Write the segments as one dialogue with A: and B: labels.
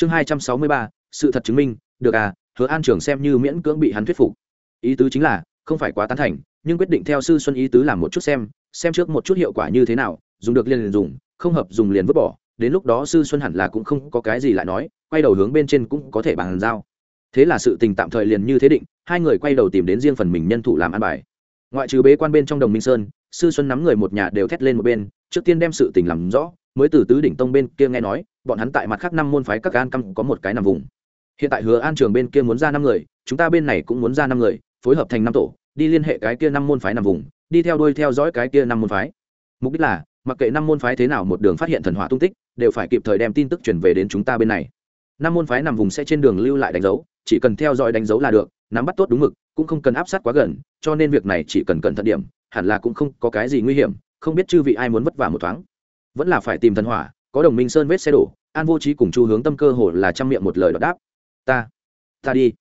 A: chương hai trăm sáu mươi ba, sự thật chứng minh, được à hứa an trường xem như miễn cưỡng bị hắn thuyết phục. Ý tứ chính là, không phải quá tán thành, nhưng quyết định theo sư xuân ý tứ làm một chút xem xem trước một chút hiệu quả như thế nào, dùng được liền liền dùng, không hợp dùng liền vứt bỏ, đến lúc đó sư xuân hẳn là cũng không có cái gì lại nói, quay đầu hướng bên trên cũng có thể bàn giao. Thế là sự tình tạm thời liền như thế định, hai người quay đầu tìm đến riêng phần mình nhân thủ làm ăn bài. Ngoại trừ bế quan bên trong đồng minh sơn, sư xuân nắm người một nhà đều thét lên một bên, trước tiên đem sự tình làm rõ mới từ tứ đỉnh tông bên kia nghe nói, bọn hắn tại mặt khác năm môn phái các gan căm có một cái nằm vùng. Hiện tại hứa an trường bên kia muốn ra năm người, chúng ta bên này cũng muốn ra năm người, phối hợp thành năm tổ, đi liên hệ cái kia năm môn phái nằm vùng, đi theo đuôi theo dõi cái kia năm môn phái. Mục đích là, mặc kệ năm môn phái thế nào một đường phát hiện thần hỏa tung tích, đều phải kịp thời đem tin tức chuyển về đến chúng ta bên này. Năm môn phái nằm vùng sẽ trên đường lưu lại đánh dấu, chỉ cần theo dõi đánh dấu là được, nắm bắt tốt đúng mực, cũng không cần áp sát quá gần, cho nên việc này chỉ cần cẩn thận điểm, hẳn là cũng không có cái gì nguy hiểm, không biết chư vị ai muốn vất vả một thoáng vẫn là phải tìm thần hỏa, có đồng minh sơn vết xe đổ, an vô trí cùng chu hướng tâm cơ hồ là chăm miệng một lời đọc đáp. Ta ta đi.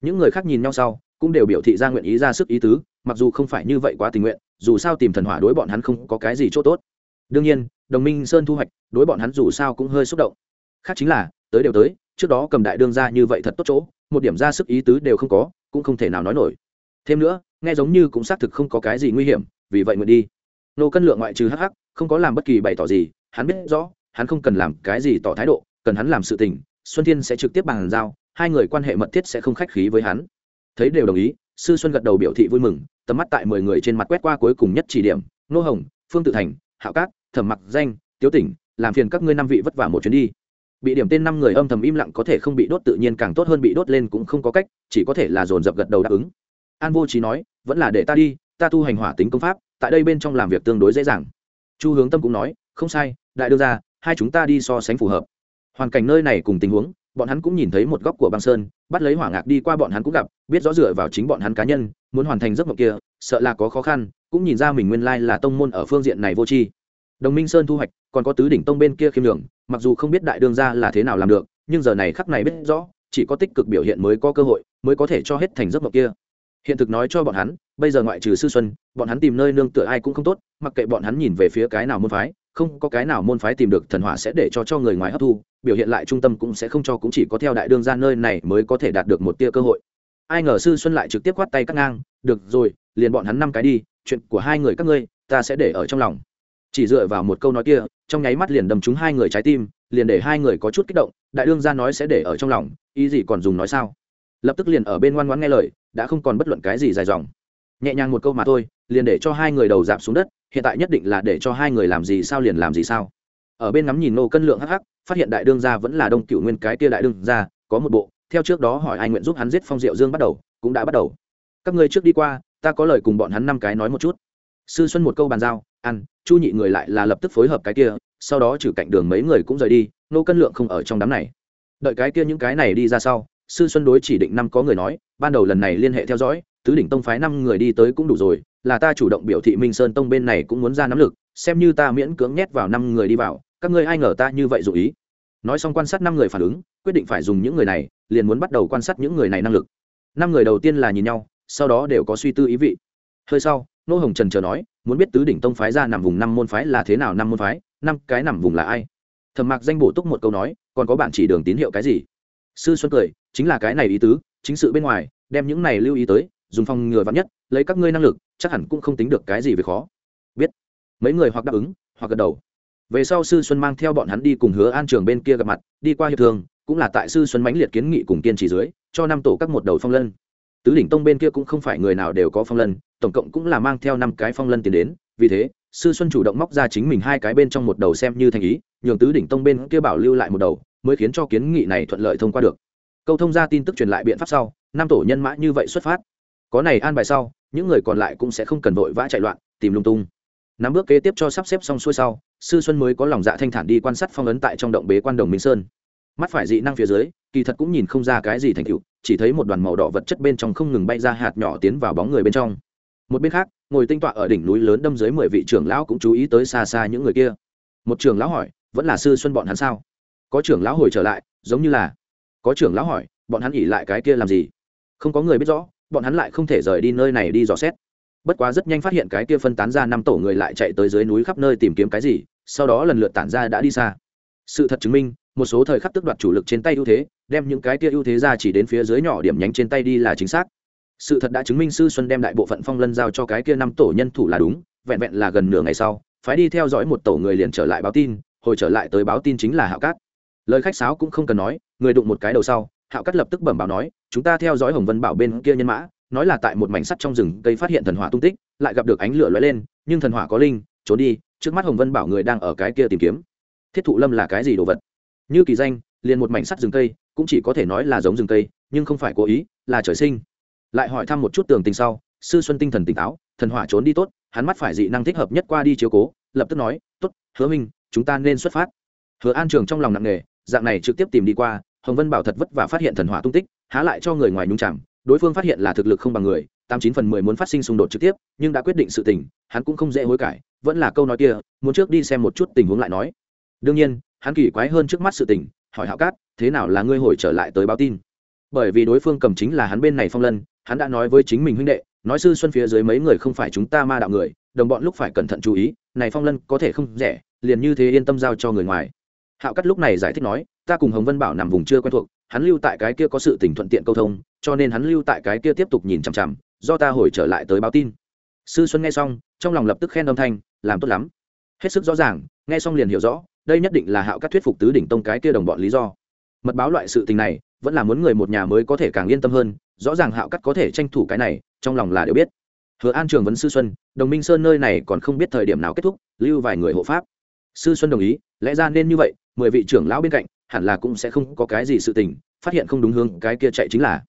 A: Những người khác nhìn nhau sau, cũng đều biểu thị ra nguyện ý ra sức ý tứ, mặc dù không phải như vậy quá tình nguyện, dù sao tìm thần hỏa đối bọn hắn không có cái gì c h ỗ t ố t đương nhiên, đồng minh sơn thu hoạch, đối bọn hắn dù sao cũng hơi xúc động. Khác chính là, tới đều tới, trước đó cầm đại đương ra như vậy thật tốt chỗ, một điểm ra sức ý tứ đều không có, cũng không thể nào nói nổi. Thêm nữa, nghe giống như cũng xác thực không có cái gì nguy hiểm, vì vậy nguyện đi. Nô cân lượng ngoại trừ hh không có làm bất kỳ bày tỏ gì hắn biết rõ hắn không cần làm cái gì tỏ thái độ cần hắn làm sự tình xuân thiên sẽ trực tiếp bàn giao hai người quan hệ mật thiết sẽ không khách khí với hắn. Thấy đều đồng ý sư xuân gật đầu biểu thị vui mừng tầm mắt tại mười người trên mặt quét qua cuối cùng nhất chỉ điểm nô hồng phương tự thành hạo cát thẩm mặc danh tiếu tỉnh làm phiền các ngươi năm vị vất vả một chuyến đi. Bị điểm tên năm người âm thầm im lặng có thể không bị đốt tự nhiên càng tốt hơn bị đốt lên cũng không có cách chỉ có thể là dồn dập gật đầu đáp ứng. An vô trí nói vẫn là để ta đi ta tu hành hỏa tính công pháp tại đây bên trong làm việc tương đối dễ dàng chu hướng tâm cũng nói, không sai, đại đưa ra hai chúng ta đi so sánh phù hợp. Hoàn cảnh nơi này cùng tình huống, bọn hắn cũng nhìn thấy một góc của băng sơn, bắt lấy hỏa ngạc đi qua bọn hắn cũng gặp, biết rõ dựa vào chính bọn hắn cá nhân, muốn hoàn thành giấc mộng kia, sợ là có khó khăn, cũng nhìn ra mình nguyên lai là tông môn ở phương diện này vô tri. Đồng minh sơn thu hoạch, còn có tứ đỉnh tông bên kia khiêm đường mặc dù không biết đại đương ra là thế nào làm được, nhưng giờ này khắc này biết rõ, chỉ có tích cực biểu hiện mới có cơ hội, mới có thể cho hết thành giấc mộng kia. Hiện thực nói cho bọn hắn bây giờ ngoại trừ sư xuân, bọn hắn tìm nơi nương tựa ai cũng không tốt, mặc kệ bọn hắn nhìn về phía cái nào môn phái, không có cái nào môn phái tìm được thần hỏa sẽ để cho cho người ngoài hấp thu, biểu hiện lại trung tâm cũng sẽ không cho, cũng chỉ có theo đại đương ra nơi này mới có thể đạt được một tia cơ hội. Ai ngờ sư xuân lại trực tiếp quát tay cắt ngang, được rồi, liền bọn hắn năm cái đi, chuyện của hai người các ngươi, ta sẽ để ở trong lòng. Chỉ dựa vào một câu nói kia, trong nháy mắt liền đầm trúng hai người trái tim, liền để hai người có chút kích động, đại đương ra nói sẽ để ở trong lòng, ý gì còn dùng nói sao? Lập tức liền ở bên ngoan ngoãn nghe lời, đã không còn bất luận cái gì dài dòng nhẹ nhàng một câu mà thôi, liền để cho hai người đầu dạp xuống đất, hiện tại nhất định là để cho hai người làm gì sao liền làm gì sao. Ở bên ngắm nhìn nô cân lượng hắc hắc, phát hiện đại đương gia vẫn là đông cựu nguyên cái kia đại đương gia, có một bộ, theo trước đó hỏi ai nguyện giúp hắn giết phong diệu dương bắt đầu, cũng đã bắt đầu. Các ngươi trước đi qua, ta có lời cùng bọn hắn năm cái nói một chút. Sư xuân một câu bàn giao, ăn, chu nhị người lại là lập tức phối hợp cái kia, sau đó trừ cạnh đường mấy người cũng rời đi nô cân lượng không ở trong đám này. Đợi cái kia những cái này đi ra sau, sư xuân đối chỉ định năm có người nói, ban đầu lần này liên hệ theo dõi tứ đỉnh tông phái năm người đi tới cũng đủ rồi, là ta chủ động biểu thị minh sơn tông bên này cũng muốn ra nắm lực, xem như ta miễn cưỡng nhét vào năm người đi vào, các ngươi ai ngờ ta như vậy dụ ý. Nói xong quan sát năm người phản ứng, quyết định phải dùng những người này, liền muốn bắt đầu quan sát những người này năng lực. Năm người đầu tiên là nhìn nhau, sau đó đều có suy tư ý vị. Hơi sau, nô hồng trần chờ nói, muốn biết tứ đỉnh tông phái ra nằm vùng năm môn phái là thế nào, năm môn phái, năm cái nằm vùng là ai? Thầm mạc danh bổ túc một câu nói, còn có bạn chỉ đường tín hiệu cái gì? Sư xuân cười, chính là cái này ý tứ, chính sự bên ngoài, đem những này lưu ý tới dùng phòng ngừa vắn nhất, lấy các ngươi năng lực, chắc hẳn cũng không tính được cái gì về khó. Biết. Mấy người hoặc đáp ứng, hoặc gật đầu. Về sau sư xuân mang theo bọn hắn đi cùng hứa an trường bên kia gặp mặt, đi qua hiệp thường cũng là tại sư xuân mãnh liệt kiến nghị cùng kiên trì dưới, cho năm tổ các một đầu phong lân. Tứ đỉnh tông bên kia cũng không phải người nào đều có phong lân, tổng cộng cũng là mang theo năm cái phong lân tiến đến. Vì thế, sư xuân chủ động móc ra chính mình hai cái bên trong một đầu xem như thành ý, nhường tứ đỉnh tông bên kia bảo lưu lại một đầu, mới khiến cho kiến nghị này thuận lợi thông qua được. Câu thông ra tin tức truyền lại biện pháp sau, năm tổ nhân mã như vậy xuất phát có này an bài sau, những người còn lại cũng sẽ không cần vội vã chạy loạn, tìm lung tung. Nắm bước kế tiếp cho sắp xếp xong xuôi sau, sư xuân mới có lòng dạ thanh thản đi quan sát phong ấn tại trong động bế quan đồng minh sơn. Mắt phải dị năng phía dưới, kỳ thật cũng nhìn không ra cái gì thành tựu, chỉ thấy một đoàn màu đỏ vật chất bên trong không ngừng bay ra hạt nhỏ tiến vào bóng người bên trong. Một bên khác, ngồi tinh tọa ở đỉnh núi lớn đâm dưới mười vị trưởng lão cũng chú ý tới xa xa những người kia. Một trưởng lão hỏi, vẫn là sư xuân bọn hắn sao? Có trưởng lão hồi trở lại, giống như là, có trưởng lão hỏi, bọn hắn ỉ lại cái kia làm gì? Không có người biết rõ bọn hắn lại không thể rời đi nơi này đi dò xét. Bất quá rất nhanh phát hiện cái kia phân tán ra năm tổ người lại chạy tới dưới núi khắp nơi tìm kiếm cái gì, sau đó lần lượt tản ra đã đi xa. Sự thật chứng minh, một số thời khắc tức đoạt chủ lực trên tay ưu thế, đem những cái kia ưu thế ra chỉ đến phía dưới nhỏ điểm nhánh trên tay đi là chính xác. Sự thật đã chứng minh sư xuân đem đại bộ phận phong lân giao cho cái kia năm tổ nhân thủ là đúng, vẹn vẹn là gần nửa ngày sau, phái đi theo dõi một tổ người liền trở lại báo tin, hồi trở lại tới báo tin chính là hạo cát. Lời khách sáo cũng không cần nói, người đụng một cái đầu sau hạo cát lập tức bẩm báo nói, chúng ta theo dõi hồng vân bảo bên kia nhân mã, nói là tại một mảnh sắt trong rừng, cây phát hiện thần hỏa tung tích, lại gặp được ánh lửa lóe lên, nhưng thần hỏa có linh, trốn đi, trước mắt hồng vân bảo người đang ở cái kia tìm kiếm. Thiết thụ lâm là cái gì đồ vật? Như kỳ danh, liền một mảnh sắt rừng cây, cũng chỉ có thể nói là giống rừng cây, nhưng không phải cố ý, là trời sinh. Lại hỏi thăm một chút tường tình sau, sư xuân tinh thần tỉnh táo, thần hỏa trốn đi tốt, hắn mắt phải dị năng thích hợp nhất qua đi chiếu cố, lập tức nói, tốt, hứa minh, chúng ta nên xuất phát. Hứa an trường trong lòng nặng nề, dạng này trực tiếp tìm đi qua hồng vân bảo thật vất vả phát hiện thần hỏa tung tích, há lại cho người ngoài nhung chẳng đối phương phát hiện là thực lực không bằng người, tám chín phần mười muốn phát sinh xung đột trực tiếp, nhưng đã quyết định sự tình, hắn cũng không dễ hối cải, vẫn là câu nói kia, muốn trước đi xem một chút tình huống lại nói. Đương nhiên, hắn kỳ quái hơn trước mắt sự tình, hỏi hạo cát, thế nào là ngươi hồi trở lại tới báo tin? Bởi vì đối phương cầm chính là hắn bên này phong lân, hắn đã nói với chính mình huynh đệ, nói sư xuân phía dưới mấy người không phải chúng ta ma đạo người, đồng bọn lúc phải cẩn thận chú ý, này phong lân có thể không rẻ, liền như thế yên tâm giao cho người ngoài. Hạo Cát lúc này giải thích nói ta cùng hồng vân bảo nằm vùng chưa quen thuộc, hắn lưu tại cái kia có sự tình thuận tiện câu thông, cho nên hắn lưu tại cái kia tiếp tục nhìn chằm chằm, do ta hồi trở lại tới báo tin. Sư xuân nghe xong, trong lòng lập tức khen âm thanh, làm tốt lắm. Hết sức rõ ràng, nghe xong liền hiểu rõ, đây nhất định là hạo các thuyết phục tứ đỉnh tông cái kia đồng bọn lý do. Mật báo loại sự tình này, vẫn là muốn người một nhà mới có thể càng yên tâm hơn, rõ ràng hạo cắt có thể tranh thủ cái này, trong lòng là đều biết. Hứa an trường vấn sư xuân, đồng minh sơn nơi này còn không biết thời điểm nào kết thúc, lưu vài người hộ pháp. Sư xuân đồng ý, lẽ ra nên như vậy, mười vị trưởng lão bên cạnh hẳn là cũng sẽ không có cái gì sự tình, phát hiện không đúng hướng cái kia chạy chính là.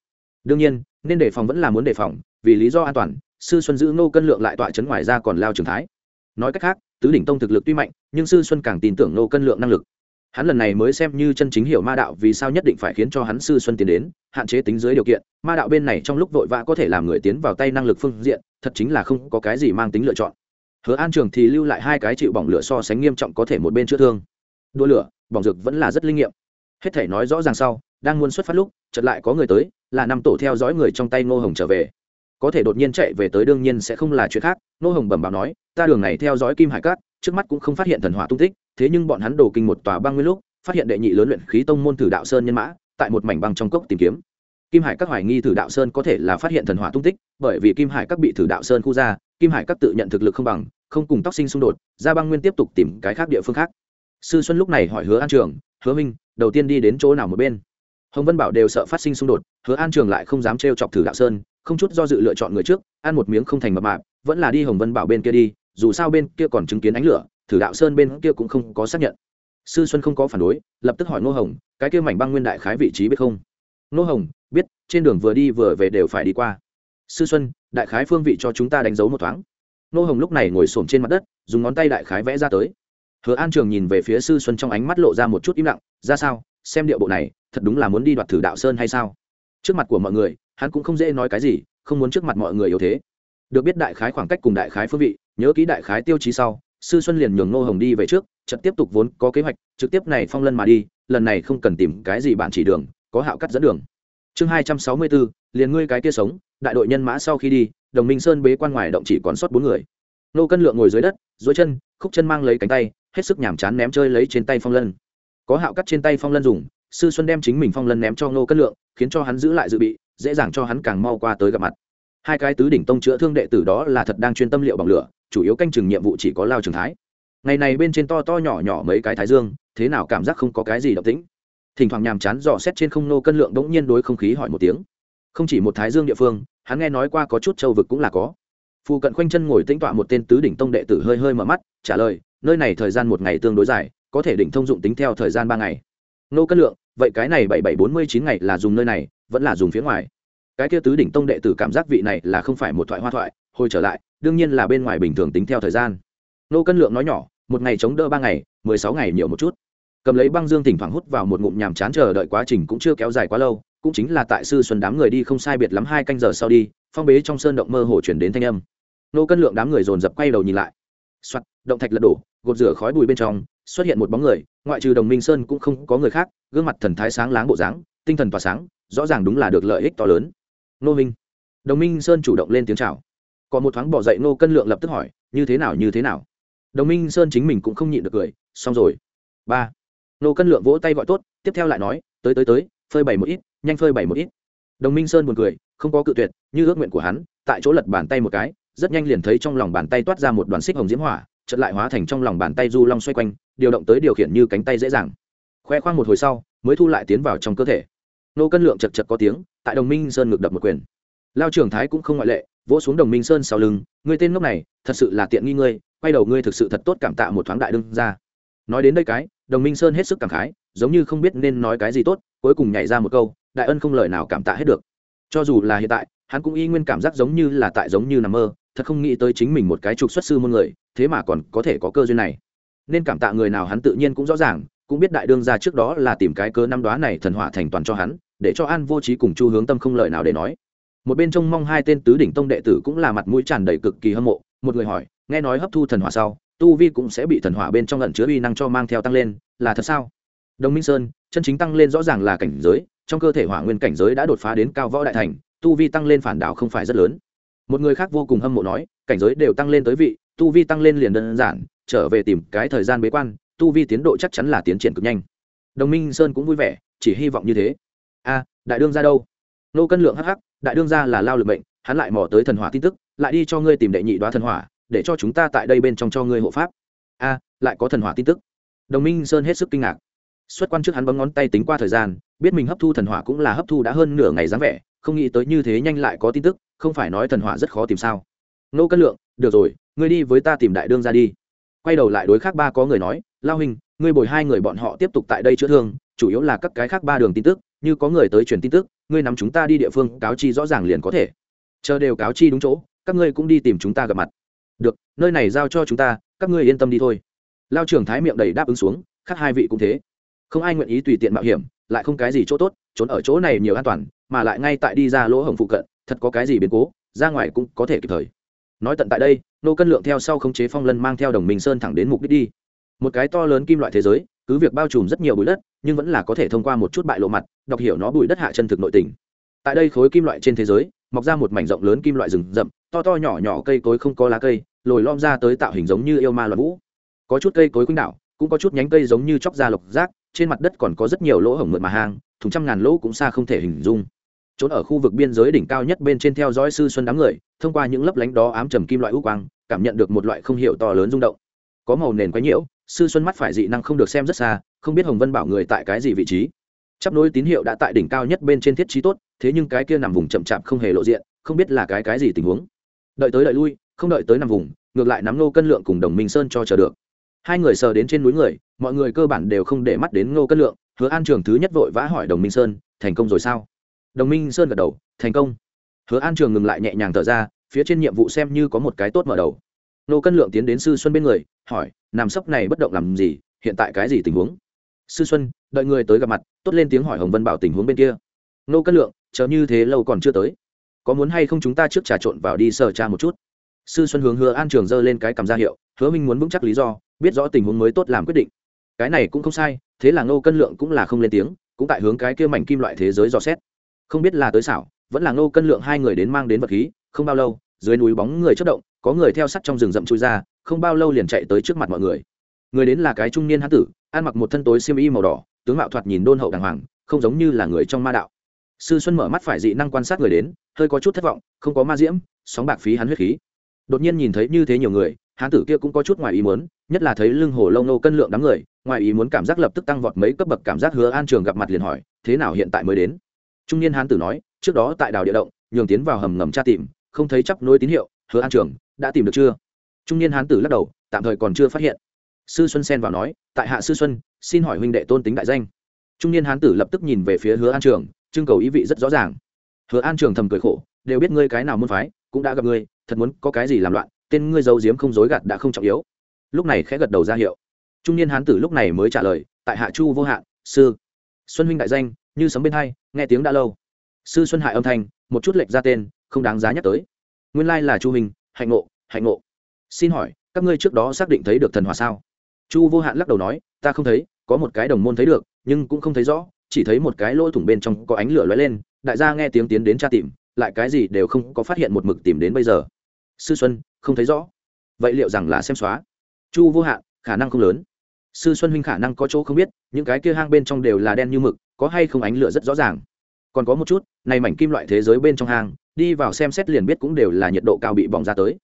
A: Đương nhiên, nên đề phòng vẫn là muốn đề phòng, vì lý do an toàn, sư xuân giữ nô cân lượng lại tọa chấn ngoài ra còn lao trường thái. Nói cách khác, tứ đỉnh tông thực lực tuy mạnh, nhưng sư xuân càng tin tưởng nô cân lượng năng lực. Hắn lần này mới xem như chân chính hiểu ma đạo vì sao nhất định phải khiến cho hắn sư xuân tiến đến, hạn chế tính dưới điều kiện, ma đạo bên này trong lúc vội vã có thể làm người tiến vào tay năng lực phương diện, thật chính là không có cái gì mang tính lựa chọn. Hứa an trường thì lưu lại hai cái chịu bỏng lửa so sánh nghiêm trọng có thể một bên chữa thương. Đua lửa bỏng rực vẫn là rất linh nghiệm. Hết thể nói rõ ràng sau, đang muốn xuất phát lúc, chợt lại có người tới, là năm tổ theo dõi người trong tay ngô hồng trở về. Có thể đột nhiên chạy về tới đương nhiên sẽ không là chuyện khác, ngô hồng bẩm báo nói, ta đường này theo dõi kim hải cát, trước mắt cũng không phát hiện thần hỏa tung tích, thế nhưng bọn hắn đổ kinh một tòa băng nguyên lúc, phát hiện đệ nhị lớn luyện khí tông môn thử đạo sơn nhân mã, tại một mảnh băng trong cốc tìm kiếm. Kim hải các hoài nghi thử đạo sơn có thể là phát hiện thần hỏa tung tích, bởi vì kim hải các bị thử đạo sơn khu ra, kim hải các tự nhận thực lực không bằng, không cùng tóc sinh xung đột, ra băng nguyên tiếp tục tìm cái khác địa phương khác sư xuân lúc này hỏi hứa an trường, hứa minh đầu tiên đi đến chỗ nào một bên? Hồng vân bảo đều sợ phát sinh xung đột, hứa an trường lại không dám trêu chọc thử đạo sơn, không chút do dự lựa chọn người trước, ăn một miếng không thành mập mạp, vẫn là đi hồng vân bảo bên kia đi, dù sao bên kia còn chứng kiến ánh lửa, thử đạo sơn bên kia cũng không có xác nhận. Sư xuân không có phản đối, lập tức hỏi ngô hồng, cái kia mảnh băng nguyên đại khái vị trí biết không? Ngô hồng, biết, trên đường vừa đi vừa về đều phải đi qua. Sư xuân, đại khái phương vị cho chúng ta đánh dấu một thoáng. Ngô hồng lúc này ngồi xổm trên mặt đất, dùng ngón tay đại khái vẽ ra tới hứa an trường nhìn về phía sư xuân trong ánh mắt lộ ra một chút im lặng, ra sao? Xem điệu bộ này, thật đúng là muốn đi đoạt thử đạo sơn hay sao? Trước mặt của mọi người, hắn cũng không dễ nói cái gì, không muốn trước mặt mọi người yếu thế. Được biết đại khái khoảng cách cùng đại khái phương vị, nhớ kỹ đại khái tiêu chí sau, sư xuân liền nhường ngô hồng đi về trước trận tiếp tục vốn có kế hoạch, trực tiếp này phong lân mà đi, lần này không cần tìm cái gì bạn chỉ đường, có hạo cắt dẫn đường. Chương hai trăm sáu mươi bốn, liền ngươi cái kia sống, đại đội nhân mã sau khi đi, đồng minh sơn bế quan ngoài động chỉ còn sót bốn người nô cân lượng ngồi dưới đất dối chân, khúc chân mang lấy cánh tay, hết sức nhàm chán ném chơi lấy trên tay phong lân. Có hạo cắt trên tay phong lân dùng, sư xuân đem chính mình phong lân ném cho nô cân lượng, khiến cho hắn giữ lại dự bị, dễ dàng cho hắn càng mau qua tới gặp mặt. Hai cái tứ đỉnh tông chữa thương đệ tử đó là thật đang chuyên tâm liệu bằng lửa, chủ yếu canh chừng nhiệm vụ chỉ có lao trường thái. Ngày này bên trên to to nhỏ nhỏ mấy cái thái dương, thế nào cảm giác không có cái gì động tĩnh. Thỉnh thoảng nhàm chán dò xét trên không nô cân lượng đ ỗ n g nhiên đối không khí hỏi một tiếng. Không chỉ một thái dương địa phương, hắn nghe nói qua có chút châu vực cũng là có phụ cận khoanh chân ngồi tĩnh tọa một tên tứ đỉnh tông đệ tử hơi hơi mở mắt, trả lời, nơi này thời gian một ngày tương đối dài, có thể đỉnh thông dụng tính theo thời gian ba ngày. Nô cân lượng, vậy cái này bảy bảy bốn mươi chín ngày là dùng nơi này, vẫn là dùng phía ngoài? Cái kia tứ đỉnh tông đệ tử cảm giác vị này là không phải một thoại hoa thoại, hồi trở lại, đương nhiên là bên ngoài bình thường tính theo thời gian. Nô cân lượng nói nhỏ, một ngày chống đỡ ba ngày, mười sáu ngày nhiều một chút. Cầm lấy băng dương thỉnh thoảng hút vào một ngụm nhàm chán chờ đợi quá trình cũng chưa kéo dài quá lâu, cũng chính là tại sư xuân đám người đi không sai biệt lắm hai canh giờ sau đi, phong bế trong sơn động mơ hồ chuyển đến thanh âm nô cân lượng đám người dồn dập quay đầu nhìn lại. Soạt, động thạch lật đổ, gột rửa khói bụi bên trong, xuất hiện một bóng người, ngoại trừ đồng minh sơn cũng không có người khác, gương mặt thần thái sáng láng bộ dáng, tinh thần tỏa sáng, rõ ràng đúng là được lợi ích to lớn. Nô minh. Đồng minh sơn chủ động lên tiếng chào. Còn một thoáng bỏ dậy nô cân lượng lập tức hỏi, như thế nào, như thế nào? Đồng minh sơn chính mình cũng không nhịn được cười, xong rồi. Ba. Nô cân lượng vỗ tay gọi tốt, tiếp theo lại nói, tới tới tới, phơi bảy một ít, nhanh phơi bảy một ít. Đồng minh sơn buồn cười, không có cự tuyệt, như ước nguyện của hắn, tại chỗ lật bàn tay một cái rất nhanh liền thấy trong lòng bàn tay toát ra một đoàn xích hồng diễm hỏa, chợt lại hóa thành trong lòng bàn tay du long xoay quanh, điều động tới điều khiển như cánh tay dễ dàng. Khoe khoang một hồi sau, mới thu lại tiến vào trong cơ thể. Nô cân lượng chật chật có tiếng, tại đồng minh sơn ngược đập một quyền. Lao trưởng thái cũng không ngoại lệ, vỗ xuống đồng minh sơn sau lưng, ngươi tên ngốc này, thật sự là tiện nghi ngươi, quay đầu ngươi thực sự thật tốt cảm tạ một thoáng đại đương ra nói đến đây cái, đồng minh sơn hết sức cảm khái, giống như không biết nên nói cái gì tốt, cuối cùng nhảy ra một câu, đại ân không lời nào cảm tạ hết được. Cho dù là hiện tại hắn cũng y nguyên cảm giác giống như là tại giống như nằm mơ, thật không nghĩ tới chính mình một cái trục xuất sư môn người, thế mà còn có thể có cơ duyên này. Nên cảm tạ người nào hắn tự nhiên cũng rõ ràng, cũng biết đại đương ra trước đó là tìm cái cơ năm đoá này thần hỏa thành toàn cho hắn, để cho an vô trí cùng chu hướng tâm không lời nào để nói. Một bên trông mong hai tên tứ đỉnh tông đệ tử cũng là mặt mũi tràn đầy cực kỳ hâm mộ, một người hỏi, nghe nói hấp thu thần hỏa sau, tu vi cũng sẽ bị thần hỏa bên trong lẩn chứa uy năng cho mang theo tăng lên, là thật sao? Đồng minh sơn, chân chính tăng lên rõ ràng là cảnh giới, trong cơ thể hỏa nguyên cảnh giới đã đột phá đến cao võ đại thành tu vi tăng lên phản đảo không phải rất lớn. Một người khác vô cùng hâm mộ nói, cảnh giới đều tăng lên tới vị, tu vi tăng lên liền đơn giản, trở về tìm cái thời gian bế quan, tu vi tiến độ chắc chắn là tiến triển cực nhanh. Đồng minh sơn cũng vui vẻ, chỉ hy vọng như thế. A, đại đương ra đâu? Nô cân lượng hh đại đương ra là lao lực bệnh hắn lại mò tới thần hỏa tin tức, lại đi cho ngươi tìm đệ nhị đoá thần hỏa, để cho chúng ta tại đây bên trong cho ngươi hộ pháp. A, lại có thần hỏa tin tức. Đồng minh sơn hết sức kinh ngạc. Xuất quan trước hắn bấm ngón tay tính qua thời gian, biết mình hấp thu thần hỏa cũng là hấp thu đã hơn nửa ngày dáng vẻ không nghĩ tới như thế nhanh lại có tin tức, không phải nói thần hỏa rất khó tìm sao. Nô cân lượng, được rồi, ngươi đi với ta tìm đại đương ra đi. Quay đầu lại đối khác ba có người nói, lao hình ngươi bồi hai người bọn họ tiếp tục tại đây chữa thương, chủ yếu là các cái khác ba đường tin tức, như có người tới truyền tin tức, ngươi nắm chúng ta đi địa phương, cáo chi rõ ràng liền có thể. Chờ đều cáo chi đúng chỗ, các ngươi cũng đi tìm chúng ta gặp mặt. Được, nơi này giao cho chúng ta, các ngươi yên tâm đi thôi. Lao trưởng thái miệng đầy đáp ứng xuống, khác hai vị cũng thế. Không ai nguyện ý tùy tiện mạo hiểm, lại không cái gì chỗ tốt, trốn ở chỗ này nhiều an toàn mà lại ngay tại đi ra lỗ hổng phụ cận, thật có cái gì biến cố, ra ngoài cũng có thể kịp thời. Nói tận tại đây, nô cân lượng theo sau khống chế phong lân mang theo đồng minh sơn thẳng đến mục đích đi. Một cái to lớn kim loại thế giới, cứ việc bao trùm rất nhiều bụi đất, nhưng vẫn là có thể thông qua một chút bại lộ mặt, đọc hiểu nó bụi đất hạ chân thực nội tình. Tại đây khối kim loại trên thế giới, mọc ra một mảnh rộng lớn kim loại rừng rậm, to to nhỏ nhỏ cây cối không có lá cây, lồi lom ra tới tạo hình giống như yêu ma loạn vũ. Có chút cây cối quýnh đạo cũng có chút nhánh cây giống như chóc da lộc rác, trên mặt đất còn có rất nhiều lỗ hổng mượt mà hang, thùng trăm ngàn lỗ cũng xa không thể hình dung trốn ở khu vực biên giới đỉnh cao nhất bên trên theo dõi sư xuân đám người, thông qua những lấp lánh đó ám trầm kim loại u quang, cảm nhận được một loại không hiểu to lớn rung động. Có màu nền quái nhiễu, sư xuân mắt phải dị năng không được xem rất xa, không biết hồng vân bảo người tại cái gì vị trí. Chấp nối tín hiệu đã tại đỉnh cao nhất bên trên thiết trí tốt, thế nhưng cái kia nằm vùng chậm chạp không hề lộ diện, không biết là cái cái gì tình huống. Đợi tới đợi lui, không đợi tới nằm vùng, ngược lại nắm nô cân lượng cùng đồng minh sơn cho chờ được. Hai người sờ đến trên núi người, mọi người cơ bản đều không để mắt đến ngô cân lượng, hứa an trường thứ nhất vội vã hỏi đồng minh sơn, thành công rồi sao? Đồng minh sơn gật đầu, thành công. Hứa an trường ngừng lại nhẹ nhàng thở ra, phía trên nhiệm vụ xem như có một cái tốt mở đầu. Nô cân lượng tiến đến sư xuân bên người, hỏi nằm sấp này bất động làm gì? Hiện tại cái gì tình huống? Sư xuân, đợi người tới gặp mặt, tốt lên tiếng hỏi hồng vân bảo tình huống bên kia. Nô cân lượng, chờ như thế lâu còn chưa tới. Có muốn hay không chúng ta trước trà trộn vào đi sờ cha một chút? Sư xuân hướng hứa an trường giơ lên cái cầm ra hiệu, hứa minh muốn vững chắc lý do, biết rõ tình huống mới tốt làm quyết định. Cái này cũng không sai, thế là nô cân lượng cũng là không lên tiếng, cũng tại hướng cái kia mảnh kim loại thế giới dò xét không biết là tới xảo, vẫn là ngô cân lượng hai người đến mang đến vật khí, không bao lâu, dưới núi bóng người chất động, có người theo sắt trong rừng rậm chui ra, không bao lâu liền chạy tới trước mặt mọi người. Người đến là cái trung niên hán tử, ăn mặc một thân tối xiêm y màu đỏ, tướng mạo thoạt nhìn đôn hậu đàng hoàng, không giống như là người trong ma đạo. Sư xuân mở mắt phải dị năng quan sát người đến, hơi có chút thất vọng, không có ma diễm, sóng bạc phí hắn huyết khí. Đột nhiên nhìn thấy như thế nhiều người, hán tử kia cũng có chút ngoài ý muốn, nhất là thấy lưng hồ lâu nô cân lượng đám người, ngoài ý muốn cảm giác lập tức tăng vọt mấy cấp bậc cảm giác hứa an trường gặp mặt liền hỏi, thế nào hiện tại mới đến? Trung niên hán tử nói, trước đó tại đào địa động, nhường tiến vào hầm ngầm tra tìm, không thấy chấp nối tín hiệu, hứa an trường, đã tìm được chưa? Trung niên hán tử lắc đầu, tạm thời còn chưa phát hiện. Sư xuân xen vào nói, tại hạ sư xuân, xin hỏi huynh đệ tôn tính đại danh. Trung niên hán tử lập tức nhìn về phía hứa an trường, trưng cầu ý vị rất rõ ràng. Hứa an trường thầm cười khổ, đều biết ngươi cái nào môn phái, cũng đã gặp ngươi, thật muốn có cái gì làm loạn, tên ngươi giấu giếm không dối gạt đã không trọng yếu. Lúc này khẽ gật đầu ra hiệu. Trung niên hán tử lúc này mới trả lời, tại hạ chu vô hạn sư. Xuân huynh đại danh như sấm bên hai, nghe tiếng đã lâu. Sư xuân hại âm thanh, một chút lệch ra tên, không đáng giá nhắc tới. Nguyên lai là chu hình hạnh ngộ hạnh ngộ. Xin hỏi, các ngươi trước đó xác định thấy được thần hòa sao? Chu vô hạn lắc đầu nói, ta không thấy, có một cái đồng môn thấy được, nhưng cũng không thấy rõ, chỉ thấy một cái lỗ thủng bên trong có ánh lửa lóe lên, đại gia nghe tiếng tiến đến tra tìm, lại cái gì đều không có phát hiện một mực tìm đến bây giờ. Sư xuân, không thấy rõ. Vậy liệu rằng là xem xóa? Chu vô hạn, khả năng không lớn sư xuân huynh khả năng có chỗ không biết, những cái kia hang bên trong đều là đen như mực, có hay không ánh lửa rất rõ ràng. Còn có một chút, này mảnh kim loại thế giới bên trong hang, đi vào xem xét liền biết cũng đều là nhiệt độ cao bị bỏng ra tới.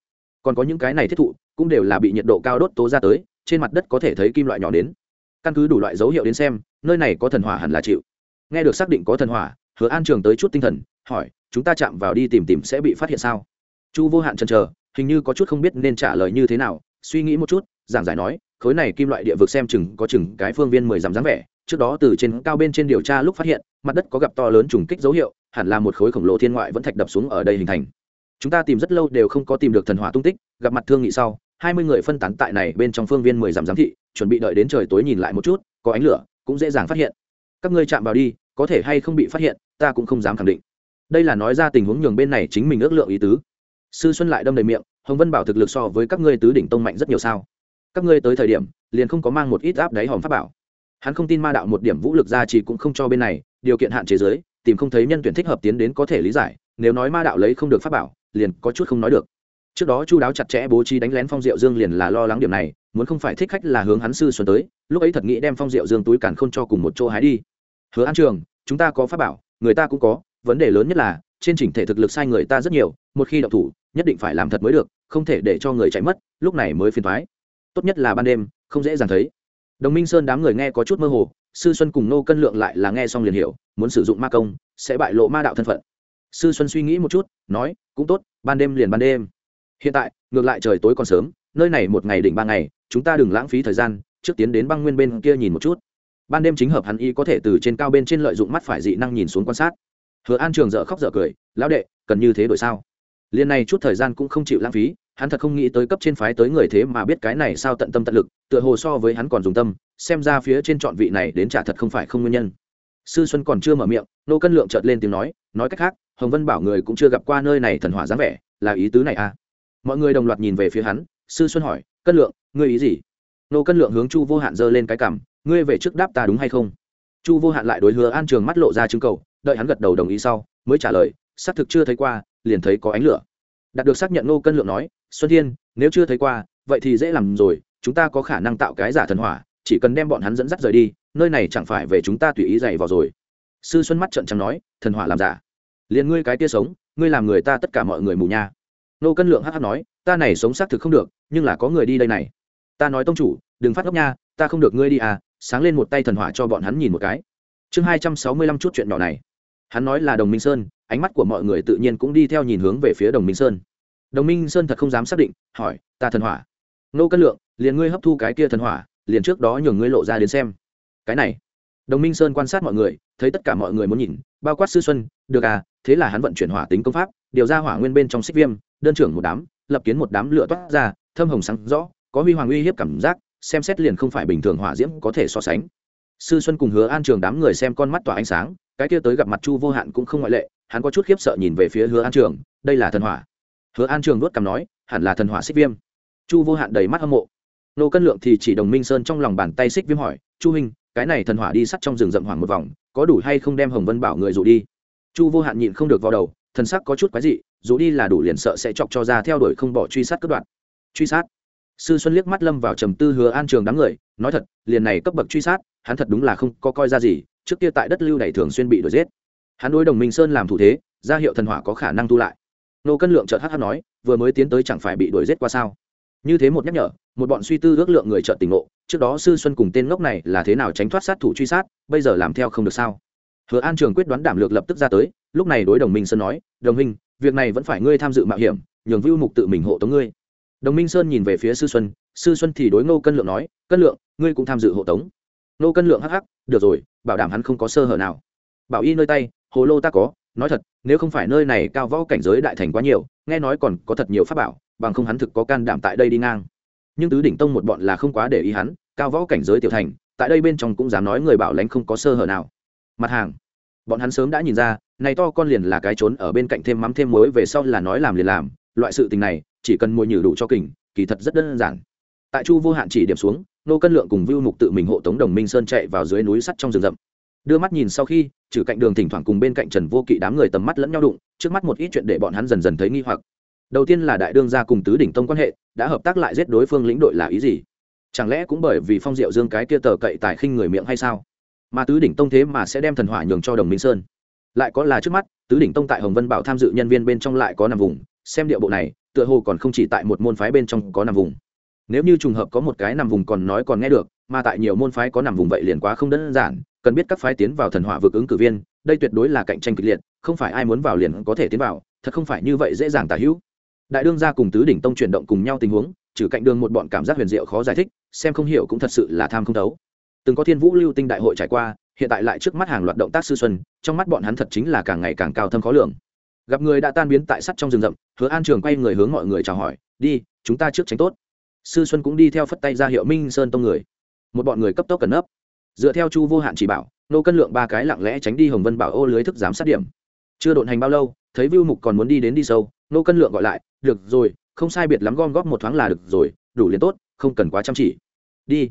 A: Còn có những cái này thiết thụ, cũng đều là bị nhiệt độ cao đốt tố ra tới, trên mặt đất có thể thấy kim loại nhỏ đến. Căn cứ đủ loại dấu hiệu đến xem, nơi này có thần hỏa hẳn là chịu. Nghe được xác định có thần hỏa, hứa an trường tới chút tinh thần, hỏi, chúng ta chạm vào đi tìm tìm sẽ bị phát hiện sao? Chu vô hạn chần chờ, hình như có chút không biết nên trả lời như thế nào, suy nghĩ một chút, giảng giải nói khối này kim loại địa vực xem chừng có chừng cái phương viên mười dặm dáng vẻ. Trước đó từ trên cao bên trên điều tra lúc phát hiện, mặt đất có gặp to lớn trùng kích dấu hiệu, hẳn là một khối khổng lồ thiên ngoại vẫn thạch đập xuống ở đây hình thành. Chúng ta tìm rất lâu đều không có tìm được thần hỏa tung tích, gặp mặt thương nghị sau, hai mươi người phân tán tại này bên trong phương viên mười dặm giám thị, chuẩn bị đợi đến trời tối nhìn lại một chút, có ánh lửa, cũng dễ dàng phát hiện. Các ngươi chạm vào đi, có thể hay không bị phát hiện, ta cũng không dám khẳng định. Đây là nói ra tình huống nhường bên này chính mình ước lượng ý tứ. Sư xuân lại đâm đầy miệng, hồng vân bảo thực lực so với các ngươi tứ đỉnh tông mạnh rất nhiều sao? Các ngươi tới thời điểm, liền không có mang một ít áp đáy hòm pháp bảo. Hắn không tin ma đạo một điểm vũ lực ra chỉ cũng không cho bên này, điều kiện hạn chế giới tìm không thấy nhân tuyển thích hợp tiến đến có thể lý giải, nếu nói ma đạo lấy không được pháp bảo, liền có chút không nói được. Trước đó chu đáo chặt chẽ bố trí đánh lén phong diệu dương liền là lo lắng điểm này, muốn không phải thích khách là hướng hắn sư xuân tới, lúc ấy thật nghĩ đem phong diệu dương túi càn khôn cho cùng một chỗ hái đi. Hứa an trường, chúng ta có pháp bảo, người ta cũng có, vấn đề lớn nhất là, trên chỉnh thể thực lực sai người ta rất nhiều, một khi động thủ, nhất định phải làm thật mới được, không thể để cho người chạy mất, lúc này mới phiền thoái tốt nhất là ban đêm, không dễ dàng thấy. Đồng minh sơn đám người nghe có chút mơ hồ, sư xuân cùng nô cân lượng lại là nghe xong liền hiểu, muốn sử dụng ma công, sẽ bại lộ ma đạo thân phận. Sư xuân suy nghĩ một chút, nói, cũng tốt, ban đêm liền ban đêm. Hiện tại, ngược lại trời tối còn sớm, nơi này một ngày đỉnh ba ngày, chúng ta đừng lãng phí thời gian, trước tiến đến băng nguyên bên kia nhìn một chút. Ban đêm chính hợp hắn y có thể từ trên cao bên trên lợi dụng mắt phải dị năng nhìn xuống quan sát. Hứa an trường dở khóc dở cười, lão đệ, cần như thế đổi sao? Liên này chút thời gian cũng không chịu lãng phí hắn thật không nghĩ tới cấp trên phái tới người thế mà biết cái này sao tận tâm tận lực, tựa hồ so với hắn còn dùng tâm, xem ra phía trên chọn vị này đến trả thật không phải không nguyên nhân. Sư xuân còn chưa mở miệng, nô cân lượng chợt lên tiếng nói nói cách khác, hồng vân bảo người cũng chưa gặp qua nơi này thần hỏa dáng vẻ, là ý tứ này à? Mọi người đồng loạt nhìn về phía hắn, sư xuân hỏi, cân lượng, ngươi ý gì? Nô cân lượng hướng chu vô hạn giơ lên cái cảm ngươi về trước đáp ta đúng hay không? Chu vô hạn lại đối hứa an trường mắt lộ ra chứng cầu, đợi hắn gật đầu đồng ý sau, mới trả lời, xác thực chưa thấy qua, liền thấy có ánh lửa. Đạt được xác nhận, nô cân lượng nói xuân thiên, nếu chưa thấy qua, vậy thì dễ làm rồi, chúng ta có khả năng tạo cái giả thần hỏa, chỉ cần đem bọn hắn dẫn dắt rời đi, nơi này chẳng phải về chúng ta tùy ý dày vào rồi. Sư xuân mắt trận trắng nói, thần hỏa làm giả? Liền ngươi cái tia sống, ngươi làm người ta tất cả mọi người mù nha. Nô cân lượng hh nói, ta này sống xác thực không được, nhưng là có người đi đây này. Ta nói tông chủ, đừng phát ngốc nha, ta không được ngươi đi à sáng lên một tay thần hỏa cho bọn hắn nhìn một cái. Chương hai trăm sáu mươi lăm chút chuyện nhỏ này. Hắn nói là đồng minh sơn, ánh mắt của mọi người tự nhiên cũng đi theo nhìn hướng về phía đồng minh sơn đồng minh sơn thật không dám xác định, hỏi, ta thần hỏa? Nô cân lượng, liền ngươi hấp thu cái kia thần hỏa, liền trước đó nhường ngươi lộ ra đến xem. Cái này? Đồng minh sơn quan sát mọi người, thấy tất cả mọi người muốn nhìn, bao quát sư xuân, được à thế là hắn vận chuyển hỏa tính công pháp, điều ra hỏa nguyên bên trong xích viêm, đơn trưởng một đám, lập kiến một đám lửa toát ra, thâm hồng sáng rõ, có huy hoàng uy hiếp cảm giác, xem xét liền không phải bình thường hỏa diễm có thể so sánh. Sư xuân cùng hứa an trường đám người xem con mắt tỏa ánh sáng, cái kia tới gặp mặt chu vô hạn cũng không ngoại lệ, hắn có chút khiếp sợ nhìn về phía hứa an trường, đây là thần hỏa hứa an trường nuốt cằm nói, hẳn là thần hỏa xích viêm. Chu vô hạn đầy mắt hâm mộ. Nô cân lượng thì chỉ đồng minh sơn trong lòng bàn tay xích viêm hỏi, chu huynh, cái này thần hỏa đi sắt trong rừng rậm hoảng một vòng, có đủ hay không đem hồng vân bảo người dụ đi? Chu vô hạn nhịn không được vào đầu, thần sắc có chút quái dị, dụ đi là đủ liền sợ sẽ chọc cho ra theo đuổi không bỏ truy sát cướp đoạn. Truy sát? Sư xuân liếc mắt lâm vào trầm tư hứa an trường đám người, nói thật, liền này cấp bậc truy sát, hắn thật đúng là không có coi ra gì, trước kia tại đất lưu này thường xuyên bị đuổi giết. Hắn đối đồng minh sơn làm thủ thế, ra hiệu thần hỏa có khả năng tu lại nô cân lượng chợt hắt hắt nói, vừa mới tiến tới chẳng phải bị đuổi giết qua sao? Như thế một nhắc nhở, một bọn suy tư ước lượng người chợt tỉnh ngộ, trước đó sư xuân cùng tên ngốc này là thế nào tránh thoát sát thủ truy sát, bây giờ làm theo không được sao? Hứa an trường quyết đoán đảm lược lập tức ra tới, lúc này đối đồng minh sơn nói, đồng minh, việc này vẫn phải ngươi tham dự mạo hiểm, nhường vưu mục tự mình hộ tống ngươi. Đồng minh sơn nhìn về phía sư xuân sư xuân thì đối ngô cân lượng nói, cân lượng, ngươi cũng tham dự hộ tống. Ngô cân lượng hắc hắc, được rồi, bảo đảm hắn không có sơ hở nào. Bảo y nơi tay, hồ lô ta có nói thật, nếu không phải nơi này cao võ cảnh giới đại thành quá nhiều, nghe nói còn có thật nhiều pháp bảo, bằng không hắn thực có can đảm tại đây đi ngang. Nhưng tứ đỉnh tông một bọn là không quá để ý hắn, cao võ cảnh giới tiểu thành, tại đây bên trong cũng dám nói người bảo lãnh không có sơ hở nào. Mặt hàng, bọn hắn sớm đã nhìn ra, này to con liền là cái trốn ở bên cạnh thêm mắm thêm muối về sau là nói làm liền làm, loại sự tình này, chỉ cần mùi nhử đủ cho kình, kỳ thật rất đơn giản. Tại chu vô hạn chỉ điểm xuống nô cân lượng cùng vưu mục tự mình hộ tống đồng minh sơn chạy vào dưới núi sắt trong rừng rậm đưa mắt nhìn sau khi, trừ cạnh đường thỉnh thoảng cùng bên cạnh trần vô kỵ đám người tầm mắt lẫn nhau đụng, trước mắt một ít chuyện để bọn hắn dần dần thấy nghi hoặc. Đầu tiên là đại đương gia cùng tứ đỉnh tông quan hệ, đã hợp tác lại giết đối phương lĩnh đội là ý gì? Chẳng lẽ cũng bởi vì phong diệu dương cái kia tờ cậy tài khinh người miệng hay sao? Mà tứ đỉnh tông thế mà sẽ đem thần hỏa nhường cho đồng minh sơn. Lại có là trước mắt, tứ đỉnh tông tại hồng vân bảo tham dự nhân viên bên trong lại có nằm vùng, xem điệu bộ này, tựa hồ còn không chỉ tại một môn phái bên trong có nằm vùng. Nếu như trùng hợp có một cái nằm vùng còn nói còn nghe được, mà tại nhiều môn phái có nằm vùng vậy liền quá không đơn giản cần biết các phái tiến vào thần hỏa vực ứng cử viên, đây tuyệt đối là cạnh tranh kịch liệt, không phải ai muốn vào liền có thể tiến vào, thật không phải như vậy dễ dàng tả hữu. Đại đương gia cùng tứ đỉnh tông chuyển động cùng nhau tình huống, trừ cạnh đường một bọn cảm giác huyền diệu khó giải thích, xem không hiểu cũng thật sự là tham không thấu. Từng có thiên vũ lưu tinh đại hội trải qua, hiện tại lại trước mắt hàng loạt động tác sư xuân, trong mắt bọn hắn thật chính là càng ngày càng cao thâm khó lường. Gặp người đã tan biến tại sắt trong rừng rậm, hứa an trường quay người hướng mọi người chào hỏi, đi, chúng ta trước tránh tốt. Sư xuân cũng đi theo phất tay ra hiệu minh sơn tông người. Một bọn người cấp tốc cần nấp dựa theo chu vô hạn chỉ bảo, nô cân lượng ba cái lặng lẽ tránh đi hồng vân bảo ô lưới thức giám sát điểm. Chưa độn hành bao lâu, thấy vưu mục còn muốn đi đến đi sâu, nô cân lượng gọi lại, được rồi, không sai biệt lắm gom góp một thoáng là được rồi, đủ liền tốt, không cần quá chăm chỉ. Đi.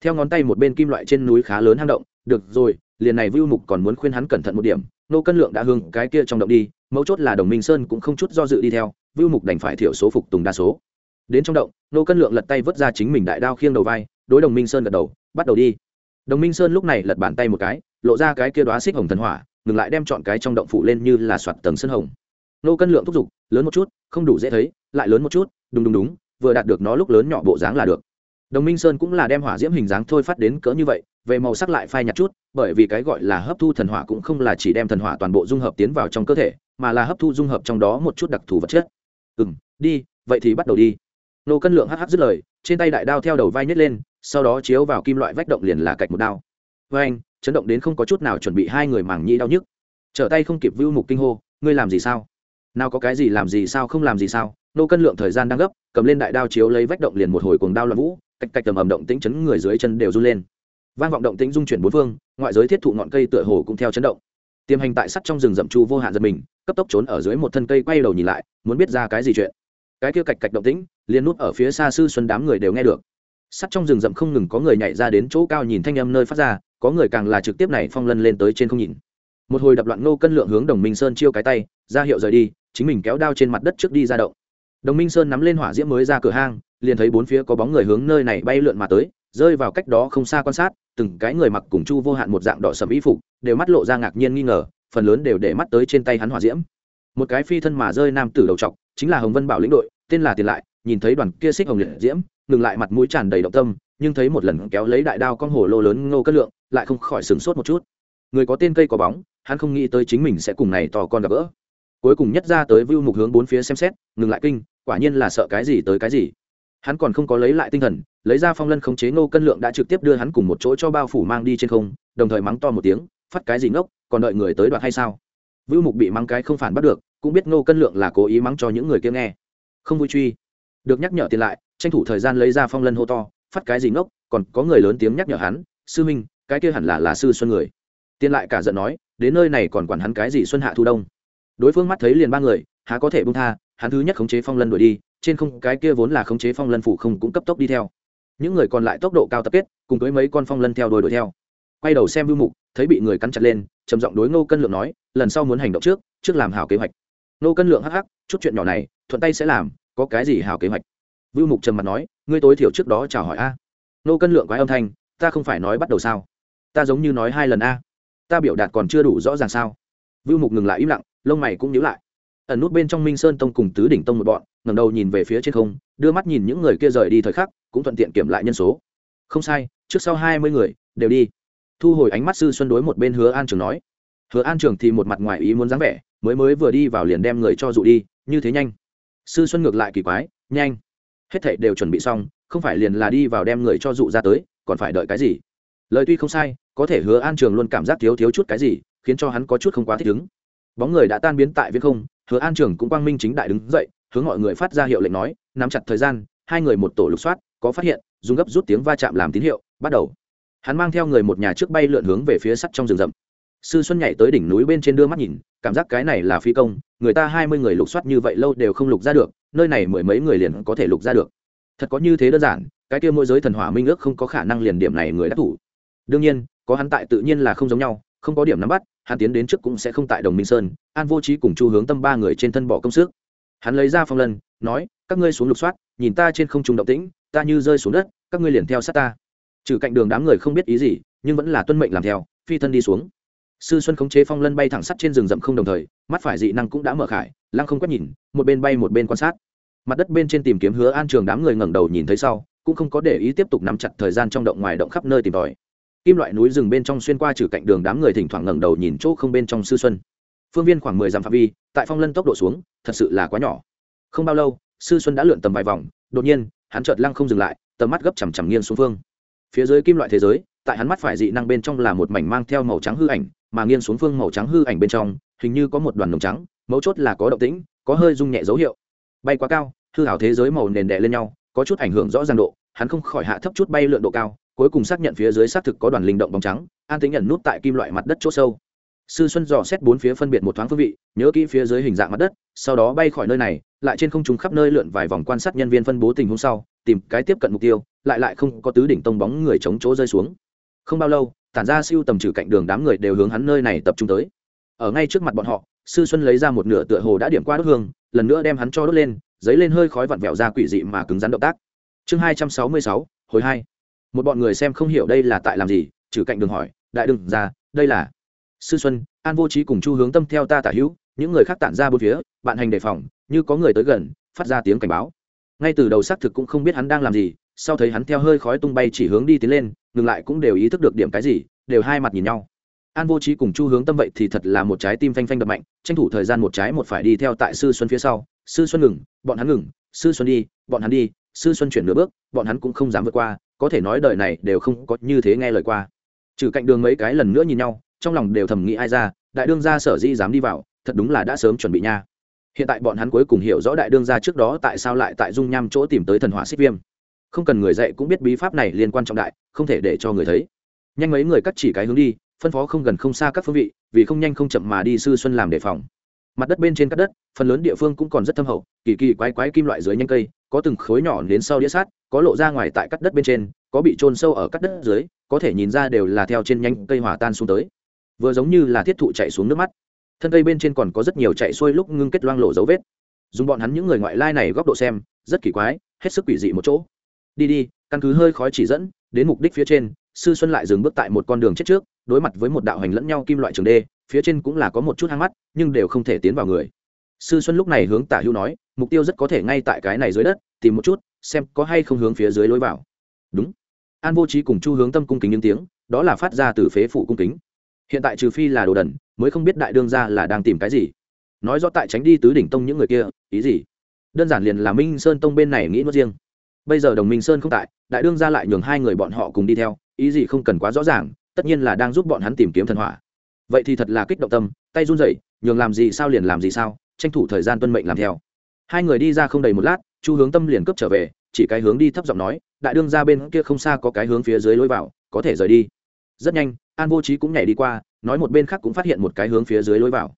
A: Theo ngón tay một bên kim loại trên núi khá lớn hang động, được rồi, liền này vưu mục còn muốn khuyên hắn cẩn thận một điểm, nô cân lượng đã hương cái kia trong động đi, mấu chốt là đồng minh sơn cũng không chút do dự đi theo, vưu mục đành phải thiểu số phục tùng đa số. Đến trong động, nô cân lượng lật tay vớt ra chính mình đại đao khiêng đầu vai, đối đồng minh sơn gật đầu, bắt đầu đi đồng minh sơn lúc này lật bàn tay một cái, lộ ra cái kia đoá xích hồng thần hỏa, ngừng lại đem chọn cái trong động phụ lên như là soạt tầng sân hồng. Nô cân lượng thúc giục, lớn một chút, không đủ dễ thấy, lại lớn một chút, đúng đúng đúng, vừa đạt được nó lúc lớn nhỏ bộ dáng là được. Đồng minh sơn cũng là đem hỏa diễm hình dáng thôi phát đến cỡ như vậy, về màu sắc lại phai nhạt chút, bởi vì cái gọi là hấp thu thần hỏa cũng không là chỉ đem thần hỏa toàn bộ dung hợp tiến vào trong cơ thể, mà là hấp thu dung hợp trong đó một chút đặc thù vật chất. Ừ m đi, vậy thì bắt đầu đi. Nô cân lượng hh dứt lời, trên tay đại đao theo đầu vai nhét lên sau đó chiếu vào kim loại vách động liền là cạch một đao. Với anh, chấn động đến không có chút nào chuẩn bị hai người mảng nhĩ đau nhức. Trở tay không kịp vưu mục kinh hô, ngươi làm gì sao? Nào có cái gì làm gì sao không làm gì sao? Nô cân lượng thời gian đang gấp, cầm lên đại đao chiếu lấy vách động liền một hồi cuồng đao loạn vũ, cạch cạch tầm ầm động tĩnh chấn người dưới chân đều run lên. Vang vọng động tĩnh dung chuyển bốn phương, ngoại giới thiết thụ ngọn cây tựa hồ cũng theo chấn động. Tiềm hành tại sắt trong rừng rậm chu vô hạn giật mình, cấp tốc trốn ở dưới một thân cây quay đầu nhìn lại, muốn biết ra cái gì chuyện. Cái kia cạch cạch động tĩnh, liền nút ở phía xa sư xuân đám người đều nghe được sắt trong rừng rậm không ngừng có người nhảy ra đến chỗ cao nhìn thanh âm nơi phát ra, có người càng là trực tiếp này phong lân lên tới trên không nhìn. Một hồi đập loạn nô cân lượng hướng đồng minh sơn chiêu cái tay, ra hiệu rời đi, chính mình kéo đao trên mặt đất trước đi ra động. Đồng minh sơn nắm lên hỏa diễm mới ra cửa hang, liền thấy bốn phía có bóng người hướng nơi này bay lượn mà tới, rơi vào cách đó không xa quan sát, từng cái người mặc cùng chu vô hạn một dạng đỏ sầm y phục, đều mắt lộ ra ngạc nhiên nghi ngờ, phần lớn đều để mắt tới trên tay hắn hỏa diễm. Một cái phi thân mà rơi nam tử đầu trọc, chính là hồng vân bảo lĩnh đội, tên là tiền lại, nhìn thấy đoàn kia xích hồng liệt diễm ngừng lại mặt mũi tràn đầy động tâm, nhưng thấy một lần kéo lấy đại đao con hổ lô lớn ngô cất lượng, lại không khỏi sửng sốt một chút. Người có tên cây có bóng, hắn không nghĩ tới chính mình sẽ cùng này tò con gặp gỡ. Cuối cùng nhất ra tới vưu mục hướng bốn phía xem xét, ngừng lại kinh, quả nhiên là sợ cái gì tới cái gì. Hắn còn không có lấy lại tinh thần, lấy ra phong lân khống chế ngô cân lượng đã trực tiếp đưa hắn cùng một chỗ cho bao phủ mang đi trên không, đồng thời mắng to một tiếng, phát cái gì ngốc, còn đợi người tới đoạn hay sao? Vưu mục bị mắng cái không phản bắt được, cũng biết ngô cân lượng là cố ý mắng cho những người kia nghe. Không vui truy được nhắc nhở tiền lại, tranh thủ thời gian lấy ra phong lân hô to, phát cái gì ngốc, còn có người lớn tiếng nhắc nhở hắn, sư minh cái kia hẳn là là sư xuân người. Tiền lại cả giận nói, đến nơi này còn quản hắn cái gì xuân hạ thu đông? Đối phương mắt thấy liền ba người, há có thể bung tha, hắn thứ nhất khống chế phong lân đuổi đi, trên không cái kia vốn là khống chế phong lân phủ không cũng cấp tốc đi theo. Những người còn lại tốc độ cao tập kết, cùng với mấy con phong lân theo đuổi đuổi theo. Quay đầu xem vưu mục, thấy bị người cắn chặt lên, trầm giọng đối ngô cân lượng nói, lần sau muốn hành động trước trước làm hảo kế hoạch. Ngô cân lượng hắc hắc, chút chuyện nhỏ này, thuận tay sẽ làm có cái gì hảo kế hoạch? Vưu mục trầm mặt nói, ngươi tối thiểu trước đó chào hỏi a. Nô cân lượng quái âm thanh, ta không phải nói bắt đầu sao? Ta giống như nói hai lần a. Ta biểu đạt còn chưa đủ rõ ràng sao? Vưu mục ngừng lại im lặng, lông mày cũng nhíu lại. Ẩn nút bên trong minh sơn tông cùng tứ đỉnh tông một bọn, ngẩng đầu nhìn về phía trên không, đưa mắt nhìn những người kia rời đi thời khắc, cũng thuận tiện kiểm lại nhân số. Không sai, trước sau hai mươi người, đều đi. Thu hồi ánh mắt sư xuân đối một bên hứa an trường nói. Hứa an trường thì một mặt ngoài ý muốn dáng vẻ, mới mới vừa đi vào liền đem người cho dụ đi, như thế nhanh sư xuân ngược lại kỳ quái, nhanh, hết thảy đều chuẩn bị xong, không phải liền là đi vào đem người cho dụ ra tới, còn phải đợi cái gì? Lời tuy không sai, có thể hứa an trường luôn cảm giác thiếu thiếu chút cái gì, khiến cho hắn có chút không quá thích ứng. Bóng người đã tan biến tại viễn không, hứa an trường cũng quang minh chính đại đứng dậy, hướng mọi người phát ra hiệu lệnh nói, nắm chặt thời gian, hai người một tổ lục soát, có phát hiện, dùng gấp rút tiếng va chạm làm tín hiệu, bắt đầu. Hắn mang theo người một nhà trước bay lượn hướng về phía sắt trong rừng rậm sư xuân nhảy tới đỉnh núi bên trên đưa mắt nhìn, cảm giác cái này là phi công, người ta hai mươi người lục soát như vậy lâu đều không lục ra được, nơi này mười mấy người liền có thể lục ra được. Thật có như thế đơn giản, cái kia môi giới thần hỏa minh ước không có khả năng liền điểm này người đắc thủ. Đương nhiên, có hắn tại tự nhiên là không giống nhau, không có điểm nắm bắt, hắn tiến đến trước cũng sẽ không tại đồng minh sơn, an vô trí cùng chu hướng tâm ba người trên thân bỏ công sức. Hắn lấy ra phong lân, nói, các ngươi xuống lục soát, nhìn ta trên không trung động tĩnh, ta như rơi xuống đất, các ngươi liền theo sát ta. Trừ cạnh đường đám người không biết ý gì, nhưng vẫn là tuân mệnh làm theo, phi thân đi xuống sư xuân khống chế phong lân bay thẳng sắt trên rừng rậm không đồng thời, mắt phải dị năng cũng đã mở khải, lăng không quét nhìn, một bên bay một bên quan sát. Mặt đất bên trên tìm kiếm hứa an trường đám người ngẩng đầu nhìn thấy sau, cũng không có để ý tiếp tục nắm chặt thời gian trong động ngoài động khắp nơi tìm tòi. Kim loại núi rừng bên trong xuyên qua trừ cạnh đường đám người thỉnh thoảng ngẩng đầu nhìn chỗ không bên trong sư xuân. Phương viên khoảng mười dặm phạm vi, tại phong lân tốc độ xuống, thật sự là quá nhỏ. Không bao lâu, sư xuân đã lượn tầm vài vòng, đột nhiên, hắn chợt lăng không dừng lại, tầm mắt gấp chằm chằm nghiêng xuống phương. Phía dưới kim loại thế giới tại hắn mắt phải dị năng bên trong là một mảnh mang theo màu trắng hư ảnh, mà nghiêng xuống phương màu trắng hư ảnh bên trong, hình như có một đoàn nồng trắng, mấu chốt là có động tĩnh, có hơi rung nhẹ dấu hiệu. Bay quá cao, hư hảo thế giới màu nền đè lên nhau, có chút ảnh hưởng rõ ràng độ, hắn không khỏi hạ thấp chút bay lượn độ cao, cuối cùng xác nhận phía dưới xác thực có đoàn linh động bóng trắng, an tính nhận nút tại kim loại mặt đất chỗ sâu. Sư xuân dò xét bốn phía phân biệt một thoáng phương vị, nhớ kỹ phía dưới hình dạng mặt đất, sau đó bay khỏi nơi này, lại trên không trung khắp nơi lượn vài vòng quan sát nhân viên phân bố tình huống sau, tìm cái tiếp cận mục tiêu, lại lại không có tứ đỉnh tông bóng người chống chỗ rơi xuống không bao lâu, tản ra siêu tầm trừ cạnh đường đám người đều hướng hắn nơi này tập trung tới. Ở ngay trước mặt bọn họ, sư xuân lấy ra một nửa tựa hồ đã điểm qua đốt hương, lần nữa đem hắn cho đốt lên dấy lên hơi khói vặn vẹo ra quỷ dị mà cứng rắn động tác. Chương hai trăm sáu mươi sáu, hồi hai. Một bọn người xem không hiểu đây là tại làm gì, trừ cạnh đường hỏi, đại đừng ra, đây là sư xuân, an vô trí cùng chu hướng tâm theo ta tả hữu, những người khác tản ra bốn phía, bạn hành đề phòng, như có người tới gần, phát ra tiếng cảnh báo. Ngay từ đầu xác thực cũng không biết hắn đang làm gì sau thấy hắn theo hơi khói tung bay chỉ hướng đi tiến lên, ngừng lại cũng đều ý thức được điểm cái gì, đều hai mặt nhìn nhau. An vô trí cùng chu hướng tâm vậy thì thật là một trái tim phanh phanh đập mạnh, tranh thủ thời gian một trái một phải đi theo tại sư xuân phía sau. Sư xuân ngừng, bọn hắn ngừng, sư xuân đi, bọn hắn đi, sư xuân chuyển nửa bước, bọn hắn cũng không dám vượt qua, có thể nói đời này đều không có như thế nghe lời qua. Trừ cạnh đường mấy cái lần nữa nhìn nhau, trong lòng đều thầm nghĩ ai ra, đại đương gia sở di dám đi vào, thật đúng là đã sớm chuẩn bị nha. Hiện tại bọn hắn cuối cùng hiểu rõ đại đương gia trước đó tại sao lại tại dung nham chỗ tìm tới thần hỏa xích viêm không cần người dạy cũng biết bí pháp này liên quan trọng đại, không thể để cho người thấy. Nhanh mấy người cắt chỉ cái hướng đi, phân phó không gần không xa các phương vị, vì không nhanh không chậm mà đi sư xuân làm đề phòng. Mặt đất bên trên các đất, phần lớn địa phương cũng còn rất thâm hậu, kỳ kỳ quái quái kim loại dưới nhanh cây, có từng khối nhỏ đến sau đĩa sát, có lộ ra ngoài tại cắt đất bên trên, có bị trôn sâu ở cắt đất dưới, có thể nhìn ra đều là theo trên nhanh cây hòa tan xuống tới. Vừa giống như là thiết thụ chạy xuống nước mắt. Thân cây bên trên còn có rất nhiều chạy xuôi lúc ngưng kết loang lộ dấu vết. Dùng bọn hắn những người ngoại lai này góc độ xem, rất kỳ quái, hết sức quỷ dị một chỗ đi đi, căn cứ hơi khói chỉ dẫn, đến mục đích phía trên, sư xuân lại dừng bước tại một con đường chết trước, đối mặt với một đạo hành lẫn nhau kim loại trường đê, phía trên cũng là có một chút hang mắt, nhưng đều không thể tiến vào người. Sư xuân lúc này hướng tả hữu nói, mục tiêu rất có thể ngay tại cái này dưới đất, tìm một chút, xem có hay không hướng phía dưới lối vào. Đúng. An vô trí cùng chu hướng tâm cung kính những tiếng, đó là phát ra từ phế phủ cung kính. Hiện tại trừ phi là đồ đần, mới không biết đại đương ra là đang tìm cái gì. Nói rõ tại tránh đi tứ đỉnh tông những người kia, ý gì? Đơn giản liền là minh sơn tông bên này nghĩ nuốt riêng bây giờ đồng minh sơn không tại, đại đương ra lại nhường hai người bọn họ cùng đi theo, ý gì không cần quá rõ ràng, tất nhiên là đang giúp bọn hắn tìm kiếm thần hỏa. Vậy thì thật là kích động tâm, tay run rẩy, nhường làm gì sao liền làm gì sao, tranh thủ thời gian tuân mệnh làm theo. Hai người đi ra không đầy một lát, chu hướng tâm liền cướp trở về, chỉ cái hướng đi thấp giọng nói, đại đương ra bên kia không xa có cái hướng phía dưới lối vào, có thể rời đi. Rất nhanh, an vô trí cũng nhảy đi qua, nói một bên khác cũng phát hiện một cái hướng phía dưới lối vào.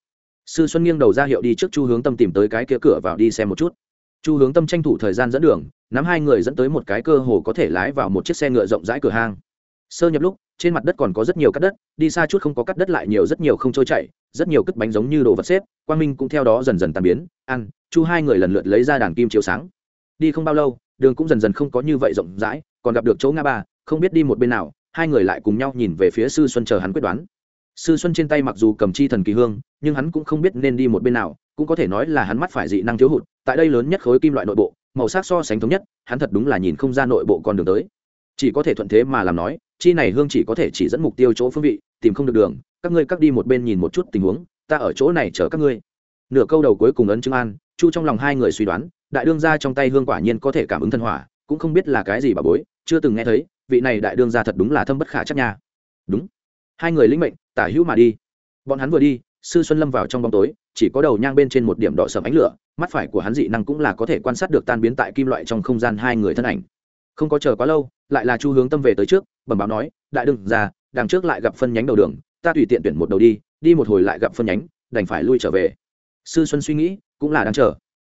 A: Sư xuân nghiêng đầu ra hiệu đi trước chu hướng tâm tìm tới cái kia cửa vào đi xem một chút. Chu hướng tâm tranh thủ thời gian dẫn đường nắm hai người dẫn tới một cái cơ hồ có thể lái vào một chiếc xe ngựa rộng rãi cửa hang. Sơ nhập lúc, trên mặt đất còn có rất nhiều cắt đất, đi xa chút không có cắt đất lại nhiều rất nhiều không trôi chảy, rất nhiều cất bánh giống như đồ vật xếp, quang minh cũng theo đó dần dần tàn biến, ăn, chu hai người lần lượt lấy ra đàn kim chiếu sáng. Đi không bao lâu, đường cũng dần dần không có như vậy rộng rãi, còn gặp được chỗ ngã ba, không biết đi một bên nào, hai người lại cùng nhau nhìn về phía sư xuân chờ hắn quyết đoán. Sư xuân trên tay mặc dù cầm chi thần kỳ hương, nhưng hắn cũng không biết nên đi một bên nào, cũng có thể nói là hắn mắt phải dị năng thiếu hụt, tại đây lớn nhất khối kim loại nội bộ màu sắc so sánh thống nhất, hắn thật đúng là nhìn không ra nội bộ con đường tới. Chỉ có thể thuận thế mà làm nói, chi này hương chỉ có thể chỉ dẫn mục tiêu chỗ phương vị, tìm không được đường, các ngươi cắt đi một bên nhìn một chút tình huống, ta ở chỗ này chờ các ngươi. Nửa câu đầu cuối cùng ấn chứng an, chu trong lòng hai người suy đoán, đại đương gia trong tay hương quả nhiên có thể cảm ứng thân hỏa, cũng không biết là cái gì bà bối, chưa từng nghe thấy, vị này đại đương gia thật đúng là thâm bất khả chắc nha. Đúng. Hai người lĩnh mệnh, tả hữu mà đi. Bọn hắn vừa đi sư xuân lâm vào trong bóng tối, chỉ có đầu nhang bên trên một điểm đỏ sầm ánh lửa, mắt phải của hắn dị năng cũng là có thể quan sát được tan biến tại kim loại trong không gian hai người thân ảnh. Không có chờ quá lâu, lại là chu hướng tâm về tới trước, bẩm báo nói, đại đương ra đằng trước lại gặp phân nhánh đầu đường, ta tùy tiện tuyển một đầu đi đi một hồi lại gặp phân nhánh, đành phải lui trở về. Sư xuân suy nghĩ, cũng là đang chờ.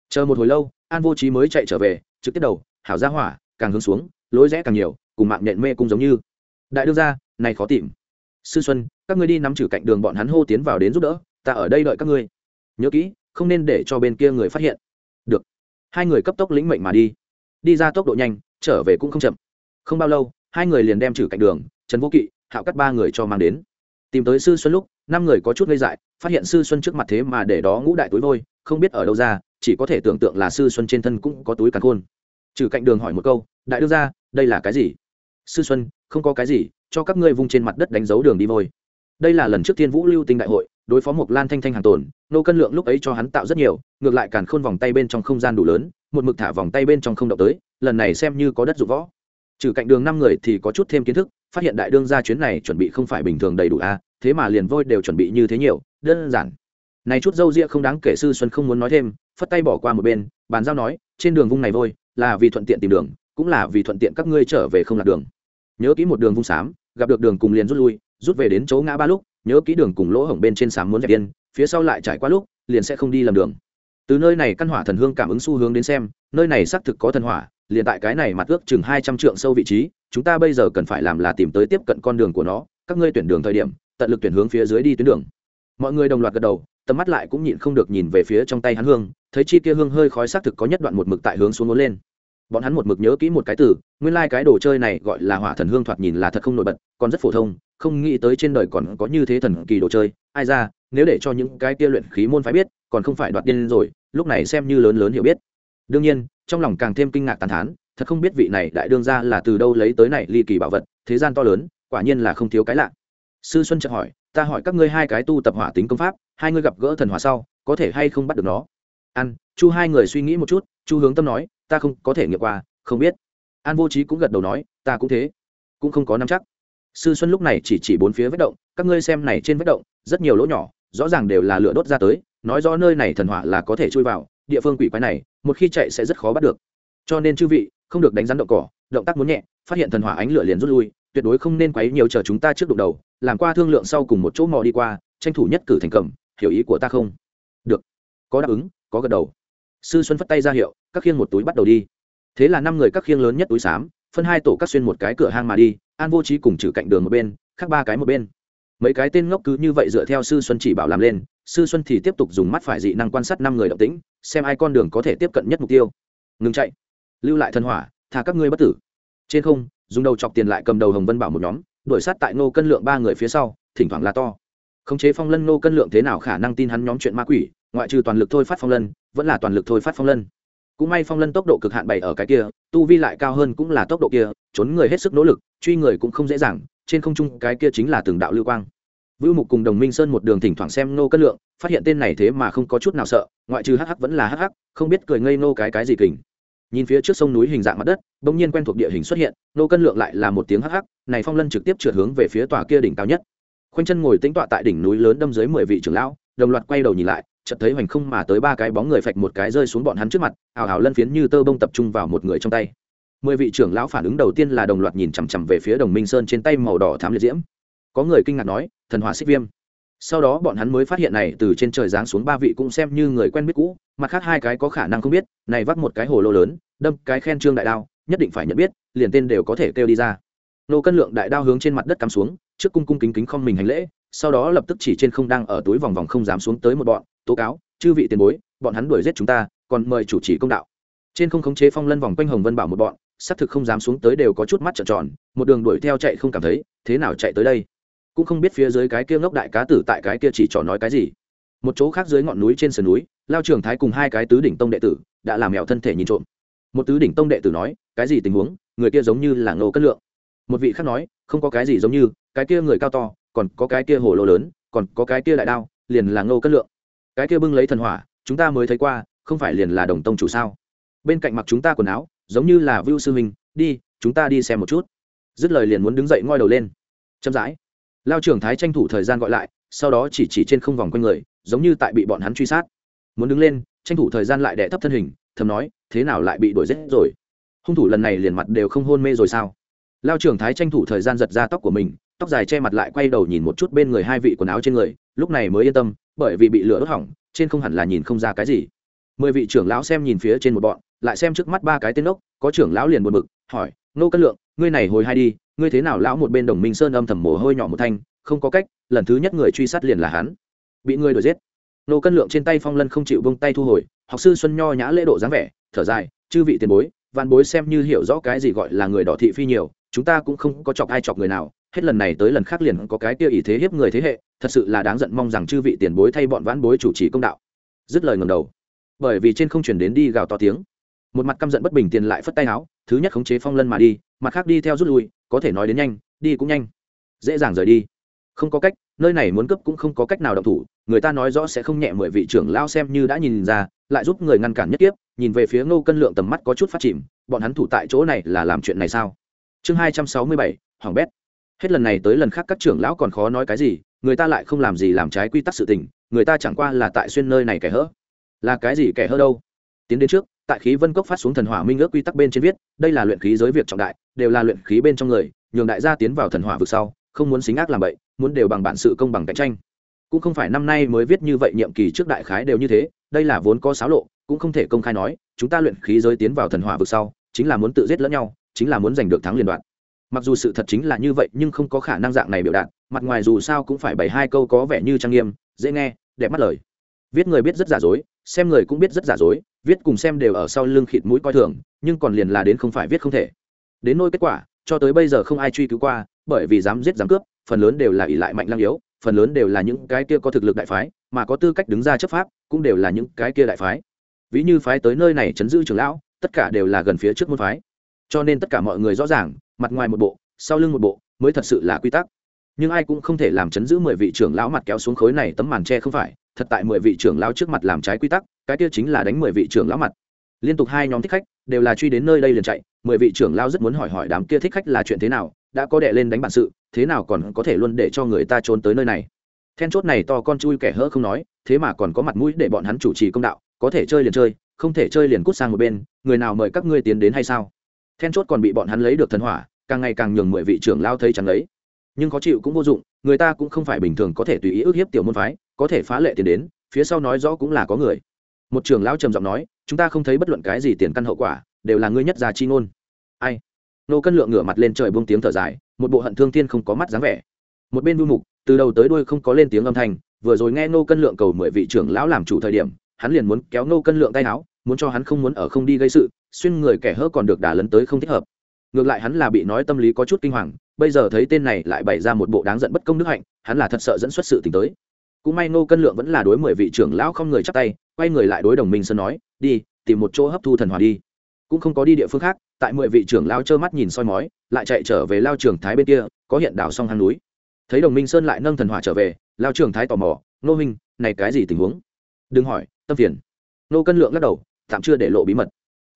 A: Chờ một hồi lâu, an vô trí mới chạy trở về, trực tiếp đầu, hảo ra hỏa, càng hướng xuống, lối rẽ càng nhiều, cùng mạng nhện mê cũng giống như. Đại đương ra này khó tìm sư xuân, các ngươi đi nắm trừ cạnh đường bọn hắn hô tiến vào đến giúp đỡ, ta ở đây đợi các ngươi. Nhớ kỹ, không nên để cho bên kia người phát hiện. Được. Hai người cấp tốc lĩnh mệnh mà đi. Đi ra tốc độ nhanh, trở về cũng không chậm. Không bao lâu, hai người liền đem trừ cạnh đường, trần vô kỵ, hạo cắt ba người cho mang đến. Tìm tới sư xuân lúc, năm người có chút ngây dại, phát hiện sư xuân trước mặt thế mà để đó ngũ đại túi vôi, không biết ở đâu ra, chỉ có thể tưởng tượng là sư xuân trên thân cũng có túi càn khôn. Trừ cạnh đường hỏi một câu, đại đưa ra đây là cái gì? Sư xuân, không có cái gì cho các ngươi vung trên mặt đất đánh dấu đường đi vôi. Đây là lần trước thiên vũ lưu tinh đại hội, đối phó Mộc lan thanh thanh hàng tồn, nô cân lượng lúc ấy cho hắn tạo rất nhiều, ngược lại càn khôn vòng tay bên trong không gian đủ lớn, một mực thả vòng tay bên trong không động tới, lần này xem như có đất dụng võ. Trừ cạnh đường năm người thì có chút thêm kiến thức, phát hiện đại đương ra chuyến này chuẩn bị không phải bình thường đầy đủ a thế mà liền vôi đều chuẩn bị như thế nhiều, đơn giản. Này chút dâu ria không đáng kể sư xuân không muốn nói thêm, phất tay bỏ qua một bên, bàn giao nói, trên đường vung này vôi, là vì thuận tiện tìm đường, cũng là vì thuận tiện các ngươi trở về không lạc đường nhớ kỹ một đường vung xám, gặp được đường cùng liền rút lui, rút về đến chỗ ngã ba lúc, nhớ kỹ đường cùng lỗ hổng bên trên xám muốn dẹp yên, phía sau lại trải qua lúc, liền sẽ không đi lầm đường. Từ nơi này căn hỏa thần hương cảm ứng xu hướng đến xem, nơi này xác thực có thần hỏa, liền tại cái này mặt ước chừng hai trăm trượng sâu vị trí, chúng ta bây giờ cần phải làm là tìm tới tiếp cận con đường của nó, các ngươi tuyển đường thời điểm, tận lực tuyển hướng phía dưới đi tuyến đường. Mọi người đồng loạt gật đầu, tầm mắt lại cũng nhịn không được nhìn về phía trong tay hắn hương, thấy chi kia hương hơi khói xác thực có nhất đoạn một mực tại hướng xuống muốn lên bọn hắn một mực nhớ kỹ một cái từ, nguyên lai、like、cái đồ chơi này gọi là hỏa thần hương thoạt nhìn là thật không nổi bật, còn rất phổ thông, không nghĩ tới trên đời còn có như thế thần kỳ đồ chơi. Ai ra, nếu để cho những cái kia luyện khí môn phải biết, còn không phải đoạt điên rồi, lúc này xem như lớn lớn hiểu biết. Đương nhiên, trong lòng càng thêm kinh ngạc tàn thán, thật không biết vị này đại đương ra là từ đâu lấy tới này ly kỳ bảo vật, thế gian to lớn, quả nhiên là không thiếu cái lạ. Sư xuân chợt hỏi, ta hỏi các ngươi hai cái tu tập hỏa tính công pháp, hai ngươi gặp gỡ thần hỏa sau, có thể hay không bắt được nó? Ăn. Chu hai người suy nghĩ một chút, chu hướng tâm nói ta không có thể nghiệm qua, không biết. An vô trí cũng gật đầu nói, ta cũng thế. Cũng không có nắm chắc. Sư xuân lúc này chỉ chỉ bốn phía vết động, các ngươi xem này trên vết động, rất nhiều lỗ nhỏ, rõ ràng đều là lửa đốt ra tới, nói rõ nơi này thần hỏa là có thể chui vào, địa phương quỷ quái này, một khi chạy sẽ rất khó bắt được. Cho nên chư vị, không được đánh rắn động cỏ, động tác muốn nhẹ, phát hiện thần hỏa ánh lửa liền rút lui, tuyệt đối không nên quấy nhiều chờ chúng ta trước đụng đầu, làm qua thương lượng sau cùng một chỗ mò đi qua, tranh thủ nhất cử thành cầm, hiểu ý của ta không? Được. Có đáp ứng, có gật đầu sư xuân phất tay ra hiệu, các khiêng một túi bắt đầu đi. Thế là năm người các khiêng lớn nhất túi xám, phân hai tổ các xuyên một cái cửa hang mà đi, an vô trí cùng trừ cạnh đường một bên, khác ba cái một bên. Mấy cái tên ngốc cứ như vậy dựa theo sư xuân chỉ bảo làm lên, sư xuân thì tiếp tục dùng mắt phải dị năng quan sát năm người động tĩnh, xem ai con đường có thể tiếp cận nhất mục tiêu. Ngừng chạy. Lưu lại thần hỏa, thả các ngươi bất tử. Trên không, dùng đầu chọc tiền lại cầm đầu hồng vân bảo một nhóm, đuổi sát tại nô cân lượng ba người phía sau, thỉnh thoảng là to khống chế phong lân nô cân lượng thế nào khả năng tin hắn nhóm chuyện ma quỷ, ngoại trừ toàn lực thôi phát phong lân, vẫn là toàn lực thôi phát phong lân. Cũng may phong lân tốc độ cực hạn bày ở cái kia, tu vi lại cao hơn cũng là tốc độ kia, trốn người hết sức nỗ lực, truy người cũng không dễ dàng, trên không trung cái kia chính là từng đạo lưu quang. Vưu mục cùng đồng minh sơn một đường thỉnh thoảng xem nô cân lượng, phát hiện tên này thế mà không có chút nào sợ, ngoại trừ hắc hắc vẫn là hắc hắc, không biết cười ngây nô cái cái gì kình. Nhìn phía trước sông núi hình dạng mặt đất, bỗng nhiên quen thuộc địa hình xuất hiện, nô cân lượng lại là một tiếng hắc hắc, này phong lân trực tiếp trượt hướng về phía tòa kia đỉnh cao nhất khoanh chân ngồi tĩnh tọa tại đỉnh núi lớn đâm dưới mười vị trưởng lão, đồng loạt quay đầu nhìn lại, chợt thấy hoành không mà tới ba cái bóng người phạch một cái rơi xuống bọn hắn trước mặt ảo ảo lân phiến như tơ bông tập trung vào một người trong tay. Mười vị trưởng lão phản ứng đầu tiên là đồng loạt nhìn chằm chằm về phía đồng minh sơn trên tay màu đỏ thám liệt diễm. Có người kinh ngạc nói, thần hỏa xích viêm. Sau đó bọn hắn mới phát hiện này từ trên trời giáng xuống ba vị cũng xem như người quen biết cũ, mặt khác hai cái có khả năng không biết, này vắt một cái hồ lô lớn, đâm cái khen trương đại đao, nhất định phải nhận biết, liền tên đều có thể kêu đi ra. Nô cân lượng đại đao hướng trên mặt đất cắm xuống trước cung cung kính kính không mình hành lễ, sau đó lập tức chỉ trên không đang ở túi vòng vòng không dám xuống tới một bọn, tố cáo, chư vị tiền bối, bọn hắn đuổi giết chúng ta, còn mời chủ trì công đạo. Trên không khống chế phong lân vòng quanh hồng vân bảo một bọn, xác thực không dám xuống tới đều có chút mắt trợn tròn, một đường đuổi theo chạy không cảm thấy, thế nào chạy tới đây? Cũng không biết phía dưới cái kia ngốc đại cá tử tại cái kia chỉ trò nói cái gì. Một chỗ khác dưới ngọn núi trên sườn núi, lao trường thái cùng hai cái tứ đỉnh tông đệ tử đã làm mèo thân thể nhìn trộm. Một tứ đỉnh tông đệ tử nói, cái gì tình huống? Người kia giống như là ngô cất lượng. Một vị khác nói, không có cái gì giống như cái kia người cao to, còn có cái kia hồ lô lớn, còn có cái kia đại đao, liền là ngô cất lượng. Cái kia bưng lấy thần hỏa, chúng ta mới thấy qua, không phải liền là đồng tông chủ sao? Bên cạnh mặc chúng ta quần áo, giống như là vưu sư minh, đi, chúng ta đi xem một chút. Dứt lời liền muốn đứng dậy ngoi đầu lên. Chậm rãi. Lao trưởng thái tranh thủ thời gian gọi lại, sau đó chỉ chỉ trên không vòng quanh người, giống như tại bị bọn hắn truy sát. Muốn đứng lên, tranh thủ thời gian lại đẻ thấp thân hình, thầm nói, thế nào lại bị đuổi giết rồi? Hung thủ lần này liền mặt đều không hôn mê rồi sao? Lao trưởng thái tranh thủ thời gian giật ra tóc của mình, tóc dài che mặt lại quay đầu nhìn một chút bên người hai vị quần áo trên người, lúc này mới yên tâm, bởi vì bị lửa đốt hỏng, trên không hẳn là nhìn không ra cái gì. Mười vị trưởng lão xem nhìn phía trên một bọn, lại xem trước mắt ba cái tên ốc có trưởng lão liền buồn bực, hỏi nô cân lượng, ngươi này hồi hai đi, ngươi thế nào lão một bên đồng minh sơn âm thầm mồ hôi nhỏ một thanh, không có cách, lần thứ nhất người truy sát liền là hắn. Bị người đuổi giết. Nô cân lượng trên tay phong lân không chịu bông tay thu hồi, học sư xuân nho nhã lễ độ dáng vẻ, thở dài, chư vị tiền bối văn bối xem như hiểu rõ cái gì gọi là người đỏ thị phi nhiều chúng ta cũng không có chọc ai chọc người nào, hết lần này tới lần khác liền có cái kia ý thế hiếp người thế hệ, thật sự là đáng giận mong rằng chư vị tiền bối thay bọn vãn bối chủ trì công đạo. Dứt lời ngầm đầu. Bởi vì trên không chuyển đến đi gào to tiếng. Một mặt căm giận bất bình tiền lại phất tay áo, thứ nhất khống chế phong lân mà đi, mặt khác đi theo rút lui, có thể nói đến nhanh, đi cũng nhanh. Dễ dàng rời đi. Không có cách, nơi này muốn cấp cũng không có cách nào động thủ, người ta nói rõ sẽ không nhẹ mười vị trưởng lao xem như đã nhìn ra, lại giúp người ngăn cản nhất tiếp nhìn về phía ngô cân lượng tầm mắt có chút phát chìm, bọn hắn thủ tại chỗ này là làm chuyện này sao? Chương hai trăm sáu mươi bảy hoàng bét. Hết lần này tới lần khác các trưởng lão còn khó nói cái gì, người ta lại không làm gì làm trái quy tắc sự tình, người ta chẳng qua là tại xuyên nơi này kẻ hỡ là cái gì kẻ hỡ đâu? Tiến đến trước, tại khí vân cốc phát xuống thần hỏa minh ước quy tắc bên trên viết, đây là luyện khí giới việc trọng đại, đều là luyện khí bên trong người, nhường đại gia tiến vào thần hỏa vực sau, không muốn xính ác làm vậy muốn đều bằng bản sự công bằng cạnh tranh. Cũng không phải năm nay mới viết như vậy nhiệm kỳ trước đại khái đều như thế, đây là vốn có xáo lộ, cũng không thể công khai nói, chúng ta luyện khí giới tiến vào thần hỏa vực sau, chính là muốn tự giết lẫn nhau chính là muốn giành được thắng liên đoạn mặc dù sự thật chính là như vậy, nhưng không có khả năng dạng này biểu đạt, mặt ngoài dù sao cũng phải bày hai câu có vẻ như trang nghiêm, dễ nghe, đẹp mắt lời. Viết người biết rất giả dối, xem người cũng biết rất giả dối, viết cùng xem đều ở sau lưng khịt mũi coi thường, nhưng còn liền là đến không phải viết không thể. Đến nôi kết quả, cho tới bây giờ không ai truy cứu qua, bởi vì dám giết dám cướp, phần lớn đều là ỷ lại mạnh lăng yếu, phần lớn đều là những cái kia có thực lực đại phái, mà có tư cách đứng ra chấp pháp, cũng đều là những cái kia đại phái. Ví như phái tới nơi này chấn giữ trưởng lão, tất cả đều là gần phía trước môn phái cho nên tất cả mọi người rõ ràng, mặt ngoài một bộ, sau lưng một bộ mới thật sự là quy tắc. Nhưng ai cũng không thể làm chấn giữ mười vị trưởng lão mặt kéo xuống khối này tấm màn tre không phải, thật tại mười vị trưởng lão trước mặt làm trái quy tắc, cái kia chính là đánh mười vị trưởng lão mặt. Liên tục hai nhóm thích khách đều là truy đến nơi đây liền chạy, mười vị trưởng lão rất muốn hỏi hỏi đám kia thích khách là chuyện thế nào, đã có đệ lên đánh bản sự, thế nào còn có thể luôn để cho người ta trốn tới nơi này. Then chốt này to con chui kẻ hỡ không nói, thế mà còn có mặt mũi để bọn hắn chủ trì công đạo, có thể chơi liền chơi, không thể chơi liền cút sang một bên, người nào mời các ngươi tiến đến hay sao? Then chốt còn bị bọn hắn lấy được thần hỏa, càng ngày càng nhường mười vị trưởng lao thấy chẳng lấy nhưng khó chịu cũng vô dụng, người ta cũng không phải bình thường có thể tùy ý ức hiếp tiểu môn phái, có thể phá lệ tiền đến, phía sau nói rõ cũng là có người. Một trưởng lão trầm giọng nói, chúng ta không thấy bất luận cái gì tiền căn hậu quả, đều là ngươi nhất già chi ngôn. Ai? Nô cân lượng ngửa mặt lên trời buông tiếng thở dài, một bộ hận thương thiên không có mắt dáng vẻ. Một bên vui mục, từ đầu tới đuôi không có lên tiếng âm thanh, vừa rồi nghe nô cân lượng cầu mười vị trưởng lão làm chủ thời điểm, hắn liền muốn kéo nô cân lượng tay áo, muốn cho hắn không muốn ở không đi gây sự xuyên người kẻ hỡ còn được đả lấn tới không thích hợp. Ngược lại hắn là bị nói tâm lý có chút kinh hoàng, bây giờ thấy tên này lại bày ra một bộ đáng giận bất công đức hạnh, hắn là thật sợ dẫn xuất sự tình tới. Cũng may nô cân lượng vẫn là đối mười vị trưởng lão không người chắp tay, quay người lại đối đồng minh sơn nói, đi, tìm một chỗ hấp thu thần hòa đi. Cũng không có đi địa phương khác, tại mười vị trưởng lao trơ mắt nhìn soi mói, lại chạy trở về lao trường thái bên kia, có hiện đảo song hang núi. Thấy đồng minh sơn lại nâng thần hỏa trở về, lao trường thái tò mò nô minh này cái gì tình huống? Đừng hỏi, tâm phiền. Nô cân lượng lắc đầu, tạm chưa để lộ bí mật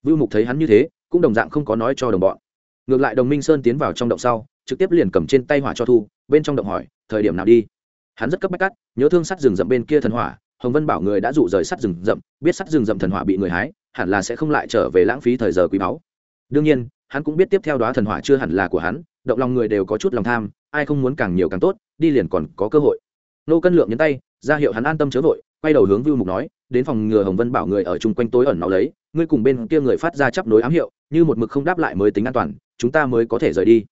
A: vưu mục thấy hắn như thế, cũng đồng dạng không có nói cho đồng bọn. Ngược lại đồng minh sơn tiến vào trong động sau, trực tiếp liền cầm trên tay hỏa cho thu, bên trong động hỏi, thời điểm nào đi? Hắn rất cấp bách cắt, nhớ thương sắt rừng rậm bên kia thần hỏa, hồng vân bảo người đã dụ rời sắt rừng rậm, biết sắt rừng rậm thần hỏa bị người hái, hẳn là sẽ không lại trở về lãng phí thời giờ quý báu. Đương nhiên, hắn cũng biết tiếp theo đó thần hỏa chưa hẳn là của hắn, động lòng người đều có chút lòng tham, ai không muốn càng nhiều càng tốt, đi liền còn có cơ hội. Nô cân lượng nhấn tay, ra hiệu hắn an tâm chớ vội, quay đầu hướng vưu mục nói đến phòng ngừa hồng vân bảo người ở chung quanh tối ẩn nó lấy, ngươi cùng bên kia người phát ra chấp nối ám hiệu, như một mực không đáp lại mới tính an toàn, chúng ta mới có thể rời đi.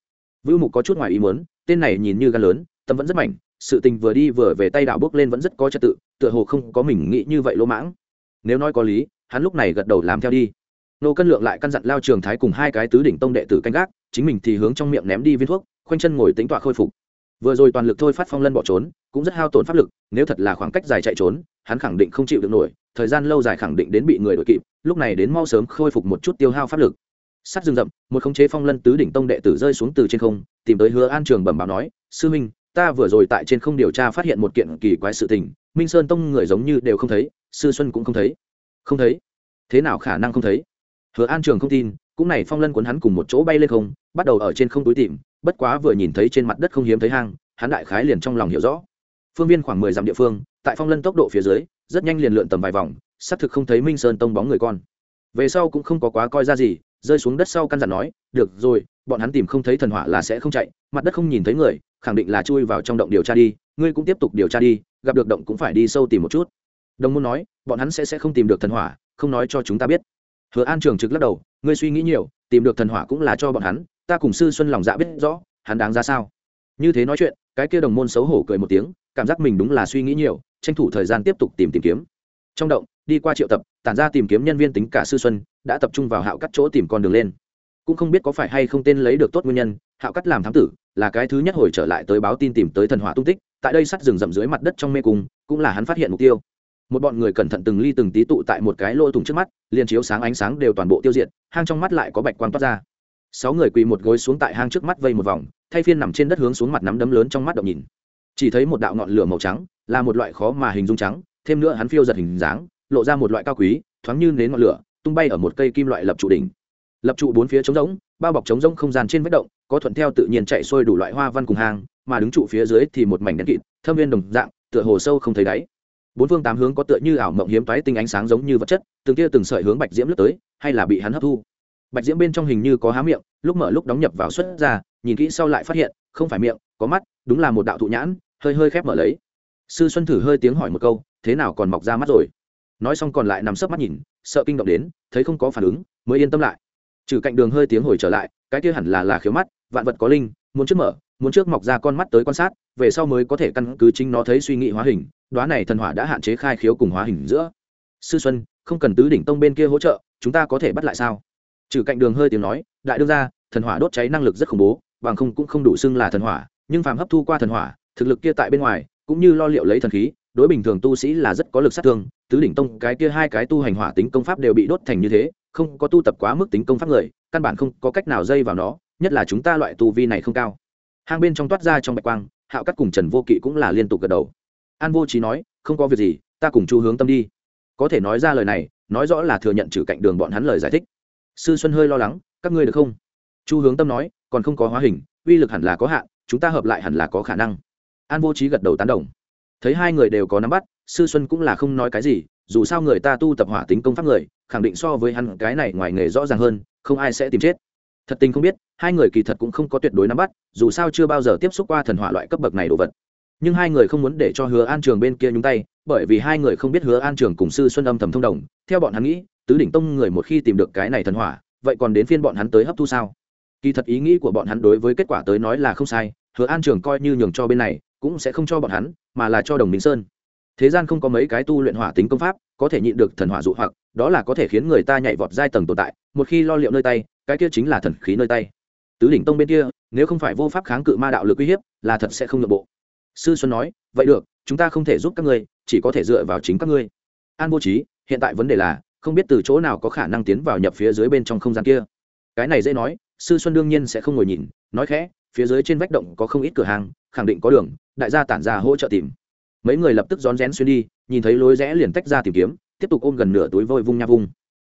A: Vưu mục có chút ngoài ý muốn, tên này nhìn như gan lớn, tâm vẫn rất mạnh sự tình vừa đi vừa về tay đảo bước lên vẫn rất có trật tự, tựa hồ không có mình nghĩ như vậy lỗ mãng. Nếu nói có lý, hắn lúc này gật đầu làm theo đi. Nô cân lượng lại căn dặn lao trường thái cùng hai cái tứ đỉnh tông đệ tử canh gác, chính mình thì hướng trong miệng ném đi viên thuốc, khoanh chân ngồi tính tọa khôi phục. Vừa rồi toàn lực thôi phát phong lân bỏ trốn, cũng rất hao tổn pháp lực, nếu thật là khoảng cách dài chạy trốn hắn khẳng định không chịu được nổi, thời gian lâu dài khẳng định đến bị người đội kịp, lúc này đến mau sớm khôi phục một chút tiêu hao pháp lực. Sắt rừng rậm, một khống chế phong lân tứ đỉnh tông đệ tử rơi xuống từ trên không, tìm tới hứa an trường bẩm báo nói, sư minh ta vừa rồi tại trên không điều tra phát hiện một kiện kỳ quái sự tình, minh sơn tông người giống như đều không thấy, sư xuân cũng không thấy. Không thấy? Thế nào khả năng không thấy? Hứa an trường không tin, cũng này phong lân cuốn hắn cùng một chỗ bay lên không, bắt đầu ở trên không túi tìm, bất quá vừa nhìn thấy trên mặt đất không hiếm thấy hang, hắn đại khái liền trong lòng hiểu rõ. Phương viên khoảng mười dặm địa phương tại phong lân tốc độ phía dưới, rất nhanh liền lượn tầm vài vòng, xác thực không thấy minh sơn tông bóng người con. Về sau cũng không có quá coi ra gì, rơi xuống đất sau căn dặn nói, được rồi, bọn hắn tìm không thấy thần hỏa là sẽ không chạy, mặt đất không nhìn thấy người, khẳng định là chui vào trong động điều tra đi, ngươi cũng tiếp tục điều tra đi, gặp được động cũng phải đi sâu tìm một chút. Đồng môn nói, bọn hắn sẽ sẽ không tìm được thần hỏa, không nói cho chúng ta biết. Hứa an trường trực lắc đầu, ngươi suy nghĩ nhiều, tìm được thần hỏa cũng là cho bọn hắn, ta cùng sư xuân lòng dạ biết rõ, hắn đáng ra sao? Như thế nói chuyện, cái kia đồng môn xấu hổ cười một tiếng, cảm giác mình đúng là suy nghĩ nhiều tranh thủ thời gian tiếp tục tìm tìm kiếm. Trong động, đi qua triệu tập, tản ra tìm kiếm nhân viên tính cả sư xuân, đã tập trung vào hạo cắt chỗ tìm con đường lên. Cũng không biết có phải hay không tên lấy được tốt nguyên nhân, hạo cắt làm thám tử, là cái thứ nhất hồi trở lại tới báo tin tìm tới thần hỏa tung tích, tại đây sắt rừng rậm dưới mặt đất trong mê cung, cũng là hắn phát hiện mục tiêu. Một bọn người cẩn thận từng ly từng tí tụ tại một cái lỗ thủng trước mắt, liền chiếu sáng ánh sáng đều toàn bộ tiêu diệt, hang trong mắt lại có bạch quang toát ra. Sáu người quỳ một gối xuống tại hang trước mắt vây một vòng, thay phiên nằm trên đất hướng xuống mặt nắm đấm lớn trong mắt động nhìn. Chỉ thấy một đạo ngọn lửa màu trắng là một loại khó mà hình dung trắng, thêm nữa hắn phiêu giật hình dáng, lộ ra một loại cao quý, thoáng như nến ngọn lửa, tung bay ở một cây kim loại lập trụ đỉnh. Lập trụ bốn phía trống rỗng, bao bọc trống rỗng không gian trên vết động, có thuận theo tự nhiên chạy xuôi đủ loại hoa văn cùng hang, mà đứng trụ phía dưới thì một mảnh đen kịt, thâm viên đồng dạng, tựa hồ sâu không thấy đáy. Bốn phương tám hướng có tựa như ảo mộng hiếm toái tinh ánh sáng giống như vật chất, từng tia từng sợi hướng bạch diễm lướt tới, hay là bị hắn hấp thu. Bạch diễm bên trong hình như có há miệng, lúc mở lúc đóng nhập vào xuất ra, nhìn kỹ sau lại phát hiện, không phải miệng, có mắt, đúng là một đạo thụ nhãn, hơi hơi khép mở lấy sư xuân thử hơi tiếng hỏi một câu, thế nào còn mọc ra mắt rồi? Nói xong còn lại nằm sấp mắt nhìn, sợ kinh động đến, thấy không có phản ứng, mới yên tâm lại. Trừ cạnh đường hơi tiếng hồi trở lại, cái kia hẳn là là khiếu mắt, vạn vật có linh, muốn trước mở, muốn trước mọc ra con mắt tới quan sát, về sau mới có thể căn cứ chính nó thấy suy nghĩ hóa hình đoá này thần hỏa đã hạn chế khai khiếu cùng hóa hình giữa. Sư xuân, không cần tứ đỉnh tông bên kia hỗ trợ, chúng ta có thể bắt lại sao? Trừ cạnh đường hơi tiếng nói, đại đương ra thần hỏa đốt cháy năng lực rất khủng bố, bằng không cũng không đủ xưng là thần hỏa, nhưng phàm hấp thu qua thần hỏa, thực lực kia tại bên ngoài cũng như lo liệu lấy thần khí, đối bình thường tu sĩ là rất có lực sát thương, tứ đỉnh tông cái kia hai cái tu hành hỏa tính công pháp đều bị đốt thành như thế, không có tu tập quá mức tính công pháp người, căn bản không có cách nào dây vào nó, nhất là chúng ta loại tu vi này không cao. Hang bên trong toát ra trong bạch quang, hạo cắt cùng trần vô kỵ cũng là liên tục gật đầu. An vô trí nói, không có việc gì, ta cùng chu hướng tâm đi. Có thể nói ra lời này, nói rõ là thừa nhận trừ cạnh đường bọn hắn lời giải thích. Sư xuân hơi lo lắng, các ngươi được không? Chu hướng tâm nói, còn không có hóa hình, uy lực hẳn là có hạn, chúng ta hợp lại hẳn là có khả năng an vô trí gật đầu tán đồng. Thấy hai người đều có nắm bắt, sư xuân cũng là không nói cái gì, dù sao người ta tu tập hỏa tính công pháp người, khẳng định so với hắn cái này ngoài nghề rõ ràng hơn, không ai sẽ tìm chết. Thật tình không biết, hai người kỳ thật cũng không có tuyệt đối nắm bắt, dù sao chưa bao giờ tiếp xúc qua thần hỏa loại cấp bậc này đồ vật. Nhưng hai người không muốn để cho hứa an trường bên kia nhúng tay, bởi vì hai người không biết hứa an trường cùng sư xuân âm thầm thông đồng, theo bọn hắn nghĩ, tứ đỉnh tông người một khi tìm được cái này thần hỏa, vậy còn đến phiên bọn hắn tới hấp thu sao? Kỳ thật ý nghĩ của bọn hắn đối với kết quả tới nói là không sai, hứa an trường coi như nhường cho bên này cũng sẽ không cho bọn hắn, mà là cho đồng minh sơn. Thế gian không có mấy cái tu luyện hỏa tính công pháp, có thể nhịn được thần hỏa dụ hoặc, đó là có thể khiến người ta nhảy vọt giai tầng tồn tại, một khi lo liệu nơi tay, cái kia chính là thần khí nơi tay. Tứ đỉnh tông bên kia, nếu không phải vô pháp kháng cự ma đạo lực uy hiếp, là thật sẽ không nội bộ. Sư xuân nói, vậy được, chúng ta không thể giúp các ngươi, chỉ có thể dựa vào chính các ngươi. An vô trí hiện tại vấn đề là, không biết từ chỗ nào có khả năng tiến vào nhập phía dưới bên trong không gian kia. Cái này dễ nói, sư xuân đương nhiên sẽ không ngồi nhìn, nói khẽ, phía dưới trên vách động có không ít cửa hàng, khẳng định có đường đại gia tản ra hỗ trợ tìm. Mấy người lập tức rón rén xuyên đi, nhìn thấy lối rẽ liền tách ra tìm kiếm, tiếp tục ôm gần nửa túi vôi vung nha vung.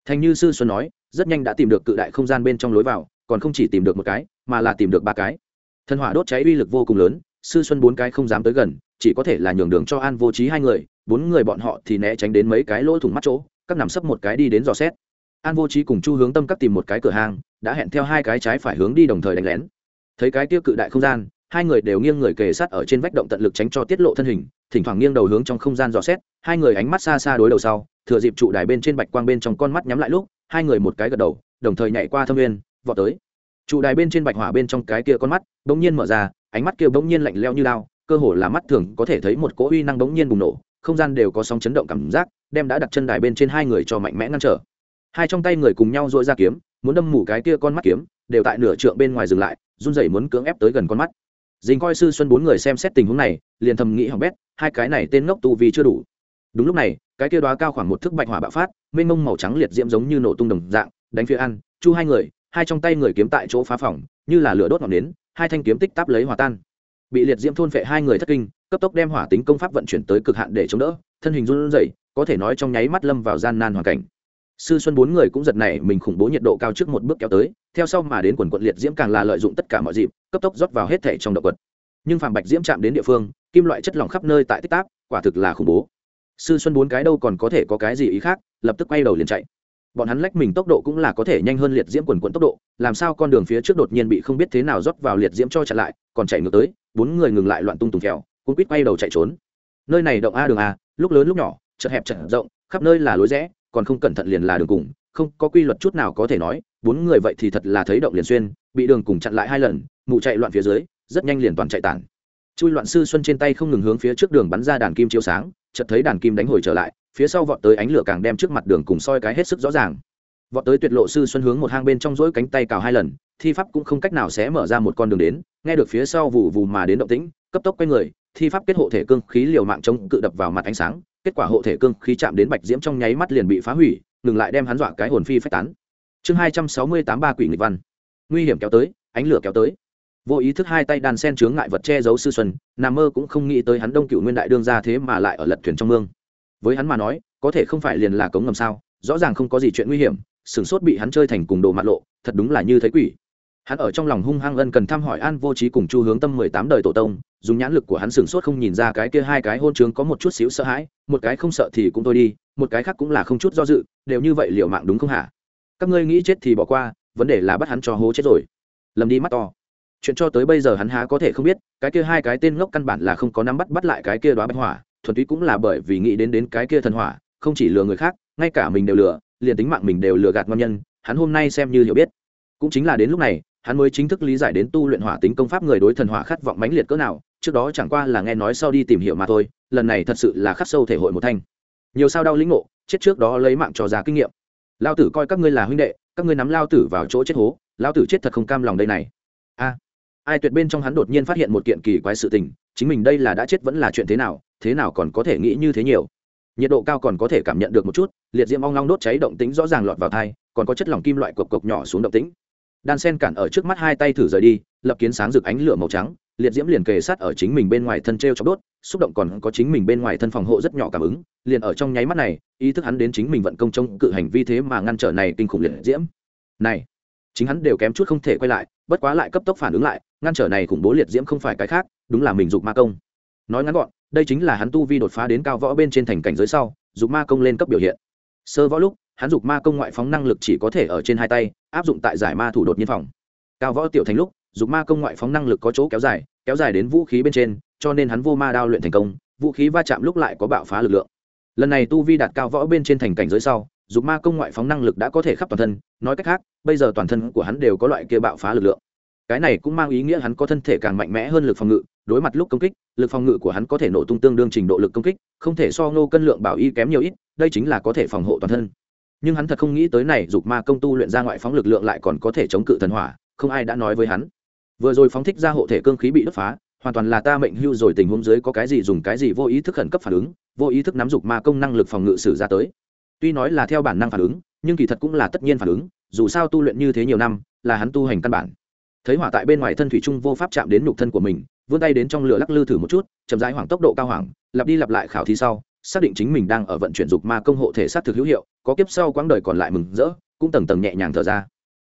A: Thành như sư xuân nói, rất nhanh đã tìm được cự đại không gian bên trong lối vào, còn không chỉ tìm được một cái, mà là tìm được ba cái. Thần hỏa đốt cháy uy lực vô cùng lớn, sư xuân bốn cái không dám tới gần, chỉ có thể là nhường đường cho an vô trí hai người, bốn người bọn họ thì né tránh đến mấy cái lỗ thủng mắt chỗ, các nằm sấp một cái đi đến dò xét. An vô trí cùng chu hướng tâm các tìm một cái cửa hàng, đã hẹn theo hai cái trái phải hướng đi đồng thời đánh lén. Thấy cái tiêu cự đại không gian hai người đều nghiêng người kề sát ở trên vách động tận lực tránh cho tiết lộ thân hình, thỉnh thoảng nghiêng đầu hướng trong không gian dò xét, hai người ánh mắt xa xa đối đầu sau, thừa dịp trụ đài bên trên bạch quang bên trong con mắt nhắm lại lúc, hai người một cái gật đầu, đồng thời nhảy qua thâm nguyên, vọt tới. Trụ đài bên trên bạch hỏa bên trong cái kia con mắt bỗng nhiên mở ra, ánh mắt kia bỗng nhiên lạnh leo như lao cơ hồ là mắt thường có thể thấy một cỗ uy năng bỗng nhiên bùng nổ, không gian đều có sóng chấn động cảm giác, đem đã đặt chân đài bên trên hai người cho mạnh mẽ ngăn trở. Hai trong tay người cùng nhau dội ra kiếm, muốn đâm mủ cái kia con mắt kiếm, đều tại nửa trượng bên ngoài dừng lại, run rẩy muốn cưỡng ép tới gần con mắt dình coi sư xuân bốn người xem xét tình huống này, liền thầm nghĩ hỏng bét, hai cái này tên ngốc tu vì chưa đủ. Đúng lúc này, cái kia đoá cao khoảng một thước bạch hỏa bạo phát, mênh mông màu trắng liệt diễm giống như nổ tung đồng dạng, đánh phía ăn chu hai người, hai trong tay người kiếm tại chỗ phá phỏng như là lửa đốt ngọn nến, hai thanh kiếm tích táp lấy hòa tan. Bị liệt diễm thôn phệ hai người thất kinh, cấp tốc đem hỏa tính công pháp vận chuyển tới cực hạn để chống đỡ, thân hình run rẩy, có thể nói trong nháy mắt lâm vào gian nan hoàn cảnh sư xuân bốn người cũng giật này mình khủng bố nhiệt độ cao trước một bước kéo tới, theo sau mà đến quần quận liệt diễm càng là lợi dụng tất cả mọi dịp, cấp tốc rót vào hết thể trong động quật. Nhưng phàm bạch diễm chạm đến địa phương, kim loại chất lỏng khắp nơi tại tích táp, quả thực là khủng bố. Sư xuân bốn cái đâu còn có thể có cái gì ý khác, lập tức quay đầu liền chạy. Bọn hắn lách mình tốc độ cũng là có thể nhanh hơn liệt diễm quần quận tốc độ, làm sao con đường phía trước đột nhiên bị không biết thế nào rót vào liệt diễm cho chặn lại, còn chạy ngược tới, bốn người ngừng lại loạn tung tùng kẹo cũng quýt quay đầu chạy trốn. Nơi này động a đường a, lúc lớn lúc nhỏ, chật hẹp chật rộng, khắp nơi là lối rẽ còn không cẩn thận liền là đường cùng, không có quy luật chút nào có thể nói, bốn người vậy thì thật là thấy động liền xuyên, bị đường cùng chặn lại hai lần, mụ chạy loạn phía dưới, rất nhanh liền toàn chạy tản. Chui loạn sư xuân trên tay không ngừng hướng phía trước đường bắn ra đàn kim chiếu sáng, chợt thấy đàn kim đánh hồi trở lại, phía sau vọt tới ánh lửa càng đem trước mặt đường cùng soi cái hết sức rõ ràng. Vọt tới tuyệt lộ sư xuân hướng một hang bên trong rỗi cánh tay cào hai lần, thi pháp cũng không cách nào sẽ mở ra một con đường đến, nghe được phía sau vụ vù mà đến động tĩnh, cấp tốc quay người, thi pháp kết hộ thể cương khí liều mạng chống cự đập vào mặt ánh sáng kết quả hộ thể cương khí chạm đến bạch diễm trong nháy mắt liền bị phá hủy, ngừng lại đem hắn dọa cái hồn phi phách tán. Chương hai trăm sáu mươi tám ba quỷ nghịch văn. Nguy hiểm kéo tới, ánh lửa kéo tới. Vô ý thức hai tay đàn sen chướng ngại vật che giấu sư xuân, nà mơ cũng không nghĩ tới hắn đông cựu nguyên đại đương ra thế mà lại ở lật thuyền trong mương. Với hắn mà nói, có thể không phải liền là cống ngầm sao, rõ ràng không có gì chuyện nguy hiểm sửng sốt bị hắn chơi thành cùng đồ mặt lộ, thật đúng là như thấy quỷ hắn ở trong lòng hung hăng ân cần thăm hỏi an vô trí cùng chu hướng tâm mười tám đời tổ tông, dùng nhãn lực của hắn sửng sốt không nhìn ra cái kia hai cái hôn trướng có một chút xíu sợ hãi, một cái không sợ thì cũng thôi đi, một cái khác cũng là không chút do dự, đều như vậy liệu mạng đúng không hả? Các ngươi nghĩ chết thì bỏ qua, vấn đề là bắt hắn cho hố chết rồi. Lầm đi mắt to. Chuyện cho tới bây giờ hắn há có thể không biết, cái kia hai cái tên ngốc căn bản là không có nắm bắt bắt lại cái kia đoá bạch hỏa, thuần túy cũng là bởi vì nghĩ đến đến cái kia thần hỏa, không chỉ lừa người khác, ngay cả mình đều lừa, liền tính mạng mình đều lừa gạt ngon nhân, hắn hôm nay xem như hiểu biết. Cũng chính là đến lúc này hắn mới chính thức lý giải đến tu luyện hỏa tính công pháp người đối thần hỏa khát vọng mãnh liệt cỡ nào, trước đó chẳng qua là nghe nói sau đi tìm hiểu mà thôi, lần này thật sự là khắc sâu thể hội một thanh. Nhiều sao đau lĩnh ngộ, chết trước đó lấy mạng trò ra kinh nghiệm. Lao tử coi các ngươi là huynh đệ, các ngươi nắm lao tử vào chỗ chết hố, lao tử chết thật không cam lòng đây này. A. Ai tuyệt bên trong hắn đột nhiên phát hiện một kiện kỳ quái sự tình, chính mình đây là đã chết vẫn là chuyện thế nào thế nào còn có thể nghĩ như thế nhiều. Nhiệt độ cao còn có thể cảm nhận được một chút, liệt diễm ong long đốt cháy động tính rõ ràng lọt vào thai, còn có chất lỏng kim loại cộc cộc nhỏ xuống động tĩnh đan sen cản ở trước mắt hai tay thử rời đi, lập kiến sáng rực ánh lửa màu trắng, liệt diễm liền kề sát ở chính mình bên ngoài thân t r e o chọc đốt, xúc động còn có chính mình bên ngoài thân phòng hộ rất nhỏ cảm ứng, liền ở trong nháy mắt này, ý thức hắn đến chính mình vận công trông cự hành vi thế mà ngăn trở này kinh khủng liệt diễm. Này, chính hắn đều kém chút không thể quay lại, bất quá lại cấp tốc phản ứng lại, ngăn trở này khủng bố liệt diễm không phải cái khác, đúng là mình dục ma công. Nói ngắn gọn, đây chính là hắn tu vi đột phá đến cao võ bên trên thành cảnh giới sau, dục ma công lên cấp biểu hiện. Sơ võ lúc, hắn dục ma công ngoại phóng năng lực chỉ có thể ở trên hai tay áp dụng tại giải ma thủ đột nhiên phòng. Cao võ tiểu thành lúc, dục ma công ngoại phóng năng lực có chỗ kéo dài kéo dài đến vũ khí bên trên, cho nên hắn vô ma đao luyện thành công, vũ khí va chạm lúc lại có bạo phá lực lượng. Lần này tu vi đạt cao võ bên trên thành cảnh giới sau, dục ma công ngoại phóng năng lực đã có thể khắp toàn thân, nói cách khác, bây giờ toàn thân của hắn đều có loại kia bạo phá lực lượng. Cái này cũng mang ý nghĩa hắn có thân thể càng mạnh mẽ hơn lực phòng ngự, đối mặt lúc công kích, lực phòng ngự của hắn có thể nổ tung tương đương trình độ lực công kích, không thể so ngô cân lượng bảo y kém nhiều ít, đây chính là có thể phòng hộ toàn thân nhưng hắn thật không nghĩ tới này dục ma công tu luyện ra ngoại phóng lực lượng lại còn có thể chống cự thần hỏa, không ai đã nói với hắn. Vừa rồi phóng thích ra hộ thể cương khí bị đốt phá, hoàn toàn là ta mệnh hưu rồi tình huống dưới có cái gì dùng cái gì vô ý thức khẩn cấp phản ứng, vô ý thức nắm dục ma công năng lực phòng ngự sử ra tới. Tuy nói là theo bản năng phản ứng, nhưng kỳ thật cũng là tất nhiên phản ứng, dù sao tu luyện như thế nhiều năm, là hắn tu hành căn bản. Thấy hỏa tại bên ngoài thân thủy trung vô pháp chạm đến nhục thân của mình, vươn tay đến trong lửa lắc lư thử một chút, chậm rãi hoảng tốc độ cao hoảng, lặp đi lặp lại khảo thí sau xác định chính mình đang ở vận chuyển dục ma công hộ thể sát thực hữu hiệu, có kiếp sau quãng đời còn lại mừng rỡ, cũng tầng tầng nhẹ nhàng thở ra.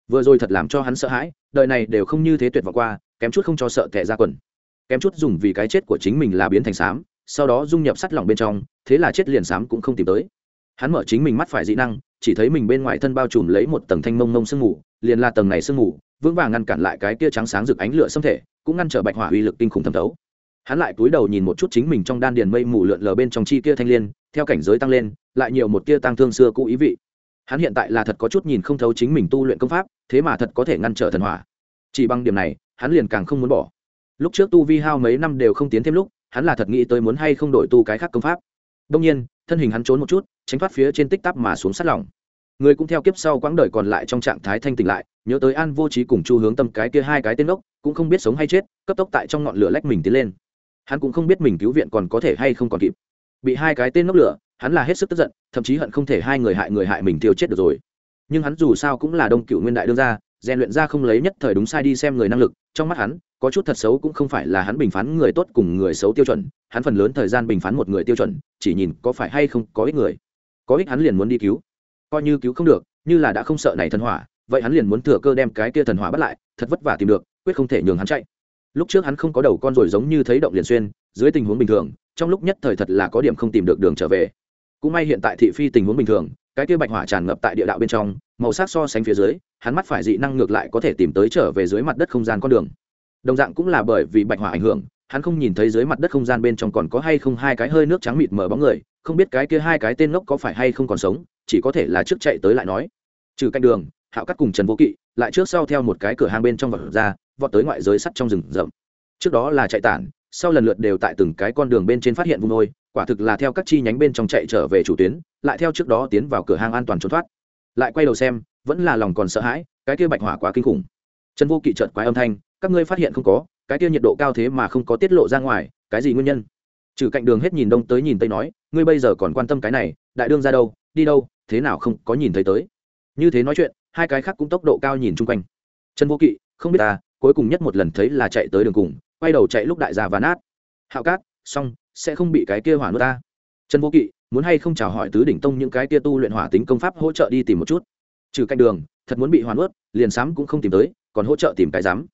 A: Vừa rồi thật làm cho hắn sợ hãi, đời này đều không như thế tuyệt vọng qua, kém chút không cho sợ tệ ra quần. Kém chút dùng vì cái chết của chính mình là biến thành xám sau đó dung nhập sắt lỏng bên trong, thế là chết liền xám cũng không tìm tới. Hắn mở chính mình mắt phải dị năng, chỉ thấy mình bên ngoài thân bao trùm lấy một tầng thanh mông mông sương mù, liền là tầng này sương mù, vững vàng ngăn cản lại cái kia trắng sáng rực ánh lửa xâm thể, cũng ngăn trở bạch hỏa uy lực kinh khủng thẩm thấu hắn lại cúi đầu nhìn một chút chính mình trong đan điền mây mù lượn lờ bên trong chi kia thanh liên, theo cảnh giới tăng lên, lại nhiều một kia tăng thương xưa cũ ý vị. Hắn hiện tại là thật có chút nhìn không thấu chính mình tu luyện công pháp, thế mà thật có thể ngăn trở thần hỏa. Chỉ bằng điểm này, hắn liền càng không muốn bỏ. Lúc trước tu vi hao mấy năm đều không tiến thêm lúc, hắn là thật nghĩ tới muốn hay không đổi tu cái khác công pháp. Đông nhiên, thân hình hắn trốn một chút, tránh thoát phía trên tích tắp mà xuống sát lỏng. Người cũng theo kiếp sau quãng đời còn lại trong trạng thái thanh tỉnh lại, nhớ tới an vô trí cùng chu hướng tâm cái kia hai cái tên ốc, cũng không biết sống hay chết, cấp tốc tại trong ngọn lửa lách mình tiến lên hắn cũng không biết mình cứu viện còn có thể hay không còn kịp. Bị hai cái tên ngốc lửa, hắn là hết sức tức giận, thậm chí hận không thể hai người hại người hại mình tiêu chết được rồi. Nhưng hắn dù sao cũng là đông cựu nguyên đại đương gia, rèn luyện ra không lấy nhất thời đúng sai đi xem người năng lực, trong mắt hắn, có chút thật xấu cũng không phải là hắn bình phán người tốt cùng người xấu tiêu chuẩn, hắn phần lớn thời gian bình phán một người tiêu chuẩn, chỉ nhìn có phải hay không có ích người. Có ích hắn liền muốn đi cứu. Coi như cứu không được, như là đã không sợ này thần hỏa, vậy hắn liền muốn thừa cơ đem cái kia thần hỏa bắt lại, thật vất vả tìm được, quyết không thể nhường hắn chạy lúc trước hắn không có đầu con rồi giống như thấy động liền xuyên, dưới tình huống bình thường, trong lúc nhất thời thật là có điểm không tìm được đường trở về. Cũng may hiện tại thị phi tình huống bình thường, cái kia bạch hỏa tràn ngập tại địa đạo bên trong, màu sắc so sánh phía dưới, hắn mắt phải dị năng ngược lại có thể tìm tới trở về dưới mặt đất không gian con đường. Đồng dạng cũng là bởi vì bạch hỏa ảnh hưởng, hắn không nhìn thấy dưới mặt đất không gian bên trong còn có hay không hai cái hơi nước trắng mịt mờ bóng người, không biết cái kia hai cái tên ngốc có phải hay không còn sống, chỉ có thể là trước chạy tới lại nói. Trừ cạnh đường hạo cắt cùng trần vô kỵ lại trước sau theo một cái cửa hàng bên trong vật ra, vọt tới ngoại giới sắt trong rừng rậm. Trước đó là chạy tản, sau lần lượt đều tại từng cái con đường bên trên phát hiện vùng nôi, quả thực là theo các chi nhánh bên trong chạy trở về chủ tuyến, lại theo trước đó tiến vào cửa hàng an toàn trốn thoát. Lại quay đầu xem, vẫn là lòng còn sợ hãi, cái kia bạch hỏa quá kinh khủng. Trần vô kỵ trợt quái âm thanh, các ngươi phát hiện không có, cái kia nhiệt độ cao thế mà không có tiết lộ ra ngoài, cái gì nguyên nhân? Trừ cạnh đường hết nhìn đông tới nhìn tây nói, ngươi bây giờ còn quan tâm cái này, đại đương ra đâu, đi đâu, thế nào không có nhìn thấy tới? Như thế nói chuyện hai cái khác cũng tốc độ cao nhìn chung quanh. Trần vô kỵ, không biết ta, cuối cùng nhất một lần thấy là chạy tới đường cùng, quay đầu chạy lúc đại gia và nát. Hạo cát, xong, sẽ không bị cái kia hỏa nuốt ta. Trần vô kỵ, muốn hay không chào hỏi tứ đỉnh tông những cái kia tu luyện hỏa tính công pháp hỗ trợ đi tìm một chút. Trừ cạnh đường, thật muốn bị hoàn ướt liền sám cũng không tìm tới, còn hỗ trợ tìm cái dám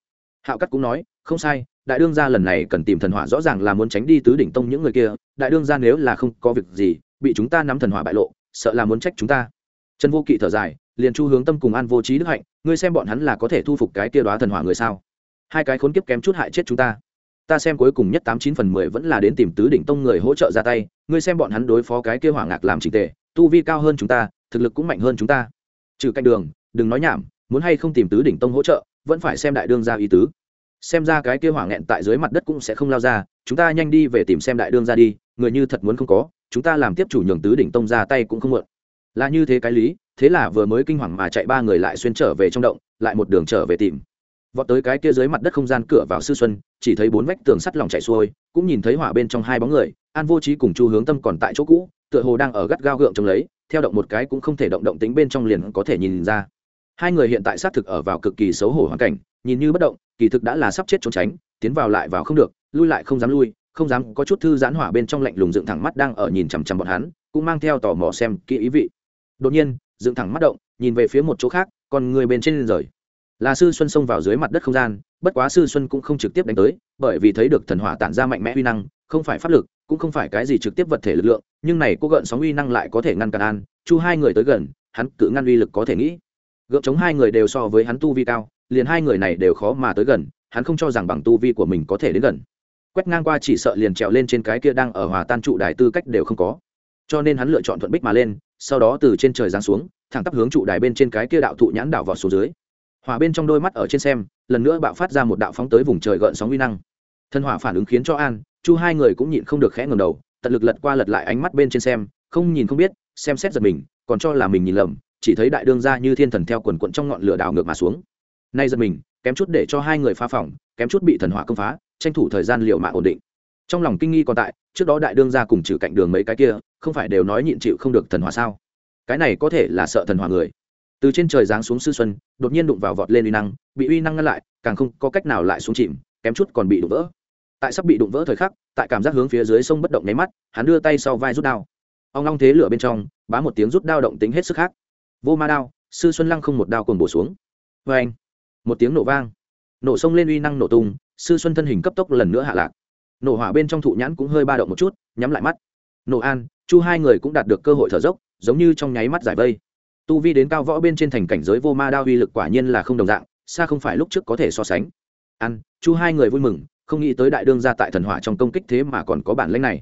A: hạo cắt cũng nói, không sai, đại đương gia lần này cần tìm thần hỏa rõ ràng là muốn tránh đi tứ đỉnh tông những người kia, đại đương gia nếu là không có việc gì, bị chúng ta nắm thần hỏa bại lộ, sợ là muốn trách chúng ta. Trần vô kỵ thở dài liền chu hướng tâm cùng an vô trí đức hạnh, ngươi xem bọn hắn là có thể thu phục cái kia đoá thần hỏa người sao? Hai cái khốn kiếp kém chút hại chết chúng ta. Ta xem cuối cùng nhất tám chín phần mười vẫn là đến tìm tứ đỉnh tông người hỗ trợ ra tay, ngươi xem bọn hắn đối phó cái kia hỏa ngạc làm trình tề, tu vi cao hơn chúng ta, thực lực cũng mạnh hơn chúng ta. Trừ cạnh đường, đừng nói nhảm, muốn hay không tìm tứ đỉnh tông hỗ trợ, vẫn phải xem đại đương ra ý tứ. Xem ra cái kia hỏa nghẹn tại dưới mặt đất cũng sẽ không lao ra, chúng ta nhanh đi về tìm xem đại đương ra đi, người như thật muốn không có, chúng ta làm tiếp chủ nhường tứ đỉnh tông ra tay cũng không mượn là như thế cái lý thế là vừa mới kinh hoàng mà chạy ba người lại xuyên trở về trong động, lại một đường trở về tìm. Vọt tới cái kia dưới mặt đất không gian cửa vào sư xuân, chỉ thấy bốn vách tường sắt lòng chạy xuôi, cũng nhìn thấy hỏa bên trong hai bóng người, an vô trí cùng chu hướng tâm còn tại chỗ cũ, tựa hồ đang ở gắt gao gượng trông lấy, theo động một cái cũng không thể động động tính bên trong liền có thể nhìn ra. Hai người hiện tại xác thực ở vào cực kỳ xấu hổ hoàn cảnh, nhìn như bất động, kỳ thực đã là sắp chết trốn tránh, tiến vào lại vào không được, lui lại không dám lui, không dám có chút thư giãn hỏa bên trong lạnh lùng dựng thẳng mắt đang ở nhìn chằm chằm bọn hắn, cũng mang theo tò mò xem kỹ ý vị. Đột nhiên dựng thẳng mắt động, nhìn về phía một chỗ khác còn người bên trên rời. Là sư xuân xông vào dưới mặt đất không gian, bất quá sư xuân cũng không trực tiếp đánh tới, bởi vì thấy được thần hỏa tản ra mạnh mẽ uy năng, không phải pháp lực, cũng không phải cái gì trực tiếp vật thể lực lượng, nhưng này cô gợn sóng uy năng lại có thể ngăn cản an, chu hai người tới gần, hắn cự ngăn uy lực có thể nghĩ. Gượng chống hai người đều so với hắn tu vi cao, liền hai người này đều khó mà tới gần, hắn không cho rằng bằng tu vi của mình có thể đến gần. Quét ngang qua chỉ sợ liền trèo lên trên cái kia đang ở hòa tan trụ đài tư cách đều không có. Cho nên hắn lựa chọn thuận bích mà lên sau đó từ trên trời giáng xuống, thẳng tắp hướng trụ đài bên trên cái kia đạo thụ nhãn đảo vọt xuống dưới. Hỏa bên trong đôi mắt ở trên xem, lần nữa bạo phát ra một đạo phóng tới vùng trời gợn sóng uy năng. Thân hỏa phản ứng khiến cho an, chu hai người cũng nhịn không được khẽ ngầm đầu, tận lực lật qua lật lại ánh mắt bên trên xem, không nhìn không biết, xem xét giật mình, còn cho là mình nhìn lầm, chỉ thấy đại đương ra như thiên thần theo quần quận trong ngọn lửa đảo ngược mà xuống. Nay giật mình, kém chút để cho hai người phá phòng, kém chút bị thần hỏa công phá, tranh thủ thời gian liệu mạng ổn định trong lòng kinh nghi còn tại, trước đó đại đương ra cùng trừ cạnh đường mấy cái kia, không phải đều nói nhịn chịu không được thần hỏa sao? Cái này có thể là sợ thần hỏa người. Từ trên trời giáng xuống sư xuân, đột nhiên đụng vào vọt lên uy năng, bị uy năng ngăn lại, càng không có cách nào lại xuống chìm, kém chút còn bị đụng vỡ. Tại sắp bị đụng vỡ thời khắc, tại cảm giác hướng phía dưới sông bất động nháy mắt, hắn đưa tay sau vai rút đao. Ông long thế lửa bên trong, bá một tiếng rút đao động tính hết sức khác. Vô ma đao, sư xuân lăng không một đao cồn bổ xuống. Vê anh một tiếng nổ vang. Nổ sông lên uy năng nổ tung, sư xuân thân hình cấp tốc lần nữa hạ lạc nổ hỏa bên trong thụ nhãn cũng hơi ba động một chút, nhắm lại mắt. Nổ an, chu hai người cũng đạt được cơ hội thở dốc, giống như trong nháy mắt giải vây. Tu vi đến cao võ bên trên thành cảnh giới vô ma đao uy lực quả nhiên là không đồng dạng, xa không phải lúc trước có thể so sánh. Ăn chu hai người vui mừng, không nghĩ tới đại đương ra tại thần hỏa trong công kích thế mà còn có bản lãnh này.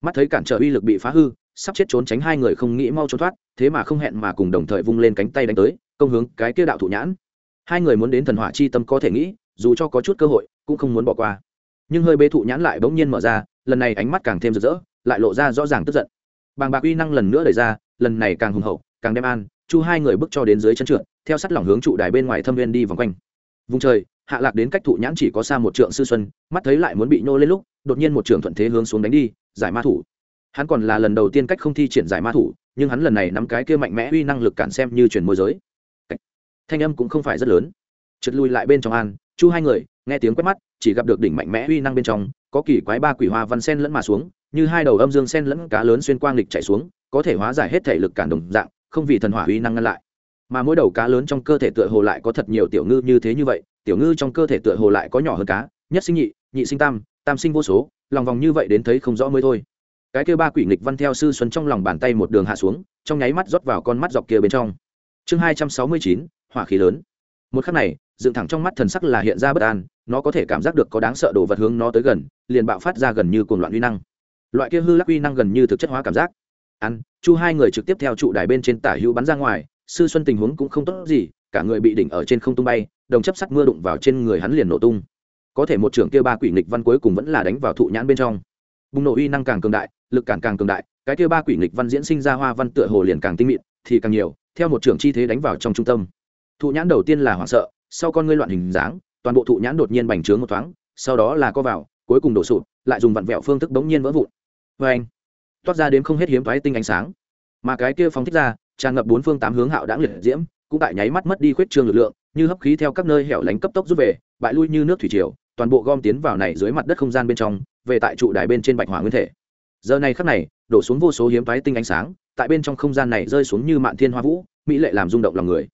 A: Mắt thấy cản trở uy lực bị phá hư, sắp chết trốn tránh hai người không nghĩ mau trốn thoát, thế mà không hẹn mà cùng đồng thời vung lên cánh tay đánh tới, công hướng cái kia đạo thụ nhãn. Hai người muốn đến thần hỏa chi tâm có thể nghĩ, dù cho có chút cơ hội, cũng không muốn bỏ qua nhưng hơi bê thụ nhãn lại bỗng nhiên mở ra, lần này ánh mắt càng thêm rực rỡ, lại lộ ra rõ ràng tức giận. Bàng bạc uy năng lần nữa đẩy ra, lần này càng hùng hậu, càng đem an, chu hai người bước cho đến dưới chân trượt theo sắt lỏng hướng trụ đài bên ngoài thâm viên đi vòng quanh. Vùng trời, hạ lạc đến cách thụ nhãn chỉ có xa một trượng sư xuân, mắt thấy lại muốn bị nô lên lúc, đột nhiên một trường thuận thế hướng xuống đánh đi, giải ma thủ. Hắn còn là lần đầu tiên cách không thi triển giải ma thủ, nhưng hắn lần này nắm cái kia mạnh mẽ uy năng lực cản xem như chuyển môi giới. Thanh âm cũng không phải rất lớn. Trượt lui lại bên trong an chu hai người, nghe tiếng quét mắt, chỉ gặp được đỉnh mạnh mẽ uy năng bên trong, có kỳ quái ba quỷ hoa văn sen lẫn mà xuống, như hai đầu âm dương sen lẫn cá lớn xuyên quang lịch chạy xuống, có thể hóa giải hết thể lực cản đồng dạng, không vì thần hỏa uy năng ngăn lại. Mà mỗi đầu cá lớn trong cơ thể tựa hồ lại có thật nhiều tiểu ngư như thế như vậy, tiểu ngư trong cơ thể tựa hồ lại có nhỏ hơn cá, nhất sinh nhị nhị sinh tam tam sinh vô số, lòng vòng như vậy đến thấy không rõ mới thôi. Cái kêu ba quỷ nghịch văn theo sư xuân trong lòng bàn tay một đường hạ xuống, trong nháy mắt rót vào con mắt dọc kia bên trong. Chương hai trăm sáu mươi chín, hỏa khí lớn. Một khắc này dựng thẳng trong mắt thần sắc là hiện ra bất an, nó có thể cảm giác được có đáng sợ đồ vật hướng nó tới gần, liền bạo phát ra gần như cuồng loạn uy năng. Loại kia hư lắc uy năng gần như thực chất hóa cảm giác. Ăn, chu hai người trực tiếp theo trụ đài bên trên tả hữu bắn ra ngoài, sư xuân tình huống cũng không tốt gì, cả người bị đỉnh ở trên không tung bay, đồng chấp sắt mưa đụng vào trên người hắn liền nổ tung. Có thể một trưởng kia ba quỷ nghịch văn cuối cùng vẫn là đánh vào thụ nhãn bên trong. Bùng nổ uy năng càng cường đại, lực càng càng cường đại, cái kia ba quỷ nghịch văn diễn sinh ra hoa văn tựa hồ liền càng tinh mịn, thì càng nhiều, theo một trưởng chi thế đánh vào trong trung tâm. Thụ nhãn đầu tiên là hoảng sợ sau con ngươi loạn hình dáng, toàn bộ thụ nhãn đột nhiên bành trướng một thoáng, sau đó là co vào, cuối cùng đổ sụp, lại dùng vặn vẹo phương thức bỗng nhiên vỡ vụn. Vê anh, toát ra đến không hết hiếm thoái tinh ánh sáng. Mà cái kia phóng thích ra, tràn ngập bốn phương tám hướng hạo đãng liệt diễm, cũng tại nháy mắt mất đi khuyết trương lực lượng, như hấp khí theo các nơi hẻo lánh cấp tốc rút về, bại lui như nước thủy triều, toàn bộ gom tiến vào này dưới mặt đất không gian bên trong, về tại trụ đài bên trên bạch hỏa nguyên thể. Giờ này khắc này, đổ xuống vô số hiếm thoái tinh ánh sáng, tại bên trong không gian này rơi xuống như mạn thiên hoa vũ, mỹ lệ làm rung động lòng người.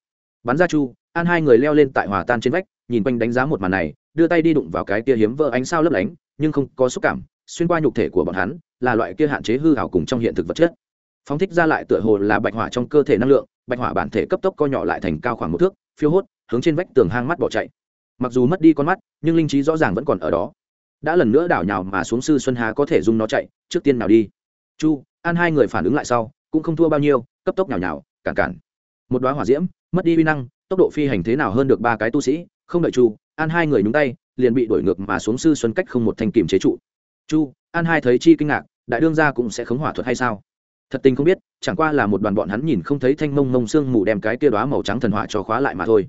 A: Bắn ra chu an hai người leo lên tại hòa tan trên vách, nhìn quanh đánh giá một màn này, đưa tay đi đụng vào cái kia hiếm vỡ ánh sao lấp lánh, nhưng không có xúc cảm, xuyên qua nhục thể của bọn hắn, là loại kia hạn chế hư hảo cùng trong hiện thực vật chất. Phóng thích ra lại tựa hồ là bạch hỏa trong cơ thể năng lượng, bạch hỏa bản thể cấp tốc co nhỏ lại thành cao khoảng một thước, phiêu hốt, hướng trên vách tường hang mắt bỏ chạy. Mặc dù mất đi con mắt, nhưng linh trí rõ ràng vẫn còn ở đó. Đã lần nữa đảo nhào mà xuống sư xuân hà có thể dùng nó chạy, trước tiên nào đi. Chu, an hai người phản ứng lại sau, cũng không thua bao nhiêu, cấp tốc nhào nhào, cản cản. Một đoá hỏa diễm, mất đi uy năng tốc độ phi hành thế nào hơn được ba cái tu sĩ, không đợi chu, an hai người nhúng tay, liền bị đổi ngược mà xuống sư xuân cách không một thanh kìm chế trụ. Chu, an hai thấy chi kinh ngạc, đại đương gia cũng sẽ khống hỏa thuật hay sao? Thật tình không biết, chẳng qua là một đoàn bọn hắn nhìn không thấy thanh mông mông sương mù đem cái kia đoá màu trắng thần hỏa cho khóa lại mà thôi.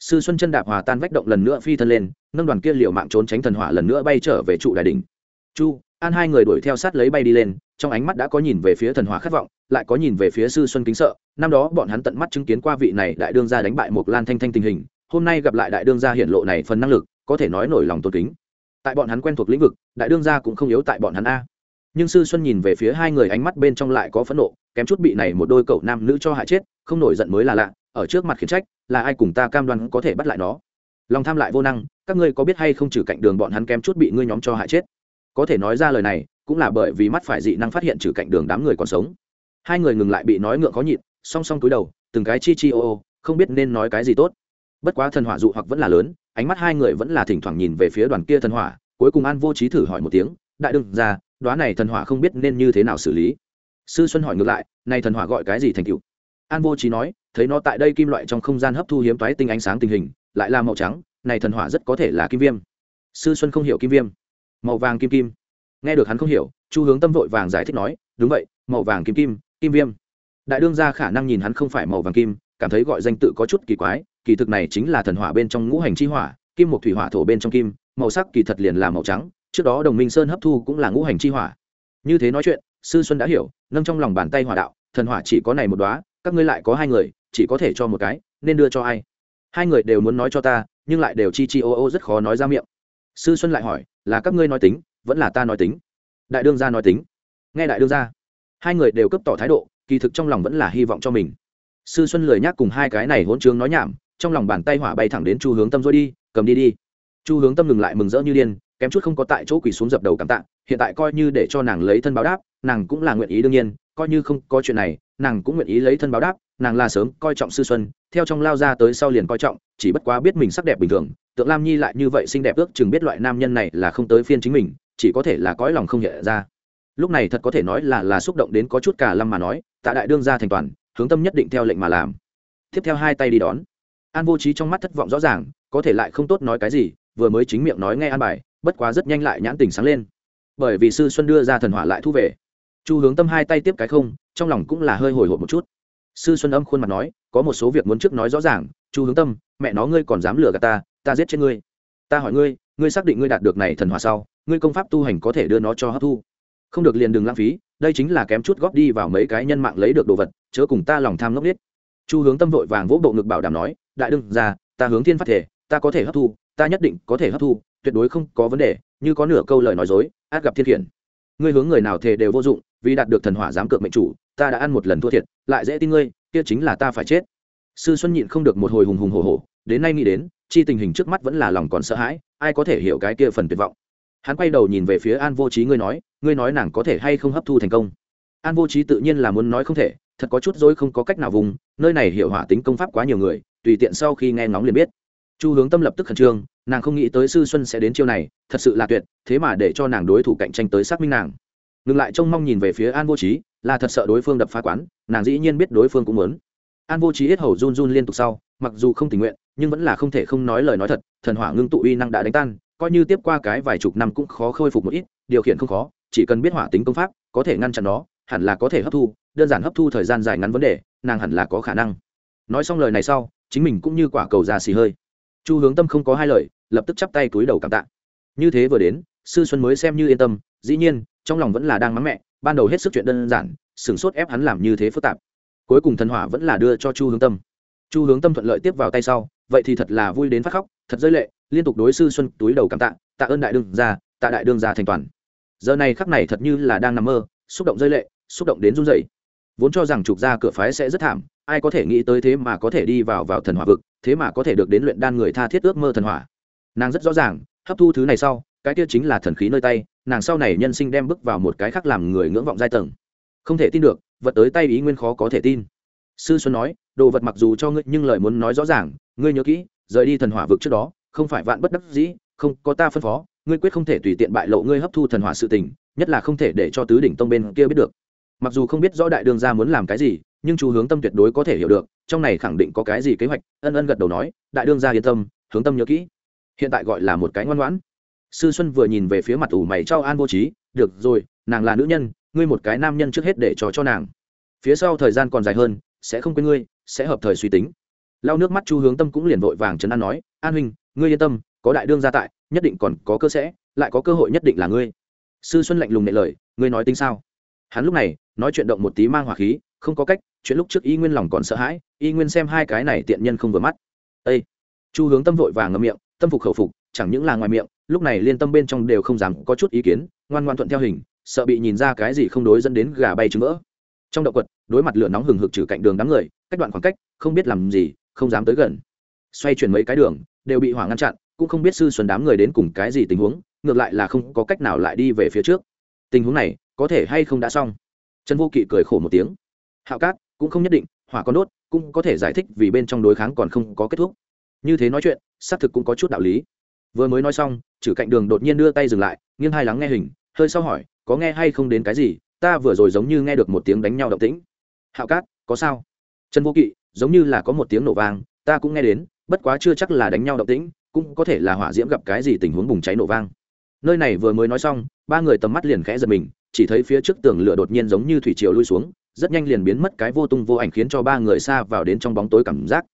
A: Sư xuân chân đạp hòa tan vách động lần nữa phi thân lên, nâng đoàn kia liều mạng trốn tránh thần hỏa lần nữa bay trở về trụ đại đỉnh. Chu, an hai người đuổi theo sát lấy bay đi lên trong ánh mắt đã có nhìn về phía thần hỏa khát vọng, lại có nhìn về phía sư xuân kính sợ. Năm đó bọn hắn tận mắt chứng kiến qua vị này đại đương gia đánh bại một lan thanh thanh tình hình, hôm nay gặp lại đại đương gia hiện lộ này phần năng lực, có thể nói nổi lòng tôn kính. Tại bọn hắn quen thuộc lĩnh vực, đại đương gia cũng không yếu tại bọn hắn a. Nhưng sư xuân nhìn về phía hai người ánh mắt bên trong lại có phẫn nộ, kém chút bị này một đôi cậu nam nữ cho hại chết, không nổi giận mới là lạ, ở trước mặt khiển trách, là ai cùng ta cam đoan có thể bắt lại nó? Lòng tham lại vô năng, các ngươi có biết hay không trừ cạnh đường bọn hắn kém chút bị ngươi nhóm cho hại chết? Có thể nói ra lời này cũng là bởi vì mắt phải dị năng phát hiện trừ cạnh đường đám người còn sống. Hai người ngừng lại bị nói ngượng khó nhịn, song song túi đầu, từng cái chi chi ô ô, không biết nên nói cái gì tốt. Bất quá thần hỏa dụ hoặc vẫn là lớn, ánh mắt hai người vẫn là thỉnh thoảng nhìn về phía đoàn kia thần hỏa, cuối cùng an vô trí thử hỏi một tiếng, đại đương ra đoá này thần hỏa không biết nên như thế nào xử lý? Sư xuân hỏi ngược lại nay thần hỏa gọi cái gì thành cựu an vô trí nói, thấy nó tại đây kim loại trong không gian hấp thu hiếm toái tinh ánh sáng tình hình, lại là màu trắng, này thần hỏa rất có thể là kim viêm. Sư xuân không hiểu kim viêm. Màu vàng kim kim nghe được hắn không hiểu, chu hướng tâm vội vàng giải thích nói, đúng vậy, màu vàng kim kim kim viêm. Đại đương ra khả năng nhìn hắn không phải màu vàng kim, cảm thấy gọi danh tự có chút kỳ quái, kỳ thực này chính là thần hỏa bên trong ngũ hành chi hỏa, kim một thủy hỏa thổ bên trong kim, màu sắc kỳ thật liền là màu trắng, trước đó đồng minh sơn hấp thu cũng là ngũ hành chi hỏa. Như thế nói chuyện, sư xuân đã hiểu, nâng trong lòng bàn tay hỏa đạo, thần hỏa chỉ có này một đóa, các ngươi lại có hai người, chỉ có thể cho một cái, nên đưa cho ai? Hai người đều muốn nói cho ta, nhưng lại đều chi chi ô ô rất khó nói ra miệng. Sư xuân lại hỏi, là các ngươi nói tính vẫn là ta nói tính. Đại đương gia nói tính. Nghe đại đương gia, hai người đều cấp tỏ thái độ, kỳ thực trong lòng vẫn là hy vọng cho mình. Sư xuân lười nhắc cùng hai cái này hỗn trướng nói nhảm, trong lòng bàn tay hỏa bay thẳng đến chu hướng tâm rồi đi, cầm đi đi. Chu hướng tâm ngừng lại mừng rỡ như điên, kém chút không có tại chỗ quỳ xuống dập đầu cảm tạ, hiện tại coi như để cho nàng lấy thân báo đáp, nàng cũng là nguyện ý đương nhiên, coi như không có chuyện này, nàng cũng nguyện ý lấy thân báo đáp, nàng là sớm coi trọng sư xuân, theo trong lao ra tới sau liền coi trọng, chỉ bất quá biết mình sắc đẹp bình thường, tượng lam nhi lại như vậy xinh đẹp ước chừng biết loại nam nhân này là không tới phiên chính mình chỉ có thể là cõi lòng không nhẹ ra. Lúc này thật có thể nói là là xúc động đến có chút cả lâm mà nói, tạ đại đương ra thành toàn, hướng tâm nhất định theo lệnh mà làm. Tiếp theo hai tay đi đón. An vô trí trong mắt thất vọng rõ ràng, có thể lại không tốt nói cái gì, vừa mới chính miệng nói nghe an bài, bất quá rất nhanh lại nhãn tình sáng lên. Bởi vì sư xuân đưa ra thần hỏa lại thu về. Chu hướng tâm hai tay tiếp cái không, trong lòng cũng là hơi hồi hộp một chút. Sư xuân âm khuôn mặt nói, có một số việc muốn trước nói rõ ràng. Chu hướng tâm, mẹ nó ngươi còn dám lừa gạt ta ta giết chết ngươi. Ta hỏi ngươi ngươi xác định ngươi đạt được này thần hỏa sau, ngươi công pháp tu hành có thể đưa nó cho hấp thu. Không được liền đừng lãng phí, đây chính là kém chút góp đi vào mấy cái nhân mạng lấy được đồ vật, chớ cùng ta lòng tham ngốc biết chu hướng tâm vội vàng vỗ bộ ngực bảo đảm nói, đại đương ra ta hướng thiên phát thể, ta có thể hấp thu, ta nhất định có thể hấp thu, tuyệt đối không có vấn đề, như có nửa câu lời nói dối, át gặp thiên khiển. Ngươi hướng người nào thề đều vô dụng, vì đạt được thần hỏa dám cược mệnh chủ, ta đã ăn một lần thua thiệt, lại dễ tin ngươi, kia chính là ta phải chết. Sư xuân nhịn không được một hồi hùng hùng hổ hổ, đến nay nghĩ đến, chi tình hình trước mắt vẫn là lòng còn sợ hãi ai có thể hiểu cái kia phần tuyệt vọng? Hắn quay đầu nhìn về phía an vô trí ngươi nói ngươi nói nàng có thể hay không hấp thu thành công? An vô trí tự nhiên là muốn nói không thể, thật có chút dối không có cách nào vùng, nơi này hiểu hỏa tính công pháp quá nhiều người, tùy tiện sau khi nghe ngóng liền biết. Chu hướng tâm lập tức khẩn trương, nàng không nghĩ tới sư xuân sẽ đến chiêu này, thật sự là tuyệt, thế mà để cho nàng đối thủ cạnh tranh tới xác minh nàng. Ngừng lại trông mong nhìn về phía an vô trí là thật sợ đối phương đập phá quán, nàng dĩ nhiên biết đối phương cũng muốn. An vô trí hết hầu run run liên tục sau mặc dù không tình nguyện, nhưng vẫn là không thể không nói lời nói thật, thần hỏa ngưng tụ uy năng đã đánh tan, coi như tiếp qua cái vài chục năm cũng khó khôi phục một ít, điều khiển không khó, chỉ cần biết hỏa tính công pháp, có thể ngăn chặn nó, hẳn là có thể hấp thu, đơn giản hấp thu thời gian dài ngắn vấn đề, nàng hẳn là có khả năng. Nói xong lời này sau, chính mình cũng như quả cầu già xì hơi. Chu hướng tâm không có hai lời, lập tức chắp tay túi đầu cảm tạ. Như thế vừa đến, sư xuân mới xem như yên tâm, dĩ nhiên, trong lòng vẫn là đang mắng mẹ, ban đầu hết sức chuyện đơn giản sửng sốt ép hắn làm như thế phức tạp. Cuối cùng thần hỏa vẫn là đưa cho chu hướng tâm chu hướng tâm thuận lợi tiếp vào tay sau, vậy thì thật là vui đến phát khóc, thật rơi lệ, liên tục đối sư xuân túi đầu cảm tạ tạ ơn đại đương gia, tạ đại đương gia thành toàn. Giờ này khắc này thật như là đang nằm mơ, xúc động rơi lệ, xúc động đến run rẩy. Vốn cho rằng trục ra cửa phái sẽ rất thảm, ai có thể nghĩ tới thế mà có thể đi vào vào thần hỏa vực, thế mà có thể được đến luyện đan người tha thiết ước mơ thần hỏa. Nàng rất rõ ràng, hấp thu thứ này sau, cái kia chính là thần khí nơi tay, nàng sau này nhân sinh đem bước vào một cái khác làm người ngưỡng vọng giai tầng. Không thể tin được, vật tới tay ý nguyên khó có thể tin. Sư xuân nói đồ vật mặc dù cho ngươi, nhưng lời muốn nói rõ ràng, ngươi nhớ kỹ, rời đi thần hỏa vực trước đó, không phải vạn bất đắc dĩ, không, có ta phân phó, ngươi quyết không thể tùy tiện bại lộ ngươi hấp thu thần hỏa sự tình, nhất là không thể để cho tứ đỉnh tông bên kia biết được. Mặc dù không biết rõ đại đường gia muốn làm cái gì, nhưng chú hướng tâm tuyệt đối có thể hiểu được, trong này khẳng định có cái gì kế hoạch, ân ân gật đầu nói, đại đương gia yên tâm, hướng tâm nhớ kỹ. Hiện tại gọi là một cái ngoan ngoãn. Sư xuân vừa nhìn về phía mặt ủ mày cho an vô trí, được rồi, nàng là nữ nhân, ngươi một cái nam nhân trước hết để trò cho nàng. Phía sau thời gian còn dài hơn, sẽ không quên ngươi sẽ hợp thời suy tính. Lau nước mắt chu hướng tâm cũng liền vội vàng trấn an nói, an huynh, ngươi yên tâm, có đại đương gia tại, nhất định còn có cơ sẽ, lại có cơ hội nhất định là ngươi. Sư xuân lạnh lùng nệ lời, ngươi nói tính sao? Hắn lúc này, nói chuyện động một tí mang hỏa khí, không có cách, chuyện lúc trước y nguyên lòng còn sợ hãi, y nguyên xem hai cái này tiện nhân không vừa mắt. Ây chu hướng tâm vội vàng ngậm miệng, tâm phục khẩu phục, chẳng những là ngoài miệng, lúc này liên tâm bên trong đều không dám có chút ý kiến, ngoan ngoan thuận theo hình, sợ bị nhìn ra cái gì không đối dẫn đến gà bay trứng vỡ trong động quật, đối mặt lửa nóng hừng hực trừ cạnh đường đám người, cách đoạn khoảng cách, không biết làm gì, không dám tới gần. Xoay chuyển mấy cái đường, đều bị hỏa ngăn chặn, cũng không biết sư xuân đám người đến cùng cái gì tình huống, ngược lại là không có cách nào lại đi về phía trước. Tình huống này, có thể hay không đã xong? Trần vô kỵ cười khổ một tiếng. Hạo cát, cũng không nhất định, hỏa con đốt, cũng có thể giải thích vì bên trong đối kháng còn không có kết thúc. Như thế nói chuyện, xác thực cũng có chút đạo lý. Vừa mới nói xong chử cạnh đường đột nhiên đưa tay dừng lại, nghiêng hai lắng nghe hình, hơi sau hỏi, có nghe hay không đến cái gì? Ta vừa rồi giống như nghe được một tiếng đánh nhau động tĩnh. Hạo cát, có sao? Trần vô kỵ, giống như là có một tiếng nổ vang, ta cũng nghe đến, bất quá chưa chắc là đánh nhau động tĩnh, cũng có thể là hỏa diễm gặp cái gì tình huống bùng cháy nổ vang. Nơi này vừa mới nói xong, ba người tầm mắt liền khẽ giật mình, chỉ thấy phía trước tường lửa đột nhiên giống như thủy triều lui xuống, rất nhanh liền biến mất cái vô tung vô ảnh khiến cho ba người xa vào đến trong bóng tối cảm giác.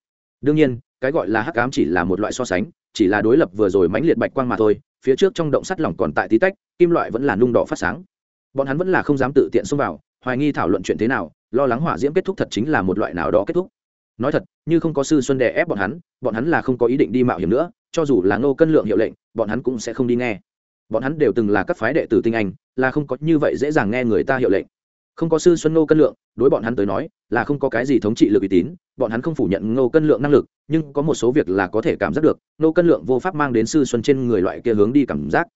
A: Đương nhiên, cái gọi là hắc ám chỉ là một loại so sánh, chỉ là đối lập vừa rồi mãnh liệt bạch quang mà thôi, phía trước trong động sắt lỏng còn tại tí tách, kim loại vẫn là nung đỏ phát sáng bọn hắn vẫn là không dám tự tiện xông vào, hoài nghi thảo luận chuyện thế nào, lo lắng hỏa diễm kết thúc thật chính là một loại nào đó kết thúc. Nói thật, như không có sư xuân đè ép bọn hắn bọn hắn là không có ý định đi mạo hiểm nữa, cho dù là ngô cân lượng hiệu lệnh, bọn hắn cũng sẽ không đi nghe. Bọn hắn đều từng là các phái đệ tử tinh anh, là không có như vậy dễ dàng nghe người ta hiệu lệnh. Không có sư xuân ngô cân lượng, đối bọn hắn tới nói, là không có cái gì thống trị lực uy tín, bọn hắn không phủ nhận ngô cân lượng năng lực, nhưng có một số việc là có thể cảm giác được, ngô cân lượng vô pháp mang đến sư xuân trên người loại kia hướng đi cảm giác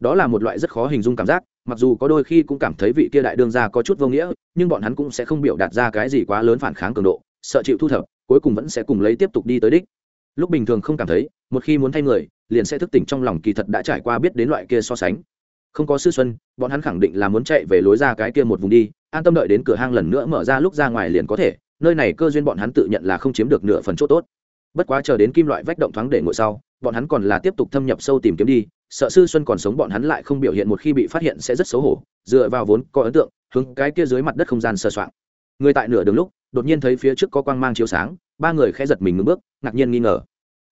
A: đó là một loại rất khó hình dung cảm giác, mặc dù có đôi khi cũng cảm thấy vị kia đại đương gia có chút vô nghĩa, nhưng bọn hắn cũng sẽ không biểu đạt ra cái gì quá lớn phản kháng cường độ, sợ chịu thu thập, cuối cùng vẫn sẽ cùng lấy tiếp tục đi tới đích. Lúc bình thường không cảm thấy, một khi muốn thay người, liền sẽ thức tỉnh trong lòng kỳ thật đã trải qua biết đến loại kia so sánh. Không có sư xuân, bọn hắn khẳng định là muốn chạy về lối ra cái kia một vùng đi, an tâm đợi đến cửa hang lần nữa mở ra lúc ra ngoài liền có thể, nơi này cơ duyên bọn hắn tự nhận là không chiếm được nửa phần chỗ tốt. Bất quá chờ đến kim loại vách động thoáng để ngồi sau bọn hắn còn là tiếp tục thâm nhập sâu tìm kiếm đi, sợ sư xuân còn sống bọn hắn lại không biểu hiện một khi bị phát hiện sẽ rất xấu hổ, dựa vào vốn có ấn tượng, hướng cái kia dưới mặt đất không gian sơ soạn người tại nửa đường lúc, đột nhiên thấy phía trước có quang mang chiếu sáng, ba người khẽ giật mình ngưng bước, ngạc nhiên nghi ngờ.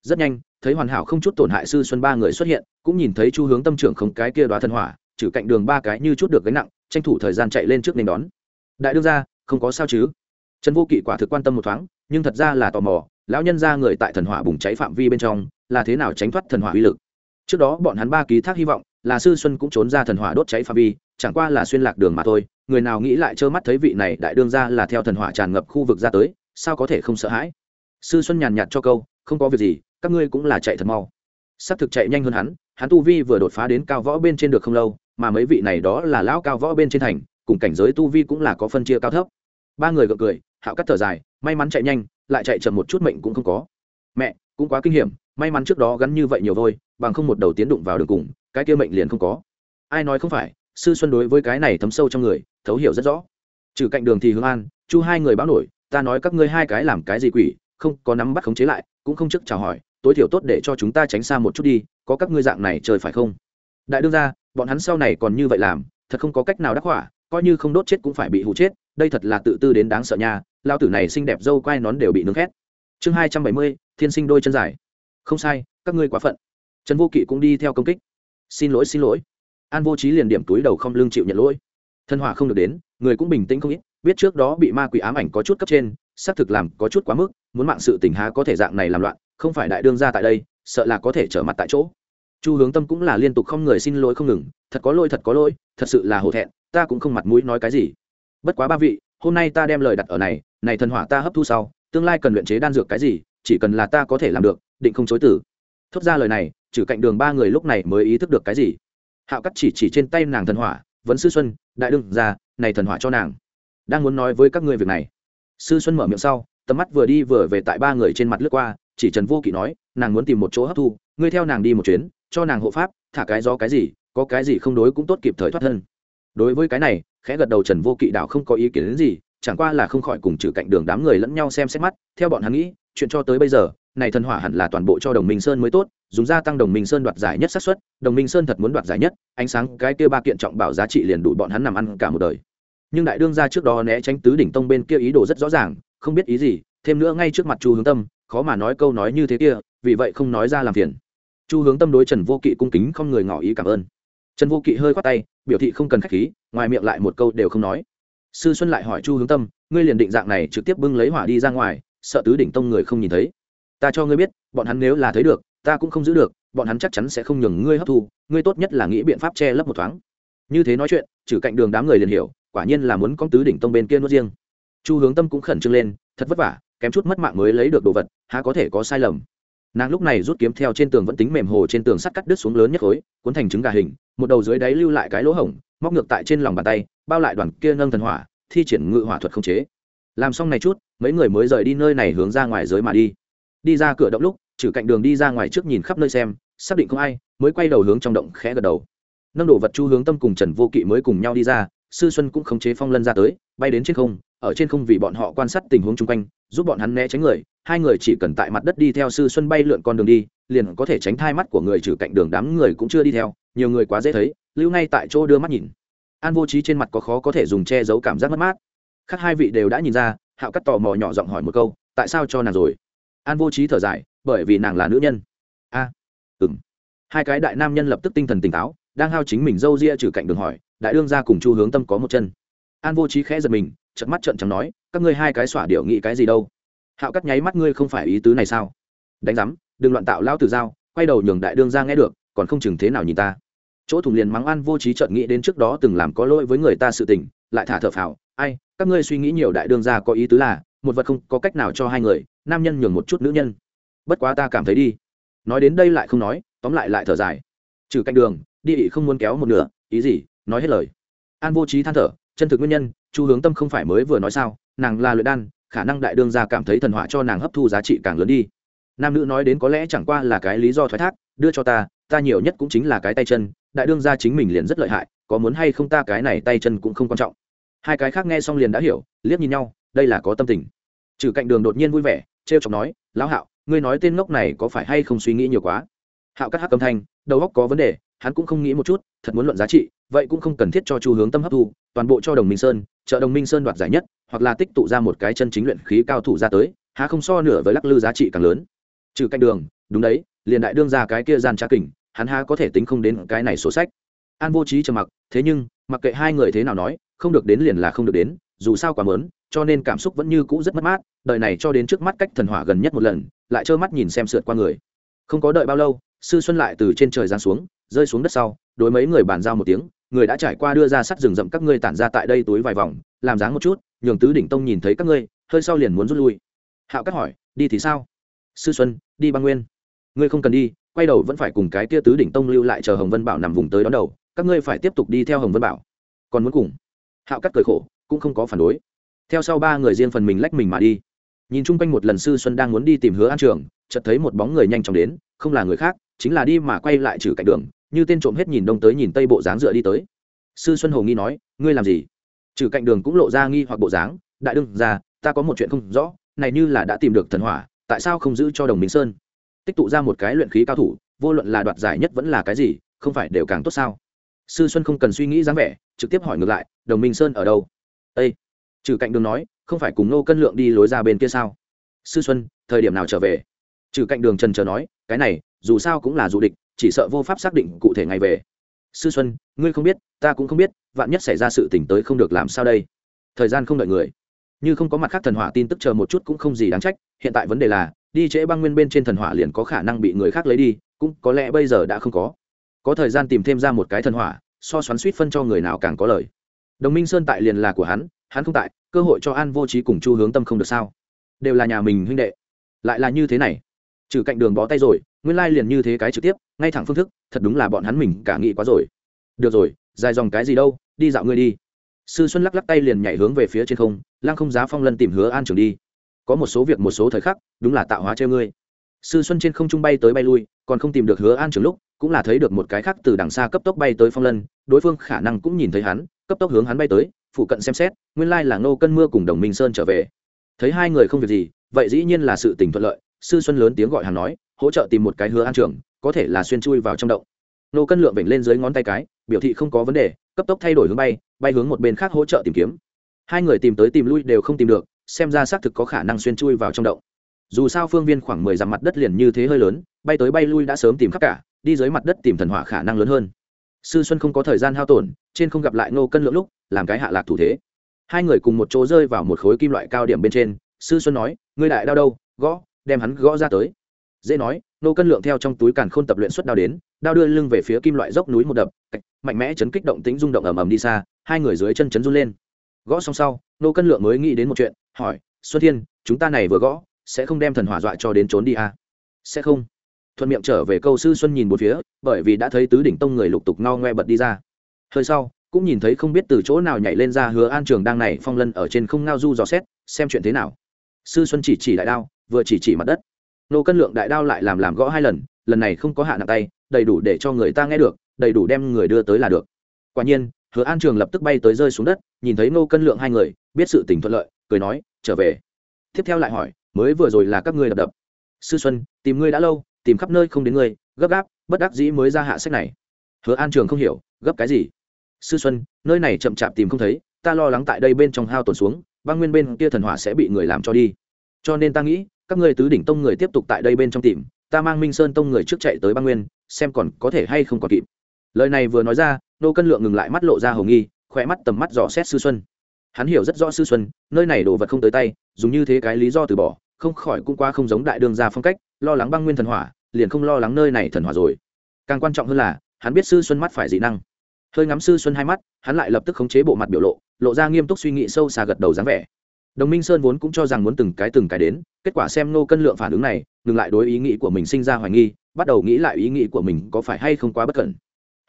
A: Rất nhanh, thấy hoàn hảo không chút tổn hại sư xuân ba người xuất hiện, cũng nhìn thấy chu hướng tâm trưởng không cái kia đoá thân hỏa, trừ cạnh đường ba cái như chút được gánh nặng, tranh thủ thời gian chạy lên trước nên đón. Đại đương ra không có sao chứ? Trần vô kỵ quả thực quan tâm một thoáng, nhưng thật ra là tò mò lão nhân ra người tại thần hỏa bùng cháy phạm vi bên trong, là thế nào tránh thoát thần hỏa uy lực? Trước đó bọn hắn ba ký thác hy vọng, là sư xuân cũng trốn ra thần hỏa đốt cháy phạm vi, chẳng qua là xuyên lạc đường mà thôi, người nào nghĩ lại trơ mắt thấy vị này đại đương ra là theo thần hỏa tràn ngập khu vực ra tới, sao có thể không sợ hãi? Sư xuân nhàn nhạt cho câu, không có việc gì, các ngươi cũng là chạy thật mau. S ắ c thực chạy nhanh hơn hắn hắn tu vi vừa đột phá đến cao võ bên trên được không lâu, mà mấy vị này đó là lão cao võ bên trên thành, cùng cảnh giới tu vi cũng là có phân chia cao thấp. Ba người gượng cười, hạo cắt thở dài, may mắn chạy nhanh lại chạy chậm một chút mệnh cũng không có. Mẹ, cũng quá kinh hiểm, may mắn trước đó gắn như vậy nhiều vôi, bằng không một đầu tiến đụng vào đường cùng, cái kia mệnh liền không có. Ai nói không phải, sư xuân đối với cái này thấm sâu trong người, thấu hiểu rất rõ. Trừ cạnh đường thì hướng an, chu hai người báo nổi, ta nói các ngươi hai cái làm cái gì quỷ, không, có nắm bắt khống chế lại, cũng không trước chào hỏi, tối thiểu tốt để cho chúng ta tránh xa một chút đi, có các ngươi dạng này trời phải không? Đại đương ra bọn hắn sau này còn như vậy làm, thật không có cách nào đắc hỏa coi như không đốt chết cũng phải bị hụ chết, đây thật là tự tư đến đáng sợ nha lao tử này xinh đẹp dâu quai nón đều bị nướng khét. Chương hai trăm bảy mươi, thiên sinh đôi chân dài. Không sai, các ngươi quá phận. Trần vô kỵ cũng đi theo công kích. Xin lỗi xin lỗi. An vô trí liền điểm túi đầu không lương chịu nhận lỗi. Thân hỏa không được đến, người cũng bình tĩnh không ít, biết trước đó bị ma quỷ ám ảnh có chút cấp trên, xác thực làm có chút quá mức, muốn mạng sự tình há có thể dạng này làm loạn, không phải đại đương ra tại đây, sợ là có thể trở mặt tại chỗ chu hướng tâm cũng là liên tục không người xin lỗi không ngừng, thật có lỗi, thật có lỗi, thật sự là hổ thẹn, ta cũng không mặt mũi nói cái gì. Bất quá ba vị, hôm nay ta đem lời đặt ở này này thần hỏa ta hấp thu sau, tương lai cần luyện chế đan dược cái gì, chỉ cần là ta có thể làm được, định không chối tử thốt ra lời này, trừ cạnh đường ba người lúc này mới ý thức được cái gì. Hạo cắt chỉ chỉ trên tay nàng thần hỏa, vẫn sư xuân, đại đương ra, này thần hỏa cho nàng. Đang muốn nói với các ngươi việc này. Sư xuân mở miệng sau, tầm mắt vừa đi vừa về tại ba người trên mặt lướt qua, chỉ trần vô kỵ nói, nàng muốn tìm một chỗ hấp thu, ngươi theo nàng đi một chuyến cho nàng hộ pháp, thả cái gió cái gì, có cái gì không đối cũng tốt kịp thời thoát thân. Đối với cái này, khẽ gật đầu trần vô kỵ đạo không có ý kiến đến gì, chẳng qua là không khỏi cùng trừ cạnh đường đám người lẫn nhau xem xét mắt, theo bọn hắn nghĩ, chuyện cho tới bây giờ, này thần hỏa hẳn là toàn bộ cho đồng minh sơn mới tốt, dùng gia tăng đồng minh sơn đoạt giải nhất xác suất, đồng minh sơn thật muốn đoạt giải nhất, ánh sáng cái kia ba kiện trọng bảo giá trị liền đủ bọn hắn nằm ăn cả một đời. Nhưng đại đương ra trước đó né tránh tứ đỉnh tông bên kia ý đồ rất rõ ràng, không biết ý gì, thêm nữa ngay trước mặt chu hướng tâm, khó mà nói câu nói như thế kia, vì vậy không nói ra làm phiền chu hướng tâm đối trần vô kỵ cung kính không người ngỏ ý cảm ơn. Trần vô kỵ hơi khoát tay, biểu thị không cần k h á c h khí, ngoài miệng lại một câu đều không nói. Sư xuân lại hỏi chu hướng tâm, ngươi liền định dạng này trực tiếp bưng lấy hỏa đi ra ngoài, sợ tứ đỉnh tông người không nhìn thấy. Ta cho ngươi biết, bọn hắn nếu là thấy được, ta cũng không giữ được, bọn hắn chắc chắn sẽ không nhường ngươi hấp thu, ngươi tốt nhất là nghĩ biện pháp che lấp một thoáng. Như thế nói chuyện, trừ cạnh đường đám người liền hiểu, quả nhiên là muốn con tứ đỉnh tông bên kia nuốt riêng. Chu hướng tâm cũng khẩn trương lên, thật vất vả, kém chút mất mạng mới lấy được đồ vật, há có thể có sai lầm nàng lúc này rút kiếm theo trên tường vẫn tính mềm hồ trên tường sắt cắt đứt xuống lớn nhất khối, cuốn thành trứng gà hình, một đầu dưới đáy lưu lại cái lỗ hổng, móc ngược tại trên lòng bàn tay, bao lại đoàn kia nâng thần hỏa, thi triển ngự hỏa thuật không chế. Làm xong này chút, mấy người mới rời đi nơi này hướng ra ngoài giới mà đi. Đi ra cửa động lúc, trừ cạnh đường đi ra ngoài trước nhìn khắp nơi xem, xác định không ai, mới quay đầu hướng trong động khẽ gật đầu. Nâng đổ vật chu hướng tâm cùng trần vô kỵ mới cùng nhau đi ra, sư xuân cũng khống chế phong lân ra tới, bay đến trên không ở trên không vì bọn họ quan sát tình huống chung quanh giúp bọn hắn né tránh người. Hai người chỉ cần tại mặt đất đi theo sư xuân bay lượn con đường đi liền có thể tránh thai mắt của người trừ cạnh đường đám người cũng chưa đi theo. Nhiều người quá dễ thấy lưu ngay tại chỗ đưa mắt nhìn. An vô trí trên mặt có khó có thể dùng che giấu cảm giác mất mát. Khác hai vị đều đã nhìn ra hạo cắt tò mò nhỏ giọng hỏi một câu tại sao cho nàng rồi? An vô trí thở dài bởi vì nàng là nữ nhân. A à, ừng hai cái đại nam nhân lập tức tinh thần tỉnh táo đang hao chính mình dâu ria trừ cạnh đường hỏi đại đương ra cùng chu hướng tâm có một chân. An vô trí khẽ giật mình trận mắt trận trắng nói, các ngươi hai cái xỏa điệu nghĩ cái gì đâu? Hạo cắt nháy mắt ngươi không phải ý tứ này sao? Đánh rắm đừng loạn tạo lao từ dao quay đầu nhường đại đương ra nghe được, còn không chừng thế nào nhìn ta? Chỗ thủng liền mắng an vô trí chợt nghĩ đến trước đó từng làm có lỗi với người ta sự tình, lại thả thở phào, ai, các ngươi suy nghĩ nhiều đại đương ra có ý tứ là, một vật không có cách nào cho hai người, nam nhân nhường một chút nữ nhân. Bất quá ta cảm thấy đi. Nói đến đây lại không nói, tóm lại lại thở dài. Trừ cạnh đường, đi ị không muốn kéo một nửa, ý gì? Nói hết lời. An vô trí than thở, chân thực nguyên nhân chu hướng tâm không phải mới vừa nói sao, nàng là luyện đan, khả năng đại đương gia cảm thấy thần hỏa cho nàng hấp thu giá trị càng lớn đi. Nam nữ nói đến có lẽ chẳng qua là cái lý do thoái thác, đưa cho ta ta nhiều nhất cũng chính là cái tay chân, đại đương gia chính mình liền rất lợi hại, có muốn hay không ta cái này tay chân cũng không quan trọng. Hai cái khác nghe xong liền đã hiểu, liếc nhìn nhau, đây là có tâm tình. Trừ cạnh đường đột nhiên vui vẻ, trêu chọc nói, lão hạo, ngươi nói tên ngốc này có phải hay không suy nghĩ nhiều quá? Hạo cắt hắc âm thanh, đầu óc có vấn đề hắn cũng không nghĩ một chút, thật muốn luận giá trị, vậy cũng không cần thiết cho chu hướng tâm hấp thu, toàn bộ cho đồng minh sơn trợ đồng minh sơn đoạt giải nhất, hoặc là tích tụ ra một cái chân chính luyện khí cao thủ ra tới, há không so nửa với lắc lư giá trị càng lớn. Trừ cạnh đường, đúng đấy, liền đại đương ra cái kia gian trá kình, hắn há có thể tính không đến cái này sổ sách. An vô trí trầm mặc, thế nhưng, mặc kệ hai người thế nào nói, không được đến liền là không được đến, dù sao quá mớn, cho nên cảm xúc vẫn như cũ rất mất mát, đợi này cho đến trước mắt cách thần hỏa gần nhất một lần, lại trơ mắt nhìn xem sượt qua người. Không có đợi bao lâu sư xuân lại từ trên trời giáng xuống, rơi xuống đất sau, đối mấy người bàn giao một tiếng, người đã trải qua đưa ra sắt rừng rậm các ngươi tản ra tại đây túi vài vòng, làm dáng một chút, nhường tứ đỉnh tông nhìn thấy các ngươi, hơi sau liền muốn rút lui. Hạo cắt hỏi, đi thì sao? Sư xuân, đi băng nguyên. Ngươi không cần đi, quay đầu vẫn phải cùng cái tia tứ đỉnh tông lưu lại chờ hồng vân bảo nằm vùng tới đón đầu, các ngươi phải tiếp tục đi theo hồng vân bảo. Còn muốn cùng? Hạo cắt cười khổ, cũng không có phản đối. Theo sau ba người riêng phần mình lách mình mà đi. Nhìn chung quanh một lần sư xuân đang muốn đi tìm hứa an trường, chợt thấy một bóng người nhanh chóng đến, không là người khác chính là đi mà quay lại trừ cạnh đường, như tên trộm hết nhìn đông tới nhìn tây bộ dáng dựa đi tới. Sư xuân hồ nghi nói, ngươi làm gì? Trừ cạnh đường cũng lộ ra nghi hoặc bộ dáng, đại đương ra ta có một chuyện không rõ, này như là đã tìm được thần hỏa, tại sao không giữ cho đồng minh sơn? Tích tụ ra một cái luyện khí cao thủ, vô luận là đoạt giải nhất vẫn là cái gì, không phải đều càng tốt sao? Sư xuân không cần suy nghĩ dáng vẻ, trực tiếp hỏi ngược lại, đồng minh sơn ở đâu? Ây trừ cạnh đường nói, không phải cùng nô cân lượng đi lối ra bên kia sao? Sư xuân, thời điểm nào trở về? Trừ cạnh đường trần chờ nói, cái này dù sao cũng là dù địch, chỉ sợ vô pháp xác định cụ thể ngày về. Sư xuân, ngươi không biết, ta cũng không biết, vạn nhất xảy ra sự tỉnh tới không được làm sao đây? Thời gian không đợi người. Như không có mặt khác thần hỏa tin tức chờ một chút cũng không gì đáng trách, hiện tại vấn đề là, đi trễ băng nguyên bên trên thần hỏa liền có khả năng bị người khác lấy đi, cũng có lẽ bây giờ đã không có. Có thời gian tìm thêm ra một cái thần hỏa, so xoắn suýt phân cho người nào càng có lời. Đồng minh sơn tại liền là của hắn hắn không tại, cơ hội cho an vô trí cùng chu hướng tâm không được sao? Đều là nhà mình huynh đệ. Lại là như thế này trừ cạnh đường bó tay rồi, nguyên lai liền như thế cái trực tiếp, ngay thẳng phương thức, thật đúng là bọn hắn mình cả nghĩ quá rồi. Được rồi, dài dòng cái gì đâu, đi dạo ngươi đi. Sư xuân lắc lắc tay liền nhảy hướng về phía trên không lang không giá phong lân tìm hứa an trường đi. Có một số việc một số thời khắc, đúng là tạo hóa chơi ngươi. Sư xuân trên không trung bay tới bay lui, còn không tìm được hứa an trường lúc, cũng là thấy được một cái khác từ đằng xa cấp tốc bay tới phong lân, đối phương khả năng cũng nhìn thấy hắn, cấp tốc hướng hắn bay tới, phụ cận xem xét, nguyên lai là ngô cân mưa cùng đồng minh sơn trở về. Thấy hai người không việc gì, vậy dĩ nhiên là sự tình thuận lợi sư xuân lớn tiếng gọi hắn nói, hỗ trợ tìm một cái hứa an trường, có thể là xuyên chui vào trong động. Nô cân lượng vểnh lên dưới ngón tay cái, biểu thị không có vấn đề, cấp tốc thay đổi hướng bay bay hướng một bên khác hỗ trợ tìm kiếm. Hai người tìm tới tìm lui đều không tìm được, xem ra xác thực có khả năng xuyên chui vào trong động. Dù sao phương viên khoảng mười dặm mặt đất liền như thế hơi lớn, bay tới bay lui đã sớm tìm khắp cả, đi dưới mặt đất tìm thần hỏa khả năng lớn hơn. Sư xuân không có thời gian hao tổn, trên không gặp lại ngô cân lượng lúc, làm cái hạ lạc thủ thế. Hai người cùng một chỗ rơi vào một khối kim loại cao điểm bên trên, sư xuân nói, ngươi đại đau đâu, gõ đem hắn gõ ra tới. Dễ nói, nô cân lượng theo trong túi càn khôn tập luyện xuất đao đến, đao đưa lưng về phía kim loại dốc núi một đập mạnh mẽ chấn kích động tính rung động ầm ầm đi xa, hai người dưới chân chấn run lên. Gõ xong sau, nô cân lượng mới nghĩ đến một chuyện, hỏi, xuân thiên, chúng ta này vừa gõ, sẽ không đem thần hỏa dọa cho đến trốn đi à? sẽ không. Thuận miệng trở về câu sư xuân nhìn một phía, bởi vì đã thấy tứ đỉnh tông người lục tục ngao ngoe bật đi ra. Hơi sau, cũng nhìn thấy không biết từ chỗ nào nhảy lên ra hứa an trường đang này phong lân ở trên không ngao du dò xét, xem chuyện thế nào. Sư xuân chỉ chỉ đại đao vừa chỉ chỉ mặt đất. Nô cân lượng đại đao lại làm làm gõ hai lần lần này không có hạ nặng tay, đầy đủ để cho người ta nghe được, đầy đủ đem người đưa tới là được. Quả nhiên, hứa an trường lập tức bay tới rơi xuống đất, nhìn thấy nô cân lượng hai người, biết sự tình thuận lợi, cười nói, trở về. Tiếp theo lại hỏi, mới vừa rồi là các ngươi đập đập. Sư xuân, tìm ngươi đã lâu, tìm khắp nơi không đến ngươi, gấp gáp, bất đắc dĩ mới ra hạ sách này. Hứa an trường không hiểu, gấp cái gì? Sư xuân, nơi này chậm chạp tìm không thấy, ta lo lắng tại đây bên trong hao tổn xuống, băng nguyên bên kia thần hỏa sẽ bị người làm cho đi. Cho nên ta nghĩ các ngươi tứ đỉnh tông người tiếp tục tại đây bên trong tìm, ta mang minh sơn tông người trước chạy tới băng nguyên, xem còn có thể hay không còn kịp. Lời này vừa nói ra, nô cân lượng ngừng lại mắt lộ ra hồng nghi, khỏe mắt tầm mắt dò xét sư xuân. Hắn hiểu rất rõ sư xuân, nơi này đồ vật không tới tay, dùng như thế cái lý do từ bỏ, không khỏi cũng qua không giống đại đương gia phong cách, lo lắng băng nguyên thần hỏa, liền không lo lắng nơi này thần hỏa rồi. Càng quan trọng hơn là, hắn biết sư xuân mắt phải dị năng. Hơi ngắm sư xuân hai mắt, hắn lại lập tức khống chế bộ mặt biểu lộ lộ ra nghiêm túc suy nghĩ sâu xa gật đầu dáng vẻ đồng minh sơn vốn cũng cho rằng muốn từng cái từng cái đến, kết quả xem nô cân lượng phản ứng này, ngừng lại đối ý nghĩ của mình sinh ra hoài nghi, bắt đầu nghĩ lại ý nghĩ của mình có phải hay không quá bất cẩn.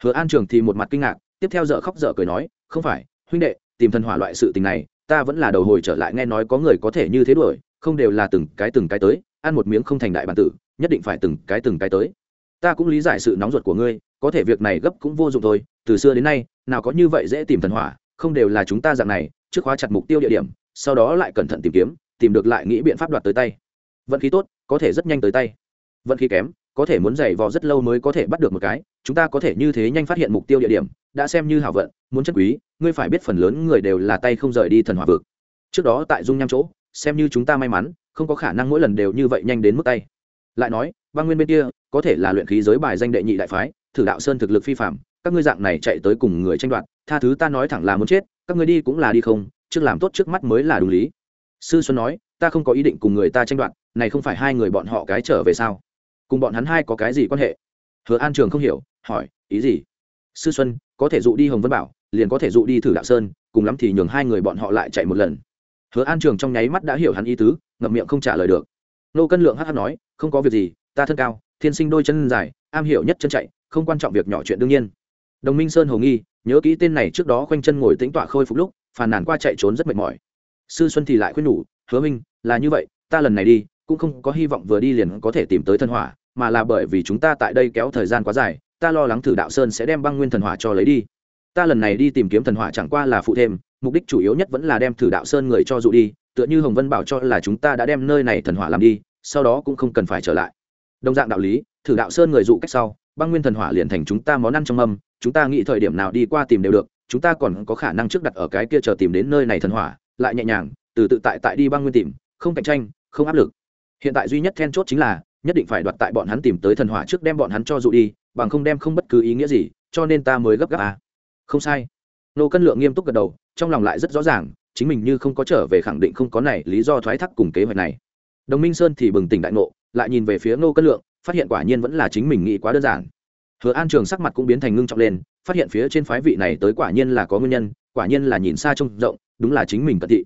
A: Hứa an trường thì một mặt kinh ngạc, tiếp theo dợ khóc dợ cười nói, không phải, huynh đệ, tìm thần hỏa loại sự tình này, ta vẫn là đầu hồi trở lại nghe nói có người có thể như thế đuổi, không đều là từng cái từng cái tới, ăn một miếng không thành đại bản tử, nhất định phải từng cái từng cái tới. Ta cũng lý giải sự nóng ruột của ngươi, có thể việc này gấp cũng vô dụng thôi, từ xưa đến nay, nào có như vậy dễ tìm thần hỏa, không đều là chúng ta dạng này, trước khóa chặt mục tiêu địa điểm sau đó lại cẩn thận tìm kiếm, tìm được lại nghĩ biện pháp đoạt tới tay. Vận khí tốt, có thể rất nhanh tới tay. Vận khí kém, có thể muốn giày vò rất lâu mới có thể bắt được một cái, chúng ta có thể như thế nhanh phát hiện mục tiêu địa điểm, đã xem như hảo vận, muốn chất quý, ngươi phải biết phần lớn người đều là tay không rời đi thần hỏa vực. Trước đó tại dung nham chỗ, xem như chúng ta may mắn, không có khả năng mỗi lần đều như vậy nhanh đến mức tay. Lại nói, băng nguyên bên kia, có thể là luyện khí giới bài danh đệ nhị đại phái, thử đạo sơn thực lực phi phạm các ngươi dạng này chạy tới cùng người tranh đoạt, tha thứ ta nói thẳng là muốn chết, các ngươi đi cũng là đi không trước làm tốt trước mắt mới là đúng lý. Sư xuân nói, ta không có ý định cùng người ta tranh đoạt, này không phải hai người bọn họ cái trở về sao? Cùng bọn hắn hai có cái gì quan hệ? Hứa an trường không hiểu, hỏi, ý gì? Sư xuân, có thể dụ đi hồng vân bảo, liền có thể dụ đi thử đạo sơn, cùng lắm thì nhường hai người bọn họ lại chạy một lần. Hứa an trường trong nháy mắt đã hiểu hắn ý tứ, ngậm miệng không trả lời được. Nô cân lượng hh nói, không có việc gì, ta thân cao, thiên sinh đôi chân dài, am hiểu nhất chân chạy, không quan trọng việc nhỏ chuyện đương nhiên. Đồng minh sơn hồ nghi, nhớ kỹ tên này trước đó khoanh chân ngồi tĩnh tọa khôi phục lúc phàn nàn qua chạy trốn rất mệt mỏi. Sư xuân thì lại khuyên nhủ, hứa minh, là như vậy, ta lần này đi, cũng không có hy vọng vừa đi liền có thể tìm tới thân hỏa, mà là bởi vì chúng ta tại đây kéo thời gian quá dài, ta lo lắng thử đạo sơn sẽ đem băng nguyên thần hỏa cho lấy đi. Ta lần này đi tìm kiếm thần hỏa chẳng qua là phụ thêm, mục đích chủ yếu nhất vẫn là đem thử đạo sơn người cho dụ đi, tựa như hồng vân bảo cho là chúng ta đã đem nơi này thần hỏa làm đi, sau đó cũng không cần phải trở lại. Đồng dạng đạo lý, thử đạo sơn người dụ cách sau, băng nguyên thần hỏa liền thành chúng ta món ăn trong âm chúng ta nghĩ thời điểm nào đi qua tìm đều được chúng ta còn có khả năng trước đặt ở cái kia chờ tìm đến nơi này thần hỏa, lại nhẹ nhàng, từ tự tại tại đi băng nguyên tìm, không cạnh tranh, không áp lực. Hiện tại duy nhất then chốt chính là, nhất định phải đoạt tại bọn hắn tìm tới thần hỏa trước đem bọn hắn cho dụ đi, bằng không đem không bất cứ ý nghĩa gì, cho nên ta mới gấp gáp à. không sai. Nô cân lượng nghiêm túc gật đầu, trong lòng lại rất rõ ràng, chính mình như không có trở về khẳng định không có này lý do thoái thác cùng kế hoạch này. Đồng minh sơn thì bừng tỉnh đại ngộ, lại nhìn về phía nô cân lượng, phát hiện quả nhiên vẫn là chính mình nghĩ quá đơn giản hứa an trường sắc mặt cũng biến thành ngưng trọng lên, phát hiện phía trên phái vị này tới quả nhiên là có nguyên nhân, quả nhiên là nhìn xa trông rộng, đúng là chính mình cận thị.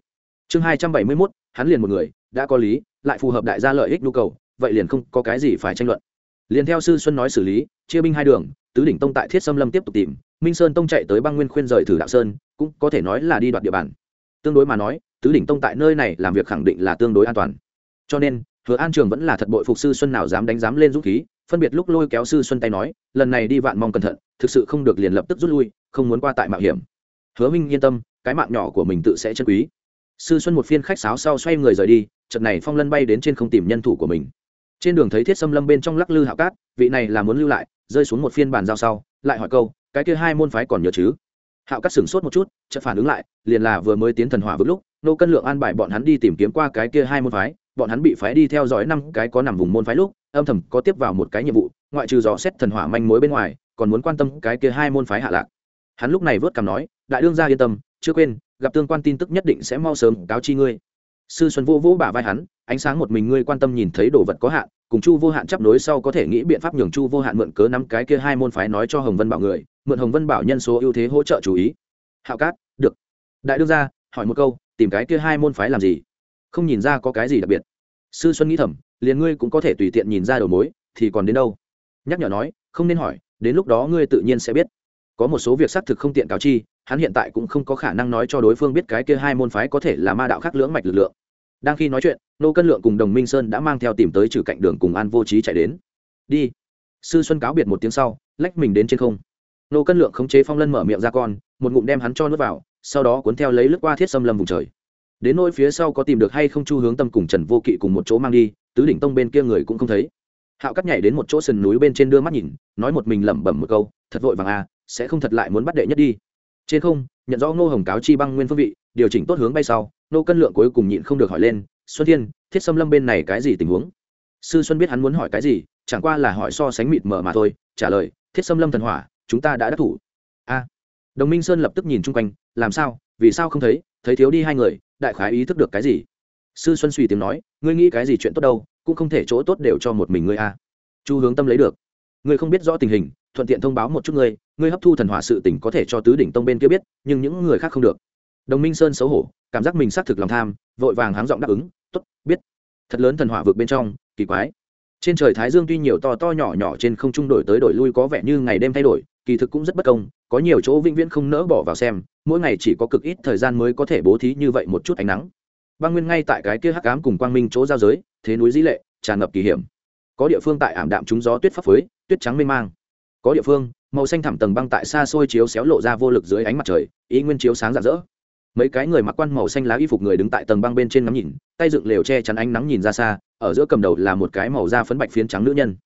A: Chương hai trăm bảy mươi mốt, hắn liền một người, đã có lý, lại phù hợp đại gia lợi ích nhu cầu, vậy liền không có cái gì phải tranh luận. Liền theo sư xuân nói xử lý, chia binh hai đường, tứ đỉnh tông tại thiết xâm lâm tiếp tục tìm, minh sơn tông chạy tới băng nguyên khuyên rời thử đạo sơn, cũng có thể nói là đi đoạt địa bàn. Tương đối mà nói, tứ đỉnh tông tại nơi này làm việc khẳng định là tương đối an toàn. Cho nên hứa an trường vẫn là thật bội phục sư xuân nào dám đánh dám lên dũng khí, phân biệt lúc lôi kéo sư xuân tay nói, lần này đi vạn mong cẩn thận, thực sự không được liền lập tức rút lui, không muốn qua tại mạo hiểm. Hứa minh yên tâm, cái mạng nhỏ của mình tự sẽ chân quý. Sư xuân một phiên khách sáo sau xoay người rời đi, trận này phong lân bay đến trên không tìm nhân thủ của mình. Trên đường thấy thiết xâm lâm bên trong lắc lư hạo cát, vị này là muốn lưu lại, rơi xuống một phiên bàn giao sau, lại hỏi câu, cái kia hai môn phái còn nhớ chứ? Hạo cát sửng sốt một chút, chợt phản ứng lại, liền là vừa mới tiến thần hỏa vững lúc, nô cân lượng an bài bọn hắn đi tìm kiếm qua cái kia hai môn phái bọn hắn bị phái đi theo dõi năm cái có nằm vùng môn phái lúc, âm thầm có tiếp vào một cái nhiệm vụ, ngoại trừ dò xét thần hỏa manh mối bên ngoài, còn muốn quan tâm cái kia hai môn phái hạ lạc. Hắn lúc này vớt cằm nói, đại đương gia yên tâm, chưa quên, gặp tương quan tin tức nhất định sẽ mau sớm cáo chi ngươi. Sư xuân vô vũ bả vai hắn, ánh sáng một mình ngươi quan tâm nhìn thấy đồ vật có hạn, cùng chu vô hạn chấp nối sau có thể nghĩ biện pháp nhường chu vô hạn mượn cớ năm cái kia hai môn phái nói cho hồng vân bảo người, mượn hồng vân bảo nhân số ưu thế hỗ trợ chú ý. Hạo cát, được. Đại đương gia, hỏi một câu, tìm cái kia hai môn phái làm gì? Không nhìn ra có cái gì đặc biệt. Sư xuân nghĩ thầm, liền ngươi cũng có thể tùy tiện nhìn ra đầu mối, thì còn đến đâu? Nhắc nhở nói, không nên hỏi, đến lúc đó ngươi tự nhiên sẽ biết. Có một số việc xác thực không tiện cáo chi, hắn hiện tại cũng không có khả năng nói cho đối phương biết cái kia hai môn phái có thể là ma đạo khác lưỡng mạch lực lượng. Đang khi nói chuyện, nô cân lượng cùng đồng minh sơn đã mang theo tìm tới trừ cạnh đường cùng an vô trí chạy đến. Đi. Sư xuân cáo biệt một tiếng sau, lách mình đến trên không. Nô cân lượng khống chế phong lân mở miệng ra con, một ngụm đem hắn cho nước vào, sau đó cuốn theo lấy lướt qua thiết xâm lâm vùng trời đến nỗi phía sau có tìm được hay không chu hướng tâm cùng trần vô kỵ cùng một chỗ mang đi, tứ đỉnh tông bên kia người cũng không thấy. Hạo cắt nhảy đến một chỗ sườn núi bên trên đưa mắt nhìn, nói một mình lẩm bẩm một câu, thật vội vàng à sẽ không thật lại muốn bắt đệ nhất đi. Trên không, nhận rõ ngô hồng cáo chi băng nguyên phương vị, điều chỉnh tốt hướng bay sau, nô cân lượng cuối cùng nhịn không được hỏi lên, xuân thiên, thiết xâm lâm bên này cái gì tình huống? Sư xuân biết hắn muốn hỏi cái gì, chẳng qua là hỏi so sánh mịt mờ mà thôi, trả lời, thiết xâm lâm thần hỏa, chúng ta đã đắc thủ. A. Đồng minh sơn lập tức nhìn chung quanh, làm sao? Vì sao không thấy? Thấy thiếu đi hai người đại khái ý thức được cái gì? Sư xuân suy tiếng nói, ngươi nghĩ cái gì chuyện tốt đâu, cũng không thể chỗ tốt đều cho một mình ngươi a. Chu hướng tâm lấy được. Ngươi không biết rõ tình hình, thuận tiện thông báo một chút ngươi ngươi hấp thu thần hỏa sự tỉnh có thể cho tứ đỉnh tông bên kia biết, nhưng những người khác không được. Đồng minh sơn xấu hổ, cảm giác mình xác thực lòng tham, vội vàng háng giọng đáp ứng t ố t biết. Thật lớn thần hỏa vượt bên trong, kỳ quái. Trên trời thái dương tuy nhiều to to nhỏ nhỏ trên không trung đổi tới đổi lui có vẻ như ngày đêm thay đổi, kỳ thực cũng rất bất công có nhiều chỗ vĩnh viễn không nỡ bỏ vào xem, mỗi ngày chỉ có cực ít thời gian mới có thể bố thí như vậy một chút ánh nắng. Băng nguyên ngay tại cái kia hắc ám cùng quang minh chỗ giao giới, thế núi dĩ lệ, tràn ngập kỳ hiểm. Có địa phương tại ảm đạm trúng gió tuyết pháp phới, tuyết trắng mênh mang. Có địa phương, màu xanh thẳm tầng băng tại xa xôi chiếu xéo lộ ra vô lực dưới ánh mặt trời, ý nguyên chiếu sáng rạng rỡ. Mấy cái người mặc quan màu xanh lá y phục người đứng tại tầng băng bên trên ngắm nhìn, tay dựng lều che chắn ánh nắng nhìn ra xa, ở giữa cầm đầu là một cái màu da phấn bạch phiến trắng nữ nhân.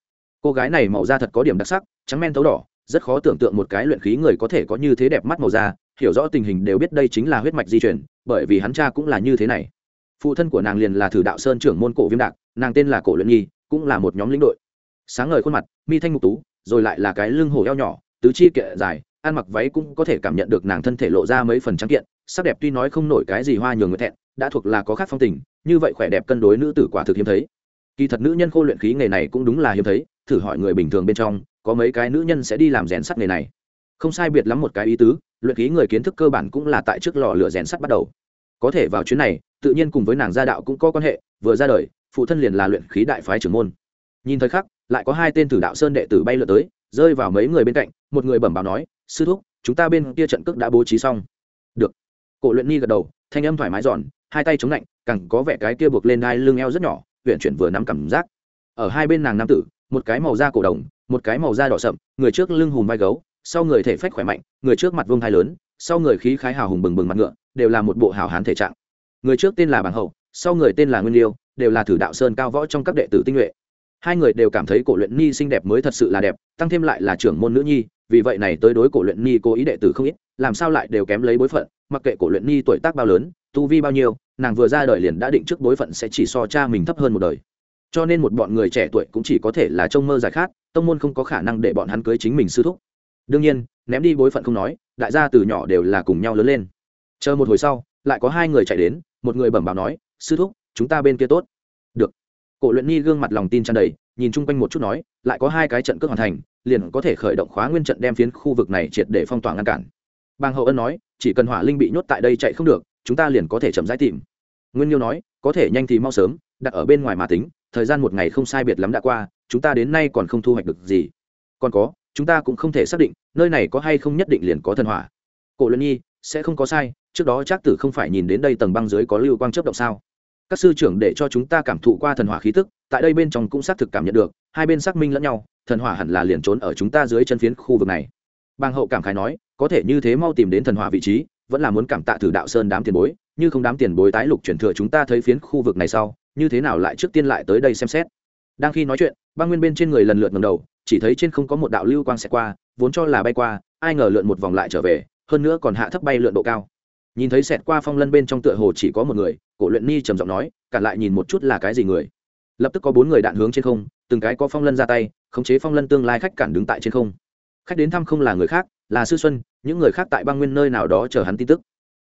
A: Cô gái này màu da thật có điểm đặc sắc, trắng men tấu đỏ rất khó tưởng tượng một cái luyện khí người có thể có như thế đẹp mắt màu da, hiểu rõ tình hình đều biết đây chính là huyết mạch di chuyển, bởi vì hắn cha cũng là như thế này. Phụ thân của nàng liền là thử đạo sơn trưởng môn cổ viêm đạc, nàng tên là cổ luyện nhi, cũng là một nhóm lĩnh đội. Sáng ngời khuôn mặt, mi thanh mục tú, rồi lại là cái lưng hổ eo nhỏ, tứ chi kệ dài, ăn mặc váy cũng có thể cảm nhận được nàng thân thể lộ ra mấy phần trắng kiện, sắc đẹp tuy nói không nổi cái gì hoa nhường người thẹn, đã thuộc là có khác phong tình, như vậy khỏe đẹp cân đối nữ tử quả thực hiếm thấy. Kỳ thật nữ nhân khô luyện khí nghề này cũng đúng là hiếm thấy, thử hỏi người bình thường bên trong có mấy cái nữ nhân sẽ đi làm rèn sắt nghề này. Không sai biệt lắm một cái ý tứ, luyện khí người kiến thức cơ bản cũng là tại trước lò lửa rèn sắt bắt đầu. Có thể vào chuyến này, tự nhiên cùng với nàng gia đạo cũng có quan hệ, vừa ra đời, phụ thân liền là luyện khí đại phái trưởng môn. Nhìn thời khắc, lại có hai tên tử đạo sơn đệ tử bay lượt tới, rơi vào mấy người bên cạnh, một người bẩm báo nói, sư thúc, chúng ta bên kia trận cước đã bố trí xong. Được. Cổ luyện ni gật đầu, thanh âm thoải mái giòn, hai tay chống lạnh cẳng có vẻ cái kia buộc lên hai lưng eo rất nhỏ huyện chuyển vừa nắm cảm giác. Ở hai bên nàng nam tử một cái màu da cổ đồng, một cái màu da đỏ sậm, người trước lưng hùm vai gấu, sau người thể phách khỏe mạnh, người trước mặt vương thai lớn, sau người khí khái hào hùng bừng bừng mặt ngựa, đều là một bộ hào hán thể trạng. Người trước tên là bàng hậu, sau người tên là nguyên liêu, đều là thử đạo sơn cao võ trong các đệ tử tinh nhuệ. Hai người đều cảm thấy cổ luyện ni xinh đẹp mới thật sự là đẹp, tăng thêm lại là trưởng môn nữ nhi, vì vậy này tới đối cổ luyện ni cố ý đệ tử không ít, làm sao lại đều kém lấy bối phận, mặc kệ cổ luyện ni tuổi tác bao lớn, tu vi bao nhiêu, nàng vừa ra đời liền đã định trước bối phận sẽ chỉ so cha mình thấp hơn một đời cho nên một bọn người trẻ tuổi cũng chỉ có thể là trông mơ giải khát, tông môn không có khả năng để bọn hắn cưới chính mình sư thúc. Đương nhiên, ném đi bối phận không nói, đại gia từ nhỏ đều là cùng nhau lớn lên. Chờ một hồi sau, lại có hai người chạy đến, một người bẩm báo nói, sư thúc, chúng ta bên kia tốt. Được. Cổ luyện nhi gương mặt lòng tin tràn đầy, nhìn chung quanh một chút nói, lại có hai cái trận cước hoàn thành, liền có thể khởi động khóa nguyên trận đem phiến khu vực này triệt để phong tỏa ngăn cản. Bang hậu ân nói, chỉ cần hỏa linh bị nhốt tại đây chạy không được, chúng ta liền có thể chậm rãi tìm. Nguyên nhiêu nói, có thể nhanh thì mau sớm, đặt ở bên ngoài mà tính thời gian một ngày không sai biệt lắm đã qua, chúng ta đến nay còn không thu hoạch được gì. Còn có, chúng ta cũng không thể xác định nơi này có hay không nhất định liền có thần hỏa. Cổ luân nhi, sẽ không có sai, trước đó Trác tử không phải nhìn đến đây tầng băng dưới có lưu quang chấp động sao? Các sư trưởng để cho chúng ta cảm thụ qua thần hỏa khí tức, tại đây bên trong cũng xác thực cảm nhận được, hai bên xác minh lẫn nhau, thần hỏa hẳn là liền trốn ở chúng ta dưới chân phiến khu vực này. Bang hậu cảm khái nói, có thể như thế mau tìm đến thần hỏa vị trí, vẫn là muốn cảm tạ thử đạo sơn đám tiền bối, như không đám tiền bối tái lục chuyển thừa chúng ta thấy phiến khu vực này sau như thế nào lại trước tiên lại tới đây xem xét. Đang khi nói chuyện, băng nguyên bên trên người lần lượt ngầm đầu, chỉ thấy trên không có một đạo lưu quang xẹt qua, vốn cho là bay qua, ai ngờ lượn một vòng lại trở về, hơn nữa còn hạ thấp bay lượn độ cao. Nhìn thấy xẹt qua phong lân bên trong tựa hồ chỉ có một người, cổ luyện ni trầm giọng nói cản lại nhìn một chút là cái gì người. Lập tức có bốn người đạn hướng trên không, từng cái có phong lân ra tay, khống chế phong lân tương lai khách cản đứng tại trên không. Khách đến thăm không là người khác, là sư xuân, những người khác tại băng nguyên nơi nào đó chờ hắn tin tức.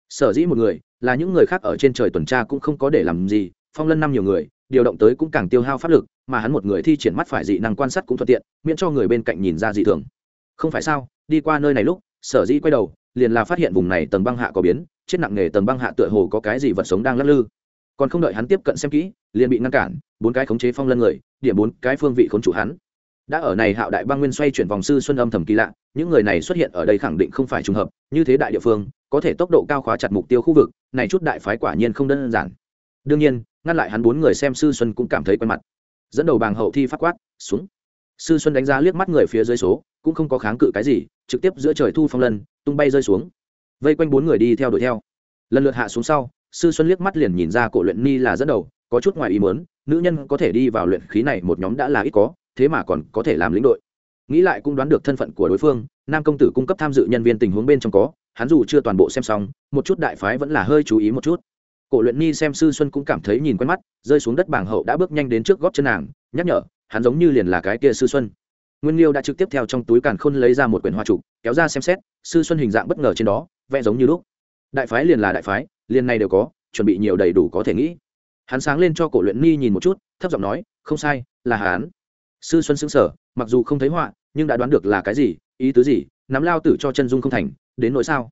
A: Sở dĩ một người, là những người khác ở trên trời tuần tra cũng không có để làm gì phong lân năm nhiều người, điều động tới cũng càng tiêu hao pháp lực, mà hắn một người thi triển mắt phải dị năng quan sát cũng thuận tiện, miễn cho người bên cạnh nhìn ra dị thường. Không phải sao, đi qua nơi này lúc, sở dĩ quay đầu, liền là phát hiện vùng này tầng băng hạ có biến, chết nặng nghề tầng băng hạ tựa hồ có cái gì vật sống đang lắc lư. Còn không đợi hắn tiếp cận xem kỹ, liền bị ngăn cản, bốn cái khống chế phong lân người, điểm bốn cái phương vị khốn chủ hắn. Đã ở này hạo đại băng nguyên xoay chuyển vòng sư xuân âm thầm kỳ lạ, những người này xuất hiện ở đây khẳng định không phải trùng hợp, như thế đại địa phương, có thể tốc độ cao khóa chặt mục tiêu khu vực, này chút đại phái quả nhiên không đơn giản đương nhiên, ngăn lại hắn bốn người xem sư xuân cũng cảm thấy quen mặt. Dẫn đầu bàng hậu thi phát quát, xuống. Sư xuân đánh giá liếc mắt người phía dưới số, cũng không có kháng cự cái gì, trực tiếp giữa trời thu phong lân, tung bay rơi xuống. Vây quanh bốn người đi theo đuổi theo. Lần lượt hạ xuống sau, sư xuân liếc mắt liền nhìn ra cổ luyện ni là dẫn đầu, có chút ngoài ý mớn nữ nhân có thể đi vào luyện khí này một nhóm đã là ít có, thế mà còn có thể làm lĩnh đội. Nghĩ lại cũng đoán được thân phận của đối phương, nam công tử cung cấp tham dự nhân viên tình huống bên trong có, hắn dù chưa toàn bộ xem xong, một chút đại phái vẫn là hơi chú ý một chút cổ luyện nhi xem sư xuân cũng cảm thấy nhìn quen mắt, rơi xuống đất bảng hậu đã bước nhanh đến trước góp chân nàng, nhắc nhở, hắn giống như liền là cái kia sư xuân. Nguyên liêu đã trực tiếp theo trong túi càn khôn lấy ra một quyển hoa trục, kéo ra xem xét, sư xuân hình dạng bất ngờ trên đó, vẽ giống như lúc. Đại phái liền là đại phái, liền này đều có, chuẩn bị nhiều đầy đủ có thể nghĩ. Hắn sáng lên cho cổ luyện ni nhìn một chút, thấp giọng nói, không sai, là hắn. Sư xuân xứng sở mặc dù không thấy họa, nhưng đã đoán được là cái gì, ý tứ gì, nắm lao tử cho chân dung không thành, đến nỗi sao?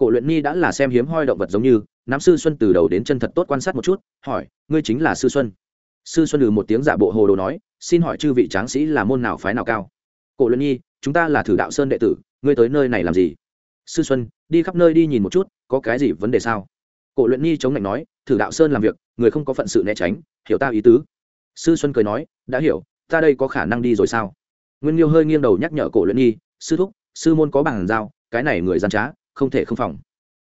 A: Cổ luyện ni đã là xem hiếm hoi động vật giống như nắm sư xuân từ đầu đến chân thật tốt quan sát một chút, hỏi, ngươi chính là sư xuân? Sư xuân ừ một tiếng giả bộ hồ đồ nói, xin hỏi chư vị tráng sĩ là môn nào phái nào cao? Cổ luyện nhi chúng ta là thử đạo sơn đệ tử, ngươi tới nơi này làm gì? Sư xuân, đi khắp nơi đi nhìn một chút, có cái gì vấn đề sao? Cổ luyện nhi chống lạnh nói, thử đạo sơn làm việc, người không có phận sự né tránh, hiểu ta ý tứ. Sư xuân cười nói, đã hiểu, ta đây có khả năng đi rồi sao? Nguyên liêu hơi nghiêng đầu nhắc nhở cổ luyện nhi sư thúc, sư môn có bằng giao, cái này người gian trá không thể không phòng.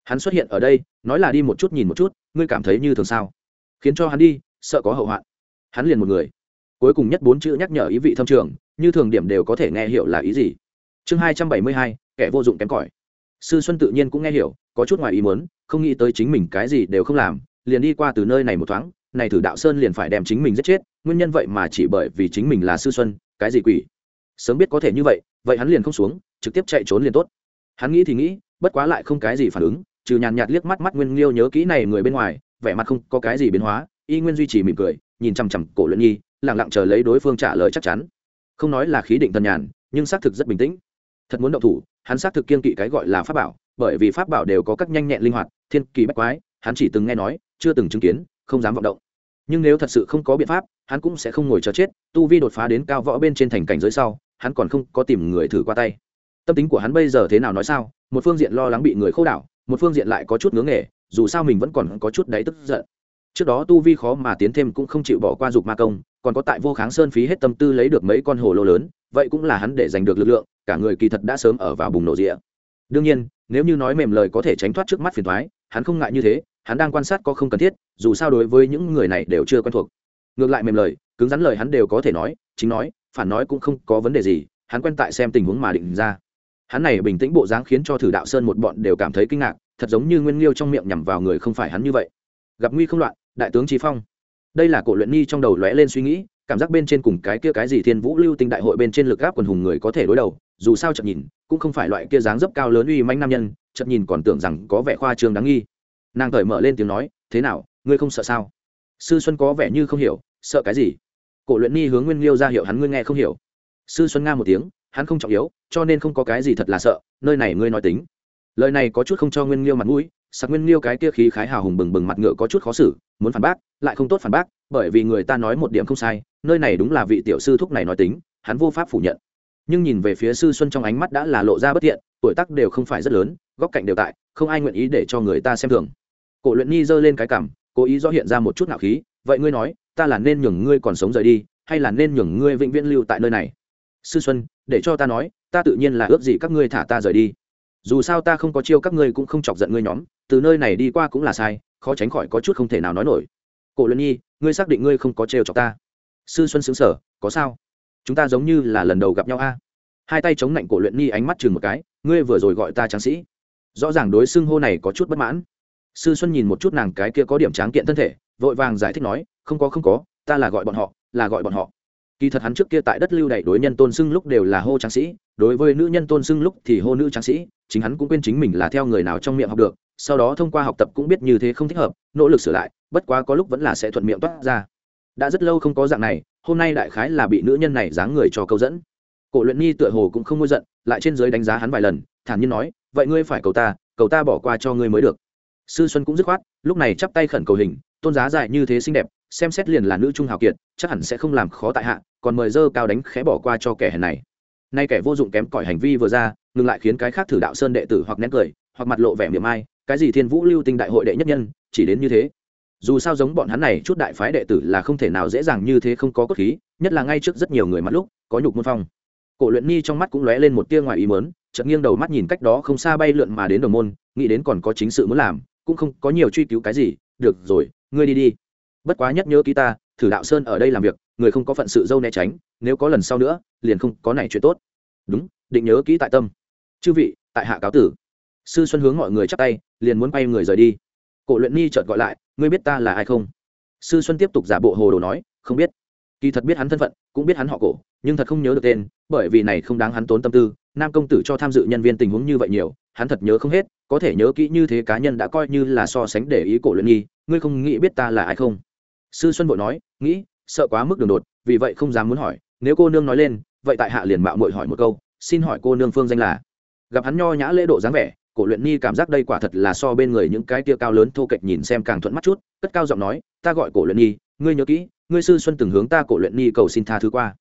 A: Hắn xuất hiện ở đây, nói là đi một chút nhìn một chút, ngươi cảm thấy như thường sao? Khiến cho hắn đi, sợ có hậu hoạn. Hắn liền một người. Cuối cùng nhất bốn chữ nhắc nhở ý vị thâm trường, như thường điểm đều có thể nghe hiểu là ý gì. Chương hai trăm bảy mươi hai, kẻ vô dụng kém cỏi. Sư xuân tự nhiên cũng nghe hiểu, có chút ngoài ý muốn, không nghĩ tới chính mình cái gì đều không làm, liền đi qua từ nơi này một thoáng, này thử đạo sơn liền phải đem chính mình giết chết, nguyên nhân vậy mà chỉ bởi vì chính mình là sư xuân, cái gì quỷ? Sớm biết có thể như vậy vậy hắn liền không xuống, trực tiếp chạy trốn liền tốt. Hắn nghĩ thì nghĩ bất quá lại không cái gì phản ứng, trừ nhàn nhạt liếc mắt mắt nguyên liêu nhớ kỹ này người bên ngoài, vẻ mặt không có cái gì biến hóa, y nguyên duy trì mỉm cười, nhìn chằm chằm cổ luyện nhi lẳng lặng chờ lấy đối phương trả lời chắc chắn. Không nói là khí định thần nhàn, nhưng xác thực rất bình tĩnh. Thật muốn động thủ, hắn xác thực kiên kỵ cái gọi là pháp bảo, bởi vì pháp bảo đều có các nhanh nhẹn linh hoạt, thiên kỳ bách quái, hắn chỉ từng nghe nói, chưa từng chứng kiến, không dám vọng động. Nhưng nếu thật sự không có biện pháp, hắn cũng sẽ không ngồi chờ chết, tu vi đột phá đến cao võ bên trên thành cảnh giới sau, hắn còn không có tìm người thử qua tay. Tâm tính của hắn bây giờ thế nào nói sao? Một phương diện lo lắng bị người khô đảo, một phương diện lại có chút ngứa nghề, dù sao mình vẫn còn có chút đấy tức giận. Trước đó tu vi khó mà tiến thêm cũng không chịu bỏ qua dục ma công, còn có tại vô kháng sơn phí hết tâm tư lấy được mấy con hồ lô lớn, vậy cũng là hắn để giành được lực lượng, cả người kỳ thật đã sớm ở vào bùng nổ rịa. Đương nhiên, nếu như nói mềm lời có thể tránh thoát trước mắt phiền thoái hắn không ngại như thế, hắn đang quan sát có không cần thiết, dù sao đối với những người này đều chưa quen thuộc. Ngược lại mềm lời, cứng rắn lời hắn đều có thể nói, chính nói, phản nói cũng không có vấn đề gì, hắn quen tại xem tình huống mà định ra hắn này bình tĩnh bộ dáng khiến cho thử đạo sơn một bọn đều cảm thấy kinh ngạc, thật giống như nguyên liêu trong miệng nhằm vào người không phải hắn như vậy. Gặp nguy không loạn, đại tướng trí phong. Đây là cổ luyện nhi trong đầu lóe lên suy nghĩ, cảm giác bên trên cùng cái kia cái gì thiên vũ lưu tinh đại hội bên trên lực gáp quần hùng người có thể đối đầu, dù sao chậm nhìn, cũng không phải loại kia dáng dấp cao lớn uy manh nam nhân chậm nhìn còn tưởng rằng có vẻ khoa trương đáng nghi. Nàng cởi mở lên tiếng nói, thế nào, ngươi không sợ sao? Sư xuân có vẻ như không hiểu, sợ cái gì? Cổ luyện nhi hướng nguyên liêu ra hiệu hắn ngươi nghe không hiểu. Sư xuân nga một tiếng hắn không trọng yếu, cho nên không có cái gì thật là sợ, nơi này ngươi nói tính. Lời này có chút không cho nguyên liêu mặt mũi, sặc nguyên liêu cái kia khí khái hào hùng bừng bừng mặt ngựa có chút khó xử, muốn phản bác, lại không tốt phản bác, bởi vì người ta nói một điểm không sai, nơi này đúng là vị tiểu sư thúc này nói tính, hắn vô pháp phủ nhận. Nhưng nhìn về phía sư xuân trong ánh mắt đã là lộ ra bất thiện, tuổi tác đều không phải rất lớn, góc cạnh đều tại, không ai nguyện ý để cho người ta xem thường. Cổ luyện nhi giơ lên cái cảm cố ý rõ hiện ra một chút nạo khí, vậy ngươi nói, ta là nên nhường ngươi còn sống rời đi, hay là nên nhường ngươi vĩnh viễn lưu tại nơi này? Sư xuân để cho ta nói, ta tự nhiên là ước gì các ngươi thả ta rời đi. Dù sao ta không có chiêu các ngươi cũng không chọc giận ngươi nhóm, từ nơi này đi qua cũng là sai, khó tránh khỏi có chút không thể nào nói nổi. Cổ luyện nhi, ngươi xác định ngươi không có trêu chọc ta? Sư xuân xứng sở có sao? Chúng ta giống như là lần đầu gặp nhau a. Hai tay chống lạnh cổ luyện nhi ánh mắt chừng một cái, ngươi vừa rồi gọi ta tráng sĩ. Rõ ràng đối xưng hô này có chút bất mãn. Sư xuân nhìn một chút nàng cái kia có điểm tráng kiện thân thể, vội vàng giải thích nói, không có không có, ta là gọi bọn họ, là gọi bọn họ kỳ thật hắn trước kia tại đất lưu đày đối nhân tôn xưng lúc đều là hô tráng sĩ, đối với nữ nhân tôn xưng lúc thì hô nữ tráng sĩ, chính hắn cũng quên chính mình là theo người nào trong miệng học được, sau đó thông qua học tập cũng biết như thế không thích hợp, nỗ lực sửa lại, bất quá có lúc vẫn là sẽ thuận miệng toát ra. Đã rất lâu không có dạng này, hôm nay đại khái là bị nữ nhân này dáng người cho câu dẫn. Cổ luyện nhi tựa hồ cũng không ngôi giận, lại trên giới đánh giá hắn vài lần, thản nhiên nói, vậy ngươi phải cầu ta cầu ta bỏ qua cho ngươi mới được. Sư xuân cũng dứt khoát, lúc này chắp tay khẩn cầu hình, tôn giá dài như thế xinh đẹp xem xét liền là nữ trung hào kiệt, chắc hẳn sẽ không làm khó tại hạ, còn mời dơ cao đánh khẽ bỏ qua cho kẻ hèn này. Nay kẻ vô dụng kém cỏi hành vi vừa ra, ngừng lại khiến cái khác thử đạo sơn đệ tử hoặc nén cười, hoặc mặt lộ vẻ miệng ai, cái gì thiên vũ lưu tinh đại hội đệ nhất nhân, chỉ đến như thế. Dù sao giống bọn hắn này, chút đại phái đệ tử là không thể nào dễ dàng như thế không có cốt khí, nhất là ngay trước rất nhiều người mắt lúc, có nhục môn phong. Cổ luyện ni trong mắt cũng lóe lên một tia ngoài ý mớn chợt nghiêng đầu mắt nhìn cách đó không xa bay lượn mà đến đồng môn, nghĩ đến còn có chính sự muốn làm, cũng không có nhiều truy cứu cái gì, được rồi, ngươi đi đi bất quá nhất nhớ ký ta, thử đạo sơn ở đây làm việc, người không có phận sự dâu né tránh, nếu có lần sau nữa, liền không có này chuyện tốt. Đúng, định nhớ kỹ tại tâm. Chư vị, tại hạ cáo tử. Sư xuân hướng mọi người chắp tay, liền muốn bay người rời đi. Cổ luyện ni chợt gọi lại, ngươi biết ta là ai không? Sư xuân tiếp tục giả bộ hồ đồ nói, không biết. Kỳ thật biết hắn thân phận, cũng biết hắn họ cổ, nhưng thật không nhớ được tên, bởi vì này không đáng hắn tốn tâm tư, nam công tử cho tham dự nhân viên tình huống như vậy nhiều, hắn thật nhớ không hết, có thể nhớ kỹ như thế cá nhân đã coi như là so sánh để ý cổ luyện nghi ngươi không nghĩ biết ta là ai không? Sư xuân vội nói, nghĩ, sợ quá mức đường đột, vì vậy không dám muốn hỏi. Nếu cô nương nói lên, vậy tại hạ liền mạo mội hỏi một câu, xin hỏi cô nương phương danh là? Gặp hắn nho nhã lễ độ dáng vẻ, cổ luyện ni cảm giác đây quả thật là so bên người những cái tia cao lớn thô kệch nhìn xem càng thuận mắt chút, cất cao giọng nói, ta gọi cổ luyện ni, ngươi nhớ kỹ, ngươi sư xuân từng hướng ta cổ luyện ni cầu xin tha thứ qua.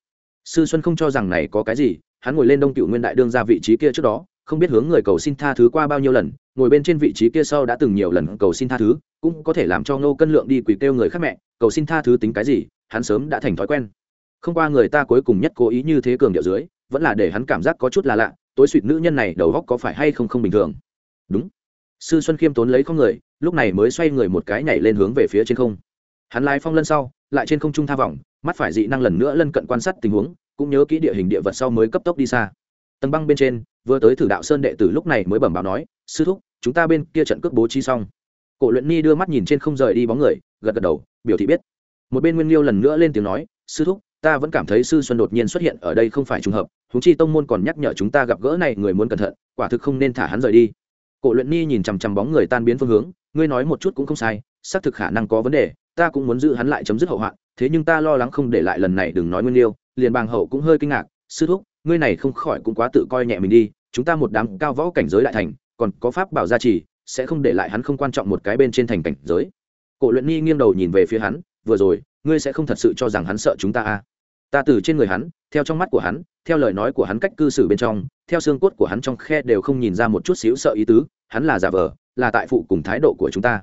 A: Sư xuân không cho rằng này có cái gì, hắn ngồi lên đông cựu nguyên đại đương ra vị trí kia trước đó không biết hướng người cầu xin tha thứ qua bao nhiêu lần ngồi bên trên vị trí kia sau đã từng nhiều lần cầu xin tha thứ cũng có thể làm cho ngô cân lượng đi quỳ kêu người khác mẹ cầu xin tha thứ tính cái gì hắn sớm đã thành thói quen. Không qua người ta cuối cùng nhất cố ý như thế cường điệu dưới vẫn là để hắn cảm giác có chút là lạ tối suỵt nữ nhân này đầu góc có phải hay không không bình thường. Đúng. Sư xuân khiêm tốn lấy không người lúc này mới xoay người một cái nhảy lên hướng về phía trên không. Hắn lái phong lân sau lại trên không trung tha vọng, mắt phải dị năng lần nữa lân cận quan sát tình huống cũng nhớ kỹ địa hình địa vật sau mới cấp tốc đi xa tầng băng bên trên, vừa tới thử đạo sơn đệ tử lúc này mới bẩm báo nói, sư thúc, chúng ta bên kia trận cước bố trí xong. Cổ luyện ni đưa mắt nhìn trên không rời đi bóng người, gật gật đầu, biểu thị biết. Một bên nguyên liêu lần nữa lên tiếng nói, sư thúc, ta vẫn cảm thấy sư xuân đột nhiên xuất hiện ở đây không phải trùng hợp thú chi tông môn còn nhắc nhở chúng ta gặp gỡ này người muốn cẩn thận, quả thực không nên thả hắn rời đi. Cổ luyện ni nhìn chằm chằm bóng người tan biến phương hướng, ngươi nói một chút cũng không sai, xác thực khả năng có vấn đề, ta cũng muốn giữ hắn lại chấm dứt hậu hoạn, thế nhưng ta lo lắng không để lại lần này, đừng nói nguyên liêu. Liền bàng hậu cũng hơi kinh ngạc, sư thúc ngươi này không khỏi cũng quá tự coi nhẹ mình đi, chúng ta một đám cao võ cảnh giới đại thành, còn có pháp bảo gia trì, sẽ không để lại hắn không quan trọng một cái bên trên thành cảnh giới. Cổ luyện nghi nghiêng đầu nhìn về phía hắn, vừa rồi, ngươi sẽ không thật sự cho rằng hắn sợ chúng ta à? Ta từ trên người hắn, theo trong mắt của hắn, theo lời nói của hắn cách cư xử bên trong, theo xương cốt của hắn trong khe đều không nhìn ra một chút xíu sợ ý tứ, hắn là giả vờ, là tại phụ cùng thái độ của chúng ta.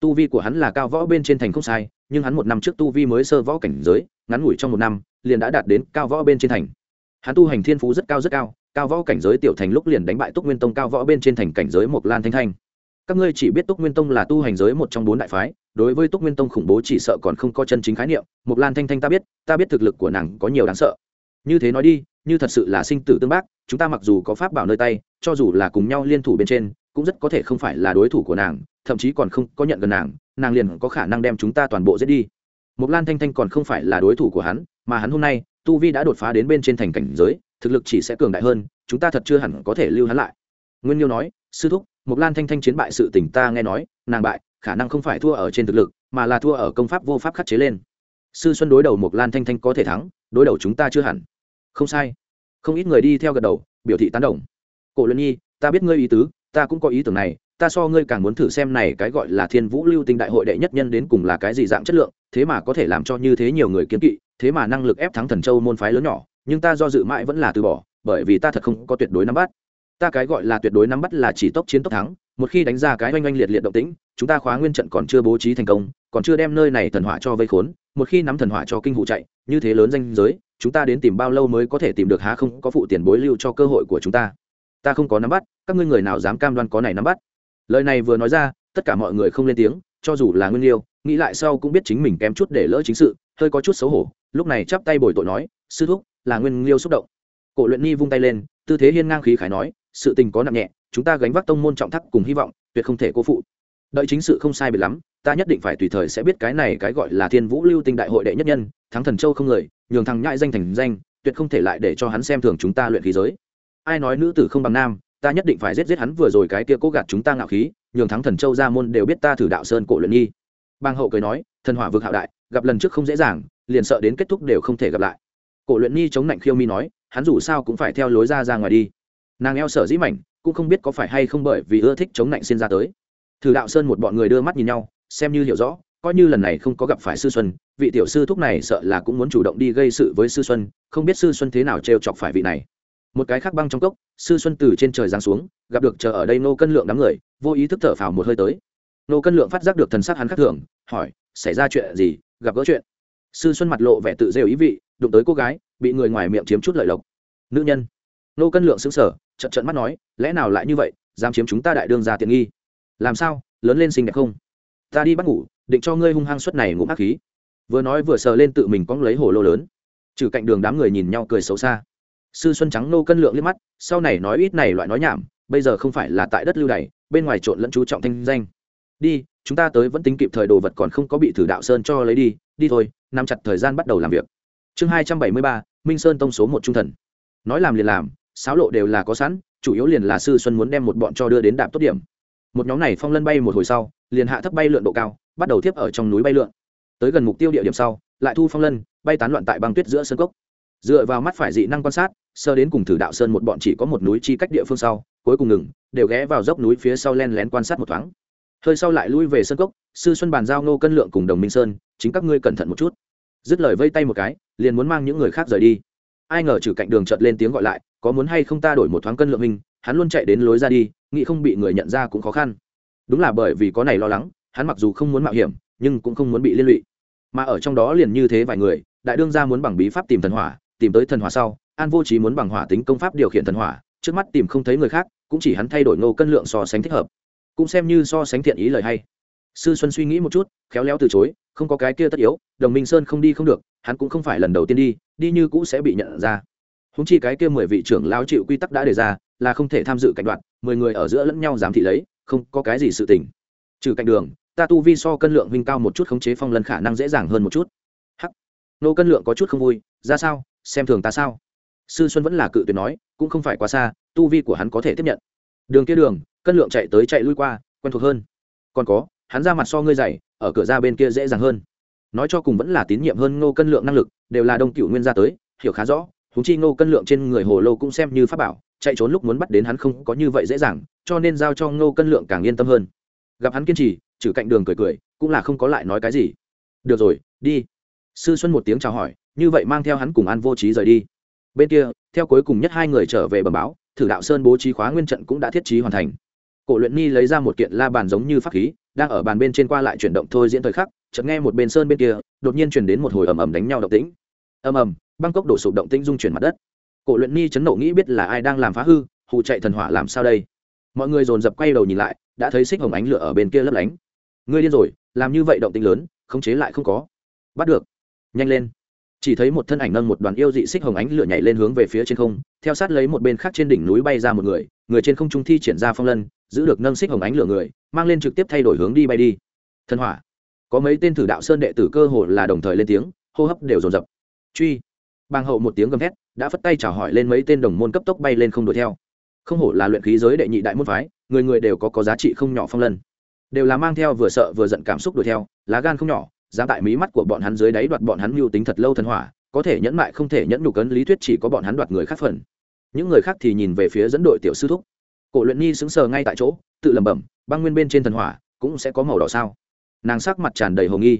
A: Tu vi của hắn là cao võ bên trên thành không sai, nhưng hắn một năm trước tu vi mới sơ võ cảnh giới, ngắn ngủi trong một năm, liền đã đạt đến cao võ bên trên thành hắn tu hành thiên phú rất cao rất cao cao võ cảnh giới tiểu thành lúc liền đánh bại túc nguyên tông cao võ bên trên thành cảnh giới mộc lan thanh thanh. Các ngươi chỉ biết túc nguyên tông là tu hành giới một trong bốn đại phái, đối với túc nguyên tông khủng bố chỉ sợ còn không có chân chính khái niệm, mộc lan thanh thanh ta biết ta biết thực lực của nàng có nhiều đáng sợ. Như thế nói đi, như thật sự là sinh tử tương bác, chúng ta mặc dù có pháp bảo nơi tay, cho dù là cùng nhau liên thủ bên trên, cũng rất có thể không phải là đối thủ của nàng, thậm chí còn không có nhận gần nàng nàng liền có khả năng đem chúng ta toàn bộ giết đi. Mộc lan thanh thanh còn không phải là đối thủ của hắn, mà hắn hôm nay tu vi đã đột phá đến bên trên thành cảnh giới, thực lực chỉ sẽ cường đại hơn, chúng ta thật chưa hẳn có thể lưu hắn lại. Nguyên nhiêu nói, sư thúc mục lan thanh thanh chiến bại sự tình ta nghe nói, nàng bại, khả năng không phải thua ở trên thực lực, mà là thua ở công pháp vô pháp khắc chế lên. Sư xuân đối đầu mục lan thanh thanh có thể thắng, đối đầu chúng ta chưa hẳn. Không sai. Không ít người đi theo gật đầu, biểu thị tán đồng. Cổ luân nhi, ta biết ngươi ý tứ, ta cũng có ý tưởng này ta so ngươi càng muốn thử xem này cái gọi là thiên vũ lưu tinh đại hội đệ nhất nhân đến cùng là cái gì dạng chất lượng, thế mà có thể làm cho như thế nhiều người kiến kỵ, thế mà năng lực ép thắng thần châu môn phái lớn nhỏ, nhưng ta do dự mãi vẫn là từ bỏ, bởi vì ta thật không có tuyệt đối nắm bắt. Ta cái gọi là tuyệt đối nắm bắt là chỉ tốc chiến tốc thắng, một khi đánh ra cái oanh oanh liệt liệt động tĩnh, chúng ta khóa nguyên trận còn chưa bố trí thành công, còn chưa đem nơi này thần hỏa cho vây khốn, một khi nắm thần hỏa cho kinh hụ chạy, như thế lớn danh giới, chúng ta đến tìm bao lâu mới có thể tìm được há không có phụ tiền bối lưu cho cơ hội của chúng ta. Ta không có nắm bắt, các ngươi người nào dám cam đoan có này nắm bắt? Lời này vừa nói ra, tất cả mọi người không lên tiếng, cho dù là nguyên liêu, nghĩ lại sau cũng biết chính mình kém chút để lỡ chính sự, hơi có chút xấu hổ. Lúc này chắp tay bồi tội nói, sư thúc, là nguyên liêu xúc động. Cổ luyện nhi vung tay lên, tư thế hiên ngang khí khải nói, sự tình có nặng nhẹ, chúng ta gánh vác tông môn trọng thắc cùng hy vọng, tuyệt không thể cố phụ. Đợi chính sự không sai biệt lắm, ta nhất định phải tùy thời sẽ biết cái này cái gọi là thiên vũ lưu tinh đại hội đệ nhất nhân, thắng thần châu không người, nhường thằng nhãi danh thành danh, tuyệt không thể lại để cho hắn xem thường chúng ta luyện khí giới. Ai nói nữ tử không bằng nam ta nhất định phải giết giết hắn vừa rồi cái kia cố gạt chúng ta ngạo khí, nhường thắng thần châu ra môn đều biết ta thử đạo sơn cổ luyện nhi bang hậu cười nói, thần hỏa vực hạo đại, gặp lần trước không dễ dàng, liền sợ đến kết thúc đều không thể gặp lại. Cổ luyện nhi chống lạnh khiêu mi nói, hắn dù sao cũng phải theo lối ra ra ngoài đi. Nàng eo sở dĩ mảnh, cũng không biết có phải hay không bởi vì ưa thích chống lạnh xin ra tới. Thử đạo sơn một bọn người đưa mắt nhìn nhau, xem như hiểu rõ, coi như lần này không có gặp phải sư xuân, vị tiểu sư thúc này sợ là cũng muốn chủ động đi gây sự với sư xuân, không biết sư xuân thế nào trêu chọc phải vị này một cái khác băng trong cốc, sư xuân từ trên trời giáng xuống, gặp được chờ ở đây nô cân lượng đám người, vô ý thức thở phào một hơi tới. Nô cân lượng phát giác được thần sắc hắn khác thường, hỏi, xảy ra chuyện gì? Gặp gỡ chuyện? Sư xuân mặt lộ vẻ tự rêu ý vị, đụng tới cô gái, bị người ngoài miệng chiếm chút lợi lộc. Nữ nhân. Nô cân lượng xứng sở trận trận mắt nói, lẽ nào lại như vậy, dám chiếm chúng ta đại đương ra tiện nghi? Làm sao? Lớn lên xinh đẹp không? Ta đi bắt ngủ, định cho ngươi hung hăng suất này ngụm ác khí. Vừa nói vừa sờ lên tự mình cóng lấy hồ lô lớn. Trừ cạnh đường đám người nhìn nhau cười xấu xa sư xuân trắng nô cân lượng liếc mắt, sau này nói ít này loại nói nhảm, bây giờ không phải là tại đất lưu đày, bên ngoài trộn lẫn chú trọng thanh danh. Đi, chúng ta tới vẫn tính kịp thời đồ vật còn không có bị thử đạo sơn cho lấy đi đi thôi, nắm chặt thời gian bắt đầu làm việc. Chương hai trăm bảy mươi ba, minh sơn tông số một trung thần. Nói làm liền làm sáo lộ đều là có sẵn, chủ yếu liền là sư xuân muốn đem một bọn cho đưa đến đạp tốt điểm. Một nhóm này phong lân bay một hồi sau, liền hạ thấp bay lượn độ cao, bắt đầu tiếp ở trong núi bay lượn. Tới gần mục tiêu địa điểm sau, lại thu phong lân, bay tán loạn tại băng tuyết giữa sân cốc. Dựa vào mắt phải dị năng quan sát sơ đến cùng thử đạo sơn một bọn chỉ có một núi chi cách địa phương sau, cuối cùng ngừng, đều ghé vào dốc núi phía sau len lén quan sát một thoáng. Hơi sau lại lui về sân cốc, sư xuân bàn giao nô cân lượng cùng đồng minh sơn, chính các ngươi cẩn thận một chút. Dứt lời vây tay một cái, liền muốn mang những người khác rời đi. Ai ngờ trừ cạnh đường chợt lên tiếng gọi lại, có muốn hay không ta đổi một thoáng cân lượng mình hắn luôn chạy đến lối ra đi, nghĩ không bị người nhận ra cũng khó khăn. Đúng là bởi vì có này lo lắng, hắn mặc dù không muốn mạo hiểm, nhưng cũng không muốn bị liên lụy. Mà ở trong đó liền như thế vài người, đại đương gia muốn bằng bí pháp tìm thần hỏa, tìm tới thần hỏa sau an vô trí muốn bằng hỏa tính công pháp điều khiển thần hỏa, trước mắt tìm không thấy người khác, cũng chỉ hắn thay đổi ngô cân lượng so sánh thích hợp. Cũng xem như so sánh thiện ý lời hay. Sư xuân suy nghĩ một chút, khéo léo từ chối, không có cái kia tất yếu, đồng minh sơn không đi không được, hắn cũng không phải lần đầu tiên đi đi như cũ sẽ bị nhận ra. Húng chi cái kia mười vị trưởng lao chịu quy tắc đã đề ra, là không thể tham dự cảnh đoạn mười người ở giữa lẫn nhau giám thị lấy, không có cái gì sự tình. Trừ cạnh đường, ta tu vi so cân lượng huynh cao một chút khống chế phong lân khả năng dễ dàng hơn một chút. Hắc. Nô cân lượng có chút không vui, ra sao, xem thường ta sao? Sư xuân vẫn là cự tuyệt nói, cũng không phải quá xa, tu vi của hắn có thể tiếp nhận. Đường kia đường, cân lượng chạy tới chạy lui qua, quen thuộc hơn. Còn có, hắn ra mặt so ngươi dày, ở cửa ra bên kia dễ dàng hơn. Nói cho cùng vẫn là tín nhiệm hơn ngô cân lượng năng lực, đều là đông cựu nguyên gia tới, hiểu khá rõ húng chi ngô cân lượng trên người hồ lô cũng xem như pháp bảo, chạy trốn lúc muốn bắt đến hắn không có như vậy dễ dàng, cho nên giao cho ngô cân lượng càng yên tâm hơn. Gặp hắn kiên trì, trừ cạnh đường cười cười, cũng là không có lại nói cái gì. Được rồi, đi. Sư xuân một tiếng chào hỏi, như vậy mang theo hắn cùng an vô trí rời đi bên kia, theo cuối cùng nhất hai người trở về bẩm báo, thử đạo sơn bố trí khóa nguyên trận cũng đã thiết trí hoàn thành. Cổ luyện ni lấy ra một kiện la bàn giống như pháp khí, đang ở bàn bên trên qua lại chuyển động thôi diễn thời khắc, chợt nghe một bên sơn bên kia, đột nhiên chuyển đến một hồi ầm ầm đánh nhau động tĩnh. Ầm ầm, băng cốc đổ sụp động tĩnh dung chuyển mặt đất. Cổ luyện ni chấn nộ nghĩ biết là ai đang làm phá hư hụ chạy thần hỏa làm sao đây? Mọi người dồn dập quay đầu nhìn lại, đã thấy xích hồng ánh lửa ở bên kia lấp lánh. Ngươi điên rồi, làm như vậy động tĩnh lớn, khống chế lại không có. Bắt được. Nhanh lên chỉ thấy một thân ảnh nâng một đoàn yêu dị xích hồng ánh lửa nhảy lên hướng về phía trên không, theo sát lấy một bên khác trên đỉnh núi bay ra một người người trên không trung thi triển ra phong lân, giữ được nâng xích hồng ánh lửa người, mang lên trực tiếp thay đổi hướng đi bay đi. Thần hỏa. Có mấy tên thử đạo sơn đệ tử cơ hồ là đồng thời lên tiếng, hô hấp đều dồn dập. Truy. Bang hậu một tiếng gầm thét, đã phất tay chào hỏi lên mấy tên đồng môn cấp tốc bay lên không đuổi theo. Không hổ là luyện khí giới đệ nhị đại môn phái, người người đều có có giá trị không nhỏ phong lân. Đều là mang theo vừa sợ vừa giận cảm xúc đuổi theo, lá gan không nhỏ dám tại mí mắt của bọn hắn dưới đáy đoạt bọn hắn mưu tính thật lâu thần hỏa, có thể nhẫn mại, không thể nhẫn nhục cấn lý thuyết chỉ có bọn hắn đoạt người khác phần. Những người khác thì nhìn về phía dẫn đội tiểu sư thúc. Cổ luyện nhi sững sờ ngay tại chỗ, tự lẩm bẩm, băng nguyên bên trên thần hỏa cũng sẽ có màu đỏ sao? Nàng sắc mặt tràn đầy hồ nghi.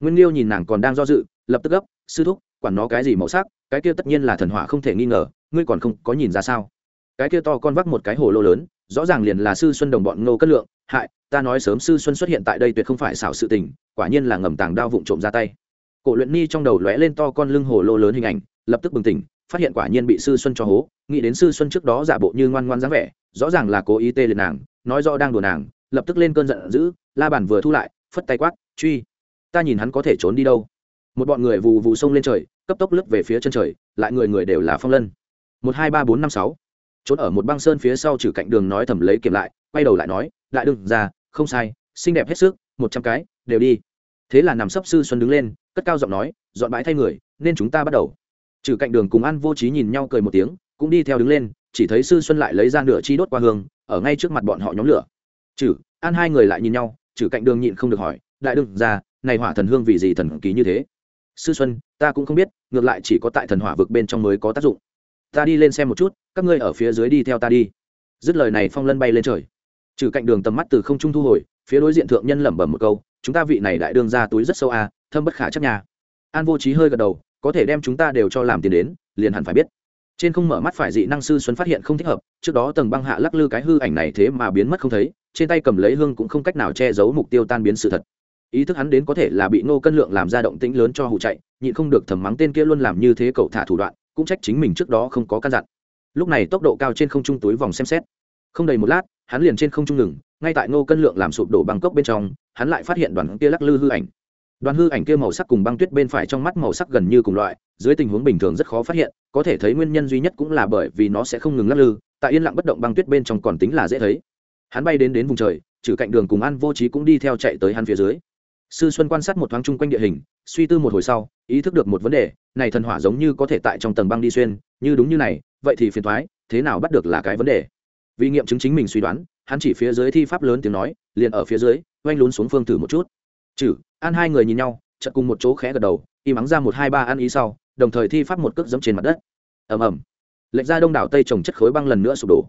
A: Nguyên liêu nhìn nàng còn đang do dự, lập tức gấp, sư thúc, quản nó cái gì màu sắc, cái kia tất nhiên là thần hỏa không thể nghi ngờ, ngươi còn không có nhìn ra sao? Cái kia to con vắc một cái hồ lô lớn, rõ ràng liền là sư xuân đồng bọn ngô cất lượng. Hại, ta nói sớm sư xuân xuất hiện tại đây tuyệt không phải xảo sự tình quả nhiên là ngầm tàng đao vụng trộm ra tay. Cổ luyện ni trong đầu lóe lên to con lưng hồ lô lớn hình ảnh, lập tức bừng tỉnh, phát hiện quả nhiên bị sư xuân cho hố, nghĩ đến sư xuân trước đó giả bộ như ngoan ngoan dáng vẻ, rõ ràng là cố ý tê liệt nàng, nói rõ đang đùa nàng, lập tức lên cơn giận dữ, la bàn vừa thu lại, phất tay quát, truy, ta nhìn hắn có thể trốn đi đâu. Một bọn người vù vù sông lên trời, cấp tốc lướt về phía chân trời, lại người người đều là phong lân. Một, hai, ba, bốn, năm, sáu. Trốn ở một băng sơn phía sau trừ cạnh đường nói thầm lấy kiểm lại, quay đầu lại nói lại đừng ra không sai, xinh đẹp hết sức, một trăm cái đều đi. Thế là nằm sấp sư xuân đứng lên, cất cao giọng nói, dọn bãi thay người, nên chúng ta bắt đầu. Trừ cạnh đường cùng ăn vô trí nhìn nhau cười một tiếng, cũng đi theo đứng lên, chỉ thấy sư xuân lại lấy ra nửa chi đốt qua hương, ở ngay trước mặt bọn họ nhóm lửa. Trừ ăn hai người lại nhìn nhau, trừ cạnh đường nhịn không được hỏi, đại đừng ra này hỏa thần hương vì gì thần kỳ như thế? Sư xuân, ta cũng không biết, ngược lại chỉ có tại thần hỏa vực bên trong mới có tác dụng. Ta đi lên xem một chút, các ngươi ở phía dưới đi theo ta đi. Dứt lời này phong lân bay lên trời. Trừ cạnh đường tầm mắt từ không trung thu hồi, phía đối diện thượng nhân lẩm bẩm một câu chúng ta vị này đại đương ra túi rất sâu à thâm bất khả chắc nhà an vô trí hơi gật đầu, có thể đem chúng ta đều cho làm tiền đến, liền hẳn phải biết. Trên không mở mắt phải dị năng sư xuân phát hiện không thích hợp, trước đó tầng băng hạ lắc lư cái hư ảnh này thế mà biến mất không thấy, trên tay cầm lấy hương cũng không cách nào che giấu mục tiêu tan biến sự thật. Ý thức hắn đến có thể là bị ngô cân lượng làm ra động tĩnh lớn cho hụ chạy, nhịn không được thầm mắng tên kia luôn làm như thế cậu thả thủ đoạn, cũng trách chính mình trước đó không có căn dặn. Lúc này tốc độ cao trên không trung túi vòng xem xét. Không đầy một lát, hắn liền trên không trung ngừng ngay tại ngô cân lượng làm sụp đổ băng cốc bên trong, hắn lại phát hiện đoàn kia lắc lư hư ảnh. Đoàn hư ảnh kia màu sắc cùng băng tuyết bên phải trong mắt màu sắc gần như cùng loại, dưới tình huống bình thường rất khó phát hiện, có thể thấy nguyên nhân duy nhất cũng là bởi vì nó sẽ không ngừng lắc lư, tại yên lặng bất động băng tuyết bên trong còn tính là dễ thấy. Hắn bay đến đến vùng trời, trừ cạnh đường cùng an vô trí cũng đi theo chạy tới hắn phía dưới. Sư xuân quan sát một thoáng chung quanh địa hình, suy tư một hồi sau, ý thức được một vấn đề, này thần hỏa giống như có thể tại trong tầng băng đi xuyên, như đúng như này, vậy thì phiền thoái, thế nào bắt được là cái vấn đề? Vì nghiệm chứng chính mình suy đoán, hắn chỉ phía dưới thi pháp lớn tiếng nói, liền ở phía dưới, oanh lún xuống phương thử một chút. Chử, an hai người nhìn nhau, chợt cùng một chỗ khẽ gật đầu, im ắng ra một hai ba ăn ý sau, đồng thời thi pháp một cước dẫm trên mặt đất. Ầm ầm. Lệnh ra đông đảo tây trồng chất khối băng lần nữa sụp đổ.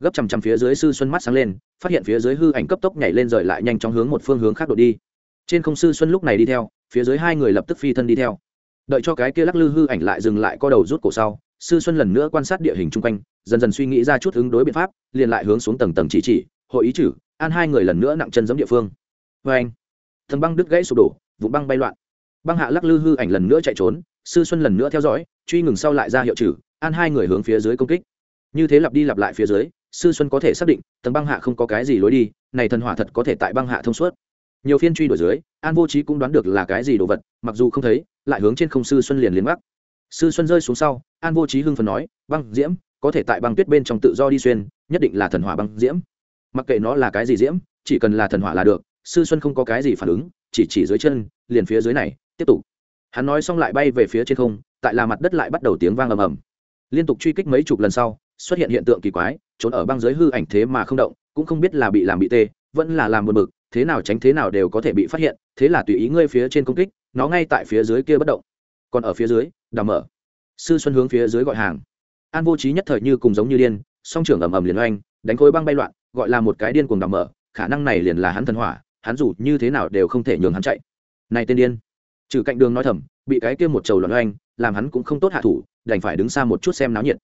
A: Gấp chằm chằm phía dưới sư xuân mắt sáng lên, phát hiện phía dưới hư ảnh cấp tốc nhảy lên rời lại nhanh chóng hướng một phương hướng khác đội đi. Trên không sư xuân lúc này đi theo, phía dưới hai người lập tức phi thân đi theo. Đợi cho cái kia lắc lư hư ảnh lại dừng lại co đầu rút cổ sau sư xuân lần nữa quan sát địa hình chung quanh, dần dần suy nghĩ ra chút ứng đối biện pháp, liền lại hướng xuống tầng tầng chỉ chỉ, hội ý chử an hai người lần nữa nặng chân giống địa phương. Vê anh, thần băng đứt gãy sụp đổ vụ băng bay loạn. Băng hạ lắc lư hư ảnh lần nữa chạy trốn, sư xuân lần nữa theo dõi, truy ngừng sau lại ra hiệu chử an hai người hướng phía dưới công kích. Như thế lặp đi lặp lại phía dưới, sư xuân có thể xác định tầng băng hạ không có cái gì lối đi, này thần hỏa thật có thể tại băng hạ thông suốt. Nhiều phiên truy đuổi dưới, an vô trí cũng đoán được là cái gì đồ vật, mặc dù không thấy, lại hướng trên không sư xuân liền liền mắc sư xuân rơi xuống sau, an vô trí hưng phần nói, băng diễm, có thể tại băng tuyết bên trong tự do đi xuyên, nhất định là thần hỏa băng diễm. Mặc kệ nó là cái gì diễm, chỉ cần là thần hỏa là được, sư xuân không có cái gì phản ứng, chỉ chỉ dưới chân, liền phía dưới này, tiếp tục. Hắn nói xong lại bay về phía trên không, tại là mặt đất lại bắt đầu tiếng vang ầm ầm. Liên tục truy kích mấy chục lần sau, xuất hiện hiện tượng kỳ quái, trốn ở băng dưới hư ảnh thế mà không động, cũng không biết là bị làm bị tê, vẫn là làm buồn bực, thế nào tránh thế nào đều có thể bị phát hiện, thế là tùy ý ngươi phía trên công kích, nó ngay tại phía dưới kia bất động còn ở phía dưới, đào mở. Sư xuân hướng phía dưới gọi hàng. An vô trí nhất thời như cùng giống như điên, song trưởng ầm ầm liền oanh, đánh khối băng bay loạn, gọi là một cái điên cuồng đào mở, khả năng này liền là hắn thần hỏa, hắn dù như thế nào đều không thể nhường hắn chạy. Này tên điên. Trừ cạnh đường nói thầm, bị cái kia một trầu loạn oanh, làm hắn cũng không tốt hạ thủ, đành phải đứng xa một chút xem náo nhiệt.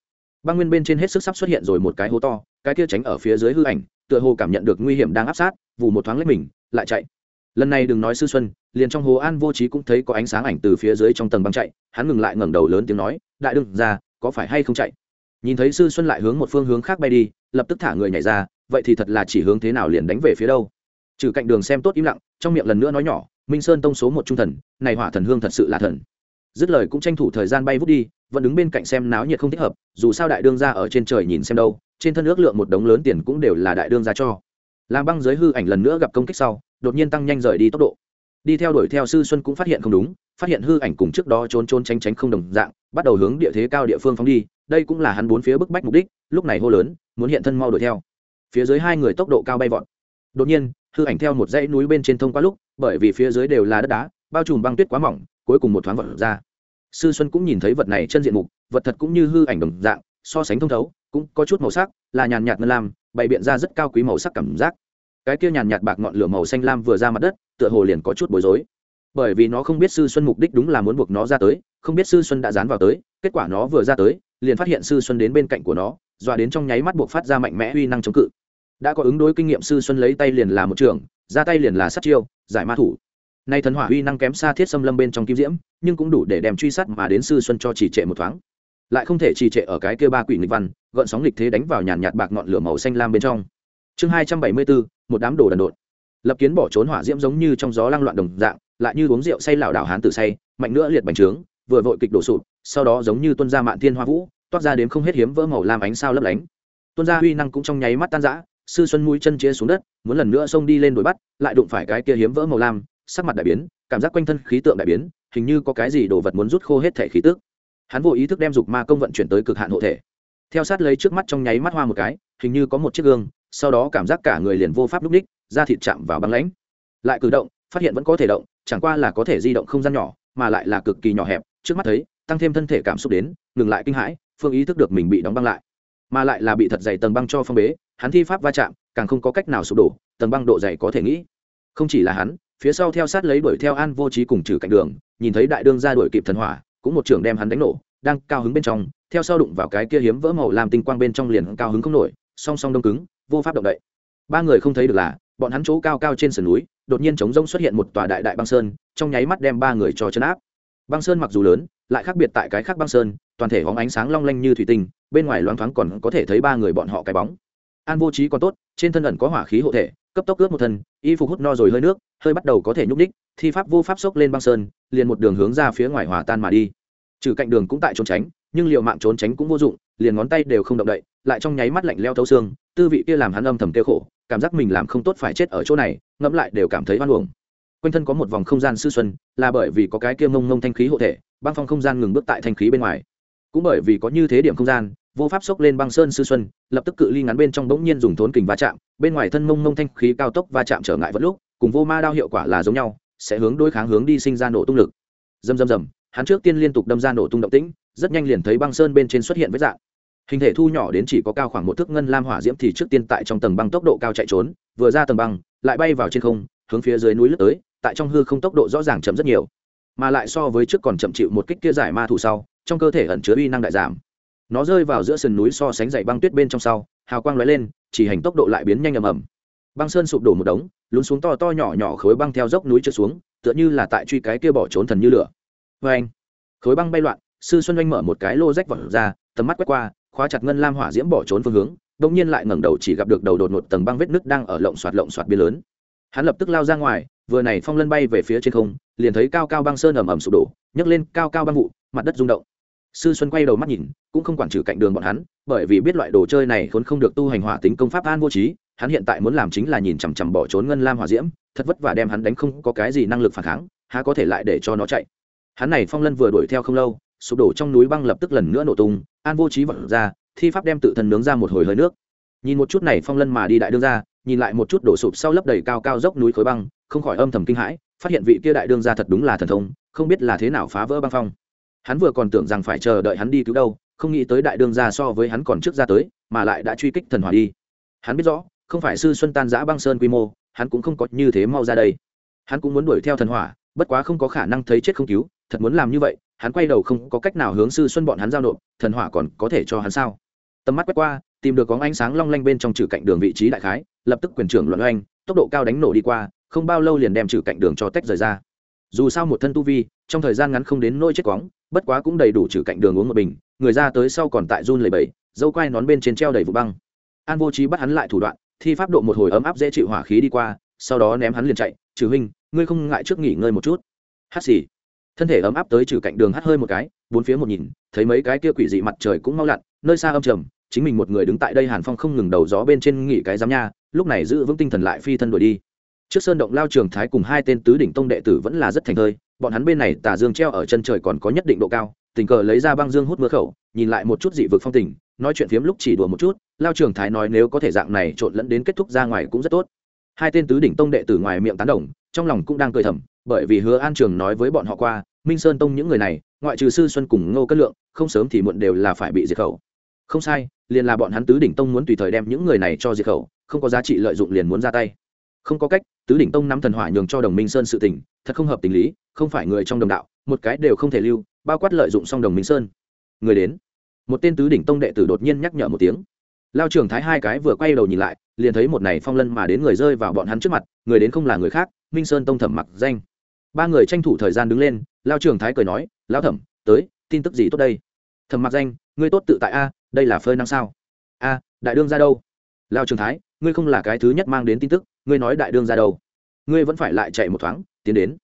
A: Băng nguyên bên trên hết sức sắp xuất hiện rồi một cái hố to, cái kia tránh ở phía dưới hư ảnh, tựa hồ cảm nhận được nguy hiểm đang áp sát, vù một thoáng lấy mình, lại chạy. Lần này đừng nói sư xuân liền trong hồ an vô trí cũng thấy có ánh sáng ảnh từ phía dưới trong tầng băng chạy, hắn ngừng lại ngẩng đầu lớn tiếng nói, đại đừng ra có phải hay không chạy? Nhìn thấy sư xuân lại hướng một phương hướng khác bay đi, lập tức thả người nhảy ra, vậy thì thật là chỉ hướng thế nào liền đánh về phía đâu. Trừ cạnh đường xem tốt im lặng, trong miệng lần nữa nói nhỏ, minh sơn tông số một trung thần, này hỏa thần hương thật sự là thần. Dứt lời cũng tranh thủ thời gian bay vút đi, vẫn đứng bên cạnh xem náo nhiệt không thích hợp, dù sao đại đương ra ở trên trời nhìn xem đâu, trên thân ước lượng một đống lớn tiền cũng đều là đại đương ra cho. Làm băng giới hư ảnh lần nữa gặp công kích sau, đột nhiên tăng nhanh rời đi tốc độ đi theo đuổi theo sư xuân cũng phát hiện không đúng, phát hiện hư ảnh cùng trước đó trốn trốn tránh tránh không đồng dạng, bắt đầu hướng địa thế cao địa phương phóng đi, đây cũng là hắn bốn phía bức bách mục đích, lúc này hô lớn, muốn hiện thân mau đuổi theo. Phía dưới hai người tốc độ cao bay vọt. Đột nhiên, hư ảnh theo một dãy núi bên trên thông qua lúc, bởi vì phía dưới đều là đất đá, bao trùm băng tuyết quá mỏng, cuối cùng một thoáng vật ra. Sư xuân cũng nhìn thấy vật này chân diện mục, vật thật cũng như hư ảnh đồng dạng, so sánh thông thấu, cũng có chút màu sắc, là nhàn nhạt ngân lam, bày biện ra rất cao quý màu sắc cảm giác cái kia nhàn nhạt bạc ngọn lửa màu xanh lam vừa ra mặt đất, tựa hồ liền có chút bối rối. Bởi vì nó không biết sư xuân mục đích đúng là muốn buộc nó ra tới, không biết sư xuân đã dán vào tới, kết quả nó vừa ra tới, liền phát hiện sư xuân đến bên cạnh của nó, dọa đến trong nháy mắt buộc phát ra mạnh mẽ uy năng chống cự. Đã có ứng đối kinh nghiệm sư xuân lấy tay liền là một trường, ra tay liền là sát chiêu, giải ma thủ. Nay thần hỏa uy năng kém xa thiết xâm lâm bên trong kim diễm, nhưng cũng đủ để đem truy sát mà đến sư xuân cho trì trệ một thoáng. Lại không thể trì trệ ở cái kia ba quỷ nghịch văn, gợn sóng nghịch thế đánh vào nhàn nhạt bạc ngọn lửa màu xanh lam bên trong chương hai trăm bảy mươi bốn một đám đồ đần độn. Lập kiến bỏ trốn hỏa diễm giống như trong gió lăng loạn đồng dạng, lại như uống rượu say lảo đảo hán tử say, mạnh nữa liệt bành trướng, vừa vội kịch đổ sụp, sau đó giống như tuân ra mạn thiên hoa vũ, toát ra đến không hết hiếm vỡ màu lam ánh sao lấp lánh. Tuân ra huy năng cũng trong nháy mắt tan rã, sư xuân mũi chân chia xuống đất, muốn lần nữa xông đi lên đuổi bắt, lại đụng phải cái kia hiếm vỡ màu lam, sắc mặt đại biến, cảm giác quanh thân khí tượng đại biến, hình như có cái gì đồ vật muốn rút khô hết thể khí tức. Hắn vô ý thức đem dục ma công vận chuyển tới cực hạn hộ thể. Theo sát lấy trước mắt trong nháy mắt hoa một cái, hình như có một chiếc gương sau đó cảm giác cả người liền vô pháp lúc ních, da thịt chạm vào băng lãnh. Lại cử động, phát hiện vẫn có thể động, chẳng qua là có thể di động không gian nhỏ, mà lại là cực kỳ nhỏ hẹp, trước mắt thấy, tăng thêm thân thể cảm xúc đến, ngừng lại kinh hãi, phương ý thức được mình bị đóng băng lại. Mà lại là bị thật dày tầng băng cho phong bế, hắn thi pháp va chạm, càng không có cách nào sụp đổ, tầng băng độ dày có thể nghĩ. Không chỉ là hắn, phía sau theo sát lấy đuổi theo an vô trí cùng trừ cạnh đường, nhìn thấy đại đương ra đuổi kịp thần hỏa, cũng một trường đem hắn đánh nổ, đang cao hứng bên trong, theo sau đụng vào cái kia hiếm vỡ màu làm tinh quang bên trong liền cao hứng không nổi, song song đông cứng vô pháp động đậy. Ba người không thấy được là, bọn hắn chỗ cao cao trên sườn núi, đột nhiên trống rông xuất hiện một tòa đại đại băng sơn, trong nháy mắt đem ba người cho chấn áp. Băng sơn mặc dù lớn, lại khác biệt tại cái khác băng sơn, toàn thể hóng ánh sáng long lanh như thủy tinh, bên ngoài loáng thoáng còn có thể thấy ba người bọn họ cái bóng. An vô trí còn tốt, trên thân ẩn có hỏa khí hộ thể, cấp tốc ướt một thân, y phục hút no rồi hơi nước, hơi bắt đầu có thể nhúc ních thi pháp vô pháp sốc lên băng sơn, liền một đường hướng ra phía ngoài hòa tan mà đi. Trừ cạnh đường cũng tại trốn tránh, nhưng liệu mạng trốn tránh cũng vô dụng, liền ngón tay đều không động đậy lại trong nháy mắt lạnh leo thấu xương, tư vị kia làm hắn âm thầm kêu khổ, cảm giác mình làm không tốt phải chết ở chỗ này, ngẫm lại đều cảm thấy hoan hồng quanh thân có một vòng không gian sư xuân, là bởi vì có cái kia mông mông thanh khí hộ thể, băng phong không gian ngừng bước tại thanh khí bên ngoài. Cũng bởi vì có như thế điểm không gian, vô pháp xốc lên băng sơn sư xuân, lập tức cự ly ngắn bên trong bỗng nhiên dùng thốn kình va chạm, bên ngoài thân mông mông thanh khí cao tốc va chạm trở ngại vật lúc, cùng vô ma đao hiệu quả là giống nhau, sẽ hướng đối kháng hướng đi sinh ra nổ tung lực. Dầm dầm dầm hắn trước tiên liên tục đâm ra nổ tung động tĩnh, rất nhanh liền thấy băng sơn bên trên xuất hiện vết dạng hình thể thu nhỏ đến chỉ có cao khoảng một thước ngân lam hỏa diễm thì trước tiên tại trong tầng băng tốc độ cao chạy trốn, vừa ra tầng băng, lại bay vào trên không, hướng phía dưới núi lướt tới, tại trong hư không tốc độ rõ ràng chậm rất nhiều. Mà lại so với trước còn chậm chịu một kích kia giải ma thủ sau, trong cơ thể ẩn chứa uy năng đại giảm. Nó rơi vào giữa sườn núi so sánh dày băng tuyết bên trong sau, hào quang lóe lên, chỉ hành tốc độ lại biến nhanh ầm ầm. Băng sơn sụp đổ một đống, lún xuống to to nhỏ nhỏ khối băng theo dốc núi trượt xuống, tựa như là tại truy cái kia bỏ trốn thần như lửa. Vê anh khối băng bay loạn, sư xuân oanh mở một cái lô rách vỏ ra, tầm mắt quét qua khóa chặt ngân lam hỏa diễm bỏ trốn phương hướng đông nhiên lại ngẩng đầu chỉ gặp được đầu đột một tầng băng vết nứt đang ở lộng xoạt lộng xoạt bia lớn. Hắn lập tức lao ra ngoài, vừa này phong lân bay về phía trên không, liền thấy cao cao băng sơn ầm ầm sụp đổ, nhấc lên cao cao băng vụ, mặt đất rung động. Sư xuân quay đầu mắt nhìn, cũng không quản trừ cạnh đường bọn hắn, bởi vì biết loại đồ chơi này khốn không được tu hành hỏa tính công pháp an vô trí, hắn hiện tại muốn làm chính là nhìn chằm chằm bỏ trốn ngân lam hỏa diễm, thật vất vả đem hắn đánh không có cái gì năng lực phản kháng, há có thể lại để cho nó chạy. Hắn này phong lân vừa đuổi theo không lâu sụp đổ trong núi băng lập tức lần nữa nổ tung, an vô trí vật ra, thi pháp đem tự thân nướng ra một hồi hơi nước. Nhìn một chút này phong lân mà đi đại đương ra nhìn lại một chút đổ sụp sau lấp đầy cao cao dốc núi khối băng, không khỏi âm thầm kinh hãi, phát hiện vị kia đại đương ra thật đúng là thần thông, không biết là thế nào phá vỡ băng phong. Hắn vừa còn tưởng rằng phải chờ đợi hắn đi cứu đâu, không nghĩ tới đại đương ra so với hắn còn trước ra tới, mà lại đã truy kích thần hỏa đi. Hắn biết rõ, không phải sư xuân tan giã băng sơn quy mô, hắn cũng không có như thế mau ra đây. Hắn cũng muốn đuổi theo thần hỏa, bất quá không có khả năng thấy chết không cứu thật muốn làm như vậy, hắn quay đầu không có cách nào hướng sư xuân bọn hắn giao nộp, thần hỏa còn có thể cho hắn sao? Tầm mắt quét qua, tìm được có ánh sáng long lanh bên trong trừ cạnh đường vị trí đại khái, lập tức quyền trưởng luận oanh, tốc độ cao đánh nổ đi qua, không bao lâu liền đem trừ cạnh đường cho tách rời ra. Dù sao một thân tu vi, trong thời gian ngắn không đến nỗi chết quóng, bất quá cũng đầy đủ trừ cạnh đường uống một bình, người ra tới sau còn tại run lầy bầy dâu quai nón bên trên treo đầy vụ băng. An vô trí bắt hắn lại thủ đoạn, thi pháp độ một hồi ấm áp dễ chịu hỏa khí đi qua, sau đó ném hắn liền chạy, trừ huynh, ngươi không ngại trước nghỉ ngơi một chút? Hát xì thân thể ấm áp tới trừ cạnh đường hắt hơi một cái, bốn phía một nhìn, thấy mấy cái kia quỷ dị mặt trời cũng mau lặn, nơi xa âm trầm, chính mình một người đứng tại đây hàn phong không ngừng đầu gió bên trên nghỉ cái giám nha, lúc này giữ vững tinh thần lại phi thân đuổi đi. Trước sơn động lao trường thái cùng hai tên tứ đỉnh tông đệ tử vẫn là rất thành thơi, bọn hắn bên này tà dương treo ở chân trời còn có nhất định độ cao, tình cờ lấy ra băng dương hút mưa khẩu, nhìn lại một chút dị vực phong tình, nói chuyện phiếm lúc chỉ đùa một chút, lao trường thái nói nếu có thể dạng này trộn lẫn đến kết thúc ra ngoài cũng rất tốt. Hai tên tứ đỉnh tông đệ tử ngoài miệng tán đồng, trong lòng cũng đang cười thầm bởi vì hứa an trường nói với bọn họ qua, minh sơn tông những người này, ngoại trừ sư xuân cùng ngô cất lượng, không sớm thì muộn đều là phải bị diệt khẩu. Không sai, liền là bọn hắn tứ đỉnh tông muốn tùy thời đem những người này cho diệt khẩu, không có giá trị lợi dụng liền muốn ra tay. Không có cách, tứ đỉnh tông nắm thần hỏa nhường cho đồng minh sơn sự tình, thật không hợp tình lý, không phải người trong đồng đạo, một cái đều không thể lưu, bao quát lợi dụng xong đồng minh sơn. Người đến. Một tên tứ đỉnh tông đệ tử đột nhiên nhắc nhở một tiếng. Lao trưởng thái hai cái vừa quay đầu nhìn lại, liền thấy một này phong lân mà đến người rơi vào bọn hắn trước mặt, người đến không là người khác, minh sơn tông thẩm mặc danh ba người tranh thủ thời gian đứng lên, lao Trường thái cười nói lao thẩm, tới, tin tức gì tốt đây? Thẩm mặc danh, ngươi tốt tự tại a, đây là phơi năng sao? A, đại đương ra đâu? Lao Trường thái, ngươi không là cái thứ nhất mang đến tin tức, ngươi nói đại đương ra đâu? Ngươi vẫn phải lại chạy một thoáng, tiến đến.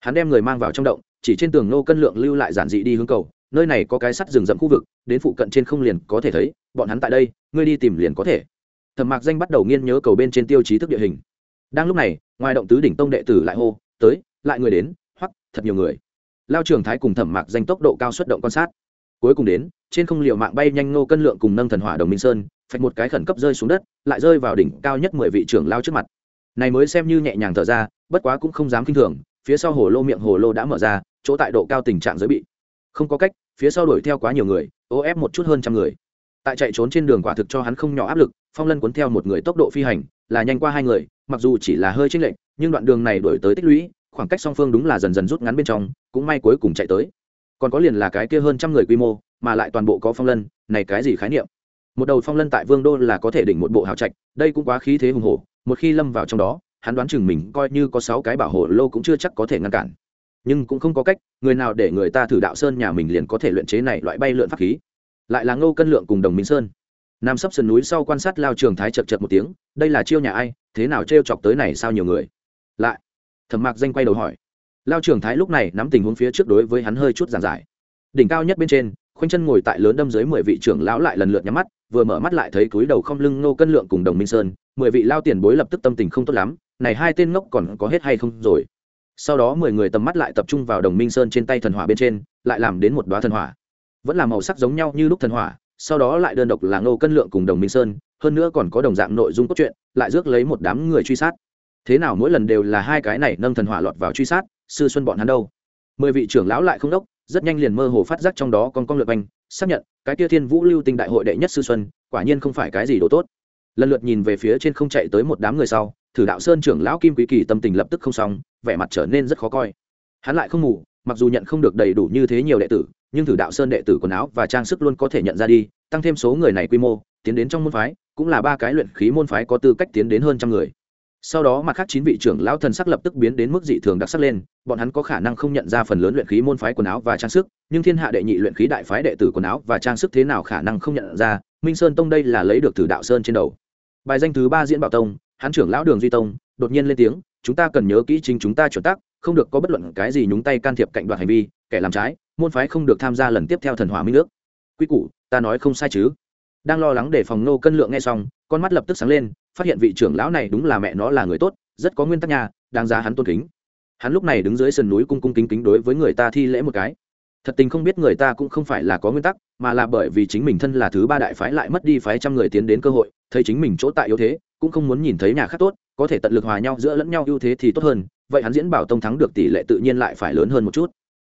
A: Hắn đem người mang vào trong động, chỉ trên tường nô cân lượng lưu lại giản dị đi hướng cầu, nơi này có cái sắt rừng rậm khu vực, đến phụ cận trên không liền có thể thấy, bọn hắn tại đây, ngươi đi tìm liền có thể. Thẩm mạc danh bắt đầu nghiên nhớ cầu bên trên tiêu chí thức địa hình. Đang lúc này, ngoài động tứ đỉnh tông đệ tử lại hô, tới lại người đến, hoặc thật nhiều người. Lao trường thái cùng thẩm mạc danh tốc độ cao xuất động quan sát. Cuối cùng đến, trên không liệu mạng bay nhanh nô cân lượng cùng nâng thần hỏa đồng minh sơn, phạch một cái khẩn cấp rơi xuống đất, lại rơi vào đỉnh cao nhất mười vị trưởng lao trước mặt. Này mới xem như nhẹ nhàng thở ra, bất quá cũng không dám kinh thường, phía sau hồ lô miệng hồ lô đã mở ra, chỗ tại độ cao tình trạng giới bị. Không có cách, phía sau đuổi theo quá nhiều người, ô ép một chút hơn trăm người. Tại chạy trốn trên đường quả thực cho hắn không nhỏ áp lực, phong lân cuốn theo một người tốc độ phi hành, là nhanh qua hai người, mặc dù chỉ là hơi chênh lệch, nhưng đoạn đường này đổi tới tích lũy khoảng cách song phương đúng là dần dần rút ngắn bên trong, cũng may cuối cùng chạy tới. Còn có liền là cái kia hơn trăm người quy mô, mà lại toàn bộ có phong lân, này cái gì khái niệm? Một đầu phong lân tại vương đô là có thể đỉnh một bộ hào trạch, đây cũng quá khí thế hùng hổ, một khi lâm vào trong đó, hắn đoán chừng mình coi như có sáu cái bảo hộ lô cũng chưa chắc có thể ngăn cản. Nhưng cũng không có cách, người nào để người ta thử đạo sơn nhà mình liền có thể luyện chế này loại bay lượn pháp khí. Lại là ngô cân lượng cùng đồng minh sơn. Nam sắp sườn núi sau quan sát lao trường thái chật chật một tiếng, đây là chiêu nhà ai, thế nào t chọc tới này sao nhiều người? Lại thẩm mạc danh quay đầu hỏi. Lao trường thái lúc này nắm tình huống phía trước đối với hắn hơi chút giàn giải. Đỉnh cao nhất bên trên, khoanh chân ngồi tại lớn đâm dưới mười vị trưởng lão lại lần lượt nhắm mắt, vừa mở mắt lại thấy túi đầu không lưng nô cân lượng cùng đồng minh sơn, mười vị lao tiền bối lập tức tâm tình không tốt lắm, này hai tên ngốc còn có hết hay không rồi? Sau đó mười người tầm mắt lại tập trung vào đồng minh sơn trên tay thần hỏa bên trên, lại làm đến một đoá thần hỏa. Vẫn là màu sắc giống nhau như lúc thần hỏa, sau đó lại đơn độc là ngô cân lượng cùng đồng minh sơn, hơn nữa còn có đồng dạng nội dung cốt truyện, lại rước lấy một đám người truy sát thế nào mỗi lần đều là hai cái này nâng thần hỏa lọt vào truy sát, sư xuân bọn hắn đâu? Mười vị trưởng lão lại không đốc, rất nhanh liền mơ hồ phát giác trong đó còn con lượt anh xác nhận, cái kia thiên vũ lưu tinh đại hội đệ nhất sư xuân, quả nhiên không phải cái gì đồ tốt. Lần lượt nhìn về phía trên không chạy tới một đám người sau, thử đạo sơn trưởng lão kim quý kỳ tâm tình lập tức không xong, vẻ mặt trở nên rất khó coi. Hắn lại không ngủ, mặc dù nhận không được đầy đủ như thế nhiều đệ tử, nhưng thử đạo sơn đệ tử quần áo và trang sức luôn có thể nhận ra đi, tăng thêm số người này quy mô, tiến đến trong môn phái, cũng là ba cái luyện khí môn phái có tư cách tiến đến hơn trăm người sau đó mặt khác chín vị trưởng lão thần sắc lập tức biến đến mức dị thường đặc sắc lên, bọn hắn có khả năng không nhận ra phần lớn luyện khí môn phái quần áo và trang sức, nhưng thiên hạ đệ nhị luyện khí đại phái đệ tử quần áo và trang sức thế nào khả năng không nhận ra, minh sơn tông đây là lấy được thử đạo sơn trên đầu. Bài danh thứ ba diễn bảo tông, hắn trưởng lão đường duy tông, đột nhiên lên tiếng, chúng ta cần nhớ kỹ chính chúng ta chuẩn tắc, không được có bất luận cái gì nhúng tay can thiệp cạnh đoạt hành vi, kẻ làm trái, môn phái không được tham gia lần tiếp theo thần hòa minh nước quy củ, ta nói không sai chứ. Đang lo lắng để phòng nô cân lượng nghe xong, con mắt lập tức sáng lên phát hiện vị trưởng lão này đúng là mẹ nó là người tốt, rất có nguyên tắc nhà đáng giá hắn tôn kính. Hắn lúc này đứng dưới sườn núi cung cung kính kính đối với người ta thi lễ một cái. Thật tình không biết người ta cũng không phải là có nguyên tắc, mà là bởi vì chính mình thân là thứ ba đại phái lại mất đi phái trăm người tiến đến cơ hội, thấy chính mình chỗ tại yếu thế, cũng không muốn nhìn thấy nhà khác tốt, có thể tận lực hòa nhau giữa lẫn nhau ưu thế thì tốt hơn, vậy hắn diễn bảo tông thắng được tỷ lệ tự nhiên lại phải lớn hơn một chút.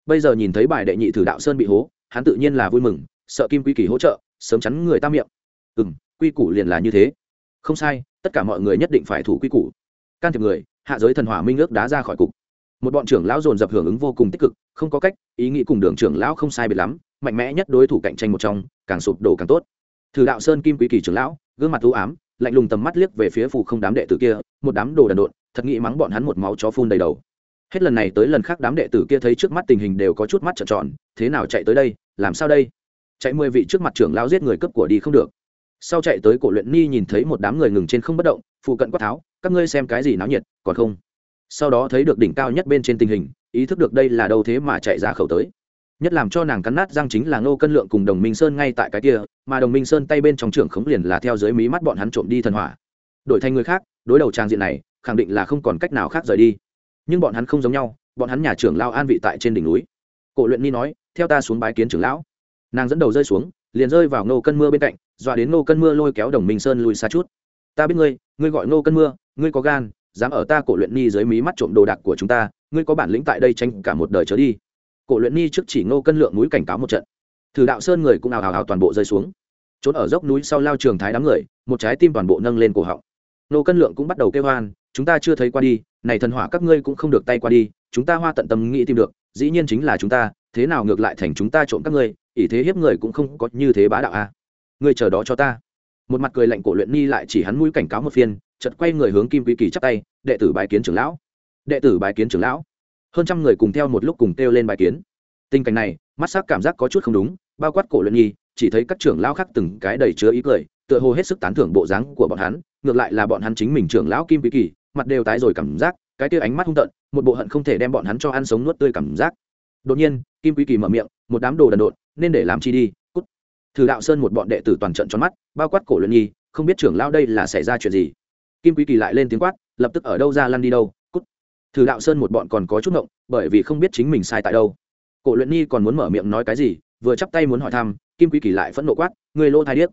A: Bây giờ nhìn thấy bài đệ nhị thử đạo sơn bị hố, hắn tự nhiên là vui mừng, sợ kim quy kỳ hỗ trợ, sớm chắn người ta miệng. Ừ m quy củ liền là như thế. Không sai tất cả mọi người nhất định phải thủ quy củ. Can thiệp người, hạ giới thần hỏa minh ước đá ra khỏi cục. Một bọn trưởng lão dồn dập hưởng ứng vô cùng tích cực, không có cách, ý nghĩ cùng đường trưởng lão không sai biệt lắm, mạnh mẽ nhất đối thủ cạnh tranh một trong, càng sụp đổ càng tốt. Thử đạo sơn kim quý kỳ trưởng lão, gương mặt u ám, lạnh lùng tầm mắt liếc về phía phủ không đám đệ tử kia, một đám đồ đần độn, thật nghĩ mắng bọn hắn một máu chó phun đầy đầu. Hết lần này tới lần khác đám đệ tử kia thấy trước mắt tình hình đều có chút mắt trợn tròn, thế nào chạy tới đây, làm sao đây? Chạy mười vị trước mặt trưởng lão giết người cướp của đi không được sau chạy tới cổ luyện ni nhìn thấy một đám người ngừng trên không bất động, phụ cận quát tháo, các ngươi xem cái gì náo nhiệt, còn không? Sau đó thấy được đỉnh cao nhất bên trên tình hình, ý thức được đây là đâu thế mà chạy ra khẩu tới. Nhất làm cho nàng cắn nát răng chính là ngô cân lượng cùng đồng minh sơn ngay tại cái kia, mà đồng minh sơn tay bên trong trưởng khống liền là theo dưới mí mắt bọn hắn trộm đi thần hỏa. Đổi thành người khác, đối đầu trang diện này, khẳng định là không còn cách nào khác rời đi. Nhưng bọn hắn không giống nhau, bọn hắn nhà trưởng lao an vị tại trên đỉnh núi. Cổ luyện ni nói, theo ta xuống bái kiến trưởng lão. Nàng dẫn đầu rơi xuống, liền rơi vào nô cân mưa bên cạnh dọa đến nô cân mưa lôi kéo đồng minh sơn lùi xa chút. Ta biết ngươi ngươi gọi nô cân mưa, ngươi có gan, dám ở ta cổ luyện ni dưới mí mắt trộm đồ đạc của chúng ta, ngươi có bản lĩnh tại đây tranh cả một đời trở đi. Cổ luyện ni trước chỉ nô cân lượng núi cảnh cáo một trận. Thử đạo sơn người cũng ào ào ào toàn bộ rơi xuống. Trốn ở dốc núi sau lao trường thái đám người, một trái tim toàn bộ nâng lên cổ họng. Nô cân lượng cũng bắt đầu kêu hoan, chúng ta chưa thấy qua đi, này thần hỏa các ngươi cũng không được tay qua đi, chúng ta hoa tận tâm nghĩ tìm được, dĩ nhiên chính là chúng ta, thế nào ngược lại thành chúng ta trộm các ngươi, ỷ thế hiếp người cũng không có như thế bá đạo a. à ngươi chờ đó cho ta. Một mặt cười lạnh cổ luyện ni lại chỉ hắn mũi cảnh cáo một phiên chật quay người hướng kim quý kỳ chắp tay, đệ tử bái kiến trưởng lão. Đệ tử bái kiến trưởng lão? Hơn trăm người cùng theo một lúc cùng kêu lên bài kiến. Tình cảnh này, mắt sắc cảm giác có chút không đúng, bao quát cổ luyện nhi chỉ thấy các trưởng lão khác từng cái đầy chứa ý cười, tựa hồ hết sức tán thưởng bộ dáng của bọn hắn, ngược lại là bọn hắn chính mình trưởng lão kim quý kỳ, mặt đều tái rồi cảm giác, cái tia ánh mắt hung tận một bộ hận không thể đem bọn hắn cho ăn sống nuốt tươi cảm giác. Đột nhiên, kim quý kỳ mở miệng, một đám đồ đần độn, nên để làm chi đi thử đạo sơn một bọn đệ tử toàn trận tròn mắt, bao quát cổ luyện nhi, không biết trưởng lão đây là xảy ra chuyện gì. Kim quý kỳ lại lên tiếng quát, lập tức ở đâu ra lăn đi đâu, cút. Thử đạo sơn một bọn còn có chút ngộng, bởi vì không biết chính mình sai tại đâu. Cổ luyện nhi còn muốn mở miệng nói cái gì, vừa chắp tay muốn hỏi thăm, kim quý kỳ lại phẫn nộ quát người lô thai điếc,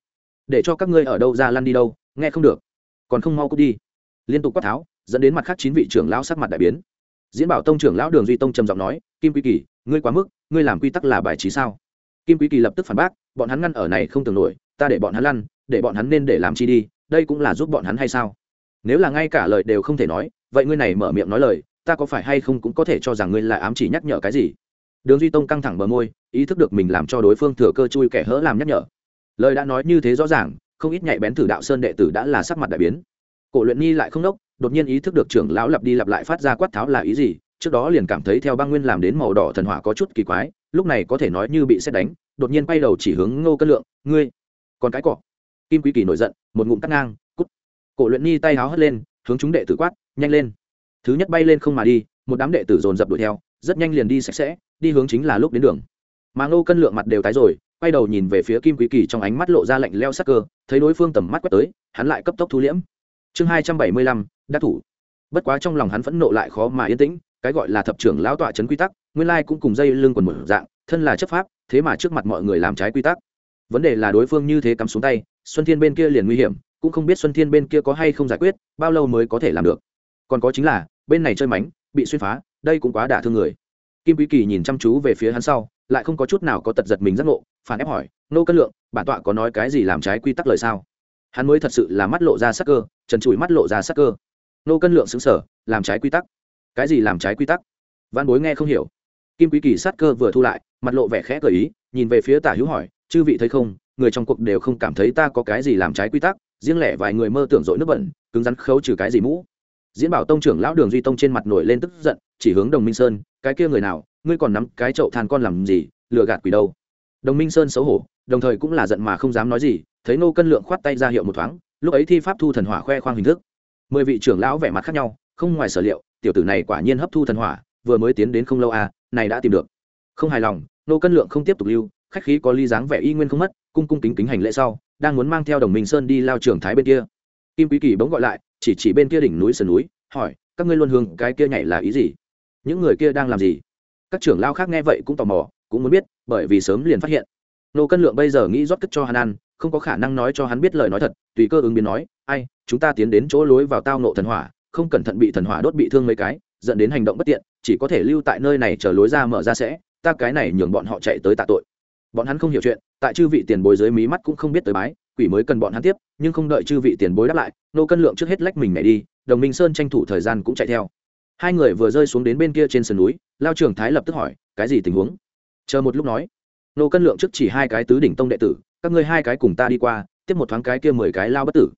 A: để cho các ngươi ở đâu ra lăn đi đâu, nghe không được. Còn không mau cút đi. Liên tục quát tháo, dẫn đến mặt khác chín vị trưởng lão sắc mặt đại biến. Diễn bảo tông trưởng lão đường duy tông trầm giọng nói, kim quý kỳ, ngươi quá mức, ngươi làm quy tắc là bài trí sao? Kim quý kỳ lập tức phản bác bọn hắn ngăn ở này không tưởng nổi, ta để bọn hắn lăn, để bọn hắn nên để làm chi đi, đây cũng là giúp bọn hắn hay sao? Nếu là ngay cả lời đều không thể nói, vậy ngươi này mở miệng nói lời, ta có phải hay không cũng có thể cho rằng ngươi là ám chỉ nhắc nhở cái gì? Đường duy tông căng thẳng bờ môi, ý thức được mình làm cho đối phương thừa cơ chui kẻ hỡ làm nhắc nhở. Lời đã nói như thế rõ ràng, không ít nhạy bén thử đạo sơn đệ tử đã là sắc mặt đại biến. Cổ luyện nhi lại không đốc, đột nhiên ý thức được trưởng lão lặp đi lặp lại phát ra quát tháo là ý gì, trước đó liền cảm thấy theo băng nguyên làm đến màu đỏ thần hỏa có chút kỳ quái, lúc này có thể nói như bị xét đánh đột nhiên quay đầu chỉ hướng ngô cân lượng, ngươi, còn cái cọ kim quý kỳ nổi giận, một ngụm cắt ngang, cút. Cổ luyện nhi tay háo hất lên, hướng chúng đệ tử quát, nhanh lên. Thứ nhất bay lên không mà đi, một đám đệ tử dồn dập đuổi theo, rất nhanh liền đi sạch sẽ, đi hướng chính là lúc đến đường. Mà ngô cân lượng mặt đều tái rồi, quay đầu nhìn về phía kim quý kỳ trong ánh mắt lộ ra lạnh leo sắc cơ, thấy đối phương tầm mắt quét tới, hắn lại cấp tốc thu liễm. Chương hai trăm bảy mươi lăm, đắc thủ. Bất quá trong lòng hắn phẫn nộ lại khó mà yên tĩnh, cái gọi là thập trưởng lão tọa trấn quy tắc, nguyên lai cũng cùng dây lưng quần một dạng, thân là chấp pháp thế mà trước mặt mọi người làm trái quy tắc. Vấn đề là đối phương như thế cắm xuống tay, xuân thiên bên kia liền nguy hiểm, cũng không biết xuân thiên bên kia có hay không giải quyết, bao lâu mới có thể làm được. Còn có chính là, bên này chơi mánh, bị xuyên phá, đây cũng quá đả thương người. Kim quý kỳ nhìn chăm chú về phía hắn sau, lại không có chút nào có tật giật mình giác ngộ, phản ép hỏi, nô cân lượng, bản tọa có nói cái gì làm trái quy tắc lời sao? Hắn mới thật sự là mắt lộ ra sắc cơ, trần trụi mắt lộ ra sắc cơ. Nô cân lượng xứng sở làm trái quy tắc. Cái gì làm trái quy tắc? Văn bối nghe không hiểu kim quý kỳ sát cơ vừa thu lại, mặt lộ vẻ khẽ gợi ý, nhìn về phía tả hữu hỏi, chư vị thấy không, người trong cuộc đều không cảm thấy ta có cái gì làm trái quy tắc, riêng lẻ vài người mơ tưởng dội nước bẩn, cứng rắn khấu trừ cái gì mũ? Diễn bảo tông trưởng lão đường duy tông trên mặt nổi lên tức giận, chỉ hướng đồng minh sơn, cái kia người nào, ngươi còn nắm cái chậu than con làm gì, lừa gạt quỷ đâu? Đồng minh sơn xấu hổ, đồng thời cũng là giận mà không dám nói gì, thấy nô cân lượng khoát tay ra hiệu một thoáng, lúc ấy thi pháp thu thần hỏa khoe khoang hình thức. Mười vị trưởng lão vẻ mặt khác nhau, không ngoài sở liệu, tiểu tử này quả nhiên hấp thu thần hỏa, vừa mới tiến đến không lâu à này đã tìm được. Không hài lòng, nô cân lượng không tiếp tục lưu, khách khí có ly dáng vẻ y nguyên không mất, cung cung kính kính hành lễ sau, đang muốn mang theo đồng minh sơn đi lao trường thái bên kia. Kim quý kỳ bỗng gọi lại, chỉ chỉ bên kia đỉnh núi sườn núi, hỏi, các ngươi luôn hướng cái kia nhảy là ý gì? Những người kia đang làm gì? Các trưởng lao khác nghe vậy cũng tò mò, cũng muốn biết, bởi vì sớm liền phát hiện. Nô cân lượng bây giờ nghĩ rót cất cho hắn ăn, không có khả năng nói cho hắn biết lời nói thật, tùy cơ ứng biến nói, ai, chúng ta tiến đến chỗ lối vào tao nộ thần hỏa, không cẩn thận bị thần hỏa đốt bị thương mấy cái dẫn đến hành động bất tiện, chỉ có thể lưu tại nơi này chờ lối ra mở ra sẽ, ta cái này nhường bọn họ chạy tới tạ tội. Bọn hắn không hiểu chuyện, tại chư vị tiền bối dưới mí mắt cũng không biết tới bái, quỷ mới cần bọn hắn tiếp, nhưng không đợi chư vị tiền bối đáp lại, nô cân lượng trước hết lách mình nhảy đi, đồng minh sơn tranh thủ thời gian cũng chạy theo. Hai người vừa rơi xuống đến bên kia trên sườn núi, lao trường thái lập tức hỏi, cái gì tình huống? Chờ một lúc nói, nô cân lượng trước chỉ hai cái tứ đỉnh tông đệ tử, các ngươi hai cái cùng ta đi qua, tiếp một thoáng cái kia mười cái lao bất tử.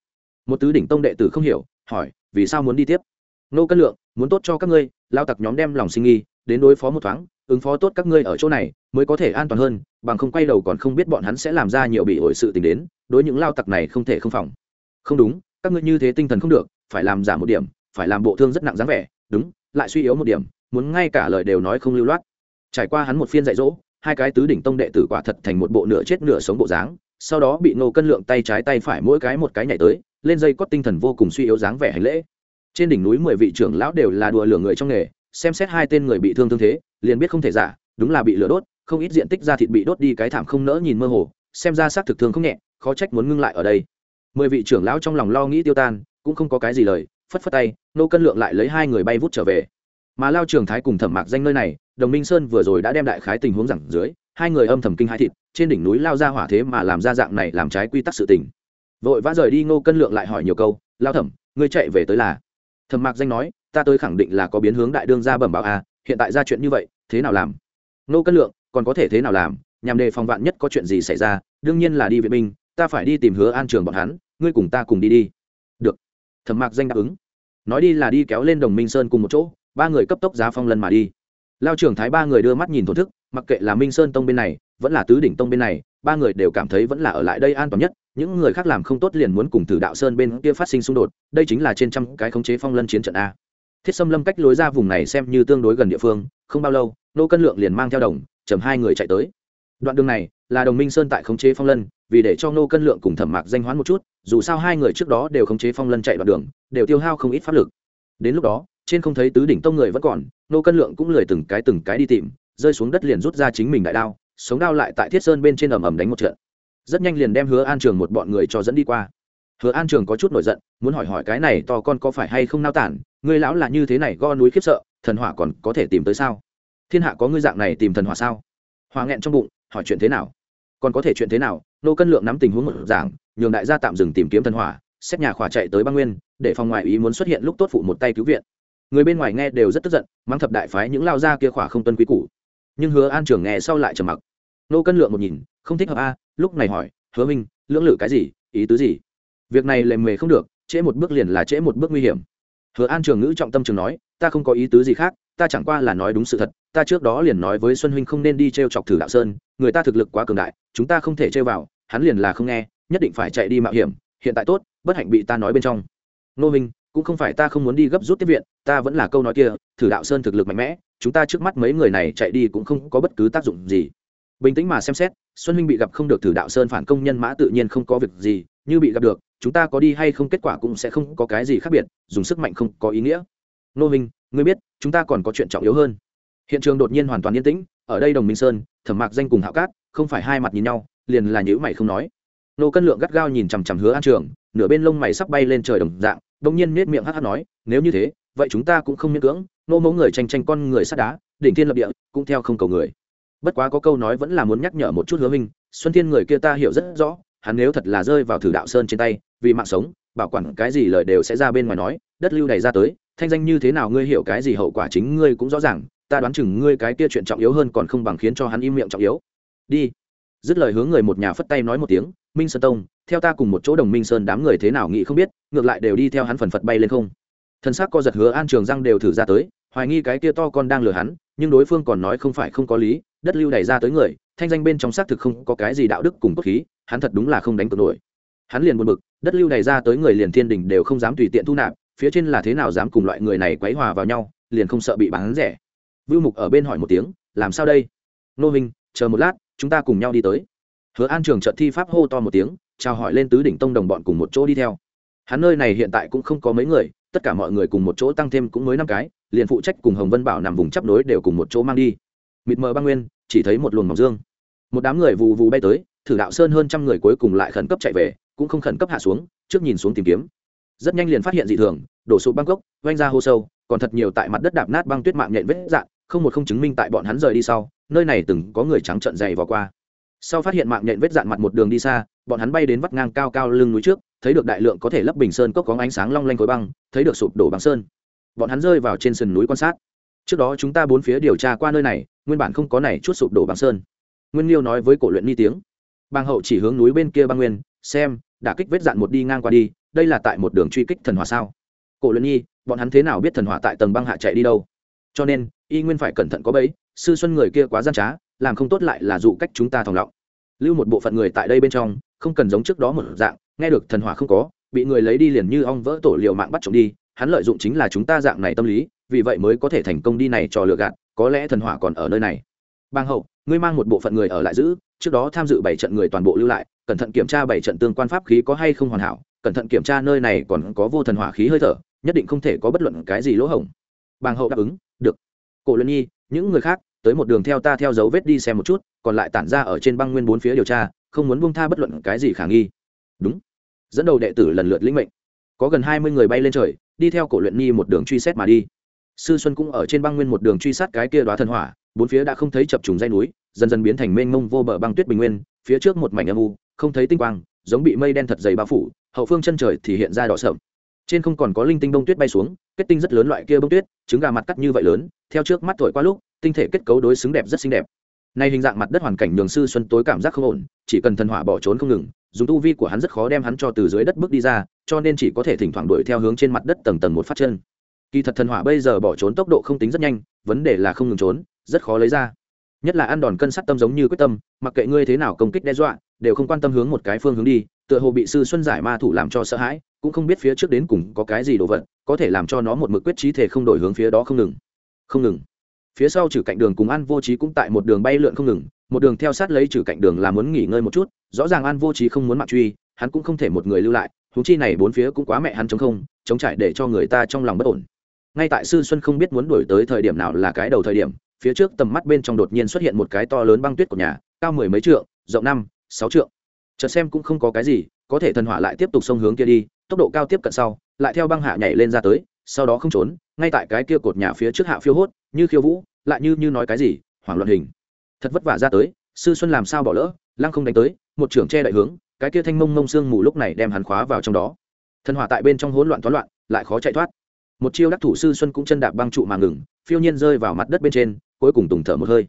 A: Một tứ đỉnh tông đệ tử không hiểu, hỏi, vì sao muốn đi tiếp? Nô cân lượng muốn tốt cho các ngươi, lao tặc nhóm đem lòng sinh nghi, đến đối phó một thoáng, ứng phó tốt các ngươi ở chỗ này, mới có thể an toàn hơn, bằng không quay đầu còn không biết bọn hắn sẽ làm ra nhiều bị ổi sự tình đến, đối những lao tặc này không thể không phòng. Không đúng, các ngươi như thế tinh thần không được, phải làm giảm một điểm, phải làm bộ thương rất nặng dáng vẻ, đúng, lại suy yếu một điểm, muốn ngay cả lời đều nói không lưu loát. Trải qua hắn một phiên dạy dỗ, hai cái tứ đỉnh tông đệ tử quả thật thành một bộ nửa chết nửa sống bộ dáng, sau đó bị nô cân lượng tay trái tay phải mỗi cái một cái nhảy tới, lên dây có tinh thần vô cùng suy yếu dáng vẻ hành lễ trên đỉnh núi mười vị trưởng lão đều là đùa lửa người trong nghề, xem xét hai tên người bị thương thương thế, liền biết không thể giả, đúng là bị lửa đốt, không ít diện tích da thịt bị đốt đi cái thảm không nỡ nhìn mơ hồ, xem ra xác thực thương không nhẹ, khó trách muốn ngưng lại ở đây. Mười vị trưởng lão trong lòng lo nghĩ tiêu tan, cũng không có cái gì lời, phất phất tay, nô cân lượng lại lấy hai người bay vút trở về. Mà lao trường thái cùng thẩm mạc danh nơi này, đồng minh sơn vừa rồi đã đem đại khái tình huống rằng dưới, hai người âm thầm kinh hai thịt, trên đỉnh núi lao ra hỏa thế mà làm ra dạng này làm trái quy tắc sự tình. Vội vã rời đi ngô cân lượng lại hỏi nhiều câu, lao thẩm, ngươi chạy về tới là? Thẩm mạc danh nói, ta tới khẳng định là có biến hướng đại đương ra bẩm báo a hiện tại ra chuyện như vậy, thế nào làm? Nô cân lượng, còn có thể thế nào làm? Nhằm đề phòng vạn nhất có chuyện gì xảy ra, đương nhiên là đi vệ binh, ta phải đi tìm hứa an trường bọn hắn, ngươi cùng ta cùng đi đi. Được. Thẩm mạc danh đáp ứng. Nói đi là đi kéo lên đồng minh sơn cùng một chỗ, ba người cấp tốc giá phong lần mà đi. Lao trưởng thái ba người đưa mắt nhìn thổn thức, mặc kệ là minh sơn tông bên này, vẫn là tứ đỉnh tông bên này, ba người đều cảm thấy vẫn là ở lại đây an toàn nhất những người khác làm không tốt liền muốn cùng tử đạo sơn bên kia phát sinh xung đột, đây chính là trên trăm cái khống chế phong lân chiến trận a. Thiết sâm lâm cách lối ra vùng này xem như tương đối gần địa phương, không bao lâu, nô cân lượng liền mang theo đồng chầm hai người chạy tới. Đoạn đường này là đồng minh sơn tại khống chế phong lân, vì để cho nô cân lượng cùng thẩm mạc danh hoán một chút, dù sao hai người trước đó đều khống chế phong lân chạy đoạn đường, đều tiêu hao không ít pháp lực. Đến lúc đó, trên không thấy tứ đỉnh tông người vẫn còn, nô cân lượng cũng lười từng cái từng cái đi tìm, rơi xuống đất liền rút ra chính mình đại đao, sống đao lại tại thiết sơn bên trên ầm ầm đánh một trận rất nhanh liền đem hứa an trường một bọn người cho dẫn đi qua. Hứa an trường có chút nổi giận, muốn hỏi hỏi cái này to con có phải hay không nao tản người lão là như thế này go núi khiếp sợ, thần hỏa còn có thể tìm tới sao? Thiên hạ có ngươi dạng này tìm thần hỏa sao? Hòa nghẹn trong bụng, hỏi chuyện thế nào? Còn có thể chuyện thế nào? Nô cân lượng nắm tình huống một giảng nhường đại gia tạm dừng tìm kiếm thần hỏa, xét nhà khỏa chạy tới băng nguyên, để phòng ngoại ý muốn xuất hiện lúc tốt phụ một tay cứu viện. Người bên ngoài nghe đều rất tức giận, mang thập đại phái những lao ra kia khỏa không tuân quý củ. Nhưng hứa an trường nghe sau lại trầm mặc. Nô cân lượng một nhìn, không thích hợp a lúc này hỏi, hứa minh, lưỡng lự cái gì? Ý tứ gì? Việc này lề mề không được, trễ một bước liền là trễ một bước nguy hiểm. Hứa an trường ngữ trọng tâm trường nói, ta không có ý tứ gì khác, ta chẳng qua là nói đúng sự thật, ta trước đó liền nói với xuân huynh không nên đi t r e o chọc thử đạo sơn, người ta thực lực quá cường đại, chúng ta không thể chơi vào, hắn liền là không nghe, nhất định phải chạy đi mạo hiểm, hiện tại tốt, bất hạnh bị ta nói bên trong. Nô minh, cũng không phải ta không muốn đi gấp rút tiếp viện, ta vẫn là câu nói kia, thử đạo sơn thực lực mạnh mẽ, chúng ta trước mắt mấy người này chạy đi cũng không có bất cứ tác dụng gì. Bình tĩnh mà xem xét xuân huynh bị gặp không được thử đạo sơn phản công nhân mã tự nhiên không có việc gì, như bị gặp được, chúng ta có đi hay không kết quả cũng sẽ không có cái gì khác biệt, dùng sức mạnh không có ý nghĩa. Nô minh, ngươi biết, chúng ta còn có chuyện trọng yếu hơn. Hiện trường đột nhiên hoàn toàn yên tĩnh, ở đây đồng minh sơn, thẩm mạc danh cùng hạo cát, không phải hai mặt nhìn nhau, liền là nhữ mày không nói. Nô cân lượng gắt gao nhìn chằm chằm hứa an trường, nửa bên lông mày sắp bay lên trời đồng dạng đông nhiên nết miệng hát hát nói, nếu như thế, vậy chúng ta cũng không miễn cưỡng, nô mẫu người tranh tranh con người sát đá, đỉnh thiên lập địa, cũng theo không cầu người bất quá có câu nói vẫn là muốn nhắc nhở một chút hứa minh, xuân thiên người kia ta hiểu rất rõ, hắn nếu thật là rơi vào thử đạo sơn trên tay, vì mạng sống, bảo quản cái gì lời đều sẽ ra bên ngoài nói, đất lưu đầy ra tới, thanh danh như thế nào ngươi hiểu cái gì hậu quả chính ngươi cũng rõ ràng, ta đoán chừng ngươi cái kia chuyện trọng yếu hơn còn không bằng khiến cho hắn im miệng trọng yếu. Đi. Dứt lời hướng người một nhà phất tay nói một tiếng, minh sơn tông, theo ta cùng một chỗ đồng minh sơn đám người thế nào nghĩ không biết, ngược lại đều đi theo hắn phần phật bay lên không. Thân xác co giật hứa an trường răng đều thử ra tới hoài nghi cái kia to con đang lừa hắn, nhưng đối phương còn nói không phải không có lý, đất lưu đẩy ra tới người, thanh danh bên trong xác thực không có cái gì đạo đức cùng cốt khí, hắn thật đúng là không đánh cược nổi. Hắn liền buồn bực, đất lưu đẩy ra tới người liền thiên đình đều không dám tùy tiện thu nạp, phía trên là thế nào dám cùng loại người này quấy hòa vào nhau, liền không sợ bị bán rẻ. Vưu mục ở bên hỏi một tiếng, làm sao đây? Nô minh, chờ một lát, chúng ta cùng nhau đi tới. Hứa an trường trận thi pháp hô to một tiếng, chào hỏi lên tứ đỉnh tông đồng bọn cùng một chỗ đi theo. Hắn nơi này hiện tại cũng không có mấy người tất cả mọi người cùng một chỗ tăng thêm cũng mới năm cái, liền phụ trách cùng hồng vân bảo nằm vùng chấp nối đều cùng một chỗ mang đi. Mịt mờ băng nguyên, chỉ thấy một luồng mỏng dương. Một đám người vù vù bay tới, thử đạo sơn hơn trăm người cuối cùng lại khẩn cấp chạy về, cũng không khẩn cấp hạ xuống, trước nhìn xuống tìm kiếm. Rất nhanh liền phát hiện dị thường, đổ sụp băng cốc oanh ra hô sâu, còn thật nhiều tại mặt đất đạp nát băng tuyết mạng nhện vết dạn, không một không chứng minh tại bọn hắn rời đi sau, nơi này từng có người trắng trận dày vào qua. Sau phát hiện mạng nhện vết dạn mặt một đường đi xa, bọn hắn bay đến vắt ngang cao cao lưng núi trước thấy được đại lượng có thể lấp bình sơn cốc có ánh sáng long lanh khối băng, thấy được sụp đổ băng sơn. Bọn hắn rơi vào trên sườn núi quan sát. Trước đó chúng ta bốn phía điều tra qua nơi này, nguyên bản không có này chút sụp đổ băng sơn. Nguyên liêu nói với cổ luyện ni tiếng. Bang hậu chỉ hướng núi bên kia băng nguyên, xem đã kích vết dạn một đi ngang qua đi, đây là tại một đường truy kích thần hỏa sao? Cổ luyện nhi bọn hắn thế nào biết thần hỏa tại tầng băng hạ chạy đi đâu? Cho nên, y nguyên phải cẩn thận có bẫy, sư xuân người kia quá gian trá, làm không tốt lại là dụ cách chúng ta thòng lọng. Lưu một bộ phận người tại đây bên trong, không cần giống trước đó một dạng nghe được thần hỏa không có, bị người lấy đi liền như ong vỡ tổ liều mạng bắt trộm đi, hắn lợi dụng chính là chúng ta dạng này tâm lý, vì vậy mới có thể thành công đi này trò lừa gạt, có lẽ thần hỏa còn ở nơi này. Bang hậu, ngươi mang một bộ phận người ở lại giữ, trước đó tham dự bảy trận người toàn bộ lưu lại, cẩn thận kiểm tra bảy trận tương quan pháp khí có hay không hoàn hảo, cẩn thận kiểm tra nơi này còn có vô thần hỏa khí hơi thở, nhất định không thể có bất luận cái gì lỗ hổng. Bang hậu đáp ứng, được. Cổ luân nhi, những người khác, tới một đường theo ta theo dấu vết đi xem một chút, còn lại tản ra ở trên băng nguyên bốn phía điều tra, không muốn buông tha bất luận cái gì khả nghi. Đúng dẫn đầu đệ tử lần lượt lĩnh mệnh. Có gần hai mươi người bay lên trời, đi theo cổ luyện nhi một đường truy xét mà đi. Sư xuân cũng ở trên băng nguyên một đường truy sát cái kia đoá thần hỏa, bốn phía đã không thấy chập trùng dây núi, dần dần biến thành mênh mông vô bờ băng tuyết bình nguyên, phía trước một mảnh âm u, không thấy tinh quang, giống bị mây đen thật dày bao phủ, hậu phương chân trời thì hiện ra đỏ sợm trên không còn có linh tinh bông tuyết bay xuống, kết tinh rất lớn loại kia bông tuyết, trứng gà mặt cắt như vậy lớn, theo trước mắt thổi qua lúc, tinh thể kết cấu đối xứng đẹp rất xinh đẹp. Nay hình dạng mặt đất hoàn cảnh đường sư xuân tối cảm giác không ổn, chỉ cần thần hỏa bỏ trốn không ngừng dùng tu vi của hắn rất khó đem hắn cho từ dưới đất bước đi ra, cho nên chỉ có thể thỉnh thoảng đuổi theo hướng trên mặt đất tầng tầng một phát chân. Kỳ thật thần hỏa bây giờ bỏ trốn tốc độ không tính rất nhanh, vấn đề là không ngừng trốn, rất khó lấy ra. Nhất là ăn đòn cân sắt tâm giống như quyết tâm, mặc kệ ngươi thế nào công kích đe dọa, đều không quan tâm hướng một cái phương hướng đi, tựa hồ bị sư xuân giải ma thủ làm cho sợ hãi, cũng không biết phía trước đến cùng có cái gì đồ vật, có thể làm cho nó một mực quyết trí thể không đổi hướng phía đó không ngừng. Không ngừng. Phía sau trừ cạnh đường cùng ăn vô trí cũng tại một đường bay lượn không ngừng, một đường theo sát lấy trừ cạnh đường là muốn nghỉ ngơi một chút rõ ràng an vô trí không muốn mạng truy, hắn cũng không thể một người lưu lại húng chi này bốn phía cũng quá mẹ hắn chống không, chống trải để cho người ta trong lòng bất ổn. Ngay tại sư xuân không biết muốn đuổi tới thời điểm nào là cái đầu thời điểm, phía trước tầm mắt bên trong đột nhiên xuất hiện một cái to lớn băng tuyết của nhà, cao mười mấy trượng, rộng năm, sáu trượng. Chợt xem cũng không có cái gì, có thể thần hỏa lại tiếp tục xông hướng kia đi, tốc độ cao tiếp cận sau, lại theo băng hạ nhảy lên ra tới, sau đó không trốn, ngay tại cái kia cột nhà phía trước hạ phiêu hốt, như khiêu vũ, lại như như nói cái gì, hoảng loạn hình. Thật vất vả ra tới, sư xuân làm sao bỏ lỡ, lăng không đánh tới một trưởng che đại hướng, cái kia thanh mông mông sương mù lúc này đem hắn khóa vào trong đó. Thần hỏa tại bên trong hỗn loạn toán loạn, lại khó chạy thoát. Một chiêu đắc thủ sư xuân cũng chân đạp băng trụ mà ngừng, phiêu nhiên rơi vào mặt đất bên trên, cuối cùng tùng thở một hơi.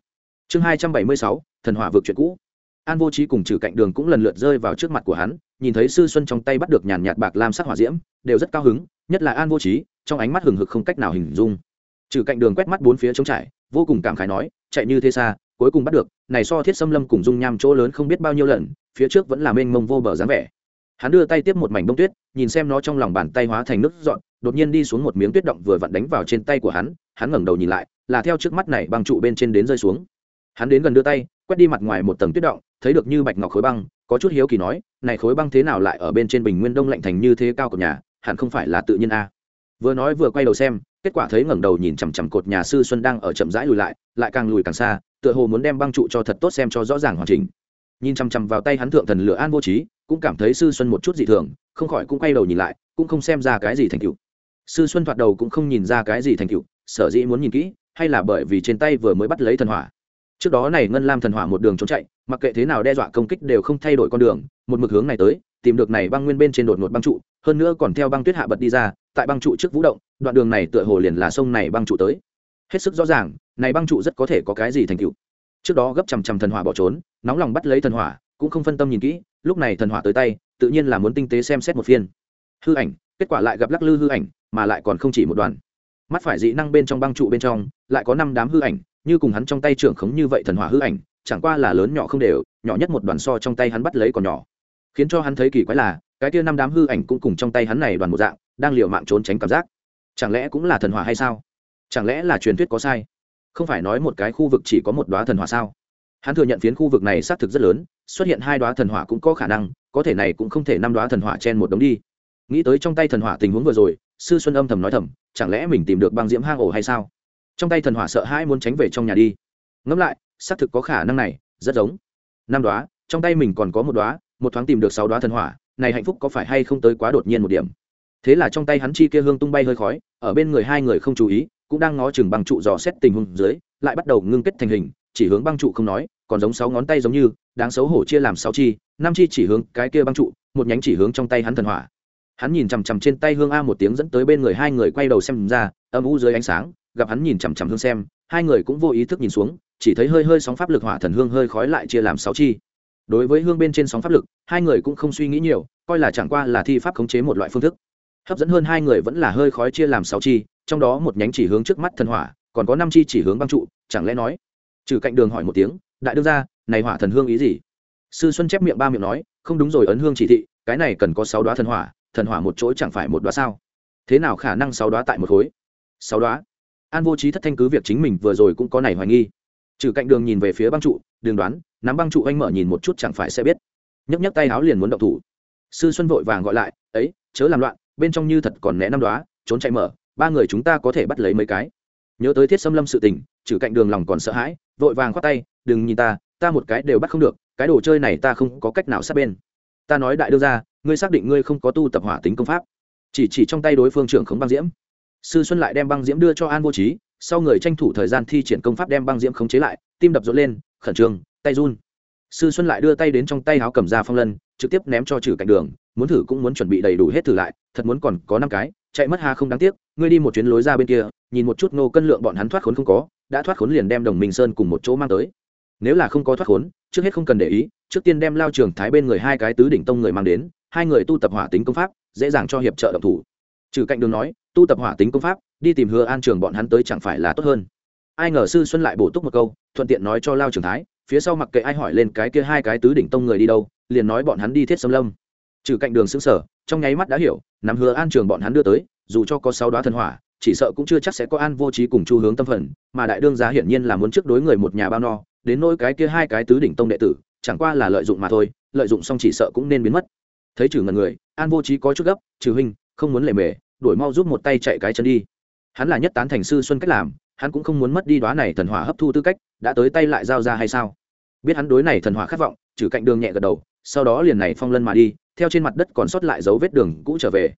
A: Chương hai trăm bảy mươi sáu, thần hỏa vượt chuyện cũ. An vô trí cùng trừ cạnh đường cũng lần lượt rơi vào trước mặt của hắn, nhìn thấy sư xuân trong tay bắt được nhàn nhạt bạc lam sắc hỏa diễm, đều rất cao hứng, nhất là an vô trí trong ánh mắt hừng hực không cách nào hình dung. Trừ cạnh đường quét mắt bốn phía trống trải, vô cùng cảm khái nói, chạy như thế xa, cuối cùng bắt được, này so thiết xâm lâm cùng dung nham chỗ lớn không biết bao nhiêu lần phía trước vẫn là mênh mông vô bờ dáng vẻ. Hắn đưa tay tiếp một mảnh bông tuyết, nhìn xem nó trong lòng bàn tay hóa thành nước dọn, đột nhiên đi xuống một miếng tuyết động vừa vặn đánh vào trên tay của hắn hắn ngẩng đầu nhìn lại, là theo trước mắt này băng trụ bên trên đến rơi xuống. Hắn đến gần đưa tay, quét đi mặt ngoài một tầng tuyết động, thấy được như bạch ngọc khối băng, có chút hiếu kỳ nói, này khối băng thế nào lại ở bên trên bình nguyên đông lạnh thành như thế cao của nhà, hẳn không phải là tự nhiên a? Vừa nói vừa quay đầu xem, kết quả thấy ngẩng đầu nhìn chằm chằm cột nhà sư xuân đang ở chậm rãi lùi lại lại càng lùi càng xa, tựa hồ muốn đem băng trụ cho thật tốt xem cho rõ ràng hoàn chỉnh nhìn chằm chằm vào tay hắn thượng thần lửa an vô trí, cũng cảm thấy sư xuân một chút dị thường, không khỏi cũng quay đầu nhìn lại, cũng không xem ra cái gì thành cựu sư xuân thoạt đầu cũng không nhìn ra cái gì thành cựu sở dĩ muốn nhìn kỹ, hay là bởi vì trên tay vừa mới bắt lấy thần hỏa. Trước đó này ngân lam thần hỏa một đường trốn chạy, mặc kệ thế nào đe dọa công kích đều không thay đổi con đường, một mực hướng này tới, tìm được này băng nguyên bên trên đột ngột băng trụ, hơn nữa còn theo băng tuyết hạ bật đi ra, tại băng trụ trước vũ động, đoạn đường này tựa hồ liền là sông này băng trụ tới. Hết sức rõ ràng, này băng trụ rất có thể có cái gì thành cựu trước đó gấp chằm chằm thần hỏa bỏ trốn, nóng lòng bắt lấy thần hỏa, cũng không phân tâm nhìn kỹ, lúc này thần hỏa tới tay, tự nhiên là muốn tinh tế xem xét một phiên. Hư ảnh, kết quả lại gặp lắc lư hư ảnh, mà lại còn không chỉ một đoàn. Mắt phải dị năng bên trong băng trụ bên trong, lại có năm đám hư ảnh, như cùng hắn trong tay trưởng khống như vậy thần hỏa hư ảnh, chẳng qua là lớn nhỏ không đều, nhỏ nhất một đoàn so trong tay hắn bắt lấy còn nhỏ. Khiến cho hắn thấy kỳ quái là, cái kia năm đám hư ảnh cũng cùng trong tay hắn này đoàn một dạng, đang liều mạng trốn tránh cảm giác. Chẳng lẽ cũng là thần hỏa hay sao? Chẳng lẽ là truyền thuyết có sai? Không phải nói một cái khu vực chỉ có một đoá thần hỏa sao? Hắn thừa nhận phiến khu vực này xác thực rất lớn, xuất hiện hai đoá thần hỏa cũng có khả năng, có thể này cũng không thể năm đoá thần hỏa chen một đống đi. Nghĩ tới trong tay thần hỏa tình huống vừa rồi, sư xuân âm thầm nói thầm, chẳng lẽ mình tìm được băng diễm hang ổ hay sao? Trong tay thần hỏa sợ hai muốn tránh về trong nhà đi. Ngẫm lại, xác thực có khả năng này, rất giống. Năm đoá trong tay mình còn có một đoá một thoáng tìm được sáu đoá thần hỏa, này hạnh phúc có phải hay không tới quá đột nhiên một điểm? Thế là trong tay hắn chi kia hương tung bay hơi khói, ở bên người hai người không chú ý cũng đang ngó chừng băng trụ dò xét tình huống dưới, lại bắt đầu ngưng kết thành hình, chỉ hướng băng trụ không nói, còn giống sáu ngón tay giống như, đáng xấu hổ chia làm sáu chi, năm chi chỉ hướng cái kia băng trụ, một nhánh chỉ hướng trong tay hắn thần hỏa. Hắn nhìn chằm chằm trên tay hương a một tiếng dẫn tới bên người hai người quay đầu xem ra, âm u dưới ánh sáng, gặp hắn nhìn chằm chằm hương xem, hai người cũng vô ý thức nhìn xuống, chỉ thấy hơi hơi sóng pháp lực hỏa thần hương hơi khói lại chia làm sáu chi. Đối với hương bên trên sóng pháp lực, hai người cũng không suy nghĩ nhiều, coi là chẳng qua là thi pháp khống chế một loại phương thức hấp dẫn hơn hai người vẫn là hơi khói chia làm sáu chi, trong đó một nhánh chỉ hướng trước mắt thần hỏa, còn có năm chi chỉ hướng băng trụ, chẳng lẽ nói? Trừ cạnh đường hỏi một tiếng, đại đương ra này hỏa thần hương ý gì? Sư xuân chép miệng ba miệng nói, không đúng rồi ấn hương chỉ thị, cái này cần có sáu đoá thần hỏa thần hỏa một chỗ chẳng phải một đoá sao? Thế nào khả năng sáu đoá tại một khối? Sáu đoá an vô trí thất thanh cứ việc chính mình vừa rồi cũng có này hoài nghi. Trừ cạnh đường nhìn về phía băng trụ đường đoán, nắm băng trụ anh mở nhìn một chút chẳng phải sẽ biết. Nhấc nhấc tay áo liền muốn động thủ. Sư xuân vội vàng gọi lại, ấy, chớ làm loạn bên trong như thật còn né năm đoá, trốn chạy mở, ba người chúng ta có thể bắt lấy mấy cái. Nhớ tới thiết xâm lâm sự tình, trừ cạnh đường lòng còn sợ hãi, vội vàng khoát tay, đừng nhìn ta ta một cái đều bắt không được, cái đồ chơi này ta không có cách nào sát bên. Ta nói đại đưa ra ngươi xác định ngươi không có tu tập hỏa tính công pháp. Chỉ chỉ trong tay đối phương trưởng khống băng diễm. Sư xuân lại đem băng diễm đưa cho an vô trí sau người tranh thủ thời gian thi triển công pháp đem băng diễm khống chế lại, tim đập rộn lên, khẩn trương, tay run. Sư xuân lại đưa tay đến trong tay áo cầm ra phong lân, trực tiếp ném cho trừ cạnh đường muốn thử cũng muốn chuẩn bị đầy đủ hết thử lại, thật muốn còn có năm cái, chạy mất ha không đáng tiếc, ngươi đi một chuyến lối ra bên kia, nhìn một chút nô cân lượng bọn hắn thoát khốn không có, đã thoát khốn liền đem đồng minh sơn cùng một chỗ mang tới. Nếu là không có thoát khốn, trước hết không cần để ý, trước tiên đem lao trường thái bên người hai cái tứ đỉnh tông người mang đến, hai người tu tập hỏa tính công pháp, dễ dàng cho hiệp trợ động thủ. Trừ cạnh đường nói, tu tập hỏa tính công pháp, đi tìm hứa an trường bọn hắn tới chẳng phải là tốt hơn. Ai ngờ sư xuân lại bổ túc một câu, thuận tiện nói cho lao trường thái, phía sau mặc kệ ai hỏi lên cái kia hai cái tứ đỉnh tông người đi đâu, liền nói bọn hắn đi thiết xâm lâm trừ cạnh đường xứng sở, trong nháy mắt đã hiểu, nắm hứa an trường bọn hắn đưa tới, dù cho có sáu đoá thần hỏa, chỉ sợ cũng chưa chắc sẽ có an vô trí cùng chu hướng tâm phần, mà đại đương giá hiển nhiên là muốn trước đối người một nhà bao no, đến nỗi cái kia hai cái tứ đỉnh tông đệ tử, chẳng qua là lợi dụng mà thôi, lợi dụng xong chỉ sợ cũng nên biến mất. Thấy trừ ngần người, an vô trí có chút gấp, trừ huynh, không muốn lề mề đuổi mau giúp một tay chạy cái chân đi. Hắn là nhất tán thành sư xuân cách làm, hắn cũng không muốn mất đi đoá này thần hỏa hấp thu tư cách, đã tới tay lại giao ra hay sao? Biết hắn đối này thần hỏa khát vọng, trừ cạnh đường nhẹ gật đầu, sau đó liền này phong lân mà đi theo trên mặt đất còn sót lại dấu vết đường cũ trở về.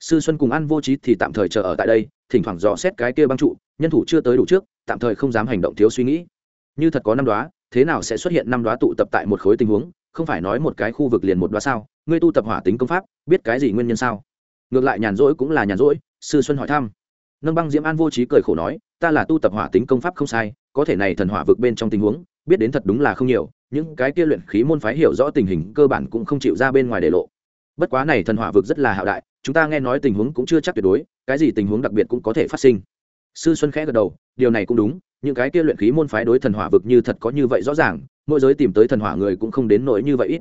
A: Sư xuân cùng ăn vô trí thì tạm thời chờ ở tại đây, thỉnh thoảng dò xét cái kia băng trụ, nhân thủ chưa tới đủ trước, tạm thời không dám hành động thiếu suy nghĩ. Như thật có năm đoá thế nào sẽ xuất hiện năm đoá tụ tập tại một khối tình huống, không phải nói một cái khu vực liền một đoá sao? Ngươi tu tập hỏa tính công pháp, biết cái gì nguyên nhân sao? Ngược lại nhàn rỗi cũng là nhàn rỗi, sư xuân hỏi thăm. Nâng băng diễm an vô trí cười khổ nói, ta là tu tập hỏa tính công pháp không sai, có thể này thần hỏa vực bên trong tình huống biết đến thật đúng là không nhiều, những cái kia luyện khí môn phái hiểu rõ tình hình cơ bản cũng không chịu ra bên ngoài để lộ. Bất quá này thần hỏa vực rất là hạo đại, chúng ta nghe nói tình huống cũng chưa chắc tuyệt đối, cái gì tình huống đặc biệt cũng có thể phát sinh. Sư xuân khẽ gật đầu, điều này cũng đúng, những cái kia luyện khí môn phái đối thần hỏa vực như thật có như vậy rõ ràng, mỗi giới tìm tới thần hỏa người cũng không đến nỗi như vậy ít.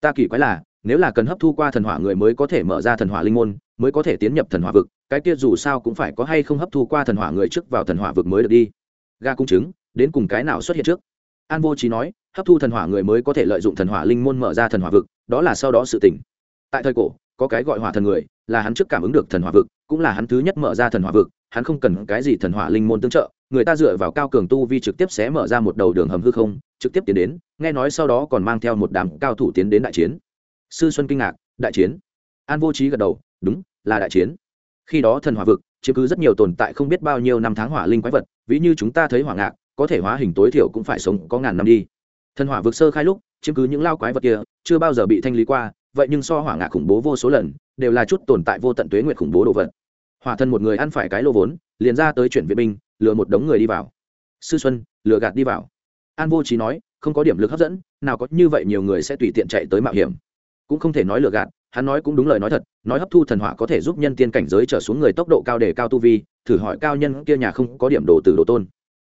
A: Ta kỳ quái là, nếu là cần hấp thu qua thần hỏa người mới có thể mở ra thần hỏa linh môn, mới có thể tiến nhập thần hỏa vực, cái kia dù sao cũng phải có hay không hấp thu qua thần hỏa người trước vào thần hỏa vực mới được đi. Ga cung chứng, đến cùng cái nào xuất hiện trước? An vô trí nói, hấp thu thần hỏa người mới có thể lợi dụng thần hỏa linh môn mở ra thần hỏa vực, đó là sau đó sự tỉnh tại thời cổ, có cái gọi hỏa thần người, là hắn trước cảm ứng được thần hỏa vực, cũng là hắn thứ nhất mở ra thần hỏa vực, hắn không cần cái gì thần hỏa linh môn tương trợ, người ta dựa vào cao cường tu vi trực tiếp sẽ mở ra một đầu đường hầm hư không, trực tiếp tiến đến, nghe nói sau đó còn mang theo một đám cao thủ tiến đến đại chiến. Sư xuân kinh ngạc, đại chiến. An vô trí gật đầu, đúng, là đại chiến. Khi đó thần hỏa vực, chiếm cứ rất nhiều tồn tại không biết bao nhiêu năm tháng hỏa linh quái vật, ví như chúng ta thấy hỏa ngạc có thể hóa hình tối thiểu cũng phải sống có ngàn năm đi. Thần hỏa vực sơ khai lúc, chiếm cứ những lao quái vật kia, chưa bao giờ bị thanh lý qua, vậy nhưng so hỏa ngạ khủng bố vô số lần, đều là chút tồn tại vô tận tuế nguyệt khủng bố đồ vật. Hỏa thân một người ăn phải cái lô vốn, liền ra tới chuyển viện binh, lừa một đống người đi vào. Sư xuân, lừa gạt đi vào. An vô trí nói, không có điểm lực hấp dẫn, nào có như vậy nhiều người sẽ tùy tiện chạy tới mạo hiểm. Cũng không thể nói lừa gạt, hắn nói cũng đúng lời nói thật, nói hấp thu thần hỏa có thể giúp nhân tiên cảnh giới trở xuống người tốc độ cao để cao tu vi, thử hỏi cao nhân kia nhà không có điểm đồ từ đồ tôn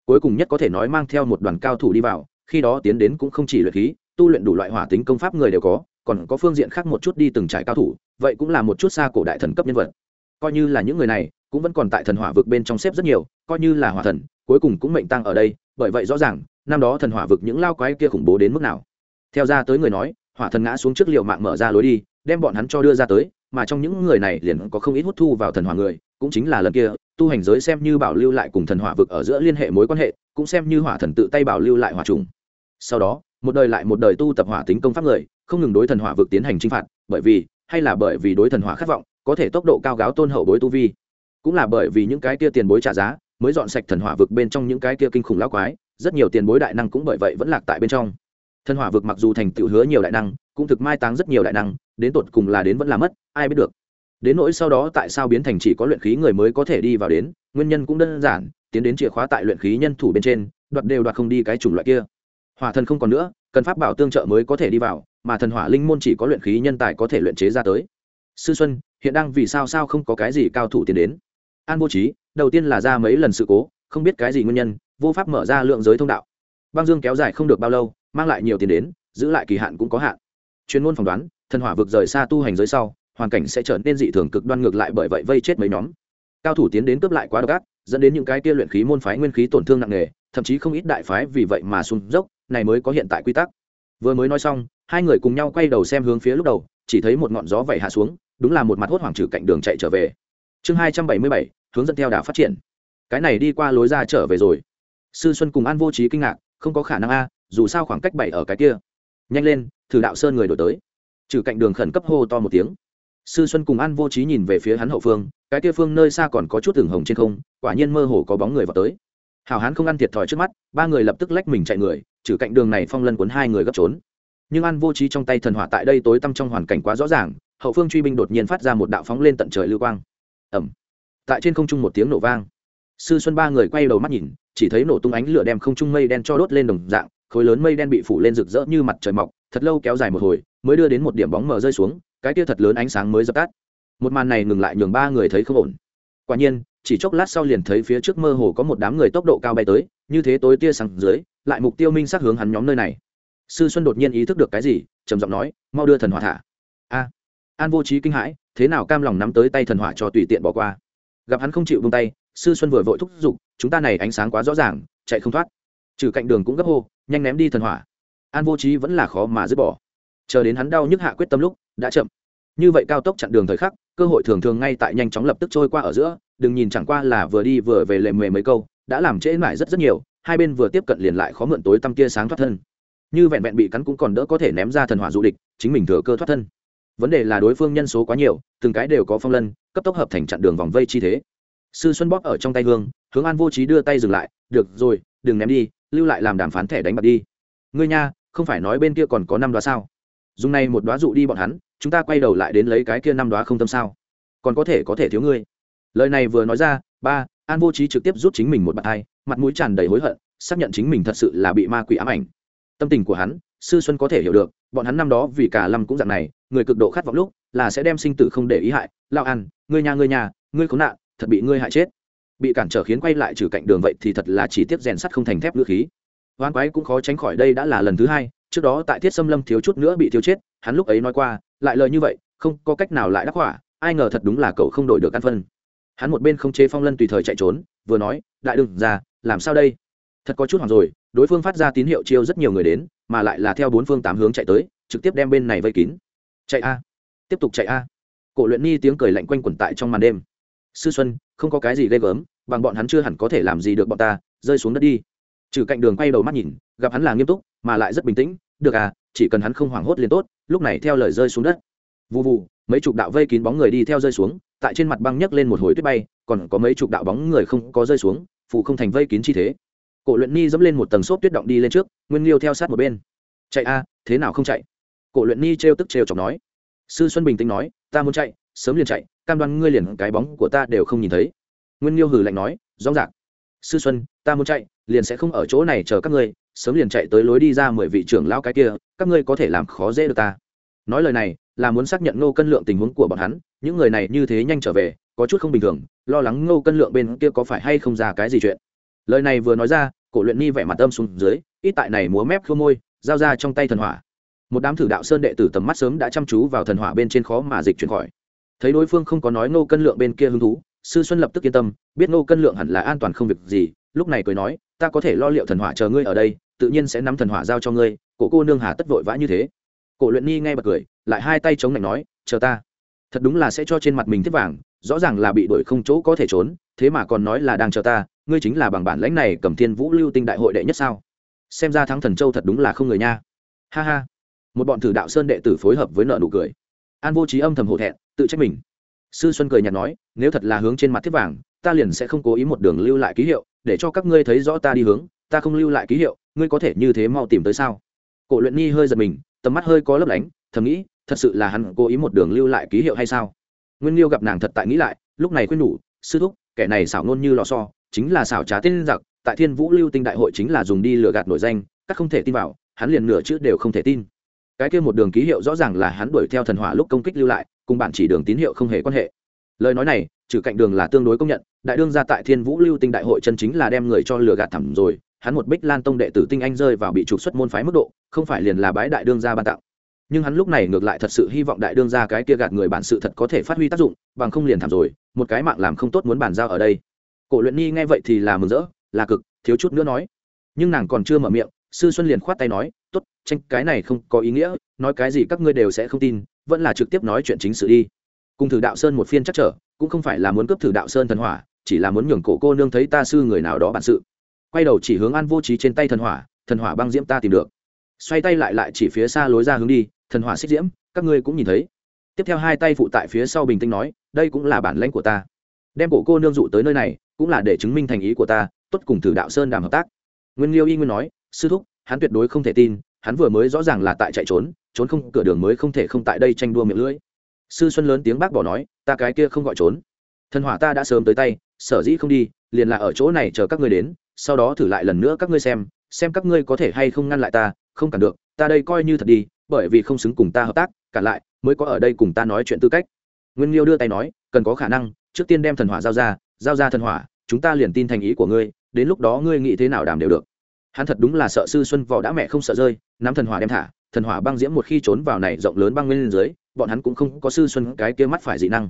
A: cuối cùng nhất có thể nói mang theo một đoàn cao thủ đi vào, khi đó tiến đến cũng không chỉ luyện khí, tu luyện đủ loại hỏa tính công pháp người đều có, còn có phương diện khác một chút đi từng trải cao thủ, vậy cũng là một chút xa cổ đại thần cấp nhân vật. Coi như là những người này, cũng vẫn còn tại thần hỏa vực bên trong xếp rất nhiều, coi như là hỏa thần, cuối cùng cũng mệnh tăng ở đây, bởi vậy rõ ràng, năm đó thần hỏa vực những lao quái kia khủng bố đến mức nào. Theo ra tới người nói, hỏa thần ngã xuống trước liệu mạng mở ra lối đi, đem bọn hắn cho đưa ra tới, mà trong những người này liền có không ít hút thu vào thần hỏa người cũng chính là lần kia, tu hành giới xem như bảo lưu lại cùng thần hỏa vực ở giữa liên hệ mối quan hệ, cũng xem như hỏa thần tự tay bảo lưu lại hỏa trùng. Sau đó, một đời lại một đời tu tập hỏa tính công pháp người, không ngừng đối thần hỏa vực tiến hành chinh phạt, bởi vì, hay là bởi vì đối thần hỏa khát vọng, có thể tốc độ cao gáo tôn hậu bối tu vi. Cũng là bởi vì những cái kia tiền bối trả giá, mới dọn sạch thần hỏa vực bên trong những cái kia kinh khủng lão quái, rất nhiều tiền bối đại năng cũng bởi vậy vẫn lạc tại bên trong. Thần hỏa vực mặc dù thành tựu hứa nhiều đại năng, cũng thực mai táng rất nhiều đại năng, đến tột cùng là đến vẫn là mất, ai biết được đến nỗi sau đó tại sao biến thành chỉ có luyện khí người mới có thể đi vào đến, nguyên nhân cũng đơn giản, tiến đến chìa khóa tại luyện khí nhân thủ bên trên, đoạt đều đoạt không đi cái chủng loại kia. Hỏa thần không còn nữa, cần pháp bảo tương trợ mới có thể đi vào, mà thần hỏa linh môn chỉ có luyện khí nhân tài có thể luyện chế ra tới. Sư xuân, hiện đang vì sao sao không có cái gì cao thủ tiến đến? An vô trí đầu tiên là ra mấy lần sự cố, không biết cái gì nguyên nhân, vô pháp mở ra lượng giới thông đạo. Băng dương kéo dài không được bao lâu, mang lại nhiều tiền đến, giữ lại kỳ hạn cũng có hạn. Chuyên môn phỏng đoán, thần hỏa vực rời xa tu hành giới sau hoàn cảnh sẽ trở nên dị thường cực đoan ngược lại bởi vậy vây chết mấy nhóm. Cao thủ tiến đến cướp lại quá độc ác, dẫn đến những cái kia luyện khí môn phái nguyên khí tổn thương nặng nề, thậm chí không ít đại phái vì vậy mà sụn dốc, này mới có hiện tại quy tắc. Vừa mới nói xong, hai người cùng nhau quay đầu xem hướng phía lúc đầu, chỉ thấy một ngọn gió vẩy hạ xuống, đúng là một mặt hốt hoảng trừ cạnh đường chạy trở về. Chương hai trăm bảy mươi bảy, hướng dẫn theo đà phát triển. Cái này đi qua lối ra trở về rồi. Sư xuân cùng an vô trí kinh ngạc, không có khả năng a, dù sao khoảng cách bảy ở cái kia. Nhanh lên, thử đạo sơn người đổi tới. Trừ cạnh đường khẩn cấp hô to một tiếng sư xuân cùng an vô trí nhìn về phía hắn hậu phương, cái kia phương nơi xa còn có chút tường hồng trên không, quả nhiên mơ hồ có bóng người vào tới. Hào hán không ăn thiệt thòi trước mắt, ba người lập tức lách mình chạy người, trừ cạnh đường này phong lân cuốn hai người gấp trốn. Nhưng an vô trí trong tay thần hỏa tại đây tối tăm trong hoàn cảnh quá rõ ràng, hậu phương truy binh đột nhiên phát ra một đạo phóng lên tận trời lưu quang. Ẩm tại trên không trung một tiếng nổ vang. Sư xuân ba người quay đầu mắt nhìn, chỉ thấy nổ tung ánh lửa đem không trung mây đen cho đốt lên đồng dạng, khối lớn mây đen bị phủ lên rực rỡ như mặt trời mọc, thật lâu kéo dài một hồi, mới đưa đến một điểm bóng mờ rơi xuống cái kia thật lớn ánh sáng mới dập tắt. Một màn này ngừng lại nhường ba người thấy không ổn. Quả nhiên, chỉ chốc lát sau liền thấy phía trước mơ hồ có một đám người tốc độ cao bay tới, như thế tối tia sáng dưới, lại mục tiêu minh sát hướng hắn nhóm nơi này. Sư xuân đột nhiên ý thức được cái gì, trầm giọng nói, mau đưa thần hỏa thả. A. An vô trí kinh hãi, thế nào cam lòng nắm tới tay thần hỏa cho tùy tiện bỏ qua. Gặp hắn không chịu vung tay, sư xuân vừa vội thúc giục, chúng ta này ánh sáng quá rõ ràng, chạy không thoát. Trừ cạnh đường cũng gấp hô, nhanh ném đi thần hỏa. An vô trí vẫn là khó mà dứt bỏ. Chờ đến hắn đau nhức hạ quyết tâm lúc đã chậm. Như vậy cao tốc chặn đường thời khắc, cơ hội thường thường ngay tại nhanh chóng lập tức trôi qua ở giữa, đừng nhìn chẳng qua là vừa đi vừa về lề mề mấy câu, đã làm trễ mãi rất rất nhiều, hai bên vừa tiếp cận liền lại khó mượn tối tăm tia sáng thoát thân. Như vẹn vẹn bị cắn cũng còn đỡ có thể ném ra thần hỏa du địch, chính mình thừa cơ thoát thân. Vấn đề là đối phương nhân số quá nhiều, từng cái đều có phong lân, cấp tốc hợp thành chặn đường vòng vây chi thế. Sư xuân bóp ở trong tay hương, hướng an vô trí đưa tay dừng lại, được rồi, đừng ném đi, lưu lại làm đàm phán thẻ đánh bạc đi. Ngươi nha, không phải nói bên kia còn có năm đoá sao? Dùng này một đoá dụ đi bọn hắn, chúng ta quay đầu lại đến lấy cái kia năm đoá không tâm sao? Còn có thể có thể thiếu ngươi. Lời này vừa nói ra, ba, an vô trí trực tiếp rút chính mình một bàn tay, mặt mũi tràn đầy hối hận, xác nhận chính mình thật sự là bị ma quỷ ám ảnh. Tâm tình của hắn, sư xuân có thể hiểu được, bọn hắn năm đó vì cả lâm cũng dạng này, người cực độ khát vọng lúc, là sẽ đem sinh tử không để ý hại. Lao ăn ngươi nhà ngươi nhà, ngươi khốn nạn, thật bị ngươi hại chết. Bị cản trở khiến quay lại trừ cạnh đường vậy thì thật là chỉ tiếp rèn sắt không thành thép ngữ khí. Hoan quái cũng khó tránh khỏi, đây đã là lần thứ hai trước đó tại thiết xâm lâm thiếu chút nữa bị thiếu chết, hắn lúc ấy nói qua, lại lời như vậy, không có cách nào lại đắc hỏa ai ngờ thật đúng là cậu không đổi được ăn phân. Hắn một bên không chế phong lân tùy thời chạy trốn, vừa nói, đại đừng ra làm sao đây? Thật có chút hoảng rồi, đối phương phát ra tín hiệu chiêu rất nhiều người đến, mà lại là theo bốn phương tám hướng chạy tới, trực tiếp đem bên này vây kín. Chạy a, tiếp tục chạy a. Cổ luyện ni tiếng cười lạnh quanh quẩn tại trong màn đêm. Sư xuân, không có cái gì ghê gớm, bằng bọn hắn chưa hẳn có thể làm gì được bọn ta, rơi xuống đất đi. Trừ cạnh đường quay đầu mắt nhìn, gặp hắn là nghiêm túc, mà lại rất bình tĩnh được à chỉ cần hắn không hoảng hốt liền tốt, lúc này theo lời rơi xuống đất. Vụ vụ mấy chục đạo vây kín bóng người đi theo rơi xuống, tại trên mặt băng nhấc lên một hồi tuyết bay, còn có mấy chục đạo bóng người không có rơi xuống phụ không thành vây kín chi thế. Cổ luyện ni dẫm lên một tầng xốp tuyết động đi lên trước, nguyên liêu theo sát một bên. Chạy a, thế nào không chạy? Cổ luyện ni trêu tức trêu chọc nói. Sư xuân bình tĩnh nói, ta muốn chạy, sớm liền chạy, cam đoan ngươi liền cái bóng của ta đều không nhìn thấy. Nguyên liêu hừ lạnh nói, rõ ràng. Sư xuân, ta muốn chạy, liền sẽ không ở chỗ này chờ các ngươi sớm liền chạy tới lối đi ra mười vị trưởng lao cái kia, các ngươi có thể làm khó dễ được ta. Nói lời này, là muốn xác nhận ngô cân lượng tình huống của bọn hắn, những người này như thế nhanh trở về, có chút không bình thường, lo lắng ngô cân lượng bên kia có phải hay không ra cái gì chuyện. Lời này vừa nói ra, cổ luyện ni vẻ mặt âm xuống dưới, ít tại này múa mép khô môi, giao ra trong tay thần hỏa. Một đám thử đạo sơn đệ tử tầm mắt sớm đã chăm chú vào thần hỏa bên trên khó mà dịch chuyển khỏi. Thấy đối phương không có nói ngô cân lượng bên kia hứng thú, sư xuân lập tức yên tâm, biết ngô cân lượng hẳn là an toàn không việc gì, lúc này cười nói, ta có thể lo liệu thần hỏa chờ ngươi ở đây tự nhiên sẽ nắm thần hỏa giao cho ngươi, cổ cô nương hà tất vội vã như thế. Cổ luyện ni nghe bật cười, lại hai tay chống lạnh nói, chờ ta. Thật đúng là sẽ cho trên mặt mình thiết vàng, rõ ràng là bị đuổi không chỗ có thể trốn, thế mà còn nói là đang chờ ta, ngươi chính là bằng bản lãnh này cầm thiên vũ lưu tinh đại hội đệ nhất sao? Xem ra thắng thần châu thật đúng là không người nha. Ha ha. Một bọn thử đạo sơn đệ tử phối hợp với nợ nụ cười. An vô trí âm thầm hổ thẹn, tự trách mình. Sư xuân cười nhạt nói, nếu thật là hướng trên mặt thiết vàng, ta liền sẽ không cố ý một đường lưu lại ký hiệu, để cho các ngươi thấy rõ ta đi hướng, ta không lưu lại ký hiệu ngươi có thể như thế mau tìm tới sao? Cổ luyện nhi hơi giật mình, tầm mắt hơi có lấp lánh, thầm nghĩ, thật sự là hắn cố ý một đường lưu lại ký hiệu hay sao? Nguyên liêu gặp nàng thật tại nghĩ lại, lúc này khuyên nhủ, sư thúc, kẻ này xảo ngôn như lò so chính là xảo trá tên giặc, tại thiên vũ lưu tinh đại hội chính là dùng đi lừa gạt nổi danh, các không thể tin vào, hắn liền nửa chữ đều không thể tin. Cái kia một đường ký hiệu rõ ràng là hắn đuổi theo thần hỏa lúc công kích lưu lại, cùng bản chỉ đường tín hiệu không hề quan hệ. Lời nói này, trừ cạnh đường là tương đối công nhận, đại đương ra tại thiên vũ lưu tinh đại hội chân chính là đem người cho lừa gạt thẳm rồi hắn một bích lan tông đệ tử tinh anh rơi vào bị trục xuất môn phái mức độ, không phải liền là bái đại đương gia ban tặng. Nhưng hắn lúc này ngược lại thật sự hy vọng đại đương gia cái kia gạt người bản sự thật có thể phát huy tác dụng, bằng không liền thảm rồi, một cái mạng làm không tốt muốn bàn giao ở đây. Cổ luyện nhi nghe vậy thì là mừng rỡ, là cực, thiếu chút nữa nói. Nhưng nàng còn chưa mở miệng, sư xuân liền khoát tay nói, tốt, tranh cái này không có ý nghĩa, nói cái gì các ngươi đều sẽ không tin, vẫn là trực tiếp nói chuyện chính sự đi. Cùng thử đạo sơn một phiên chắc trở, cũng không phải là muốn cướp thử đạo sơn thần hỏa, chỉ là muốn nhường cổ cô nương thấy ta sư người nào đó bản sự quay đầu chỉ hướng an vô trí trên tay thần hỏa thần hỏa băng diễm ta tìm được. Xoay tay lại lại chỉ phía xa lối ra hướng đi, thần hỏa xích diễm, các ngươi cũng nhìn thấy. Tiếp theo hai tay phụ tại phía sau bình tĩnh nói, đây cũng là bản lãnh của ta. Đem cổ cô nương dụ tới nơi này, cũng là để chứng minh thành ý của ta, tốt cùng thử đạo sơn đàm hợp tác. Nguyên liêu y nguyên nói, sư thúc, hắn tuyệt đối không thể tin, hắn vừa mới rõ ràng là tại chạy trốn trốn không, cửa đường mới không thể không tại đây tranh đua miệng lưỡi. Sư xuân lớn tiếng bác bỏ nói, ta cái kia không gọi trốn. Thần hỏa ta đã sớm tới tay, sở dĩ không đi, liền là ở chỗ này chờ các ngươi đến sau đó thử lại lần nữa các ngươi xem xem các ngươi có thể hay không ngăn lại ta, không cản được, ta đây coi như thật đi, bởi vì không xứng cùng ta hợp tác, cản lại, mới có ở đây cùng ta nói chuyện tư cách. Nguyên liêu đưa tay nói, cần có khả năng, trước tiên đem thần hỏa giao ra giao ra thần hỏa, chúng ta liền tin thành ý của ngươi, đến lúc đó ngươi nghĩ thế nào đảm đều được. Hắn thật đúng là sợ sư xuân võ đã mẹ không sợ rơi, nắm thần hỏa đem thả, thần hỏa băng diễm một khi trốn vào này rộng lớn băng lên dưới, bọn hắn cũng không có sư xuân cái kia mắt phải dị năng.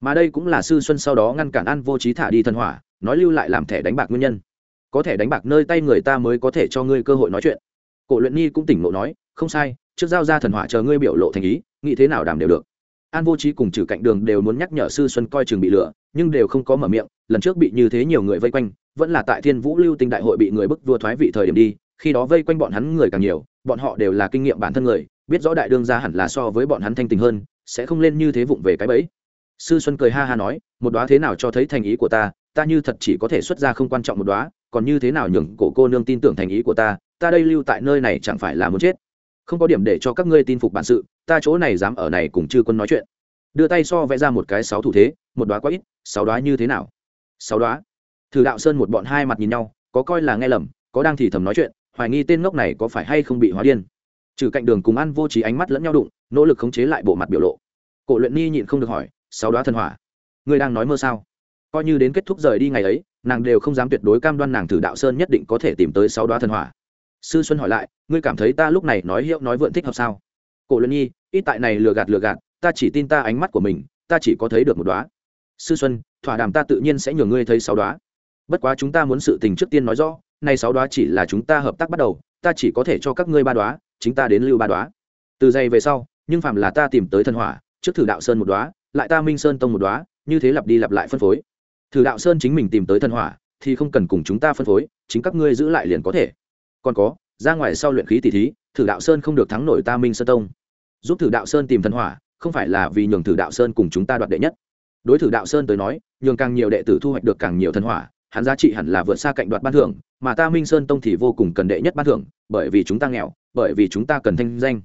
A: Mà đây cũng là sư xuân sau đó ngăn cản an vô trí thả đi thần hỏa, nói lưu lại làm thẻ đánh bạc nguyên nhân có thể đánh bạc nơi tay người ta mới có thể cho ngươi cơ hội nói chuyện. Cổ luyện nhi cũng tỉnh ngộ nói, không sai, trước giao ra thần hỏa chờ ngươi biểu lộ thành ý, nghĩ thế nào đảm đều được. An vô trí cùng trừ cạnh đường đều muốn nhắc nhở sư xuân coi chừng bị lửa nhưng đều không có mở miệng, lần trước bị như thế nhiều người vây quanh, vẫn là tại thiên vũ lưu tinh đại hội bị người bức vua thoái vị thời điểm đi, khi đó vây quanh bọn hắn người càng nhiều, bọn họ đều là kinh nghiệm bản thân người, biết rõ đại đương gia hẳn là so với bọn hắn thanh tình hơn, sẽ không lên như thế vụng về cái bẫy. Sư xuân cười ha ha nói, một đoá thế nào cho thấy thành ý của ta ta như thật chỉ có thể xuất ra không quan trọng một đoá còn như thế nào nhường cổ cô nương tin tưởng thành ý của ta ta đây lưu tại nơi này chẳng phải là muốn chết. Không có điểm để cho các ngươi tin phục bản sự, ta chỗ này dám ở này cùng chư quân nói chuyện. Đưa tay so vẽ ra một cái sáu thủ thế, một đoá quá ít, sáu đoá như thế nào? Sáu đoá thử đạo sơn một bọn hai mặt nhìn nhau, có coi là nghe lầm, có đang thì thầm nói chuyện, hoài nghi tên ngốc này có phải hay không bị hóa điên. Trừ cạnh đường cùng ăn vô trí ánh mắt lẫn nhau đụng, nỗ lực khống chế lại bộ mặt biểu lộ. Cổ luyện ni nhịn không được hỏi, sáu đoá thần hỏa. Ngươi đang nói mơ sao? Coi như đến kết thúc rời đi ngày ấy, nàng đều không dám tuyệt đối cam đoan nàng thử đạo sơn nhất định có thể tìm tới sáu đoá thần hỏa. Sư xuân hỏi lại, ngươi cảm thấy ta lúc này nói hiệu nói vượn thích hợp sao? Cổ luân nhi, ít tại này lừa gạt lừa gạt, ta chỉ tin ta ánh mắt của mình, ta chỉ có thấy được một đoá. Sư xuân, thỏa đàm ta tự nhiên sẽ nhường ngươi thấy sáu đoá. Bất quá chúng ta muốn sự tình trước tiên nói rõ nay sáu đoá chỉ là chúng ta hợp tác bắt đầu, ta chỉ có thể cho các ngươi ba đoá, chính ta đến lưu ba đoá. Từ giây về sau, nhưng phạm là ta tìm tới thần hỏa, trước thử đạo sơn một đoá, lại ta minh sơn tông một đoá, như thế lặp đi lặp lại phân phối thử đạo sơn chính mình tìm tới thần hỏa, thì không cần cùng chúng ta phân phối, chính các ngươi giữ lại liền có thể. Còn có, ra ngoài sau luyện khí tỷ thí, thử đạo sơn không được thắng nổi ta minh sơn tông. Giúp thử đạo sơn tìm thần hỏa, không phải là vì nhường thử đạo sơn cùng chúng ta đoạt đệ nhất. Đối thử đạo sơn tới nói, nhường càng nhiều đệ tử thu hoạch được càng nhiều thần hỏa, hắn giá trị hẳn là vượt xa cạnh đoạt ban thưởng, mà ta minh sơn tông thì vô cùng cần đệ nhất ban thưởng, bởi vì chúng ta nghèo, bởi vì chúng ta cần thanh danh.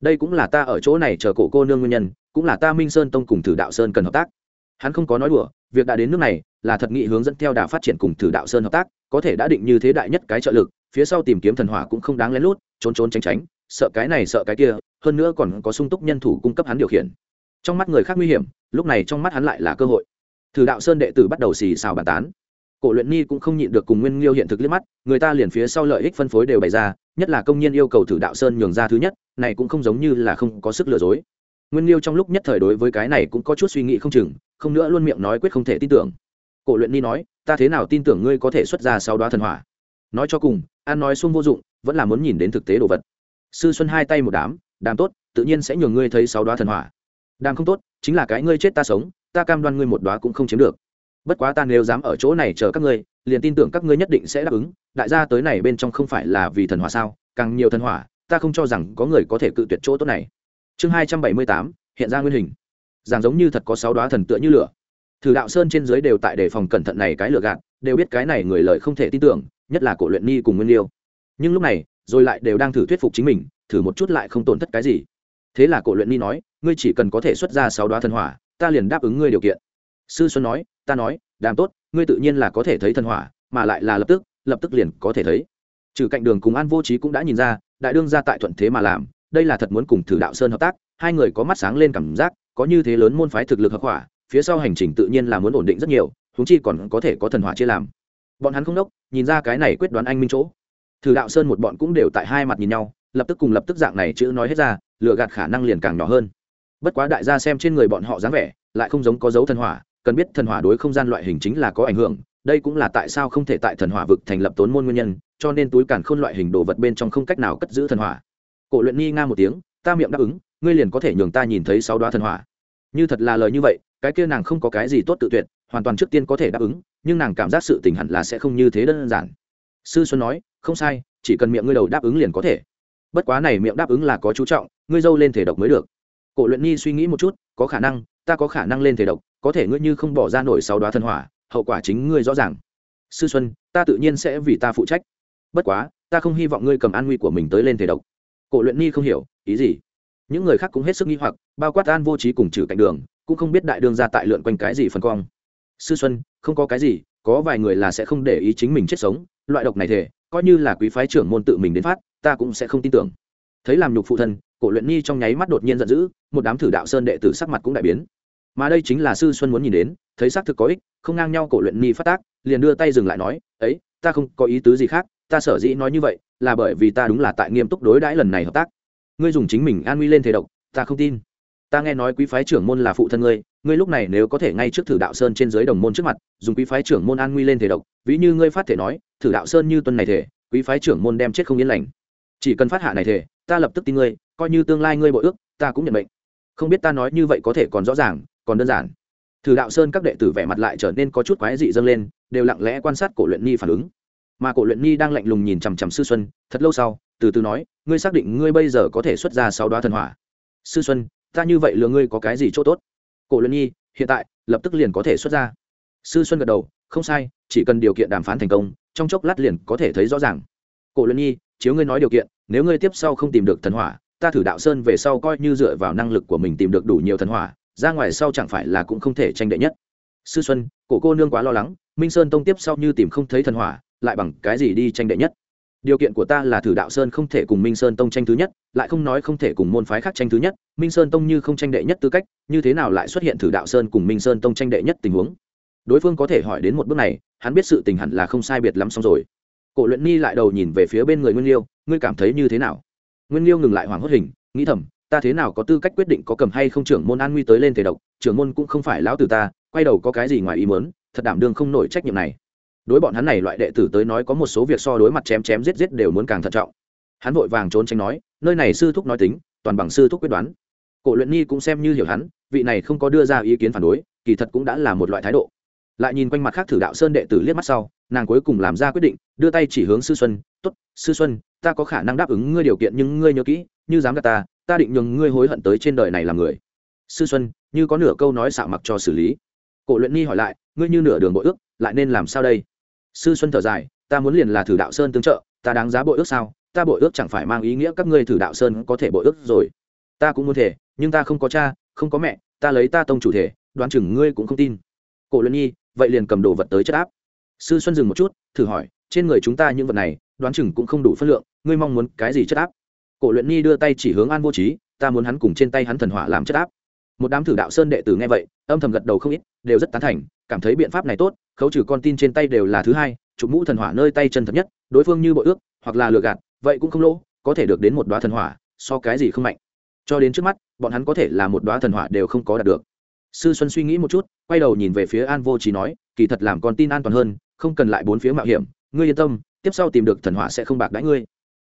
A: Đây cũng là ta ở chỗ này chờ cổ cô nương nguyên nhân, cũng là ta minh sơn tông cùng thử đạo sơn cần hợp tác. Hắn không có nói đùa, việc đã đến nước này là thật nghị hướng dẫn theo đà phát triển cùng thử đạo sơn hợp tác, có thể đã định như thế đại nhất cái trợ lực, phía sau tìm kiếm thần hỏa cũng không đáng lén lút, trốn trốn tránh tránh, sợ cái này sợ cái kia, hơn nữa còn có sung túc nhân thủ cung cấp hắn điều khiển. Trong mắt người khác nguy hiểm, lúc này trong mắt hắn lại là cơ hội. Thử đạo sơn đệ tử bắt đầu xì xào bàn tán. Cổ luyện ni cũng không nhịn được cùng nguyên liêu hiện thực liếc mắt, người ta liền phía sau lợi ích phân phối đều bày ra, nhất là công nhân yêu cầu thử đạo sơn nhường ra thứ nhất, này cũng không giống như là không có sức lừa dối. Nguyên liêu trong lúc nhất thời đối với cái này cũng có chút suy nghĩ không chừng, không nữa luôn miệng nói quyết không thể tin tưởng cổ luyện ni nói, ta thế nào tin tưởng ngươi có thể xuất ra sau đó thần hỏa? Nói cho cùng, an nói xuông vô dụng, vẫn là muốn nhìn đến thực tế đồ vật. Sư xuân hai tay một đám, đàm tốt, tự nhiên sẽ nhường ngươi thấy sáu đoá thần hỏa. Đàm không tốt, chính là cái ngươi chết ta sống, ta cam đoan ngươi một đoá cũng không chiếm được. Bất quá ta nếu dám ở chỗ này chờ các ngươi, liền tin tưởng các ngươi nhất định sẽ đáp ứng. Đại gia tới này bên trong không phải là vì thần hỏa sao? Càng nhiều thần hỏa, ta không cho rằng có người có thể cự tuyệt chỗ tốt này. Chương hai trăm bảy mươi tám, hiện ra nguyên hình. Giảng giống như thật có sáu đoá thần tựa như lửa thử đạo sơn trên dưới đều tại đề phòng cẩn thận này cái lừa gạt, đều biết cái này người lời không thể tin tưởng, nhất là cổ luyện ni cùng nguyên liêu. Nhưng lúc này, rồi lại đều đang thử thuyết phục chính mình, thử một chút lại không tổn thất cái gì. Thế là cổ luyện ni nói, ngươi chỉ cần có thể xuất ra sáu đoá thần hỏa, ta liền đáp ứng ngươi điều kiện. Sư xuân nói, ta nói, đàm tốt, ngươi tự nhiên là có thể thấy thần hỏa, mà lại là lập tức lập tức liền có thể thấy. Trừ cạnh đường cùng an vô trí cũng đã nhìn ra, đại đương ra tại thuận thế mà làm, đây là thật muốn cùng thử đạo sơn hợp tác, hai người có mắt sáng lên cảm giác, có như thế lớn môn phái thực lực hợp hỏa phía sau hành trình tự nhiên là muốn ổn định rất nhiều húng chi còn có thể có thần hỏa chia làm. Bọn hắn không đốc, nhìn ra cái này quyết đoán anh minh chỗ. Thử đạo sơn một bọn cũng đều tại hai mặt nhìn nhau, lập tức cùng lập tức dạng này chữ nói hết ra lựa gạt khả năng liền càng nhỏ hơn. Bất quá đại gia xem trên người bọn họ dáng vẻ, lại không giống có dấu thần hỏa, cần biết thần hỏa đối không gian loại hình chính là có ảnh hưởng, đây cũng là tại sao không thể tại thần hỏa vực thành lập tốn môn nguyên nhân, cho nên túi càn khôn loại hình đồ vật bên trong không cách nào cất giữ thần hỏa. Cổ luyện nghi nga một tiếng, ta miệng đáp ứng, ngươi liền có thể nhường ta nhìn thấy sáu đoá thần hỏa. Như thật là lời như vậy cái kia nàng không có cái gì tốt tự tuyệt, hoàn toàn trước tiên có thể đáp ứng, nhưng nàng cảm giác sự tình hẳn là sẽ không như thế đơn giản. Sư xuân nói, không sai, chỉ cần miệng ngươi đầu đáp ứng liền có thể. Bất quá này miệng đáp ứng là có chú trọng, ngươi dâu lên thể độc mới được. Cổ luyện nhi suy nghĩ một chút, có khả năng, ta có khả năng lên thể độc, có thể ngươi như không bỏ ra nổi sáu đoá thần hỏa, hậu quả chính ngươi rõ ràng. Sư xuân, ta tự nhiên sẽ vì ta phụ trách. Bất quá, ta không hy vọng ngươi cầm an nguy của mình tới lên thể độc. Cổ luyện nhi không hiểu, ý gì? Những người khác cũng hết sức nghi hoặc, bao quát an vô trí cùng trừ cạnh đường cũng không biết đại đương ra tại lượn quanh cái gì phần cong. Sư xuân, không có cái gì, có vài người là sẽ không để ý chính mình chết sống, loại độc này thể coi như là quý phái trưởng môn tự mình đến phát, ta cũng sẽ không tin tưởng. Thấy làm nhục phụ thân, cổ luyện nhi trong nháy mắt đột nhiên giận dữ, một đám thử đạo sơn đệ tử sắc mặt cũng đại biến. Mà đây chính là sư xuân muốn nhìn đến, thấy xác thực có ích, không ngang nhau cổ luyện nhi phát tác, liền đưa tay dừng lại nói, ấy, ta không có ý tứ gì khác, ta sở dĩ nói như vậy, là bởi vì ta đúng là tại nghiêm túc đối đãi lần này hợp tác. Ngươi dùng chính mình an nguy lên thể độc, ta không tin ta nghe nói quý phái trưởng môn là phụ thân ngươi ngươi lúc này nếu có thể ngay trước thử đạo sơn trên dưới đồng môn trước mặt, dùng quý phái trưởng môn an nguy lên thể độc, ví như ngươi phát thể nói, thử đạo sơn như tuần này thể, quý phái trưởng môn đem chết không yên lành. Chỉ cần phát hạ này thể, ta lập tức tin ngươi, coi như tương lai ngươi bội ước, ta cũng nhận mệnh. Không biết ta nói như vậy có thể còn rõ ràng, còn đơn giản. Thử đạo sơn các đệ tử vẻ mặt lại trở nên có chút quái dị dâng lên, đều lặng lẽ quan sát cổ luyện nhi phản ứng. Mà cổ luyện nhi đang lạnh lùng nhìn chằm chằm sư xuân, thật lâu sau, từ từ nói, ngươi xác định ngươi bây giờ có thể xuất ra sáu đoá thần hỏa. Sư xuân ta như vậy lừa ngươi có cái gì chỗ tốt? Cổ luân nhi, hiện tại, lập tức liền có thể xuất ra. Sư xuân gật đầu, không sai, chỉ cần điều kiện đàm phán thành công, trong chốc lát liền có thể thấy rõ ràng. Cổ luân nhi, chiếu ngươi nói điều kiện, nếu ngươi tiếp sau không tìm được thần hỏa, ta thử đạo sơn về sau coi như dựa vào năng lực của mình tìm được đủ nhiều thần hỏa, ra ngoài sau chẳng phải là cũng không thể tranh đệ nhất. Sư xuân, cổ cô nương quá lo lắng, minh sơn tông tiếp sau như tìm không thấy thần hỏa, lại bằng cái gì đi tranh đệ nhất? Điều kiện của ta là thử đạo sơn không thể cùng minh sơn tông tranh thứ nhất lại không nói không thể cùng môn phái khác tranh thứ nhất. Minh sơn tông như không tranh đệ nhất tư cách như thế nào lại xuất hiện thử đạo sơn cùng minh sơn tông tranh đệ nhất tình huống? Đối phương có thể hỏi đến một bước này hắn biết sự tình hẳn là không sai biệt lắm xong rồi. Cổ luyện ni lại đầu nhìn về phía bên người nguyên liêu ngươi cảm thấy như thế nào? Nguyên liêu ngừng lại hoảng hốt hình nghĩ thầm ta thế nào có tư cách quyết định có cầm hay không trưởng môn an nguy tới lên thể độc trưởng môn cũng không phải lão từ ta quay đầu có cái gì ngoài ý muốn, thật đảm đương không nổi trách nhiệm này đối bọn hắn này loại đệ tử tới nói có một số việc so đối mặt chém chém giết giết đều muốn càng thận trọng. Hắn vội vàng trốn tránh nói, nơi này sư thúc nói tính, toàn bằng sư thúc quyết đoán. Cổ luyện nhi cũng xem như hiểu hắn, vị này không có đưa ra ý kiến phản đối, kỳ thật cũng đã là một loại thái độ. Lại nhìn quanh mặt khác thử đạo sơn đệ tử liếc mắt sau, nàng cuối cùng làm ra quyết định, đưa tay chỉ hướng sư xuân t ố t sư xuân, ta có khả năng đáp ứng ngươi điều kiện nhưng ngươi nhớ kỹ, như dám gạt ta ta định nhường ngươi hối hận tới trên đời này làm người. Sư xuân, như có nửa câu nói xạo mặc cho xử lý. Cổ luyện nhi hỏi lại, ngươi như nửa đường bội ước, lại nên làm sao đây? Sư xuân thở dài, ta muốn liền là thử đạo sơn tương trợ, ta đáng giá bội ước sao? Ta bội ước chẳng phải mang ý nghĩa các ngươi thử đạo sơn có thể bội ước rồi. Ta cũng muốn thể, nhưng ta không có cha, không có mẹ, ta lấy ta tông chủ thể, đoán chừng ngươi cũng không tin. Cổ luyện nhi, vậy liền cầm đồ vật tới chất áp. Sư xuân dừng một chút, thử hỏi, trên người chúng ta những vật này, đoán chừng cũng không đủ phân lượng, ngươi mong muốn cái gì chất áp? Cổ luyện nhi đưa tay chỉ hướng an vô trí ta muốn hắn cùng trên tay hắn thần hỏa làm chất áp. Một đám thử đạo sơn đệ tử nghe vậy, âm thầm gật đầu không ít, đều rất tán thành, cảm thấy biện pháp này tốt khấu trừ con tin trên tay đều là thứ hai, chụp mũ thần hỏa nơi tay chân thật nhất, đối phương như bội ước, hoặc là lừa gạt, vậy cũng không lỗ, có thể được đến một đoá thần hỏa, so cái gì không mạnh. Cho đến trước mắt, bọn hắn có thể là một đoá thần hỏa đều không có đạt được. Sư xuân suy nghĩ một chút, quay đầu nhìn về phía an vô trí nói, kỳ thật làm con tin an toàn hơn, không cần lại bốn phía mạo hiểm, ngươi yên tâm, tiếp sau tìm được thần hỏa sẽ không bạc đãi ngươi.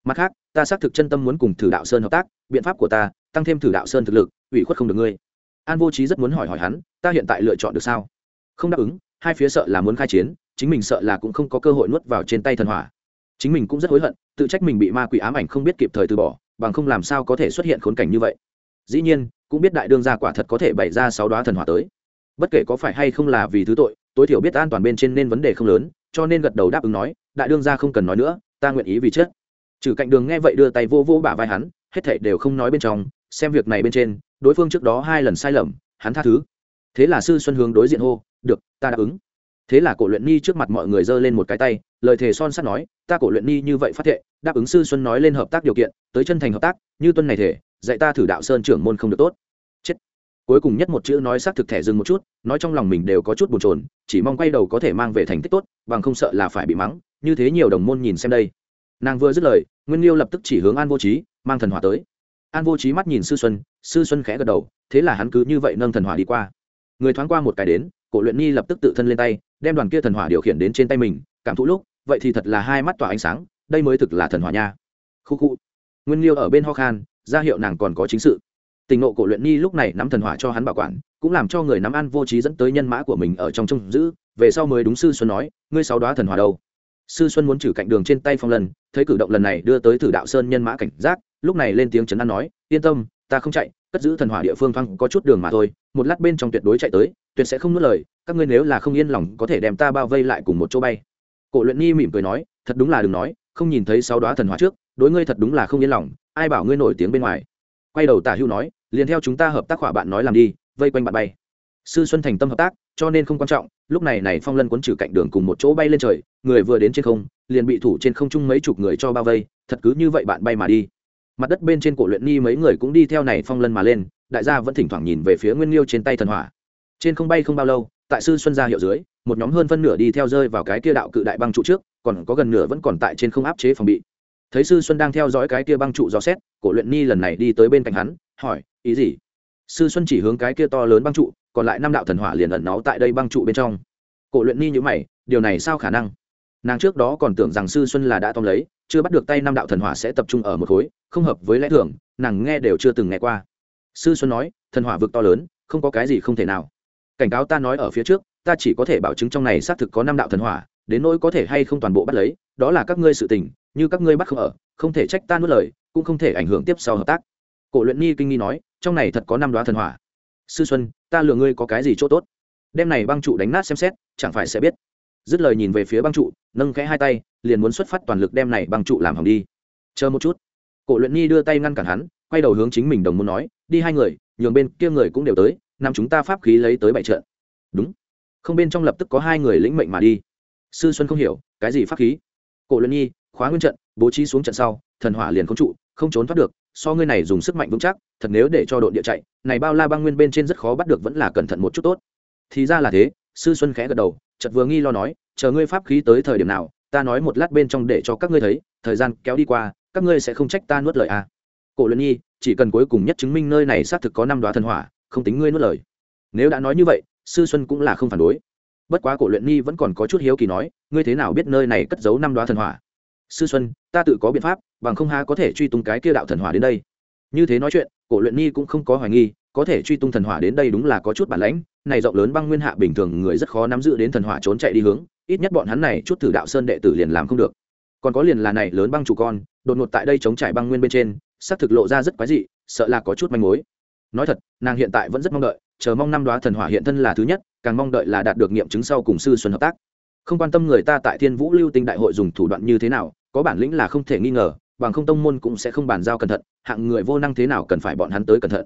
A: Mặt khác, ta xác thực chân tâm muốn cùng thử đạo sơn hợp tác, biện pháp của ta, tăng thêm thử đạo sơn thực lực, ủy khuất không được ngươi. An vô trí rất muốn hỏi hỏi hắn, ta hiện tại lựa chọn được sao? Không đáp ứng hai phía sợ là muốn khai chiến, chính mình sợ là cũng không có cơ hội nuốt vào trên tay thần hỏa. Chính mình cũng rất hối hận, tự trách mình bị ma quỷ ám ảnh không biết kịp thời từ bỏ, bằng không làm sao có thể xuất hiện khốn cảnh như vậy. Dĩ nhiên, cũng biết đại đương gia quả thật có thể bày ra sáu đoá thần hỏa tới. Bất kể có phải hay không là vì thứ tội, tối thiểu biết an toàn bên trên nên vấn đề không lớn, cho nên gật đầu đáp ứng nói, đại đương gia không cần nói nữa, ta nguyện ý vì chết. Trừ cạnh đường nghe vậy đưa tay vô vô bả vai hắn, hết thảy đều không nói bên trong, xem việc này bên trên, đối phương trước đó hai lần sai lầm, hắn tha thứ. Thế là sư xuân hướng đối diện hô được, ta đáp ứng. Thế là cổ luyện ni trước mặt mọi người giơ lên một cái tay, lời thề son sắt nói, ta cổ luyện ni như vậy phát thệ, đáp ứng sư xuân nói lên hợp tác điều kiện, tới chân thành hợp tác, như tuân này thể dạy ta thử đạo sơn trưởng môn không được tốt. Chết. Cuối cùng nhất một chữ nói xác thực thẻ dừng một chút, nói trong lòng mình đều có chút bồn chồn, chỉ mong quay đầu có thể mang về thành tích tốt, bằng không sợ là phải bị mắng, như thế nhiều đồng môn nhìn xem đây. Nàng vừa dứt lời, nguyên liêu lập tức chỉ hướng an vô trí mang thần hỏa tới. An vô trí mắt nhìn sư xuân sư xuân khẽ gật đầu, thế là hắn cứ như vậy nâng thần hỏa đi qua. Người thoáng qua một cái đến cổ luyện ni lập tức tự thân lên tay, đem đoàn kia thần hỏa điều khiển đến trên tay mình, cảm thụ lúc, vậy thì thật là hai mắt tỏa ánh sáng, đây mới thực là thần hỏa nha. Khu khu. Nguyên liêu ở bên ho khan, ra hiệu nàng còn có chính sự. Tình nộ cổ luyện ni lúc này nắm thần hỏa cho hắn bảo quản, cũng làm cho người nắm ăn vô trí dẫn tới nhân mã của mình ở trong trông giữ, về sau mới đúng sư xuân nói, ngươi sáu đoá thần hỏa đâu? Sư xuân muốn trừ cạnh đường trên tay phong lần, thấy cử động lần này đưa tới thử đạo sơn nhân mã cảnh giác, lúc này lên tiếng chấn an nói, yên tâm, ta không chạy cất giữ thần hỏa địa phương thoáng có chút đường mà thôi, một lát bên trong tuyệt đối chạy tới, tuyệt sẽ không nuốt lời, các ngươi nếu là không yên lòng có thể đem ta bao vây lại cùng một chỗ bay. Cổ luyện ni mỉm cười nói, thật đúng là đừng nói, không nhìn thấy sáu đoá thần hỏa trước, đối ngươi thật đúng là không yên lòng, ai bảo ngươi nổi tiếng bên ngoài. Quay đầu tả hưu nói, liền theo chúng ta hợp tác hỏa bạn nói làm đi, vây quanh bạn bay. Sư xuân thành tâm hợp tác, cho nên không quan trọng, lúc này này phong lân quấn trừ cạnh đường cùng một chỗ bay lên trời, người vừa đến trên không, liền bị thủ trên không trung mấy chục người cho bao vây, thật cứ như vậy bạn bay mà đi mặt đất bên trên cổ luyện ni mấy người cũng đi theo này phong lân mà lên, đại gia vẫn thỉnh thoảng nhìn về phía nguyên liêu trên tay thần hỏa. Trên không bay không bao lâu, tại sư xuân gia hiệu dưới, một nhóm hơn phân nửa đi theo rơi vào cái kia đạo cự đại băng trụ trước, còn có gần nửa vẫn còn tại trên không áp chế phòng bị. Thấy sư xuân đang theo dõi cái kia băng trụ dò xét, cổ luyện ni lần này đi tới bên cạnh hắn, hỏi, ý gì? Sư xuân chỉ hướng cái kia to lớn băng trụ, còn lại năm đạo thần hỏa liền ẩn náu tại đây băng trụ bên trong. Cổ luyện ni nhữ mày, điều này sao khả năng? Nàng trước đó còn tưởng rằng sư xuân là đã tóm lấy, chưa bắt được tay năm đạo thần hỏa sẽ tập trung ở một khối, không hợp với lẽ thường, nàng nghe đều chưa từng nghe qua. Sư xuân nói, thần hỏa vực to lớn, không có cái gì không thể nào. Cảnh cáo ta nói ở phía trước, ta chỉ có thể bảo chứng trong này xác thực có năm đạo thần hỏa, đến nỗi có thể hay không toàn bộ bắt lấy, đó là các ngươi sự tình, như các ngươi bắt không ở, không thể trách ta nuốt lời, cũng không thể ảnh hưởng tiếp sau hợp tác. Cổ luyện nhi kinh nghi nói, trong này thật có năm đoá thần hỏa. Sư xuân, ta lừa ngươi có cái gì chỗ tốt? Đem này băng trụ đánh nát xem xét, chẳng phải sẽ biết dứt lời nhìn về phía băng trụ, nâng khẽ hai tay, liền muốn xuất phát toàn lực đem này băng trụ làm hỏng đi. Chờ một chút. Cổ luyện nhi đưa tay ngăn cản hắn, quay đầu hướng chính mình đồng muốn nói, đi hai người, nhường bên kia người cũng đều tới nằm chúng ta pháp khí lấy tới bại trận. Đúng. Không bên trong lập tức có hai người lĩnh mệnh mà đi. Sư xuân không hiểu, cái gì pháp khí? Cổ luyện nhi khóa nguyên trận, bố trí xuống trận sau, thần hỏa liền không trụ, không trốn thoát được, so ngươi này dùng sức mạnh vững chắc, thật nếu để cho đội địa chạy, này bao la băng nguyên bên trên rất khó bắt được vẫn là cẩn thận một chút tốt. Thì ra là thế sư xuân khẽ gật đầu chật vừa nghi lo nói, chờ ngươi pháp khí tới thời điểm nào, ta nói một lát bên trong để cho các ngươi thấy, thời gian kéo đi qua, các ngươi sẽ không trách ta nuốt lời à. cổ luyện nhi, chỉ cần cuối cùng nhất chứng minh nơi này xác thực có năm đoá thần hỏa, không tính ngươi nuốt lời. Nếu đã nói như vậy, sư xuân cũng là không phản đối. Bất quá cổ luyện nhi vẫn còn có chút hiếu kỳ nói, ngươi thế nào biết nơi này cất giấu năm đoá thần hỏa? Sư xuân, ta tự có biện pháp, bằng không ha có thể truy tung cái kia đạo thần hỏa đến đây. Như thế nói chuyện, cổ luyện nhi cũng không có hoài nghi có thể truy tung thần hỏa đến đây đúng là có chút bản lãnh, này rộng lớn băng nguyên hạ bình thường người rất khó nắm giữ đến thần hỏa trốn chạy đi hướng, ít nhất bọn hắn này chút thử đạo sơn đệ tử liền làm không được. Còn có liền là này lớn băng chủ con, đột ngột tại đây chống trải băng nguyên bên trên, xác thực lộ ra rất quái dị, sợ là có chút manh mối. Nói thật, nàng hiện tại vẫn rất mong đợi, chờ mong năm đoá thần hỏa hiện thân là thứ nhất, càng mong đợi là đạt được nghiệm chứng sau cùng sư xuân hợp tác. Không quan tâm người ta tại thiên vũ lưu tinh đại hội dùng thủ đoạn như thế nào, có bản lĩnh là không thể nghi ngờ, bằng không tông môn cũng sẽ không bàn giao cẩn thận, hạng người vô năng thế nào cần phải bọn hắn tới cẩn thận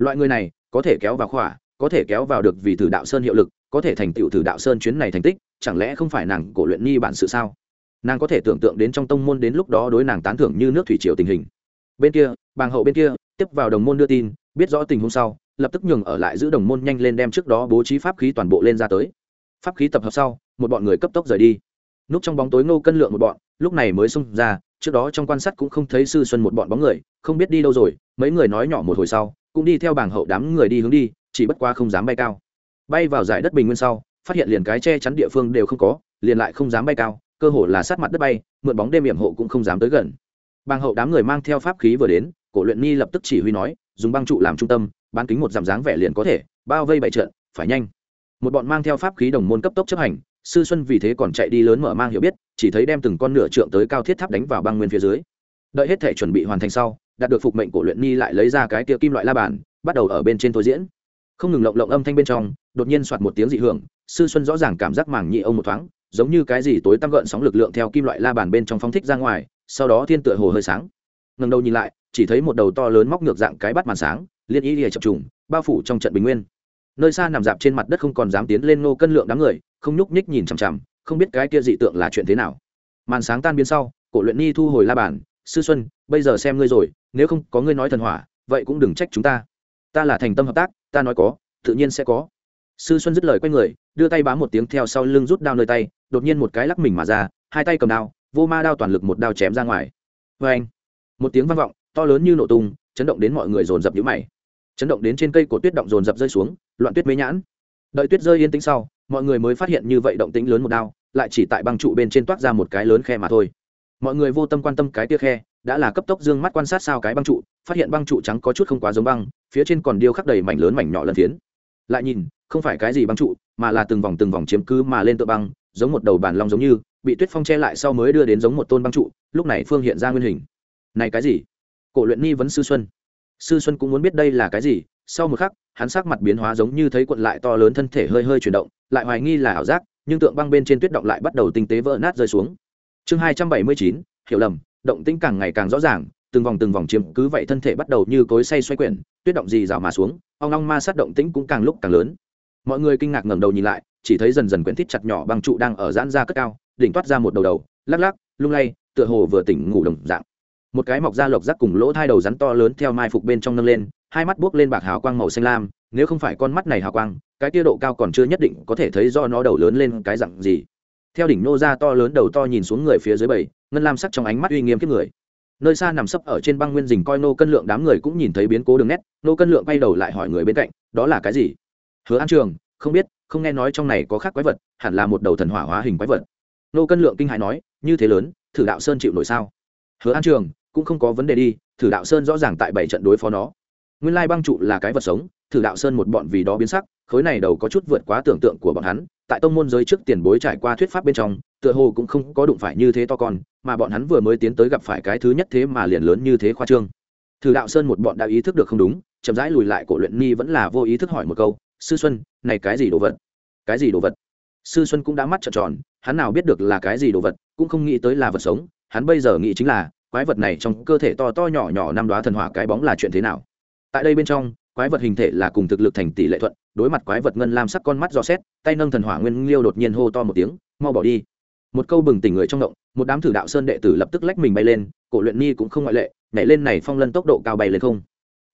A: loại người này, có thể kéo vào khỏa, có thể kéo vào được vì thử đạo sơn hiệu lực, có thể thành tựu thử đạo sơn chuyến này thành tích, chẳng lẽ không phải nàng cổ luyện nhi bản sự sao? Nàng có thể tưởng tượng đến trong tông môn đến lúc đó đối nàng tán thưởng như nước thủy triều tình hình. Bên kia, bàng hậu bên kia, tiếp vào đồng môn đưa tin, biết rõ tình huống sau, lập tức nhường ở lại giữ đồng môn nhanh lên đem trước đó bố trí pháp khí toàn bộ lên ra tới. Pháp khí tập hợp sau, một bọn người cấp tốc rời đi. Núp trong bóng tối ngô cân lượng một bọn, lúc này mới xông ra, trước đó trong quan sát cũng không thấy sư xuân một bọn bóng người, không biết đi đâu rồi, mấy người nói nhỏ một hồi sau cũng đi theo bảng hậu đám người đi hướng đi, chỉ bất qua không dám bay cao. Bay vào giải đất bình nguyên sau, phát hiện liền cái che chắn địa phương đều không có, liền lại không dám bay cao, cơ hồ là sát mặt đất bay, mượn bóng đêm hiểm hộ cũng không dám tới gần. Bàng hậu đám người mang theo pháp khí vừa đến, cổ luyện ni lập tức chỉ huy nói, dùng băng trụ làm trung tâm, bán kính một dặm dáng vẻ liền có thể, bao vây bảy trận, phải nhanh. Một bọn mang theo pháp khí đồng môn cấp tốc chấp hành, sư xuân vì thế còn chạy đi lớn mở mang hiểu biết, chỉ thấy đem từng con nửa trượng tới cao thiết tháp đánh vào băng nguyên phía dưới. Đợi hết thể chuẩn bị hoàn thành sau đạt được phục mệnh của luyện ni lại lấy ra cái kia kim loại la bàn, bắt đầu ở bên trên thôi diễn. Không ngừng lộng lộng âm thanh bên trong, đột nhiên soạt một tiếng dị hưởng, sư xuân rõ ràng cảm giác màng nhị ông một thoáng, giống như cái gì tối tăm gợn sóng lực lượng theo kim loại la bàn bên trong phóng thích ra ngoài, sau đó thiên tựa hồ hơi sáng. Ngần đầu nhìn lại, chỉ thấy một đầu to lớn móc ngược dạng cái bắt màn sáng, liên ý lìa chập trùng, bao phủ trong trận bình nguyên. Nơi xa nằm dạp trên mặt đất không còn dám tiến lên nô cân lượng đám người, không nhúc nhích nhìn chằm chằm, không biết cái kia dị tượng là chuyện thế nào. Màn sáng tan biến sau, cổ luyện ni thu hồi la bàn, sư xuân, bây giờ xem ngươi rồi nếu không có ngươi nói thần hỏa, vậy cũng đừng trách chúng ta. Ta là thành tâm hợp tác, ta nói có, tự nhiên sẽ có. Sư xuân dứt lời q u a y người, đưa tay bám một tiếng theo sau lưng rút đao nơi tay, đột nhiên một cái lắc mình mà ra, hai tay cầm đao, vô ma đao toàn lực một đao chém ra ngoài. Vê anh một tiếng vang vọng, to lớn như nổ tung, chấn động đến mọi người dồn dập nhũ mày. Chấn động đến trên cây của tuyết động dồn dập rơi xuống, loạn tuyết mế nhãn. Đợi tuyết rơi yên tĩnh sau, mọi người mới phát hiện như vậy động tĩnh lớn một đao, lại chỉ tại băng trụ bên trên toát ra một cái lớn khe mà thôi. Mọi người vô tâm quan tâm cái tia khe đã là cấp tốc dương mắt quan sát sao cái băng trụ, phát hiện băng trụ trắng có chút không quá giống băng, phía trên còn điêu khắc đầy mảnh lớn mảnh nhỏ lần phiến. Lại nhìn, không phải cái gì băng trụ, mà là từng vòng từng vòng chiếm cứ mà lên tựa băng, giống một đầu bản long giống như, bị tuyết phong che lại sau mới đưa đến giống một tôn băng trụ, lúc này phương hiện ra nguyên hình. Này cái gì? Cổ luyện ni vấn sư xuân. Sư xuân cũng muốn biết đây là cái gì, sau một khắc, hắn sắc mặt biến hóa giống như thấy cuộn lại to lớn thân thể hơi hơi chuyển động, lại hoài nghi là ảo giác, nhưng tượng băng bên trên tuyết động lại bắt đầu tinh tế vỡ nát rơi xuống. Chương hai trăm bảy mươi chín, hiểu lầm động tĩnh càng ngày càng rõ ràng, từng vòng từng vòng chiếm cứ vậy thân thể bắt đầu như cối say xoay quyển, tuyết động gì rào mà xuống, ong ong ma sát động tĩnh cũng càng lúc càng lớn. Mọi người kinh ngạc ngẩng đầu nhìn lại, chỉ thấy dần dần quyển thít chặt nhỏ băng trụ đang ở giãn ra cất cao, đỉnh toát ra một đầu đầu, lắc lắc, lung lay, tựa hồ vừa tỉnh ngủ đồng dạng. Một cái mọc da lộc rắc cùng lỗ thai đầu rắn to lớn theo mai phục bên trong nâng lên, hai mắt buốc lên bạc hào quang màu xanh lam, nếu không phải con mắt này hào quang, cái tia độ cao còn chưa nhất định có thể thấy do nó đầu lớn lên cái dặn gì theo đỉnh nô ra to lớn đầu to nhìn xuống người phía dưới bảy, ngân lam sắc trong ánh mắt uy nghiêm kiếp người. Nơi xa nằm sấp ở trên băng nguyên dình coi nô cân lượng đám người cũng nhìn thấy biến cố đường nét, nô cân lượng quay đầu lại hỏi người bên cạnh, đó là cái gì? Hứa an trường, không biết, không nghe nói trong này có khác quái vật, hẳn là một đầu thần hỏa hóa hình quái vật. Nô cân lượng kinh hãi nói, như thế lớn, thử đạo sơn chịu nổi sao? Hứa an trường, cũng không có vấn đề đi, thử đạo sơn rõ ràng tại bảy trận đối phó nó. Nguyên lai băng trụ là cái vật sống thử đạo sơn một bọn vì đó biến sắc, khối này đầu có chút vượt quá tưởng tượng của bọn hắn, tại tông môn giới trước tiền bối trải qua thuyết pháp bên trong, tựa hồ cũng không có đụng phải như thế to con, mà bọn hắn vừa mới tiến tới gặp phải cái thứ nhất thế mà liền lớn như thế khoa trương. Thử đạo sơn một bọn đã ý thức được không đúng, chậm rãi lùi lại cổ luyện ni vẫn là vô ý thức hỏi một câu, sư xuân, này cái gì đồ vật? Cái gì đồ vật? Sư xuân cũng đã mắt trợn tròn, hắn nào biết được là cái gì đồ vật, cũng không nghĩ tới là vật sống, hắn bây giờ nghĩ chính là, quái vật này trong cơ thể to to nhỏ nhỏ năm đoá thần hỏa cái bóng là chuyện thế nào? Tại đây bên trong quái vật hình thể là cùng thực lực thành tỷ lệ thuận, đối mặt quái vật ngân lam sắc con mắt dò xét, tay nâng thần hỏa nguyên liêu đột nhiên hô to một tiếng, mau bỏ đi. Một câu bừng tỉnh người trong động, một đám thử đạo sơn đệ tử lập tức lách mình bay lên, cổ luyện ni cũng không ngoại lệ, nhảy lên này phong lân tốc độ cao bay lên không.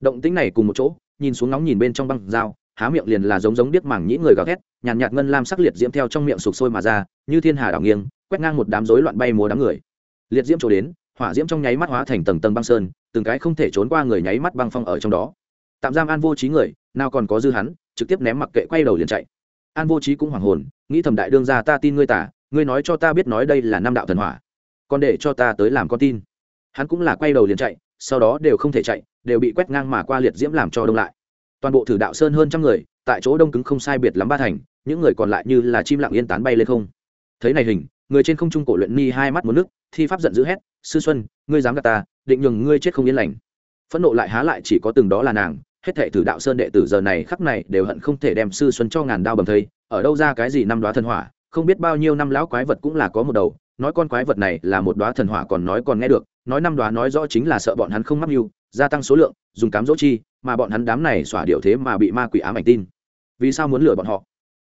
A: Động tính này cùng một chỗ, nhìn xuống nóng nhìn bên trong băng dao há miệng liền là giống giống điếc mảng nhĩ người gào thét, nhàn nhạt ngân lam sắc liệt diễm theo trong miệng sụp sôi mà ra, như thiên hà đảo nghiêng, quét ngang một đám rối loạn bay múa đám người. Liệt diễm trổ đến, hỏa diễm trong nháy mắt hóa thành tầng tầng băng sơn, từng cái không thể trốn qua người nháy mắt băng phong ở trong đó tạm giam an vô trí người, nào còn có dư hắn, trực tiếp ném mặc kệ quay đầu liền chạy. An vô trí cũng hoảng hồn, nghĩ thầm đại đương ra ta tin ngươi tả, ngươi nói cho ta biết nói đây là năm đạo thần hỏa, còn để cho ta tới làm con tin. Hắn cũng là quay đầu liền chạy, sau đó đều không thể chạy, đều bị quét ngang mà qua liệt diễm làm cho đông lại. Toàn bộ thử đạo sơn hơn trăm người, tại chỗ đông cứng không sai biệt lắm ba thành, những người còn lại như là chim lặng yên tán bay lên không. Thấy này hình, người trên không trung cổ luyện ni hai mắt một nước, thi pháp giận dữ hét, sư xuân, ngươi dám gạt ta, định nhường ngươi chết không yên lành phẫn nộ lại há lại chỉ có từng đó là nàng, hết thệ thử đạo sơn đệ tử giờ này khắc này đều hận không thể đem sư xuân cho ngàn đao bầm thây, ở đâu ra cái gì năm đoá thần hỏa, không biết bao nhiêu năm lão quái vật cũng là có một đầu, nói con quái vật này là một đoá thần hỏa còn nói còn nghe được, nói năm đoá nói rõ chính là sợ bọn hắn không mắc mưu, gia tăng số lượng, dùng cám dỗ chi, mà bọn hắn đám này xỏa điệu thế mà bị ma quỷ ám ảnh tin. Vì sao muốn lừa bọn họ?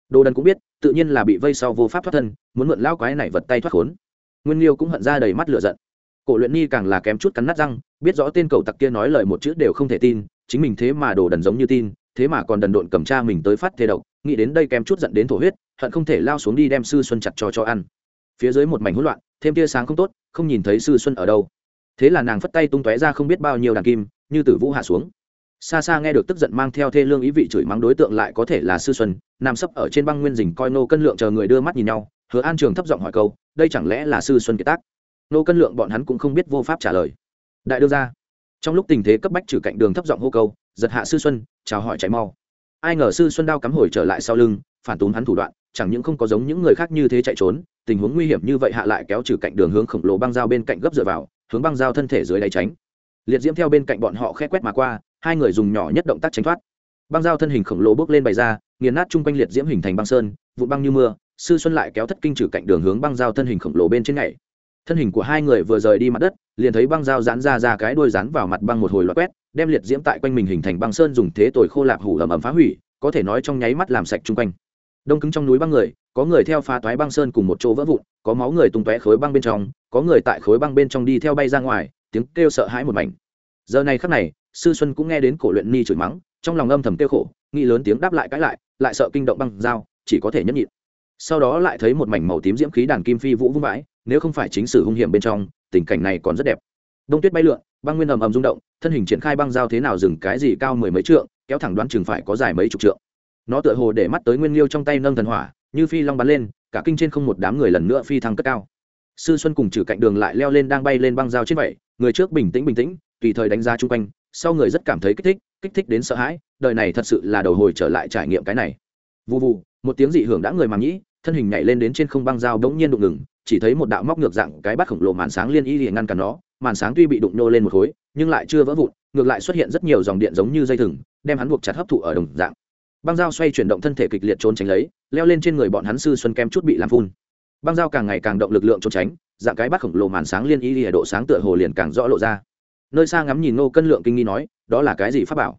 A: Đồ đần cũng biết, tự nhiên là bị vây sau vô pháp thoát thân, muốn mượn lão quái này vật tay thoát khốn. Nguyên liêu cũng hận ra đầy mắt lửa giận cổ luyện ni càng là kém chút cắn nát răng, biết rõ tên cầu tặc kia nói lời một chữ đều không thể tin, chính mình thế mà đồ đần giống như tin, thế mà còn đần độn cầm cha mình tới phát thế độc, nghĩ đến đây kém chút giận đến thổ huyết, hận không thể lao xuống đi đem sư xuân chặt cho cho ăn. Phía dưới một mảnh hỗn loạn, thêm tia sáng không tốt, không nhìn thấy sư xuân ở đâu. Thế là nàng phất tay tung tóe ra không biết bao nhiêu đàn kim, như tử vũ hạ xuống. Xa xa nghe được tức giận mang theo thê lương ý vị chửi mắng đối tượng lại có thể là sư xuân, nằm sấp ở trên băng nguyên dình coi nô cân lượng chờ người đưa mắt nhìn nhau, hứa an trường thấp giọng hỏi câu, đây chẳng lẽ là sư xuân kế tác? Nô cân lượng bọn hắn cũng không biết vô pháp trả lời. Đại đưa ra trong lúc tình thế cấp bách trừ cạnh đường thấp giọng hô câu, giật hạ sư xuân, chào hỏi chạy mau. Ai ngờ sư xuân đao cắm hồi trở lại sau lưng, phản tốn hắn thủ đoạn, chẳng những không có giống những người khác như thế chạy trốn, tình huống nguy hiểm như vậy hạ lại kéo trừ cạnh đường hướng khổng lồ băng dao bên cạnh gấp dựa vào, hướng băng dao thân thể dưới đáy tránh. Liệt diễm theo bên cạnh bọn họ khe quét mà qua, hai người dùng nhỏ nhất động tác tránh thoát. Băng dao thân hình khổng lồ bước lên bày ra, nghiền nát chung quanh liệt diễm hình thành băng sơn vụ băng như mưa, sư xuân lại kéo thất kinh trừ cạnh đường hướng băng dao thân hình khổng lồ bên trên ngày thân hình của hai người vừa rời đi mặt đất, liền thấy băng dao dán ra ra cái đuôi rán vào mặt băng một hồi loạt quét, đem liệt diễm tại quanh mình hình thành băng sơn dùng thế tồi khô lạp hủ ầm ầm phá hủy, có thể nói trong nháy mắt làm sạch chung quanh. Đông cứng trong núi băng người, có người theo phá toái băng sơn cùng một chỗ vỡ vụn, có máu người tung tóe khối băng bên trong, có người tại khối băng bên trong đi theo bay ra ngoài, tiếng kêu sợ hãi một mảnh. Giờ này khắc này, sư xuân cũng nghe đến cổ luyện ni chửi mắng, trong lòng âm thầm kêu khổ, nghĩ lớn tiếng đáp lại cãi lại lại sợ kinh động băng dao, chỉ có thể nhẫn nhịn sau đó lại thấy một mảnh màu tím diễm khí đàn kim phi vũ vung vãi, nếu không phải chính sử hung hiểm bên trong, tình cảnh này còn rất đẹp. Đông tuyết bay lượn, băng nguyên ầm ầm rung động, thân hình triển khai băng dao thế nào dừng cái gì cao mười mấy trượng, kéo thẳng đoán chừng phải có dài mấy chục trượng. Nó tựa hồ để mắt tới nguyên liêu trong tay nâng thần hỏa, như phi long bắn lên, cả kinh trên không một đám người lần nữa phi thăng cất cao. Sư xuân cùng trừ cạnh đường lại leo lên đang bay lên băng dao trên vậy, người trước bình tĩnh bình tĩnh, tùy thời đánh giá chung quanh, sau người rất cảm thấy kích thích kích thích đến sợ hãi, đời này thật sự là đầu hồi trở lại trải nghiệm cái này. Vụ vụ một tiếng dị hưởng đã người mà nhĩ, thân hình nhảy lên đến trên không băng dao đống nhiên đụng ngừng, chỉ thấy một đạo móc ngược dạng cái bắt khổng lồ màn sáng liên y liền ngăn cản nó, màn sáng tuy bị đụng nô lên một khối, nhưng lại chưa vỡ vụn, ngược lại xuất hiện rất nhiều dòng điện giống như dây thừng, đem hắn buộc chặt hấp thụ ở đồng dạng. Băng dao xoay chuyển động thân thể kịch liệt trốn tránh lấy, leo lên trên người bọn hắn sư xuân kem chút bị làm phun. Băng dao càng ngày càng động lực lượng trốn tránh, dạng cái bắt khổng lồ màn sáng liên y lìa độ sáng tựa hồ liền càng rõ lộ ra. Nơi xa ngắm nhìn nô cân lượng kinh nghi nói, đó là cái gì pháp bảo?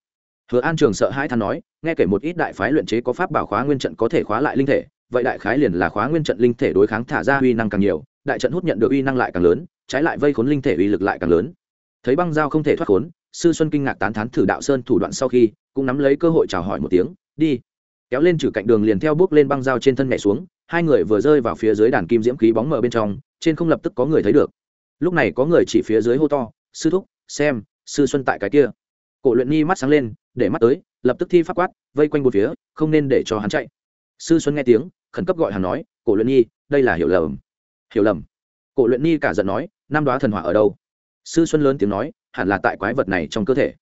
A: Hứa an trường sợ hãi than nói, nghe kể một ít đại phái luyện chế có pháp bảo khóa nguyên trận có thể khóa lại linh thể, vậy đại khái liền là khóa nguyên trận linh thể đối kháng thả ra uy năng càng nhiều, đại trận hút nhận được uy năng lại càng lớn, trái lại vây khốn linh thể uy lực lại càng lớn. Thấy băng dao không thể thoát khốn, sư xuân kinh ngạc tán thán thử đạo sơn thủ đoạn sau khi, cũng nắm lấy cơ hội chào hỏi một tiếng, đi. Kéo lên trừ cạnh đường liền theo bước lên băng dao trên thân mẹ xuống, hai người vừa rơi vào phía dưới đàn kim diễm khí bóng mờ bên trong, trên không lập tức có người thấy được. Lúc này có người chỉ phía dưới hô to, sư thúc, xem, sư xuân tại cái kia cổ luyện nhi mắt sáng lên, để mắt tới, lập tức thi pháp quát, vây quanh một phía, không nên để cho hắn chạy. Sư xuân nghe tiếng, khẩn cấp gọi hắn nói, cổ luyện nhi đây là hiểu lầm. Hiểu lầm? Cổ luyện nhi cả giận nói Nam đoá thần hỏa ở đâu? Sư xuân lớn tiếng nói, hẳn là tại quái vật này trong cơ thể.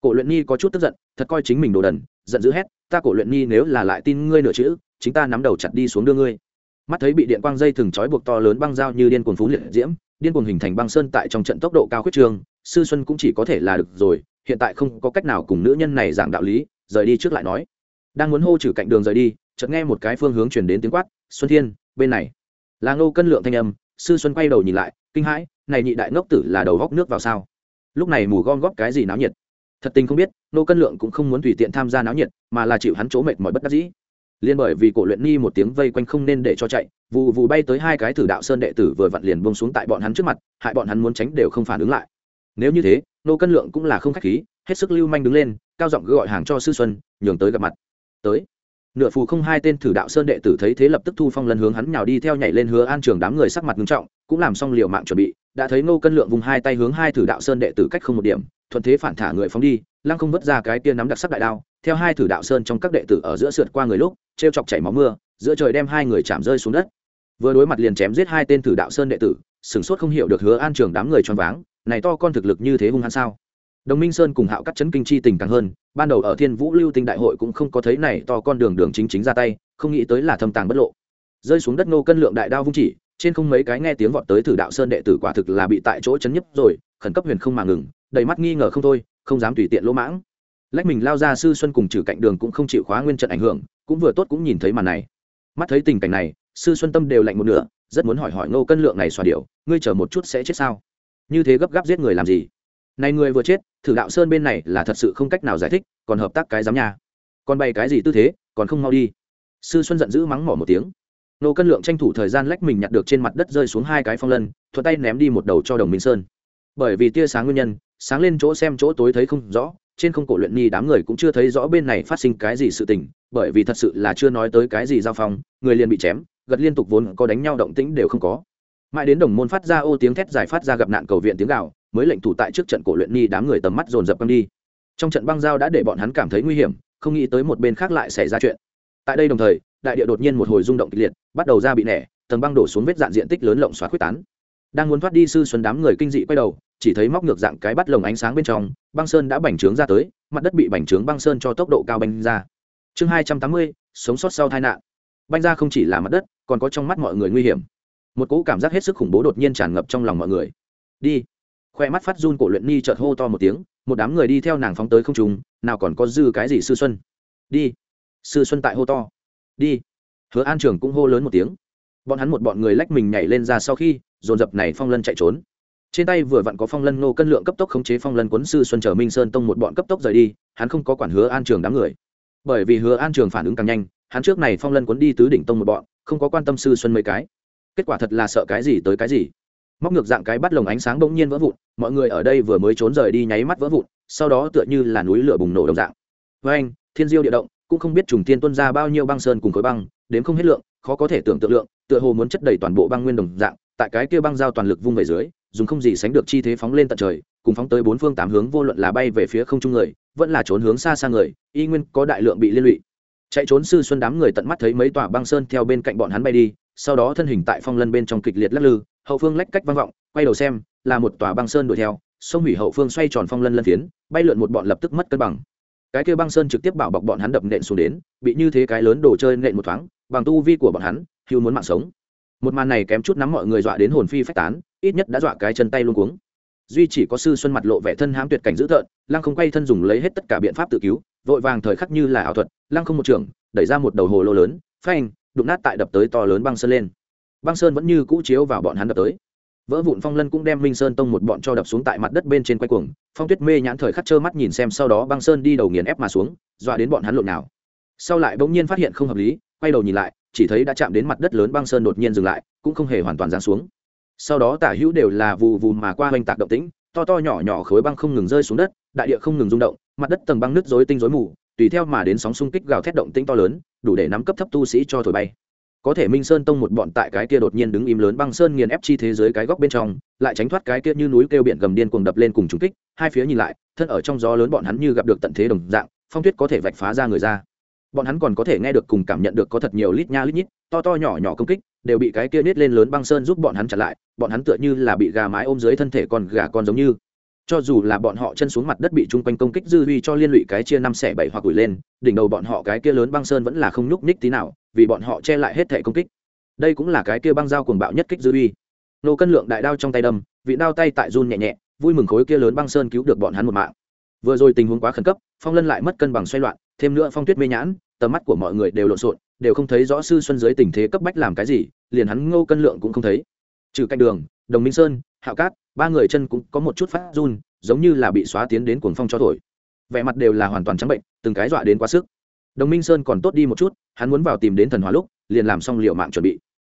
A: Cổ luyện nhi có chút tức giận, thật coi chính mình đồ đần, giận dữ hét, ta cổ luyện nhi nếu là lại tin ngươi nửa chữ, chính ta nắm đầu chặt đi xuống đưa ngươi. Mắt thấy bị điện quang dây thừng trói buộc to lớn băng dao như điên cuồng phú liệt diễm, điên cuồng hình thành băng sơn tại trong trận tốc độ cao khuyết trường sư xuân cũng chỉ có thể là được rồi hiện tại không có cách nào cùng nữ nhân này giảng đạo lý, rời đi trước lại nói. Đang muốn hô trừ cạnh đường rời đi, chợt nghe một cái phương hướng chuyển đến tiếng quát, xuân thiên, bên này. Là ngô cân lượng thanh âm, sư xuân quay đầu nhìn lại, kinh hãi, này nhị đại ngốc tử là đầu góc nước vào sao? Lúc này mù gom góp cái gì náo nhiệt? Thật tình không biết nô cân lượng cũng không muốn tùy tiện tham gia náo nhiệt, mà là chịu hắn chỗ mệt mỏi bất đắc dĩ. Liên bởi vì cổ luyện ni một tiếng vây quanh không nên để cho chạy vụ vụ bay tới hai cái thử đạo sơn đệ tử vừa vặn liền bông xuống tại bọn hắn trước mặt, hại bọn hắn muốn tránh đều không phản ứng lại. Nếu như thế nô cân lượng cũng là không khách khí, hết sức lưu manh đứng lên, cao giọng gọi hàng cho sư xuân, nhường tới gặp mặt. Tới. Nửa phù không hai tên thử đạo sơn đệ tử thấy thế lập tức thu phong lần hướng hắn nhào đi theo nhảy lên hứa an trường đám người sắc mặt nghiêm trọng, cũng làm xong liệu mạng chuẩn bị, đã thấy nô cân lượng vùng hai tay hướng hai thử đạo sơn đệ tử cách không một điểm, thuận thế phản thả người phóng đi, lăng không vứt ra cái tia nắm đặc sắc đại đao, theo hai thử đạo sơn trong các đệ tử ở giữa sượt qua người lúc t chọc chảy máu mưa, giữa trời đem hai người chạm rơi xuống đất. Vừa đối mặt liền chém giết hai tên thử đạo sơn đệ tử, sửng sốt không hiểu được hứa an trường đám người choáng váng này to con thực lực như thế hung hăng sao? Đồng minh sơn cùng hạo cắt chấn kinh chi tình càng hơn, ban đầu ở thiên vũ lưu tinh đại hội cũng không có thấy này to con đường đường chính chính ra tay, không nghĩ tới là thâm tàng bất lộ. Rơi xuống đất nô cân lượng đại đao vung chỉ, trên không mấy cái nghe tiếng vọt tới thử đạo sơn đệ tử quả thực là bị tại chỗ chấn nhấp rồi, khẩn cấp huyền không mà ngừng, đầy mắt nghi ngờ không thôi, không dám tùy tiện lỗ mãng. Lách mình lao ra sư xuân cùng trừ cạnh đường cũng không chịu khóa nguyên trận ảnh hưởng, cũng vừa tốt cũng nhìn thấy màn này. Mắt thấy tình cảnh này, sư xuân tâm đều lạnh một nửa, rất muốn hỏi hỏi ngô cân lượng này xòa điệu, ngươi chờ một chút sẽ chết sao? Như thế gấp gáp giết người làm gì? Này người vừa chết, thử đạo sơn bên này là thật sự không cách nào giải thích, còn hợp tác cái giám nhà còn bày cái gì tư thế, còn không mau đi. Sư xuân giận dữ mắng mỏ một tiếng. Nô cân lượng tranh thủ thời gian lách mình nhặt được trên mặt đất rơi xuống hai cái phong lân, thuận tay ném đi một đầu cho đồng minh sơn. Bởi vì tia sáng nguyên nhân, sáng lên chỗ xem chỗ tối thấy không rõ, trên không cổ luyện nhi đám người cũng chưa thấy rõ bên này phát sinh cái gì sự tình, bởi vì thật sự là chưa nói tới cái gì giao phong, người liền bị chém, gật liên tục vốn có đánh nhau động tĩnh đều không có mãi đến đồng môn phát ra ô tiếng thét giải phát ra gặp nạn cầu viện tiếng gạo mới lệnh thủ tại trước trận cổ luyện ni đám người tầm mắt dồn dập băng đi. Trong trận băng giao đã để bọn hắn cảm thấy nguy hiểm, không nghĩ tới một bên khác lại xảy ra chuyện. Tại đây đồng thời, đại địa đột nhiên một hồi rung động kịch liệt, bắt đầu ra bị nẻ, tầng băng đổ xuống vết dạn diện tích lớn lộng xóa quyết tán. Đang muốn thoát đi sư xuân đám người kinh dị quay đầu, chỉ thấy móc ngược dạng cái bắt lồng ánh sáng bên trong, băng sơn đã bành trướng ra tới, mặt đất bị bành trướng băng sơn cho tốc độ cao bành ra. Chương hai trăm tám mươi, sống sót sau tai nạn. Banh ra không chỉ là mặt đất, còn có trong mắt mọi người nguy hiểm một cỗ cảm giác hết sức khủng bố đột nhiên tràn ngập trong lòng mọi người. Đi. Khoe mắt phát run cổ luyện ni chợt hô to một tiếng, một đám người đi theo nàng phóng tới không trùng nào còn có dư cái gì sư xuân. Đi. Sư xuân tại hô to. Đi. Hứa an trường cũng hô lớn một tiếng. Bọn hắn một bọn người lách mình nhảy lên ra sau khi, dồn dập này phong lân chạy trốn. Trên tay vừa vặn có phong lân nô cân lượng cấp tốc khống chế phong lân quấn sư xuân trở minh sơn tông một bọn cấp tốc rời đi, hắn không có quản hứa an trường đám người. Bởi vì hứa an trường phản ứng càng nhanh, hắn trước này phong lân quấn đi tứ đỉnh tông một bọn, không có quan tâm sư xuân mấy cái kết quả thật là sợ cái gì tới cái gì. Móc ngược dạng cái bắt lồng ánh sáng bỗng nhiên vỡ vụn, mọi người ở đây vừa mới trốn rời đi nháy mắt vỡ vụn, sau đó tựa như là núi lửa bùng nổ đồng dạng. Với anh, thiên diêu địa động, cũng không biết trùng tiên tuân ra bao nhiêu băng sơn cùng khối băng đến không hết lượng, khó có thể tưởng tượng lượng, tựa hồ muốn chất đầy toàn bộ băng nguyên đồng dạng, tại cái kia băng giao toàn lực vung về dưới, dùng không gì sánh được chi thế phóng lên tận trời, cùng phóng tới bốn phương tám hướng vô luận là bay về phía không trung người, vẫn là trốn hướng xa xa người, y nguyên có đại lượng bị liên lụy. Chạy trốn sư xuân đám người tận mắt thấy mấy tòa băng sơn theo bên cạnh bọn hắn bay đi sau đó thân hình tại phong lân bên trong kịch liệt lắc lư, hậu phương lách cách vang vọng, quay đầu xem, là một tòa băng sơn đuổi theo, sông hủy hậu phương xoay tròn phong lân lân phiến, bay lượn một bọn lập tức mất cân bằng. Cái kia băng sơn trực tiếp bảo bọc bọn hắn đập nện xuống đến, bị như thế cái lớn đồ chơi nện một thoáng, bằng tu vi của bọn hắn, hưu muốn mạng sống. Một màn này kém chút nắm mọi người dọa đến hồn phi phách tán, ít nhất đã dọa cái chân tay luôn cuống. Duy chỉ có sư xuân mặt lộ vẻ thân hãm tuyệt cảnh dữ tợn, lăng không quay thân dùng lấy hết tất cả biện pháp tự cứu, vội vàng thời khắc như là ảo thuật, lăng không một trường, đẩy ra một đầu hồ lô lớn, phanh đụng nát tại đập tới to lớn băng sơn lên. Băng sơn vẫn như cũ chiếu vào bọn hắn đập tới. Vỡ vụn phong lân cũng đem minh sơn tông một bọn cho đập xuống tại mặt đất bên trên quay cuồng, phong tuyết mê nhãn thời khắc trơ mắt nhìn xem sau đó băng sơn đi đầu nghiền ép mà xuống, dọa đến bọn hắn lộn nào. Sau lại bỗng nhiên phát hiện không hợp lý, quay đầu nhìn lại, chỉ thấy đã chạm đến mặt đất lớn băng sơn đột nhiên dừng lại, cũng không hề hoàn toàn giáng xuống. Sau đó tả hữu đều là vù vù mà qua oanh tạc động tĩnh, to to nhỏ nhỏ khối băng không ngừng rơi xuống đất, đại địa không ngừng rung động, mặt đất tầng băng nứt rối tinh rối mù, tùy theo mà đến sóng xung kích gào thét động tĩnh to lớn đủ để nắm cấp thấp tu sĩ cho thổi bay. Có thể minh sơn tông một bọn tại cái kia đột nhiên đứng im lớn băng sơn nghiền ép chi thế giới cái góc bên trong, lại tránh thoát cái kia như núi kêu biển gầm điên cuồng đập lên cùng trúng kích, hai phía nhìn lại, thân ở trong gió lớn bọn hắn như gặp được tận thế đồng dạng, phong tuyết có thể vạch phá ra người ra. Bọn hắn còn có thể nghe được cùng cảm nhận được có thật nhiều lít nha lít nhít, to to nhỏ nhỏ công kích, đều bị cái kia nít lên lớn băng sơn giúp bọn hắn chặn lại, bọn hắn tựa như là bị gà mái ôm dưới thân thể con gà con giống như cho dù là bọn họ chân xuống mặt đất bị chung quanh công kích dư huy cho liên lụy cái chia năm xẻ bảy hoặc ủi lên, đỉnh đầu bọn họ cái kia lớn băng sơn vẫn là không nhúc nhích tí nào, vì bọn họ che lại hết thể công kích. Đây cũng là cái kia băng dao cuồng bạo nhất kích dư huy. Nô cân lượng đại đao trong tay đâm, vị đao tay tại run nhẹ nhẹ, vui mừng khối kia lớn băng sơn cứu được bọn hắn một mạng. Vừa rồi tình huống quá khẩn cấp, phong lân lại mất cân bằng xoay loạn, thêm nữa phong tuyết mê nhãn, tầm mắt của mọi người đều lộn xộn, đều không thấy rõ sư xuân dưới tình thế cấp bách làm cái gì, liền hắn ngô cân lượng cũng không thấy. Trừ cạnh đường, đồng minh sơn, hạo cát ba người chân cũng có một chút phát run, giống như là bị xóa tiến đến cuồng phong cho thổi. Vẻ mặt đều là hoàn toàn trắng bệnh, từng cái dọa đến quá sức. Đồng minh sơn còn tốt đi một chút, hắn muốn vào tìm đến thần hóa lúc, liền làm xong liệu mạng chuẩn bị.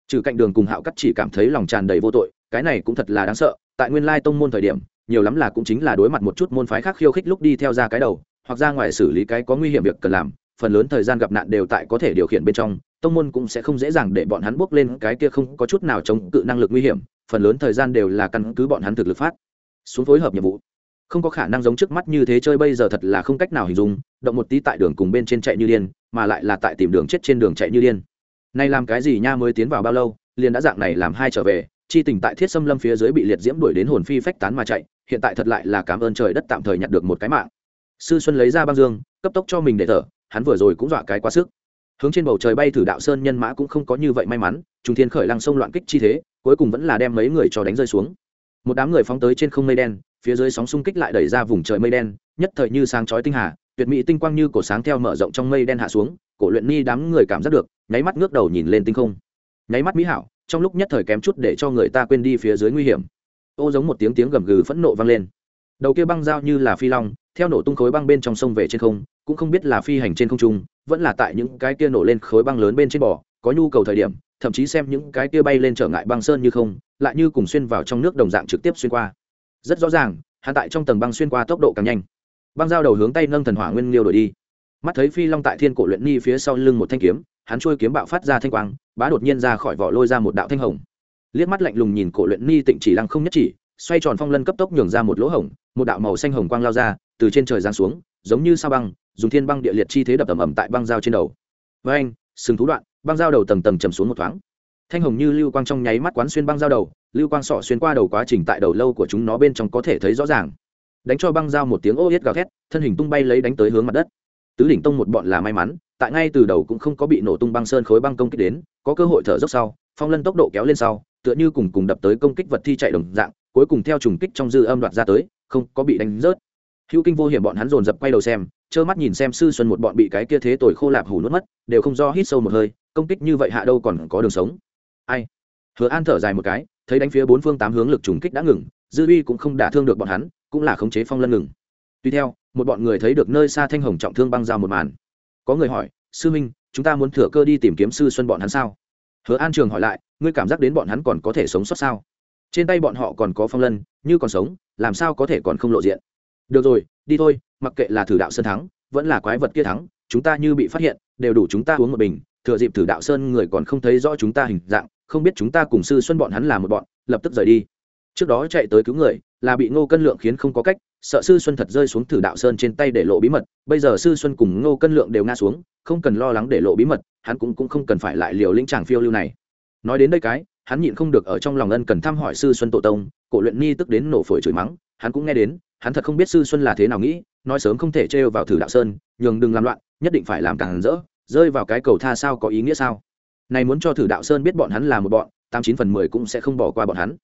A: Trừ cạnh đường cùng hạo cắt chỉ cảm thấy lòng tràn đầy vô tội, cái này cũng thật là đáng sợ, tại nguyên lai tông môn thời điểm, nhiều lắm là cũng chính là đối mặt một chút môn phái khác khiêu khích lúc đi theo ra cái đầu, hoặc ra ngoài xử lý cái có nguy hiểm việc cần làm, phần lớn thời gian gặp nạn đều tại có thể điều khiển bên trong tông môn cũng sẽ không dễ dàng để bọn hắn bước lên cái kia không có chút nào chống cự năng lực nguy hiểm, phần lớn thời gian đều là căn cứ bọn hắn thực lực phát. Xuống phối hợp nhiệm vụ. Không có khả năng giống trước mắt như thế chơi, bây giờ thật là không cách nào hình dung, động một tí tại đường cùng bên trên chạy như điên, mà lại là tại tìm đường chết trên đường chạy như điên. Nay làm cái gì nha mới tiến vào bao lâu, liền đã dạng này làm hai trở về, chi tình tại thiết xâm lâm phía dưới bị liệt diễm đuổi đến hồn phi phách tán mà chạy, hiện tại thật lại là cảm ơn trời đất tạm thời nhặt được một cái mạng. Sư xuân lấy ra băng dương, cấp tốc cho mình để thở, hắn vừa rồi cũng dọa cái quá sức hướng trên bầu trời bay thử đạo sơn nhân mã cũng không có như vậy may mắn trung thiên khởi lăng sông loạn kích chi thế, cuối cùng vẫn là đem mấy người cho đánh rơi xuống. Một đám người phóng tới trên không mây đen, phía dưới sóng xung kích lại đẩy ra vùng trời mây đen, nhất thời như sáng chói tinh hà, tuyệt mỹ tinh quang như cổ sáng theo mở rộng trong mây đen hạ xuống, cổ luyện ni đám người cảm giác được, nháy mắt ngước đầu nhìn lên tinh không. Nháy mắt mỹ hảo, trong lúc nhất thời kém chút để cho người ta quên đi phía dưới nguy hiểm. Ô giống một tiếng tiếng gầm gừ phẫn nộ vang lên. Đầu kia băng dao như là phi long, theo nổ tung khối băng bên trong sông về trên không, cũng không biết là phi hành trên không trung vẫn là tại những cái kia nổ lên khối băng lớn bên trên bò, có nhu cầu thời điểm, thậm chí xem những cái kia bay lên trở ngại băng sơn như không, lại như cùng xuyên vào trong nước đồng dạng trực tiếp xuyên qua. Rất rõ ràng hạ tại trong tầng băng xuyên qua tốc độ càng nhanh. Băng dao đầu hướng tay nâng thần hỏa nguyên liêu đổi đi. Mắt thấy phi long tại thiên cổ luyện ni phía sau lưng một thanh kiếm, hắn trôi kiếm bạo phát ra thanh quang, bá đột nhiên ra khỏi vỏ lôi ra một đạo thanh hồng. Liếc mắt lạnh lùng nhìn cổ luyện ni tịnh chỉ lăng không nhất chỉ, xoay tròn phong lân cấp tốc nhường ra một lỗ hổng, một đạo màu xanh hồng quang lao ra, từ trên trời giáng xuống, giống như sao băng dùng thiên băng địa liệt chi thế đập ầm ầm tại băng dao trên đầu. Với anh, sừng thú đoạn, băng dao đầu tầng tầng chầm xuống một thoáng. Thanh hồng như lưu quang trong nháy mắt quán xuyên băng dao đầu, lưu quang sọ xuyên qua đầu quá trình tại đầu lâu của chúng nó bên trong có thể thấy rõ ràng. Đánh cho băng dao một tiếng ô yết gào thét, thân hình tung bay lấy đánh tới hướng mặt đất. Tứ đỉnh tông một bọn là may mắn, tại ngay từ đầu cũng không có bị nổ tung băng sơn khối băng công kích đến, có cơ hội thở dốc sau, phong lân tốc độ kéo lên sau, tựa như cùng cùng đập tới công kích vật thi chạy đồng dạng, cuối cùng theo trùng kích trong dư âm đoạt ra tới, không có bị đánh rớt hữu kinh vô hiểm bọn hắn dồn dập quay đầu xem, trơ mắt nhìn xem sư xuân một bọn bị cái kia thế tội khô lạp hủ nuốt mất, đều không do hít sâu một hơi, công kích như vậy hạ đâu còn có đường sống. Ai? Hứa an thở dài một cái, thấy đánh phía bốn phương tám hướng lực trùng kích đã ngừng, dư uy cũng không đả thương được bọn hắn, cũng là khống chế phong lân ngừng. Tuy theo, một bọn người thấy được nơi xa thanh hồng trọng thương băng ra một màn. Có người hỏi, sư minh, chúng ta muốn thừa cơ đi tìm kiếm sư xuân bọn hắn sao? Hứa an trường hỏi lại, ngươi cảm giác đến bọn hắn còn có thể sống sót sao? Trên tay bọn họ còn có phong lân, như còn sống, làm sao có thể còn không lộ diện? Được rồi đi thôi mặc kệ là thử đạo sơn thắng vẫn là quái vật kia thắng chúng ta như bị phát hiện đều đủ chúng ta uống một bình. Thừa dịp thử đạo sơn người còn không thấy rõ chúng ta hình dạng không biết chúng ta cùng sư xuân bọn hắn là một bọn lập tức rời đi. Trước đó chạy tới cứu người là bị ngô cân lượng khiến không có cách sợ sư xuân thật rơi xuống thử đạo sơn trên tay để lộ bí mật. Bây giờ sư xuân cùng ngô cân lượng đều ngã xuống không cần lo lắng để lộ bí mật hắn cũng, cũng không cần phải lại liều lĩnh tràng phiêu lưu này. Nói đến đây cái hắn nhịn không được ở trong lòng ân cần thăm hỏi sư xuân tổ tông cổ luyện ni tức đến nổ phổi chửi mắng hắn cũng nghe đến hắn thật không biết sư xuân là thế nào nghĩ, nói sớm không thể trêu vào thử đạo sơn, nhường đừng làm loạn, nhất định phải làm càng rỡ, rơi vào cái cầu tha sao có ý nghĩa sao? Này muốn cho thử đạo sơn biết bọn hắn là một bọn, tám chín phần mười cũng sẽ không bỏ qua bọn hắn.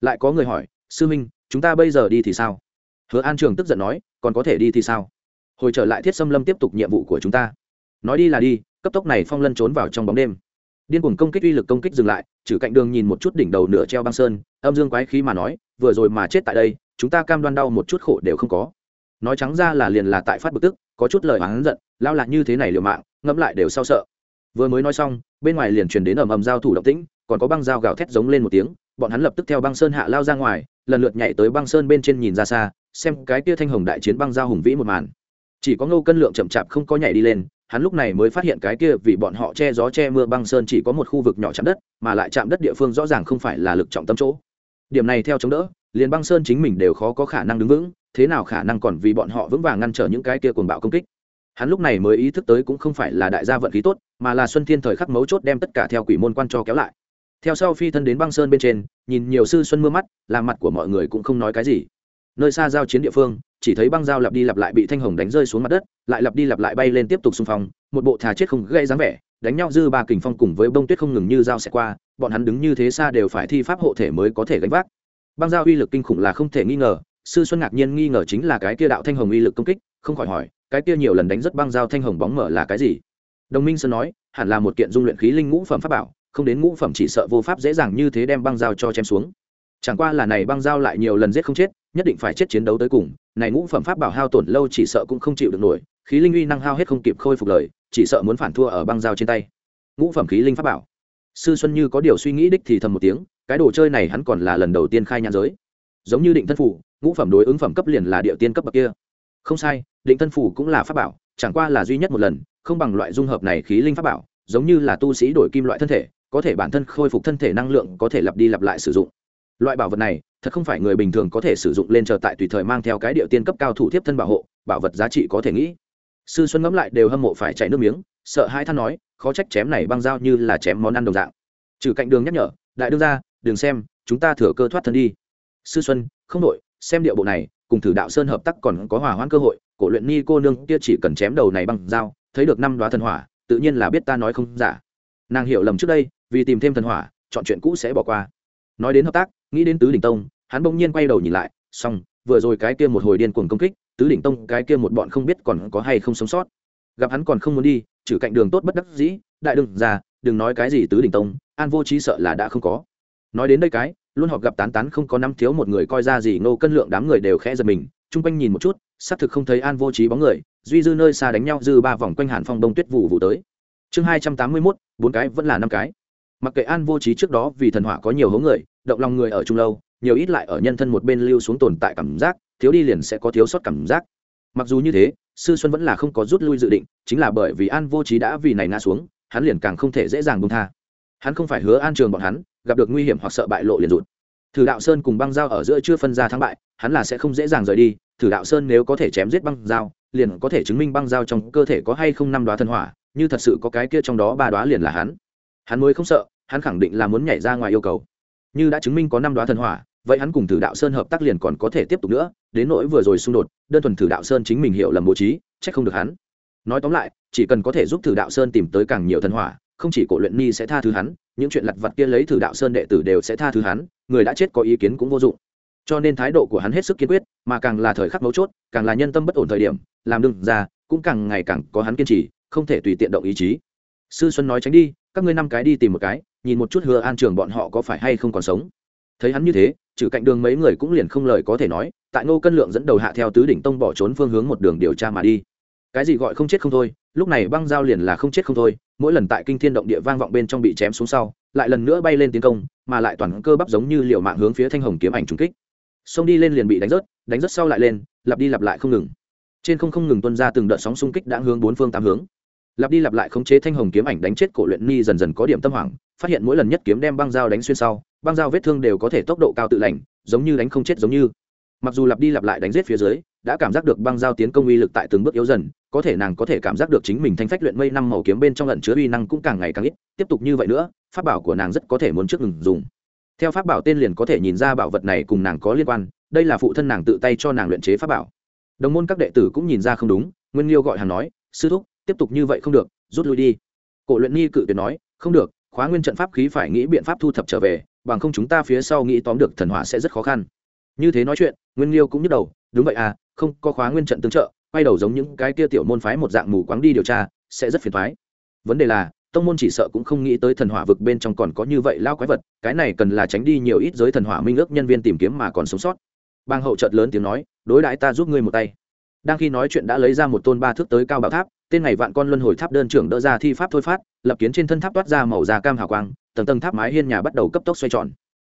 A: Lại có người hỏi, sư minh chúng ta bây giờ đi thì sao? Hứa an trường tức giận nói, còn có thể đi thì sao? Hồi trở lại thiết xâm lâm tiếp tục nhiệm vụ của chúng ta. Nói đi là đi, cấp tốc này phong lân trốn vào trong bóng đêm. Điên cuồng công kích, uy lực công kích dừng lại, trừ cạnh đường nhìn một chút đỉnh đầu nửa treo băng sơn, âm dương quái khí mà nói, vừa rồi mà chết tại đây chúng ta cam đoan đau một chút khổ đều không có. Nói trắng ra là liền là tại phát bực tức, có chút lời hắn giận lao lạc như thế này liều mạng, ngẫm lại đều sao sợ. Vừa mới nói xong, bên ngoài liền truyền đến ầm ầm giao thủ động tĩnh, còn có băng dao gào thét giống lên một tiếng, bọn hắn lập tức theo băng sơn hạ lao ra ngoài, lần lượt nhảy tới băng sơn bên trên nhìn ra xa, xem cái kia thanh hồng đại chiến băng dao hùng vĩ một màn. Chỉ có ngô cân lượng chậm chạp không có nhảy đi lên, hắn lúc này mới phát hiện cái kia vì bọn họ che gió che mưa băng sơn chỉ có một khu vực nhỏ chạm đất, mà lại chạm đất địa phương rõ ràng không phải là lực trọng tâm chỗ. Điểm này theo chống đỡ liền băng sơn chính mình đều khó có khả năng đứng vững, thế nào khả năng còn vì bọn họ vững vàng ngăn trở những cái kia cuồng bạo công kích. Hắn lúc này mới ý thức tới cũng không phải là đại gia vận khí tốt, mà là xuân thiên thời khắc mấu chốt đem tất cả theo quỷ môn quan cho kéo lại. Theo sau phi thân đến băng sơn bên trên, nhìn nhiều sư xuân mưa mắt làm mặt của mọi người cũng không nói cái gì. Nơi xa giao chiến địa phương, chỉ thấy băng dao lặp đi lặp lại bị thanh hồng đánh rơi xuống mặt đất, lại lặp đi lặp lại bay lên tiếp tục xung phong, một bộ thà chết không gây dáng vẻ, đánh nhau dư ba kình phong cùng với bông tuyết không ngừng như dao xẹt qua, bọn hắn đứng như thế xa đều phải thi pháp hộ thể mới có thể gánh vác băng dao uy lực kinh khủng là không thể nghi ngờ, sư xuân ngạc nhiên nghi ngờ chính là cái kia đạo thanh hồng uy lực công kích, không khỏi hỏi, cái kia nhiều lần đánh rất băng dao thanh hồng bóng mở là cái gì? Đồng minh sơn nói, hẳn là một kiện dung luyện khí linh ngũ phẩm pháp bảo, không đến ngũ phẩm chỉ sợ vô pháp dễ dàng như thế đem băng dao cho chém xuống. Chẳng qua là này băng dao lại nhiều lần giết không chết, nhất định phải chết chiến đấu tới cùng, này ngũ phẩm pháp bảo hao tổn lâu chỉ sợ cũng không chịu được nổi, khí linh uy năng hao hết không kịp khôi phục lời, chỉ sợ muốn phản thua ở băng dao trên tay. Ngũ phẩm khí linh pháp bảo. Sư xuân như có điều suy nghĩ đích thì thầm một tiếng cái đồ chơi này hắn còn là lần đầu tiên khai nhãn giới. Giống như định thân phủ, ngũ phẩm đối ứng phẩm cấp liền là địa tiên cấp bậc kia. Không sai, định thân phủ cũng là pháp bảo, chẳng qua là duy nhất một lần, không bằng loại dung hợp này khí linh pháp bảo, giống như là tu sĩ đổi kim loại thân thể, có thể bản thân khôi phục thân thể năng lượng có thể lặp đi lặp lại sử dụng. Loại bảo vật này, thật không phải người bình thường có thể sử dụng lên chờ tại tùy thời mang theo cái địa tiên cấp cao thủ thiếp thân bảo hộ, bảo vật giá trị có thể nghĩ. Sư xuân ngẫm lại đều hâm mộ phải chảy nước miếng, sợ hai than nói, khó trách chém này băng dao như là chém món ăn đồng dạng. Trừ cạnh đường nhắc nhở, đại đương ra đừng xem, chúng ta thừa cơ thoát thân đi. Sư xuân, không đội, xem điệu bộ này, cùng thử đạo sơn hợp tác còn có hòa hoãn cơ hội, cổ luyện ni cô nương kia chỉ cần chém đầu này bằng dao, thấy được năm đoá thần hỏa, tự nhiên là biết ta nói không giả. Nàng hiểu lầm trước đây, vì tìm thêm thần hỏa, chọn chuyện cũ sẽ bỏ qua. Nói đến hợp tác, nghĩ đến tứ đỉnh tông, hắn bỗng nhiên quay đầu nhìn lại, xong, vừa rồi cái kia một hồi điên cuồng công kích, tứ đỉnh tông cái kia một bọn không biết còn có hay không sống sót. Gặp hắn còn không muốn đi, trừ cạnh đường tốt bất đắc dĩ, đại đừng ra đừng nói cái gì tứ đỉnh tông, an vô trí sợ là đã không có nói đến đây cái, luôn họp gặp tán tán không có năm thiếu một người coi ra gì nô cân lượng đám người đều khẽ giật mình, chung quanh nhìn một chút, xác thực không thấy an vô trí bóng người, duy dư nơi xa đánh nhau dư ba vòng quanh hàn phong đông tuyết vụ vụ tới. Chương hai trăm tám mươi mốt, bốn cái vẫn là năm cái. Mặc kệ an vô trí trước đó vì thần hỏa có nhiều hố người, động lòng người ở trung lâu, nhiều ít lại ở nhân thân một bên lưu xuống tồn tại cảm giác, thiếu đi liền sẽ có thiếu sót cảm giác. Mặc dù như thế, sư xuân vẫn là không có rút lui dự định, chính là bởi vì an vô trí đã vì này ngã xuống, hắn liền càng không thể dễ dàng bông tha hắn không phải hứa an trường bọn hắn, gặp được nguy hiểm hoặc sợ bại lộ liền rụt. Thử đạo sơn cùng băng dao ở giữa chưa phân ra thắng bại, hắn là sẽ không dễ dàng rời đi. Thử đạo sơn nếu có thể chém giết băng dao liền có thể chứng minh băng dao trong cơ thể có hay không năm đoá thần hỏa, như thật sự có cái kia trong đó ba đoá liền là hắn. Hắn mới không sợ, hắn khẳng định là muốn nhảy ra ngoài yêu cầu. Như đã chứng minh có năm đoá thần hỏa, vậy hắn cùng thử đạo sơn hợp tác liền còn có thể tiếp tục nữa. Đến nỗi vừa rồi xung đột, đơn thuần thử đạo sơn chính mình hiểu lầm bố trí trách không được hắn. Nói tóm lại, chỉ cần có thể giúp thử đạo sơn tìm tới càng nhiều thần hỏa không chỉ cổ luyện ni sẽ tha thứ hắn, những chuyện lặt vặt kia lấy thử đạo sơn đệ tử đều sẽ tha thứ hắn, người đã chết có ý kiến cũng vô dụng. Cho nên thái độ của hắn hết sức kiên quyết, mà càng là thời khắc mấu chốt, càng là nhân tâm bất ổn thời điểm, làm đừng ra, cũng càng ngày càng có hắn kiên trì, không thể tùy tiện động ý chí. Sư xuân nói tránh đi, các ngươi năm cái đi tìm một cái, nhìn một chút hứa an trường bọn họ có phải hay không còn sống. Thấy hắn như thế, trừ cạnh đường mấy người cũng liền không lời có thể nói, tại ngô cân lượng dẫn đầu hạ theo tứ đỉnh tông bỏ trốn phương hướng một đường điều tra mà đi. Cái gì gọi không chết không thôi, lúc này băng giao liền là không chết không thôi mỗi lần tại kinh thiên động địa vang vọng bên trong bị chém xuống sau, lại lần nữa bay lên tiến công, mà lại toàn cơ bắp giống như liệu mạng hướng phía thanh hồng kiếm ảnh trùng kích. Xông đi lên liền bị đánh rớt đánh rớt sau lại lên, lặp đi lặp lại không ngừng. Trên không không ngừng tuân ra từng đợt sóng xung kích đã hướng bốn phương tám hướng. Lặp đi lặp lại khống chế thanh hồng kiếm ảnh đánh chết cổ luyện ni dần dần có điểm tâm hoảng, phát hiện mỗi lần nhất kiếm đem băng dao đánh xuyên sau, băng dao vết thương đều có thể tốc độ cao tự lành, giống như đánh không chết giống như mặc dù lặp đi lặp lại đánh giết phía dưới, đã cảm giác được băng giao tiến công uy lực tại từng bước yếu dần, có thể nàng có thể cảm giác được chính mình thanh phách luyện mây năm màu kiếm bên trong lận chứa uy năng cũng càng ngày càng ít, tiếp tục như vậy nữa, pháp bảo của nàng rất có thể muốn trước ngừng dùng. Theo pháp bảo tên liền có thể nhìn ra bảo vật này cùng nàng có liên quan, đây là phụ thân nàng tự tay cho nàng luyện chế pháp bảo. Đồng môn các đệ tử cũng nhìn ra không đúng, nguyên liêu gọi hàng nói, sư thúc, tiếp tục như vậy không được, rút lui đi. Cổ luyện nhi cự tuyệt nói, không được, khóa nguyên trận pháp khí phải nghĩ biện pháp thu thập trở về, bằng không chúng ta phía sau nghĩ tóm được thần hỏa sẽ rất khó khăn như thế nói chuyện, nguyên liêu cũng nhức đầu, đúng vậy à không, có khóa nguyên trận tương trợ, quay đầu giống những cái kia tiểu môn phái một dạng mù quáng đi điều tra, sẽ rất phiền thoái vấn đề là, tông môn chỉ sợ cũng không nghĩ tới thần hỏa vực bên trong còn có như vậy lao quái vật, cái này cần là tránh đi nhiều ít giới thần hỏa minh ước nhân viên tìm kiếm mà còn sống sót. Bang hậu trợt lớn tiếng nói, đối đãi ta giúp ngươi một tay. Đang khi nói chuyện đã lấy ra một tôn ba thước tới cao bảo tháp, tên ngày vạn con luân hồi tháp đơn trưởng đỡ ra thi pháp thôi phát, lập kiến trên thân tháp toát ra màu da cam hào quang, tầng tầng tháp mái hiên nhà bắt đầu cấp tốc xoay tròn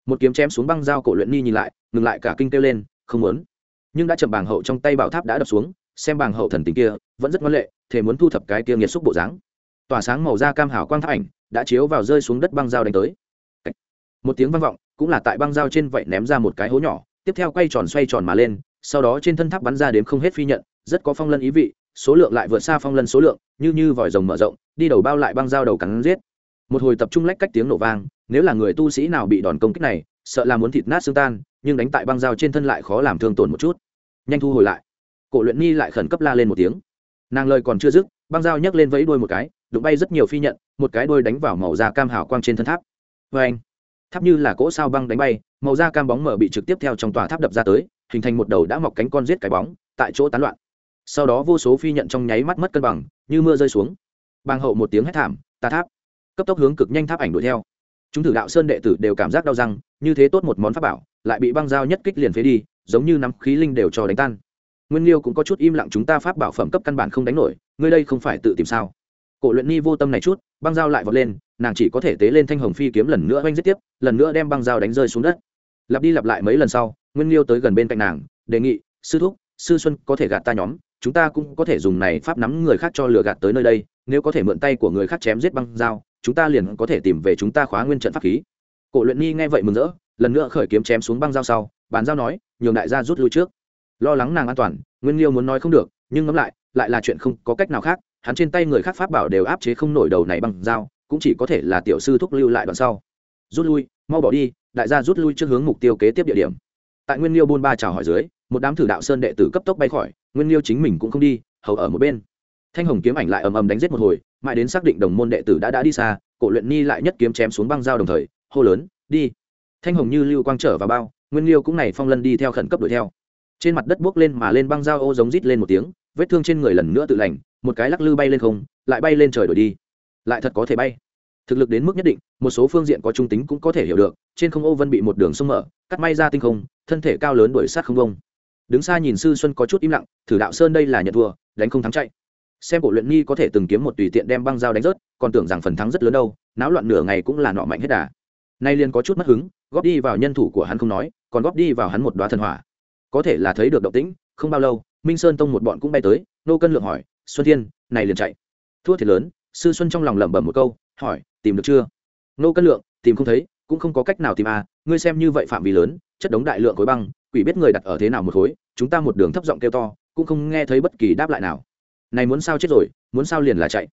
A: một kiếm chém xuống băng dao cổ luyện ni nhìn lại, ngừng lại cả kinh kêu lên, không muốn. Nhưng đã chậm bảng hậu trong tay bảo tháp đã đập xuống, xem bảng hậu thần tình kia, vẫn rất ngoan lệ thể muốn thu thập cái kia nghiệt xúc bộ dáng. Tỏa sáng màu da cam hào quang tháp ảnh đã chiếu vào rơi xuống đất băng dao đánh tới. Một tiếng vang vọng, cũng là tại băng dao trên vậy ném ra một cái hố nhỏ, tiếp theo quay tròn xoay tròn mà lên, sau đó trên thân tháp bắn ra đến không hết phi nhận, rất có phong lân ý vị, số lượng lại vượt xa phong lân số lượng, như như vòi rồng mở rộng, đi đầu bao lại băng dao đầu cắn giết một hồi tập trung lách cách tiếng nổ vang, nếu là người tu sĩ nào bị đòn công kích này, sợ là muốn thịt nát xương tan, nhưng đánh tại băng dao trên thân lại khó làm thương tổn một chút. Nhanh thu hồi lại. Cổ luyện nhi lại khẩn cấp la lên một tiếng. Nàng lời còn chưa dứt, băng dao nhấc lên vẫy đuôi một cái, đụng bay rất nhiều phi nhận, một cái đuôi đánh vào màu da cam hào quang trên thân tháp. Vê anh, tháp như là cỗ sao băng đánh bay, màu da cam bóng mở bị trực tiếp theo trong tòa tháp đập ra tới, hình thành một đầu đã mọc cánh con giết cái bóng, tại chỗ tán loạn. Sau đó vô số phi nhận trong nháy mắt mất cân bằng, như mưa rơi xuống. Bang hậu một tiếng hét thảm, tà tháp cấp tốc hướng cực nhanh tháp ảnh đuổi theo. Chúng thử đạo sơn đệ tử đều cảm giác đau răng, như thế tốt một món pháp bảo, lại bị băng dao nhất kích liền phế đi, giống như nắm khí linh đều cho đánh tan. Nguyên liêu cũng có chút im lặng chúng ta pháp bảo phẩm cấp căn bản không đánh nổi, ngươi đây không phải tự tìm sao? Cổ luyện ni vô tâm này chút, băng dao lại vọt lên, nàng chỉ có thể tế lên thanh hồng phi kiếm lần nữa oanh giết tiếp, lần nữa đem băng dao đánh rơi xuống đất. Lặp đi lặp lại mấy lần sau, nguyên liêu tới gần bên cạnh nàng, đề nghị, sư thúc, sư xuân có thể gạt ta nhóm, chúng ta cũng có thể dùng này pháp nắm người khác cho lừa gạt tới nơi đây, nếu có thể mượn tay của người khác chém giết băng dao chúng ta liền có thể tìm về chúng ta khóa nguyên trận pháp khí. Cổ luyện nhi nghe vậy mừng rỡ, lần nữa khởi kiếm chém xuống băng dao sau, bàn dao nói, nhường đại gia rút lui trước. Lo lắng nàng an toàn, nguyên liêu muốn nói không được, nhưng ngẫm lại lại là chuyện không có cách nào khác, hắn trên tay người khác pháp bảo đều áp chế không nổi đầu này băng dao cũng chỉ có thể là tiểu sư thúc lưu lại đoạn sau. Rút lui, mau bỏ đi, đại gia rút lui trước hướng mục tiêu kế tiếp địa điểm. Tại nguyên liêu buôn ba chào hỏi dưới, một đám thử đạo sơn đệ tử cấp tốc bay khỏi, nguyên liêu chính mình cũng không đi, hầu ở một bên. Thanh hồng kiếm ảnh lại ầm ầm đánh giết một hồi mãi đến xác định đồng môn đệ tử đã đã đi xa, cổ luyện ni lại nhất kiếm chém xuống băng dao đồng thời, hô lớn, đi! Thanh hồng như lưu quang trở vào bao, nguyên liêu cũng này phong lân đi theo khẩn cấp đuổi theo. Trên mặt đất buốc lên mà lên băng dao ô giống rít lên một tiếng, vết thương trên người lần nữa tự lành, một cái lắc lư bay lên không, lại bay lên trời đổi đi. Lại thật có thể bay. Thực lực đến mức nhất định, một số phương diện có trung tính cũng có thể hiểu được, trên không ô vân bị một đường sông mở, cắt may ra tinh không, thân thể cao lớn đuổi sát không bông đứng xa nhìn sư xuân có chút im lặng, thử đạo sơn đây là nhận thua, đánh không thắng chạy xem bộ luyện nghi có thể từng kiếm một tùy tiện đem băng dao đánh rớt, còn tưởng rằng phần thắng rất lớn đâu, náo loạn nửa ngày cũng là nọ mạnh hết đà. Nay liền có chút mất hứng, góp đi vào nhân thủ của hắn không nói, còn góp đi vào hắn một đoá thần hỏa. Có thể là thấy được động tĩnh, không bao lâu, minh sơn tông một bọn cũng bay tới, nô cân lượng hỏi, xuân thiên, này liền chạy. Thua thiệt lớn, sư xuân trong lòng lẩm bẩm một câu, hỏi, tìm được chưa? Nô cân lượng, tìm không thấy, cũng không có cách nào tìm à ngươi xem như vậy phạm vi lớn, chất đống đại lượng khối băng, quỷ biết người đặt ở thế nào một khối, chúng ta một đường thấp giọng kêu to, cũng không nghe thấy bất kỳ đáp lại nào này muốn sao chết rồi, muốn sao liền là chạy.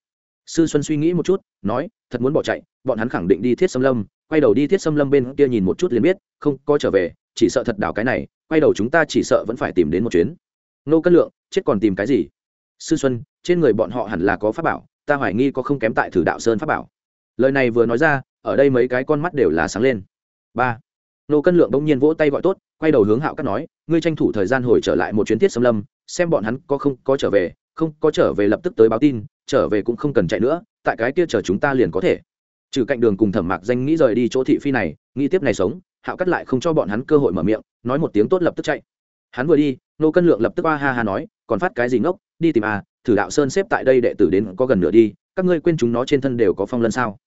A: Sư xuân suy nghĩ một chút, nói, thật muốn bỏ chạy, bọn hắn khẳng định đi thiết xâm lâm, quay đầu đi thiết xâm lâm bên kia nhìn một chút liền biết, không, có trở về, chỉ sợ thật đảo cái này, quay đầu chúng ta chỉ sợ vẫn phải tìm đến một chuyến. Nô cân lượng, chết còn tìm cái gì? Sư xuân, trên người bọn họ hẳn là có pháp bảo, ta hoài nghi có không kém tại thử đạo sơn pháp bảo. Lời này vừa nói ra, ở đây mấy cái con mắt đều là sáng lên. Ba. Nô cân lượng bỗng nhiên vỗ tay gọi tốt, quay đầu hướng hạo cắt nói, ngươi tranh thủ thời gian hồi trở lại một chuyến thiết xâm lâm, xem bọn hắn có không có trở về không có trở về lập tức tới báo tin, trở về cũng không cần chạy nữa, tại cái kia chờ chúng ta liền có thể. Trừ cạnh đường cùng thẩm mạc danh nghĩ rời đi chỗ thị phi này, nghĩ tiếp này sống, hạo cắt lại không cho bọn hắn cơ hội mở miệng, nói một tiếng tốt lập tức chạy. Hắn vừa đi, nô cân lượng lập tức a ha ha nói, còn phát cái gì ngốc, đi tìm a thử đạo sơn xếp tại đây đệ tử đến có gần nửa đi, các ngươi quên chúng nó trên thân đều có phong lân sao?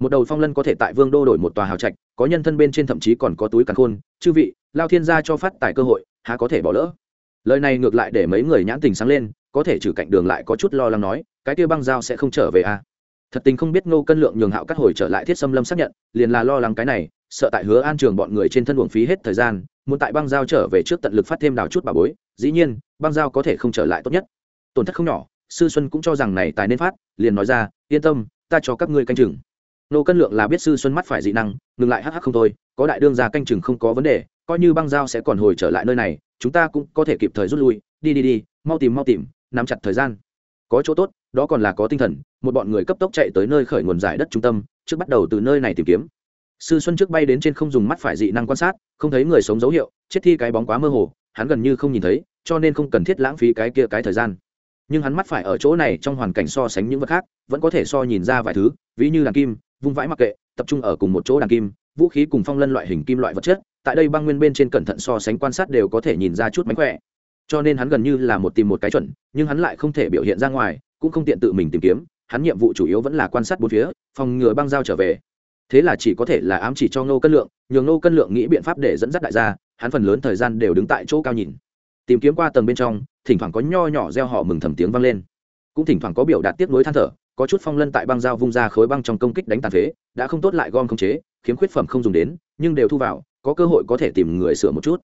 A: Một đầu phong lân có thể tại vương đô đổi một tòa hào trạch, có nhân thân bên trên thậm chí còn có túi càn khôn, chư vị, lao thiên gia cho phát tài cơ hội, há có thể bỏ lỡ? Lời này ngược lại để mấy người nhãn tình sáng lên, có thể trừ cạnh đường lại có chút lo lắng nói, cái kia băng dao sẽ không trở về à? Thật tình không biết ngô cân lượng nhường hạo cắt hồi trở lại thiết xâm lâm xác nhận, liền là lo lắng cái này, sợ tại hứa an trường bọn người trên thân uổng phí hết thời gian, muốn tại băng dao trở về trước tận lực phát thêm đào chút bà bối, dĩ nhiên, băng dao có thể không trở lại tốt nhất. Tổn thất không nhỏ, sư xuân cũng cho rằng này tài nên phát, liền nói ra, yên tâm, ta cho các ngươi canh chừng. Nô cân lượng là biết sư xuân mắt phải dị năng, ngừng lại hắc hắc không thôi, có đại đương gia canh chừng không có vấn đề, coi như băng dao sẽ còn hồi trở lại nơi này chúng ta cũng có thể kịp thời rút lui, đi đi đi, mau tìm mau tìm, nắm chặt thời gian. Có chỗ tốt, đó còn là có tinh thần, một bọn người cấp tốc chạy tới nơi khởi nguồn giải đất trung tâm, trước bắt đầu từ nơi này tìm kiếm. Sư xuân trước bay đến trên không dùng mắt phải dị năng quan sát, không thấy người sống dấu hiệu, chết thi cái bóng quá mơ hồ, hắn gần như không nhìn thấy, cho nên không cần thiết lãng phí cái kia cái thời gian. Nhưng hắn mắt phải ở chỗ này trong hoàn cảnh so sánh những vật khác, vẫn có thể so nhìn ra vài thứ, ví như đàn kim, vung vãi mặc kệ, tập trung ở cùng một chỗ đàn kim vũ khí cùng phong lân loại hình kim loại vật chất, tại đây băng nguyên bên trên cẩn thận so sánh quan sát đều có thể nhìn ra chút mánh khỏe. Cho nên hắn gần như là một tìm một cái chuẩn, nhưng hắn lại không thể biểu hiện ra ngoài, cũng không tiện tự mình tìm kiếm, hắn nhiệm vụ chủ yếu vẫn là quan sát bốn phía, phòng ngừa băng giao trở về. Thế là chỉ có thể là ám chỉ cho ngô cân lượng, nhường ngô cân lượng nghĩ biện pháp để dẫn dắt đại gia, hắn phần lớn thời gian đều đứng tại chỗ cao nhìn. Tìm kiếm qua tầng bên trong, thỉnh thoảng có nho nhỏ reo họ mừng thầm tiếng vang lên. Cũng thỉnh thoảng có biểu đạt tiếp nối than thở, có chút phong lân tại băng dao vung ra khối băng trong công kích đánh tàn phế, đã không tốt lại gom không chế khiếm khuyết phẩm không dùng đến, nhưng đều thu vào, có cơ hội có thể tìm người sửa một chút.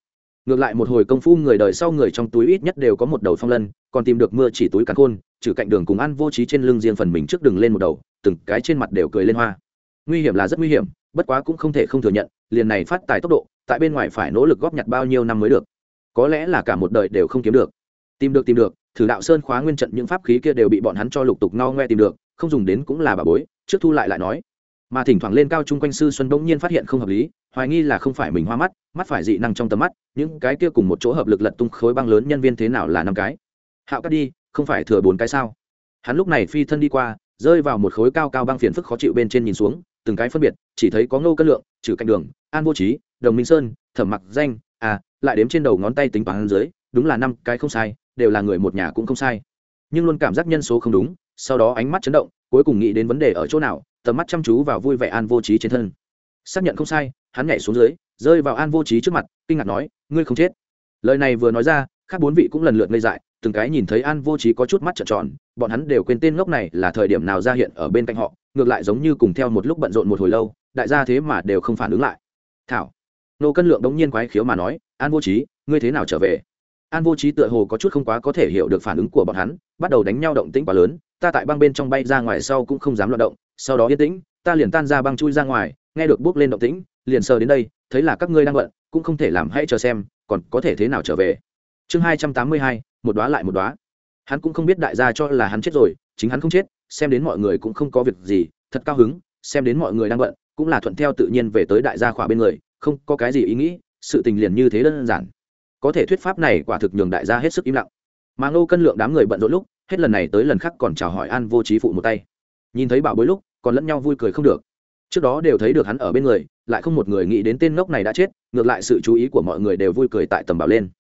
A: Ngược lại một hồi công phu người đời sau người trong túi ít nhất đều có một đầu phong lân, còn tìm được mưa chỉ túi cắn khôn, trừ cạnh đường cùng ăn vô trí trên lưng riêng phần mình trước đường lên một đầu, từng cái trên mặt đều cười lên hoa. Nguy hiểm là rất nguy hiểm, bất quá cũng không thể không thừa nhận, liền này phát tài tốc độ, tại bên ngoài phải nỗ lực góp nhặt bao nhiêu năm mới được. Có lẽ là cả một đời đều không kiếm được. Tìm được tìm được, thử đạo sơn khóa nguyên trận những pháp khí kia đều bị bọn hắn cho lục tục no ngoe tìm được, không dùng đến cũng là bà bối, trước thu lại lại nói mà thỉnh thoảng lên cao chung quanh sư xuân bỗng nhiên phát hiện không hợp lý, hoài nghi là không phải mình hoa mắt mắt phải dị năng trong tầm mắt, những cái kia cùng một chỗ hợp lực lật tung khối băng lớn nhân viên thế nào là năm cái? Hạo cắt đi, không phải thừa bốn cái sao? Hắn lúc này phi thân đi qua, rơi vào một khối cao cao băng phiền phức khó chịu bên trên nhìn xuống, từng cái phân biệt, chỉ thấy có ngô cân lượng trừ cạnh đường, an vô trí đồng minh sơn, thẩm mặc danh à lại đếm trên đầu ngón tay tính bằng dưới, đúng là năm cái không sai, đều là người một nhà cũng không sai. Nhưng luôn cảm giác nhân số không đúng, sau đó ánh mắt chấn động, cuối cùng nghĩ đến vấn đề ở chỗ nào tầm mắt chăm chú vào vui vẻ an vô trí trên thân. Xác nhận không sai, hắn nhảy xuống dưới, rơi vào an vô trí trước mặt, kinh ngạc nói, ngươi không chết. Lời này vừa nói ra các bốn vị cũng lần lượt ngây dại, từng cái nhìn thấy an vô trí có chút mắt trợn tròn, bọn hắn đều quên tên ngốc này là thời điểm nào ra hiện ở bên cạnh họ, ngược lại giống như cùng theo một lúc bận rộn một hồi lâu, đại gia thế mà đều không phản ứng lại. Thảo. Nô cân lượng đống nhiên quái khiếu mà nói, an vô trí, ngươi thế nào trở về? An vô trí tựa hồ có chút không quá có thể hiểu được phản ứng của bọn hắn, bắt đầu đánh nhau động tĩnh quá lớn ta tại băng bên trong bay ra ngoài sau cũng không dám loạt động, sau đó yên tĩnh, ta liền tan ra băng chui ra ngoài, nghe được bước lên động tĩnh, liền sờ đến đây, thấy là các ngươi đang bận, cũng không thể làm hãy chờ xem, còn có thể thế nào trở về. Chương hai trăm tám mươi hai, một đoá lại một đoá hắn cũng không biết đại gia cho là hắn chết rồi, chính hắn không chết, xem đến mọi người cũng không có việc gì, thật cao hứng, xem đến mọi người đang bận, cũng là thuận theo tự nhiên về tới đại gia khỏa bên người, không có cái gì ý nghĩ, sự tình liền như thế đơn giản. Có thể thuyết pháp này quả thực nhường đại gia hết sức im lặng. Mà ngô cân lượng đám người bận rộn lúc hết lần này tới lần khác còn chào hỏi an vô trí phụ một tay. Nhìn thấy bảo bối lúc, còn lẫn nhau vui cười không được. Trước đó đều thấy được hắn ở bên người, lại không một người nghĩ đến tên ngốc này đã chết, ngược lại sự chú ý của mọi người đều vui cười tại tầm bảo lên.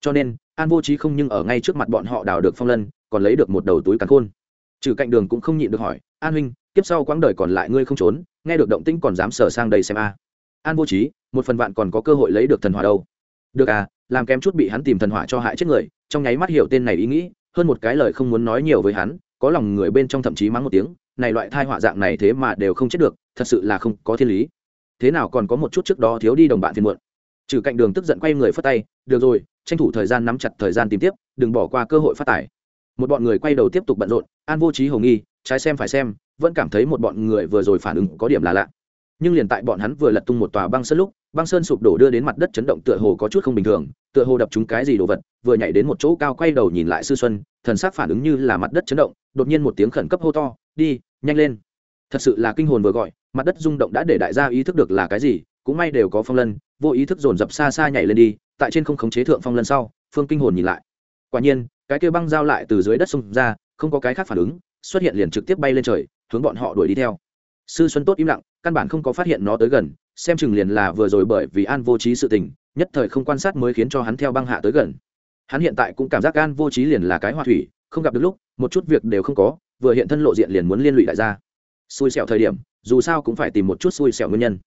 A: Cho nên, an vô trí không nhưng ở ngay trước mặt bọn họ đào được phong lân, còn lấy được một đầu túi cắn khôn. Trừ cạnh đường cũng không nhịn được hỏi, an huynh tiếp sau quãng đời còn lại ngươi không trốn, nghe được động tĩnh còn dám sở sang đây xem a. An vô trí một phần vạn còn có cơ hội lấy được thần hỏa đâu. Được à làm kém chút bị hắn tìm thần hỏa cho hại chết người, trong nháy mắt hiểu tên này ý nghĩ hơn một cái lời không muốn nói nhiều với hắn, có lòng người bên trong thậm chí mắng một tiếng, này loại thai họa dạng này thế mà đều không chết được, thật sự là không có thiên lý. Thế nào còn có một chút trước đó thiếu đi đồng bạn phiền muộn? Trừ cạnh đường tức giận quay người phất tay, được rồi, tranh thủ thời gian nắm chặt thời gian tìm tiếp, đừng bỏ qua cơ hội phát tải. Một bọn người quay đầu tiếp tục bận rộn, an vô trí hầu nghi, trái xem phải xem, vẫn cảm thấy một bọn người vừa rồi phản ứng có điểm là lạ. Nhưng liền tại bọn hắn vừa lật tung một tòa băng sân lúc băng sơn sụp đổ đưa đến mặt đất chấn động tựa hồ có chút không bình thường, tựa hồ đập trúng cái gì đồ vật, vừa nhảy đến một chỗ cao quay đầu nhìn lại sư xuân, thần sắc phản ứng như là mặt đất chấn động, đột nhiên một tiếng khẩn cấp hô to, đi, nhanh lên. Thật sự là kinh hồn vừa gọi, mặt đất rung động đã để đại gia ý thức được là cái gì, cũng may đều có phong lân, vô ý thức dồn dập xa xa nhảy lên đi, tại trên không khống chế thượng phong lân sau, phương kinh hồn nhìn lại. Quả nhiên, cái kia băng giao lại từ dưới đất xông ra, không có cái khác phản ứng, xuất hiện liền trực tiếp bay lên trời, hướng bọn họ đuổi đi theo. Sư xuân tốt im lặng, căn bản không có phát hiện nó tới gần xem chừng liền là vừa rồi bởi vì an vô trí sự tình, nhất thời không quan sát mới khiến cho hắn theo băng hạ tới gần. Hắn hiện tại cũng cảm giác an vô trí liền là cái hoa thủy, không gặp được lúc, một chút việc đều không có, vừa hiện thân lộ diện liền muốn liên lụy đại gia xui xẻo thời điểm, dù sao cũng phải tìm một chút xui xẻo nguyên nhân.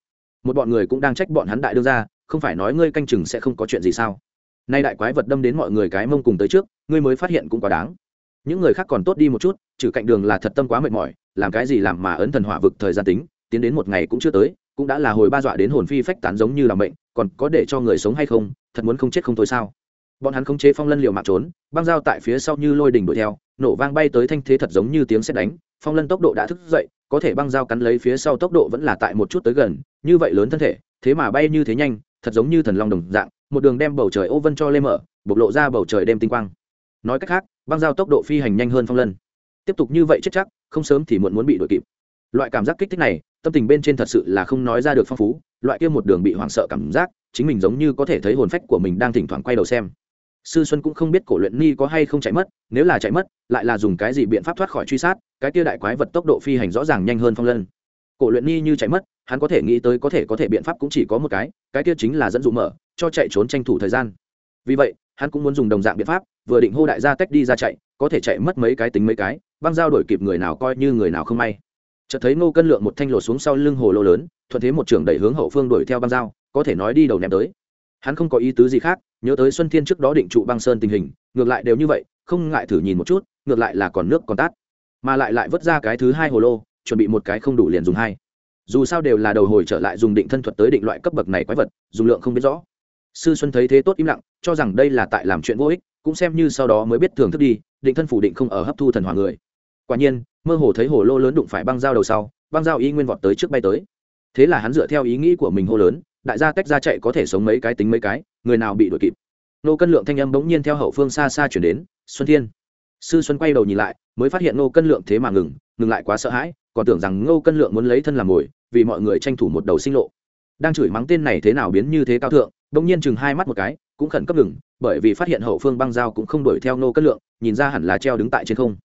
A: Một bọn người cũng đang trách bọn hắn đại đương ra không phải nói ngươi canh chừng sẽ không có chuyện gì sao? Nay đại quái vật đâm đến mọi người cái mông cùng tới trước, ngươi mới phát hiện cũng quá đáng. Những người khác còn tốt đi một chút, trừ cạnh đường là thật tâm quá mệt mỏi, làm cái gì làm mà ấn thần hỏa vực thời gian tính, tiến đến một ngày cũng chưa tới cũng đã là hồi ba dọa đến hồn phi phách tán giống như là mệnh, còn có để cho người sống hay không thật muốn không chết không thôi sao? Bọn hắn không chế phong lân liều mạng trốn băng dao tại phía sau như lôi đỉnh đuổi theo nổ vang bay tới thanh thế thật giống như tiếng xét đánh phong lân tốc độ đã thức dậy có thể băng dao cắn lấy phía sau tốc độ vẫn là tại một chút tới gần như vậy lớn thân thể thế mà bay như thế nhanh thật giống như thần long đồng dạng một đường đem bầu trời ô vân cho lê mở bộc lộ ra bầu trời đêm tinh quang. Nói cách khác băng dao tốc độ phi hành nhanh hơn phong lân. Tiếp tục như vậy chết chắc không sớm thì muộn muốn bị đuổi kịp. Loại cảm giác kích thích này tâm tình bên trên thật sự là không nói ra được phong phú, loại kia một đường bị hoảng sợ cảm giác, chính mình giống như có thể thấy hồn phách của mình đang thỉnh thoảng quay đầu xem. Sư xuân cũng không biết cổ luyện ni có hay không chạy mất, nếu là chạy mất, lại là dùng cái gì biện pháp thoát khỏi truy sát, cái kia đại quái vật tốc độ phi hành rõ ràng nhanh hơn phong lân. Cổ luyện ni như chạy mất, hắn có thể nghĩ tới có thể có thể biện pháp cũng chỉ có một cái cái kia chính là dẫn dụ mở, cho chạy trốn tranh thủ thời gian. Vì vậy, hắn cũng muốn dùng đồng dạng biện pháp, vừa định hô đại gia tách đi ra chạy, có thể chạy mất mấy cái tính mấy cái, băng dao đổi kịp người nào coi như người nào không may chợt thấy ngô cân lượng một thanh lột xuống sau lưng hồ lô lớn, thuận thế một trường đẩy hướng hậu phương đuổi theo băng dao, có thể nói đi đầu ném tới. Hắn không có ý tứ gì khác, nhớ tới xuân thiên trước đó định trụ băng sơn tình hình, ngược lại đều như vậy, không ngại thử nhìn một chút, ngược lại là còn nước còn tát. Mà lại lại vứt ra cái thứ hai hồ lô, chuẩn bị một cái không đủ liền dùng hai. Dù sao đều là đầu hồi trở lại dùng định thân thuật tới định loại cấp bậc này quái vật, dùng lượng không biết rõ. Sư xuân thấy thế tốt im lặng, cho rằng đây là tại làm chuyện vô ích, cũng xem như sau đó mới biết thưởng thức đi, định thân phủ định không ở hấp thu thần hỏa người quả nhiên, mơ hồ thấy hồ lô lớn đụng phải băng dao đầu sau, băng dao y nguyên vọt tới trước bay tới. Thế là hắn dựa theo ý nghĩ của mình hô lớn, đại gia tách ra chạy có thể sống mấy cái tính mấy cái, người nào bị đuổi kịp. Nô cân lượng thanh âm bỗng nhiên theo hậu phương xa xa chuyển đến, xuân thiên. Sư xuân quay đầu nhìn lại, mới phát hiện nô cân lượng thế mà ngừng ngừng lại quá sợ hãi, còn tưởng rằng ngô cân lượng muốn lấy thân làm mồi, vì mọi người tranh thủ một đầu sinh lộ. Đang chửi mắng tên này thế nào biến như thế cao thượng, bỗng nhiên chừng hai mắt một cái, cũng khẩn cấp ngừng, bởi vì phát hiện hậu phương băng dao cũng không đuổi theo nô cân lượng, nhìn ra hẳn là treo đứng tại trên không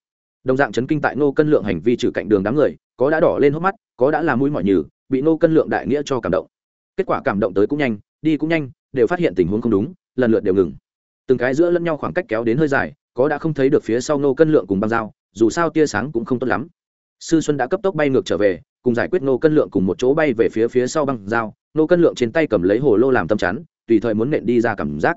A: đồng dạng chấn kinh tại nô cân lượng hành vi trừ cạnh đường đám người, có đã đỏ lên hốc mắt, có đã là mũi mỏi nhừ, bị nô cân lượng đại nghĩa cho cảm động. Kết quả cảm động tới cũng nhanh, đi cũng nhanh, đều phát hiện tình huống không đúng, lần lượt đều ngừng. Từng cái giữa lẫn nhau khoảng cách kéo đến hơi dài, có đã không thấy được phía sau nô cân lượng cùng băng dao, dù sao tia sáng cũng không tốt lắm. Sư xuân đã cấp tốc bay ngược trở về, cùng giải quyết nô cân lượng cùng một chỗ bay về phía phía sau băng dao nô cân lượng trên tay cầm lấy hồ lô làm tâm chắn, tùy thời muốn nện đi ra cảm giác.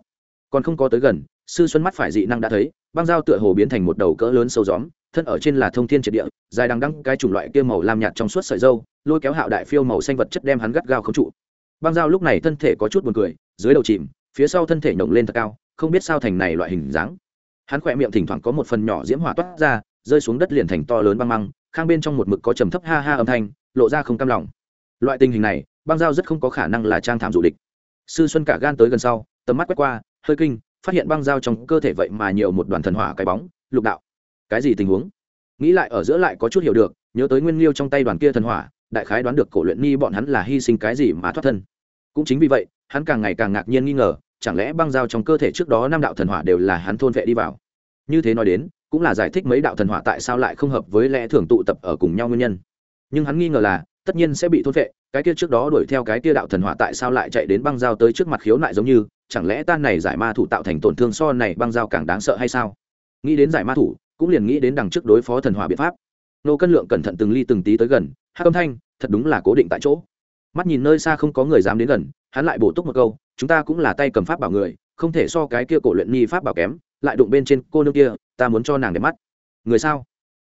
A: Còn không có tới gần, sư xuân mắt phải dị năng đã thấy băng dao tựa hồ biến thành một đầu cỡ lớn sâu gióm, thân ở trên là thông thiên triệt địa, dài đằng đăng cái chủng loại kia màu lam nhạt trong suốt sợi dâu, lôi kéo hạo đại phiêu màu xanh vật chất đem hắn gắt gao không trụ. Băng dao lúc này thân thể có chút buồn cười, dưới đầu chìm, phía sau thân thể nhổng lên thật cao, không biết sao thành này loại hình dáng. Hắn khỏe miệng thỉnh thoảng có một phần nhỏ diễm hỏa toát ra, rơi xuống đất liền thành to lớn băng măng, khang bên trong một mực có trầm thấp ha ha âm thanh, lộ ra không cam lòng. Loại tình hình này, băng dao rất không có khả năng là trang thảm dụ địch. Sư xuân cả gan tới gần sau, tầm mắt quét qua, hơi kinh phát hiện băng dao trong cơ thể vậy mà nhiều một đoàn thần hỏa cái bóng, lục đạo. Cái gì tình huống? Nghĩ lại ở giữa lại có chút hiểu được, nhớ tới nguyên liêu trong tay đoàn kia thần hỏa, đại khái đoán được cổ luyện ni bọn hắn là hy sinh cái gì mà thoát thân. Cũng chính vì vậy, hắn càng ngày càng ngạc nhiên nghi ngờ, chẳng lẽ băng dao trong cơ thể trước đó năm đạo thần hỏa đều là hắn thôn vệ đi vào? Như thế nói đến, cũng là giải thích mấy đạo thần hỏa tại sao lại không hợp với lẽ thường tụ tập ở cùng nhau nguyên nhân. Nhưng hắn nghi ngờ là tất nhiên sẽ bị thôn vệ cái kia trước đó đuổi theo cái kia đạo thần hỏa tại sao lại chạy đến băng dao tới trước mặt khiếu nại giống như, chẳng lẽ tan này giải ma thủ tạo thành tổn thương so này băng dao càng đáng sợ hay sao? Nghĩ đến giải ma thủ, cũng liền nghĩ đến đằng trước đối phó thần hỏa biện pháp. Nô cân lượng cẩn thận từng ly từng tí tới gần, hát âm thanh, thật đúng là cố định tại chỗ. Mắt nhìn nơi xa không có người dám đến gần, hắn lại bổ túc một câu, chúng ta cũng là tay cầm pháp bảo người, không thể so cái kia cổ luyện nghi pháp bảo kém, lại đụng bên trên cô nương kia, ta muốn cho nàng đẹp mắt. Người sao?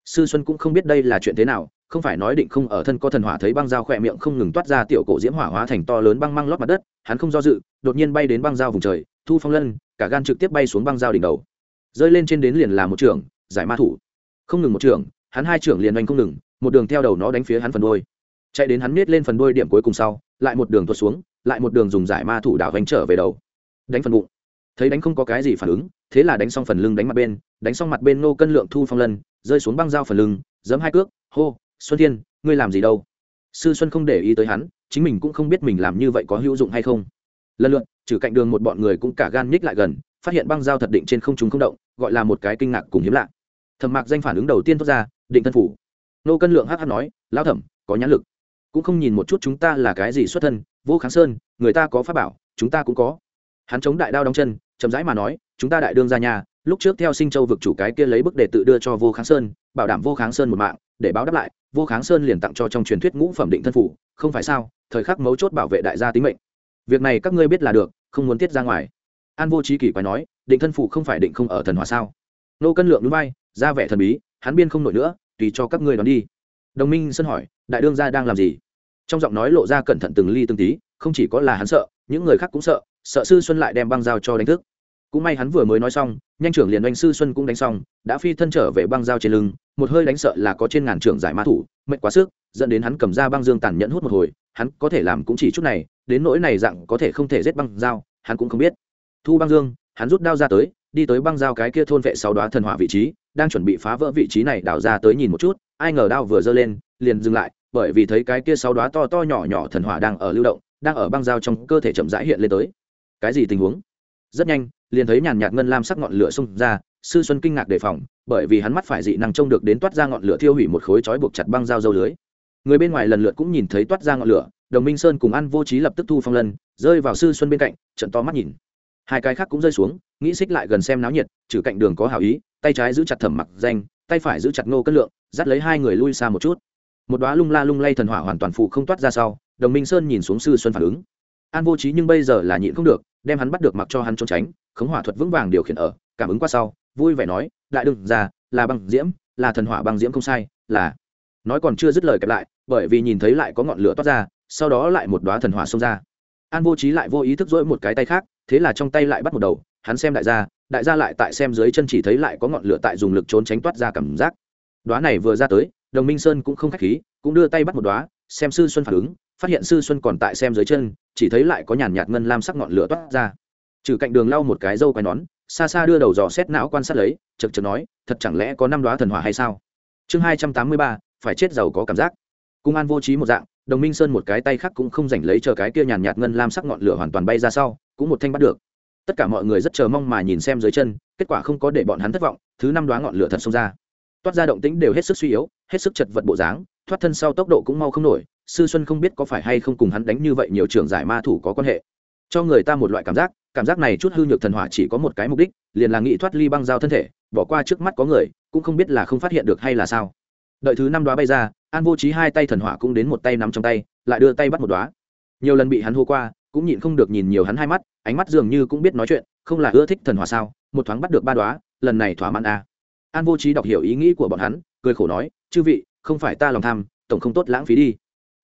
A: Sư xuân cũng không biết đây là chuyện thế nào không phải nói định không ở thân có thần hỏa thấy băng dao khỏe miệng không ngừng toát ra tiểu cổ diễm hỏa hóa thành to lớn băng măng lót mặt đất, hắn không do dự, đột nhiên bay đến băng dao vùng trời, thu phong lân, cả gan trực tiếp bay xuống băng dao đỉnh đầu. Rơi lên trên đến liền là một trường, giải ma thủ. Không ngừng một trường, hắn hai trưởng liền oanh không ngừng, một đường theo đầu nó đánh phía hắn phần đôi chạy đến hắn miết lên phần đôi điểm cuối cùng sau, lại một đường tuột xuống, lại một đường dùng giải ma thủ đảo đánh trở về đầu. Đánh phần bụng. Thấy đánh không có cái gì phản ứng, thế là đánh xong phần lưng đánh mặt bên, đánh xong mặt bên nô cân lượng thu phong lân, rơi xuống băng dao phần lưng giấm hai cước, hô xuân thiên, ngươi làm gì đâu? Sư xuân không để ý tới hắn, chính mình cũng không biết mình làm như vậy có hữu dụng hay không. Lần lượt, trừ cạnh đường một bọn người cũng cả gan nhích lại gần, phát hiện băng dao thật định trên không trung không động, gọi là một cái kinh ngạc cùng hiếm lạ. Thẩm mạc danh phản ứng đầu tiên thốt ra, định thân phủ. Nô cân lượng hh nói, lão thẩm, có nhãn lực. Cũng không nhìn một chút chúng ta là cái gì xuất thân vô kháng sơn, người ta có pháp bảo, chúng ta cũng có. Hắn chống đại đao đóng chân, chậm rãi mà nói, chúng ta đại đương ra nhà lúc trước theo sinh châu vực chủ cái kia lấy bức để tự đưa cho vô kháng sơn, bảo đảm vô kháng sơn một mạng, để báo đáp lại, vô kháng sơn liền tặng cho trong truyền thuyết ngũ phẩm định thân phủ, không phải sao, thời khắc mấu chốt bảo vệ đại gia tính mệnh. Việc này các ngươi biết là được, không muốn tiết ra ngoài. An vô trí kỷ quái nói, định thân phủ không phải định không ở thần hòa sao? Nô cân lượng núi bay ra vẻ thần bí, hắn biên không nổi nữa, tùy cho các ngươi đón đi. Đồng minh sơn hỏi, đại đương gia đang làm gì? Trong giọng nói lộ ra cẩn thận từng ly từng tí, không chỉ có là hắn sợ, những người khác cũng sợ sợ sư xuân lại đem băng dao cho đánh thức cũng may hắn vừa mới nói xong, nhanh trưởng liền oanh sư xuân cũng đánh xong, đã phi thân trở về băng dao trên lưng, một hơi đánh sợ là có trên ngàn trưởng giải mã thủ mệnh quá sức, dẫn đến hắn cầm ra băng dương tàn nhẫn hút một hồi, hắn có thể làm cũng chỉ chút này, đến nỗi này dạng có thể không thể giết băng dao hắn cũng không biết. Thu băng dương, hắn rút đao ra tới, đi tới băng dao cái kia thôn vệ sáu đoá thần hỏa vị trí, đang chuẩn bị phá vỡ vị trí này đào ra tới nhìn một chút, ai ngờ đao vừa giơ lên, liền dừng lại, bởi vì thấy cái kia sáu đoá to to nhỏ nhỏ thần hỏa đang ở lưu động, đang ở băng dao trong cơ thể chậm rãi hiện lên tới. Cái gì tình huống? Rất nhanh, liền thấy nhàn nhạt ngân lam sắc ngọn lửa xông ra, sư xuân kinh ngạc đề phòng, bởi vì hắn mắt phải dị năng trông được đến toát ra ngọn lửa thiêu hủy một khối chói buộc chặt băng dao dâu lưới. Người bên ngoài lần lượt cũng nhìn thấy toát ra ngọn lửa, đồng minh sơn cùng ăn vô trí lập tức thu phong lân, rơi vào sư xuân bên cạnh trận to mắt nhìn. Hai cái khác cũng rơi xuống, nghĩ xích lại gần xem náo nhiệt, trừ cạnh đường có hảo ý, tay trái giữ chặt thẩm mặc danh, tay phải giữ chặt ngô cất lượng, dắt lấy hai người lui xa một chút. Một đoá lung la lung lay thần hỏa hoàn toàn phụ không toát ra sau, đồng minh sơn nhìn xuống sư xuân phản ứng. An vô trí nhưng bây giờ là nhịn không được đem hắn bắt được mặc cho hắn trốn tránh, khống hỏa thuật vững vàng điều khiển ở, cảm ứng qua sau, vui vẻ nói, đại đừng ra là băng diễm, là thần hỏa băng diễm không sai, là. Nói còn chưa dứt lời kẹp lại, bởi vì nhìn thấy lại có ngọn lửa toát ra, sau đó lại một đoá thần hỏa xông ra. An vô trí lại vô ý thức dỗi một cái tay khác, thế là trong tay lại bắt một đầu, hắn xem đại gia đại gia lại tại xem dưới chân chỉ thấy lại có ngọn lửa tại dùng lực trốn tránh toát ra cảm giác. Đoá này vừa ra tới, đồng minh sơn cũng không khách khí, cũng đưa tay bắt một đoá xem sư xuân phản ứng phát hiện sư xuân còn tại xem dưới chân, chỉ thấy lại có nhàn nhạt ngân lam sắc ngọn lửa toát ra. Trừ cạnh đường lau một cái dâu quai nón, xa xa đưa đầu dò xét não quan sát lấy chật chật nói, thật chẳng lẽ có năm đoá thần hỏa hay sao? Chương hai trăm tám mươi ba, phải chết giàu có cảm giác. Cung an vô trí một dạng, đồng minh sơn một cái tay khác cũng không giành lấy chờ cái kia nhàn nhạt ngân lam sắc ngọn lửa hoàn toàn bay ra sau, cũng một thanh bắt được. Tất cả mọi người rất chờ mong mà nhìn xem dưới chân, kết quả không có để bọn hắn thất vọng, thứ năm đoá ngọn lửa thật xông ra. Toát ra động tĩnh đều hết sức suy yếu, hết sức chật vật bộ dáng, thoát thân sau tốc độ cũng mau không nổi sư xuân không biết có phải hay không cùng hắn đánh như vậy nhiều trường giải ma thủ có quan hệ. Cho người ta một loại cảm giác cảm giác này chút hư nhược thần hỏa chỉ có một cái mục đích, liền là nghĩ thoát ly băng giao thân thể, bỏ qua trước mắt có người, cũng không biết là không phát hiện được hay là sao. Đợi thứ năm đoá bay ra, an vô trí hai tay thần hỏa cũng đến một tay nắm trong tay, lại đưa tay bắt một đoá nhiều lần bị hắn hô qua, cũng nhịn không được nhìn nhiều hắn hai mắt, ánh mắt dường như cũng biết nói chuyện, không là ưa thích thần hỏa sao, một thoáng bắt được ba đoá lần này thỏa mãn a. À. an vô trí đọc hiểu ý nghĩ của bọn hắn, cười khổ nói, chư vị, không phải ta lòng tham, tổng không tốt lãng phí đi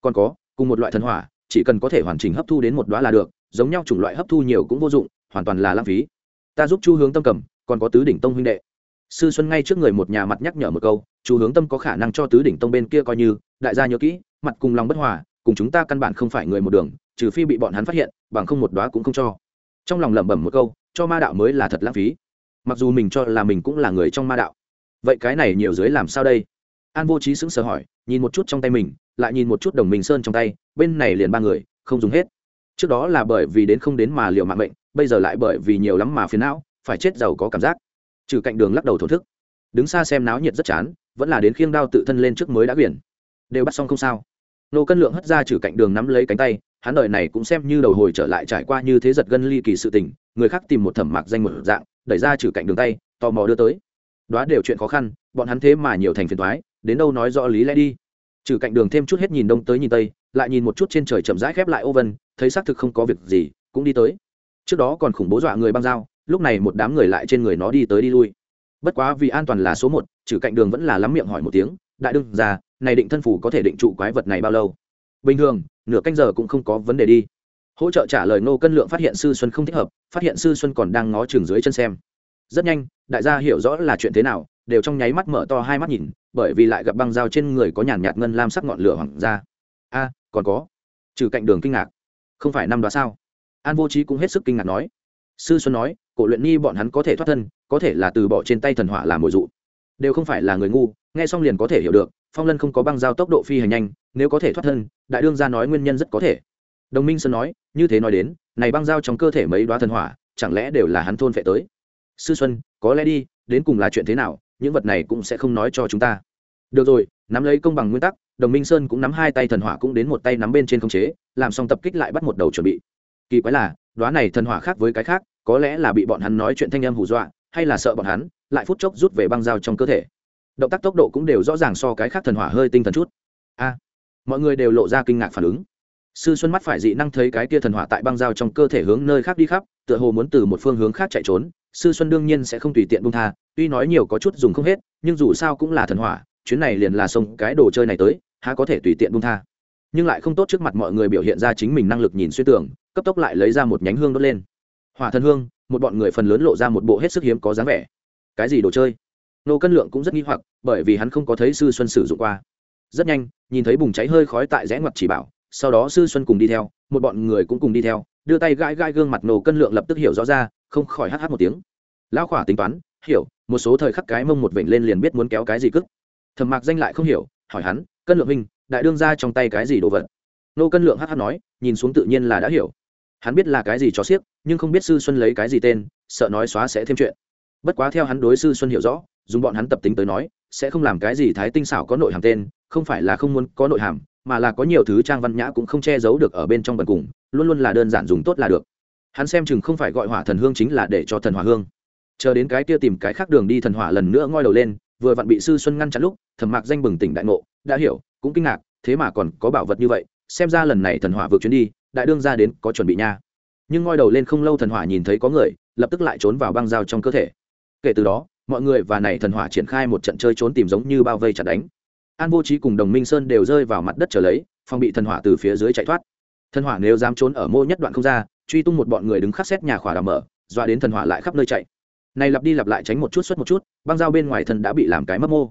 A: còn có, cùng một loại thần hỏa, chỉ cần có thể hoàn chỉnh hấp thu đến một đoá là được, giống nhau chủng loại hấp thu nhiều cũng vô dụng, hoàn toàn là lãng phí. Ta giúp chu hướng tâm cầm, còn có tứ đỉnh tông huynh đệ. Sư xuân ngay trước người một nhà mặt nhắc nhở một câu, chu hướng tâm có khả năng cho tứ đỉnh tông bên kia coi như, đại gia nhớ kỹ, mặt cùng lòng bất hòa, cùng chúng ta căn bản không phải người một đường, trừ phi bị bọn hắn phát hiện, bằng không một đoá cũng không cho. Trong lòng lẩm bẩm một câu, cho ma đạo mới là thật lãng phí. Mặc dù mình cho là mình cũng là người trong ma đạo. Vậy cái này nhiều dưới làm sao đây? An vô trí sững sờ hỏi, nhìn một chút trong tay mình lại nhìn một chút đồng minh sơn trong tay, bên này liền ba người, không dùng hết. Trước đó là bởi vì đến không đến mà liệu mạng mệnh, bây giờ lại bởi vì nhiều lắm mà phiền não, phải chết giàu có cảm giác. Trừ cạnh đường lắc đầu thổ thức. Đứng xa xem náo nhiệt rất chán, vẫn là đến khiêng đao tự thân lên trước mới đã biển. Đều bắt xong không sao. Nô cân lượng hất ra trừ cạnh đường nắm lấy cánh tay, hắn đời này cũng xem như đầu hồi trở lại trải qua như thế giật gân ly kỳ sự tình, người khác tìm một thẩm mạc danh một dạng, đẩy ra trừ cạnh đường tay, tò mò đưa tới. Đoá đều chuyện khó khăn, bọn hắn thế mà nhiều thành phiền thoái đến đâu nói rõ lý lẽ đi trừ cạnh đường thêm chút hết nhìn đông tới nhìn tây, lại nhìn một chút trên trời chậm rãi khép lại ô vân, thấy xác thực không có việc gì, cũng đi tới. Trước đó còn khủng bố dọa người băng dao, lúc này một đám người lại trên người nó đi tới đi lui. Bất quá vì an toàn là số một, trừ cạnh đường vẫn là lắm miệng hỏi một tiếng, đại đương ra này định thân phủ có thể định trụ quái vật này bao lâu? Bình thường, nửa canh giờ cũng không có vấn đề đi. Hỗ trợ trả lời nô cân lượng phát hiện sư xuân không thích hợp, phát hiện sư xuân còn đang ngó trường dưới chân xem. Rất nhanh, đại gia hiểu rõ là chuyện thế nào đều trong nháy mắt mở to hai mắt nhìn, bởi vì lại gặp băng dao trên người có nhàn nhạt ngân lam sắc ngọn lửa hoàng ra. A, còn có. Trừ cạnh đường kinh ngạc. Không phải năm đó sao? An vô trí cũng hết sức kinh ngạc nói. Sư xuân nói, cổ luyện ni bọn hắn có thể thoát thân, có thể là từ bỏ trên tay thần hỏa làm mồi dụ. Đều không phải là người ngu, nghe xong liền có thể hiểu được, phong lân không có băng giao tốc độ phi hành nhanh, nếu có thể thoát thân, đại đương ra nói nguyên nhân rất có thể. Đồng minh sơn nói, như thế nói đến, này băng giao trong cơ thể mấy đoá thần hỏa, chẳng lẽ đều là hắn thôn phệ tới? Sư xuân, có lẽ đi, đến cùng là chuyện thế nào những vật này cũng sẽ không nói cho chúng ta. Được rồi, nắm lấy công bằng nguyên tắc, đồng minh sơn cũng nắm hai tay thần hỏa cũng đến một tay nắm bên trên khống chế, làm xong tập kích lại bắt một đầu chuẩn bị. Kỳ quái là đoá này thần hỏa khác với cái khác, có lẽ là bị bọn hắn nói chuyện thanh âm hù dọa, hay là sợ bọn hắn, lại phút chốc rút về băng dao trong cơ thể. Động tác tốc độ cũng đều rõ ràng so cái khác thần hỏa hơi tinh thần chút. A, mọi người đều lộ ra kinh ngạc phản ứng. Sư xuân mắt phải dị năng thấy cái kia thần hỏa tại băng dao trong cơ thể hướng nơi khác đi khắp, tựa hồ muốn từ một phương hướng khác chạy trốn, sư xuân đương nhiên sẽ không tùy tiện bung tha tuy nói nhiều có chút dùng không hết, nhưng dù sao cũng là thần hỏa, chuyến này liền là sông cái đồ chơi này tới, há có thể tùy tiện bung tha. Nhưng lại không tốt trước mặt mọi người biểu hiện ra chính mình năng lực nhìn xuyên tưởng, cấp tốc lại lấy ra một nhánh hương đốt lên. Hỏa thần hương, một bọn người phần lớn lộ ra một bộ hết sức hiếm có dáng vẻ. Cái gì đồ chơi? Nô cân lượng cũng rất nghi hoặc, bởi vì hắn không có thấy sư xuân sử dụng qua. Rất nhanh, nhìn thấy bùng cháy hơi khói tại rẽ ngoặt chỉ bảo, sau đó sư xuân cùng đi theo, một bọn người cũng cùng đi theo, đưa tay gãi gãi gương mặt nô cân lượng lập tức hiểu rõ ra, không khỏi hh một tiếng. Lão khỏa tính toán, hiểu một số thời khắc cái mông một vểnh lên liền biết muốn kéo cái gì cức. Thầm mạc danh lại không hiểu, hỏi hắn, cân lượng minh đại đương ra trong tay cái gì đồ vật? Nô cân lượng hh nói, nhìn xuống tự nhiên là đã hiểu. Hắn biết là cái gì cho xiếc nhưng không biết sư xuân lấy cái gì tên, sợ nói xóa sẽ thêm chuyện. Bất quá theo hắn đối sư xuân hiểu rõ, dùng bọn hắn tập tính tới nói, sẽ không làm cái gì thái tinh xảo có nội hàm tên, không phải là không muốn có nội hàm, mà là có nhiều thứ trang văn nhã cũng không che giấu được ở bên trong bần cùng, luôn luôn là đơn giản dùng tốt là được. Hắn xem chừng không phải gọi hỏa thần hương chính là để cho thần hỏa hương chờ đến cái kia tìm cái khác đường đi thần hỏa lần nữa ngoi đầu lên, vừa vặn bị sư xuân ngăn chặn lúc thẩm mạc danh bừng tỉnh đại ngộ, đã hiểu, cũng kinh ngạc, thế mà còn có bảo vật như vậy, xem ra lần này thần hỏa vượt chuyến đi, đại đương ra đến có chuẩn bị nha. Nhưng ngoi đầu lên không lâu thần hỏa nhìn thấy có người, lập tức lại trốn vào băng dao trong cơ thể. Kể từ đó, mọi người và này thần hỏa triển khai một trận chơi trốn tìm giống như bao vây chặt đánh. An vô trí cùng đồng minh sơn đều rơi vào mặt đất trở lấy, phòng bị thần hỏa từ phía dưới chạy thoát. Thần hỏa nếu dám trốn ở mô nhất đoạn không ra, truy tung một bọn người đứng khắc xét nhà khỏa đào mở, dọa đến thần hỏa lại khắp nơi chạy này lặp đi lặp lại tránh một chút xuất một chút, băng dao bên ngoài thân đã bị làm cái mấp mô.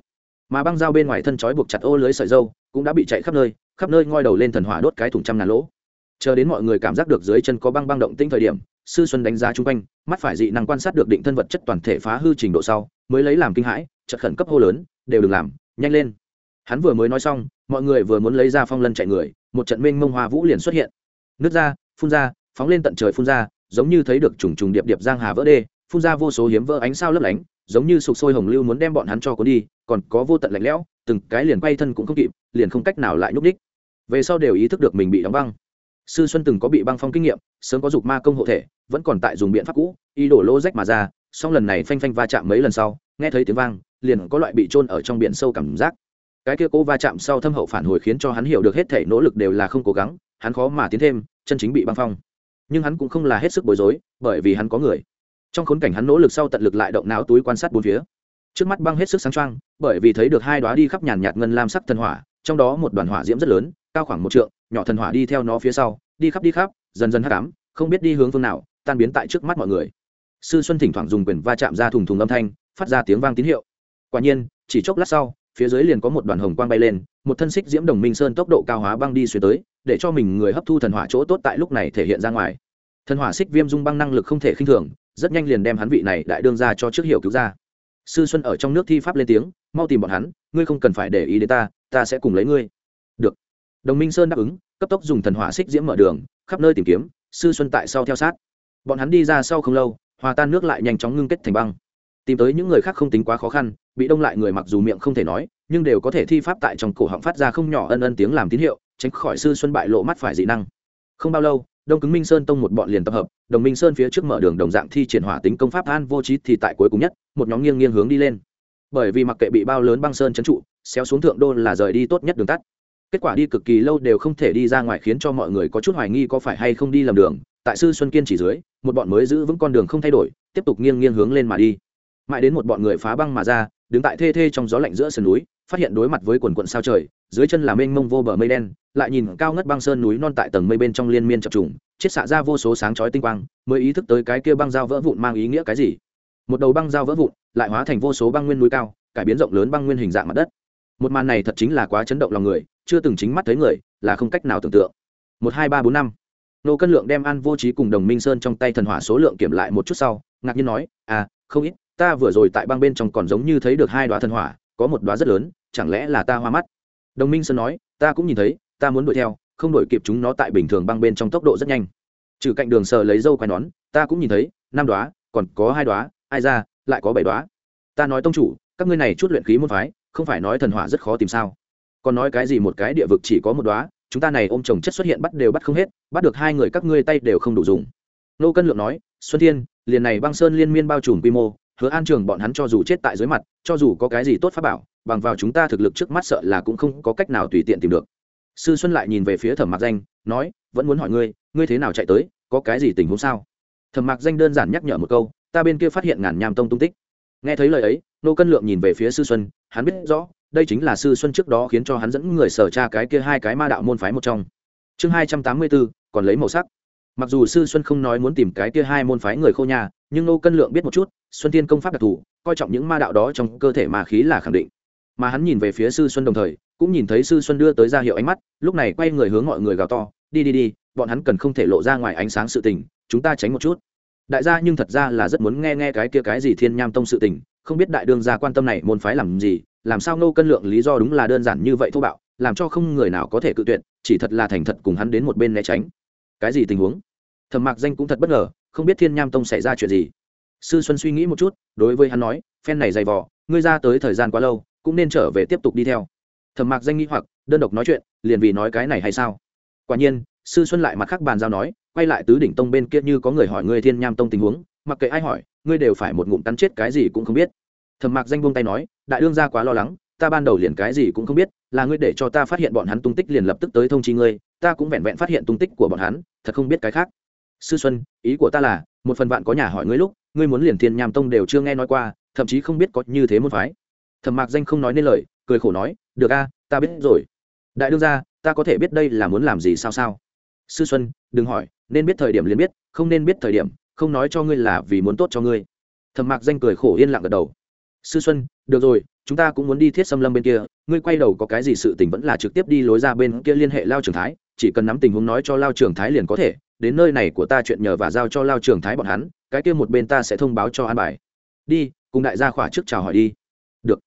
A: Mà băng dao bên ngoài thân trói buộc chặt ô lưới sợi dâu, cũng đã bị chạy khắp nơi khắp nơi ngoi đầu lên thần hỏa đốt cái thùng trăm ngàn lỗ. Chờ đến mọi người cảm giác được dưới chân có băng băng động tĩnh thời điểm, sư xuân đánh giá chung quanh, mắt phải dị năng quan sát được định thân vật chất toàn thể phá hư trình độ sau, mới lấy làm kinh hãi chật khẩn cấp hô lớn, đều đừng làm, nhanh lên. Hắn vừa mới nói xong, mọi người vừa muốn lấy ra phong lân chạy người, một trận mênh mông hoa vũ liền xuất hiện. Nước ra, phun ra, phóng lên tận trời phun ra, giống như thấy được trùng trùng điệp điệp giang hà vỡ đê phun ra vô số hiếm vỡ ánh sao lấp lánh, giống như sụp sôi hồng lưu muốn đem bọn hắn cho cuốn đi, còn có vô tận lạnh lẽo, từng cái liền quay thân cũng không kịp, liền không cách nào lại nhúc ních về sau đều ý thức được mình bị đóng băng. Sư xuân từng có bị băng phong kinh nghiệm, sớm có dục ma công hộ thể, vẫn còn tại dùng biện pháp cũ y đổ lô rách mà ra, song lần này phanh phanh va chạm mấy lần sau, nghe thấy tiếng vang, liền có loại bị trôn ở trong biển sâu cảm giác. Cái kia cố va chạm sau thâm hậu phản hồi khiến cho hắn hiểu được hết thể nỗ lực đều là không cố gắng, hắn khó mà tiến thêm, chân chính bị băng phong. Nhưng hắn cũng không là hết sức bối rối, bởi vì hắn có người trong khốn cảnh hắn nỗ lực sau tận lực lại động não túi quan sát bốn phía. Trước mắt băng hết sức sáng trăng bởi vì thấy được hai đoá đi khắp nhàn nhạt ngân lam sắc thần hỏa, trong đó một đoàn hỏa diễm rất lớn, cao khoảng một trượng, nhỏ thần hỏa đi theo nó phía sau, đi khắp đi khắp, dần dần hắc ám, không biết đi hướng phương nào, tan biến tại trước mắt mọi người. Sư xuân thỉnh thoảng dùng quyền va chạm ra thùng thùng âm thanh, phát ra tiếng vang tín hiệu. Quả nhiên, chỉ chốc lát sau, phía dưới liền có một đoàn hồng quang bay lên, một thân xích diễm đồng minh sơn tốc độ cao hóa băng đi xuyên tới, để cho mình người hấp thu thần hỏa chỗ tốt tại lúc này thể hiện ra ngoài. Thần hỏa xích viêm dung băng năng lực không thể khinh thường rất nhanh liền đem hắn vị này đại đương ra cho trước hiệu cứu ra. Sư xuân ở trong nước thi pháp lên tiếng, mau tìm bọn hắn, ngươi không cần phải để ý đến ta ta sẽ cùng lấy ngươi. Được. Đồng minh sơn đáp ứng, cấp tốc dùng thần hỏa xích diễm mở đường, khắp nơi tìm kiếm, sư xuân tại sau theo sát. Bọn hắn đi ra sau không lâu, hòa tan nước lại nhanh chóng ngưng kết thành băng. Tìm tới những người khác không tính quá khó khăn, bị đông lại người mặc dù miệng không thể nói, nhưng đều có thể thi pháp tại trong cổ họng phát ra không nhỏ ân ân tiếng làm tín hiệu, tránh khỏi sư xuân bại lộ mắt phải dị năng. Không bao lâu đông cứng minh sơn tông một bọn liền tập hợp, đồng minh sơn phía trước mở đường đồng dạng thi triển hỏa tính công pháp an vô trí thì tại cuối cùng nhất, một nhóm nghiêng nghiêng hướng đi lên. Bởi vì mặc kệ bị bao lớn băng sơn trấn trụ, xéo xuống thượng đô là rời đi tốt nhất đường tắt. Kết quả đi cực kỳ lâu đều không thể đi ra ngoài khiến cho mọi người có chút hoài nghi có phải hay không đi làm đường. Tại sư xuân kiên chỉ dưới, một bọn mới giữ vững con đường không thay đổi, tiếp tục nghiêng nghiêng hướng lên mà đi. Mãi đến một bọn người phá băng mà ra đứng tại thê thê trong gió lạnh giữa sườn núi, phát hiện đối mặt với quần quận sao trời, dưới chân là mênh mông vô bờ mây đen, lại nhìn cao ngất băng sơn núi non tại tầng mây bên trong liên miên chập trùng, chết xạ ra vô số sáng chói tinh quang, mới ý thức tới cái kia băng dao vỡ vụn mang ý nghĩa cái gì. Một đầu băng dao vỡ vụn, lại hóa thành vô số băng nguyên núi cao, cải biến rộng lớn băng nguyên hình dạng mặt đất. Một màn này thật chính là quá chấn động lòng người, chưa từng chính mắt thấy người, là không cách nào tưởng tượng. Một, hai, ba, bốn, năm. Nô cân lượng đem ăn vô trí cùng đồng minh sơn trong tay thần hỏa số lượng kiểm lại một chút sau, ngạc nhiên nói à không ít ta vừa rồi tại băng bên trong còn giống như thấy được hai đoá thần hỏa, có một đoá rất lớn, chẳng lẽ là ta hoa mắt? Đồng minh sơn nói, ta cũng nhìn thấy, ta muốn đuổi theo, không đuổi kịp chúng nó tại bình thường băng bên trong tốc độ rất nhanh. Trừ cạnh đường sờ lấy dâu quai nón, ta cũng nhìn thấy, năm đoá, còn có hai đoá, ai ra, lại có bảy đoá. Ta nói tông chủ, các ngươi này chút luyện khí môn phái, không phải nói thần hỏa rất khó tìm sao? Còn nói cái gì một cái địa vực chỉ có một đoá, chúng ta này ôm chồng chất xuất hiện bắt đều bắt không hết, bắt được hai người các ngươi tay đều không đủ dùng. Nô cân lượng nói, xuân thiên, liền này băng sơn liên miên bao trùm quy mô hứa an trường bọn hắn cho dù chết tại dưới mặt, cho dù có cái gì tốt pháp bảo, bằng vào chúng ta thực lực trước mắt sợ là cũng không có cách nào tùy tiện tìm được. Sư xuân lại nhìn về phía thẩm mạc danh, nói, vẫn muốn hỏi ngươi ngươi thế nào chạy tới, có cái gì tình huống sao? Thẩm mạc danh đơn giản nhắc nhở một câu, ta bên kia phát hiện ngàn nham tông tung tích. Nghe thấy lời ấy, nô cân lượng nhìn về phía sư xuân, hắn biết rõ, đây chính là sư xuân trước đó khiến cho hắn dẫn người sở tra cái kia hai cái ma đạo môn phái một trong. Chương hai trăm tám mươi bốn, còn lấy màu sắc mặc dù sư xuân không nói muốn tìm cái kia hai môn phái người khô nhà nhưng nô cân lượng biết một chút, xuân tiên công pháp đặc thù, coi trọng những ma đạo đó trong cơ thể ma khí là khẳng định. Mà hắn nhìn về phía sư xuân đồng thời, cũng nhìn thấy sư xuân đưa tới ra hiệu ánh mắt, lúc này quay người hướng mọi người gào to, đi đi đi, bọn hắn cần không thể lộ ra ngoài ánh sáng sự tình, chúng ta tránh một chút. Đại gia nhưng thật ra là rất muốn nghe nghe cái kia cái gì thiên nham tông sự tình, không biết đại đương gia quan tâm này môn phái làm gì, làm sao nô cân lượng lý do đúng là đơn giản như vậy thô bạo, làm cho không người nào có thể cự tuyệt, chỉ thật là thành thật cùng hắn đến một bên né tránh. Cái gì tình huống? Thẩm mạc danh cũng thật bất ngờ, không biết thiên nham tông xảy ra chuyện gì. Sư xuân suy nghĩ một chút, đối với hắn nói, phen này dày vò, ngươi ra tới thời gian quá lâu, cũng nên trở về tiếp tục đi theo. Thẩm mạc danh nghĩ hoặc, đơn độc nói chuyện, liền vì nói cái này hay sao? Quả nhiên, sư xuân lại mặt khác bàn giao nói, quay lại tứ đỉnh tông bên kia như có người hỏi ngươi thiên nham tông tình huống, mặc kệ ai hỏi, ngươi đều phải một ngụm cắn chết cái gì cũng không biết. Thẩm mạc danh buông tay nói, đại đương gia quá lo lắng, ta ban đầu liền cái gì cũng không biết, là ngươi để cho ta phát hiện bọn hắn tung tích liền lập tức tới thông chi ngươi, ta cũng vẹn vẹn phát hiện tung tích của bọn hắn, thật không biết cái khác sư xuân, ý của ta là, một phần vạn có nhà hỏi ngươi lúc, ngươi muốn liền thiên nham tông đều chưa nghe nói qua, thậm chí không biết có như thế môn phái. Thẩm mạc danh không nói nên lời, cười khổ nói, được a, ta biết rồi. Đại đương gia, ta có thể biết đây là muốn làm gì sao sao? Sư xuân, đừng hỏi, nên biết thời điểm liền biết, không nên biết thời điểm, không nói cho ngươi là vì muốn tốt cho ngươi. Thẩm mạc danh cười khổ yên lặng gật đầu. Sư xuân, được rồi, chúng ta cũng muốn đi thiết xâm lâm bên kia, ngươi quay đầu có cái gì sự tình vẫn là trực tiếp đi lối ra bên kia liên hệ lao trường thái, chỉ cần nắm tình huống nói cho lao trường thái liền có thể đến nơi này của ta chuyện nhờ và giao cho lao trường thái bọn hắn, cái kia một bên ta sẽ thông báo cho an bài. Đi, cùng đại gia khỏa trước chào hỏi đi. Được.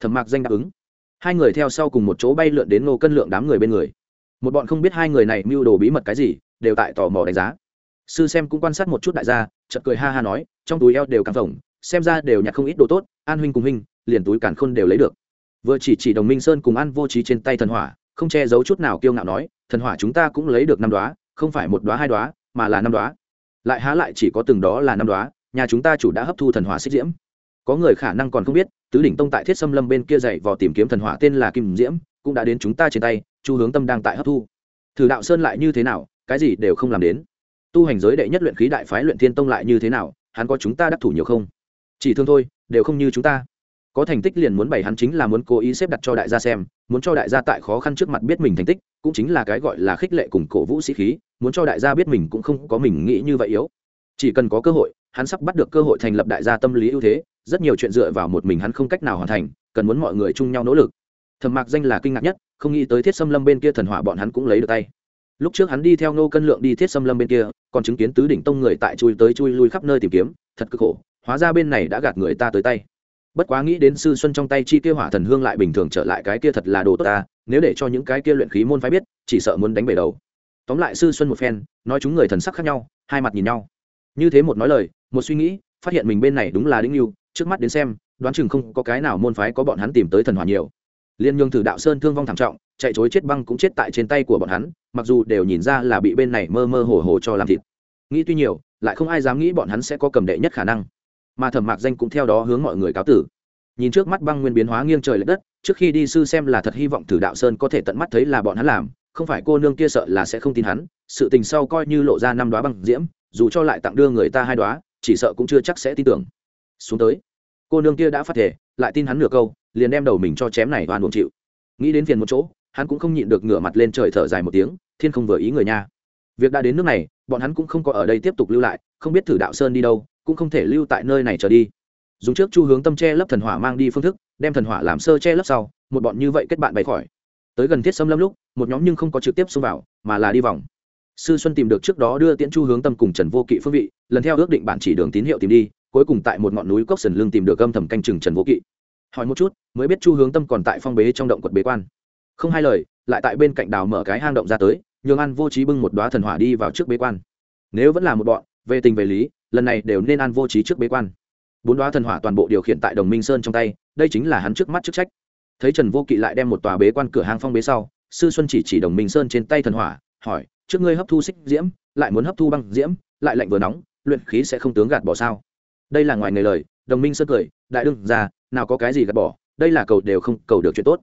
A: Thẩm mạc danh đáp ứng. Hai người theo sau cùng một chỗ bay lượn đến nô cân lượng đám người bên người. Một bọn không biết hai người này mưu đồ bí mật cái gì, đều tại tò mò đánh giá. Sư xem cũng quan sát một chút đại gia, chợt cười ha ha nói, trong túi eo đều càng phồng, xem ra đều nhặt không ít đồ tốt, an huynh cùng huynh, liền túi càn khôn đều lấy được. Vừa chỉ chỉ đồng minh sơn cùng an vô trí trên tay thần hỏa, không che giấu chút nào kiêu ngạo nói, thần hỏa chúng ta cũng lấy được năm đoá không phải một đoá hai đoá, mà là năm đoá. Lại há lại chỉ có từng đó là năm đoá, nhà chúng ta chủ đã hấp thu thần hỏa xích diễm. Có người khả năng còn không biết, tứ đỉnh tông tại thiết xâm lâm bên kia dậy vò tìm kiếm thần hỏa tên là kim diễm, cũng đã đến chúng ta trên tay, chu hướng tâm đang tại hấp thu. Thử đạo sơn lại như thế nào, cái gì đều không làm đến. Tu hành giới đệ nhất luyện khí đại phái luyện thiên tông lại như thế nào, hắn có chúng ta đắc thủ nhiều không? Chỉ thương thôi, đều không như chúng ta có thành tích liền muốn bày hắn chính là muốn cố ý xếp đặt cho đại gia xem, muốn cho đại gia tại khó khăn trước mặt biết mình thành tích, cũng chính là cái gọi là khích lệ cùng cổ vũ sĩ khí, muốn cho đại gia biết mình cũng không có mình nghĩ như vậy yếu. Chỉ cần có cơ hội, hắn sắp bắt được cơ hội thành lập đại gia tâm lý ưu thế, rất nhiều chuyện dựa vào một mình hắn không cách nào hoàn thành, cần muốn mọi người chung nhau nỗ lực. Thầm mạc danh là kinh ngạc nhất, không nghĩ tới thiết xâm lâm bên kia thần hỏa bọn hắn cũng lấy được tay. Lúc trước hắn đi theo nô cân lượng đi thiết xâm lâm bên kia, còn chứng kiến tứ đỉnh tông người tại chui tới chui lui khắp nơi tìm kiếm, thật cực khổ, hóa ra bên này đã gạt người ta tới tay bất quá nghĩ đến sư xuân trong tay chi kia hỏa thần hương lại bình thường trở lại cái kia thật là đồ tốt ta, nếu để cho những cái kia luyện khí môn phái biết, chỉ sợ muốn đánh bể đầu. Tóm lại sư xuân một phen, nói chúng người thần sắc khác nhau, hai mặt nhìn nhau. Như thế một nói lời, một suy nghĩ, phát hiện mình bên này đúng là đĩnh lưu trước mắt đến xem, đoán chừng không có cái nào môn phái có bọn hắn tìm tới thần hỏa nhiều. Liên nhường thử đạo sơn thương vong thảm trọng, chạy chối chết băng cũng chết tại trên tay của bọn hắn, mặc dù đều nhìn ra là bị bên này mơ mơ hồ hồ cho làm thịt. Nghĩ tuy nhiều, lại không ai dám nghĩ bọn hắn sẽ có cầm đệ nhất khả năng mà thẩm mạc danh cũng theo đó hướng mọi người cáo tử. Nhìn trước mắt băng nguyên biến hóa nghiêng trời l ệ đất, trước khi đi sư xem là thật hy vọng thử đạo sơn có thể tận mắt thấy là bọn hắn làm, không phải cô nương kia sợ là sẽ không tin hắn, sự tình sau coi như lộ ra năm đoá băng diễm, dù cho lại tặng đưa người ta hai đoá chỉ sợ cũng chưa chắc sẽ tin tưởng. Xuống tới, cô nương kia đã phát thể, lại tin hắn nửa câu, liền đem đầu mình cho chém này oan buồn chịu. Nghĩ đến phiền một chỗ, hắn cũng không nhịn được ngửa mặt lên trời thở dài một tiếng, thiên không vừa ý người nha. Việc đã đến nước này, bọn hắn cũng không có ở đây tiếp tục lưu lại, không biết thử đạo sơn đi đâu cũng không thể lưu tại nơi này trở đi. Dùng trước chu hướng tâm che lấp thần hỏa mang đi phương thức, đem thần hỏa làm sơ che lấp sau, một bọn như vậy kết bạn bay khỏi. Tới gần thiết xâm lâm lúc, một nhóm nhưng không có trực tiếp xông vào, mà là đi vòng. Sư xuân tìm được trước đó đưa tiễn chu hướng tâm cùng trần vô kỵ phương vị, lần theo ước định bản chỉ đường tín hiệu tìm đi, cuối cùng tại một ngọn núi cốc sần lưng tìm được âm thầm canh chừng trần vô kỵ. Hỏi một chút, mới biết chu hướng tâm còn tại phong bế trong động quật bế quan. Không hai lời, lại tại bên cạnh đào mở cái hang động ra tới, nhường ăn vô trí bưng một đoá thần hỏa đi vào trước bế quan. Nếu vẫn là một bọn, về tình về lý lần này đều nên an vô trí trước bế quan. Bốn đoá thần hỏa toàn bộ điều khiển tại đồng minh sơn trong tay, đây chính là hắn trước mắt chức trách. Thấy trần vô kỵ lại đem một tòa bế quan cửa hang phong bế sau, sư xuân chỉ chỉ đồng minh sơn trên tay thần hỏa, hỏi, trước ngươi hấp thu xích diễm, lại muốn hấp thu băng diễm, lại lạnh vừa nóng, luyện khí sẽ không tướng gạt bỏ sao? Đây là ngoài người lời, đồng minh sơn cười, đại đương ra nào có cái gì gạt bỏ, đây là cầu đều không cầu được chuyện tốt.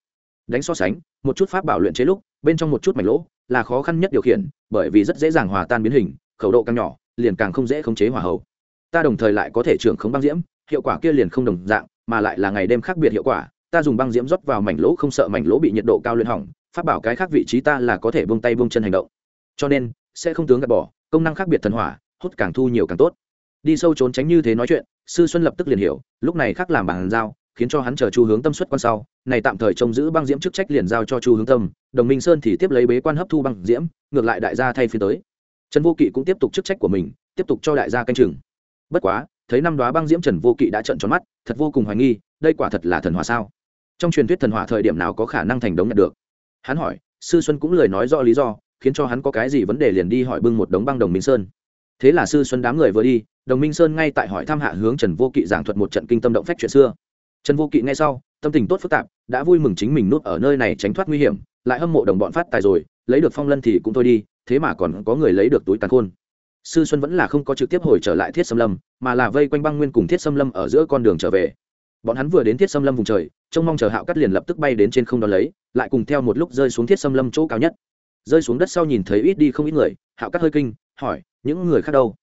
A: Đánh so sánh, một chút pháp bảo luyện chế lúc, bên trong một chút mảnh lỗ là khó khăn nhất điều khiển, bởi vì rất dễ dàng hòa tan biến hình, khẩu độ càng nhỏ liền càng không dễ khống chế hỏa hầu. ta đồng thời lại có thể trưởng khống băng diễm, hiệu quả kia liền không đồng dạng, mà lại là ngày đêm khác biệt hiệu quả. Ta dùng băng diễm rót vào mảnh lỗ không sợ mảnh lỗ bị nhiệt độ cao luyện hỏng phát bảo cái khác vị trí ta là có thể bông tay bông chân hành động. Cho nên, sẽ không tướng gạt bỏ, công năng khác biệt thần hỏa, hút càng thu nhiều càng tốt. Đi sâu trốn tránh như thế nói chuyện, sư xuân lập tức liền hiểu, lúc này khác làm bàn giao, khiến cho hắn chờ chu hướng tâm xuất quan sau, này tạm thời trông giữ băng diễm chức trách liền giao cho chu hướng tâm, đồng minh sơn thì tiếp lấy bế quan hấp thu băng diễm, ngược lại đại gia thay phiên tới trần vô kỵ cũng tiếp tục chức trách của mình, tiếp tục cho đại gia canh chừng. Bất quá, thấy năm đoá băng diễm trần vô kỵ đã trận tròn mắt, thật vô cùng hoài nghi, đây quả thật là thần hỏa sao? Trong truyền thuyết thần hỏa thời điểm nào có khả năng thành đống nhận được? Hắn hỏi, sư xuân cũng lời nói rõ lý do, khiến cho hắn có cái gì vấn đề liền đi hỏi bưng một đống băng đồng minh sơn. Thế là sư xuân đám người vừa đi, đồng minh sơn ngay tại hỏi thăm hạ hướng trần vô kỵ giảng thuật một trận kinh tâm động phách chuyện xưa. Trần vô kỵ ngay sau, tâm tình tốt phức tạp, đã vui mừng chính mình nuốt ở nơi này tránh thoát nguy hiểm, lại hâm mộ đồng bọn phát tài rồi lấy được phong lân thì cũng thôi đi, thế mà còn có người lấy được túi tàn khôn. Sư xuân vẫn là không có trực tiếp hồi trở lại thiết xâm lâm, mà là vây quanh băng nguyên cùng thiết xâm lâm ở giữa con đường trở về. Bọn hắn vừa đến thiết xâm lâm vùng trời, trông mong chờ hạo cắt liền lập tức bay đến trên không đón lấy, lại cùng theo một lúc rơi xuống thiết xâm lâm chỗ cao nhất. Rơi xuống đất sau nhìn thấy ít đi không ít người, hạo cắt hơi kinh, hỏi, những người khác đâu?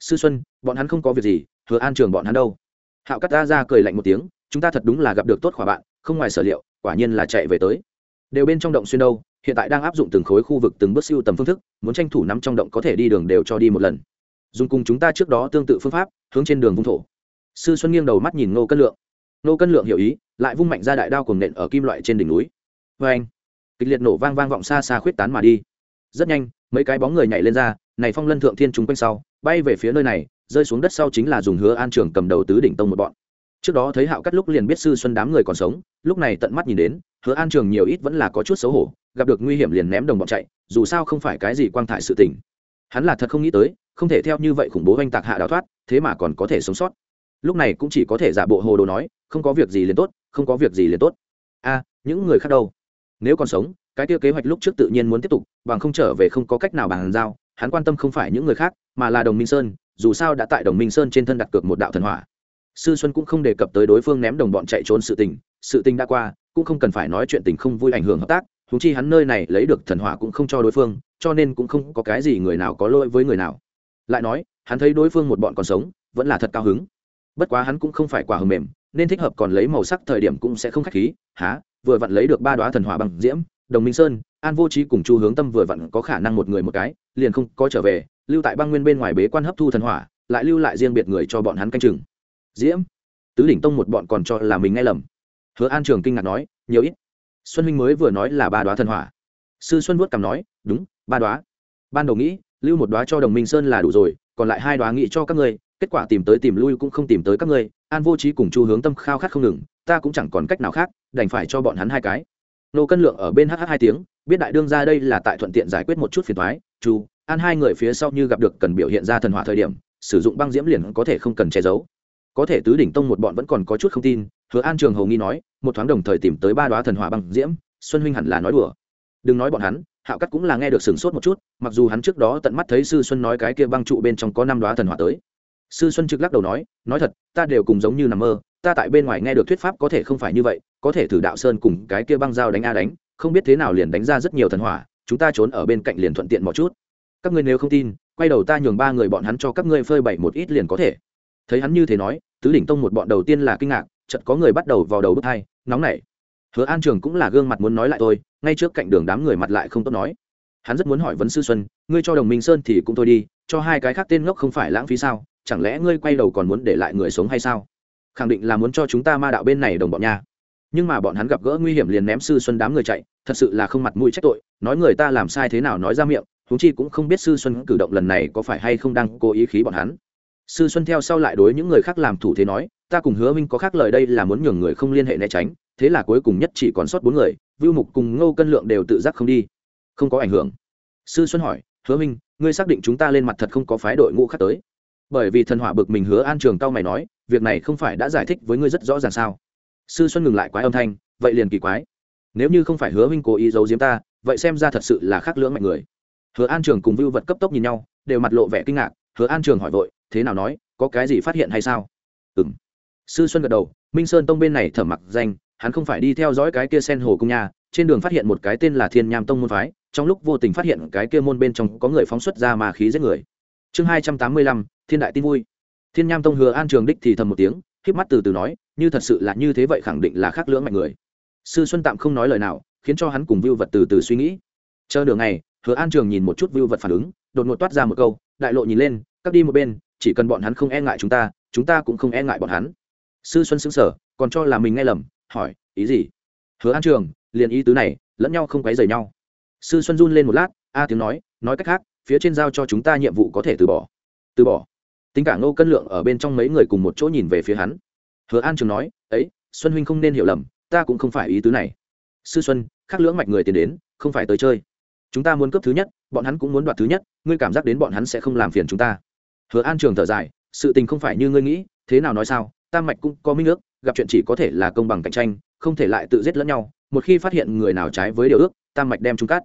A: Sư xuân, bọn hắn không có việc gì, hứa an trường bọn hắn đâu. Hạo cắt ta ra cười lạnh một tiếng, chúng ta thật đúng là gặp được tốt khỏa bạn, không ngoài sở liệu, quả nhiên là chạy về tới. Đều bên trong động xuyên đâu hiện tại đang áp dụng từng khối khu vực, từng bước siêu tầm phương thức, muốn tranh thủ nắm trong động có thể đi đường đều cho đi một lần. Dùng cùng chúng ta trước đó tương tự phương pháp, hướng trên đường vung thổ. Sư xuân nghiêng đầu mắt nhìn nô cân lượng. Nô cân lượng hiểu ý, lại vung mạnh ra đại đao cùng nện ở kim loại trên đỉnh núi. Vê anh, kịch liệt nổ vang vang vọng xa xa khuyết tán mà đi. Rất nhanh, mấy cái bóng người nhảy lên ra, này phong lân thượng thiên chúng quanh sau, bay về phía nơi này, rơi xuống đất sau chính là dùng hứa an trường cầm đầu tứ đỉnh tông một bọn. Trước đó thấy hạo cắt lúc liền biết sư xuân đám người còn sống, lúc này tận mắt nhìn đến, hứa an trường nhiều ít vẫn là có chút xấu hổ gặp được nguy hiểm liền ném đồng bọn chạy, dù sao không phải cái gì quang thải sự tình. Hắn là thật không nghĩ tới, không thể theo như vậy khủng bố oanh tạc hạ đào thoát, thế mà còn có thể sống sót. Lúc này cũng chỉ có thể giả bộ hồ đồ nói, không có việc gì liền tốt, không có việc gì liền tốt. A à, những người khác đâu? Nếu còn sống, cái tiêu kế hoạch lúc trước tự nhiên muốn tiếp tục, bằng không trở về không có cách nào bàn giao, hắn quan tâm không phải những người khác, mà là đồng minh sơn, dù sao đã tại đồng minh sơn trên thân đặt cược một đạo thần hỏa. Sư xuân cũng không đề cập tới đối phương ném đồng bọn chạy trốn sự tình sự tình đã qua, cũng không cần phải nói chuyện tình không vui ảnh hưởng hợp tác thú chi hắn nơi này lấy được thần hỏa cũng không cho đối phương, cho nên cũng không có cái gì người nào có lỗi với người nào. Lại nói, hắn thấy đối phương một bọn còn sống, vẫn là thật cao hứng. Bất quá hắn cũng không phải quả hầm mềm, nên thích hợp còn lấy màu sắc thời điểm cũng sẽ không khách khí. Há vừa vặn lấy được ba đoá thần hỏa bằng diễm, đồng minh sơn, an vô trí cùng chu hướng tâm vừa vặn có khả năng một người một cái, liền không có trở về, lưu tại băng nguyên bên ngoài bế quan hấp thu thần hỏa, lại lưu lại riêng biệt người cho bọn hắn canh chừng. Diễm? Tứ đỉnh tông một bọn còn cho là mình nghe lầm. Hứa an trường kinh ngạc nói, nhiều ít xuân huynh mới vừa nói là ba đoá thần hỏa. Sư xuân vuốt cằm nói, đúng, ba đoá ban đầu nghĩ, lưu một đoá cho đồng minh sơn là đủ rồi, còn lại hai đoá nghĩ cho các ngươi, kết quả tìm tới tìm lui cũng không tìm tới các ngươi, an vô trí cùng chu hướng tâm khao khát không ngừng, ta cũng chẳng còn cách nào khác, đành phải cho bọn hắn hai cái. Nô cân lượng ở bên hh hai tiếng, biết đại đương ra đây là tại thuận tiện giải quyết một chút phiền thoái chu, an hai người phía sau như gặp được cần biểu hiện ra thần hỏa thời điểm, sử dụng băng diễm liền có thể không cần che giấu có thể tứ đỉnh tông một bọn vẫn còn có chút không tin, hứa an trường hầu nghi nói, một thoáng đồng thời tìm tới ba đoá thần hỏa băng diễm, xuân huynh hẳn là nói đùa. Đừng nói bọn hắn, hạo cắt cũng là nghe được sửng sốt một chút, mặc dù hắn trước đó tận mắt thấy sư xuân nói cái kia băng trụ bên trong có năm đoá thần hỏa tới. Sư xuân trực lắc đầu nói nói thật, ta đều cùng giống như nằm mơ, ta tại bên ngoài nghe được thuyết pháp có thể không phải như vậy, có thể thử đạo sơn cùng cái kia băng dao đánh a đánh, không biết thế nào liền đánh ra rất nhiều thần hỏa, chúng ta trốn ở bên cạnh liền thuận tiện một chút. Các ngươi nếu không tin, quay đầu ta nhường ba người bọn hắn cho các ngươi phơi bày một ít liền có thể thấy hắn như thế nói, tứ đỉnh tông một bọn đầu tiên là kinh ngạc, chợt có người bắt đầu vào đầu bước hai nóng nảy. Hứa an trường cũng là gương mặt muốn nói lại tôi ngay trước cạnh đường đám người mặt lại không tốt nói. Hắn rất muốn hỏi vấn sư xuân, ngươi cho đồng minh sơn thì cũng thôi đi, cho hai cái khác tên ngốc không phải lãng phí sao? Chẳng lẽ ngươi quay đầu còn muốn để lại người sống hay sao? Khẳng định là muốn cho chúng ta ma đạo bên này đồng bọn nha. Nhưng mà bọn hắn gặp gỡ nguy hiểm liền ném sư xuân đám người chạy, thật sự là không mặt mũi trách tội, nói người ta làm sai thế nào nói ra miệng, huống chi cũng không biết sư xuân cử động lần này có phải hay không đang cố ý khí bọn hắn sư xuân theo sau lại đối những người khác làm thủ thế nói, ta cùng hứa minh có khác lời đây là muốn nhường người không liên hệ né tránh, thế là cuối cùng nhất chỉ còn sót bốn người, vưu mục cùng ngô cân lượng đều tự giác không đi. Không có ảnh hưởng. Sư xuân hỏi, hứa minh, ngươi xác định chúng ta lên mặt thật không có phái đội ngũ khác tới? Bởi vì thần hỏa bực mình hứa an trường cao mày nói, việc này không phải đã giải thích với ngươi rất rõ ràng sao? Sư xuân ngừng lại quái âm thanh, vậy liền kỳ quái. Nếu như không phải hứa minh cố ý giấu giếm ta, vậy xem ra thật sự là khác lưỡng mạnh người. Hứa an trường cùng vưu vật cấp tốc nhìn nhau, đều mặt lộ vẻ kinh ngạc. Hứa an trường hỏi vội thế nào nói, có cái gì phát hiện hay sao? Ừ m sư xuân gật đầu, minh sơn tông bên này thở mặc danh, hắn không phải đi theo dõi cái kia sen hồ cung nha, trên đường phát hiện một cái tên là thiên nham tông môn phái, trong lúc vô tình phát hiện cái kia môn bên trong có người phóng xuất ra mà khí giết người. Chương hai trăm tám mươi lăm, thiên đại tin vui. Thiên nham tông hứa an trường đích thì thầm một tiếng k mắt từ từ nói, như thật sự là như thế vậy khẳng định là khác lưỡng mạnh người. Sư xuân tạm không nói lời nào, khiến cho hắn cùng vưu vật từ từ suy nghĩ. Chờ đường này hứa an trường nhìn một chút vưu vật phản ứng, đột ngột toát ra một câu, đại lộ nhìn lên cắt đi một bên chỉ cần bọn hắn không e ngại chúng ta chúng ta cũng không e ngại bọn hắn. Sư xuân xứng sở còn cho là mình nghe lầm, hỏi, ý gì? Hứa an trường, liền ý tứ này, lẫn nhau không quấy rầy nhau. Sư xuân run lên một lát, a tiếng nói nói cách khác, phía trên giao cho chúng ta nhiệm vụ có thể từ bỏ. Từ bỏ. Tính cả ngô cân lượng ở bên trong mấy người cùng một chỗ nhìn về phía hắn. Hứa an trường nói, ấy, xuân huynh không nên hiểu lầm, ta cũng không phải ý tứ này. Sư xuân khắc lưỡng mạch người tiền đến, không phải tới chơi. Chúng ta muốn cướp thứ nhất, bọn hắn cũng muốn đoạt thứ nhất, ngươi cảm giác đến bọn hắn sẽ không làm phiền chúng ta hứa an trường thở dài, sự tình không phải như ngươi nghĩ, thế nào nói sao tam mạch cũng có minh ước, gặp chuyện chỉ có thể là công bằng cạnh tranh, không thể lại tự giết lẫn nhau, một khi phát hiện người nào trái với điều ước tam mạch đem chúng cắt.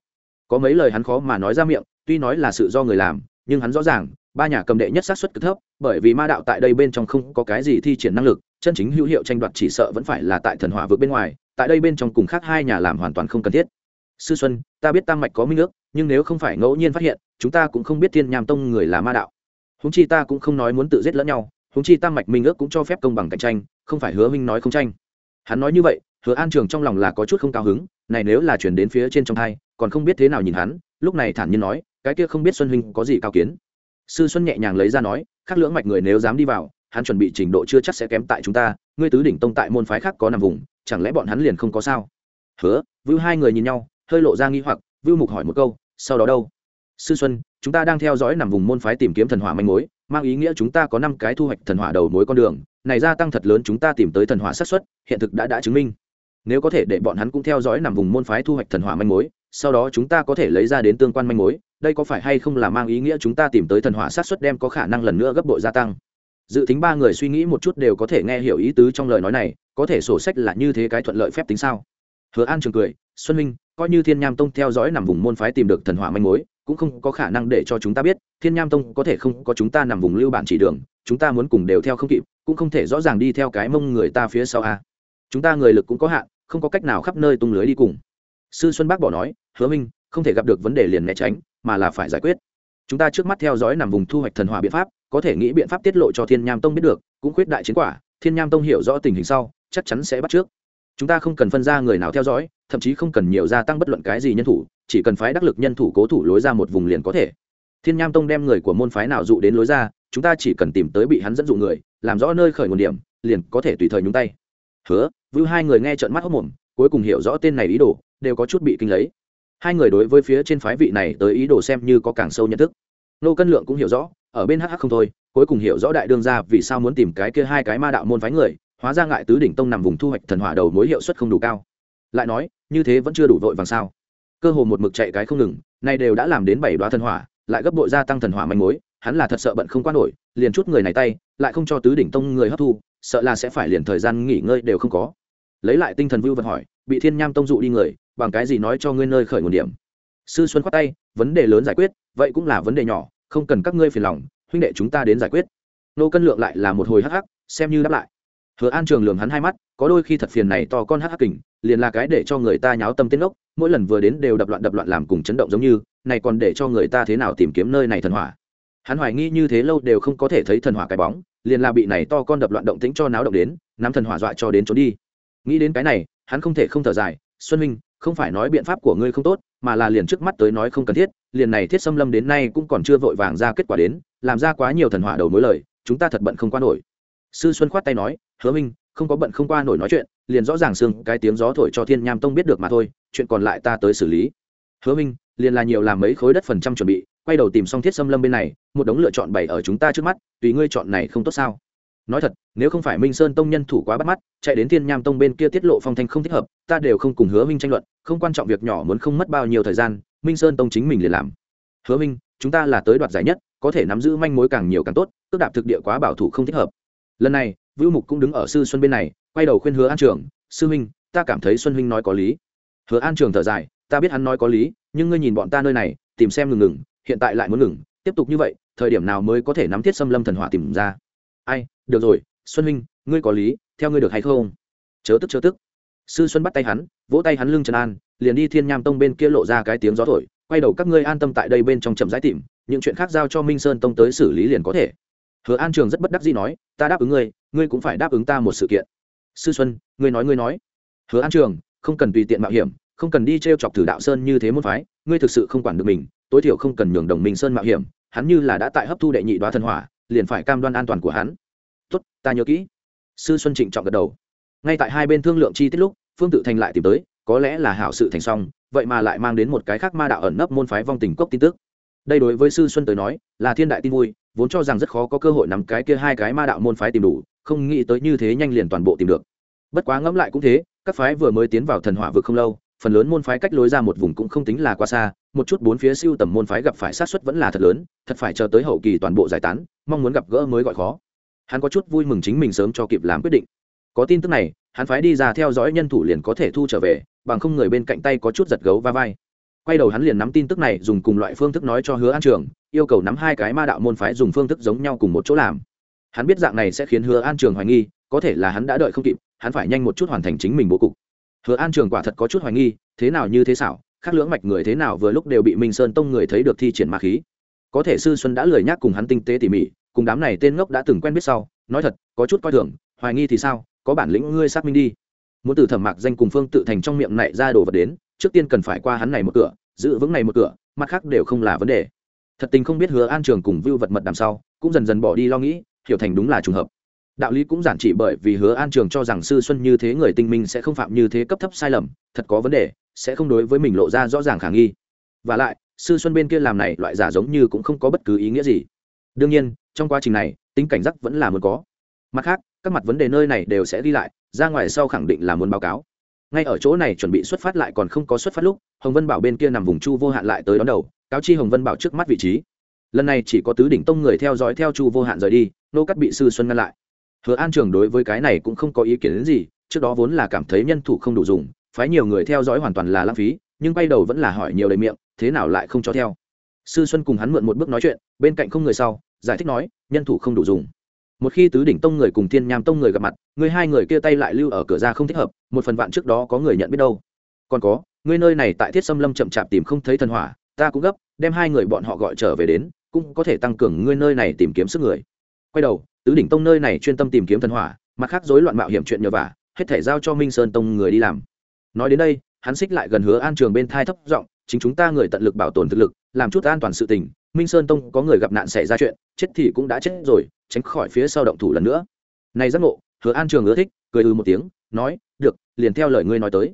A: Có mấy lời hắn khó mà nói ra miệng, tuy nói là sự do người làm, nhưng hắn rõ ràng, ba nhà cầm đệ nhất sát xuất cực thấp, bởi vì ma đạo tại đây bên trong không có cái gì thi triển năng lực, chân chính hữu hiệu tranh đoạt chỉ sợ vẫn phải là tại thần hỏa vực bên ngoài, tại đây bên trong cùng khác hai nhà làm hoàn toàn không cần thiết. Sư xuân, ta biết tam mạch có minh ước, nhưng nếu không phải ngẫu nhiên phát hiện, chúng ta cũng không biết thiên nham tông người là ma đạo húng chi ta cũng không nói muốn tự giết lẫn nhau húng chi tam mạch minh ước cũng cho phép công bằng cạnh tranh, không phải hứa minh nói không tranh. Hắn nói như vậy, hứa an trường trong lòng là có chút không cao hứng, này nếu là chuyển đến phía trên trong thai, còn không biết thế nào nhìn hắn, lúc này thản nhiên nói, cái kia không biết xuân huynh có gì cao kiến. Sư xuân nhẹ nhàng lấy ra nói khác lưỡng mạch người nếu dám đi vào, hắn chuẩn bị trình độ chưa chắc sẽ kém tại chúng ta, ngươi tứ đỉnh tông tại môn phái khác có nằm vùng, chẳng lẽ bọn hắn liền không có sao? Hứa, vưu hai người nhìn nhau, hơi lộ ra nghi hoặc, vưu mục hỏi một câu, sau đó đâu? Sư xuân chúng ta đang theo dõi nằm vùng môn phái tìm kiếm thần hỏa manh mối, mang ý nghĩa chúng ta có năm cái thu hoạch thần hỏa đầu mối con đường. Này gia tăng thật lớn, chúng ta tìm tới thần hỏa xác suất, hiện thực đã đã chứng minh. Nếu có thể để bọn hắn cũng theo dõi nằm vùng môn phái thu hoạch thần hỏa manh mối, sau đó chúng ta có thể lấy ra đến tương quan manh mối, đây có phải hay không là mang ý nghĩa chúng ta tìm tới thần hỏa sát xuất đem có khả năng lần nữa gấp bội gia tăng? Dự tính ba người suy nghĩ một chút đều có thể nghe hiểu ý tứ trong lời nói này, có thể sổ sách là như thế cái thuận lợi phép tính sao? Hứa an trường cười, xuân minh coi như thiên nham tông theo dõi nằm vùng môn phái tìm được thần hỏa manh mối cũng không có khả năng để cho chúng ta biết, thiên nham tông có thể không có chúng ta nằm vùng lưu bản chỉ đường, chúng ta muốn cùng đều theo không kịp, cũng không thể rõ ràng đi theo cái mông người ta phía sau a. Chúng ta người lực cũng có hạn, không có cách nào khắp nơi tung lưới đi cùng. Sư xuân bác bỏ nói, hứa minh, không thể gặp được vấn đề liền né tránh, mà là phải giải quyết. Chúng ta trước mắt theo dõi nằm vùng thu hoạch thần hỏa biện pháp, có thể nghĩ biện pháp tiết lộ cho thiên nham tông biết được, cũng khuyết đại chiến quả, thiên nham tông hiểu rõ tình hình sau, chắc chắn sẽ bắt trước. Chúng ta không cần phân ra người nào theo dõi thậm chí không cần nhiều gia tăng bất luận cái gì nhân thủ, chỉ cần phái đắc lực nhân thủ cố thủ lối ra một vùng liền có thể. Thiên nham tông đem người của môn phái nào dụ đến lối ra, chúng ta chỉ cần tìm tới bị hắn dẫn dụ người, làm rõ nơi khởi nguồn điểm, liền có thể tùy thời nhúng tay. Hứa, vưu hai người nghe trợn mắt hốc mồm, cuối cùng hiểu rõ tên này ý đồ, đều có chút bị kinh lấy. Hai người đối với phía trên phái vị này tới ý đồ xem như có càng sâu nhận thức. Nô cân lượng cũng hiểu rõ, ở bên hh không thôi, cuối cùng hiểu rõ đại đương ra vì sao muốn tìm cái kia hai cái ma đạo môn phái người, hóa ra ngại tứ đỉnh tông nằm vùng thu hoạch thần hỏa đầu mối hiệu suất không đủ cao lại nói, như thế vẫn chưa đủ vội vàng sao? Cơ hồ một mực chạy cái không ngừng, nay đều đã làm đến bảy đoá thần hỏa, lại gấp bội gia tăng thần hỏa manh mối, hắn là thật sợ bận không qua nổi, liền chút người này tay, lại không cho tứ đỉnh tông người hấp thu, sợ là sẽ phải liền thời gian nghỉ ngơi đều không có. Lấy lại tinh thần vưu vật hỏi, bị thiên nham tông dụ đi người, bằng cái gì nói cho ngươi nơi khởi nguồn điểm? Sư xuân khoát tay, vấn đề lớn giải quyết, vậy cũng là vấn đề nhỏ, không cần các ngươi phiền lòng, huynh đệ chúng ta đến giải quyết. Nô cân lượng lại là một hồi hắc hắc, xem như đáp lại hứa an trường lường hắn hai mắt, có đôi khi thật phiền này to con hắc hắc kình, liền là cái để cho người ta nháo tâm tên ốc, mỗi lần vừa đến đều đập loạn đập loạn làm cùng chấn động giống như, này còn để cho người ta thế nào tìm kiếm nơi này thần hỏa. Hắn hoài nghi như thế lâu đều không có thể thấy thần hỏa cái bóng, liền là bị này to con đập loạn động tĩnh cho náo động đến, nắm thần hỏa dọa cho đến trốn đi. Nghĩ đến cái này, hắn không thể không thở dài, xuân minh không phải nói biện pháp của ngươi không tốt, mà là liền trước mắt tới nói không cần thiết, liền này thiết xâm lâm đến nay cũng còn chưa vội vàng ra kết quả đến, làm ra quá nhiều thần hỏa đầu mối lời, chúng ta thật bận không qua nổi sư xuân khoát tay nói, hứa minh, không có bận không qua nổi nói chuyện, liền rõ ràng xương cái tiếng gió thổi cho thiên nham tông biết được mà thôi, chuyện còn lại ta tới xử lý. Hứa minh, liền là nhiều làm mấy khối đất phần trăm chuẩn bị, quay đầu tìm xong thiết xâm lâm bên này, một đống lựa chọn bày ở chúng ta trước mắt, tùy ngươi chọn này không tốt sao? Nói thật, nếu không phải minh sơn tông nhân thủ quá bắt mắt, chạy đến thiên nham tông bên kia tiết lộ phong thanh không thích hợp, ta đều không cùng hứa minh tranh luận, không quan trọng việc nhỏ muốn không mất bao nhiêu thời gian, minh sơn tông chính mình liền làm. Hứa minh, chúng ta là tới đoạt giải nhất, có thể nắm giữ manh mối càng nhiều càng tốt tức đạp thực địa quá bảo thủ không thích hợp lần này, vũ mục cũng đứng ở sư xuân bên này, quay đầu khuyên hứa an trường, sư huynh, ta cảm thấy xuân huynh nói có lý. Hứa an trường thở dài, ta biết hắn nói có lý, nhưng ngươi nhìn bọn ta nơi này, tìm xem ngừng ngừng, hiện tại lại muốn ngừng, tiếp tục như vậy, thời điểm nào mới có thể nắm thiết xâm lâm thần hỏa tìm ra? Ai, được rồi, xuân huynh, ngươi có lý, theo ngươi được hay không? Chớ tức chớ tức. Sư xuân bắt tay hắn, vỗ tay hắn lưng trần an, liền đi thiên nham tông bên kia lộ ra cái tiếng gió thổi, quay đầu các ngươi an tâm tại đây bên trong chậm rãi tìm, những chuyện khác giao cho minh sơn tông tới xử lý liền có thể hứa an trường rất bất đắc dĩ nói, ta đáp ứng ngươi ngươi cũng phải đáp ứng ta một sự kiện. Sư xuân, ngươi nói ngươi nói. Hứa an trường, không cần tùy tiện mạo hiểm, không cần đi t r e o chọc thử đạo sơn như thế môn phái, ngươi thực sự không quản được mình, tối thiểu không cần nhường đồng minh sơn mạo hiểm, hắn như là đã tại hấp thu đệ nhị đoá thần hỏa, liền phải cam đoan an toàn của hắn. Tốt, ta nhớ kỹ. Sư xuân trịnh trọng gật đầu. Ngay tại hai bên thương lượng chi tiết lúc, phương tự thành lại tìm tới, có lẽ là hảo sự thành xong, vậy mà lại mang đến một cái khác ma đạo ẩn nấp môn phái vong tình cốc tin tức. Đây đối với sư xuân tới nói, là thiên đại tin vui vốn cho rằng rất khó có cơ hội nắm cái kia hai cái ma đạo môn phái tìm đủ, không nghĩ tới như thế nhanh liền toàn bộ tìm được. Bất quá ngẫm lại cũng thế, các phái vừa mới tiến vào thần hỏa vực không lâu, phần lớn môn phái cách lối ra một vùng cũng không tính là quá xa, một chút bốn phía siêu tầm môn phái gặp phải sát xuất vẫn là thật lớn, thật phải chờ tới hậu kỳ toàn bộ giải tán, mong muốn gặp gỡ mới gọi khó. Hắn có chút vui mừng chính mình sớm cho kịp làm quyết định. Có tin tức này, hắn phái đi ra theo dõi nhân thủ liền có thể thu trở về, bằng không người bên cạnh tay có chút giật gấu va vai. Quay đầu hắn liền nắm tin tức này, dùng cùng loại phương thức nói cho hứa an trường yêu cầu nắm hai cái ma đạo môn phái dùng phương thức giống nhau cùng một chỗ làm. Hắn biết dạng này sẽ khiến hứa an trường hoài nghi, có thể là hắn đã đợi không kịp, hắn phải nhanh một chút hoàn thành chính mình bố cục. Hứa an trường quả thật có chút hoài nghi, thế nào như thế xảo, khác lưỡng mạch người thế nào vừa lúc đều bị minh sơn tông người thấy được thi triển ma khí. Có thể sư xuân đã lười nhác cùng hắn tinh tế tỉ mỉ, cùng đám này tên ngốc đã từng quen biết sau, nói thật, có chút coi thường, hoài nghi thì sao, có bản lĩnh ngươi xác minh đi. Muốn từ thẩm mạc danh cùng phương tự thành trong miệng này ra đồ vật đến, trước tiên cần phải qua hắn này một cửa, giữ vững này một cửa, mặt khác đều không là vấn đề thật tình không biết hứa an trường cùng vưu vật mật đằng sau, cũng dần dần bỏ đi lo nghĩ, hiểu thành đúng là trùng hợp. Đạo lý cũng giản chỉ bởi vì hứa an trường cho rằng sư xuân như thế người tinh minh sẽ không phạm như thế cấp thấp sai lầm, thật có vấn đề, sẽ không đối với mình lộ ra rõ ràng khả nghi. Và lại, sư xuân bên kia làm này loại giả giống như cũng không có bất cứ ý nghĩa gì. Đương nhiên, trong quá trình này, tính cảnh giác vẫn là muốn có. Mặt khác, các mặt vấn đề nơi này đều sẽ đi lại, ra ngoài sau khẳng định là muốn báo cáo. Ngay ở chỗ này chuẩn bị xuất phát lại còn không có xuất phát lúc, hồng vân bảo bên kia nằm vùng chu vô hạn lại tới đón đầu cáo chi hồng vân bảo trước mắt vị trí. Lần này chỉ có tứ đỉnh tông người theo dõi theo chu vô hạn rời đi, nô cắt bị sư xuân ngăn lại. Hứa an trường đối với cái này cũng không có ý kiến đến gì, trước đó vốn là cảm thấy nhân thủ không đủ dùng, phái nhiều người theo dõi hoàn toàn là lãng phí, nhưng bay đầu vẫn là hỏi nhiều lời miệng, thế nào lại không cho theo. Sư xuân cùng hắn mượn một bước nói chuyện, bên cạnh không người sau, giải thích nói, nhân thủ không đủ dùng. Một khi tứ đỉnh tông người cùng thiên nham tông người gặp mặt, người hai người kia tay lại lưu ở cửa ra không thích hợp, một phần vạn trước đó có người nhận biết đâu. Còn có ngươi nơi này tại thiết xâm lâm chậm chạp tìm không thấy thần hỏa ta cũng gấp, đem hai người bọn họ gọi trở về đến, cũng có thể tăng cường ngươi nơi này tìm kiếm sức người. Quay đầu, tứ đỉnh tông nơi này chuyên tâm tìm kiếm thần hỏa, mặt khác rối loạn mạo hiểm chuyện nhờ vả, hết thể giao cho minh sơn tông người đi làm. Nói đến đây, hắn xích lại gần hứa an trường bên thai thấp giọng, chính chúng ta người tận lực bảo tồn thực lực, làm chút an toàn sự tình, minh sơn tông có người gặp nạn xảy ra chuyện, chết thì cũng đã chết rồi, tránh khỏi phía sau động thủ lần nữa. Này giác ngộ, hứa an trường ưa thích, cười ư một tiếng, nói, được, liền theo lời ngươi nói tới.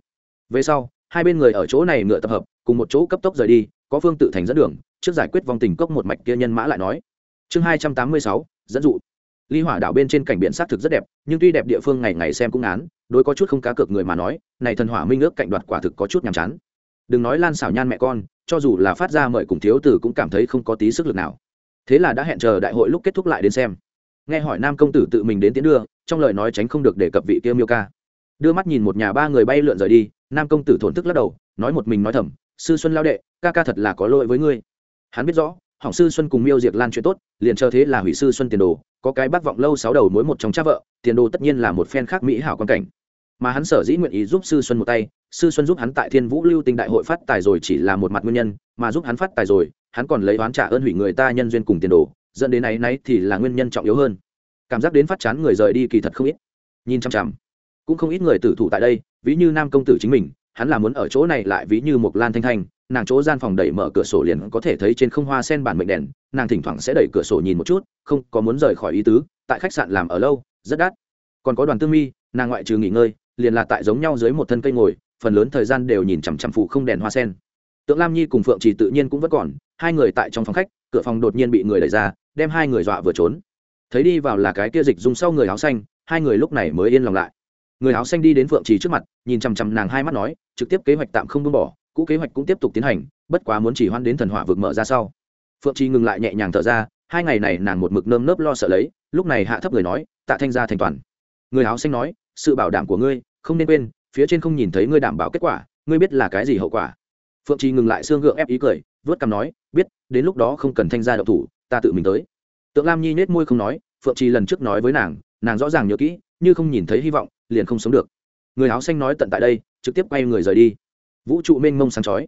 A: Về sau, hai bên người ở chỗ này ngựa tập hợp cùng một chỗ cấp tốc rời đi, có phương tự thành dẫn đường, trước giải quyết vòng tình cốc một mạch kia nhân mã lại nói. Chương hai trăm tám mươi sáu, dẫn dụ. Ly hỏa đảo bên trên cảnh biển xác thực rất đẹp, nhưng tuy đẹp địa phương ngày ngày xem cũng án đối có chút không cá cược người mà nói, này thần hỏa minh ước cạnh đoạt quả thực có chút nhàm chán. Đừng nói lan xảo nhan mẹ con, cho dù là phát ra mời cùng thiếu tử cũng cảm thấy không có tí sức lực nào. Thế là đã hẹn chờ đại hội lúc kết thúc lại đến xem. Nghe hỏi nam công tử tự mình đến tiến đưa, trong lời nói tránh không được đề cập vị kia miêu ca. Đưa mắt nhìn một nhà ba người bay lượn rời đi, nam công tử thổn thức lắc đầu, nói một mình nói thầm sư xuân lao đệ, ca ca thật là có lỗi với ngươi. Hắn biết rõ, hỏng sư xuân cùng miêu diệt lan chuyện tốt, liền chờ thế là hủy sư xuân tiền đồ, có cái bác vọng lâu sáu đầu mối một trong cha vợ, tiền đồ tất nhiên là một phen khác mỹ hảo quan cảnh. Mà hắn sở dĩ nguyện ý giúp sư xuân một tay, sư xuân giúp hắn tại thiên vũ lưu tinh đại hội phát tài rồi chỉ là một mặt nguyên nhân, mà giúp hắn phát tài rồi, hắn còn lấy oán trả ơn hủy người ta nhân duyên cùng tiền đồ, dẫn đến ấy nấy thì là nguyên nhân trọng yếu hơn. Cảm giác đến phát chán người rời đi kỳ thật không ít. Nhìn chăm chăm cũng không ít người tử thủ tại đây, ví như nam công tử chính mình hắn là muốn ở chỗ này lại ví như một lan thanh thanh, nàng chỗ gian phòng đẩy mở cửa sổ liền có thể thấy trên không hoa sen bản mệnh đèn, nàng thỉnh thoảng sẽ đẩy cửa sổ nhìn một chút, không, có muốn rời khỏi ý tứ, tại khách sạn làm ở lâu, rất đắt. Còn có đoàn tương mi, nàng ngoại trừ nghỉ ngơi, liền là tại giống nhau dưới một thân cây ngồi, phần lớn thời gian đều nhìn chằm chằm phụ không đèn hoa sen. Tượng lam nhi cùng phượng trì tự nhiên cũng vẫn còn, hai người tại trong phòng khách, cửa phòng đột nhiên bị người đẩy ra, đem hai người dọa vừa trốn. Thấy đi vào là cái kia dịch dùng sau người áo xanh, hai người lúc này mới yên lòng lại người áo xanh đi đến phượng trì trước mặt, nhìn chằm chằm nàng hai mắt nói, trực tiếp kế hoạch tạm không buông bỏ, cũ kế hoạch cũng tiếp tục tiến hành, bất quá muốn chỉ hoan đến thần hỏa vực mở ra sau. Phượng trì ngừng lại nhẹ nhàng thở ra, hai ngày này nàng một mực nơm nớp lo sợ lấy, lúc này hạ thấp người nói, tạ thanh gia thành toàn. Người áo xanh nói, sự bảo đảm của ngươi, không nên quên, phía trên không nhìn thấy ngươi đảm bảo kết quả, ngươi biết là cái gì hậu quả. Phượng trì ngừng lại xương gượng ép ý cười vớt cằm nói, biết, đến lúc đó không cần thanh gia đậu thủ, ta tự mình tới. Tượng lam nhi nết môi không nói, phượng trì lần trước nói với nàng nàng rõ ràng nhớ kỹ như không nhìn thấy hy vọng, liền không sống được. Người áo xanh nói tận tại đây, trực tiếp quay người rời đi. Vũ trụ mênh mông sáng chói.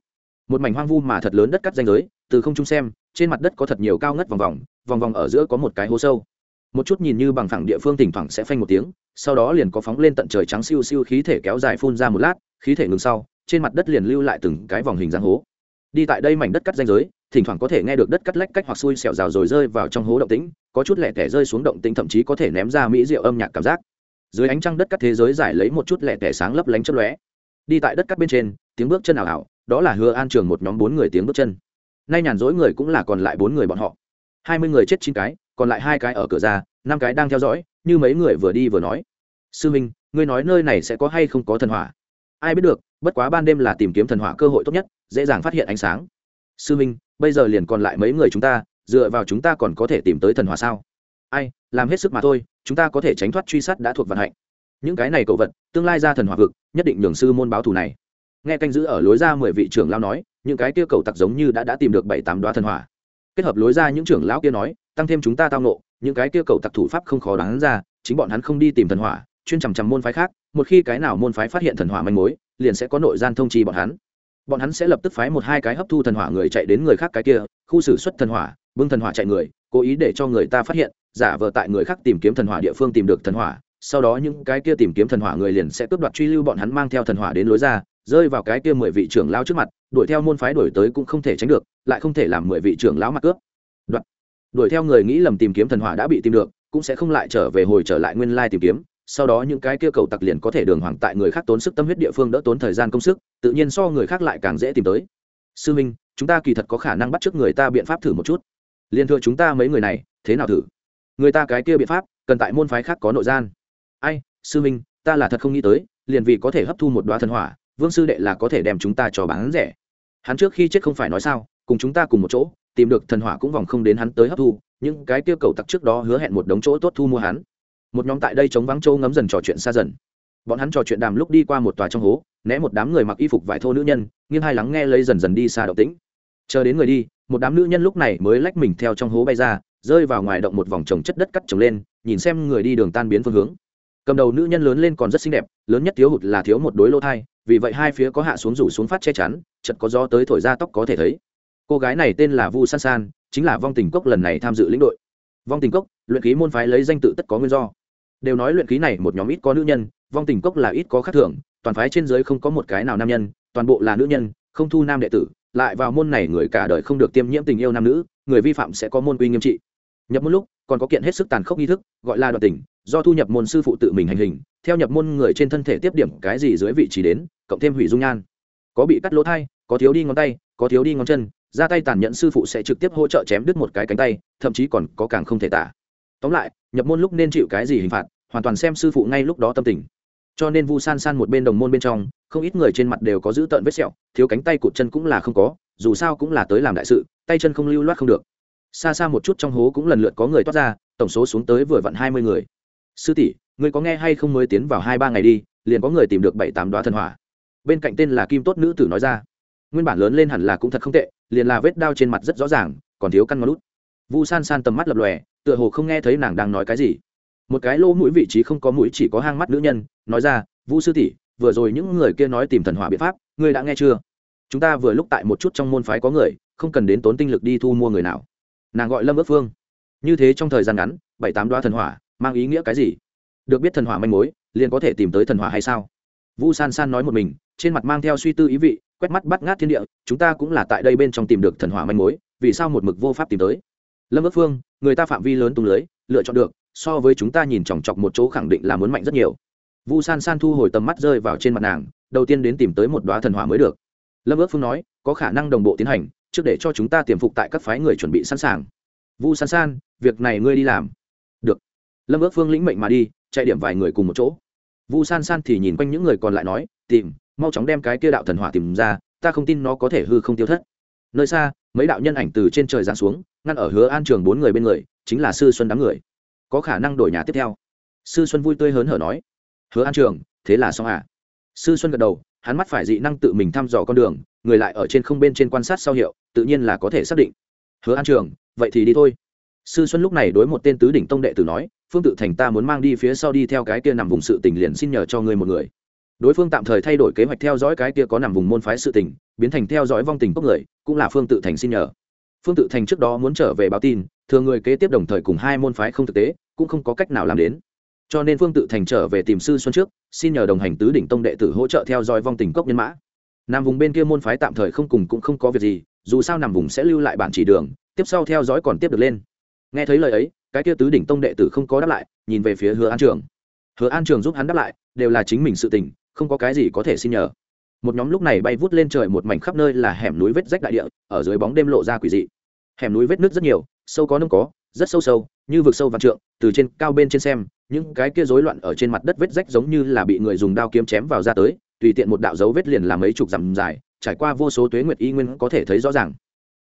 A: Một mảnh hoang vu mà thật lớn đất cắt danh giới, từ không trung xem, trên mặt đất có thật nhiều cao ngất vòng vòng vòng vòng ở giữa có một cái hố sâu. Một chút nhìn như bằng thẳng địa phương thỉnh thoảng sẽ phanh một tiếng, sau đó liền có phóng lên tận trời trắng siêu siêu khí thể kéo dài phun ra một lát, khí thể ngừng sau, trên mặt đất liền lưu lại từng cái vòng hình dáng hố. Đi tại đây mảnh đất cắt danh giới, thỉnh thoảng có thể nghe được đất cắt lách cách hoặc xui xẻo rào rồi rơi vào trong hố động tĩnh, có chút lẻ tẻ rơi xuống động tĩnh thậm chí có thể ném ra mỹ rượu âm nhạc cảm giác dưới ánh trăng đất cắt thế giới giải lấy một chút lẻ tẻ sáng lấp lánh chấp lóe. Đi tại đất cắt bên trên, tiếng bước chân ảo ảo, đó là hứa an trường một nhóm bốn người tiếng bước chân. Nay nhàn rỗi người cũng là còn lại bốn người bọn họ. Hai mươi người chết chín cái, còn lại hai cái ở cửa ra, năm cái đang theo dõi, như mấy người vừa đi vừa nói. Sư minh, ngươi nói nơi này sẽ có hay không có thần hỏa? Ai biết được, bất quá ban đêm là tìm kiếm thần hỏa cơ hội tốt nhất, dễ dàng phát hiện ánh sáng. Sư minh, bây giờ liền còn lại mấy người chúng ta, dựa vào chúng ta còn có thể tìm tới thần hỏa sao? Ai, làm hết sức mà thôi, chúng ta có thể tránh thoát truy sát đã thuộc vận hạnh. Những cái này cậu vật, tương lai ra thần hỏa vực, nhất định nhường sư môn báo thù này. Nghe canh giữ ở lối ra mười vị trưởng lao nói, những cái kia cầu tặc giống như đã đã tìm được bảy tám đoá thần hỏa. Kết hợp lối ra những trưởng lão kia nói, tăng thêm chúng ta tao nộ những cái kia cầu tặc thủ pháp không khó đoán ra, chính bọn hắn không đi tìm thần hỏa, chuyên chằm chằm môn phái khác, một khi cái nào môn phái phát hiện thần hỏa manh mối, liền sẽ có nội gian thông chi bọn hắn. Bọn hắn sẽ lập tức phái một hai cái hấp thu thần hỏa người chạy đến người khác cái kia, khu xử xuất thần hỏa, bưng thần hỏa chạy người, cố ý để cho người ta phát hiện giả vờ tại người khác tìm kiếm thần hỏa địa phương tìm được thần hỏa, sau đó những cái kia tìm kiếm thần hỏa người liền sẽ cướp đoạt truy lưu bọn hắn mang theo thần hỏa đến lối ra, rơi vào cái kia mười vị trưởng lao trước mặt, đuổi theo môn phái đuổi tới cũng không thể tránh được, lại không thể làm mười vị trưởng lão mặc cướp. Đoạt đuổi theo người nghĩ lầm tìm kiếm thần hỏa đã bị tìm được, cũng sẽ không lại trở về hồi trở lại nguyên lai tìm kiếm, sau đó những cái kia cầu tặc liền có thể đường hoàng tại người khác tốn sức tâm huyết địa phương đỡ tốn thời gian công sức, tự nhiên so người khác lại càng dễ tìm tới. Sư minh, chúng ta kỳ thật có khả năng bắt trước người ta biện pháp thử một chút. Liên thưa chúng ta mấy người này, thế nào thử? Người ta cái kia biện pháp, cần tại môn phái khác có nội gian. Ai, sư minh, ta là thật không nghĩ tới, liền vì có thể hấp thu một đoá thần hỏa, vương sư đệ là có thể đem chúng ta cho bán rẻ. Hắn trước khi chết không phải nói sao, cùng chúng ta cùng một chỗ, tìm được thần hỏa cũng vòng không đến hắn tới hấp thu, những cái kia cầu tặc trước đó hứa hẹn một đống chỗ tốt thu mua hắn. Một nhóm tại đây chống vắng châu ngấm dần trò chuyện xa dần. Bọn hắn trò chuyện đàm lúc đi qua một tòa trong hố, né một đám người mặc y phục vải thô nữ nhân, nghiêng hai lắng nghe lấy dần dần đi xa động tĩnh. Chờ đến người đi, một đám nữ nhân lúc này mới lách mình theo trong hố bay ra rơi vào ngoài động một vòng trồng chất đất cắt trồng lên, nhìn xem người đi đường tan biến phương hướng. Cầm đầu nữ nhân lớn lên còn rất xinh đẹp, lớn nhất thiếu hụt là thiếu một đối lỗ thai, vì vậy hai phía có hạ xuống rủ xuống phát che chắn chật có gió tới thổi ra tóc có thể thấy. Cô gái này tên là vu san san, chính là vong tình cốc lần này tham dự lĩnh đội. Vong tình cốc, luyện khí môn phái lấy danh tự tất có nguyên do. Đều nói luyện khí này một nhóm ít có nữ nhân, vong tình cốc là ít có khác thường, toàn phái trên giới không có một cái nào nam nhân, toàn bộ là nữ nhân, không thu nam đệ tử, lại vào môn này người cả đời không được tiêm nhiễm tình yêu nam nữ, người vi phạm sẽ có môn quy nghiêm trị nhập môn lúc, còn có kiện hết sức tàn khốc nghi thức, gọi là đoạn tình, do thu nhập môn sư phụ tự mình hành hình, theo nhập môn người trên thân thể tiếp điểm cái gì dưới vị trí đến, cộng thêm hủy dung nhan. Có bị cắt lỗ thai, có thiếu đi ngón tay, có thiếu đi ngón chân, ra tay tàn nhẫn sư phụ sẽ trực tiếp hỗ trợ chém đứt một cái cánh tay, thậm chí còn có càng không thể tả. Tóm lại, nhập môn lúc nên chịu cái gì hình phạt, hoàn toàn xem sư phụ ngay lúc đó tâm tình. Cho nên vu san san một bên đồng môn bên trong, không ít người trên mặt đều có giữ tợn vết sẹo, thiếu cánh tay cụt chân cũng là không có, dù sao cũng là tới làm đại sự, tay chân không lưu loát không được xa xa một chút trong hố cũng lần lượt có người toát ra, tổng số xuống tới vừa vặn hai mươi người. Sư tỷ người có nghe hay không mới tiến vào hai ba ngày đi, liền có người tìm được bảy tám đoá thần hỏa. Bên cạnh tên là kim tốt nữ tử nói ra, nguyên bản lớn lên hẳn là cũng thật không tệ, liền là vết đao trên mặt rất rõ ràng, còn thiếu căn ngón lút vu san san tầm mắt lập lòe, tựa hồ không nghe thấy nàng đang nói cái gì. Một cái lỗ mũi vị trí không có mũi chỉ có hang mắt nữ nhân, nói ra, vu sư tỷ, vừa rồi những người kia nói tìm thần hỏa biện pháp, ngươi đã nghe chưa? Chúng ta vừa lúc tại một chút trong môn phái có người, không cần đến tốn tinh lực đi thu mua người nào nàng gọi lâm ước phương như thế trong thời gian ngắn bảy tám đoá thần hỏa mang ý nghĩa cái gì được biết thần hỏa manh mối liền có thể tìm tới thần hỏa hay sao vu san san nói một mình trên mặt mang theo suy tư ý vị quét mắt bắt ngát thiên địa chúng ta cũng là tại đây bên trong tìm được thần hỏa manh mối vì sao một mực vô pháp tìm tới lâm ước phương người ta phạm vi lớn tung lưới lựa chọn được so với chúng ta nhìn chòng chọc một chỗ khẳng định là muốn mạnh rất nhiều vu san san thu hồi tầm mắt rơi vào trên mặt nàng đầu tiên đến tìm tới một đoá thần hỏa mới được lâm ước phương nói có khả năng đồng bộ tiến hành trước để cho chúng ta tiềm phục tại các phái người chuẩn bị sẵn sàng. Vu san san, việc này ngươi đi làm. Được. Lâm ước phương lĩnh mệnh mà đi, chạy điểm vài người cùng một chỗ. Vu san san thì nhìn quanh những người còn lại nói, tìm, mau chóng đem cái kia đạo thần hỏa tìm ra, ta không tin nó có thể hư không tiêu thất. Nơi xa, mấy đạo nhân ảnh từ trên trời giáng xuống, ngăn ở hứa an trường bốn người bên người, chính là sư xuân đám người. Có khả năng đổi nhà tiếp theo. Sư xuân vui tươi hớn hở nói, hứa an trường, thế là xong à? Sư xuân gật đầu hắn mắt phải dị năng tự mình thăm dò con đường, người lại ở trên không bên trên quan sát sau hiệu, tự nhiên là có thể xác định. Hứa an trường, vậy thì đi thôi. Sư xuân lúc này đối một tên tứ đỉnh tông đệ tử nói, phương tự thành ta muốn mang đi phía sau đi theo cái kia nằm vùng sự tình liền xin nhờ cho ngươi một người. Đối phương tạm thời thay đổi kế hoạch theo dõi cái kia có nằm vùng môn phái sự tình, biến thành theo dõi vong tình cốc người, cũng là phương tự thành xin nhờ. Phương tự thành trước đó muốn trở về báo tin thường người kế tiếp đồng thời cùng hai môn phái không thực tế, cũng không có cách nào làm đến cho nên phương tự thành trở về tìm sư xuân trước, xin nhờ đồng hành tứ đỉnh tông đệ tử hỗ trợ theo dõi vong tình cốc nhân mã. Nằm vùng bên kia môn phái tạm thời không cùng cũng không có việc gì, dù sao nằm vùng sẽ lưu lại bản chỉ đường, tiếp sau theo dõi còn tiếp được lên. Nghe thấy lời ấy, cái kia tứ đỉnh tông đệ tử không có đáp lại, nhìn về phía hứa an trường. Hứa an trường giúp hắn đáp lại, đều là chính mình sự tình, không có cái gì có thể xin nhờ. Một nhóm lúc này bay vút lên trời một mảnh khắp nơi là hẻm núi vết rách đại địa, ở dưới bóng đêm lộ ra quỷ dị. Hẻm núi vết nước rất nhiều, sâu có nông có, rất sâu sâu, như vực sâu vạn trượng, từ trên cao bên trên xem những cái kia rối loạn ở trên mặt đất vết rách giống như là bị người dùng đao kiếm chém vào ra tới, tùy tiện một đạo dấu vết liền làm mấy chục dặm dài, trải qua vô số tuế nguyệt y nguyên có thể thấy rõ ràng.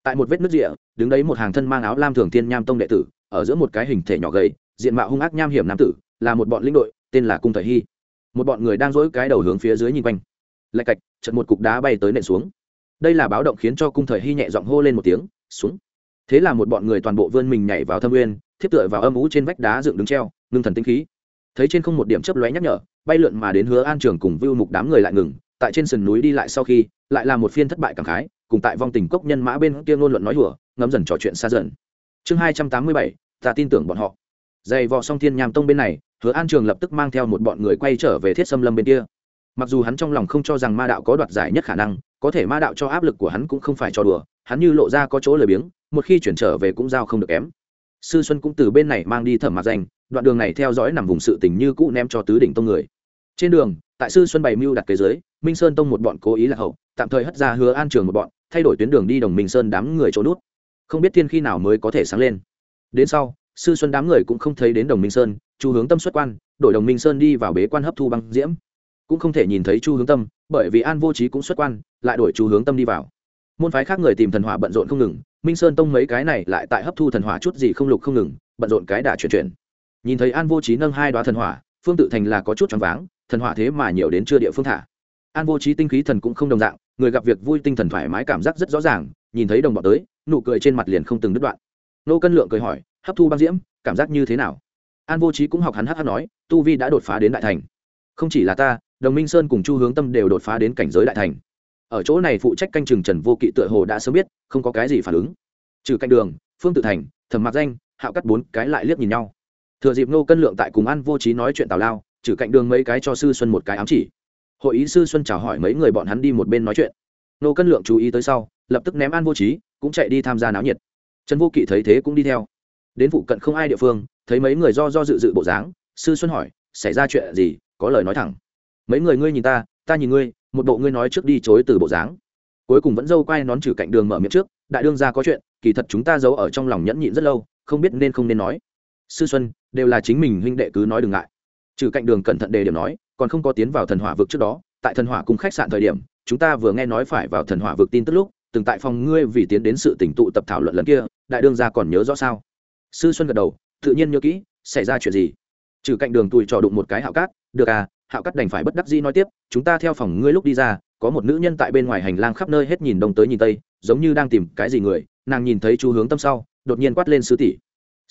A: Tại một vết nước địa đứng đấy một hàng thân mang áo lam thường thiên nham tông đệ tử, ở giữa một cái hình thể nhỏ gầy, diện mạo hung ác nham hiểm nam tử, là một bọn lĩnh đội, tên là cung thời hy. Một bọn người đang dỗi cái đầu hướng phía dưới nhìn quanh. Lạch cạch chật một cục đá bay tới nện xuống. Đây là báo động khiến cho cung thời hy nhẹ giọng hô lên một tiếng, xuống. Thế là một bọn người toàn bộ vươn mình nhảy vào thâm nguyên, thiếp tựa vào âm ú trên vách đá dựng đứng treo ngưng thần tinh khí. Thấy trên không một điểm chấp lóe nhắc nhở, bay lượn mà đến hứa an trường cùng vưu mục đám người lại ngừng, tại trên sườn núi đi lại sau khi, lại là một phiên thất bại cảm khái, cùng tại vong tình cốc nhân mã bên kia ngôn luận nói hùa ngấm dần trò chuyện xa dần. Chương hai trăm tám mươi bảy, ta tin tưởng bọn họ. Dày vò song thiên nham tông bên này, hứa an trường lập tức mang theo một bọn người quay trở về thiết xâm lâm bên kia. Mặc dù hắn trong lòng không cho rằng ma đạo có đoạt giải nhất khả năng, có thể ma đạo cho áp lực của hắn cũng không phải cho đùa, hắn như lộ ra có chỗ lười biếng, một khi chuyển trở về cũng giao không được kém. Sư xuân cũng từ bên này mang đi thẩm mặt danh đoạn đường này theo dõi nằm vùng sự tình như cũ ném cho tứ đỉnh tông người. Trên đường, tại sư xuân bày mưu đặt kế giới, minh sơn tông một bọn cố ý là hậu, tạm thời hất ra hứa an trường một bọn, thay đổi tuyến đường đi đồng minh sơn đám người chỗ nút. Không biết thiên khi nào mới có thể sáng lên. Đến sau, sư xuân đám người cũng không thấy đến đồng minh sơn, chu hướng tâm xuất quan, đổi đồng minh sơn đi vào bế quan hấp thu băng diễm. Cũng không thể nhìn thấy chu hướng tâm, bởi vì an vô trí cũng xuất quan, lại đổi chu hướng tâm đi vào. Môn phái khác người tìm thần hỏa bận rộn không ngừng, minh sơn tông mấy cái này lại tại hấp thu thần hỏa chút gì không lục không ngừng, bận rộn cái đả chuyển chuyển nhìn thấy an vô trí nâng hai đoá thần hỏa, phương tự thành là có chút choáng váng, thần hỏa thế mà nhiều đến chưa địa phương thả. An vô trí tinh khí thần cũng không đồng dạng, người gặp việc vui tinh thần thoải mái cảm giác rất rõ ràng, nhìn thấy đồng bọn tới, nụ cười trên mặt liền không từng đứt đoạn. Nô cân lượng cười hỏi, hấp thu băng diễm, cảm giác như thế nào? An vô trí cũng học hắn hh nói, tu vi đã đột phá đến đại thành. Không chỉ là ta, đồng minh sơn cùng chu hướng tâm đều đột phá đến cảnh giới đại thành. Ở chỗ này phụ trách canh chừng trần vô kỵ tựa hồ đã sớm biết, không có cái gì phản ứng. Trừ canh đường, phương tự thành, thẩm Mặc danh, hạo cắt bốn cái lại liếc nhìn nhau thừa dịp nô cân lượng tại cùng an vô trí nói chuyện tào lao trừ cạnh đường mấy cái cho sư xuân một cái ám chỉ. Hội ý sư xuân chào hỏi mấy người bọn hắn đi một bên nói chuyện. Nô cân lượng chú ý tới sau, lập tức ném an vô trí cũng chạy đi tham gia náo nhiệt. Trần vô kỵ thấy thế cũng đi theo. Đến vụ cận không ai địa phương, thấy mấy người do do dự dự bộ dáng, sư xuân hỏi, xảy ra chuyện gì? Có lời nói thẳng. Mấy người ngươi nhìn ta ta nhìn ngươi, một bộ ngươi nói trước đi chối từ bộ dáng. Cuối cùng vẫn dâu quay nón trừ cạnh đường mở miệng trước, đại đương ra có chuyện, kỳ thật chúng ta giấu ở trong lòng nhẫn nhịn rất lâu, không biết nên không nên nói sư xuân, đều là chính mình huynh đệ cứ nói đừng ngại. Trừ cạnh đường cẩn thận đề điểm nói, còn không có tiến vào thần hỏa vực trước đó, tại thần hỏa cùng khách sạn thời điểm, chúng ta vừa nghe nói phải vào thần hỏa vực tin tức lúc, từng tại phòng ngươi vì tiến đến sự tỉnh tụ tập thảo luận lần kia, đại đương gia còn nhớ rõ sao? Sư xuân gật đầu, tự nhiên nhớ kỹ, xảy ra chuyện gì? Trừ cạnh đường tùi trò đụng một cái hạo cát, được à hạo cát đành phải bất đắc dĩ nói tiếp, chúng ta theo phòng ngươi lúc đi ra, có một nữ nhân tại bên ngoài hành lang khắp nơi hết nhìn đông tới nhìn tây, giống như đang tìm cái gì người, nàng nhìn thấy chú hướng tâm sau, đột nhiên quát lên sư tỷ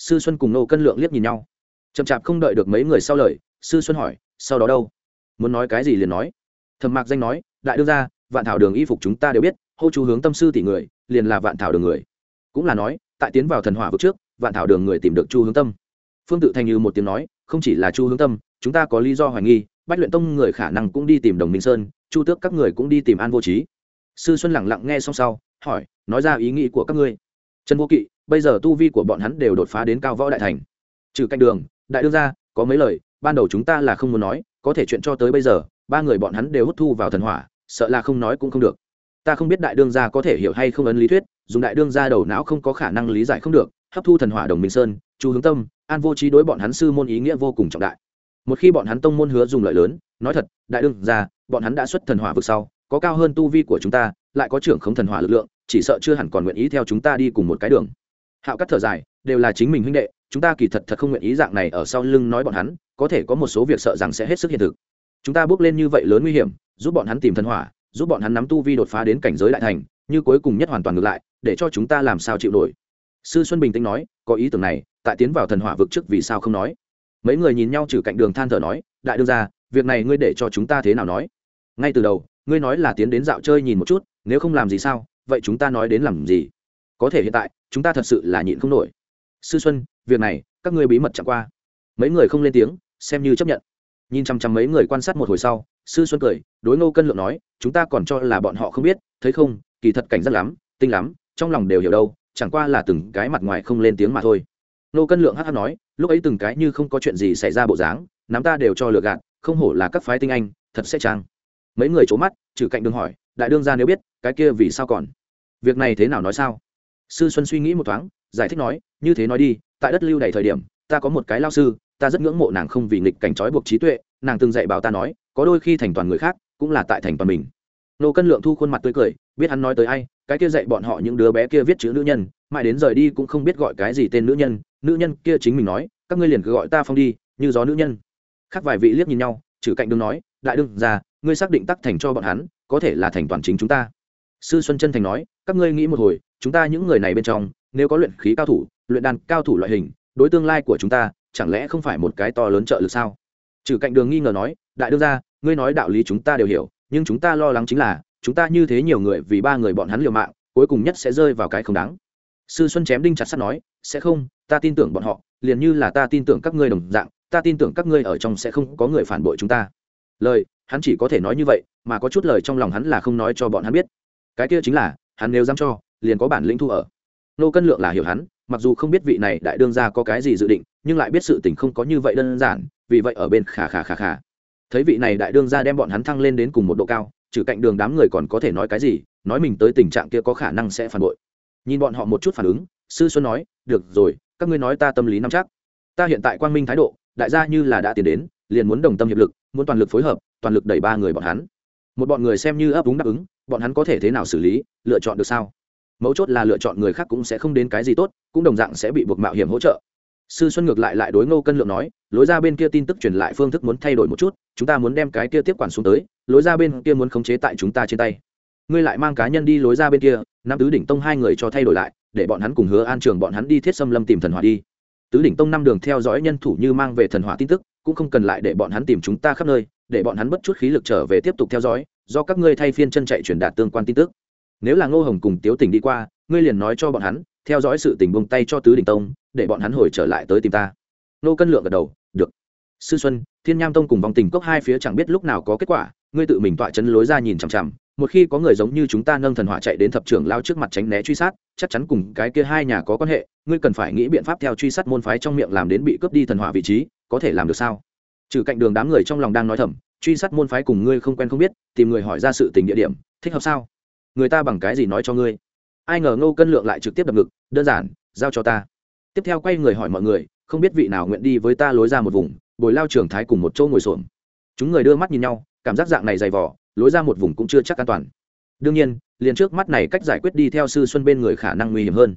A: sư xuân cùng nô cân lượng liếc nhìn nhau. Chậm chạp không đợi được mấy người sau lời, sư xuân hỏi, sau đó đâu? Muốn nói cái gì liền nói. Thầm mạc danh nói, đại đương ra vạn thảo đường y phục chúng ta đều biết, hô chú hướng tâm sư tỷ người, liền là vạn thảo đường người. Cũng là nói, tại tiến vào thần hỏa vực trước, vạn thảo đường người tìm được chu hướng tâm. Phương tự thành như một tiếng nói, không chỉ là chu hướng tâm, chúng ta có lý do hoài nghi, bách luyện tông người khả năng cũng đi tìm đồng minh sơn, chu tước các người cũng đi tìm an vô trí sư xuân lẳng lặng nghe xong sau, hỏi, nói ra ý nghĩ của các ngươi. Trần vô kỵ bây giờ tu vi của bọn hắn đều đột phá đến cao võ đại thành. Trừ cạnh đường, đại đương ra có mấy lời, ban đầu chúng ta là không muốn nói, có thể chuyện cho tới bây giờ, ba người bọn hắn đều hút thu vào thần hỏa, sợ là không nói cũng không được. Ta không biết đại đương gia có thể hiểu hay không ấn lý thuyết, dùng đại đương gia đầu não không có khả năng lý giải không được, hấp thu thần hỏa đồng minh sơn, chu hướng tâm, an vô trí đối bọn hắn sư môn ý nghĩa vô cùng trọng đại. Một khi bọn hắn tông môn hứa dùng lợi lớn, nói thật, đại đương gia, bọn hắn đã xuất thần hỏa vực sau, có cao hơn tu vi của chúng ta, lại có trưởng không thần hỏa lực lượng, chỉ sợ chưa hẳn còn nguyện ý theo chúng ta đi cùng một cái đường hạo cắt thở dài, đều là chính mình huynh đệ, chúng ta kỳ thật thật không nguyện ý dạng này ở sau lưng nói bọn hắn, có thể có một số việc sợ rằng sẽ hết sức hiện thực. Chúng ta bước lên như vậy lớn nguy hiểm, giúp bọn hắn tìm thần hỏa, giúp bọn hắn nắm tu vi đột phá đến cảnh giới đại thành, như cuối cùng nhất hoàn toàn ngược lại, để cho chúng ta làm sao chịu nổi. Sư xuân bình tĩnh nói, có ý tưởng này, tại tiến vào thần hỏa vực trước vì sao không nói? Mấy người nhìn nhau trừ cạnh đường than thở nói, đại đương ra việc này ngươi để cho chúng ta thế nào nói? Ngay từ đầu, ngươi nói là tiến đến dạo chơi nhìn một chút, nếu không làm gì sao, vậy chúng ta nói đến làm gì? Có thể hiện tại chúng ta thật sự là nhịn không nổi. Sư xuân, việc này, các ngươi bí mật chẳng qua. Mấy người không lên tiếng, xem như chấp nhận. Nhìn chăm chăm mấy người quan sát một hồi sau, sư xuân cười, đối ngô cân lượng nói, chúng ta còn cho là bọn họ không biết, thấy không, kỳ thật cảnh giác lắm, tinh lắm, trong lòng đều hiểu đâu, chẳng qua là từng cái mặt ngoài không lên tiếng mà thôi. Ngô cân lượng hh nói, lúc ấy từng cái như không có chuyện gì xảy ra bộ dáng, nắm ta đều cho lừa gạt, không hổ là các phái tinh anh, thật sẽ trang mấy người c mắt, trừ cạnh đường hỏi, đại đương ra nếu biết, cái kia vì sao còn? Việc này thế nào nói sao? Sư xuân suy nghĩ một thoáng, giải thích nói, như thế nói đi, tại đất lưu đầy thời điểm, ta có một cái lao sư, ta rất ngưỡng mộ nàng không vì nghịch cảnh trói buộc trí tuệ, nàng từng dạy bảo ta nói, có đôi khi thành toàn người khác, cũng là tại thành toàn mình. Nô cân lượng thu khuôn mặt tươi cười, biết hắn nói tới ai, cái kia dạy bọn họ những đứa bé kia viết chữ nữ nhân, mãi đến rời đi cũng không biết gọi cái gì tên nữ nhân nữ nhân kia chính mình nói, các ngươi liền cứ gọi ta phong đi, như gió nữ nhân. Khác vài vị liếc nhìn nhau, trừ cạnh đương nói, đại đương ra, ngươi xác định tắc thành cho bọn hắn, có thể là thành toàn chính chúng ta. Sư xuân chân thành nói, các ngươi nghĩ một hồi chúng ta những người này bên trong, nếu có luyện khí cao thủ, luyện đàn cao thủ loại hình, đối tương lai của chúng ta, chẳng lẽ không phải một cái to lớn trợ lực sao? Trừ cạnh đường nghi ngờ nói, đại đương ra ngươi nói đạo lý chúng ta đều hiểu, nhưng chúng ta lo lắng chính là, chúng ta như thế nhiều người vì ba người bọn hắn liều mạng, cuối cùng nhất sẽ rơi vào cái không đáng. Sư xuân chém đinh chặt sắt nói, sẽ không, ta tin tưởng bọn họ, liền như là ta tin tưởng các ngươi đồng dạng, ta tin tưởng các ngươi ở trong sẽ không có người phản bội chúng ta. Lời, hắn chỉ có thể nói như vậy, mà có chút lời trong lòng hắn là không nói cho bọn hắn biết. Cái kia chính là, hắn nếu dám cho liền có bản lĩnh thu ở. Nô cân lượng là hiểu hắn, mặc dù không biết vị này đại đương gia có cái gì dự định, nhưng lại biết sự tình không có như vậy đơn giản, vì vậy ở bên khà khà khà khà. Thấy vị này đại đương gia đem bọn hắn thăng lên đến cùng một độ cao, trừ cạnh đường đám người còn có thể nói cái gì, nói mình tới tình trạng kia có khả năng sẽ phản bội. Nhìn bọn họ một chút phản ứng, sư xuân nói, được rồi, các ngươi nói ta tâm lý nắm chắc. Ta hiện tại quang minh thái độ, đại gia như là đã tiến đến, liền muốn đồng tâm hiệp lực, muốn toàn lực phối hợp, toàn lực đẩy ba người bọn hắn. Một bọn người xem như ấp úng đáp ứng, bọn hắn có thể thế nào xử lý, lựa chọn được sao? Mấu chốt là lựa chọn người khác cũng sẽ không đến cái gì tốt, cũng đồng dạng sẽ bị buộc mạo hiểm hỗ trợ. Sư xuân ngược lại lại đối ngô cân lượng nói, lối ra bên kia tin tức truyền lại phương thức muốn thay đổi một chút, chúng ta muốn đem cái kia tiếp quản xuống tới, lối ra bên kia muốn khống chế tại chúng ta trên tay. Ngươi lại mang cá nhân đi lối ra bên kia, năm tứ đỉnh tông hai người cho thay đổi lại, để bọn hắn cùng hứa an trường bọn hắn đi thiết xâm lâm tìm thần hỏa đi. Tứ đỉnh tông năm đường theo dõi nhân thủ như mang về thần hỏa tin tức, cũng không cần lại để bọn hắn tìm chúng ta khắp nơi, để bọn hắn bất chút khí lực trở về tiếp tục theo dõi, do các ngươi thay phiên chân chạy truyền đạt tương quan tin tức nếu là ngô hồng cùng tiếu tỉnh đi qua, ngươi liền nói cho bọn hắn, theo dõi sự tình buông tay cho tứ đình tông, để bọn hắn hồi trở lại tới tìm ta. Nô cân lượng gật đầu, được. Sư xuân, thiên nham tông cùng vòng tình cốc hai phía chẳng biết lúc nào có kết quả, ngươi tự mình tọa chấn lối ra nhìn chằm chằm, một khi có người giống như chúng ta nâng thần hỏa chạy đến thập trưởng lao trước mặt tránh né truy sát, chắc chắn cùng cái kia hai nhà có quan hệ, ngươi cần phải nghĩ biện pháp theo truy sát môn phái trong miệng làm đến bị cướp đi thần hỏa vị trí, có thể làm được sao? Trừ cạnh đường đám người trong lòng đang nói thầm, truy sát môn phái cùng ngươi không quen không biết, tìm người hỏi ra sự tình địa điểm, thích hợp sao? Người ta bằng cái gì nói cho ngươi? Ai ngờ ngô cân lượng lại trực tiếp đập ngực, đơn giản, giao cho ta. Tiếp theo quay người hỏi mọi người, không biết vị nào nguyện đi với ta lối ra một vùng, bồi lao trường thái cùng một chỗ ngồi xổm. Chúng người đưa mắt nhìn nhau, cảm giác dạng này dày vỏ lối ra một vùng cũng chưa chắc an toàn. Đương nhiên, liền trước mắt này cách giải quyết đi theo sư xuân bên người khả năng nguy hiểm hơn.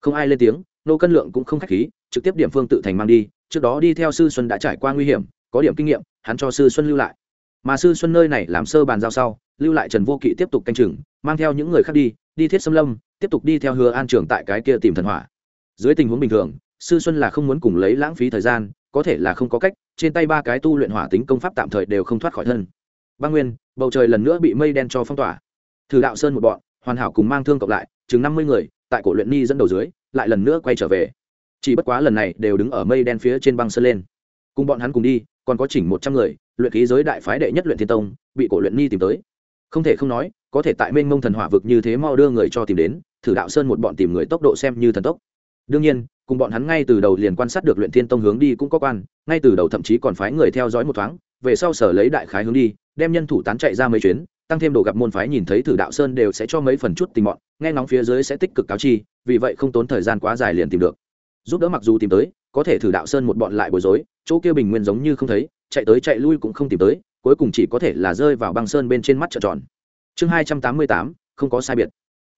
A: Không ai lên tiếng nô cân lượng cũng không khách khí, trực tiếp điểm phương tự thành mang đi, trước đó đi theo sư xuân đã trải qua nguy hiểm, có điểm kinh nghiệm, hắn cho sư xuân lưu lại. Mà sư xuân nơi này làm sơ bàn giao sau lưu lại trần vô kỵ tiếp tục canh chừng, mang theo những người khác đi đi thiết xâm lâm, tiếp tục đi theo hứa an trưởng tại cái kia tìm thần hỏa. Dưới tình huống bình thường, sư xuân là không muốn cùng lấy lãng phí thời gian, có thể là không có cách, trên tay ba cái tu luyện hỏa tính công pháp tạm thời đều không thoát khỏi thân. Băng nguyên, bầu trời lần nữa bị mây đen cho phong tỏa. Thử đạo sơn một bọn, hoàn hảo cùng mang thương cộng lại, chừng năm mươi người, tại cổ luyện ni dẫn đầu dưới, lại lần nữa quay trở về. Chỉ bất quá lần này đều đứng ở mây đen phía trên băng sơn lên. Cùng bọn hắn cùng đi, còn có chỉnh một trăm người, luyện khí giới đại phái đệ nhất luyện thiên tông, bị cổ luyện ni tìm tới không thể không nói, có thể tại mênh mông thần hỏa vực như thế mau đưa người cho tìm đến, thử đạo sơn một bọn tìm người tốc độ xem như thần tốc. Đương nhiên, cùng bọn hắn ngay từ đầu liền quan sát được luyện thiên tông hướng đi cũng có quan, ngay từ đầu thậm chí còn phái người theo dõi một thoáng, về sau sở lấy đại khái hướng đi, đem nhân thủ tán chạy ra mấy chuyến, tăng thêm đồ gặp môn phái nhìn thấy thử đạo sơn đều sẽ cho mấy phần chút tình mọn, nghe ngóng phía dưới sẽ tích cực cáo chi, vì vậy không tốn thời gian quá dài liền tìm được. Giúp đỡ mặc dù tìm tới, có thể thử đạo sơn một bọn lại bối rối, chỗ kia bình nguyên giống như không thấy, chạy tới chạy lui cũng không tìm tới cuối cùng chỉ có thể là rơi vào băng sơn bên trên mắt trợn tròn. Chương hai trăm tám mươi tám, không có sai biệt.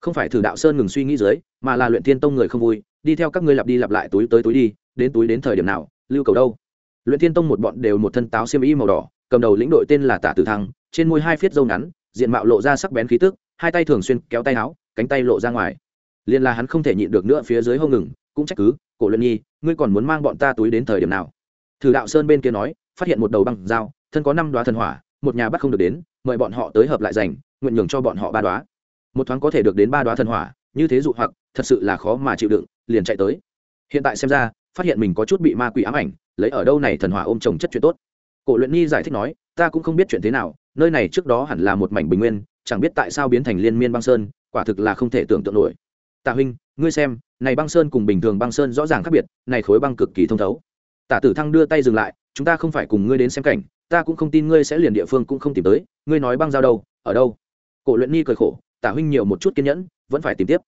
A: Không phải thử đạo sơn ngừng suy nghĩ dưới, mà là luyện thiên tông người không vui, đi theo các ngươi lặp đi lặp lại túi tới túi đi, đến túi đến thời điểm nào, lưu cầu đâu. Luyện thiên tông một bọn đều một thân táo xiêm y màu đỏ, cầm đầu lĩnh đội tên là tả tử thăng, trên môi hai phiết dâu ngắn, diện mạo lộ ra sắc bén khí tức, hai tay thường xuyên kéo tay áo, cánh tay lộ ra ngoài. Liền là hắn không thể nhịn được nữa phía dưới hông ngừng, cũng trách cứ, cổ luyện nhi, ngươi còn muốn mang bọn ta túi đến thời điểm nào? Thử đạo sơn bên kia nói, phát hiện một đầu băng dao thân có năm đoá thần hỏa, một nhà bắt không được đến, mời bọn họ tới hợp lại giành, nguyện nhường cho bọn họ ba đoá. Một thoáng có thể được đến ba đoá thần hỏa, như thế dụ hoặc, thật sự là khó mà chịu đựng, liền chạy tới. Hiện tại xem ra, phát hiện mình có chút bị ma quỷ ám ảnh, lấy ở đâu này thần hỏa ôm chồng chất chuyện tốt. Cổ luyện nhi giải thích nói, ta cũng không biết chuyện thế nào, nơi này trước đó hẳn là một mảnh bình nguyên, chẳng biết tại sao biến thành liên miên băng sơn, quả thực là không thể tưởng tượng nổi. Tạ huynh, ngươi xem, này băng sơn cùng bình thường băng sơn rõ ràng khác biệt, này khối băng cực kỳ thông thấu. Tả tử thăng đưa tay dừng lại, chúng ta không phải cùng ngươi đến xem cảnh ta cũng không tin ngươi sẽ liền địa phương cũng không tìm tới, ngươi nói băng giao đâu, ở đâu? Cổ luyện nhi cười khổ, tả huynh nhiều một chút kiên nhẫn, vẫn phải tìm tiếp.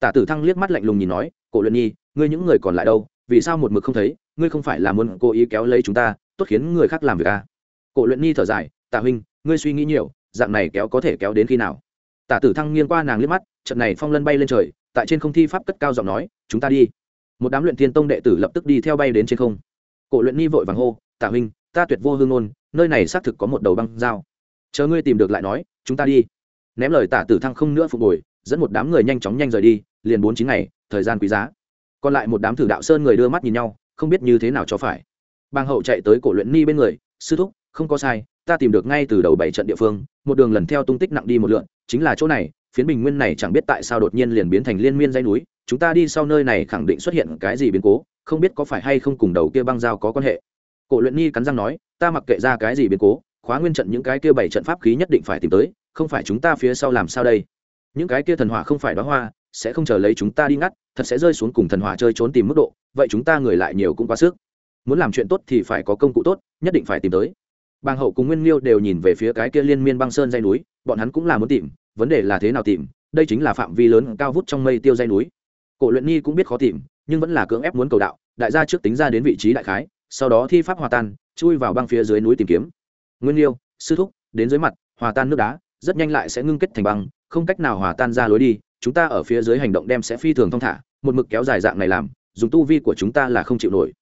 A: Tả tử thăng liếc mắt lạnh lùng nhìn nói, cổ luyện nhi, ngươi những người còn lại đâu? Vì sao một mực không thấy? Ngươi không phải là muốn cố ý kéo lấy chúng ta, tốt khiến người khác làm việc à? Cổ luyện nhi thở dài, tả huynh, ngươi suy nghĩ nhiều, dạng này kéo có thể kéo đến khi nào? Tả tử thăng nghiêng qua nàng liếc mắt, trận này phong lân bay lên trời, tại trên không thi pháp cất cao giọng nói, chúng ta đi. Một đám luyện thiên tông đệ tử lập tức đi theo bay đến trên không. Cổ luyện nhi vội vàng hô, tả huynh, ta tuyệt vô hương ngôn nơi này xác thực có một đầu băng dao. Chờ ngươi tìm được lại nói, chúng ta đi. Ném lời tả tử thăng không nữa phục hồi, dẫn một đám người nhanh chóng nhanh rời đi, liền bốn chín ngày, thời gian quý giá. Còn lại một đám thử đạo sơn người đưa mắt nhìn nhau, không biết như thế nào cho phải. Bang hậu chạy tới cổ luyện ni bên người, sư thúc, không có sai, ta tìm được ngay từ đầu bảy trận địa phương, một đường lần theo tung tích nặng đi một lượn, chính là chỗ này, phiến bình nguyên này chẳng biết tại sao đột nhiên liền biến thành liên miên dây núi, chúng ta đi sau nơi này khẳng định xuất hiện cái gì biến cố, không biết có phải hay không cùng đầu kia băng dao có quan hệ cổ luyện nhi cắn răng nói, ta mặc kệ ra cái gì biến cố, khóa nguyên trận những cái kia bảy trận pháp khí nhất định phải tìm tới, không phải chúng ta phía sau làm sao đây? Những cái kia thần hỏa không phải đó hoa, sẽ không chờ lấy chúng ta đi ngắt, thật sẽ rơi xuống cùng thần hỏa chơi trốn tìm mức độ, vậy chúng ta người lại nhiều cũng quá sức. Muốn làm chuyện tốt thì phải có công cụ tốt, nhất định phải tìm tới. Bàng hậu cùng nguyên liêu đều nhìn về phía cái kia liên miên băng sơn dây núi, bọn hắn cũng là muốn tìm, vấn đề là thế nào tìm, đây chính là phạm vi lớn cao vút trong mây tiêu dây núi. Cổ luyện nhi cũng biết khó tìm, nhưng vẫn là cưỡng ép muốn cầu đạo, đại gia trước tính ra đến vị trí đại khái sau đó thi pháp hòa tan, chui vào băng phía dưới núi tìm kiếm. Nguyên liêu, sư thúc, đến dưới mặt, hòa tan nước đá, rất nhanh lại sẽ ngưng kết thành băng, không cách nào hòa tan ra lối đi, chúng ta ở phía dưới hành động đem sẽ phi thường thong thả, một mực kéo dài dạng này làm, dùng tu vi của chúng ta là không chịu nổi.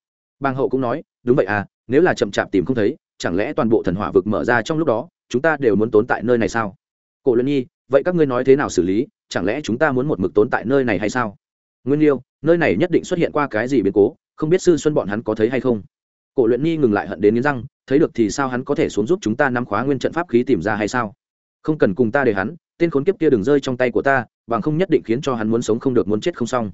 A: Bang hậu cũng nói, đúng vậy à nếu là chậm chạp tìm không thấy, chẳng lẽ toàn bộ thần hỏa vực mở ra trong lúc đó, chúng ta đều muốn tốn tại nơi này sao? Cổ luân nhi, vậy các ngươi nói thế nào xử lý, chẳng lẽ chúng ta muốn một mực tốn tại nơi này hay sao? Nguyên liêu, nơi này nhất định xuất hiện qua cái gì biến cố, không biết sư xuân bọn hắn có thấy hay không? Cổ luyện nhi ngừng lại hận đến nghiến răng, thấy được thì sao hắn có thể xuống giúp chúng ta nắm khóa nguyên trận pháp khí tìm ra hay sao? Không cần cùng ta để hắn, tên khốn kiếp kia đừng rơi trong tay của ta, bằng không nhất định khiến cho hắn muốn sống không được muốn chết không xong.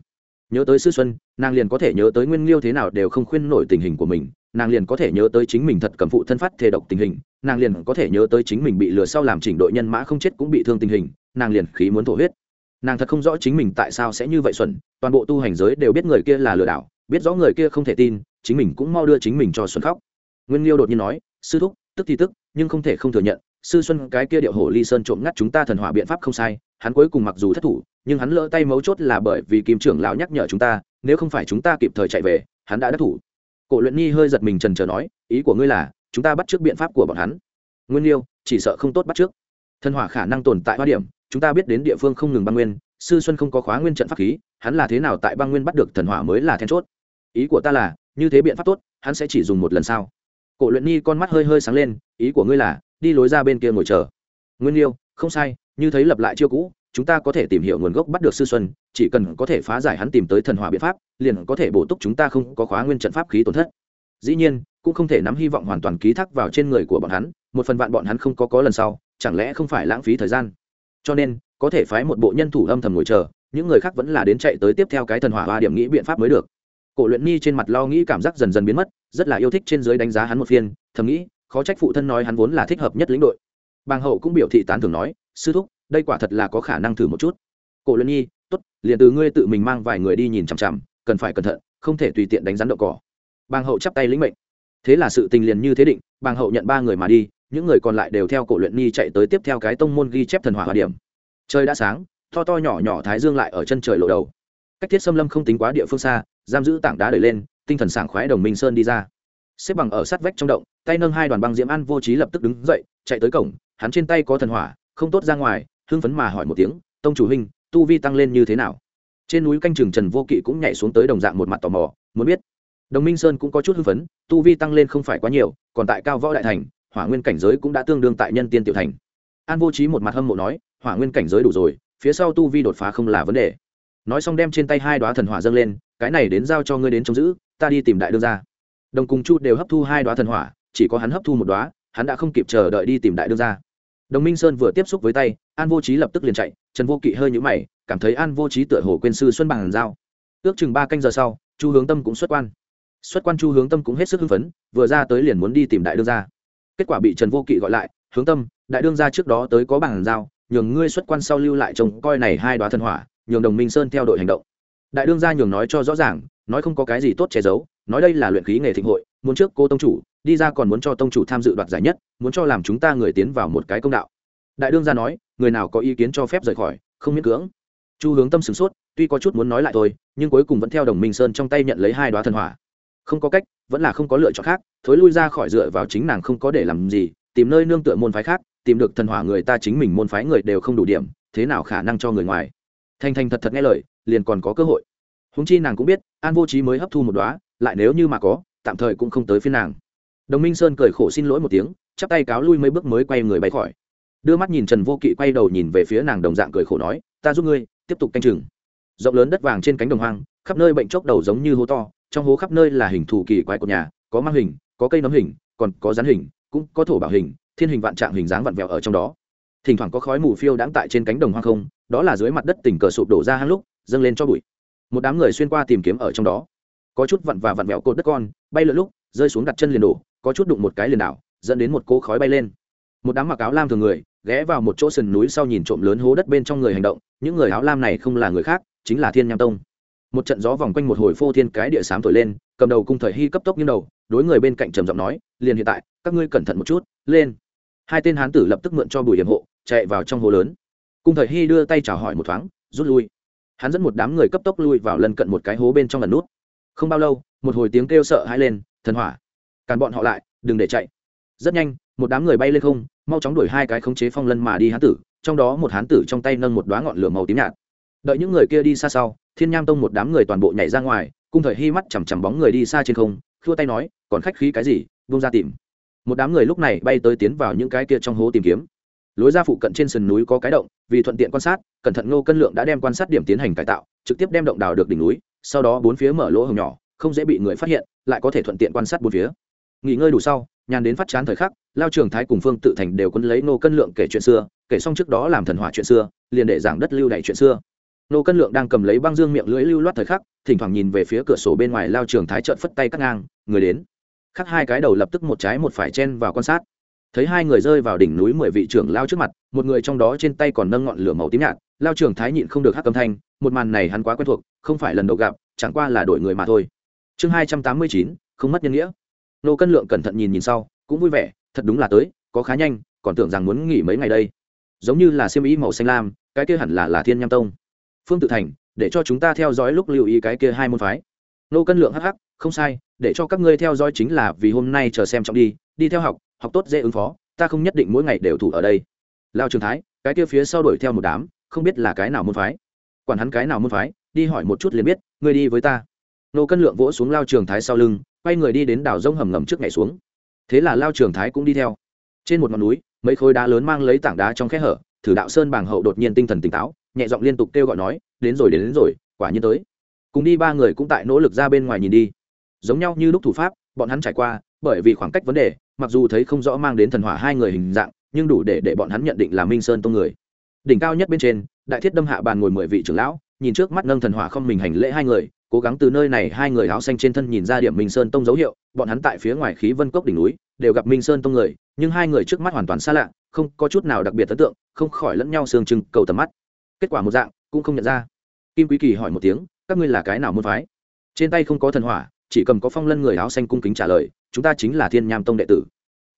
A: Nhớ tới sư xuân, nàng liền có thể nhớ tới nguyên liêu thế nào đều không khuyên nổi tình hình của mình, nàng liền có thể nhớ tới chính mình thật cầm phụ thân phát thề độc tình hình, nàng liền có thể nhớ tới chính mình bị lừa sau làm chỉnh đội nhân mã không chết cũng bị thương tình hình, nàng liền khí muốn thổ huyết. Nàng thật không rõ chính mình tại sao sẽ như vậy xuẩn, toàn bộ tu hành giới đều biết người kia là lừa đảo biết rõ người kia không thể tin, chính mình cũng mau đưa chính mình cho xuân khóc. Nguyên liêu đột nhiên nói, sư thúc, tức thì tức, nhưng không thể không thừa nhận, sư xuân cái kia điệu hổ ly sơn trộm ngắt chúng ta thần hỏa biện pháp không sai, hắn cuối cùng mặc dù thất thủ, nhưng hắn lỡ tay mấu chốt là bởi vì kim trưởng lão nhắc nhở chúng ta, nếu không phải chúng ta kịp thời chạy về, hắn đã đắc thủ. Cổ luyện nhi hơi giật mình trần trờ nói, ý của ngươi là, chúng ta bắt trước biện pháp của bọn hắn. Nguyên liêu, chỉ sợ không tốt bắt trước. Thần hỏa khả năng tồn tại hoa điểm, chúng ta biết đến địa phương không ngừng băng nguyên sư xuân không có khóa nguyên trận pháp khí, hắn là thế nào tại băng nguyên bắt được thần hỏa mới là then chốt? Ý của ta là, như thế biện pháp tốt, hắn sẽ chỉ dùng một lần sau cổ luyện nhi con mắt hơi hơi sáng lên, ý của ngươi là, đi lối ra bên kia ngồi chờ. Nguyên liêu, không sai, như thấy lập lại chiêu cũ, chúng ta có thể tìm hiểu nguồn gốc bắt được sư xuân, chỉ cần có thể phá giải hắn tìm tới thần hỏa biện pháp, liền có thể bổ túc chúng ta không có khóa nguyên trận pháp khí tổn thất. Dĩ nhiên, cũng không thể nắm hy vọng hoàn toàn ký thác vào trên người của bọn hắn, một phần vạn bọn hắn không có có lần sau, chẳng lẽ không phải lãng phí thời gian? Cho nên có thể phái một bộ nhân thủ âm thầm ngồi chờ, những người khác vẫn là đến chạy tới tiếp theo cái thần hỏa ba điểm nghĩ biện pháp mới được. Cổ luyện nhi trên mặt lo nghĩ cảm giác dần dần biến mất, rất là yêu thích trên dưới đánh giá hắn một phiên, thầm nghĩ, khó trách phụ thân nói hắn vốn là thích hợp nhất lĩnh đội. Bàng hậu cũng biểu thị tán thường nói, sư thúc, đây quả thật là có khả năng thử một chút. Cổ luyện nhi tốt, liền từ ngươi tự mình mang vài người đi nhìn chằm chằm, cần phải cẩn thận, không thể tùy tiện đánh rắn đậu cỏ. Bàng hậu chắp tay lĩnh mệnh. Thế là sự tình liền như thế định, bàng hậu nhận ba người mà đi, những người còn lại đều theo cổ luyện nhi chạy tới tiếp theo cái tông môn ghi chép thần hỏa hòa điểm trời đã sáng, to to nhỏ nhỏ thái dương lại ở chân trời lộ đầu. Cách thiết xâm lâm không tính quá địa phương xa, giam giữ tảng đá đẩy lên, tinh thần sảng khoái đồng minh sơn đi ra. Xếp bằng ở sát vách trong động, tay nâng hai đoàn băng diễm an vô trí lập tức đứng dậy, chạy tới cổng, hắn trên tay có thần hỏa, không tốt ra ngoài, hưng phấn mà hỏi một tiếng, tông chủ huynh, tu vi tăng lên như thế nào? Trên núi canh trường trần vô kỵ cũng nhảy xuống tới đồng dạng một mặt tò mò, muốn biết. Đồng minh sơn cũng có chút hưng phấn, tu vi tăng lên không phải quá nhiều, còn tại cao võ đại thành, hỏa nguyên cảnh giới cũng đã tương đương tại nhân tiên tiểu thành. An vô trí một mặt hâm mộ nói hỏa nguyên cảnh giới đủ rồi, phía sau tu vi đột phá không là vấn đề. Nói xong đem trên tay hai đoá thần hỏa dâng lên, cái này đến giao cho ngươi đến trông giữ, ta đi tìm đại đương gia. Đồng cùng chu đều hấp thu hai đoá thần hỏa, chỉ có hắn hấp thu một đoá hắn đã không kịp chờ đợi đi tìm đại đương gia. Đồng minh sơn vừa tiếp xúc với tay, an vô trí lập tức liền chạy, trần vô kỵ hơi nhũ mày, cảm thấy an vô trí tựa hồ quên sư xuân bằng giao. Ước chừng ba canh giờ sau, chu hướng tâm cũng xuất quan. Xuất quan chu hướng tâm cũng hết sức hưng phấn, vừa ra tới liền muốn đi tìm đại đương gia. Kết quả bị trần vô kỵ gọi lại, hướng tâm, đại đương gia trước đó tới có bằng giao nhường ngươi xuất quan sau lưu lại trông coi này hai đoá thần hỏa, nhường đồng minh sơn theo đội hành động. Đại đương gia nhường nói cho rõ ràng, nói không có cái gì tốt che giấu, nói đây là luyện khí nghề thịnh hội, muốn trước cô tông chủ, đi ra còn muốn cho tông chủ tham dự đoạt giải nhất, muốn cho làm chúng ta người tiến vào một cái công đạo. Đại đương gia nói, người nào có ý kiến cho phép rời khỏi, không miễn cưỡng. Chu hướng tâm sửng sốt, tuy có chút muốn nói lại thôi, nhưng cuối cùng vẫn theo đồng minh sơn trong tay nhận lấy hai đoá thần hỏa. Không có cách, vẫn là không có lựa chọn khác, thối lui ra khỏi dựa vào chính nàng không có để làm gì tìm nơi nương tựa môn phái khác, tìm được thần hỏa người ta chính mình môn phái người đều không đủ điểm, thế nào khả năng cho người ngoài? Thành thành thật thật nghe lời, liền còn có cơ hội. Húng chi nàng cũng biết, an vô trí mới hấp thu một đoá lại nếu như mà có, tạm thời cũng không tới phiên nàng. Đồng minh sơn cười khổ xin lỗi một tiếng, chắp tay cáo lui mấy bước mới quay người bay khỏi. Đưa mắt nhìn trần vô kỵ quay đầu nhìn về phía nàng đồng dạng cười khổ nói, ta giúp ngươi, tiếp tục canh chừng. Rộng lớn đất vàng trên cánh đồng hoang, khắp nơi bệnh chốc đầu giống như hố to, trong hố khắp nơi là hình thù kỳ quái của nhà, có mang hình, có cây nấm hình, còn có rắn hình cũng có thổ bảo hình, thiên hình vạn trạng hình dáng vặn vẹo ở trong đó. Thỉnh thoảng có khói mù phiêu đãng tại trên cánh đồng hoang không, đó là dưới mặt đất tình cờ sụp đổ ra hang lúc, dâng lên cho bụi. Một đám người xuyên qua tìm kiếm ở trong đó. Có chút vặn và vặn vẹo cột đất con, bay lượn lúc, rơi xuống đặt chân liền đổ, có chút đụng một cái liền đảo, dẫn đến một cỗ khói bay lên. Một đám mặc áo lam thường người, ghé vào một chỗ sườn núi sau nhìn trộm lớn hố đất bên trong người hành động, những người áo lam này không là người khác, chính là thiên nham tông. Một trận gió vòng quanh một hồi phô thiên cái địa sám thổi lên, cầm đầu cung thời hy cấp tốc như đầu, đối người bên cạnh trầm giọng nói, liền hiện tại các ngươi cẩn thận một chút, lên. Hai tên hán tử lập tức mượn cho bùi hiểm hộ, chạy vào trong hồ lớn. Cung thời hy đưa tay chào hỏi một thoáng, rút lui. Hắn dẫn một đám người cấp tốc lui vào lân cận một cái hố bên trong lần nút. Không bao lâu, một hồi tiếng kêu sợ hãi lên, thần hỏa. Càn bọn họ lại, đừng để chạy. Rất nhanh, một đám người bay lên không, mau chóng đuổi hai cái khống chế phong lân mà đi hán tử, trong đó một hán tử trong tay nâng một đoá ngọn lửa màu tím nhạt. Đợi những người kia đi xa sau, thiên nham tông một đám người toàn bộ nhảy ra ngoài, cung thời hy mắt chằm chằm bóng người đi xa trên không, khua tay nói, còn khách khí cái gì vung ra tìm một đám người lúc này bay tới tiến vào những cái kia trong hố tìm kiếm. Lối ra phụ cận trên sườn núi có cái động, vì thuận tiện quan sát, cẩn thận ngô cân lượng đã đem quan sát điểm tiến hành cải tạo, trực tiếp đem động đào được đỉnh núi, sau đó bốn phía mở lỗ hồng nhỏ, không dễ bị người phát hiện, lại có thể thuận tiện quan sát bốn phía. Nghỉ ngơi đủ sau, nhàn đến phát chán thời khắc, lao trường thái cùng phương tự thành đều quân lấy Ngô cân lượng kể chuyện xưa, kể xong trước đó làm thần hỏa chuyện xưa, liền để giảng đất lưu đ chuyện xưa. Ngô cân lượng đang cầm lấy băng dương miệng lưỡi lưu loát thời khắc, thỉnh thoảng nhìn về phía cửa sổ bên ngoài lao trường thái trợn phất tay cắt ngang, người đến khắc hai cái đầu lập tức một trái một phải chen vào quan sát. Thấy hai người rơi vào đỉnh núi mười vị trưởng lao trước mặt, một người trong đó trên tay còn nâng ngọn lửa màu tím nhạt, lao trưởng thái nhịn không được hắc âm thanh, một màn này hắn quá quen thuộc, không phải lần đầu gặp, chẳng qua là đổi người mà thôi. Chương hai trăm tám mươi chín, không mất nhân nghĩa. Nô cân lượng cẩn thận nhìn nhìn sau, cũng vui vẻ, thật đúng là tới, có khá nhanh, còn tưởng rằng muốn nghỉ mấy ngày đây. Giống như là siêm ý màu xanh lam, cái kia hẳn là là thiên nham tông. Phương tự thành, để cho chúng ta theo dõi lúc lưu ý cái kia hai môn phái. Nô cân lượng hh không sai để cho các ngươi theo dõi chính là vì hôm nay chờ xem trọng đi đi theo học học tốt dễ ứng phó ta không nhất định mỗi ngày đều thủ ở đây. Lao trường thái cái kia phía sau đuổi theo một đám không biết là cái nào môn phái. Quản hắn cái nào môn phái đi hỏi một chút liền biết ngươi đi với ta. Nô cân lượng vỗ xuống lao trường thái sau lưng quay người đi đến đảo rông hầm ngầm trước ngày xuống. Thế là lao trường thái cũng đi theo. Trên một ngọn núi mấy khối đá lớn mang lấy tảng đá trong khe hở thử đạo sơn bàng hậu đột nhiên tinh thần tỉnh táo nhẹ giọng liên tục kêu gọi nói đến rồi đến, đến rồi quả nhiên tới. Cùng đi ba người cũng tại nỗ lực ra bên ngoài nhìn đi giống nhau như lúc thủ pháp, bọn hắn trải qua, bởi vì khoảng cách vấn đề, mặc dù thấy không rõ mang đến thần hỏa hai người hình dạng, nhưng đủ để để bọn hắn nhận định là minh sơn tông người. Đỉnh cao nhất bên trên, đại thiết đâm hạ bàn ngồi mười vị trưởng lão, nhìn trước mắt nâng thần hỏa không mình hành lễ hai người, cố gắng từ nơi này hai người áo xanh trên thân nhìn ra điểm minh sơn tông dấu hiệu, bọn hắn tại phía ngoài khí vân cốc đỉnh núi, đều gặp minh sơn tông người, nhưng hai người trước mắt hoàn toàn xa lạ, không có chút nào đặc biệt ấn tượng, không khỏi lẫn nhau sương trưng, cầu tầm mắt. Kết quả một dạng, cũng không nhận ra. Kim quý kỳ hỏi một tiếng, các ngươi là cái nào muốn phái? Trên tay không có thần hỏa chỉ cầm có phong lân người áo xanh cung kính trả lời, chúng ta chính là thiên nham tông đệ tử.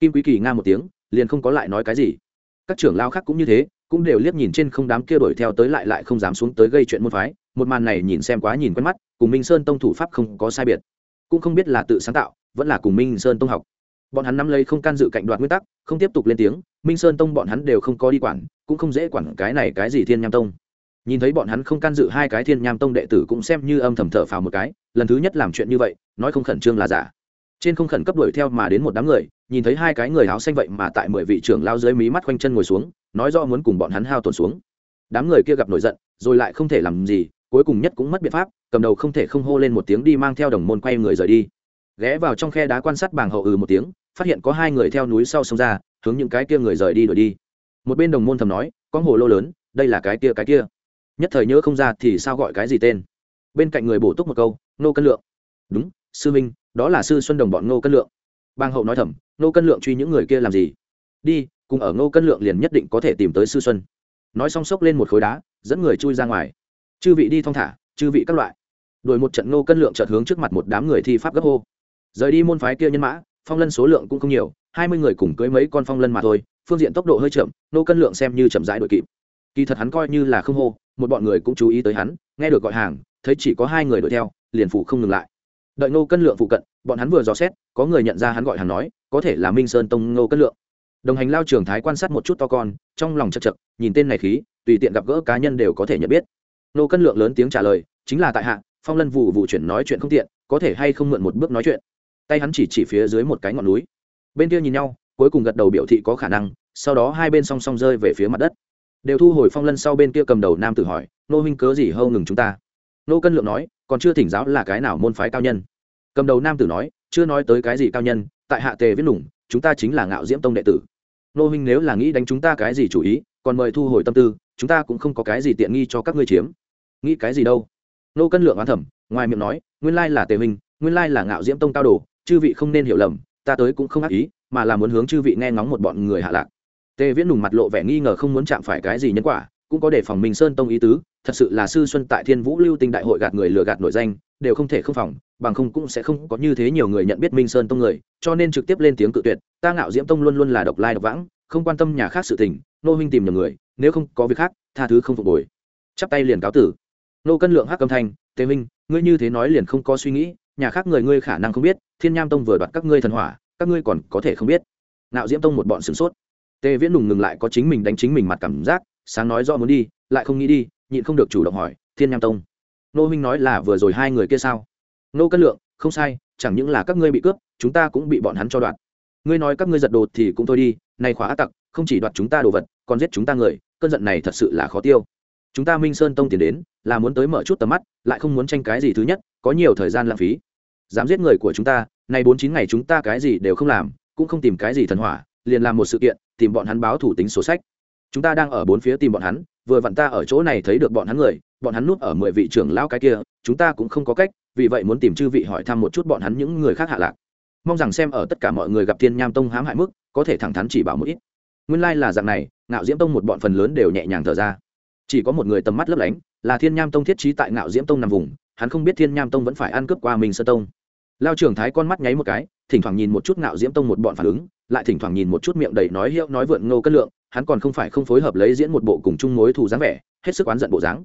A: Kim quý kỳ nga một tiếng, liền không có lại nói cái gì. Các trưởng lao khác cũng như thế, cũng đều liếc nhìn trên không đám kia đuổi theo tới lại lại không dám xuống tới gây chuyện môn phái. Một màn này nhìn xem quá nhìn quen mắt, cùng minh sơn tông thủ pháp không có sai biệt. Cũng không biết là tự sáng tạo, vẫn là cùng minh sơn tông học. Bọn hắn nắm lấy không can dự cạnh đoạt nguyên tắc, không tiếp tục lên tiếng, minh sơn tông bọn hắn đều không có đi quản, cũng không dễ quản cái này cái gì thiên nham tông nhìn thấy bọn hắn không can dự hai cái thiên nham tông đệ tử cũng xem như âm thầm thở phào một cái, lần thứ nhất làm chuyện như vậy, nói không khẩn trương là giả. Trên không khẩn cấp đuổi theo mà đến một đám người, nhìn thấy hai cái người áo xanh vậy mà tại mười vị trưởng lao dưới mí mắt quanh chân ngồi xuống, nói do muốn cùng bọn hắn hao tổn xuống. Đám người kia gặp nổi giận, rồi lại không thể làm gì, cuối cùng nhất cũng mất biện pháp, cầm đầu không thể không hô lên một tiếng đi mang theo đồng môn quay người rời đi. Ghé vào trong khe đá quan sát bảng hậu ừ một tiếng, phát hiện có hai người theo núi sau sông ra, hướng những cái kia người rời đi đuổi đi. Một bên đồng môn thầm nói có hồ lô lớn, đây là cái kia cái kia nhất thời nhớ không ra thì sao gọi cái gì tên. Bên cạnh người bổ túc một câu nô cân lượng. Đúng, sư minh, đó là sư xuân đồng bọn nô cân lượng. Bang hậu nói thầm nô cân lượng truy những người kia làm gì? Đi, cùng ở nô cân lượng liền nhất định có thể tìm tới sư xuân. Nói xong sốc lên một khối đá, dẫn người chui ra ngoài. Chư vị đi thong thả, chư vị các loại. Đuổi một trận nô cân lượng chợt hướng trước mặt một đám người thi pháp gấp hô. Rời đi môn phái kia nhân mã, phong lân số lượng cũng không nhiều, hai mươi người cùng cưới mấy con phong lân mà thôi, phương diện tốc độ hơi chậm nô cân lượng xem như chậm rãi đội kịp. Kỳ thật hắn coi như là không hô một bọn người cũng chú ý tới hắn, nghe được gọi hàng, thấy chỉ có hai người đuổi theo, liền phụ không ngừng lại. Đợi nô cân lượng phụ cận, bọn hắn vừa dò xét, có người nhận ra hắn gọi hàng nói, có thể là minh sơn tông nô cân lượng. Đồng hành lao trường thái quan sát một chút to con, trong lòng chật chật, nhìn tên này khí, tùy tiện gặp gỡ cá nhân đều có thể nhận biết. Nô cân lượng lớn tiếng trả lời, chính là tại hạ, phong lân vụ vụ chuyển nói chuyện không tiện, có thể hay không mượn một bước nói chuyện. Tay hắn chỉ chỉ phía dưới một cái ngọn núi. Bên kia nhìn nhau, cuối cùng gật đầu biểu thị có khả năng, sau đó hai bên song song rơi về phía mặt đất đều thu hồi phong lân sau bên kia cầm đầu nam tử hỏi, nô huynh cớ gì hâu ngừng chúng ta? Nô cân lượng nói, còn chưa thỉnh giáo là cái nào môn phái cao nhân? Cầm đầu nam tử nói, chưa nói tới cái gì cao nhân, tại hạ tề viết lủng chúng ta chính là ngạo diễm tông đệ tử. Nô huynh nếu là nghĩ đánh chúng ta cái gì chủ ý, còn mời thu hồi tâm tư, chúng ta cũng không có cái gì tiện nghi cho các ngươi chiếm. Nghĩ cái gì đâu? Nô cân lượng oán thẩm ngoài miệng nói, nguyên lai là tề huynh, nguyên lai là ngạo diễm tông cao đồ, chư vị không nên hiểu lầm, ta tới cũng không ác ý, mà là muốn hướng chư vị nghe ngóng một bọn người hạ lạc tề viễn đùng mặt lộ vẻ nghi ngờ không muốn chạm phải cái gì nhân quả, cũng có đề phòng minh sơn tông ý tứ, thật sự là sư xuân tại thiên vũ lưu tinh đại hội gạt người lừa gạt nội danh, đều không thể không phòng, bằng không cũng sẽ không có như thế nhiều người nhận biết minh sơn tông người, cho nên trực tiếp lên tiếng cự tuyệt, ta ngạo diễm tông luôn luôn là độc lai độc vãng, không quan tâm nhà khác sự tình, nô huynh tìm nhầm người, nếu không có việc khác, tha thứ không phục hồi chắp tay liền cáo tử. Nô cân lượng hắc âm thanh, tề minh ngươi như thế nói liền không có suy nghĩ, nhà khác người ngươi khả năng không biết, thiên nham tông vừa đoạt các ngươi thần hỏa, các ngươi còn có thể không biết. Nạo diễm tông một bọn sửng sốt tề viễn nùng ngừng lại có chính mình đánh chính mình mặt cảm giác, sáng nói do muốn đi, lại không nghĩ đi, nhịn không được chủ động hỏi, thiên nham tông, nô huynh nói là vừa rồi hai người kia sao? Nô cân lượng, không sai, chẳng những là các ngươi bị cướp, chúng ta cũng bị bọn hắn cho đoạt. Ngươi nói các ngươi giật đồ thì cũng thôi đi, nay khóa tặc, không chỉ đoạt chúng ta đồ vật, còn giết chúng ta người, cơn giận này thật sự là khó tiêu. Chúng ta minh sơn tông tiền đến, là muốn tới mở chút tầm mắt, lại không muốn tranh cái gì thứ nhất, có nhiều thời gian lãng phí. Dám giết người của chúng ta, nay bốn chín ngày chúng ta cái gì đều không làm, cũng không tìm cái gì thần hỏa, liền làm một sự kiện tìm bọn hắn báo thủ tính sổ sách. Chúng ta đang ở bốn phía tìm bọn hắn, vừa vặn ta ở chỗ này thấy được bọn hắn người, bọn hắn núp ở mười vị trưởng lão cái kia, chúng ta cũng không có cách, vì vậy muốn tìm chư vị hỏi thăm một chút bọn hắn những người khác hạ lạc. Mong rằng xem ở tất cả mọi người gặp thiên nham tông hãm hại mức, có thể thẳng thắn chỉ bảo một ít. Nguyên lai、like、là dạng này, ngạo diễm tông một bọn phần lớn đều nhẹ nhàng thở ra. Chỉ có một người tầm mắt lấp lánh, là thiên nham tông thiết trí tại ngạo diễm tông nằm vùng, hắn không biết thiên nham tông vẫn phải ăn cướp qua mình sơ tông. Lao trưởng thái con mắt nháy một cái thỉnh thoảng nhìn một chút ngạo diễm tông một bọn phản ứng, lại thỉnh thoảng nhìn một chút miệng đầy nói hiệu, nói vượn ngô cất lượng, hắn còn không phải không phối hợp lấy diễn một bộ cùng chung mối thù dáng vẻ, hết sức oán giận bộ dáng.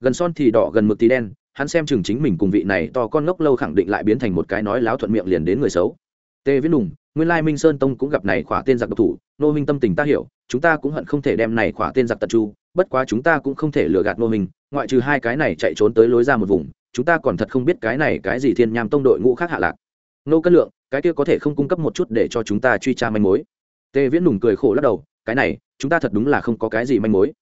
A: Gần son thì đỏ, gần mực tí đen, hắn xem chừng chính mình cùng vị này to con ngốc lâu khẳng định lại biến thành một cái nói láo thuận miệng liền đến người xấu. Tê viết đùng, nguyên lai minh sơn tông cũng gặp này khỏa tên giặc độc thủ, nô minh tâm tình ta hiểu, chúng ta cũng hận không thể đem này khỏa tên giặc tật chu, bất quá chúng ta cũng không thể lừa gạt nô minh, ngoại trừ hai cái này chạy trốn tới lối ra một vùng, chúng ta còn thật không biết cái này cái gì thiên nham tông đội ngũ khác hạ lạc. Nô cất lượng cái kia có thể không cung cấp một chút để cho chúng ta truy tra manh mối. Tề viễn nùng cười khổ lắc đầu, cái này, chúng ta thật đúng là không có cái gì manh mối.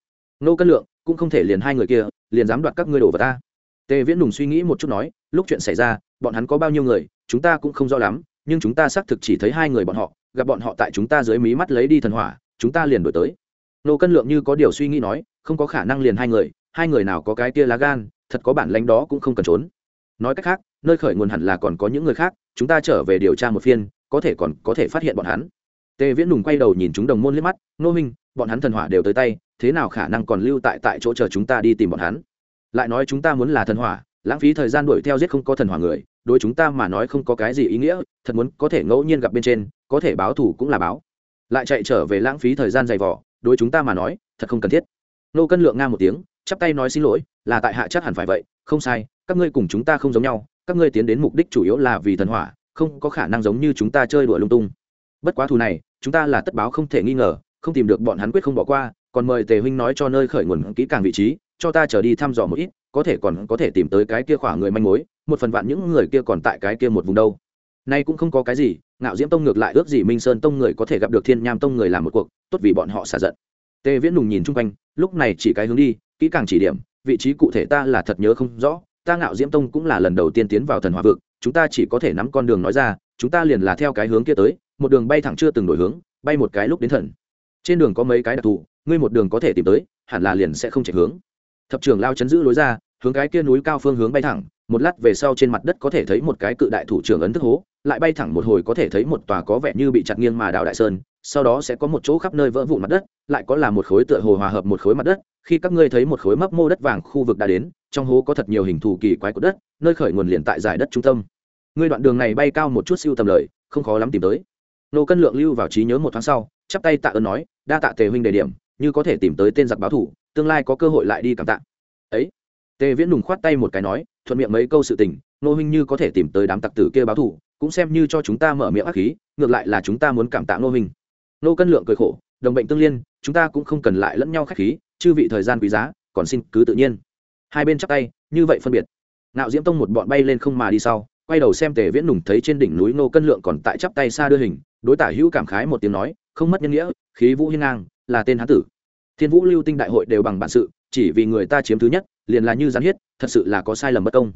A: Nô cân lượng, cũng không thể liền hai người kia, liền dám đoạt các ngươi đổ vào ta. Tề viễn nùng suy nghĩ một chút nói, lúc chuyện xảy ra, bọn hắn có bao nhiêu người, chúng ta cũng không rõ lắm, nhưng chúng ta xác thực chỉ thấy hai người bọn họ, gặp bọn họ tại chúng ta dưới mí mắt lấy đi thần hỏa, chúng ta liền đổi tới. Nô cân lượng như có điều suy nghĩ nói, không có khả năng liền hai người hai người nào có cái kia lá gan, thật có bản lãnh đó cũng không cần trốn. Nói cách khác nơi khởi nguồn hẳn là còn có những người khác, chúng ta trở về điều tra một phiên, có thể còn có thể phát hiện bọn hắn. Tề viễn Nùng quay đầu nhìn chúng đồng môn liếc mắt, nô minh, bọn hắn thần hỏa đều tới tay, thế nào khả năng còn lưu tại tại chỗ chờ chúng ta đi tìm bọn hắn? Lại nói chúng ta muốn là thần hỏa, lãng phí thời gian đuổi theo giết không có thần hỏa người, đối chúng ta mà nói không có cái gì ý nghĩa, thật muốn có thể ngẫu nhiên gặp bên trên, có thể báo thủ cũng là báo. Lại chạy trở về lãng phí thời gian dày vỏ đối chúng ta mà nói, thật không cần thiết. Nô cân lượng nga một tiếng, chắp tay nói xin lỗi, là tại hạ chắc hẳn phải vậy, không sai, các ngươi cùng chúng ta không giống nhau các ngươi tiến đến mục đích chủ yếu là vì thần hỏa, không có khả năng giống như chúng ta chơi đùa lung tung. Bất quá thù này, chúng ta là tất báo không thể nghi ngờ, không tìm được bọn hắn quyết không bỏ qua, còn mời tề huynh nói cho nơi khởi nguồn kỹ càng vị trí, cho ta trở đi thăm dò một ít, có thể còn có thể tìm tới cái kia khỏa người manh mối, một phần vạn những người kia còn tại cái kia một vùng đâu. Nay cũng không có cái gì, ngạo diễm tông ngược lại ước gì minh sơn tông người có thể gặp được thiên nham tông người làm một cuộc, tốt vì bọn họ xả giận. Tề viễn đùng nhìn chung quanh, lúc này chỉ cái hướng đi, kỹ càng chỉ điểm, vị trí cụ thể ta là thật nhớ không rõ ta ngạo diễm tông cũng là lần đầu tiên tiến vào thần hòa vực, chúng ta chỉ có thể nắm con đường nói ra, chúng ta liền là theo cái hướng kia tới, một đường bay thẳng chưa từng đổi hướng, bay một cái lúc đến thần. Trên đường có mấy cái đặc thù, ngươi một đường có thể tìm tới, hẳn là liền sẽ không chạy hướng. Thập trưởng lao chấn giữ lối ra, hướng cái kia núi cao phương hướng bay thẳng, một lát về sau trên mặt đất có thể thấy một cái cự đại thủ trưởng ấn thức hố, lại bay thẳng một hồi có thể thấy một tòa có vẻ như bị chặt nghiêng mà đào đại sơn, sau đó sẽ có một chỗ khắp nơi vỡ vụn mặt đất, lại có là một khối tựa hồ hòa hợp một khối mặt đất, khi các ngươi thấy một khối mấp mô đất vàng khu vực đã đến trong hố có thật nhiều hình thù kỳ quái của đất, nơi khởi nguồn liền tại giải đất trung tâm. Ngươi đoạn đường này bay cao một chút siêu tầm lời, không khó lắm tìm tới. Nô cân lượng lưu vào trí nhớ một tháng sau, chắp tay tạ ơn nói, đa tạ tề huynh đề điểm, như có thể tìm tới tên giặc báo thủ, tương lai có cơ hội lại đi cảm tạ. Ấy, tề viễn nùng khoát tay một cái nói, thuận miệng mấy câu sự tình, nô huynh như có thể tìm tới đám tặc tử kia báo thủ, cũng xem như cho chúng ta mở miệng ác khí, ngược lại là chúng ta muốn cảm tạ nô huynh. Nô cân lượng cười khổ, đồng bệnh tương liên, chúng ta cũng không cần lại lẫn nhau khách khí, chư vị thời gian quý giá, còn xin cứ tự nhiên hai bên chắp tay, như vậy phân biệt. Nạo diễm tông một bọn bay lên không mà đi sau, quay đầu xem tề viễn nùng thấy trên đỉnh núi nô cân lượng còn tại chắp tay xa đưa hình, đối tả hữu cảm khái một tiếng nói, không mất nhân nghĩa, khí vũ hiên ngang, là tên hán tử. Thiên vũ lưu tinh đại hội đều bằng bản sự, chỉ vì người ta chiếm thứ nhất, liền là như gián hiết, thật sự là có sai lầm bất công.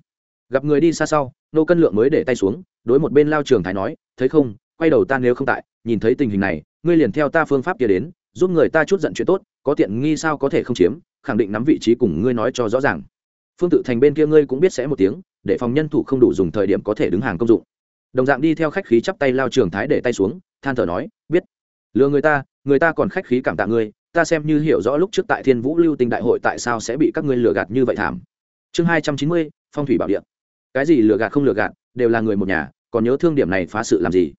A: Gặp người đi xa sau nô cân lượng mới để tay xuống, đối một bên lao trường thái nói, thấy không, quay đầu ta nếu không tại, nhìn thấy tình hình này, ngươi liền theo ta phương pháp kia đến giúp người ta chút giận chuyện tốt, có tiện nghi sao có thể không chiếm, khẳng định nắm vị trí cùng ngươi nói cho rõ ràng. Phương tự thành bên kia ngươi cũng biết sẽ một tiếng, để phòng nhân thủ không đủ dùng thời điểm có thể đứng hàng công dụng. Đồng dạng đi theo khách khí chắp tay lao trường thái để tay xuống, than thở nói, biết. Lừa người ta người ta còn khách khí cảm tạ ngươi, ta xem như hiểu rõ lúc trước tại thiên vũ lưu tinh đại hội tại sao sẽ bị các ngươi lừa gạt như vậy thảm. Chương hai trăm chín mươi, phong thủy bảo điện cái gì lừa gạt không lừa gạt, đều là người một nhà, còn nhớ thương điểm này phá sự làm gì.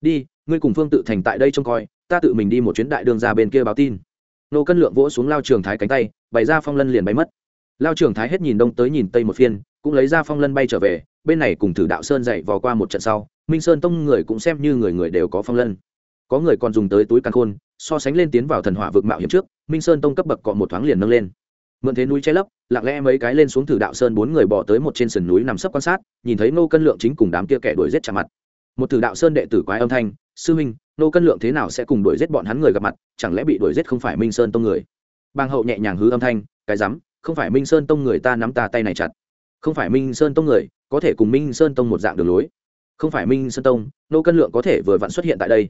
A: Đi, ngươi cùng phương tự thành tại đây trông coi ta tự mình đi một chuyến đại đường ra bên kia báo tin. Nô cân lượng vỗ xuống lao trường thái cánh tay, bày ra phong lân liền bay mất. Lao trường thái hết nhìn đông tới nhìn tây một phiên, cũng lấy ra phong lân bay trở về, bên này cùng thử đạo sơn dậy vò qua một trận sau, minh sơn tông người cũng xem như người người đều có phong lân. Có người còn dùng tới túi căn khôn, so sánh lên tiến vào thần hỏa vực mạo hiểm trước, minh sơn tông cấp bậc cọ một thoáng liền nâng lên. Mượn thế núi che lấp, lặng lẽ mấy cái lên xuống thử đạo sơn bốn người bỏ tới một trên sườn núi nằm sấp quan sát, nhìn thấy nô cân lượng chính cùng đám kia kẻ đuổi giết chạm mặt. Một thử đạo sơn đệ tử quái âm thanh, sư huynh nô cân lượng thế nào sẽ cùng đuổi giết bọn hắn người gặp mặt, chẳng lẽ bị đuổi giết không phải minh sơn tông người? Bang hậu nhẹ nhàng hứ âm thanh, cái rắm, không phải minh sơn tông người ta nắm ta tay này chặt. Không phải minh sơn tông người, có thể cùng minh sơn tông một dạng đường lối. Không phải minh sơn tông, nô cân lượng có thể vừa vặn xuất hiện tại đây.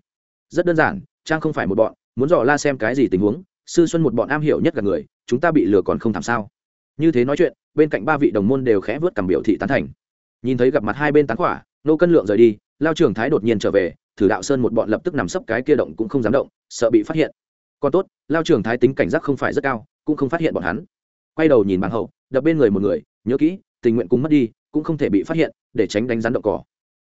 A: Rất đơn giản, trang không phải một bọn, muốn dò la xem cái gì tình huống, sư xuân một bọn am hiểu nhất cả người, chúng ta bị lừa còn không làm sao? Như thế nói chuyện, bên cạnh ba vị đồng môn đều khẽ vớt cảm biểu thị tán thành. Nhìn thấy gặp mặt hai bên tán khỏa, nô cân lượng rời đi, lao trường thái đột nhiên trở về thử đạo sơn một bọn lập tức nằm sấp cái kia động cũng không dám động, sợ bị phát hiện. Còn tốt, lao trường thái tính cảnh giác không phải rất cao, cũng không phát hiện bọn hắn. Quay đầu nhìn bảng hậu, đập bên người một người, nhớ kỹ, tình nguyện cùng mất đi, cũng không thể bị phát hiện, để tránh đánh rắn động cỏ.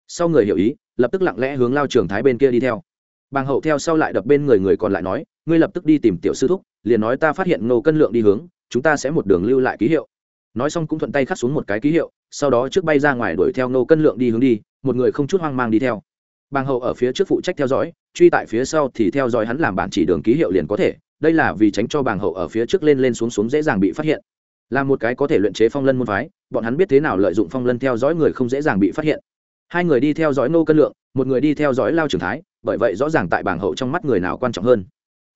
A: Sau người hiểu ý, lập tức lặng lẽ hướng lao trường thái bên kia đi theo. Bàng hậu theo sau lại đập bên người người còn lại nói, ngươi lập tức đi tìm tiểu sư thúc, liền nói ta phát hiện nô cân lượng đi hướng, chúng ta sẽ một đường lưu lại ký hiệu. Nói xong cũng thuận tay khắc xuống một cái ký hiệu, sau đó trước bay ra ngoài đuổi theo nô cân lượng đi hướng đi, một người không chút hoang mang đi theo bàng hậu ở phía trước phụ trách theo dõi, truy tại phía sau thì theo dõi hắn làm bản chỉ đường ký hiệu liền có thể, đây là vì tránh cho bàng hậu ở phía trước lên lên xuống xuống dễ dàng bị phát hiện. Là một cái có thể luyện chế phong lân môn phái, bọn hắn biết thế nào lợi dụng phong lân theo dõi người không dễ dàng bị phát hiện. Hai người đi theo dõi nô cân lượng, một người đi theo dõi lao trường thái, bởi vậy rõ ràng tại bảng hậu trong mắt người nào quan trọng hơn.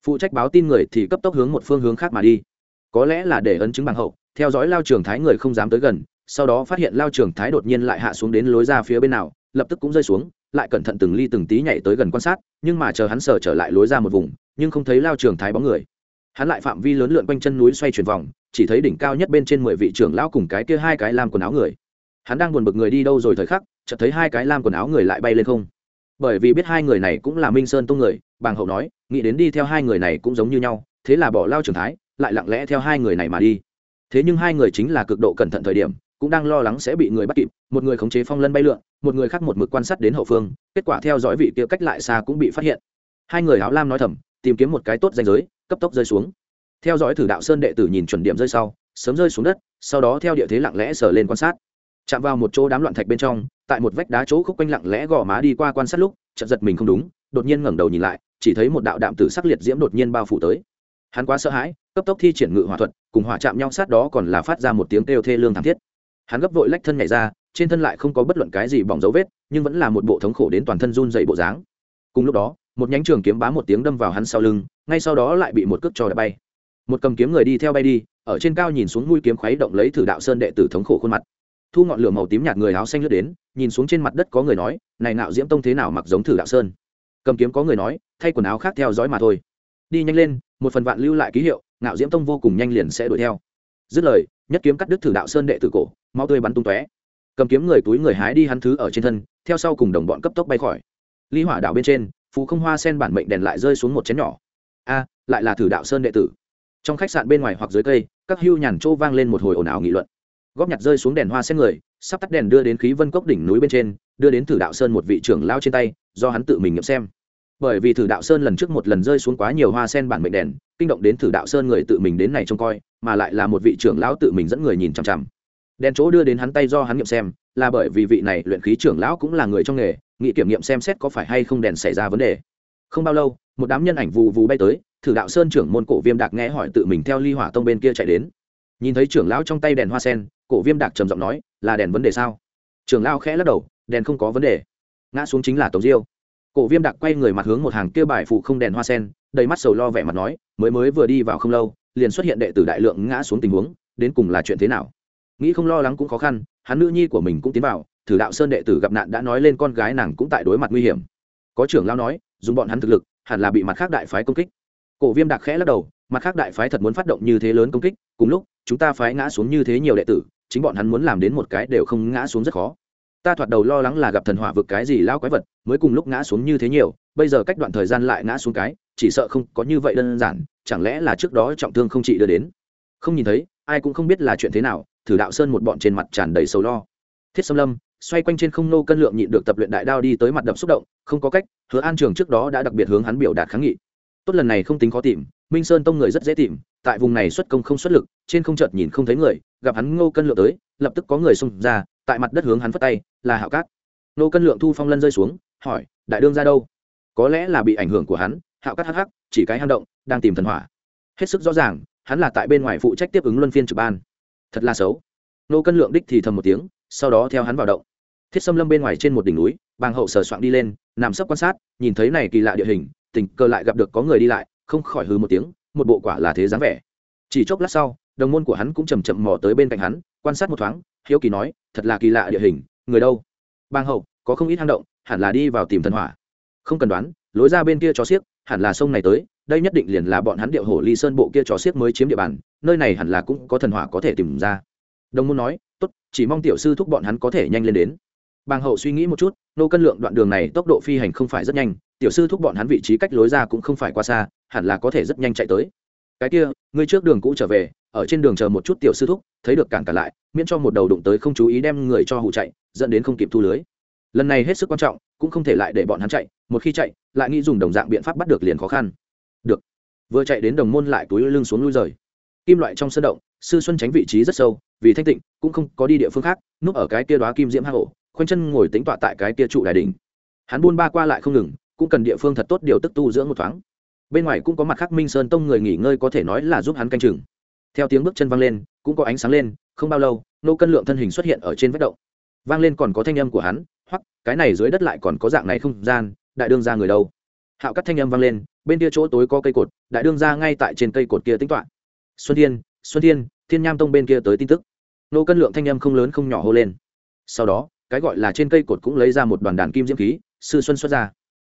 A: Phụ trách báo tin người thì cấp tốc hướng một phương hướng khác mà đi. Có lẽ là để ấn chứng bảng hậu theo dõi lao trường thái người không dám tới gần, sau đó phát hiện lao trường thái đột nhiên lại hạ xuống đến lối ra phía bên nào, lập tức cũng rơi xuống lại cẩn thận từng ly từng tí nhảy tới gần quan sát, nhưng mà chờ hắn sờ trở lại lối ra một vùng, nhưng không thấy lao trường thái bóng người. Hắn lại phạm vi lớn lượn quanh chân núi xoay chuyển vòng, chỉ thấy đỉnh cao nhất bên trên mười vị trưởng lão cùng cái kia hai cái làm quần áo người. Hắn đang buồn bực người đi đâu rồi thời khắc, chợt thấy hai cái lam quần áo người lại bay lên không. Bởi vì biết hai người này cũng là minh sơn tông người, bàng hậu nói, nghĩ đến đi theo hai người này cũng giống như nhau, thế là bỏ lao trường thái, lại lặng lẽ theo hai người này mà đi. Thế nhưng hai người chính là cực độ cẩn thận thời điểm cũng đang lo lắng sẽ bị người bắt kịp, một người khống chế phong lân bay lượn, một người khác một mực quan sát đến hậu phương, kết quả theo dõi vị kia cách lại xa cũng bị phát hiện. Hai người áo lam nói thầm, tìm kiếm một cái tốt danh giới, cấp tốc rơi xuống. Theo dõi thử đạo sơn đệ tử nhìn chuẩn điểm rơi sau, sớm rơi xuống đất, sau đó theo địa thế lặng lẽ sờ lên quan sát. Chạm vào một chỗ đám loạn thạch bên trong, tại một vách đá chỗ khúc quanh lặng lẽ gò má đi qua quan sát lúc, chợt giật mình không đúng, đột nhiên ngẩng đầu nhìn lại, chỉ thấy một đạo đạm tử sắc liệt diễm đột nhiên bao phủ tới. Hắn quá sợ hãi, cấp tốc thi triển ngự hỏa thuật, cùng hỏa chạm nhau sát đó còn là phát ra một tiếng kêu thê lương thảm thiết hắn gấp vội lách thân nhảy ra, trên thân lại không có bất luận cái gì bỏng dấu vết, nhưng vẫn là một bộ thống khổ đến toàn thân run dậy bộ dáng. Cùng lúc đó, một nhánh trường kiếm bá một tiếng đâm vào hắn sau lưng, ngay sau đó lại bị một cước trò đã bay. Một cầm kiếm người đi theo bay đi, ở trên cao nhìn xuống mũi kiếm khuấy động lấy thử đạo sơn đệ tử thống khổ khuôn mặt. Thu ngọn lửa màu tím nhạt người áo xanh lướt đến, nhìn xuống trên mặt đất có người nói, này nạo diễm tông thế nào mặc giống thử đạo sơn? Cầm kiếm có người nói, thay quần áo khác theo dõi mà thôi. Đi nhanh lên, một phần vạn lưu lại ký hiệu nạo diễm tông vô cùng nhanh liền sẽ đuổi theo. Dứt lời nhất kiếm cắt đứt thử đạo sơn đệ tử cổ mau tươi bắn tung tóe. Cầm kiếm người túi người hái đi hắn thứ ở trên thân, theo sau cùng đồng bọn cấp tốc bay khỏi. Ly hỏa đạo bên trên phú không hoa sen bản mệnh đèn lại rơi xuống một chén nhỏ. A, lại là thử đạo sơn đệ tử. Trong khách sạn bên ngoài hoặc dưới cây, các hưu nhàn trô vang lên một hồi ồn ào nghị luận. Góp nhặt rơi xuống đèn hoa sen người, sắp tắt đèn đưa đến khí vân cốc đỉnh núi bên trên, đưa đến thử đạo sơn một vị trưởng lao trên tay, do hắn tự mình nghiệm xem bởi vì thử đạo sơn lần trước một lần rơi xuống quá nhiều hoa sen bản mệnh đèn, kinh động đến thử đạo sơn người tự mình đến này trông coi, mà lại là một vị trưởng lão tự mình dẫn người nhìn chằm chằm. Đèn chỗ đưa đến hắn tay do hắn nghiệm xem, là bởi vì vị này luyện khí trưởng lão cũng là người trong nghề nghị kiểm nghiệm xem xét có phải hay không đèn xảy ra vấn đề. Không bao lâu, một đám nhân ảnh vù vù bay tới, thử đạo sơn trưởng môn cổ viêm đạc nghe hỏi tự mình theo ly hỏa tông bên kia chạy đến. Nhìn thấy trưởng lão trong tay đèn hoa sen, cổ viêm đạc trầm giọng nói, là đèn vấn đề sao? Trưởng lão khẽ lắc đầu, đèn không có vấn đề. Ngã xuống chính là tống diêu cổ viêm đặc quay người mặt hướng một hàng kia bài phụ không đèn hoa sen, đầy mắt sầu lo vẻ mặt nói, mới mới vừa đi vào không lâu, liền xuất hiện đệ tử đại lượng ngã xuống tình huống, đến cùng là chuyện thế nào? Nghĩ không lo lắng cũng khó khăn, hắn nữ nhi của mình cũng tiến vào, thử đạo sơn đệ tử gặp nạn đã nói lên con gái nàng cũng tại đối mặt nguy hiểm. Có trưởng lao nói, dùng bọn hắn thực lực, hẳn là bị mặt khác đại phái công kích. Cổ viêm đặc khẽ lắc đầu, mặt khác đại phái thật muốn phát động như thế lớn công kích, cùng lúc, chúng ta phái ngã xuống như thế nhiều đệ tử, chính bọn hắn muốn làm đến một cái đều không ngã xuống rất khó ta thoạt đầu lo lắng là gặp thần hỏa vực cái gì lao quái vật, mới cùng lúc ngã xuống như thế nhiều, bây giờ cách đoạn thời gian lại ngã xuống cái, chỉ sợ không có như vậy đơn giản, chẳng lẽ là trước đó trọng thương không trị đưa đến? Không nhìn thấy, ai cũng không biết là chuyện thế nào, thử đạo sơn một bọn trên mặt tràn đầy sầu lo. Thiết xâm lâm, xoay quanh trên không nô cân lượng nhịn được tập luyện đại đao đi tới mặt đập xúc động, không có cách, hứa an trường trước đó đã đặc biệt hướng hắn biểu đạt kháng nghị. Tốt lần này không tính khó tìm, minh sơn tông người rất dễ tìm, tại vùng này xuất công không xuất lực, trên không chợt nhìn không thấy người, gặp hắn ngô cân lượng tới, lập tức có người xông ra, tại mặt đất hướng hắn phất tay là hạo cát. Nô cân lượng thu phong lân rơi xuống, hỏi, đại đương ra đâu? Có lẽ là bị ảnh hưởng của hắn. Hạo cát hắc hắc, chỉ cái hang động, đang tìm thần hỏa. Hết sức rõ ràng, hắn là tại bên ngoài phụ trách tiếp ứng luân phiên trực ban. Thật là xấu. Nô cân lượng đích thì thầm một tiếng, sau đó theo hắn vào động. Thiết xâm lâm bên ngoài trên một đỉnh núi, bàng hậu sờ soạn đi lên, nằm sấp quan sát, nhìn thấy này kỳ lạ địa hình, tình cờ lại gặp được có người đi lại, không khỏi hư một tiếng, một bộ quả là thế dáng vẻ. Chỉ chốc lát sau, đồng môn của hắn cũng chầm chậm mò tới bên cạnh hắn, quan sát một thoáng, hiếu kỳ nói, thật là kỳ lạ địa hình người đâu? Bang hậu, có không ít hang động, hẳn là đi vào tìm thần hỏa. Không cần đoán, lối ra bên kia chó xiếc, hẳn là sông này tới, đây nhất định liền là bọn hắn điệu hổ ly sơn bộ kia chó xiếc mới chiếm địa bàn, nơi này hẳn là cũng có thần hỏa có thể tìm ra. Đồng môn nói, tốt, chỉ mong tiểu sư thúc bọn hắn có thể nhanh lên đến. Bàng hậu suy nghĩ một chút, nô cân lượng đoạn đường này tốc độ phi hành không phải rất nhanh, tiểu sư thúc bọn hắn vị trí cách lối ra cũng không phải quá xa, hẳn là có thể rất nhanh chạy tới. Cái kia, ngươi trước đường cũ trở về, ở trên đường chờ một chút tiểu sư thúc, thấy được cản cả lại, miễn cho một đầu đụng tới không chú ý đem người cho hụ chạy dẫn đến không kịp thu lưới. Lần này hết sức quan trọng, cũng không thể lại để bọn hắn chạy, một khi chạy, lại nghĩ dùng đồng dạng biện pháp bắt được liền khó khăn. Được. Vừa chạy đến đồng môn lại túi lưng xuống lui rời. Kim loại trong sân động, sư xuân tránh vị trí rất sâu, vì thanh tịnh, cũng không có đi địa phương khác, núp ở cái kia đoá kim diễm hạ hộ khoanh chân ngồi tính tọa tại cái kia trụ đài đình hắn buôn ba qua lại không ngừng, cũng cần địa phương thật tốt điều tức tu dưỡng một thoáng. Bên ngoài cũng có mặt khác minh sơn tông người nghỉ ngơi có thể nói là giúp hắn canh chừng. Theo tiếng bước chân văng lên, cũng có ánh sáng lên, không bao lâu, nô cân lượng thân hình xuất hiện ở trên vách động vang lên còn có thanh âm của hắn hoặc cái này dưới đất lại còn có dạng này không gian, đại đương ra người đâu? Hạo cắt thanh âm vang lên, bên kia chỗ tối có cây cột, đại đương ra ngay tại trên cây cột kia tính toạ xuân thiên xuân thiên thiên nham tông bên kia tới tin tức. Nô cân lượng thanh âm không lớn không nhỏ hô lên. Sau đó, cái gọi là trên cây cột cũng lấy ra một đoàn đàn kim diễm khí, sư xuân xuất ra.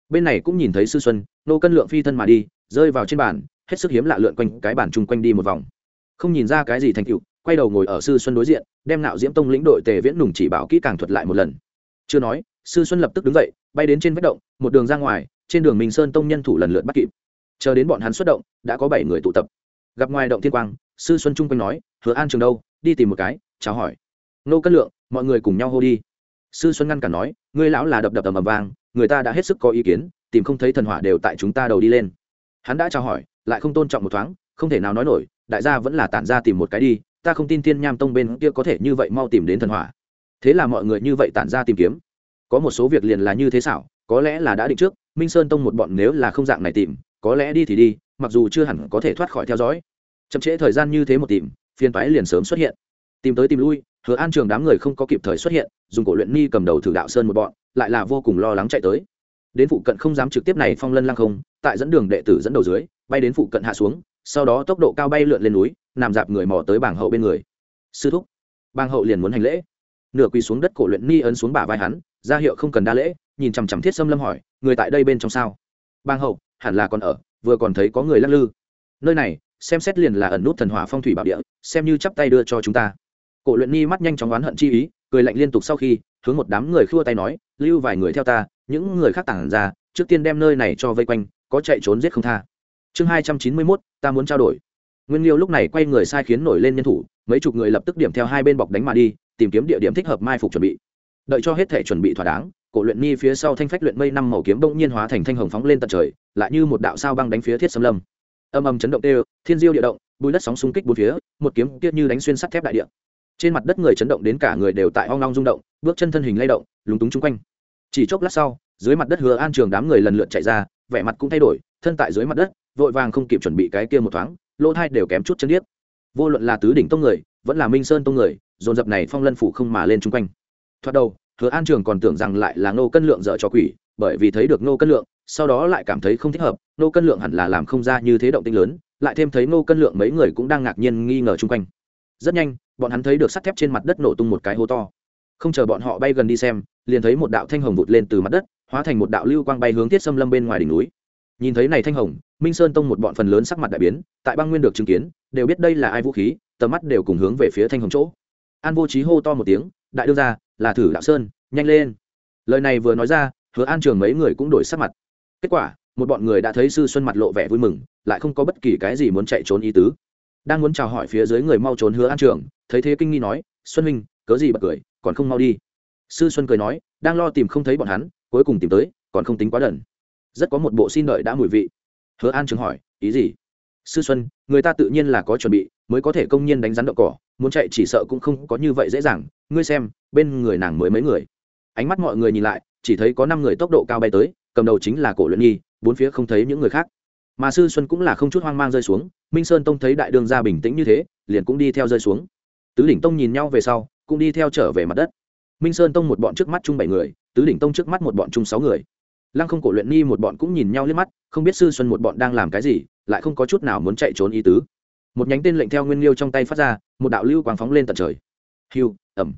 A: Bên này cũng nhìn thấy sư xuân, nô cân lượng phi thân mà đi, rơi vào trên bàn, hết sức hiếm lạ lượn quanh cái bàn chung quanh đi một vòng. Không nhìn ra cái gì thành tựu quay đầu ngồi ở sư xuân đối diện, đem nạo diễm tông lĩnh đội tề viễn nùng chỉ bảo kỹ càng thuật lại một lần. Chưa nói, sư xuân lập tức đứng dậy, bay đến trên vết động, một đường ra ngoài, trên đường minh sơn tông nhân thủ lần lượt bắt kịp. Chờ đến bọn hắn xuất động, đã có bảy người tụ tập. Gặp ngoài động thiên quang, sư xuân trung quanh nói, hứa an trường đâu? Đi tìm một cái, chào hỏi. Nô cất lượng, mọi người cùng nhau hô đi. Sư xuân ngăn cản nói, ngươi lão là đập đập ầm ầm vang, người ta đã hết sức có ý kiến, tìm không thấy thần hỏa đều tại chúng ta đầu đi lên. Hắn đã chào hỏi, lại không tôn trọng một thoáng, không thể nào nói nổi, đại gia vẫn là tản ra tìm một cái đi ta không tin thiên nham tông bên kia có thể như vậy mau tìm đến thần hỏa. Thế là mọi người như vậy tản ra tìm kiếm. Có một số việc liền là như thế xảo, có lẽ là đã định trước, minh sơn tông một bọn nếu là không dạng này tìm, có lẽ đi thì đi, mặc dù chưa hẳn có thể thoát khỏi theo dõi. Chậm trễ thời gian như thế một tìm phiên toái liền sớm xuất hiện. Tìm tới tìm lui, hứa an trường đám người không có kịp thời xuất hiện, dùng cổ luyện ni cầm đầu thử đạo sơn một bọn, lại là vô cùng lo lắng chạy tới. Đến phụ cận không dám trực tiếp này phong lân lăng không, tại dẫn đường đệ tử dẫn đầu dưới, bay đến phụ cận hạ xuống, sau đó tốc độ cao bay lượn lên núi nằm dạp người mò tới bảng hậu bên người. Sư thúc bang hậu liền muốn hành lễ. Nửa quỳ xuống đất cổ luyện ni ấn xuống bả vai hắn, ra hiệu không cần đa lễ, nhìn chằm chằm thiết xâm lâm hỏi, người tại đây bên trong sao? Bang hậu, hẳn là còn ở, vừa còn thấy có người lắc lư. Nơi này, xem xét liền là ẩn nút thần hỏa phong thủy bảo địa, xem như chắp tay đưa cho chúng ta. Cổ luyện ni mắt nhanh chóng oán hận chi ý, cười lạnh liên tục sau khi, hướng một đám người khua tay nói, lưu vài người theo ta, những người khác tản ra, trước tiên đem nơi này cho vây quanh, có chạy trốn giết không tha. Chương hai trăm chín mươi mốt, ta muốn trao đổi nguyên liêu lúc này quay người sai khiến nổi lên nhân thủ, mấy chục người lập tức điểm theo hai bên bọc đánh mà đi, tìm kiếm địa điểm thích hợp mai phục chuẩn bị. Đợi cho hết thể chuẩn bị thỏa đáng, cổ luyện nhi phía sau thanh phách luyện mây năm màu kiếm bỗng nhiên hóa thành thanh hồng phóng lên tận trời, lại như một đạo sao băng đánh phía thiết xâm lâm. Âm âm chấn động tê thiên diêu địa động, bùi đất sóng xung kích bốn phía, một kiếm tiết như đánh xuyên sắt thép đại địa. Trên mặt đất người chấn động đến cả người đều tại hoang long rung động, bước chân thân hình lay động, lúng túng chung quanh. Chỉ chốc lát sau, dưới mặt đất hứa an trường đám người lần lượt chạy ra, vẻ mặt cũng thay đổi, thân tại dưới mặt đất, vội vàng không kịp chuẩn bị cái kia một thoáng lỗ thai đều kém chút chân điếc. Vô luận là tứ đỉnh tông người, vẫn là minh sơn tông người, dồn dập này phong lân phủ không mà lên chung quanh. Thoạt đầu, hứa an trường còn tưởng rằng lại là nô cân lượng dở cho quỷ, bởi vì thấy được nô cân lượng, sau đó lại cảm thấy không thích hợp nô cân lượng hẳn là làm không ra như thế động tinh lớn, lại thêm thấy nô cân lượng mấy người cũng đang ngạc nhiên nghi ngờ chung quanh. Rất nhanh, bọn hắn thấy được sắt thép trên mặt đất nổ tung một cái hố to. Không chờ bọn họ bay gần đi xem, liền thấy một đạo thanh hồng vụt lên từ mặt đất, hóa thành một đạo lưu quang bay hướng thiết xâm lâm bên ngoài đỉnh núi nhìn thấy này thanh hồng, minh sơn tông một bọn phần lớn sắc mặt đại biến, tại băng nguyên được chứng kiến, đều biết đây là ai vũ khí, tầm mắt đều cùng hướng về phía thanh hồng chỗ. An vô trí hô to một tiếng, đại đương ra là thử đạo sơn, nhanh lên. Lời này vừa nói ra, hứa an trường mấy người cũng đổi sắc mặt. Kết quả, một bọn người đã thấy sư xuân mặt lộ vẻ vui mừng, lại không có bất kỳ cái gì muốn chạy trốn ý tứ. Đang muốn chào hỏi phía dưới người mau trốn hứa an trường, thấy thế kinh nghi nói, xuân minh cớ gì bật cười, còn không mau đi? Sư xuân cười nói, đang lo tìm không thấy bọn hắn, cuối cùng tìm tới, còn không tính quá đần rất có một bộ xin đợi đã mùi vị. Hứa an trường hỏi, ý gì? Sư xuân, người ta tự nhiên là có chuẩn bị, mới có thể công nhiên đánh rắn đậu cỏ, muốn chạy chỉ sợ cũng không có như vậy dễ dàng, ngươi xem, bên người nàng mới mấy người. Ánh mắt mọi người nhìn lại, chỉ thấy có năm người tốc độ cao bay tới, cầm đầu chính là cổ luyện nhi, bốn phía không thấy những người khác. Mà sư xuân cũng là không chút hoang mang rơi xuống, minh sơn tông thấy đại Đường ra bình tĩnh như thế, liền cũng đi theo rơi xuống. Tứ đỉnh tông nhìn nhau về sau, cũng đi theo trở về mặt đất. Minh sơn tông một bọn trước mắt chung bảy người, tứ đỉnh tông trước mắt một bọn chung sáu người lăng không cổ luyện ni một bọn cũng nhìn nhau liếc mắt, không biết sư xuân một bọn đang làm cái gì, lại không có chút nào muốn chạy trốn ý tứ. Một nhánh tên lệnh theo nguyên liêu trong tay phát ra, một đạo lưu quang phóng lên tận trời. Hiu ẩm.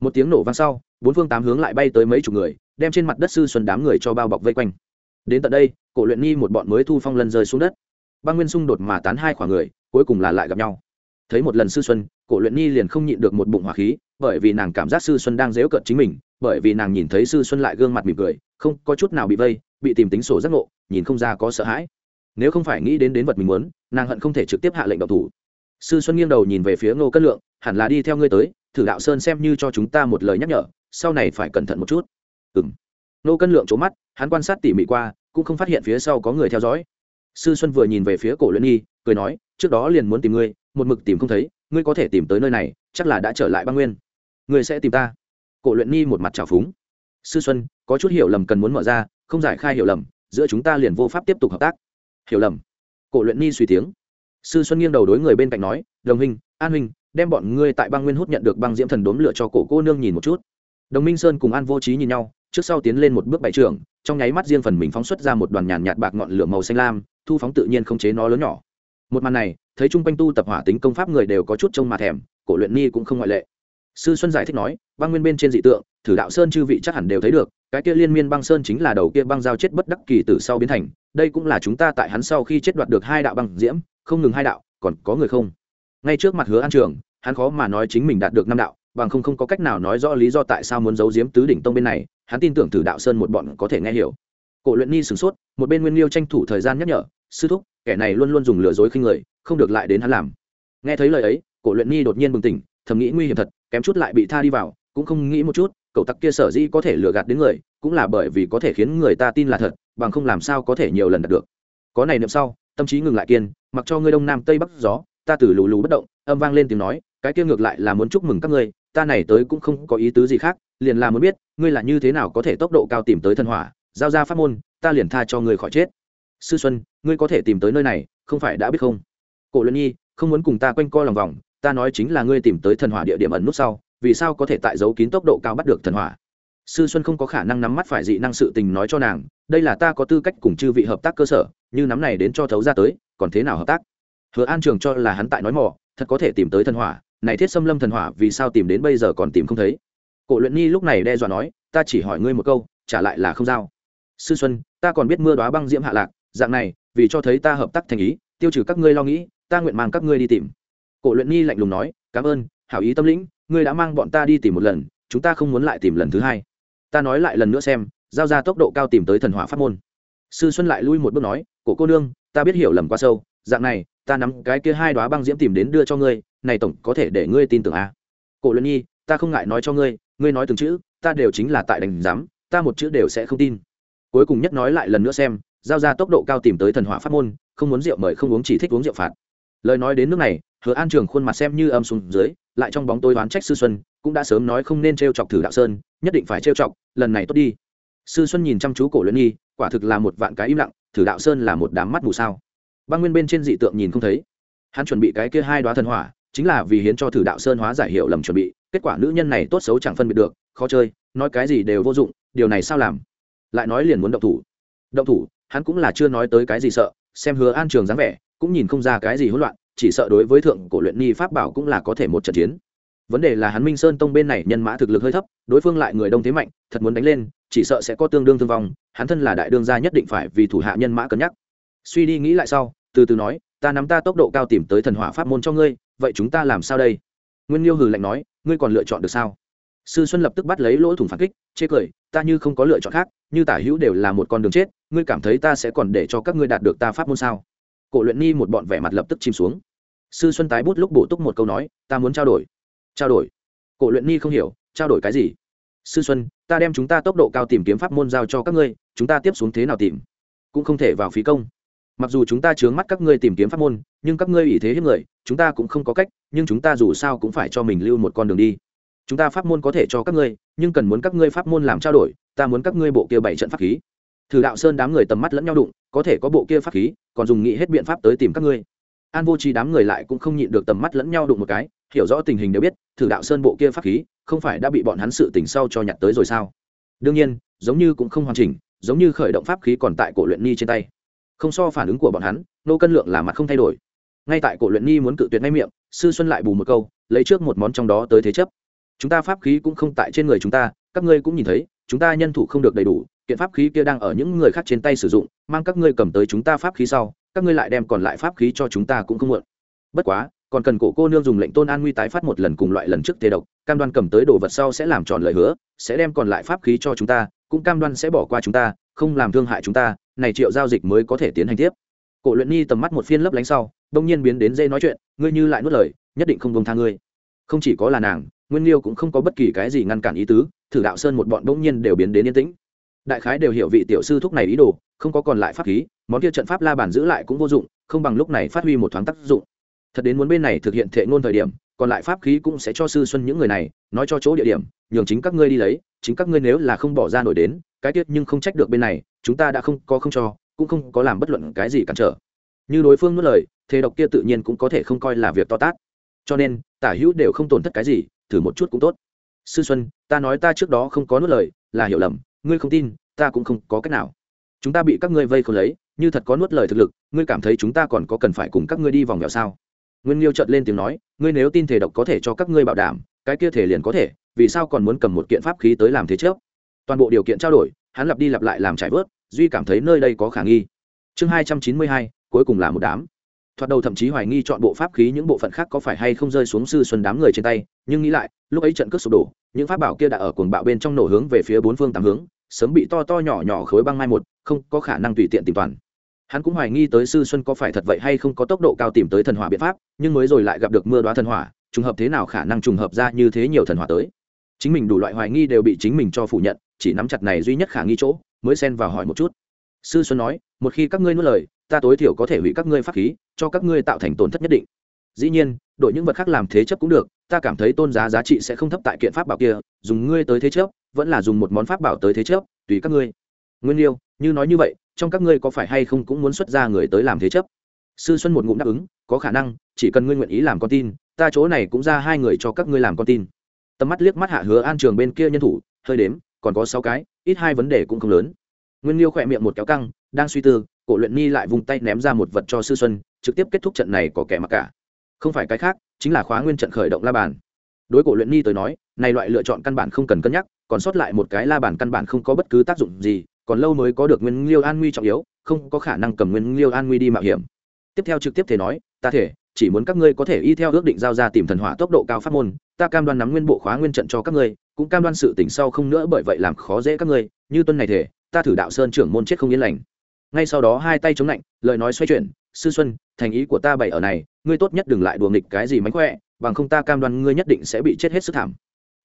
A: Một tiếng nổ vang sau, bốn phương tám hướng lại bay tới mấy chục người, đem trên mặt đất sư xuân đám người cho bao bọc vây quanh. Đến tận đây, cổ luyện ni một bọn mới thu phong lần rơi xuống đất. Băng nguyên xung đột mà tán hai khoảng người, cuối cùng là lại gặp nhau. Thấy một lần sư xuân, cổ luyện ni liền không nhịn được một bụng hỏa khí, bởi vì nàng cảm giác sư xuân đang dễu cợt chính mình, bởi vì nàng nhìn thấy sư xuân lại gương mặt mỉm cười không có chút nào bị vây, bị tìm tính sổ giác ngộ, nhìn không ra có sợ hãi. Nếu không phải nghĩ đến đến vật mình muốn, nàng hận không thể trực tiếp hạ lệnh độc thủ. Sư xuân nghiêng đầu nhìn về phía ngô cân lượng, hẳn là đi theo ngươi tới, thử đạo sơn xem như cho chúng ta một lời nhắc nhở, sau này phải cẩn thận một chút. Ừ m ngô cân lượng trố mắt, hắn quan sát tỉ mỉ qua, cũng không phát hiện phía sau có người theo dõi. Sư xuân vừa nhìn về phía cổ luyện nhi, cười nói, trước đó liền muốn tìm ngươi, một mực tìm không thấy, ngươi có thể tìm tới nơi này, chắc là đã trở lại băng nguyên. Ngươi sẽ tìm ta. Cổ luyện nhi một mặt trào phúng. Sư xuân có chút hiểu lầm cần muốn mở ra, không giải khai hiểu lầm, giữa chúng ta liền vô pháp tiếp tục hợp tác. Hiểu lầm. Cổ luyện ni suy tiếng. Sư xuân nghiêng đầu đối người bên cạnh nói, đồng huynh an huynh đem bọn ngươi tại băng nguyên hút nhận được băng diễm thần đốm lựa cho cổ cô nương nhìn một chút. Đồng minh sơn cùng an vô trí nhìn nhau, trước sau tiến lên một bước bảy trưởng, trong nháy mắt riêng phần mình phóng xuất ra một đoàn nhàn nhạt bạc ngọn lửa màu xanh lam, thu phóng tự nhiên không chế nó lớn nhỏ. Một màn này, thấy chung quanh tu tập hỏa tính công pháp người đều có chút trông mà thèm, cổ luyện ni cũng không ngoại lệ. Sư xuân giải thích nói, băng nguyên bên trên dị tượng, thử đạo sơn chư vị chắc hẳn đều thấy được cái kia liên miên băng sơn chính là đầu kia băng giao chết bất đắc kỳ tử sau biến thành, đây cũng là chúng ta tại hắn sau khi chết đoạt được hai đạo băng diễm, không ngừng hai đạo, còn có người không? Ngay trước mặt hứa an trường, hắn khó mà nói chính mình đạt được năm đạo, bằng không không có cách nào nói rõ lý do tại sao muốn giấu giếm tứ đỉnh tông bên này, hắn tin tưởng thử đạo sơn một bọn có thể nghe hiểu. Cổ luyện ni sửng sốt, một bên nguyên liêu tranh thủ thời gian nhắc nhở, sư thúc, kẻ này luôn luôn dùng lừa dối khinh người, không được lại đến hắn làm. Nghe thấy lời ấy, cổ luyện ni đột nhiên bừng tỉnh, thầm nghĩ nguy hiểm thật, kém chút lại bị tha đi vào, cũng không nghĩ một chút cậu tặc kia sở dĩ có thể lừa gạt đến người, cũng là bởi vì có thể khiến người ta tin là thật, bằng không làm sao có thể nhiều lần đạt được. Có này niệm sau, tâm trí ngừng lại kiên, mặc cho ngươi đông nam tây bắc gió, ta từ lù lù bất động, âm vang lên tiếng nói, cái kia ngược lại là muốn chúc mừng các ngươi, ta này tới cũng không có ý tứ gì khác, liền là muốn biết, ngươi là như thế nào có thể tốc độ cao tìm tới thần hỏa, giao ra pháp môn, ta liền tha cho ngươi khỏi chết. Sư xuân, ngươi có thể tìm tới nơi này, không phải đã biết không? Cổ luân nhi, không muốn cùng ta quanh co lòng vòng, ta nói chính là ngươi tìm tới thần hỏa địa điểm ẩn nút sau vì sao có thể tại dấu kín tốc độ cao bắt được thần hỏa? Sư xuân không có khả năng nắm mắt phải dị năng sự tình nói cho nàng, đây là ta có tư cách cùng chư vị hợp tác cơ sở, như nắm này đến cho thấu ra tới, còn thế nào hợp tác? Hứa an trường cho là hắn tại nói mỏ thật có thể tìm tới thần hỏa, này thiết xâm lâm thần hỏa vì sao tìm đến bây giờ còn tìm không thấy? Cổ luyện nhi lúc này đe dọa nói, ta chỉ hỏi ngươi một câu, trả lại là không giao. Sư xuân, ta còn biết mưa đoá băng diễm hạ lạc, dạng này, vì cho thấy ta hợp tác thành ý, tiêu trừ các ngươi lo nghĩ, ta nguyện mang các ngươi đi tìm. Cổ luyện nhi lạnh lùng nói, cảm ơn, hảo ý tâm lĩnh ngươi đã mang bọn ta đi tìm một lần, chúng ta không muốn lại tìm lần thứ hai. Ta nói lại lần nữa xem, giao ra tốc độ cao tìm tới thần hỏa pháp môn. Sư xuân lại lui một bước nói, cổ cô nương, ta biết hiểu lầm quá sâu, dạng này, ta nắm cái kia hai đoá băng diễm tìm đến đưa cho ngươi, này tổng có thể để ngươi tin tưởng à. cổ luân nhi, ta không ngại nói cho ngươi ngươi nói từng chữ, ta đều chính là tại đành giám, ta một chữ đều sẽ không tin. Cuối cùng nhất nói lại lần nữa xem, giao ra tốc độ cao tìm tới thần hỏa pháp môn, không muốn rượu mời, không uống, chỉ thích uống rượu phạt. Lời nói đến nước này, hứa an trường khuôn mặt xem như âm xuống dưới lại trong bóng tối đoán trách sư xuân, cũng đã sớm nói không nên t r e o chọc thử đạo sơn, nhất định phải t r e o chọc, lần này tốt đi. Sư xuân nhìn chăm chú cổ luyện nhi quả thực là một vạn cái im lặng, thử đạo sơn là một đám mắt mù sao. Băng nguyên bên trên dị tượng nhìn không thấy. Hắn chuẩn bị cái kia hai đoá thần hỏa, chính là vì hiến cho thử đạo sơn hóa giải hiệu lầm chuẩn bị, kết quả nữ nhân này tốt xấu chẳng phân biệt được, khó chơi, nói cái gì đều vô dụng, điều này sao làm? Lại nói liền muốn động thủ. Động thủ, hắn cũng là chưa nói tới cái gì sợ, xem hứa an trường dáng vẻ, cũng nhìn không ra cái gì hỗn loạn chỉ sợ đối với thượng cổ luyện nghi pháp bảo cũng là có thể một trận chiến. Vấn đề là hắn minh sơn tông bên này nhân mã thực lực hơi thấp, đối phương lại người đông thế mạnh, thật muốn đánh lên, chỉ sợ sẽ có tương đương thương vong, hắn thân là đại đương gia nhất định phải vì thủ hạ nhân mã cân nhắc. Suy đi nghĩ lại sau, từ từ nói, ta nắm ta tốc độ cao tìm tới thần hỏa pháp môn cho ngươi, vậy chúng ta làm sao đây? Nguyên liêu hừ lạnh nói, ngươi còn lựa chọn được sao? Sư xuân lập tức bắt lấy lỗ thủng phản kích, chê cười, ta như không có lựa chọn khác, như tả hữu đều là một con đường chết, ngươi cảm thấy ta sẽ còn để cho các ngươi đạt được ta pháp môn sao? Cổ luyện ni một bọn vẻ mặt lập tức chìm xuống. Sư xuân tái bút lúc bổ túc một câu nói, ta muốn trao đổi. Trao đổi? Cổ luyện ni không hiểu, trao đổi cái gì? Sư xuân, ta đem chúng ta tốc độ cao tìm kiếm pháp môn giao cho các ngươi, chúng ta tiếp xuống thế nào tìm? Cũng không thể vào phí công. Mặc dù chúng ta chướng mắt các ngươi tìm kiếm pháp môn, nhưng các ngươi ủy thế hiếp người, chúng ta cũng không có cách, nhưng chúng ta dù sao cũng phải cho mình lưu một con đường đi. Chúng ta pháp môn có thể cho các ngươi, nhưng cần muốn các ngươi pháp môn làm trao đổi, ta muốn các ngươi bộ kia bảy trận pháp khí thử đạo sơn đám người tầm mắt lẫn nhau đụng, có thể có bộ kia pháp khí, còn dùng nghĩ hết biện pháp tới tìm các ngươi. An vô trí đám người lại cũng không nhịn được tầm mắt lẫn nhau đụng một cái, hiểu rõ tình hình đều biết, thử đạo sơn bộ kia pháp khí, không phải đã bị bọn hắn sự tình sau cho nhặt tới rồi sao? Đương nhiên, giống như cũng không hoàn chỉnh, giống như khởi động pháp khí còn tại cổ luyện ni trên tay. Không so phản ứng của bọn hắn, nô cân lượng là mặt không thay đổi. Ngay tại cổ luyện ni muốn cự tuyệt ngay miệng, sư xuân lại bù một câu, lấy trước một món trong đó tới thế chấp. Chúng ta pháp khí cũng không tại trên người chúng ta, các ngươi cũng nhìn thấy, chúng ta nhân thủ không được đầy đủ kiện pháp khí kia đang ở những người khác trên tay sử dụng, mang các ngươi cầm tới chúng ta pháp khí sau, các ngươi lại đem còn lại pháp khí cho chúng ta cũng không muộn. Bất quá, còn cần cổ cô nương dùng lệnh tôn an nguy tái phát một lần cùng loại lần trước tê độc, cam đoan cầm tới đồ vật sau sẽ làm tròn lời hứa, sẽ đem còn lại pháp khí cho chúng ta, cũng cam đoan sẽ bỏ qua chúng ta, không làm thương hại chúng ta, này triệu giao dịch mới có thể tiến hành tiếp. Cổ luyện nhi tầm mắt một phiên lấp lánh sau đông nhiên biến đến dây nói chuyện, ngươi như lại nuốt lời, nhất định không công tha ngươi. Không chỉ có là nàng, nguyên liêu cũng không có bất kỳ cái gì ngăn cản ý tứ, thử đạo sơn một bọn bỗng nhiên đều biến đến yên tĩnh đại khái đều hiểu vị tiểu sư thúc này ý đồ, không có còn lại pháp khí, món kia trận pháp la bàn giữ lại cũng vô dụng, không bằng lúc này phát huy một thoáng tác dụng. Thật đến muốn bên này thực hiện thệ ngôn thời điểm, còn lại pháp khí cũng sẽ cho sư xuân những người này, nói cho chỗ địa điểm, nhường chính các ngươi đi lấy, chính các ngươi nếu là không bỏ ra nổi đến, cái tiết nhưng không trách được bên này, chúng ta đã không có không cho, cũng không có làm bất luận cái gì cản trở. Như đối phương nuốt lời thế độc kia tự nhiên cũng có thể không coi là việc to tát. Cho nên, tả hữu đều không tổn thất cái gì, thử một chút cũng tốt. Sư xuân, ta nói ta trước đó không có nuốt lời, là hiểu lầm ngươi không tin, ta cũng không có cách nào. Chúng ta bị các ngươi vây không lấy, như thật có nuốt lời thực lực, ngươi cảm thấy chúng ta còn có cần phải cùng các ngươi đi vòng vèo sao? Nguyên liêu chợt lên tiếng nói, ngươi nếu tin thể độc có thể cho các ngươi bảo đảm, cái kia thể liền có thể, vì sao còn muốn cầm một kiện pháp khí tới làm thế trước? Toàn bộ điều kiện trao đổi, hắn lặp đi lặp lại làm trải vớt, duy cảm thấy nơi đây có khả nghi. Chương hai trăm chín mươi hai, cuối cùng là một đám thoạt đầu thậm chí hoài nghi chọn bộ pháp khí những bộ phận khác có phải hay không rơi xuống sư xuân đám người trên tay, nhưng nghĩ lại, lúc ấy trận cướp sụp đổ, những pháp bảo kia đã ở cuồng bạo bên trong nổ hướng về phía bốn phương tám hướng, sớm bị to to nhỏ nhỏ khối băng mai một, không có khả năng tùy tiện tìm toàn. Hắn cũng hoài nghi tới sư xuân có phải thật vậy hay không có tốc độ cao tìm tới thần hỏa biện pháp, nhưng mới rồi lại gặp được mưa đoá thần hỏa, trùng hợp thế nào khả năng trùng hợp ra như thế nhiều thần hỏa tới. Chính mình đủ loại hoài nghi đều bị chính mình cho phủ nhận, chỉ nắm chặt này duy nhất khả nghi chỗ, mới xen vào hỏi một chút. Sư xuân nói, một khi các ngươi nuốt lời ta tối thiểu có thể hủy các ngươi pháp khí, cho các ngươi tạo thành tổn thất nhất định. Dĩ nhiên, đổi những vật khác làm thế chấp cũng được, ta cảm thấy tôn giá giá trị sẽ không thấp tại kiện pháp bảo kia, dùng ngươi tới thế chấp, vẫn là dùng một món pháp bảo tới thế chấp, tùy các ngươi. Nguyên liêu, như nói như vậy, trong các ngươi có phải hay không cũng muốn xuất ra người tới làm thế chấp? Sư xuân một ngụm đáp ứng, có khả năng, chỉ cần ngươi nguyện ý làm con tin, ta chỗ này cũng ra hai người cho các ngươi làm con tin. Tầm mắt liếc mắt hạ hứa an trường bên kia nhân thủ, hơi đếm, còn có sáu cái, ít hai vấn đề cũng không lớn. Nguyên liêu khỏe miệng một kéo căng, đang suy tư cổ luyện nhi lại vung tay ném ra một vật cho sư xuân, trực tiếp kết thúc trận này có kẻ mặc cả. Không phải cái khác, chính là khóa nguyên trận khởi động la bàn. Đối cổ luyện nhi tới nói, này loại lựa chọn căn bản không cần cân nhắc, còn sót lại một cái la bàn căn bản không có bất cứ tác dụng gì, còn lâu mới có được nguyên liêu an nguy trọng yếu, không có khả năng cầm nguyên liêu an nguy đi mạo hiểm. Tiếp theo trực tiếp thể nói, ta thể, chỉ muốn các ngươi có thể y theo ước định giao ra tìm thần hỏa tốc độ cao pháp môn, ta cam đoan nắm nguyên bộ khóa nguyên trận cho các ngươi, cũng cam đoan sự tỉnh sau không nữa bởi vậy làm khó dễ các ngươi, như tuân này thể, ta thử đạo sơn trưởng môn chết không yên lành ngay sau đó hai tay chống lạnh, lời nói xoay chuyển, sư xuân, thành ý của ta bày ở này, ngươi tốt nhất đừng lại đùa nghịch cái gì mánh khỏe, bằng không ta cam đoan ngươi nhất định sẽ bị chết hết sức thảm.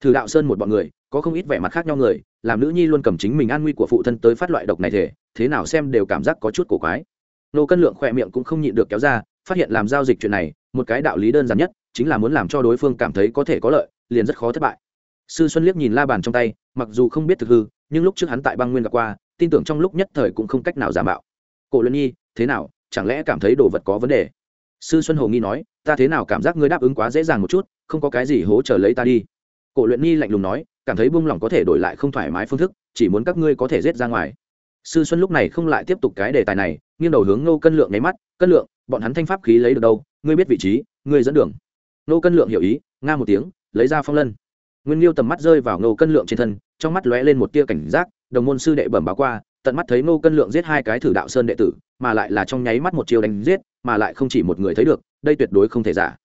A: Thử đạo sơn một bọn người, có không ít vẻ mặt khác nhau người, làm nữ nhi luôn cầm chính mình an nguy của phụ thân tới phát loại độc này thể, thế nào xem đều cảm giác có chút cổ quái. Nô cân lượng khỏe miệng cũng không nhịn được kéo ra, phát hiện làm giao dịch chuyện này, một cái đạo lý đơn giản nhất, chính là muốn làm cho đối phương cảm thấy có thể có lợi, liền rất khó thất bại. Sư xuân liếc nhìn la bàn trong tay, mặc dù không biết thực hư, nhưng lúc trước hắn tại băng nguyên gặp qua tin tưởng trong lúc nhất thời cũng không cách nào giả mạo. Cổ luân nhi, thế nào? Chẳng lẽ cảm thấy đồ vật có vấn đề? Sư xuân hồ nghi nói, ta thế nào cảm giác ngươi đáp ứng quá dễ dàng một chút, không có cái gì hỗ trợ lấy ta đi. Cổ luyện nhi lạnh lùng nói, cảm thấy buông lỏng có thể đổi lại không thoải mái phương thức, chỉ muốn các ngươi có thể rết ra ngoài. Sư xuân lúc này không lại tiếp tục cái đề tài này, nghiêng đầu hướng nô cân lượng nháy mắt, cân lượng, bọn hắn thanh pháp khí lấy được đâu? Ngươi biết vị trí, ngươi dẫn đường. Nô cân lượng hiểu ý, nga một tiếng, lấy ra phong lân. Nguyên liêu tầm mắt rơi vào nô cân lượng trên thân trong mắt lóe lên một tia cảnh giác, đồng môn sư đệ bẩm báo qua, tận mắt thấy nô cân lượng giết hai cái thử đạo sơn đệ tử, mà lại là trong nháy mắt một chiều đánh giết, mà lại không chỉ một người thấy được, đây tuyệt đối không thể giả.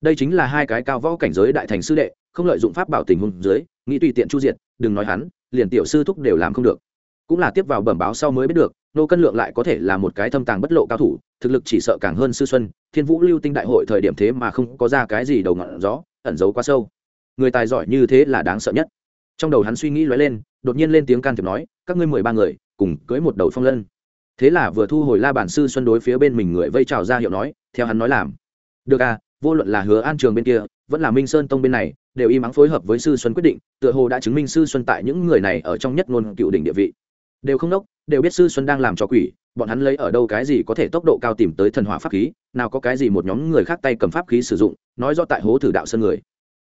A: Đây chính là hai cái cao võ cảnh giới đại thành sư đệ, không lợi dụng pháp bảo tình huống dưới, nghĩ tùy tiện chu diệt, đừng nói hắn, liền tiểu sư thúc đều làm không được. Cũng là tiếp vào bẩm báo sau mới biết được nô cân lượng lại có thể là một cái thâm tàng bất lộ cao thủ, thực lực chỉ sợ càng hơn sư xuân, thiên vũ lưu tinh đại hội thời điểm thế mà không có ra cái gì đầu ngọn gió, ẩn giấu quá sâu. Người tài giỏi như thế là đáng sợ nhất trong đầu hắn suy nghĩ lóe lên, đột nhiên lên tiếng can thiệp nói, các ngươi mười ba người, cùng cưới một đầu phong lân. Thế là vừa thu hồi la bản sư xuân đối phía bên mình người vây trào ra hiệu nói, theo hắn nói làm. Được à vô luận là hứa an trường bên kia, vẫn là minh sơn tông bên này, đều y mắng phối hợp với sư xuân quyết định, tựa hồ đã chứng minh sư xuân tại những người này ở trong nhất ngôn cựu đỉnh địa vị. Đều không đốc, đều biết sư xuân đang làm cho quỷ, bọn hắn lấy ở đâu cái gì có thể tốc độ cao tìm tới thần hỏa pháp khí, nào có cái gì một nhóm người khác tay cầm pháp khí sử dụng, nói do tại hố thử đạo sơn người.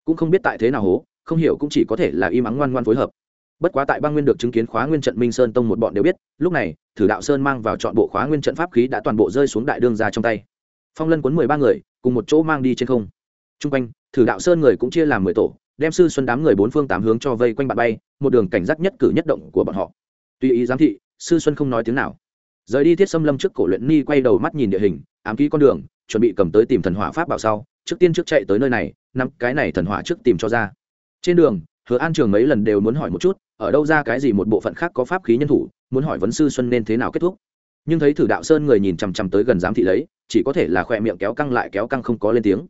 A: Cũng không biết tại thế nào hố không hiểu cũng chỉ có thể là im mắng ngoan ngoan phối hợp. Bất quá tại bang nguyên được chứng kiến khóa nguyên trận minh sơn tông một bọn đều biết, lúc này, thử đạo sơn mang vào chọn bộ khóa nguyên trận pháp khí đã toàn bộ rơi xuống đại đương ra trong tay. Phong lân cuốn mười ba người, cùng một chỗ mang đi trên không. T r u n g quanh, thử đạo sơn người cũng chia làm mười tổ, đem sư xuân đám người bốn phương tám hướng cho vây quanh bạn bay, một đường cảnh giác nhất cử nhất động của bọn họ. Tuy ý giám thị, sư xuân không nói tiếng nào. Rời đi thiết xâm lâm trước cổ luyện ni quay đầu mắt nhìn địa hình, ám ký con đường, chuẩn bị cầm tới tìm thần hỏa pháp bảo sau, trước tiên trước chạy tới nơi này năm cái này thần hỏa trước tìm cho ra trên đường, hứa an trường mấy lần đều muốn hỏi một chút, ở đâu ra cái gì một bộ phận khác có pháp khí nhân thủ, muốn hỏi vấn sư xuân nên thế nào kết thúc. Nhưng thấy thử đạo sơn người nhìn chằm chằm tới gần giám thị lấy, chỉ có thể là khoe miệng kéo căng lại kéo căng không có lên tiếng.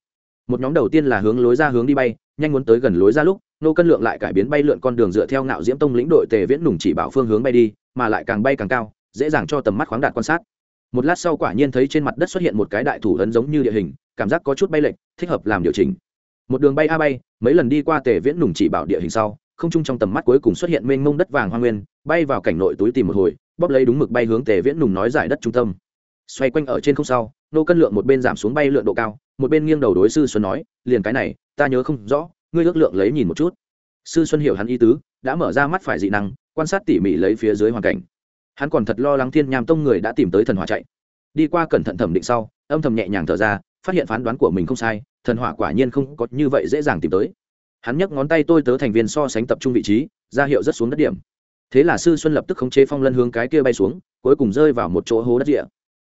A: Một nhóm đầu tiên là hướng lối ra hướng đi bay, nhanh muốn tới gần lối ra lúc, nô cân lượng lại cải biến bay lượn con đường dựa theo ngạo diễm tông lĩnh đội tề viễn nùng chỉ bảo phương hướng bay đi, mà lại càng bay càng cao, dễ dàng cho tầm mắt khoáng đạt quan sát. Một lát sau quả nhiên thấy trên mặt đất xuất hiện một cái đại thủ ấn giống như địa hình, cảm giác có chút bay lệch, thích hợp làm điều chỉnh một đường bay a bay, mấy lần đi qua tề viễn nùng chỉ bảo địa hình sau, không chung trong tầm mắt cuối cùng xuất hiện mênh mông đất vàng hoa nguyên, bay vào cảnh nội túi tìm một hồi, bóp lấy đúng mực bay hướng tề viễn nùng nói giải đất trung tâm. Xoay quanh ở trên không sau, nô cân lượng một bên giảm xuống bay lượn độ cao, một bên nghiêng đầu đối sư xuân nói, liền cái này, ta nhớ không rõ, ngươi ước lượng lấy nhìn một chút. Sư xuân hiểu hắn ý tứ, đã mở ra mắt phải dị năng, quan sát tỉ mỉ lấy phía dưới hoàn cảnh. Hắn còn thật lo lắng thiên nham tông người đã tìm tới thần hỏa chạy. Đi qua cẩn thận thẩm định sau, âm thầm nhẹ nhàng thở ra phát hiện phán đoán của mình không sai, thần hỏa quả nhiên không có như vậy dễ dàng tìm tới. Hắn nhấc ngón tay tôi tớ thành viên so sánh tập trung vị trí, ra hiệu rất xuống đất điểm. Thế là sư xuân lập tức khống chế phong lân hướng cái kia bay xuống, cuối cùng rơi vào một chỗ hố đất địa.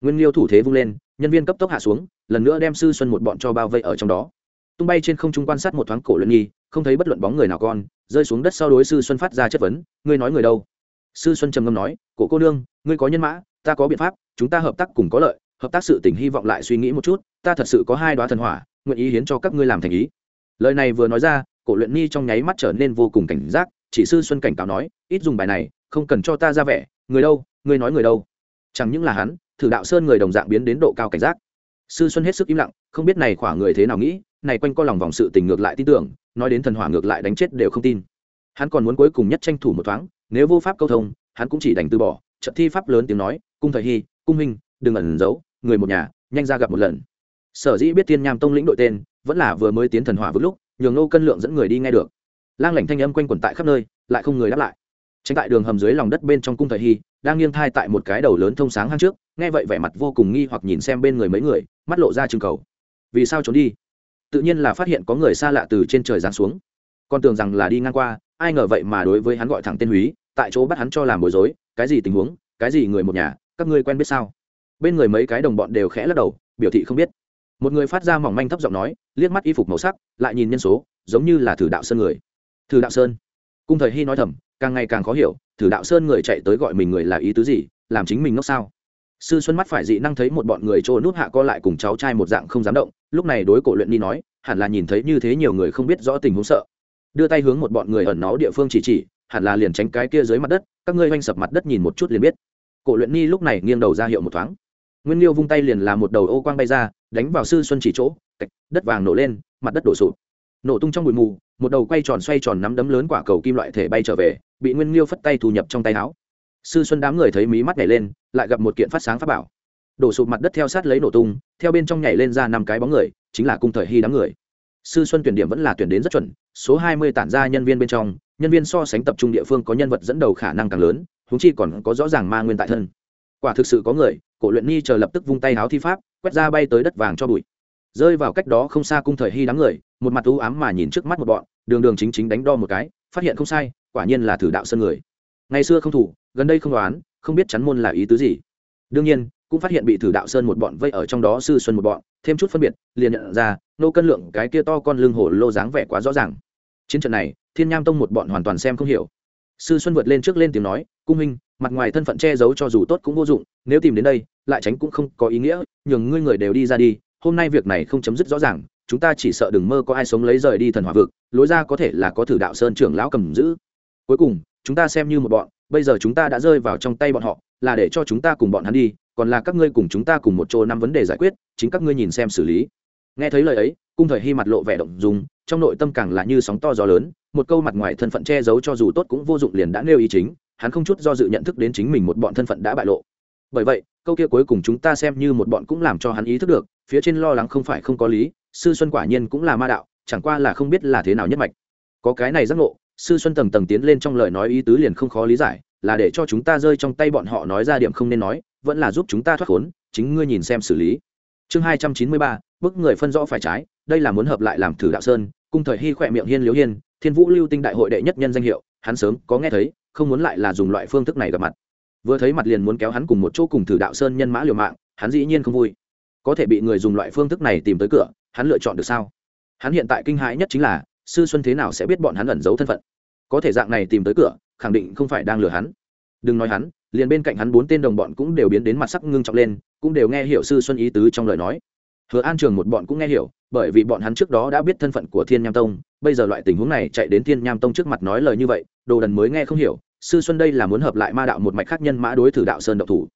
A: Nguyên liêu thủ thế vung lên, nhân viên cấp tốc hạ xuống, lần nữa đem sư xuân một bọn cho bao vây ở trong đó. Tung bay trên không trung quan sát một thoáng cổ luyện nghi, không thấy bất luận bóng người nào con, rơi xuống đất sau đối sư xuân phát ra chất vấn, ngươi nói người đâu? Sư xuân trầm ngâm nói, cổ cô nương, ngươi có nhân mã, ta có biện pháp, chúng ta hợp tác cùng có lợi hợp tác sự tình hy vọng lại suy nghĩ một chút, ta thật sự có hai đoá thần hỏa, nguyện ý hiến cho các ngươi làm thành ý. Lời này vừa nói ra, cổ luyện ni trong nháy mắt trở nên vô cùng cảnh giác, chỉ sư xuân cảnh cáo nói, ít dùng bài này, không cần cho ta ra vẻ, người đâu, người nói người đâu. Chẳng những là hắn, thử đạo sơn người đồng dạng biến đến độ cao cảnh giác. Sư xuân hết sức im lặng, không biết này khỏa người thế nào nghĩ, này quanh co lòng vòng sự tình ngược lại tin tưởng, nói đến thần hỏa ngược lại đánh chết đều không tin. Hắn còn muốn cuối cùng nhất tranh thủ một thoáng, nếu vô pháp câu thông, hắn cũng chỉ đành từ bỏ trận thi pháp lớn tiếng nói, cung thời hy, cung huynh, đừng ẩn giấu người một nhà, nhanh ra gặp một lần. Sở dĩ biết tiên nham tông lĩnh đội tên, vẫn là vừa mới tiến thần hỏa vững lúc, nhường nô cân lượng dẫn người đi nghe được. Lang lảnh thanh âm quanh quẩn tại khắp nơi, lại không người đáp lại. Tránh tại đường hầm dưới lòng đất bên trong cung thời hy, đang nghiêng thai tại một cái đầu lớn thông sáng hang trước, nghe vậy vẻ mặt vô cùng nghi hoặc nhìn xem bên người mấy người, mắt lộ ra chừng cầu. Vì sao trốn đi? Tự nhiên là phát hiện có người xa lạ từ trên trời giáng xuống. Con tưởng rằng là đi ngang qua, ai ngờ vậy mà đối với hắn gọi thẳng tên húy, tại chỗ bắt hắn cho làm bối rối, cái gì tình huống, cái gì người một nhà, các ngươi quen biết sao? Bên người mấy cái đồng bọn đều khẽ lắc đầu, biểu thị không biết. Một người phát ra mỏng manh thấp giọng nói, liếc mắt y phục màu sắc, lại nhìn nhân số, giống như là thử đạo sơn người. Thử đạo sơn? Cung thời hy nói thầm, càng ngày càng khó hiểu, thử đạo sơn người chạy tới gọi mình người là ý tứ gì, làm chính mình ngốc sao? Sư xuân mắt phải dị năng thấy một bọn người trôi nút hạ co lại cùng cháu trai một dạng không dám động, lúc này đối cổ luyện ni nói, hẳn là nhìn thấy như thế nhiều người không biết rõ tình huống sợ. Đưa tay hướng một bọn người ẩn nó địa phương chỉ chỉ, hẳn là liền tránh cái kia dưới mặt đất, các ngươi oanh sập mặt đất nhìn một chút liền biết. Cổ luyện ni lúc này nghiêng đầu ra hiệu một thoáng nguyên liêu vung tay liền làm một đầu ô quang bay ra, đánh vào sư xuân chỉ chỗ, cạch, đất vàng nổ lên, mặt đất đổ sụp. Nổ tung trong bụi mù, một đầu quay tròn xoay tròn nắm đấm lớn quả cầu kim loại thể bay trở về, bị nguyên liêu phất tay thu nhập trong tay áo. Sư xuân đám người thấy mí mắt nhảy lên, lại gặp một kiện phát sáng pháp bảo. Đổ sụp mặt đất theo sát lấy nổ tung, theo bên trong nhảy lên ra năm cái bóng người, chính là cung thời hy đám người. Sư xuân tuyển điểm vẫn là tuyển đến rất chuẩn, số hai mươi tản ra nhân viên bên trong, nhân viên so sánh tập trung địa phương có nhân vật dẫn đầu khả năng càng lớn húng chi còn có rõ ràng ma nguyên tại thân. Quả thực sự có người cổ luyện ni chờ lập tức vung tay háo thi pháp, quét ra bay tới đất vàng cho bụi. Rơi vào cách đó không xa cung thời hy đám người, một mặt u ám mà nhìn trước mắt một bọn, đường đường chính chính đánh đo một cái, phát hiện không sai, quả nhiên là thử đạo sơn người. Ngày xưa không thủ, gần đây không đoán, không biết chắn môn là ý tứ gì. Đương nhiên, cũng phát hiện bị thử đạo sơn một bọn vây ở trong đó sư xuân một bọn, thêm chút phân biệt, liền nhận ra, nô cân lượng cái kia to con lưng hổ lô dáng vẻ quá rõ ràng. Chiến trận này, thiên nham tông một bọn hoàn toàn xem không hiểu sư xuân vượt lên trước lên tiếng nói, cung minh mặt ngoài thân phận che giấu cho dù tốt cũng vô dụng, nếu tìm đến đây, lại tránh cũng không có ý nghĩa, nhường ngươi người đều đi ra đi, hôm nay việc này không chấm dứt rõ ràng, chúng ta chỉ sợ đừng mơ có ai sống lấy rời đi thần hỏa vực, lối ra có thể là có thử đạo sơn trưởng lão cầm giữ. Cuối cùng, chúng ta xem như một bọn, bây giờ chúng ta đã rơi vào trong tay bọn họ, là để cho chúng ta cùng bọn hắn đi, còn là các ngươi cùng chúng ta cùng một chỗ năm vấn đề giải quyết, chính các ngươi nhìn xem xử lý. Nghe thấy lời ấy, cung thời hy mặt lộ vẻ động dùng trong nội tâm càng là như sóng to gió lớn một câu mặt ngoài thân phận che giấu cho dù tốt cũng vô dụng liền đã nêu ý chính, hắn không chút do dự nhận thức đến chính mình một bọn thân phận đã bại lộ. Bởi vậy, câu kia cuối cùng chúng ta xem như một bọn cũng làm cho hắn ý thức được, phía trên lo lắng không phải không có lý, sư xuân quả nhiên cũng là ma đạo, chẳng qua là không biết là thế nào nhất mạch. Có cái này giác ngộ, sư xuân tầng tầng tiến lên trong lời nói ý tứ liền không khó lý giải, là để cho chúng ta rơi trong tay bọn họ nói ra điểm không nên nói, vẫn là giúp chúng ta thoát khốn, chính ngươi nhìn xem xử lý. Chương hai trăm chín mươi ba, bức người phân rõ phải trái, đây là muốn hợp lại làm thử đạo sơn, cung thời hy khỏe miệng hiên liếu hiên thiên vũ lưu tinh đại hội đệ nhất nhân danh hiệu, hắn sớm có nghe thấy, không muốn lại là dùng loại phương thức này gặp mặt. Vừa thấy mặt liền muốn kéo hắn cùng một chỗ cùng thử đạo sơn nhân mã liều mạng, hắn dĩ nhiên không vui. Có thể bị người dùng loại phương thức này tìm tới cửa, hắn lựa chọn được sao? Hắn hiện tại kinh hãi nhất chính là, sư xuân thế nào sẽ biết bọn hắn ẩn giấu thân phận? Có thể dạng này tìm tới cửa, khẳng định không phải đang lừa hắn. Đừng nói hắn, liền bên cạnh hắn bốn tên đồng bọn cũng đều biến đến mặt sắc ngưng trọng lên, cũng đều nghe hiểu sư xuân ý tứ trong lời nói. Hứa an trường một bọn cũng nghe hiểu, bởi vì bọn hắn trước đó đã biết thân phận của thiên nham tông bây giờ loại tình huống này chạy đến thiên nham tông trước mặt nói lời như vậy, đồ đần mới nghe không hiểu, sư xuân đây là muốn hợp lại ma đạo một mạch khác nhân mã đối thử đạo sơn động thủ.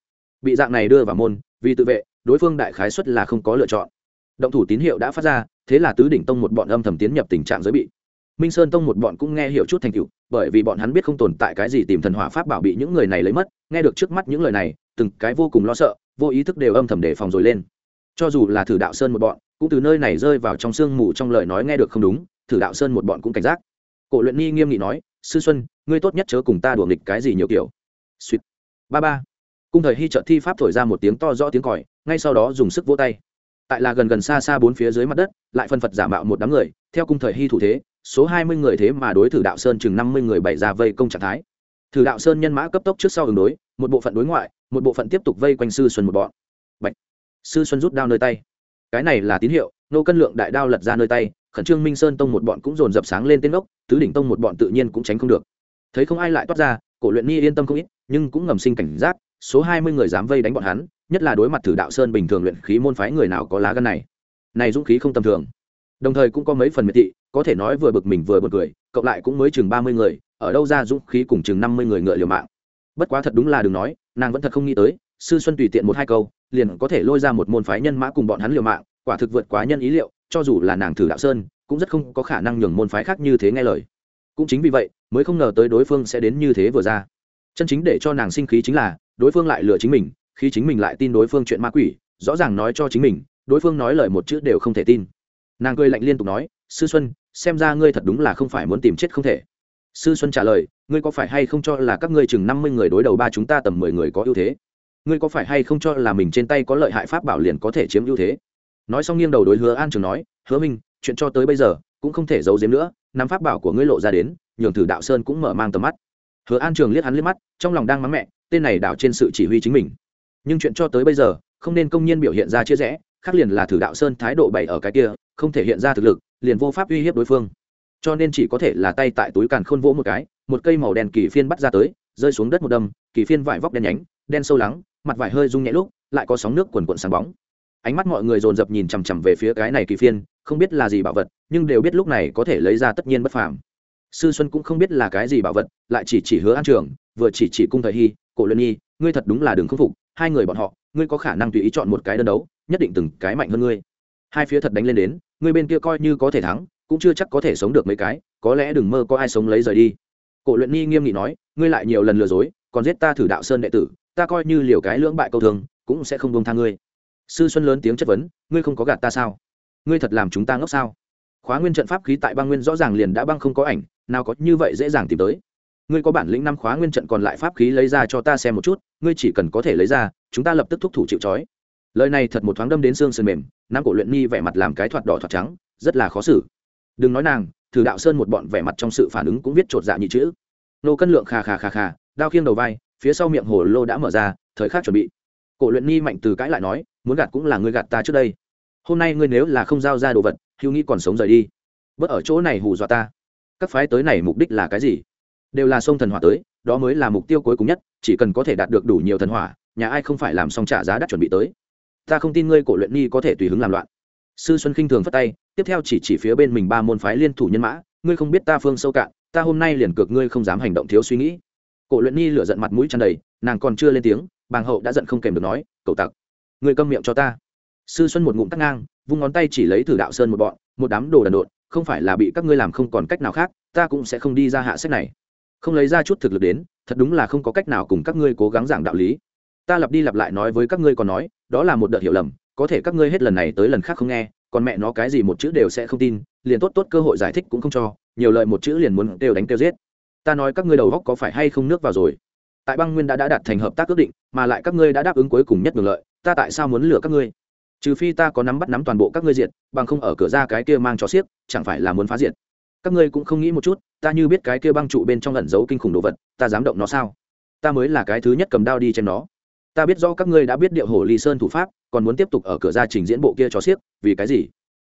A: Bị dạng này đưa vào môn, vì tự vệ, đối phương đại khái xuất là không có lựa chọn. Động thủ tín hiệu đã phát ra, thế là tứ đỉnh tông một bọn âm thầm tiến nhập tình trạng giới bị. Minh sơn tông một bọn cũng nghe hiểu chút thành tựu, bởi vì bọn hắn biết không tồn tại cái gì tìm thần hỏa pháp bảo bị những người này lấy mất, nghe được trước mắt những lời này, từng cái vô cùng lo sợ, vô ý thức đều âm thầm đề phòng rồi lên. Cho dù là thử đạo sơn một bọn, cũng từ nơi này rơi vào trong sương mù trong lời nói nghe được không đúng thử đạo sơn một bọn cũng cảnh giác. Cổ luyện ni nghiêm nghị nói, sư xuân, ngươi tốt nhất chớ cùng ta đùa nghịch cái gì nhiều kiểu. Suýt ba ba. Cung thời hy trợ thi pháp thổi ra một tiếng to rõ tiếng còi, ngay sau đó dùng sức vỗ tay. Tại là gần gần xa xa bốn phía dưới mặt đất, lại phân phật giả mạo một đám người, theo cung thời hy thủ thế, số hai mươi người thế mà đối thử đạo sơn chừng năm mươi người bày ra vây công trạng thái. Thử đạo sơn nhân mã cấp tốc trước sau ứng đối, một bộ phận đối ngoại, một bộ phận tiếp tục vây quanh sư xuân một bọn. Bạch. sư xuân rút đao nơi tay cái này là tín hiệu nô cân lượng đại đao lật ra nơi tay, khẩn trương minh sơn tông một bọn cũng dồn dập sáng lên tên gốc tứ đỉnh tông một bọn tự nhiên cũng tránh không được. Thấy không ai lại toát ra, cổ luyện nhi yên tâm không ít, nhưng cũng ngầm sinh cảnh giác, số hai mươi người dám vây đánh bọn hắn, nhất là đối mặt thử đạo sơn bình thường luyện khí môn phái người nào có lá gân này. Này dũng khí không tầm thường. Đồng thời cũng có mấy phần miệt thị, có thể nói vừa bực mình vừa bực cười, cộng lại cũng mới chừng ba mươi người, ở đâu ra dũng khí cùng chừng năm mươi người ngựa liều mạng. Bất quá thật đúng là đừng nói, nàng vẫn thật không nghĩ tới, sư xuân tùy tiện một hai câu liền có thể lôi ra một môn phái nhân mã cùng bọn hắn liều mạng, quả thực vượt quá nhân ý liệu, cho dù là nàng thử đạo sơn, cũng rất không có khả năng nhường môn phái khác như thế nghe lời. Cũng chính vì vậy, mới không ngờ tới đối phương sẽ đến như thế vừa ra. Chân chính để cho nàng sinh khí chính là, đối phương lại lừa chính mình, khi chính mình lại tin đối phương chuyện ma quỷ, rõ ràng nói cho chính mình, đối phương nói lời một chữ đều không thể tin. Nàng cười lạnh liên tục nói, sư xuân, xem ra ngươi thật đúng là không phải muốn tìm chết không thể. Sư xuân trả lời, ngươi có phải hay không cho là các ngươi chừng năm mươi người đối đầu ba chúng ta tầm mười người có ưu thế? Ngươi có phải hay không cho là mình trên tay có lợi hại pháp bảo liền có thể chiếm ưu thế? Nói xong nghiêng đầu đối hứa an trường nói, hứa minh, chuyện cho tới bây giờ cũng không thể giấu giếm nữa, nắm pháp bảo của ngươi lộ ra đến, nhường thử đạo sơn cũng mở mang tầm mắt. Hứa an trường liếc hắn liếc mắt, trong lòng đang mắng mẹ, tên này đảo trên sự chỉ huy chính mình. Nhưng chuyện cho tới bây giờ, không nên công nhiên biểu hiện ra chia rẽ, khác liền là thử đạo sơn thái độ bày ở cái kia, không thể hiện ra thực lực, liền vô pháp uy hiếp đối phương. Cho nên chỉ có thể là tay tại túi càn khôn vỗ một cái, một cây màu đen kỳ phiên bắt ra tới, rơi xuống đất một đâm kỳ phiên vải vóc đen nhánh, đen sâu lắng mặt vải hơi rung nhẹ lúc, lại có sóng nước quần quận sáng bóng. Ánh mắt mọi người dồn dập nhìn chằm chằm về phía cái này kỳ phiên, không biết là gì bảo vật, nhưng đều biết lúc này có thể lấy ra tất nhiên bất phàm. Sư xuân cũng không biết là cái gì bảo vật, lại chỉ chỉ hứa an trường, vừa chỉ chỉ cung thời hy, cổ luyện nhi, ngươi thật đúng là đừng khâm phục, hai người bọn họ, ngươi có khả năng tùy ý chọn một cái đơn đấu, nhất định từng cái mạnh hơn ngươi. Hai phía thật đánh lên đến, ngươi bên kia coi như có thể thắng, cũng chưa chắc có thể sống được mấy cái, có lẽ đừng mơ có ai sống lấy rời đi. Cổ luyện nhi nghiêm nghị nói, ngươi lại nhiều lần lừa dối, còn giết ta thử đạo sơn đệ tử ta coi như liều cái lưỡng bại câu thường cũng sẽ không buông tha ngươi. Sư xuân lớn tiếng chất vấn, ngươi không có gạt ta sao? Ngươi thật làm chúng ta ngốc sao? Khóa nguyên trận pháp khí tại băng nguyên rõ ràng liền đã băng không có ảnh, nào có như vậy dễ dàng tìm tới. Ngươi có bản lĩnh năm khóa nguyên trận còn lại pháp khí lấy ra cho ta xem một chút, ngươi chỉ cần có thể lấy ra, chúng ta lập tức thúc thủ chịu trói. Lời này thật một thoáng đâm đến xương sườn mềm, nam cổ luyện nhi vẻ mặt làm cái thoạt đỏ thoạt trắng, rất là khó xử. Đừng nói nàng, thử đạo sơn một bọn vẻ mặt trong sự phản ứng cũng viết chột dạ nhị chữ. Nô cân lượng khà khà khà khà đao khiêng đầu vai phía sau miệng hồ lô đã mở ra, thời khắc chuẩn bị. Cổ luyện ni mạnh từ cãi lại nói, muốn gạt cũng là ngươi gạt ta trước đây. Hôm nay ngươi nếu là không giao ra đồ vật, hữu nghĩ còn sống rời đi. Bớt ở chỗ này hù dọa ta. Các phái tới này mục đích là cái gì? Đều là sông thần hỏa tới, đó mới là mục tiêu cuối cùng nhất, chỉ cần có thể đạt được đủ nhiều thần hỏa, nhà ai không phải làm xong trả giá đắt chuẩn bị tới. Ta không tin ngươi cổ luyện ni có thể tùy hứng làm loạn. Sư xuân khinh thường phất tay, tiếp theo chỉ chỉ phía bên mình ba môn phái liên thủ nhân mã, ngươi không biết ta phương sâu cạn, ta hôm nay liền cược ngươi không dám hành động thiếu suy nghĩ cổ luyện nhi lửa giận mặt mũi tràn đầy, nàng còn chưa lên tiếng, bàng hậu đã giận không kèm được nói cậu tặc ngươi câm miệng cho ta. Sư xuân một ngụm tắc ngang, vung ngón tay chỉ lấy thử đạo sơn một bọn, một đám đồ đần độn, không phải là bị các ngươi làm không còn cách nào khác, ta cũng sẽ không đi ra hạ sách này. Không lấy ra chút thực lực đến, thật đúng là không có cách nào cùng các ngươi cố gắng giảng đạo lý. Ta lặp đi lặp lại nói với các ngươi còn nói, đó là một đợt hiểu lầm, có thể các ngươi hết lần này tới lần khác không nghe, còn mẹ nó cái gì một chữ đều sẽ không tin, liền tốt tốt cơ hội giải thích cũng không cho, nhiều lời một chữ liền muốn đều đánh tiêu giết ta nói các ngươi đầu góc có phải hay không nước vào rồi? Tại băng nguyên đã đã đạt thành hợp tác ước định mà lại các ngươi đã đáp ứng cuối cùng nhất được lợi ta tại sao muốn lừa các ngươi? Trừ phi ta có nắm bắt nắm toàn bộ các ngươi diện, bằng không ở cửa ra cái kia mang cho xiếc chẳng phải là muốn phá diệt. Các ngươi cũng không nghĩ một chút ta như biết cái kia băng trụ bên trong ẩn giấu kinh khủng đồ vật ta dám động nó sao? Ta mới là cái thứ nhất cầm đao đi chém nó. Ta biết do các ngươi đã biết điệu hồ ly sơn thủ pháp còn muốn tiếp tục ở cửa ra trình diễn bộ kia cho xiếc vì cái gì?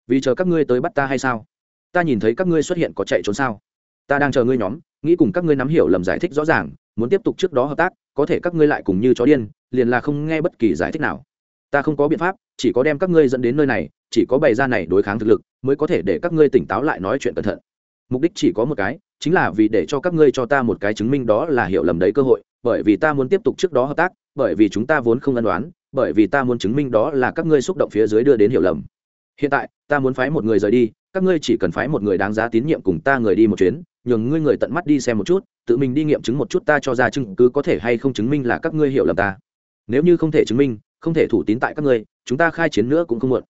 A: Vì chờ các ngươi tới bắt ta hay sao? Ta nhìn thấy các ngươi xuất hiện có chạy trốn sao? Ta đang chờ ngươi nhóm, nghĩ cùng các ngươi nắm hiểu lầm giải thích rõ ràng, muốn tiếp tục trước đó hợp tác, có thể các ngươi lại cùng như chó điên, liền là không nghe bất kỳ giải thích nào. Ta không có biện pháp, chỉ có đem các ngươi dẫn đến nơi này, chỉ có bày ra này đối kháng thực lực, mới có thể để các ngươi tỉnh táo lại nói chuyện cẩn thận. Mục đích chỉ có một cái, chính là vì để cho các ngươi cho ta một cái chứng minh đó là hiểu lầm đấy cơ hội, bởi vì ta muốn tiếp tục trước đó hợp tác, bởi vì chúng ta vốn không ân đoán bởi vì ta muốn chứng minh đó là các ngươi xúc động phía dưới đưa đến hiểu lầm. Hiện tại, ta muốn phái một người rời đi, các ngươi chỉ cần phái một người đáng giá tín nhiệm cùng ta người đi một chuyến nhường ngươi người tận mắt đi xem một chút, tự mình đi nghiệm chứng một chút ta cho ra chứng cứ có thể hay không chứng minh là các ngươi hiểu lầm ta. Nếu như không thể chứng minh, không thể thủ tín tại các ngươi, chúng ta khai chiến nữa cũng không muộn.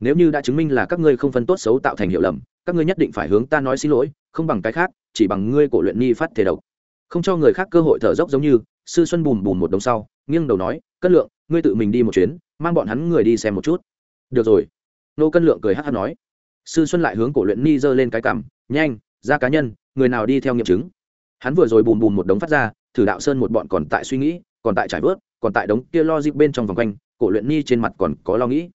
A: Nếu như đã chứng minh là các ngươi không phân tốt xấu tạo thành hiểu lầm, các ngươi nhất định phải hướng ta nói xin lỗi, không bằng cái khác, chỉ bằng ngươi cổ luyện ni phát thể độc. Không cho người khác cơ hội thở dốc giống như, sư xuân bùm bùm một đồng sau, nghiêng đầu nói, cân lượng, ngươi tự mình đi một chuyến, mang bọn hắn người đi xem một chút. Được rồi. Nô cân lượng cười hát hát nói. Sư xuân lại hướng cổ luyện ni giơ lên cái cảm nhanh, ra cá nhân người nào đi theo nghiệm chứng. Hắn vừa rồi bùm bùm một đống phát ra, thử đạo sơn một bọn còn tại suy nghĩ, còn tại trải vớt, còn tại đống kia lo dịp bên trong vòng quanh, cổ luyện ni trên mặt còn có lo nghĩ.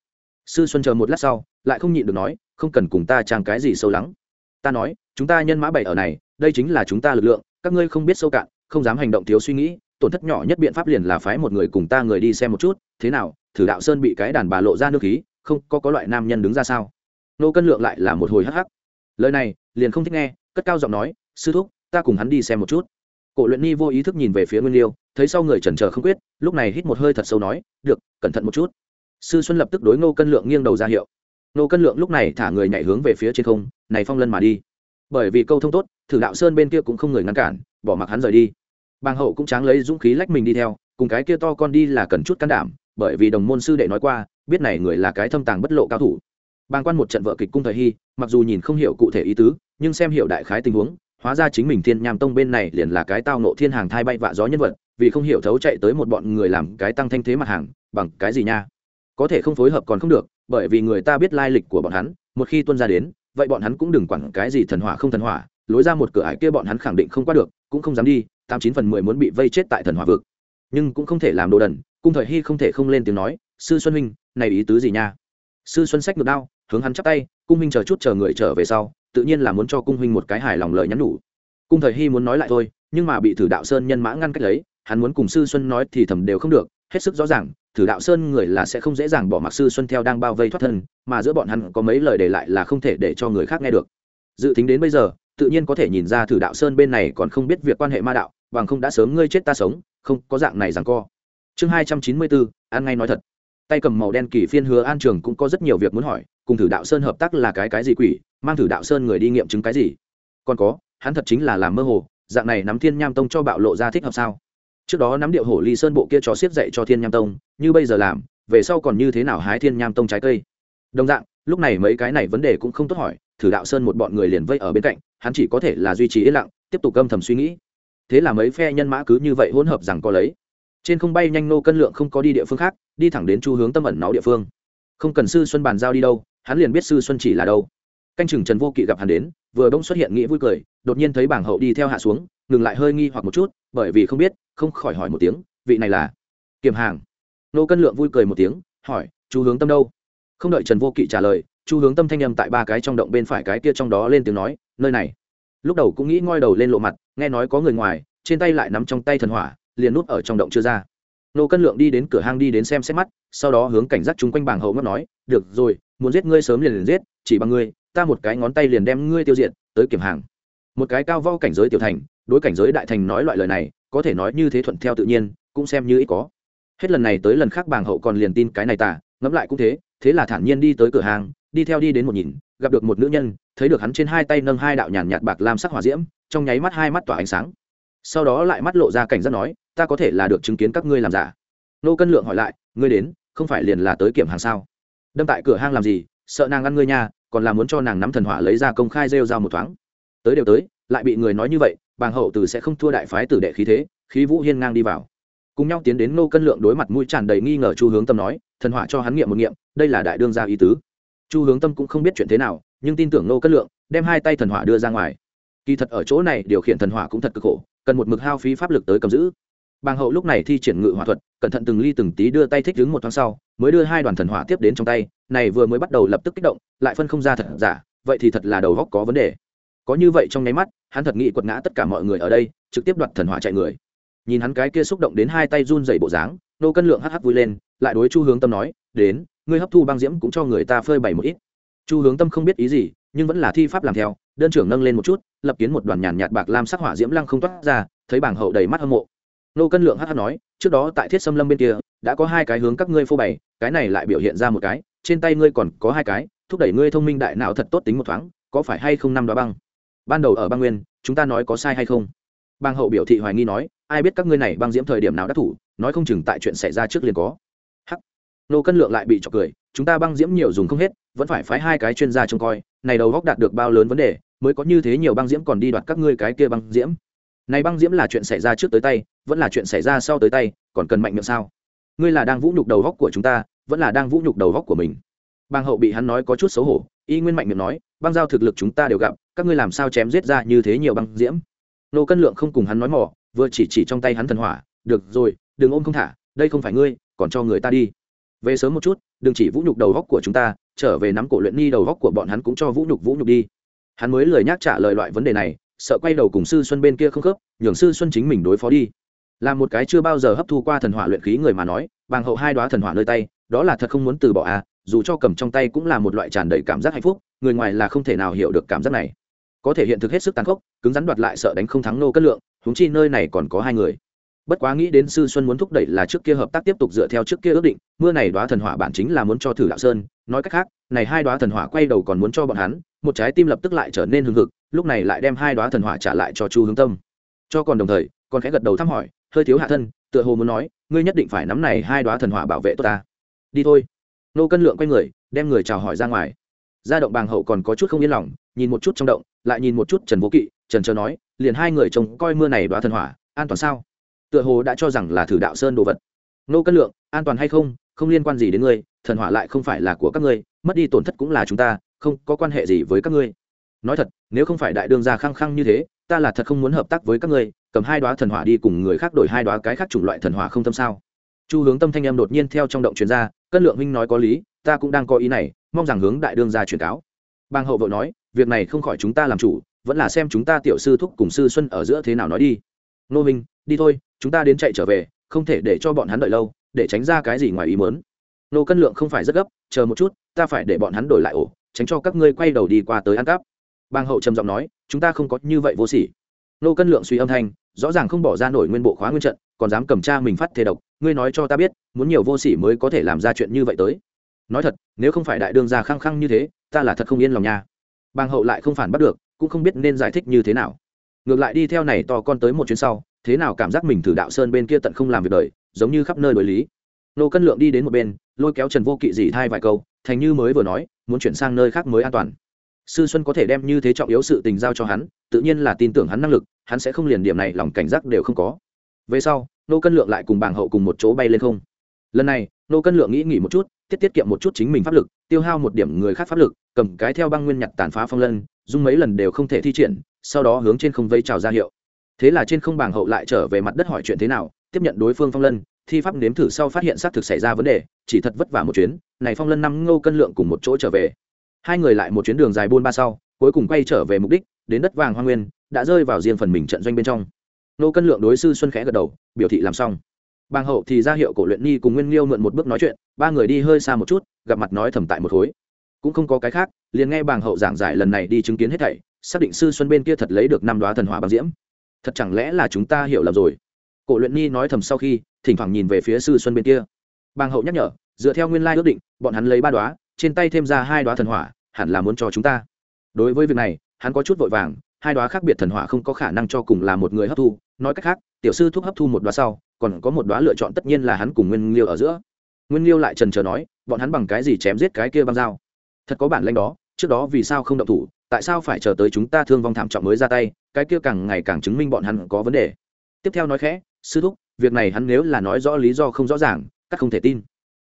A: Sư xuân chờ một lát sau, lại không nhịn được nói, không cần cùng ta trang cái gì sâu lắng. Ta nói, chúng ta nhân mã bảy ở này, đây chính là chúng ta lực lượng, các ngươi không biết sâu cạn, không dám hành động thiếu suy nghĩ, tổn thất nhỏ nhất biện pháp liền là phái một người cùng ta người đi xem một chút, thế nào, thử đạo sơn bị cái đàn bà lộ ra nước khí, không, có có loại nam nhân đứng ra sao? Nô cân lượng lại là một hồi hắc hắc. Lời này, liền không thích nghe cất cao giọng nói, sư thúc, ta cùng hắn đi xem một chút. Cổ luyện ni vô ý thức nhìn về phía nguyên liêu, thấy sau người chần trờ không quyết, lúc này hít một hơi thật sâu nói, được, cẩn thận một chút. Sư xuân lập tức đối ngô cân lượng nghiêng đầu ra hiệu. Ngô cân lượng lúc này thả người nhảy hướng về phía trên không, này phong lân mà đi. Bởi vì câu thông tốt, thử đạo sơn bên kia cũng không người ngăn cản, bỏ mặc hắn rời đi. Bàng hậu cũng tráng lấy dũng khí lách mình đi theo, cùng cái kia to con đi là cần chút can đảm, bởi vì đồng môn sư đệ nói qua, biết này người là cái thâm tàng bất lộ cao thủ. Bàng quan một trận vợ kịch cung thời hy, mặc dù nhìn không hiểu cụ thể ý tứ nhưng xem hiểu đại khái tình huống, hóa ra chính mình thiên nham tông bên này liền là cái tao nộ thiên hàng thai bay vạ gió nhân vật, vì không hiểu thấu chạy tới một bọn người làm cái tăng thanh thế mặt hàng, bằng cái gì nha? Có thể không phối hợp còn không được, bởi vì người ta biết lai lịch của bọn hắn, một khi tuân ra đến, vậy bọn hắn cũng đừng quản cái gì thần hỏa không thần hỏa, lối ra một cửa ải kia bọn hắn khẳng định không qua được, cũng không dám đi, tám chín phần mười muốn bị vây chết tại thần hỏa vực. Nhưng cũng không thể làm đồ đần, cung thời hy không thể không lên tiếng nói, sư xuân huynh, này ý tứ gì nha? Sư xuân sách ngược đao, hướng hắn chắp tay, cung huynh chờ chút chờ người trở về sau tự nhiên là muốn cho cung huynh một cái hài lòng lời nhắn nhủ. Cung thời hy muốn nói lại thôi, nhưng mà bị thử đạo sơn nhân mã ngăn cách lấy, hắn muốn cùng sư xuân nói thì thầm đều không được, hết sức rõ ràng, thử đạo sơn người là sẽ không dễ dàng bỏ mặc sư xuân theo đang bao vây thoát thân, mà giữa bọn hắn có mấy lời để lại là không thể để cho người khác nghe được. Dự tính đến bây giờ, tự nhiên có thể nhìn ra thử đạo sơn bên này còn không biết việc quan hệ ma đạo, bằng không đã sớm ngươi chết ta sống, không có dạng này rằng co. Chương hai trăm chín mươi bốn an ngay nói thật. Tay cầm màu đen kỳ phiên hứa an trường cũng có rất nhiều việc muốn hỏi cùng thử đạo sơn hợp tác là cái cái gì quỷ, mang thử đạo sơn người đi nghiệm chứng cái gì? Còn có, hắn thật chính là làm mơ hồ, dạng này nắm thiên nham tông cho bạo lộ ra thích hợp sao? Trước đó nắm điệu hổ ly sơn bộ kia cho xiết dạy cho thiên nham tông, như bây giờ làm, về sau còn như thế nào hái thiên nham tông trái cây? Đồng dạng, lúc này mấy cái này vấn đề cũng không tốt hỏi, thử đạo sơn một bọn người liền vây ở bên cạnh, hắn chỉ có thể là duy trì yên lặng, tiếp tục âm thầm suy nghĩ. Thế là mấy phe nhân mã cứ như vậy hỗn hợp rằng có lấy. Trên không bay nhanh nô cân lượng không có đi địa phương khác, đi thẳng đến chu hướng tâm ẩn náu địa phương. Không cần sư xuân bàn giao đi đâu hắn liền biết sư xuân chỉ là đâu. Canh chừng trần vô kỵ gặp hắn đến, vừa đông xuất hiện nghĩ vui cười, đột nhiên thấy bảng hậu đi theo hạ xuống, ngừng lại hơi nghi hoặc một chút, bởi vì không biết, không khỏi hỏi một tiếng, vị này là kiểm hàng. Nô cân lượng vui cười một tiếng, hỏi chú hướng tâm đâu? Không đợi trần vô kỵ trả lời, chu hướng tâm thanh â m tại ba cái trong động bên phải cái kia trong đó lên tiếng nói, nơi này. Lúc đầu cũng nghĩ ngoi đầu lên lộ mặt, nghe nói có người ngoài, trên tay lại nắm trong tay thần hỏa, liền núp ở trong động chưa ra. Nô cân lượng đi đến cửa hang đi đến xem xét mắt, sau đó hướng cảnh giác chung quanh bảng hậu ngấp nói, được rồi muốn giết ngươi sớm liền liền giết, chỉ bằng ngươi, ta một cái ngón tay liền đem ngươi tiêu diệt, tới kiểm hàng. Một cái cao vo cảnh giới tiểu thành, đối cảnh giới đại thành nói loại lời này, có thể nói như thế thuận theo tự nhiên, cũng xem như ít có. Hết lần này tới lần khác bàng hậu còn liền tin cái này tả ngẫm lại cũng thế thế là thản nhiên đi tới cửa hàng, đi theo đi đến một nhìn, gặp được một nữ nhân, thấy được hắn trên hai tay nâng hai đạo nhàn nhạt bạc lam sắc hỏa diễm, trong nháy mắt hai mắt tỏa ánh sáng. Sau đó lại mắt lộ ra cảnh giác nói, ta có thể là được chứng kiến các ngươi làm giả. Nô cân lượng hỏi lại, ngươi đến, không phải liền là tới kiểm hàng sao? Đâm tại cửa hang làm gì? Sợ nàng ăn ngươi nhà, còn là muốn cho nàng nắm thần hỏa lấy ra công khai rêu ra một thoáng. Tới đều tới lại bị người nói như vậy bàng hậu từ sẽ không thua đại phái tử đệ khí thế khí vũ hiên ngang đi vào. Cùng nhau tiến đến nô cân lượng đối mặt mũi tràn đầy nghi ngờ chu hướng tâm nói thần hỏa cho hắn nghiệm một nghiệm đây là đại đương gia ý tứ. Chu hướng tâm cũng không biết chuyện thế nào nhưng tin tưởng nô cân lượng đem hai tay thần hỏa đưa ra ngoài. Kỳ thật ở chỗ này điều khiển thần hỏa cũng thật cực khổ cần một mực hao phí pháp lực tới cầm giữ. Bàng hậu lúc này thi triển ngự hỏa thuật cẩn thận từng ly từng tí đưa tay thích đứng một tháng sau mới đưa hai đoàn thần hỏa tiếp đến trong tay, này vừa mới bắt đầu lập tức kích động, lại phân không ra thật giả, vậy thì thật là đầu góc có vấn đề. Có như vậy trong nháy mắt, hắn thật nghĩ quật ngã tất cả mọi người ở đây, trực tiếp đoạt thần hỏa chạy người. Nhìn hắn cái kia xúc động đến hai tay run dày bộ dáng, nô cân lượng hh vui lên, lại đối chu hướng tâm nói, đến, ngươi hấp thu băng diễm cũng cho người ta phơi bày một ít. Chu hướng tâm không biết ý gì, nhưng vẫn là thi pháp làm theo, đơn trưởng nâng lên một chút, lập kiến một đoàn nhàn nhạt bạc lam sắc hỏa diễm lăng không toát ra, thấy bảng hậu đầy mắt hâm mộ. Nô cân lượng hh nói, trước đó tại thiết xâm lâm bên kia đã có hai cái hướng các ngươi phô bày, cái này lại biểu hiện ra một cái, trên tay ngươi còn có hai cái, thúc đẩy ngươi thông minh đại não thật tốt tính một thoáng, có phải hay không năm đó băng? Ban đầu ở băng nguyên, chúng ta nói có sai hay không? Bang hậu biểu thị hoài nghi nói, ai biết các ngươi này băng diễm thời điểm nào đắc thủ, nói không chừng tại chuyện xảy ra trước liền có. Hắc. Nô cân lượng lại bị chọc cười, chúng ta băng diễm nhiều dùng không hết, vẫn phải phái hai cái chuyên gia trông coi, này đầu góc đạt được bao lớn vấn đề, mới có như thế nhiều băng diễm còn đi đoạt các ngươi cái kia băng diễm. Này băng diễm là chuyện xảy ra trước tới tay, vẫn là chuyện xảy ra sau tới tay, còn cần mạnh miệng sao? Ngươi là đang vũ nhục đầu góc của chúng ta, vẫn là đang vũ nhục đầu góc của mình. Bang hậu bị hắn nói có chút xấu hổ, y nguyên mạnh miệng nói, băng giao thực lực chúng ta đều gặp, các ngươi làm sao chém giết ra như thế nhiều băng diễm? Nô cân lượng không cùng hắn nói mỏ vừa chỉ chỉ trong tay hắn thần hỏa, được rồi, đừng ôm không thả, đây không phải ngươi, còn cho người ta đi. Về sớm một chút, đừng chỉ vũ nhục đầu góc của chúng ta, trở về nắm cổ luyện ni đầu góc của bọn hắn cũng cho vũ nhục vũ nhục đi. Hắn mới lời nhắc trả lời loại vấn đề này, sợ quay đầu cùng sư xuân bên kia không khớp, nhường sư xuân chính mình đối phó đi là một cái chưa bao giờ hấp thu qua thần hỏa luyện khí người mà nói, bàng hậu hai đoá thần hỏa nơi tay, đó là thật không muốn từ bỏ à dù cho cầm trong tay cũng là một loại tràn đầy cảm giác hạnh phúc, người ngoài là không thể nào hiểu được cảm giác này. Có thể hiện thực hết sức tàn khốc, cứng rắn đoạt lại sợ đánh không thắng nô cất lượng húng chi nơi này còn có hai người. Bất quá nghĩ đến sư xuân muốn thúc đẩy là trước kia hợp tác tiếp tục dựa theo trước kia ước định, mưa này đoá thần hỏa bản chính là muốn cho thử đạo sơn, nói cách khác, này hai đoá thần hỏa quay đầu còn muốn cho bọn hắn, một trái tim lập tức lại trở nên hưng hực, lúc này lại đem hai đoá thần hỏa trả lại cho chu hướng tâm. Cho còn đồng thời còn khẽ gật đầu thăm hỏi, hơi thiếu hạ thân, tựa hồ muốn nói, ngươi nhất định phải nắm này hai đoá thần hỏa bảo vệ tốt ta. Đi thôi. Nô cân lượng quay người, đem người chào hỏi ra ngoài. Ra động bàng hậu còn có chút không yên lòng, nhìn một chút trong động, lại nhìn một chút trần vô kỵ, trần chờ nói, liền hai người trông coi mưa này đoá thần hỏa, an toàn sao? Tựa hồ đã cho rằng là thử đạo sơn đồ vật. Nô cân lượng, an toàn hay không? Không liên quan gì đến ngươi, thần hỏa lại không phải là của các ngươi, mất đi tổn thất cũng là chúng ta, không có quan hệ gì với các ngươi. Nói thật, nếu không phải đại đương gia khăng khăng như thế ta là thật không muốn hợp tác với các ngươi, cầm hai đoá thần hỏa đi cùng người khác đổi hai đoá cái khác chủng loại thần hỏa không tâm sao? Chu hướng tâm thanh em đột nhiên theo trong động chuyên ra, cân lượng minh nói có lý, ta cũng đang có ý này, mong rằng hướng đại đương gia truyền cáo. Bang hậu vội nói, việc này không khỏi chúng ta làm chủ, vẫn là xem chúng ta tiểu sư thúc cùng sư xuân ở giữa thế nào nói đi. Nô minh đi thôi, chúng ta đến chạy trở về, không thể để cho bọn hắn đợi lâu, để tránh ra cái gì ngoài ý mớn nô cân lượng không phải rất gấp, chờ một chút, ta phải để bọn hắn đổi lại ổ, tránh cho các ngươi quay đầu đi qua tới ăn cắp bàng hậu trầm giọng nói, chúng ta không có như vậy vô sỉ. Nô cân lượng suy âm thanh, rõ ràng không bỏ ra nổi nguyên bộ khóa nguyên trận, còn dám cầm tra mình phát thế độc, ngươi nói cho ta biết, muốn nhiều vô sỉ mới có thể làm ra chuyện như vậy tới. Nói thật, nếu không phải đại đương gia khăng khăng như thế, ta là thật không yên lòng nha. Bàng hậu lại không phản bắt được, cũng không biết nên giải thích như thế nào. Ngược lại đi theo này to con tới một chuyến sau, thế nào cảm giác mình thử đạo sơn bên kia tận không làm việc đời, giống như khắp nơi đối lý. Nô cân lượng đi đến một bên, lôi kéo trần vô kỵ dì thay vài câu, thành như mới vừa nói, muốn chuyển sang nơi khác mới an toàn sư xuân có thể đem như thế trọng yếu sự tình giao cho hắn, tự nhiên là tin tưởng hắn năng lực, hắn sẽ không liền điểm này lòng cảnh giác đều không có. Về sau, nô cân lượng lại cùng bàng hậu cùng một chỗ bay lên không. Lần này, nô cân lượng nghĩ nghỉ một chút, tiết tiết kiệm một chút chính mình pháp lực, tiêu hao một điểm người khác pháp lực, cầm cái theo băng nguyên nhặt tàn phá phong lân dung mấy lần đều không thể thi triển, sau đó hướng trên không vây trào ra hiệu. Thế là trên không bàng hậu lại trở về mặt đất hỏi chuyện thế nào, tiếp nhận đối phương phong lân, thi pháp nếm thử sau phát hiện xác thực xảy ra vấn đề, chỉ thật vất vả một chuyến, này phong lân năm ngô cân lượng cùng một chỗ trở về hai người lại một chuyến đường dài buôn ba sau, cuối cùng quay trở về mục đích, đến đất vàng hoa nguyên, đã rơi vào riêng phần mình trận doanh bên trong. Nô cân lượng đối sư xuân khẽ gật đầu, biểu thị làm xong. Bàng hậu thì ra hiệu cổ luyện ni cùng nguyên liêu mượn một bước nói chuyện, ba người đi hơi xa một chút, gặp mặt nói thầm tại một khối. Cũng không có cái khác, liền nghe bàng hậu giảng giải lần này đi chứng kiến hết thảy, xác định sư xuân bên kia thật lấy được năm đoá thần hỏa bằng diễm. Thật chẳng lẽ là chúng ta hiểu lầm rồi? Cổ luyện ni nói thầm sau khi, thỉnh thoảng nhìn về phía sư xuân bên kia. Bàng hậu nhắc nhở, dựa theo nguyên lai ước định, bọn hắn lấy ba đoá trên tay thêm ra hai đoá thần hỏa, hẳn là muốn cho chúng ta. Đối với việc này, hắn có chút vội vàng, hai đoá khác biệt thần hỏa không có khả năng cho cùng là một người hấp thu. Nói cách khác, tiểu sư thúc hấp thu một đoá sau, còn có một đoá lựa chọn tất nhiên là hắn cùng nguyên liêu ở giữa. Nguyên liêu lại trần trờ nói, bọn hắn bằng cái gì chém giết cái kia băng dao? Thật có bản lanh đó, trước đó vì sao không động thủ, tại sao phải chờ tới chúng ta thương vong thảm trọng mới ra tay, cái kia càng ngày càng chứng minh bọn hắn có vấn đề. Tiếp theo nói khẽ, sư thúc, việc này hắn nếu là nói rõ lý do không rõ ràng, các không thể tin.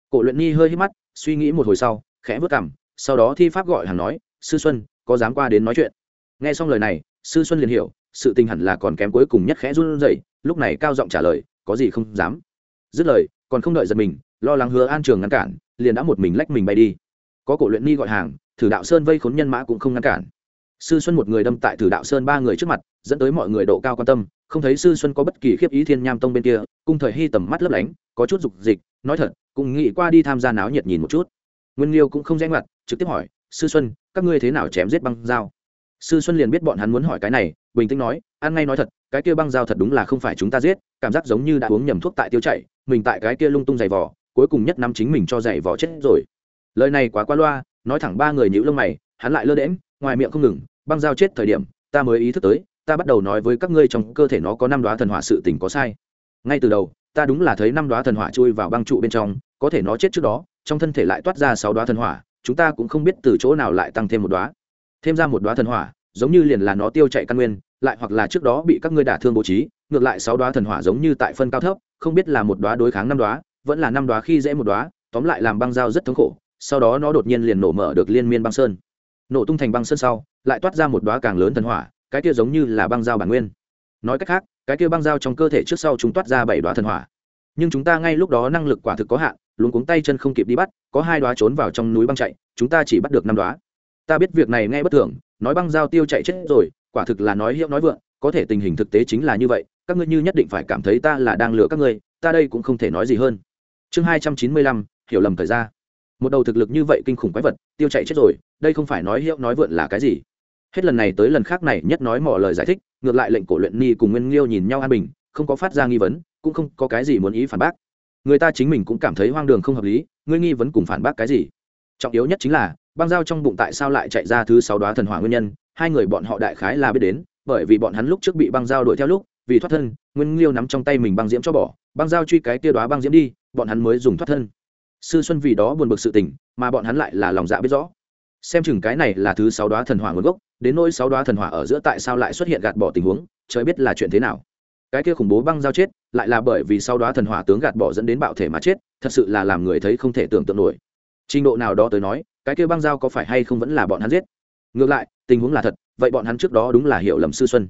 A: Cổ luyện nhi hơi hít mắt, suy nghĩ một hồi sau khẽ vớt cảm sau đó thi pháp gọi hắn nói, sư xuân, có dám qua đến nói chuyện? Nghe xong lời này, sư xuân liền hiểu, sự tình hẳn là còn kém cuối cùng nhất khẽ run rẩy, lúc này cao giọng trả lời, có gì không dám? Dứt lời, còn không đợi giật mình, lo lắng hứa an trường ngăn cản, liền đã một mình lách mình bay đi. Có cổ luyện ni gọi hàng, thử đạo sơn vây khốn nhân mã cũng không ngăn cản. Sư xuân một người đâm tại thử đạo sơn ba người trước mặt, dẫn tới mọi người độ cao quan tâm, không thấy sư xuân có bất kỳ khiếp ý thiên nham tông bên kia, cung thời hy tầm mắt lấp lánh, có chút dục dịch, nói thật, cũng nghĩ qua đi tham gia náo nhiệt nhìn một chút nguyên liêu cũng không rẽ ngoặt, trực tiếp hỏi, sư xuân, các ngươi thế nào chém giết băng dao sư xuân liền biết bọn hắn muốn hỏi cái này, bình tĩnh nói, ăn ngay nói thật, cái kia băng dao thật đúng là không phải chúng ta giết, cảm giác giống như đã uống nhầm thuốc tại tiêu chảy, mình tại cái kia lung tung giày vỏ cuối cùng nhất năm chính mình cho giày vỏ chết rồi. Lời này quá qua loa, nói thẳng ba người nhữ lông mày, hắn lại lơ đễm ngoài miệng không ngừng, băng dao chết thời điểm, ta mới ý thức tới, ta bắt đầu nói với các ngươi trong cơ thể nó có năm đoá thần hỏa sự tình có sai. Ngay từ đầu, ta đúng là thấy năm đoá thần hỏa chui vào băng trụ bên trong, có thể nó chết trước đó trong thân thể lại toát ra sáu đoá thần hỏa, chúng ta cũng không biết từ chỗ nào lại tăng thêm một đoá. Thêm ra một đoá thần hỏa, giống như liền là nó tiêu chạy căn nguyên, lại hoặc là trước đó bị các ngươi đả thương bố trí, ngược lại sáu đoá thần hỏa giống như tại phân cao thấp, không biết là một đoá đối kháng năm đoá, vẫn là năm đoá khi dễ một đoá, tóm lại làm băng dao rất thống khổ, sau đó nó đột nhiên liền nổ mở được liên miên băng sơn. Nổ tung thành băng sơn sau, lại toát ra một đoá càng lớn thần hỏa, cái kia giống như là băng dao bản nguyên. Nói cách khác, cái kia băng dao trong cơ thể trước sau chúng toát ra bảy đoá thần hỏa. Nhưng chúng ta ngay lúc đó năng lực quả thực có hạn luôn cuống tay chân không kịp đi bắt, có hai đoá trốn vào trong núi băng chạy, chúng ta chỉ bắt được năm đoá ta biết việc này nghe bất thường, nói băng giao tiêu chạy chết rồi, quả thực là nói hiệu nói vượng, có thể tình hình thực tế chính là như vậy, các ngươi như nhất định phải cảm thấy ta là đang lừa các ngươi, ta đây cũng không thể nói gì hơn. Chương hai trăm chín mươi lăm, hiểu lầm thời gian một đầu thực lực như vậy kinh khủng quái vật, tiêu chạy chết rồi, đây không phải nói hiệu nói vượn là cái gì. Hết lần này tới lần khác này nhất nói mỏ lời giải thích, ngược lại lệnh cổ luyện ni cùng nguyên liêu nhìn nhau an bình, không có phát ra nghi vấn, cũng không có cái gì muốn ý phản bác người ta chính mình cũng cảm thấy hoang đường không hợp lý, ngươi nghi vấn cùng phản bác cái gì? Trọng yếu nhất chính là, băng dao trong bụng tại sao lại chạy ra thứ sáu đoá thần hỏa nguyên nhân, hai người bọn họ đại khái là biết đến, bởi vì bọn hắn lúc trước bị băng dao đuổi theo lúc, vì thoát thân, nguyên liêu nắm trong tay mình băng diễm cho bỏ, băng dao truy cái tia đoá băng diễm đi, bọn hắn mới dùng thoát thân. Sư xuân vì đó buồn bực sự tình, mà bọn hắn lại là lòng dạ biết rõ. Xem chừng cái này là thứ sáu đoá thần hỏa nguồn gốc, đến nỗi sáu đoá thần hỏa ở giữa tại sao lại xuất hiện gạt bỏ tình huống, trời biết là chuyện thế nào cái kia khủng bố băng giao chết, lại là bởi vì sau đó thần hỏa tướng gạt bỏ dẫn đến bạo thể mà chết, thật sự là làm người thấy không thể tưởng tượng nổi. Trình độ nào đó tới nói, cái kia băng giao có phải hay không vẫn là bọn hắn giết? Ngược lại, tình huống là thật, vậy bọn hắn trước đó đúng là hiểu lầm sư xuân.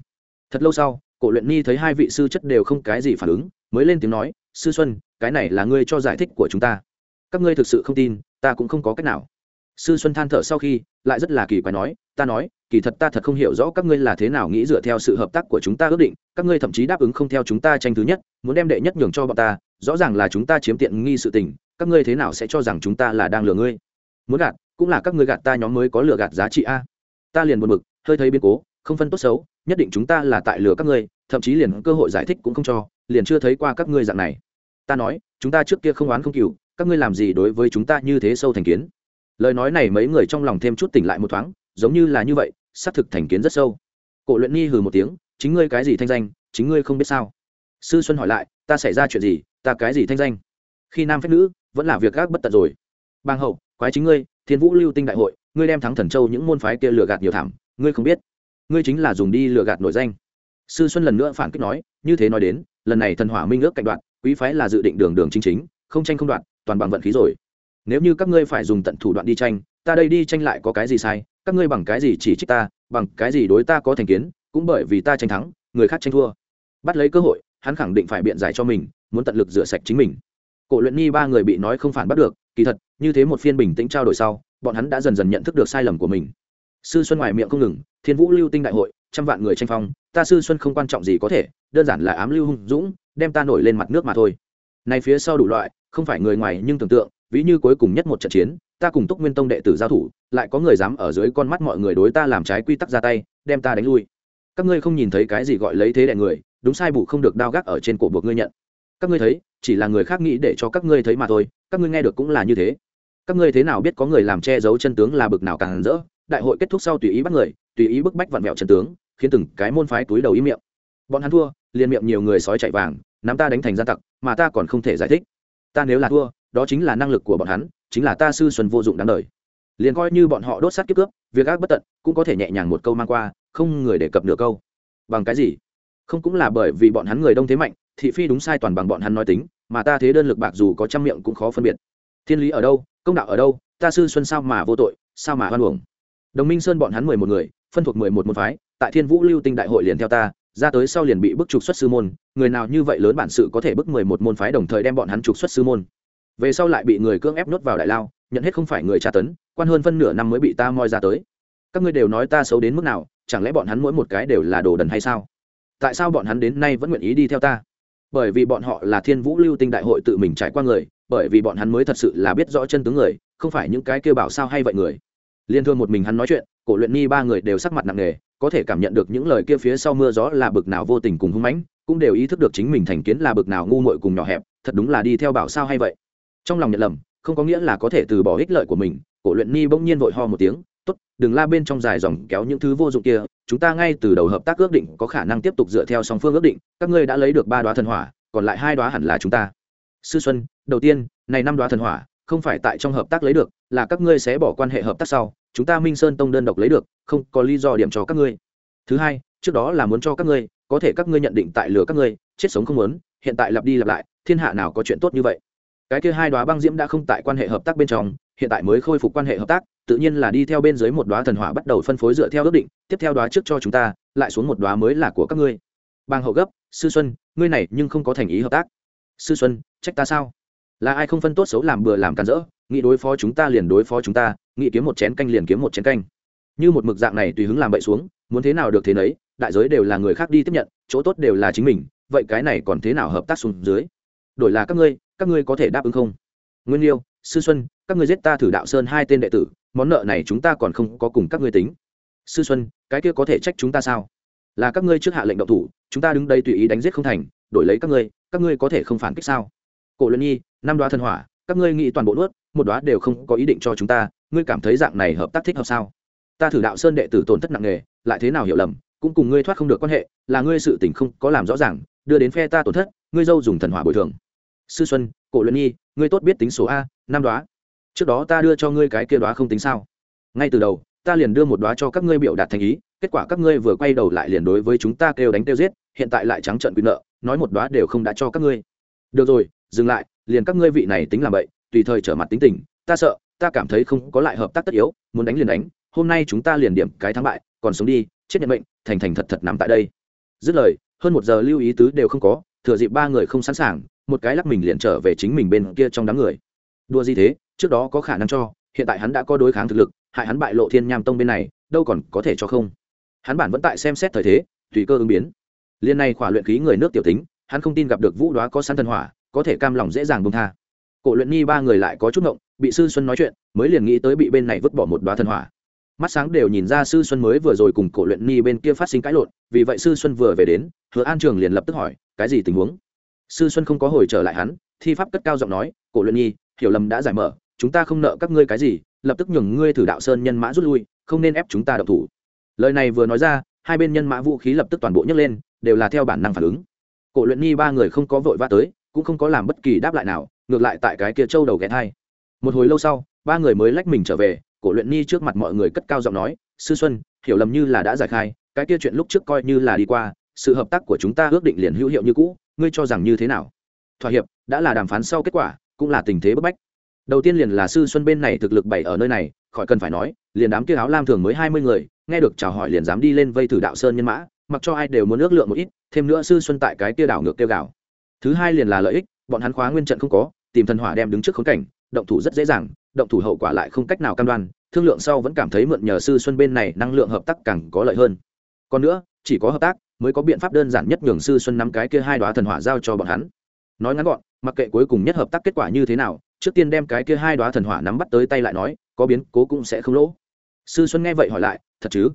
A: Thật lâu sau, cổ luyện ni thấy hai vị sư chất đều không cái gì phản ứng, mới lên tiếng nói, sư xuân, cái này là ngươi cho giải thích của chúng ta. Các ngươi thực sự không tin, ta cũng không có cách nào. Sư xuân than thở sau khi, lại rất là kỳ quái nói, ta nói kỳ thật ta thật không hiểu rõ các ngươi là thế nào nghĩ dựa theo sự hợp tác của chúng ta ước định, các ngươi thậm chí đáp ứng không theo chúng ta tranh thứ nhất, muốn đem đệ nhất nhường cho bọn ta, rõ ràng là chúng ta chiếm tiện nghi sự tình, các ngươi thế nào sẽ cho rằng chúng ta là đang lừa ngươi? Muốn gạt, cũng là các ngươi gạt ta nhóm mới có lừa gạt giá trị a. Ta liền buồn bực, hơi thấy biến cố, không phân tốt xấu, nhất định chúng ta là tại lừa các ngươi, thậm chí liền cơ hội giải thích cũng không cho, liền chưa thấy qua các ngươi dạng này. Ta nói, chúng ta trước kia không oán không cừu, các ngươi làm gì đối với chúng ta như thế sâu thành kiến? Lời nói này mấy người trong lòng thêm chút tỉnh lại một thoáng giống như là như vậy, xác thực thành kiến rất sâu. Cổ luyện nhi hừ một tiếng, chính ngươi cái gì thanh danh, chính ngươi không biết sao. Sư xuân hỏi lại, ta xảy ra chuyện gì, ta cái gì thanh danh? Khi nam phép nữ, vẫn là việc gác bất tận rồi. Bang hậu, quái chính ngươi, thiên vũ lưu tinh đại hội, ngươi đem thắng thần châu những môn phái kia lừa gạt nhiều thảm, ngươi không biết. Ngươi chính là dùng đi lừa gạt nổi danh. Sư xuân lần nữa phản kích nói, như thế nói đến, lần này thần hỏa minh ước cạnh đoạn, quý phái là dự định đường đường chính chính, không tranh không đoạn, toàn bằng vận khí rồi. Nếu như các ngươi phải dùng tận thủ đoạn đi tranh, ta đây đi tranh lại có cái gì sai các ngươi bằng cái gì chỉ trích ta, bằng cái gì đối ta có thành kiến, cũng bởi vì ta tranh thắng, người khác tranh thua. Bắt lấy cơ hội, hắn khẳng định phải biện giải cho mình, muốn tận lực rửa sạch chính mình. Cổ luyện nhi ba người bị nói không phản bắt được, kỳ thật, như thế một phiên bình tĩnh trao đổi sau, bọn hắn đã dần dần nhận thức được sai lầm của mình. Sư xuân ngoài miệng không ngừng, thiên vũ lưu tinh đại hội, trăm vạn người tranh phong, ta sư xuân không quan trọng gì có thể, đơn giản là ám lưu hung dũng, đem ta nổi lên mặt nước mà thôi. Này phía sau đủ loại, không phải người ngoài nhưng tưởng tượng ví như cuối cùng nhất một trận chiến, ta cùng túc nguyên tông đệ tử giao thủ, lại có người dám ở dưới con mắt mọi người đối ta làm trái quy tắc ra tay, đem ta đánh lui. Các ngươi không nhìn thấy cái gì gọi lấy thế đại người, đúng sai bù không được đao gác ở trên cổ buộc ngươi nhận. Các ngươi thấy, chỉ là người khác nghĩ để cho các ngươi thấy mà thôi, các ngươi nghe được cũng là như thế. Các ngươi thế nào biết có người làm che giấu chân tướng là bực nào càng rỡ? Đại hội kết thúc sau tùy ý bắt người, tùy ý bức bách vặn vẹo chân tướng, khiến từng cái môn phái túi đầu ý miệng. Bọn hắn thua, liền miệng nhiều người sói chạy vàng, nắm ta đánh thành gian tặc, mà ta còn không thể giải thích. Ta nếu là thua đó chính là năng lực của bọn hắn, chính là ta sư xuân vô dụng đáng đời. Liền coi như bọn họ đốt sát kiếp cướp, việc ác bất tận, cũng có thể nhẹ nhàng một câu mang qua, không người đề cập nửa câu. Bằng cái gì? Không cũng là bởi vì bọn hắn người đông thế mạnh, thị phi đúng sai toàn bằng bọn hắn nói tính, mà ta thế đơn lực bạc dù có trăm miệng cũng khó phân biệt. Thiên lý ở đâu, công đạo ở đâu, ta sư xuân sao mà vô tội, sao mà hoan uổng? Đồng minh sơn bọn hắn mười một người, phân thuộc mười một môn phái, tại thiên vũ lưu tinh đại hội liền theo ta, ra tới sau liền bị bức trục xuất sư môn, người nào như vậy lớn bản sự có thể bức mười một môn phái đồng thời đem bọn hắn trục xuất sư môn về sau lại bị người cưỡng ép nhốt vào đại lao, nhận hết không phải người tra tấn, quan hơn phân nửa năm mới bị ta moi ra tới. Các ngươi đều nói ta xấu đến mức nào, chẳng lẽ bọn hắn mỗi một cái đều là đồ đần hay sao? Tại sao bọn hắn đến nay vẫn nguyện ý đi theo ta? Bởi vì bọn họ là thiên vũ lưu tinh đại hội tự mình trải qua người, bởi vì bọn hắn mới thật sự là biết rõ chân tướng người, không phải những cái kêu bảo sao hay vậy người. Liên thương một mình hắn nói chuyện, cổ luyện ni ba người đều sắc mặt nặng nề, có thể cảm nhận được những lời kia phía sau mưa gió là bực nào vô tình cùng hung mãnh, cũng đều ý thức được chính mình thành kiến là bực nào ngu muội cùng nhỏ hẹp, thật đúng là đi theo bảo sao hay vậy trong lòng nhận lầm, không có nghĩa là có thể từ bỏ ích lợi của mình. Cổ luyện ni bỗng nhiên vội ho một tiếng, tốt, đừng la bên trong dài dòng kéo những thứ vô dụng kia, chúng ta ngay từ đầu hợp tác ước định có khả năng tiếp tục dựa theo song phương ước định, các ngươi đã lấy được ba đoá thần hỏa, còn lại hai đoá hẳn là chúng ta. Sư xuân, đầu tiên, này năm đoá thần hỏa, không phải tại trong hợp tác lấy được, là các ngươi sẽ bỏ quan hệ hợp tác sau, chúng ta minh sơn tông đơn độc lấy được, không có lý do điểm cho các ngươi. Thứ hai, trước đó là muốn cho các ngươi, có thể các ngươi nhận định tại lừa các ngươi, chết sống không muốn, hiện tại lặp đi lặp lại, thiên hạ nào có chuyện tốt như vậy? Cái kia hai đoá băng diễm đã không tại quan hệ hợp tác bên trong, hiện tại mới khôi phục quan hệ hợp tác, tự nhiên là đi theo bên dưới một đoá thần hỏa bắt đầu phân phối dựa theo ước định, tiếp theo đoá trước cho chúng ta, lại xuống một đoá mới là của các ngươi. Bang hậu gấp, sư xuân, ngươi này nhưng không có thành ý hợp tác. Sư xuân, trách ta sao? Là ai không phân tốt xấu làm bừa làm càn rỡ, nghĩ đối phó chúng ta liền đối phó chúng ta, nghĩ kiếm một chén canh liền kiếm một chén canh. Như một mực dạng này tùy hứng làm bậy xuống, muốn thế nào được thế nấy, đại giới đều là người khác đi tiếp nhận, chỗ tốt đều là chính mình, vậy cái này còn thế nào hợp tác xuống dưới? Đổi là các ngươi các ngươi có thể đáp ứng không? Nguyên liêu, sư xuân, các ngươi giết ta thử đạo sơn hai tên đệ tử, món nợ này chúng ta còn không có cùng các ngươi tính. Sư xuân, cái kia có thể trách chúng ta sao? Là các ngươi trước hạ lệnh động thủ, chúng ta đứng đây tùy ý đánh giết không thành, đổi lấy các ngươi các ngươi có thể không phản kích sao? Cổ luân nhi, năm đoá thần hỏa, các ngươi nghĩ toàn bộ nuốt, một đoá đều không có ý định cho chúng ta, ngươi cảm thấy dạng này hợp tác thích hợp sao? Ta thử đạo sơn đệ tử tổn thất nặng nề, lại thế nào hiểu lầm, cũng cùng ngươi thoát không được quan hệ, là ngươi sự tình không có làm rõ ràng, đưa đến phe ta tổn thất, ngươi dâu dùng thần hỏa bồi thường sư xuân, cổ luân nhi, ngươi tốt biết tính số a, năm đoá. Trước đó ta đưa cho ngươi cái kia đoá không tính sao? Ngay từ đầu, ta liền đưa một đoá cho các ngươi biểu đạt thành ý, kết quả các ngươi vừa quay đầu lại liền đối với chúng ta kêu đánh kêu giết, hiện tại lại trắng trận quyền nợ, nói một đoá đều không đã cho các ngươi. Được rồi, dừng lại, liền các ngươi vị này tính làm vậy tùy thời trở mặt tính tình, ta sợ, ta cảm thấy không có lại hợp tác tất yếu, muốn đánh liền đánh, hôm nay chúng ta liền điểm cái thắng bại, còn sống đi, chết nhận bệnh thành thành thật thật nằm tại đây. Dứt lời, hơn một giờ lưu ý tứ đều không có, thừa dịp ba người không sẵn sàng một cái lắc mình liền trở về chính mình bên kia trong đám người. Đua gì thế? Trước đó có khả năng cho, hiện tại hắn đã có đối kháng thực lực, hại hắn bại lộ thiên nham tông bên này, đâu còn có thể cho không? Hắn bản vẫn tại xem xét thời thế, tùy cơ ứng biến. Liên này khỏa luyện khí người nước tiểu tính, hắn không tin gặp được vũ đoá có sẵn thần hỏa, có thể cam lòng dễ dàng bông tha. Cổ luyện nhi ba người lại có chút ngộng, bị sư xuân nói chuyện, mới liền nghĩ tới bị bên này vứt bỏ một đoá thần hỏa. Mắt sáng đều nhìn ra sư xuân mới vừa rồi cùng cổ luyện nhi bên kia phát sinh cãi lộn, vì vậy sư xuân vừa về đến, hứa an trường liền lập tức hỏi, cái gì tình huống? Sư xuân không có hồi trở lại hắn, thi pháp cất cao giọng nói, cổ luyện nhi, hiểu lầm đã giải mở, chúng ta không nợ các ngươi cái gì, lập tức nhường ngươi thử đạo sơn nhân mã rút lui, không nên ép chúng ta độc thủ. Lời này vừa nói ra, hai bên nhân mã vũ khí lập tức toàn bộ nhấc lên, đều là theo bản năng phản ứng. Cổ luyện nhi ba người không có vội vã tới, cũng không có làm bất kỳ đáp lại nào, ngược lại tại cái kia châu đầu ghé thai. Một hồi lâu sau, ba người mới lách mình trở về, cổ luyện nhi trước mặt mọi người cất cao giọng nói, sư xuân, hiểu lầm như là đã giải khai, cái kia chuyện lúc trước coi như là đi qua, sự hợp tác của chúng ta ước định liền hữu hiệu như cũ ngươi cho rằng như thế nào? Thỏa hiệp, đã là đàm phán sau kết quả, cũng là tình thế bức bách. Đầu tiên liền là sư xuân bên này thực lực bảy ở nơi này, khỏi cần phải nói, liền đám kia áo lam thường mới hai mươi người, nghe được chào hỏi liền dám đi lên vây thử đạo sơn nhân mã, mặc cho ai đều muốn ước lượng một ít, thêm nữa sư xuân tại cái kia đảo ngược kêu gạo thứ hai liền là lợi ích, bọn hắn khóa nguyên trận không có, tìm thần hỏa đem đứng trước khốn cảnh, động thủ rất dễ dàng, động thủ hậu quả lại không cách nào cam đoan, thương lượng sau vẫn cảm thấy mượn nhờ sư xuân bên này năng lượng hợp tác càng có lợi hơn. Còn nữa, chỉ có hợp tác mới có biện pháp đơn giản nhất nhường sư xuân nắm cái kia hai đoá thần hỏa giao cho bọn hắn. Nói ngắn gọn, mặc kệ cuối cùng nhất hợp tác kết quả như thế nào, trước tiên đem cái kia hai đoá thần hỏa nắm bắt tới tay lại nói, có biến, cố cũng sẽ không lỗ. Sư xuân nghe vậy hỏi lại, thật chứ?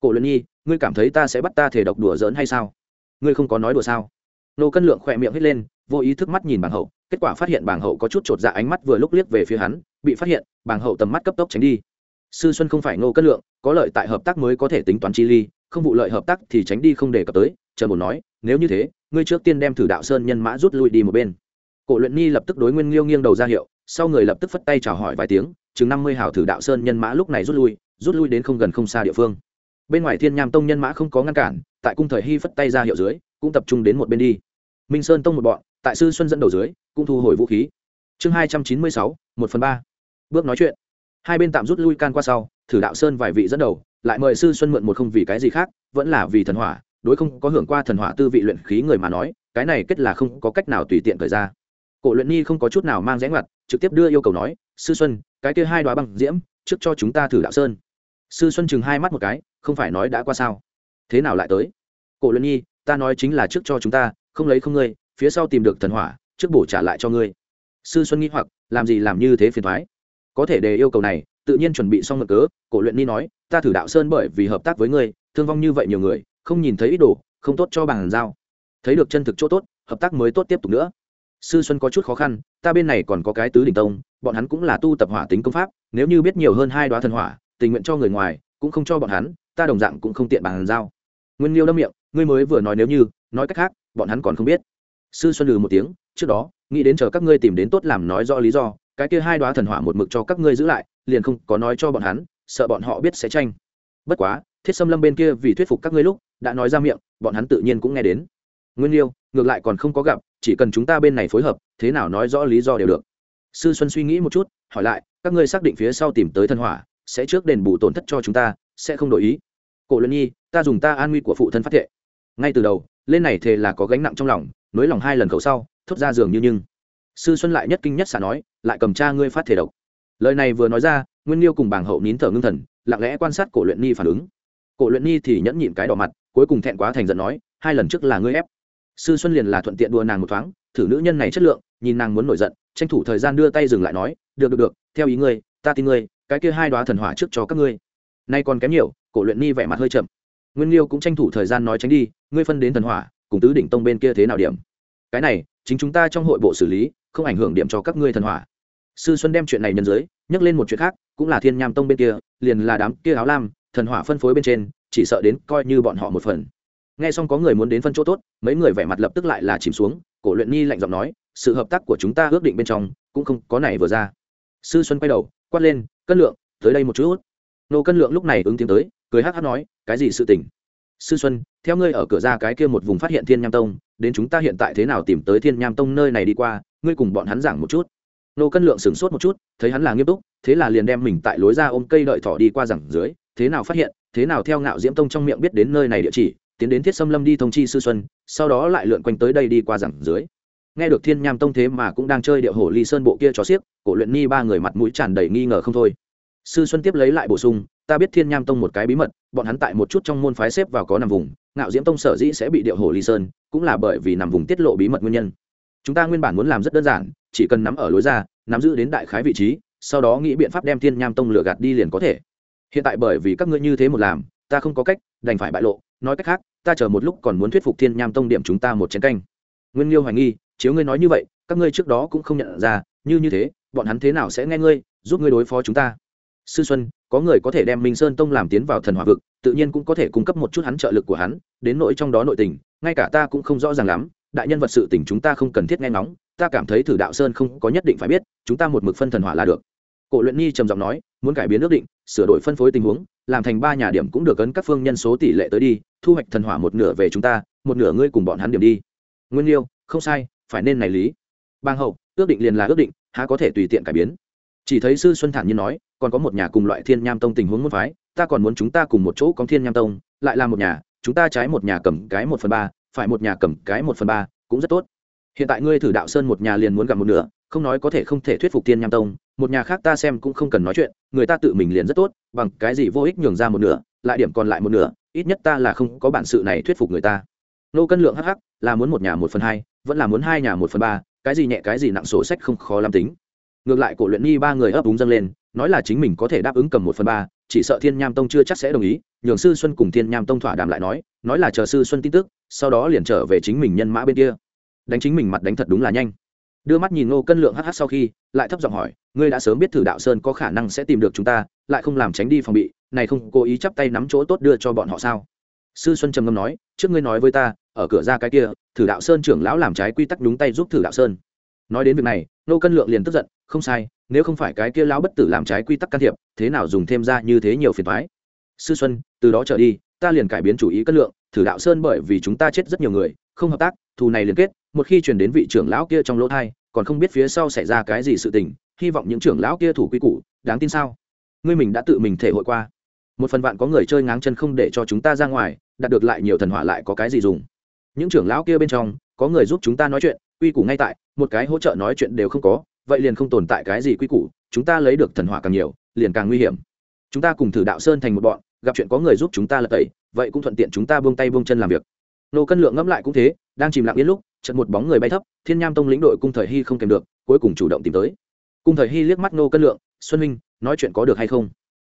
A: Cổ luyện nhi, ngươi cảm thấy ta sẽ bắt ta thể độc đùa giỡn hay sao? Ngươi không có nói đùa sao? Nô cân lượng khỏe miệng hết lên, vô ý thức mắt nhìn bảng hậu, kết quả phát hiện bảng hậu có chút chột dạ ánh mắt vừa lúc liếc về phía hắn, bị phát hiện, bảng hậu tầm mắt cấp tốc tránh đi. Sư xuân không phải nô cân lượng, có lợi tại hợp tác mới có thể tính toán chi ly không vụ lợi hợp tác thì tránh đi không để cập tới, Trần bồn nói, nếu như thế, ngươi trước tiên đem thử đạo sơn nhân mã rút lui đi một bên. Cổ luyện nhi lập tức đối nguyên liêu nghiêng đầu ra hiệu, sau người lập tức phất tay chào hỏi vài tiếng, chừng năm mươi hào thử đạo sơn nhân mã lúc này rút lui rút lui đến không gần không xa địa phương. Bên ngoài thiên nham tông nhân mã không có ngăn cản, tại cung thời hy phất tay ra hiệu dưới, cũng tập trung đến một bên đi. Minh sơn tông một bọn, tại sư xuân dẫn đầu dưới, cũng thu hồi vũ khí. Chương hai trăm chín mươi sáu, một phần ba. Bước nói chuyện. Hai bên tạm rút lui can qua sau, thử đạo sơn vài vị dẫn đầu lại mời sư xuân mượn một không vì cái gì khác, vẫn là vì thần hỏa, đối không có hưởng qua thần hỏa tư vị luyện khí người mà nói, cái này kết là không có cách nào tùy tiện thời ra. Cổ luyện nhi không có chút nào mang rẽ ngoặt, trực tiếp đưa yêu cầu nói, sư xuân, cái kia hai đoá băng diễm, trước cho chúng ta thử đạo sơn. Sư xuân chừng hai mắt một cái, không phải nói đã qua sao? Thế nào lại tới? Cổ luyện nhi ta nói chính là trước cho chúng ta, không lấy không ngươi, phía sau tìm được thần hỏa, trước bổ trả lại cho ngươi. Sư xuân nghĩ hoặc, làm gì làm như thế phiền thoái? Có thể đề yêu cầu này tự nhiên chuẩn bị xong mực cớ, cổ luyện ni nói, ta thử đạo sơn bởi vì hợp tác với ngươi, thương vong như vậy nhiều người, không nhìn thấy ít đồ, không tốt cho bàn giao. Thấy được chân thực chỗ tốt, hợp tác mới tốt tiếp tục nữa. Sư xuân có chút khó khăn, ta bên này còn có cái tứ đỉnh tông, bọn hắn cũng là tu tập hỏa tính công pháp, nếu như biết nhiều hơn hai đoá thần hỏa, tình nguyện cho người ngoài, cũng không cho bọn hắn, ta đồng dạng cũng không tiện bàn giao. Nguyên liêu đâm miệng, ngươi mới vừa nói nếu như, nói cách khác, bọn hắn còn không biết. Sư xuân lừ một tiếng, trước đó, nghĩ đến chờ các ngươi tìm đến tốt làm nói rõ lý do, cái kia hai đoá thần hỏa một mực cho các ngươi giữ lại liền không có nói cho bọn hắn, sợ bọn họ biết sẽ tranh. Bất quá, thiết xâm lâm bên kia vì thuyết phục các ngươi lúc, đã nói ra miệng, bọn hắn tự nhiên cũng nghe đến. Nguyên liêu, ngược lại còn không có gặp, chỉ cần chúng ta bên này phối hợp, thế nào nói rõ lý do đều được. Sư xuân suy nghĩ một chút, hỏi lại, các ngươi xác định phía sau tìm tới thần hỏa, sẽ trước đền bù tổn thất cho chúng ta, sẽ không đổi ý. Cổ luân nhi, ta dùng ta an nguy của phụ thân phát thệ. Ngay từ đầu, lên này thề là có gánh nặng trong lòng, nối lòng hai lần khẩu sau, thốt ra giường như nhưng. Sư xuân lại nhất kinh nhất xả nói, lại cầm cha ngươi phát thể độc lời này vừa nói ra, nguyên liêu cùng bảng hậu nín thở ngưng thần, lặng lẽ quan sát cổ luyện ni phản ứng. Cổ luyện ni thì nhẫn nhịn cái đỏ mặt, cuối cùng thẹn quá thành giận nói, hai lần trước là ngươi ép. Sư xuân liền là thuận tiện đùa nàng một thoáng, thử nữ nhân này chất lượng, nhìn nàng muốn nổi giận, tranh thủ thời gian đưa tay dừng lại nói, được được được, theo ý ngươi, ta tin ngươi, cái kia hai đoá thần hỏa trước cho các ngươi. Nay còn kém nhiều, cổ luyện ni vẻ mặt hơi chậm. Nguyên liêu cũng tranh thủ thời gian nói tránh đi, ngươi phân đến thần hỏa, cùng tứ đỉnh tông bên kia thế nào điểm? Cái này, chính chúng ta trong hội bộ xử lý, không ảnh hưởng điểm cho các ngươi thần hỏa. Sư xuân đem chuyện này nhân giới nhắc lên một chuyện khác, cũng là thiên nham tông bên kia, liền là đám kia áo lam, thần hỏa phân phối bên trên, chỉ sợ đến coi như bọn họ một phần. Nghe xong có người muốn đến phân chỗ tốt, mấy người vẻ mặt lập tức lại là chìm xuống, cổ luyện nhi lạnh giọng nói, sự hợp tác của chúng ta ước định bên trong, cũng không có này vừa ra. Sư xuân quay đầu, quát lên, cân lượng, tới đây một chút. Nô cân lượng lúc này ứng tiếng tới, cười hát hát nói, cái gì sự tình? Sư xuân, theo ngươi ở cửa ra cái kia một vùng phát hiện thiên nham tông, đến chúng ta hiện tại thế nào tìm tới thiên nham tông nơi này đi qua, ngươi cùng bọn hắn giảng một chút nô cân lượng sửng sốt một chút, thấy hắn là nghiêm túc, thế là liền đem mình tại lối ra ôm cây đợi thỏ đi qua rằng dưới, thế nào phát hiện, thế nào theo ngạo diễm tông trong miệng biết đến nơi này địa chỉ, tiến đến thiết xâm lâm đi thông chi sư xuân, sau đó lại lượn quanh tới đây đi qua rằng dưới. Nghe được thiên nham tông thế mà cũng đang chơi điệu hổ ly sơn bộ kia cho xiếc, cổ luyện ni ba người mặt mũi tràn đầy nghi ngờ không thôi. Sư xuân tiếp lấy lại bổ sung, ta biết thiên nham tông một cái bí mật, bọn hắn tại một chút trong môn phái xếp vào có nằm vùng, ngạo diễm tông sở dĩ sẽ bị điệu hổ ly sơn, cũng là bởi vì nằm vùng tiết lộ bí mật nguyên nhân. Chúng ta nguyên bản muốn làm rất đơn giản chỉ cần nắm ở lối ra, nắm giữ đến đại khái vị trí, sau đó nghĩ biện pháp đem thiên nham tông lửa gạt đi liền có thể. Hiện tại bởi vì các ngươi như thế một làm, ta không có cách, đành phải bại lộ. Nói cách khác, ta chờ một lúc còn muốn thuyết phục thiên nham tông điểm chúng ta một chén canh. Nguyên liêu hoài nghi, chiếu ngươi nói như vậy, các ngươi trước đó cũng không nhận ra, như như thế, bọn hắn thế nào sẽ nghe ngươi, giúp ngươi đối phó chúng ta? Sư xuân, có người có thể đem minh sơn tông làm tiến vào thần hỏa vực, tự nhiên cũng có thể cung cấp một chút hắn trợ lực của hắn, đến nỗi trong đó nội tình, ngay cả ta cũng không rõ ràng lắm đại nhân vật sự tình chúng ta không cần thiết nghe ngóng, ta cảm thấy thử đạo sơn không có nhất định phải biết, chúng ta một mực phân thần hỏa là được. Cổ luyện nhi trầm giọng nói, muốn cải biến ước định, sửa đổi phân phối tình huống, làm thành ba nhà điểm cũng được ấn các phương nhân số tỷ lệ tới đi, thu hoạch thần hỏa một nửa về chúng ta, một nửa ngươi cùng bọn hắn điểm đi. Nguyên liêu, không sai, phải nên này lý. Bang hậu, ước định liền là ước định, há có thể tùy tiện cải biến. Chỉ thấy sư xuân thản nhiên nói, còn có một nhà cùng loại thiên nham tông tình huống muốn phái, ta còn muốn chúng ta cùng một chỗ có thiên nham tông, lại là một nhà, chúng ta trái một nhà cầm cái một phần ba phải một nhà cầm cái một phần ba, cũng rất tốt. Hiện tại ngươi thử đạo sơn một nhà liền muốn gặp một nửa, không nói có thể không thể thuyết phục thiên nham tông, một nhà khác ta xem cũng không cần nói chuyện, người ta tự mình liền rất tốt, bằng cái gì vô ích nhường ra một nửa, lại điểm còn lại một nửa, ít nhất ta là không có bản sự này thuyết phục người ta. Nô cân lượng hh là muốn một nhà một phần hai, vẫn là muốn hai nhà một phần ba, cái gì nhẹ cái gì nặng sổ sách không khó làm tính. Ngược lại cổ luyện nhi ba người ấp úng dâng lên, nói là chính mình có thể đáp ứng cầm một phần ba, chỉ sợ thiên nham tông chưa chắc sẽ đồng ý nhường sư xuân cùng thiên nham tông thỏa đàm lại nói nói là chờ sư xuân tin tức, sau đó liền trở về chính mình nhân mã bên kia. Đánh chính mình mặt đánh thật đúng là nhanh. Đưa mắt nhìn ngô cân lượng hh sau khi, lại thấp giọng hỏi, ngươi đã sớm biết thử đạo sơn có khả năng sẽ tìm được chúng ta, lại không làm tránh đi phòng bị, này không cố ý chắp tay nắm chỗ tốt đưa cho bọn họ sao? Sư xuân trầm ngâm nói, trước ngươi nói với ta, ở cửa ra cái kia, thử đạo sơn trưởng lão làm trái quy tắc đúng tay giúp thử đạo sơn. Nói đến việc này nô cân lượng liền tức giận, không sai, nếu không phải cái kia lão bất tử làm trái quy tắc can thiệp, thế nào dùng thêm ra như thế nhiều phiền thoái sư xuân, từ đó trở đi, ta liền cải biến chủ ý cân lượng, thử đạo sơn bởi vì chúng ta chết rất nhiều người, không hợp tác, thù này liên kết, một khi chuyển đến vị trưởng lão kia trong lỗ thai, còn không biết phía sau xảy ra cái gì sự tình, hy vọng những trưởng lão kia thủ quy củ, đáng tin sao? Ngươi mình đã tự mình thể hội qua. Một phần vạn có người chơi ngáng chân không để cho chúng ta ra ngoài, đạt được lại nhiều thần hỏa lại có cái gì dùng? Những trưởng lão kia bên trong, có người giúp chúng ta nói chuyện, quy củ ngay tại, một cái hỗ trợ nói chuyện đều không có, vậy liền không tồn tại cái gì quy củ, chúng ta lấy được thần hỏa càng nhiều, liền càng nguy hiểm chúng ta cùng thử đạo sơn thành một bọn, gặp chuyện có người giúp chúng ta lật tẩy, vậy cũng thuận tiện chúng ta buông tay buông chân làm việc. Nô cân lượng ngẫm lại cũng thế, đang chìm lặng yên lúc, chợt một bóng người bay thấp, thiên nham tông lĩnh đội cung thời hy không kèm được, cuối cùng chủ động tìm tới. Cung thời hy liếc mắt nô cân lượng, xuân minh, nói chuyện có được hay không?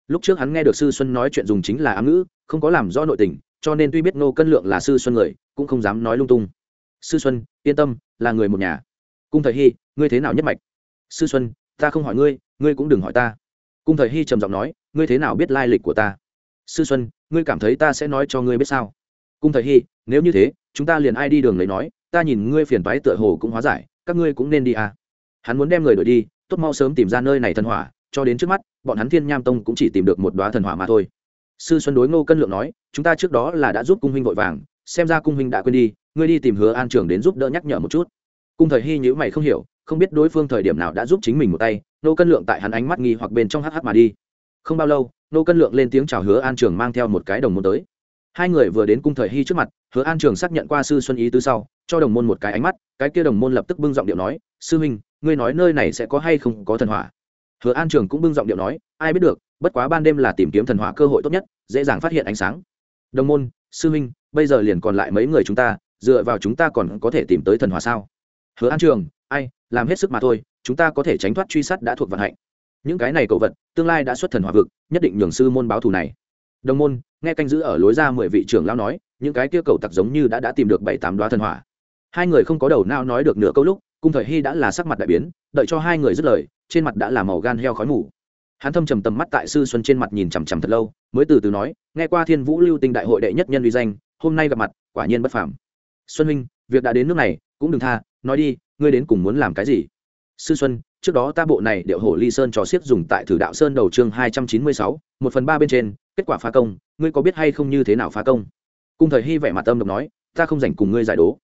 A: Lúc trước hắn nghe được sư xuân nói chuyện dùng chính là ám ngữ, không có làm rõ nội tình, cho nên tuy biết nô cân lượng là sư xuân người, cũng không dám nói lung tung. Sư xuân, yên tâm, là người một nhà. Cung thời hy, ngươi thế nào nhất mạch? Sư xuân, ta không hỏi ngươi ngươi cũng đừng hỏi ta. Cung thời hy trầm giọng nói ngươi thế nào biết lai lịch của ta? Sư xuân, ngươi cảm thấy ta sẽ nói cho ngươi biết sao? Cung thời hy, nếu như thế, chúng ta liền ai đi đường lấy nói, ta nhìn ngươi phiền toái tựa hồ cũng hóa giải, các ngươi cũng nên đi à. hắn muốn đem người đổi đi, tốt mau sớm tìm ra nơi này thần hỏa, cho đến trước mắt, bọn hắn thiên nham tông cũng chỉ tìm được một đoá thần hỏa mà thôi. Sư xuân đối ngô cân lượng nói, chúng ta trước đó là đã giúp cung huynh vội vàng, xem ra cung huynh đã quên đi, ngươi đi tìm hứa an trường đến giúp đỡ nhắc nhở một chút. Cung thời hy nhữ mày không hiểu, không biết đối phương thời điểm nào đã giúp chính mình một tay nô cân lượng tại hắn ánh mắt nghi hoặc bên trong hh mà đi không bao lâu, nô cân lượng lên tiếng chào hứa an trường mang theo một cái đồng môn tới. Hai người vừa đến cung thời hy trước mặt, hứa an trường xác nhận qua sư xuân ý tứ sau, cho đồng môn một cái ánh mắt, cái kia đồng môn lập tức bưng giọng điệu nói, sư huynh, ngươi nói nơi này sẽ có hay không có thần hỏa? Hứa an trường cũng bưng giọng điệu nói, ai biết được, bất quá ban đêm là tìm kiếm thần hỏa cơ hội tốt nhất, dễ dàng phát hiện ánh sáng. Đồng môn, sư huynh, bây giờ liền còn lại mấy người chúng ta, dựa vào chúng ta còn có thể tìm tới thần hỏa sao? Hứa an trường, ai, làm hết sức mà thôi, chúng ta có thể tránh thoát truy sát đã thuộc vận hạnh những cái này cậu vật, tương lai đã xuất thần hỏa vực, nhất định nhường sư môn báo thù này. Đồng môn, nghe canh giữ ở lối ra mười vị trưởng lão nói, những cái kia cầu tặc giống như đã đã tìm được bảy, tám đoá thần hỏa. Hai người không có đầu nào nói được nửa câu lúc, cung thời hy đã là sắc mặt đại biến, đợi cho hai người dứt lời, trên mặt đã là màu gan heo khói mù. Hắn thâm trầm tầm mắt tại sư xuân trên mặt nhìn chằm chằm thật lâu, mới từ từ nói, nghe qua thiên vũ lưu tinh đại hội đệ nhất nhân uy danh, hôm nay gặp mặt, quả nhiên bất phàm. Xuân huynh, việc đã đến nước này, cũng đừng tha, nói đi, ngươi đến cùng muốn làm cái gì? Sư xuân trước đó ta bộ này điệu hổ ly sơn trò xiết dùng tại thử đạo sơn đầu chương hai trăm chín mươi sáu, một phần ba bên trên, kết quả phá công, ngươi có biết hay không như thế nào phá công? Cung thời hy vẻ mặt tâm độc nói, ta không dành cùng ngươi giải đố.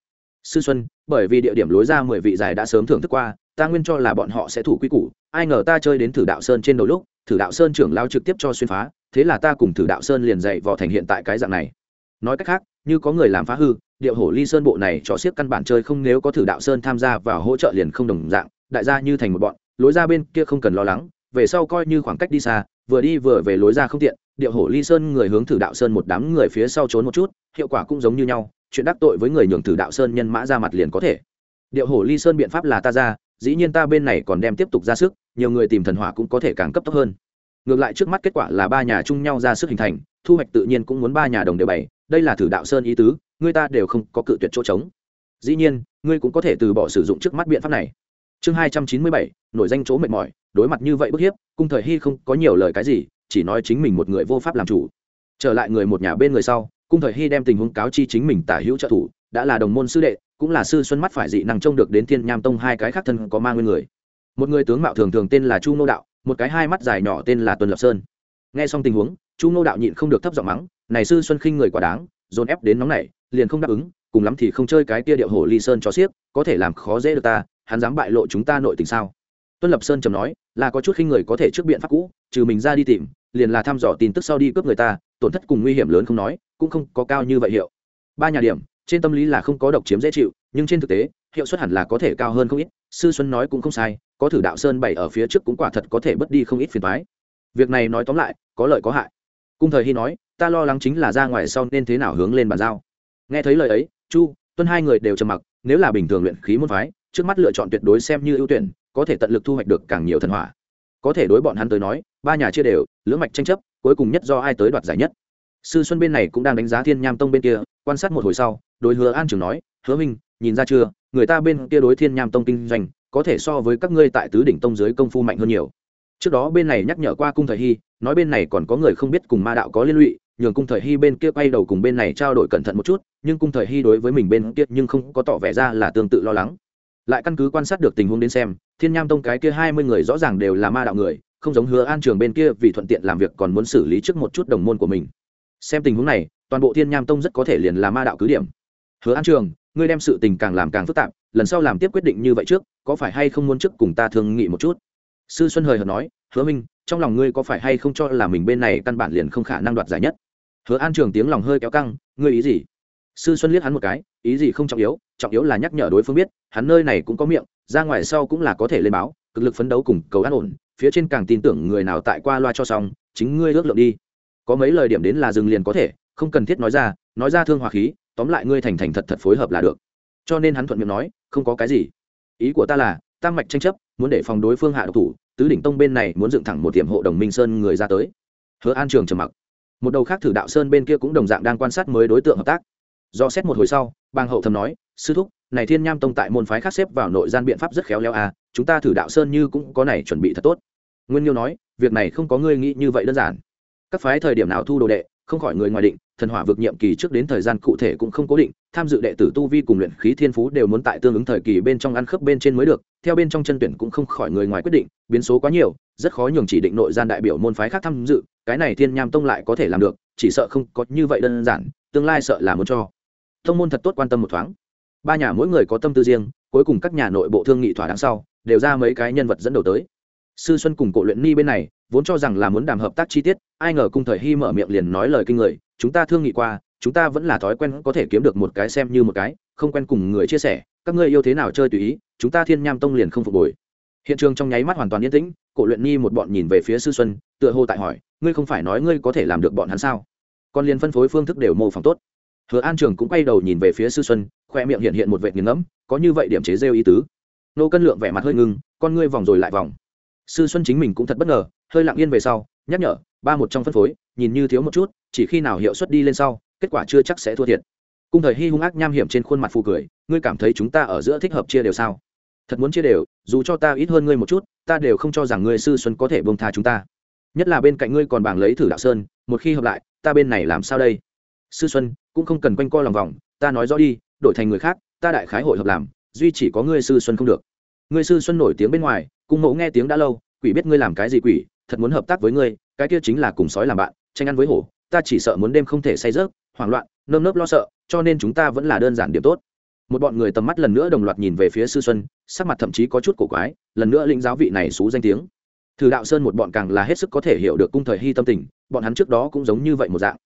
A: Sư xuân, bởi vì địa điểm lối ra mười vị giải đã sớm thưởng thức qua, ta nguyên cho là bọn họ sẽ thủ quy củ, ai ngờ ta chơi đến thử đạo sơn trên đầu lúc, thử đạo sơn trưởng lao trực tiếp cho xuyên phá, thế là ta cùng thử đạo sơn liền dạy vò thành hiện tại cái dạng này. Nói cách khác, như có người làm phá hư, điệu hổ ly sơn bộ này cho siết căn bản chơi không, nếu có thử đạo sơn tham gia và hỗ trợ liền không đồng dạng đại gia như thành một bọn, lối ra bên kia không cần lo lắng, về sau coi như khoảng cách đi xa, vừa đi vừa về lối ra không tiện, điệu hổ ly sơn người hướng thử đạo sơn một đám người phía sau trốn một chút, hiệu quả cũng giống như nhau, chuyện đắc tội với người nhường thử đạo sơn nhân mã ra mặt liền có thể. Điệu hổ ly sơn biện pháp là ta ra, dĩ nhiên ta bên này còn đem tiếp tục ra sức, nhiều người tìm thần hỏa cũng có thể càng cấp tốc hơn. Ngược lại trước mắt kết quả là ba nhà chung nhau ra sức hình thành, thu hoạch tự nhiên cũng muốn ba nhà đồng đều bày, đây là thử đạo sơn ý tứ, người ta đều không có cự tuyệt chỗ trống. Dĩ nhiên, ngươi cũng có thể từ bỏ sử dụng trước mắt biện pháp này chương hai trăm chín mươi bảy, nổi danh chỗ mệt mỏi, đối mặt như vậy bức hiếp, cung thời hy không có nhiều lời cái gì, chỉ nói chính mình một người vô pháp làm chủ. Trở lại người một nhà bên người sau, cung thời hy đem tình huống cáo chi chính mình tả hữu trợ thủ, đã là đồng môn sư đệ, cũng là sư xuân mắt phải dị năng trông được đến thiên nham tông hai cái khác thân có ma nguyên người. Một người tướng mạo thường thường tên là chu nô đạo, một cái hai mắt dài nhỏ tên là tuần lập sơn. Nghe xong tình huống, chu nô đạo nhịn không được thấp giọng mắng, này sư xuân khinh người quả đáng, dồn ép đến nóng này liền không đáp ứng, cùng lắm thì không chơi cái kia điệu hồ ly sơn cho xiếc, có thể làm khó dễ được ta hắn dám bại lộ chúng ta nội tình sao? Tuân lập sơn trầm nói, là có chút khinh người có thể trước biện pháp cũ, trừ mình ra đi tìm, liền là thăm dò tin tức sau đi cướp người ta, tổn thất cùng nguy hiểm lớn không nói, cũng không có cao như vậy hiệu. Ba nhà điểm, trên tâm lý là không có độc chiếm dễ chịu, nhưng trên thực tế, hiệu suất hẳn là có thể cao hơn không ít, sư xuân nói cũng không sai, có thử đạo sơn Bảy ở phía trước cũng quả thật có thể bớt đi không ít phiền thoái việc này nói tóm lại, có lợi có hại. Cung thời hy nói, ta lo lắng chính là ra ngoài sau nên thế nào hướng lên bàn giao. Nghe thấy lời ấy, chu, tuân hai người đều trầm mặc, nếu là bình thường luyện khí môn phái trước mắt lựa chọn tuyệt đối xem như ưu tuyển, có thể tận lực thu hoạch được càng nhiều thần hỏa. Có thể đối bọn hắn tới nói, ba nhà chia đều, lưỡng mạch tranh chấp, cuối cùng nhất do ai tới đoạt giải nhất. Sư xuân bên này cũng đang đánh giá thiên nham tông bên kia, quan sát một hồi sau, đối hứa an trường nói, hứa minh, nhìn ra chưa, người ta bên kia đối thiên nham tông kinh doanh, có thể so với các ngươi tại tứ đỉnh tông dưới công phu mạnh hơn nhiều. Trước đó bên này nhắc nhở qua cung thời hy, nói bên này còn có người không biết cùng ma đạo có liên lụy, nhường cung thời hy bên kia quay đầu cùng bên này trao đổi cẩn thận một chút, nhưng cung thời hy đối với mình bên kia nhưng không có tỏ vẻ ra là tương tự lo lắng lại căn cứ quan sát được tình huống đến xem, thiên nham tông cái kia hai mươi người rõ ràng đều là ma đạo người, không giống hứa an trường bên kia vì thuận tiện làm việc còn muốn xử lý trước một chút đồng môn của mình. Xem tình huống này, toàn bộ thiên nham tông rất có thể liền là ma đạo cứ điểm. Hứa an trường, ngươi đem sự tình càng làm càng phức tạp, lần sau làm tiếp quyết định như vậy trước, có phải hay không muốn trước cùng ta thương nghị một chút? Sư xuân hời hợt nói, hứa minh, trong lòng ngươi có phải hay không cho là mình bên này căn bản liền không khả năng đoạt giải nhất? Hứa an trường tiếng lòng hơi kéo căng, ngươi ý gì? Sư xuân liếc hắn một cái, ý gì không trọng yếu trọng yếu là nhắc nhở đối phương biết, hắn nơi này cũng có miệng, ra ngoài sau cũng là có thể lên báo, cực lực phấn đấu cùng cầu an ổn, phía trên càng tin tưởng người nào tại qua loa cho xong, chính ngươi ước lượng đi. Có mấy lời điểm đến là dừng liền có thể, không cần thiết nói ra nói ra thương hòa khí, tóm lại ngươi thành thành thật thật phối hợp là được. Cho nên hắn thuận miệng nói, không có cái gì. Ý của ta là, tam mạch tranh chấp, muốn để phòng đối phương hạ độc thủ, tứ đỉnh tông bên này muốn dựng thẳng một tiệm hộ đồng minh sơn người ra tới. Hứa an trường trầm mặc. Một đầu khác thử đạo sơn bên kia cũng đồng dạng đang quan sát mới đối tượng hợp tác. Do xét một hồi sau, bang hậu thầm nói sư thúc, này thiên nham tông tại môn phái khác xếp vào nội gian biện pháp rất khéo léo à chúng ta thử đạo sơn như cũng có này chuẩn bị thật tốt. Nguyên nhiêu nói, việc này không có ngươi nghĩ như vậy đơn giản. Các phái thời điểm nào thu đồ đệ, không khỏi người ngoài định, thần hỏa vực nhiệm kỳ trước đến thời gian cụ thể cũng không cố định, tham dự đệ tử tu vi cùng luyện khí thiên phú đều muốn tại tương ứng thời kỳ bên trong ăn khớp bên trên mới được, theo bên trong chân tuyển cũng không khỏi người ngoài quyết định, biến số quá nhiều, rất khó nhường chỉ định nội gian đại biểu môn phái khác tham dự, cái này thiên nham tông lại có thể làm được, chỉ sợ không có như vậy đơn giản, tương lai sợ là muốn cho. Thông môn thật tốt quan tâm một thoáng ba nhà mỗi người có tâm tư riêng, cuối cùng các nhà nội bộ thương nghị thỏa đáng sau, đều ra mấy cái nhân vật dẫn đầu tới. Sư xuân cùng cổ luyện ni bên này, vốn cho rằng là muốn đàm hợp tác chi tiết, ai ngờ cung thời hy mở miệng liền nói lời kinh người, chúng ta thương nghị qua, chúng ta vẫn là thói quen có thể kiếm được một cái xem như một cái, không quen cùng người chia sẻ, các ngươi yêu thế nào chơi tùy ý, chúng ta thiên nham tông liền không phục hồi. Hiện trường trong nháy mắt hoàn toàn yên tĩnh, cổ luyện ni một bọn nhìn về phía sư xuân, tựa hồ tại hỏi, ngươi không phải nói ngươi có thể làm được bọn hắn sao? Còn liền phân phối phương thức đều mô phỏng tốt hứa an trường cũng quay đầu nhìn về phía sư xuân, khoe miệng hiện hiện một vệ nghiền ngẫm, có như vậy điểm chế rêu ý tứ. Nô cân lượng vẻ mặt hơi ngưng, con ngươi vòng rồi lại vòng. Sư xuân chính mình cũng thật bất ngờ, hơi lặng yên về sau, nhắc nhở, ba một trong phân phối, nhìn như thiếu một chút, chỉ khi nào hiệu suất đi lên sau, kết quả chưa chắc sẽ thua thiệt. Cung thời hy hung ác nham hiểm trên khuôn mặt phù cười, ngươi cảm thấy chúng ta ở giữa thích hợp chia đều sao? Thật muốn chia đều, dù cho ta ít hơn ngươi một chút, ta đều không cho rằng ngươi sư xuân có thể bông tha chúng ta. Nhất là bên cạnh ngươi còn bảng lấy thử đạo sơn, một khi hợp lại, ta bên này làm sao đây? Sư xuân cũng không cần quanh co lòng vòng, ta nói rõ đi, đổi thành người khác, ta đại khái hội hợp làm, duy chỉ có ngươi sư xuân không được. Ngươi sư xuân nổi tiếng bên ngoài cung mẫu nghe tiếng đã lâu, quỷ biết ngươi làm cái gì quỷ, thật muốn hợp tác với ngươi, cái kia chính là cùng sói làm bạn, tranh ăn với hổ, ta chỉ sợ muốn đêm không thể say rớt hoảng loạn, nơm nớp lo sợ, cho nên chúng ta vẫn là đơn giản điểm tốt. Một bọn người tầm mắt lần nữa đồng loạt nhìn về phía sư xuân, sắc mặt thậm chí có chút cổ quái, lần nữa lĩnh giáo vị này xú danh tiếng. Thử đạo sơn một bọn càng là hết sức có thể hiểu được cung thời hy tâm tình, bọn hắn trước đó cũng giống như vậy một dạng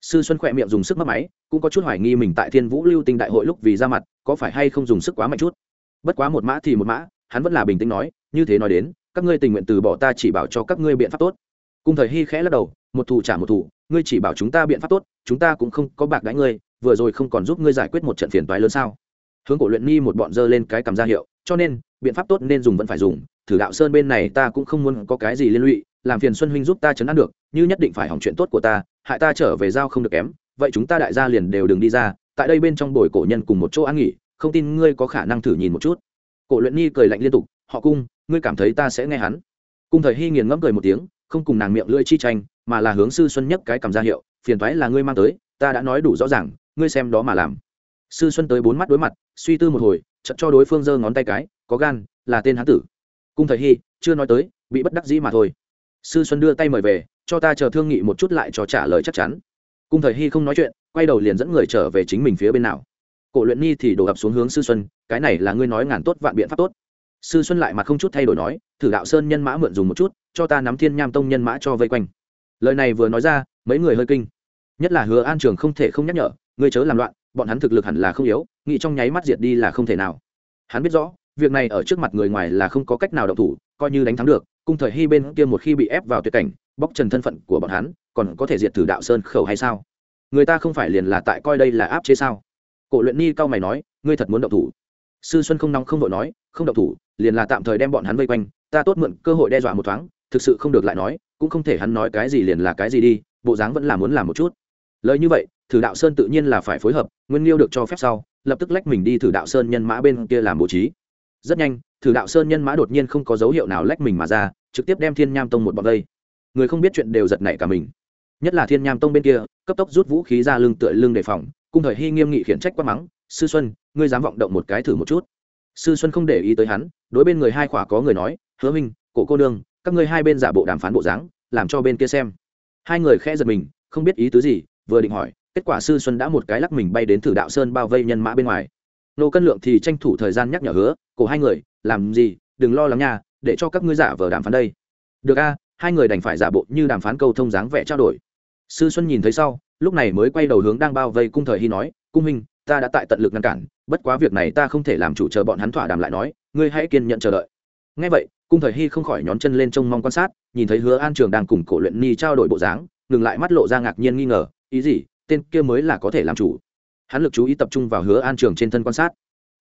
A: sư xuân khỏe miệng dùng sức mất máy, cũng có chút hoài nghi mình tại thiên vũ lưu tinh đại hội lúc vì ra mặt, có phải hay không dùng sức quá mạnh chút. Bất quá một mã thì một mã, hắn vẫn là bình tĩnh nói, như thế nói đến, các ngươi tình nguyện từ bỏ ta chỉ bảo cho các ngươi biện pháp tốt. Cung thời hy khẽ lắc đầu, một thủ trả một thủ, ngươi chỉ bảo chúng ta biện pháp tốt, chúng ta cũng không có bạc đãi ngươi, vừa rồi không còn giúp ngươi giải quyết một trận phiền toái lớn sao? Hướng cổ luyện ni một bọn dơ lên cái cầm ra hiệu, cho nên, biện pháp tốt nên dùng vẫn phải dùng, thử đạo sơn bên này ta cũng không muốn có cái gì liên lụy, làm phiền xuân huynh giúp ta chấn an được, như nhất định phải hỏng chuyện tốt của ta hại ta trở về giao không được kém, vậy chúng ta đại gia liền đều đừng đi ra, tại đây bên trong bồi cổ nhân cùng một chỗ ăn nghỉ, không tin ngươi có khả năng thử nhìn một chút. Cổ luyện nhi cười lạnh liên tục, họ cung, ngươi cảm thấy ta sẽ nghe hắn? Cung thời hy nghiền ngẫm cười một tiếng, không cùng nàng miệng lưỡi chi tranh, mà là hướng sư xuân nhấc cái cầm ra hiệu, phiền thoái là ngươi mang tới, ta đã nói đủ rõ ràng, ngươi xem đó mà làm. Sư xuân tới bốn mắt đối mặt, suy tư một hồi chật cho đối phương giơ ngón tay cái, có gan, là tên hán tử. Cung thời hy chưa nói tới, bị bất đắc dĩ mà thôi. Sư xuân đưa tay mời về cho ta chờ thương nghị một chút lại cho trả lời chắc chắn. Cung thời hy không nói chuyện, quay đầu liền dẫn người trở về chính mình phía bên nào. Cổ luyện nhi thì đổ ập xuống hướng sư xuân, cái này là ngươi nói ngàn tốt vạn biện pháp tốt. Sư xuân lại mà không chút thay đổi nói, thử đạo sơn nhân mã mượn dùng một chút, cho ta nắm thiên nham tông nhân mã cho vây quanh. Lời này vừa nói ra, mấy người hơi kinh. Nhất là hứa an trường không thể không nhắc nhở, ngươi chớ làm loạn, bọn hắn thực lực hẳn là không yếu, nghĩ trong nháy mắt diệt đi là không thể nào. Hắn biết rõ, việc này ở trước mặt người ngoài là không có cách nào động thủ, coi như đánh thắng được cung thời hy bên kia một khi bị ép vào tuyệt cảnh bóc trần thân phận của bọn hắn, còn có thể diệt thử đạo sơn khẩu hay sao? Người ta không phải liền là tại coi đây là áp chế sao? Cổ luyện ni cao mày nói, ngươi thật muốn động thủ. Sư xuân không nóng không vội nói, không động thủ, liền là tạm thời đem bọn hắn vây quanh, ta tốt mượn cơ hội đe dọa một thoáng, thực sự không được lại nói, cũng không thể hắn nói cái gì liền là cái gì đi, bộ dáng vẫn là muốn làm một chút. Lời như vậy, thử đạo sơn tự nhiên là phải phối hợp, nguyên liêu được cho phép sau, lập tức lách mình đi thử đạo sơn nhân mã bên kia làm bố trí. Rất nhanh, thử đạo sơn nhân mã đột nhiên không có dấu hiệu nào lách mình mà ra, trực tiếp đem thiên nham tông một bọn vây người không biết chuyện đều giật nảy cả mình. Nhất là thiên nham tông bên kia, cấp tốc rút vũ khí ra lưng tựa lưng đề phòng, cung thời hy nghiêm nghị khiển trách quát mắng, sư xuân, ngươi dám vọng động một cái thử một chút. Sư xuân không để ý tới hắn, đối bên người hai khỏa có người nói, hứa minh, cổ cô nương, các ngươi hai bên giả bộ đàm phán bộ dáng, làm cho bên kia xem. Hai người khẽ giật mình, không biết ý tứ gì, vừa định hỏi, kết quả sư xuân đã một cái lắc mình bay đến thử đạo sơn bao vây nhân mã bên ngoài. Nô cân lượng thì tranh thủ thời gian nhắc nhở hứa, cổ hai người, làm gì, đừng lo lắng nha, để cho các ngươi giả vờ đàm phán đây. Được a hai người đành phải giả bộ như đàm phán câu thông dáng vẻ trao đổi. Sư xuân nhìn thấy sau, lúc này mới quay đầu hướng đang bao vây cung thời hy nói, cung minh ta đã tại tận lực ngăn cản, bất quá việc này ta không thể làm chủ chờ bọn hắn thỏa đàm lại nói, ngươi hãy kiên nhận chờ đợi. Ngay vậy, cung thời hy không khỏi nhón chân lên trông mong quan sát, nhìn thấy hứa an trường đang cùng cổ luyện ni trao đổi bộ dáng, ngừng lại mắt lộ ra ngạc nhiên nghi ngờ, ý gì? Tên kia mới là có thể làm chủ? Hắn lực chú ý tập trung vào hứa an trường trên thân quan sát.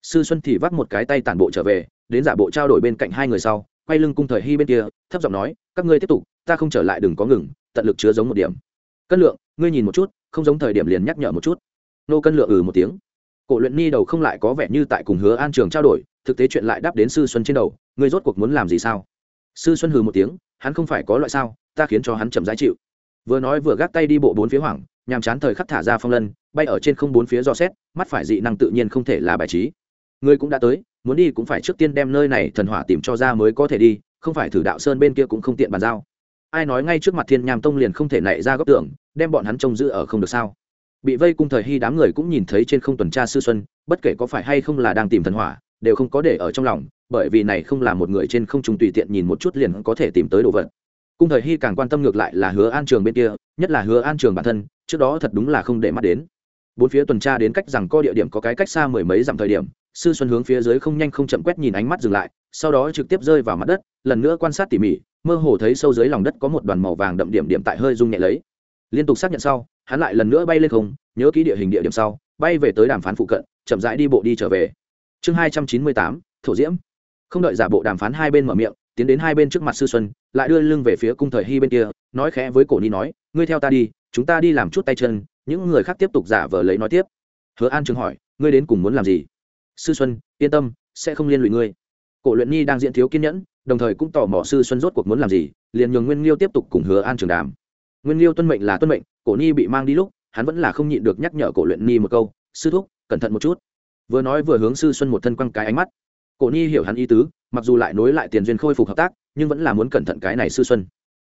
A: Sư xuân thì vắt một cái tay tản bộ trở về, đến giả bộ trao đổi bên cạnh hai người sau, quay lưng cung thời hy bên kia, thấp giọng nói các ngươi tiếp tục, ta không trở lại đừng có ngừng, tận lực chứa giống một điểm. Cân lượng, ngươi nhìn một chút, không giống thời điểm liền nhắc nhở một chút. Nô cân lượng ừ một tiếng. Cổ luyện ni đầu không lại có vẻ như tại cùng hứa an trường trao đổi, thực tế chuyện lại đáp đến sư xuân trên đầu, ngươi rốt cuộc muốn làm gì sao? Sư xuân hừ một tiếng, hắn không phải có loại sao, ta khiến cho hắn chậm giá chịu. Vừa nói vừa gác tay đi bộ bốn phía hoảng, nhàm chán thời khắc thả ra phong lân, bay ở trên không bốn phía do xét, mắt phải dị năng tự nhiên không thể là bài trí. Ngươi cũng đã tới, muốn đi cũng phải trước tiên đem nơi này thần hỏa tìm cho ra mới có thể đi không phải thử đạo sơn bên kia cũng không tiện bàn giao. Ai nói ngay trước mặt thiên nham tông liền không thể nảy ra góc tưởng, đem bọn hắn trông giữ ở không được sao? Bị vây cung thời hy đám người cũng nhìn thấy trên không tuần tra sư xuân, bất kể có phải hay không là đang tìm thần hỏa, đều không có để ở trong lòng, bởi vì này không là một người trên không trùng tùy tiện nhìn một chút liền có thể tìm tới đồ vật. Cung thời hy càng quan tâm ngược lại là hứa an trường bên kia, nhất là hứa an trường bản thân, trước đó thật đúng là không để mắt đến. Bốn phía tuần tra đến cách rằng có địa điểm có cái cách xa mười mấy dặm thời điểm sư xuân hướng phía dưới không nhanh không chậm quét nhìn ánh mắt dừng lại, sau đó trực tiếp rơi vào mặt đất, lần nữa quan sát tỉ mỉ, mơ hồ thấy sâu dưới lòng đất có một đoàn màu vàng đậm điểm điểm tại hơi rung nhẹ lấy. Liên tục xác nhận sau, hắn lại lần nữa bay lên không, nhớ kỹ địa hình địa điểm sau, bay về tới đàm phán phụ cận, chậm rãi đi bộ đi trở về. Chương hai trăm chín mươi tám, thổ diễm. Không đợi giả bộ đàm phán hai bên mở miệng, tiến đến hai bên trước mặt sư xuân, lại đưa lưng về phía cung thời hy bên kia, nói khẽ với cổ ni nói, ngươi theo ta đi, chúng ta đi làm chút tay chân, những người khác tiếp tục giả vờ lấy nói tiếp. Hứa an trường hỏi, ngươi đến cùng muốn làm gì? Sư xuân, yên tâm, sẽ không liên lụy ngươi. Cổ luyện nhi đang diễn thiếu kiên nhẫn, đồng thời cũng tò mò sư xuân rốt cuộc muốn làm gì, liền nhường nguyên liêu tiếp tục cùng hứa an trường đàm. Nguyên liêu tuân mệnh là tuân mệnh, cổ nhi bị mang đi lúc, hắn vẫn là không nhịn được nhắc nhở cổ luyện nhi một câu, sư thúc, cẩn thận một chút. Vừa nói vừa hướng sư xuân một thân quăng cái ánh mắt. Cổ nhi hiểu hắn ý tứ, mặc dù lại nối lại tiền duyên khôi phục hợp tác, nhưng vẫn là muốn cẩn thận cái này sư xuân.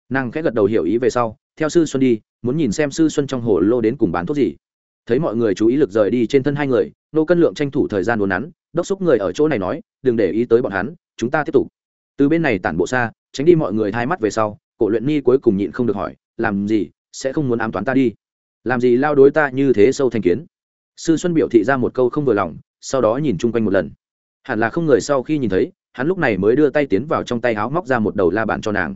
A: Nàng khẽ gật đầu hiểu ý về sau, theo sư xuân đi, muốn nhìn xem sư xuân trong hồ lô đến cùng bán thuốc gì thấy mọi người chú ý lực rời đi trên thân hai người, nô cân lượng tranh thủ thời gian uốn nắn, đốc xúc người ở chỗ này nói, đừng để ý tới bọn hắn, chúng ta tiếp tục. Từ bên này tản bộ xa, tránh đi mọi người thay mắt về sau, cổ luyện ni cuối cùng nhịn không được hỏi, làm gì? Sẽ không muốn ám toán ta đi? Làm gì lao đối ta như thế sâu thành kiến? Sư xuân biểu thị ra một câu không vừa lòng, sau đó nhìn chung quanh một lần. Hẳn là không người sau khi nhìn thấy, hắn lúc này mới đưa tay tiến vào trong tay áo móc ra một đầu la bàn cho nàng.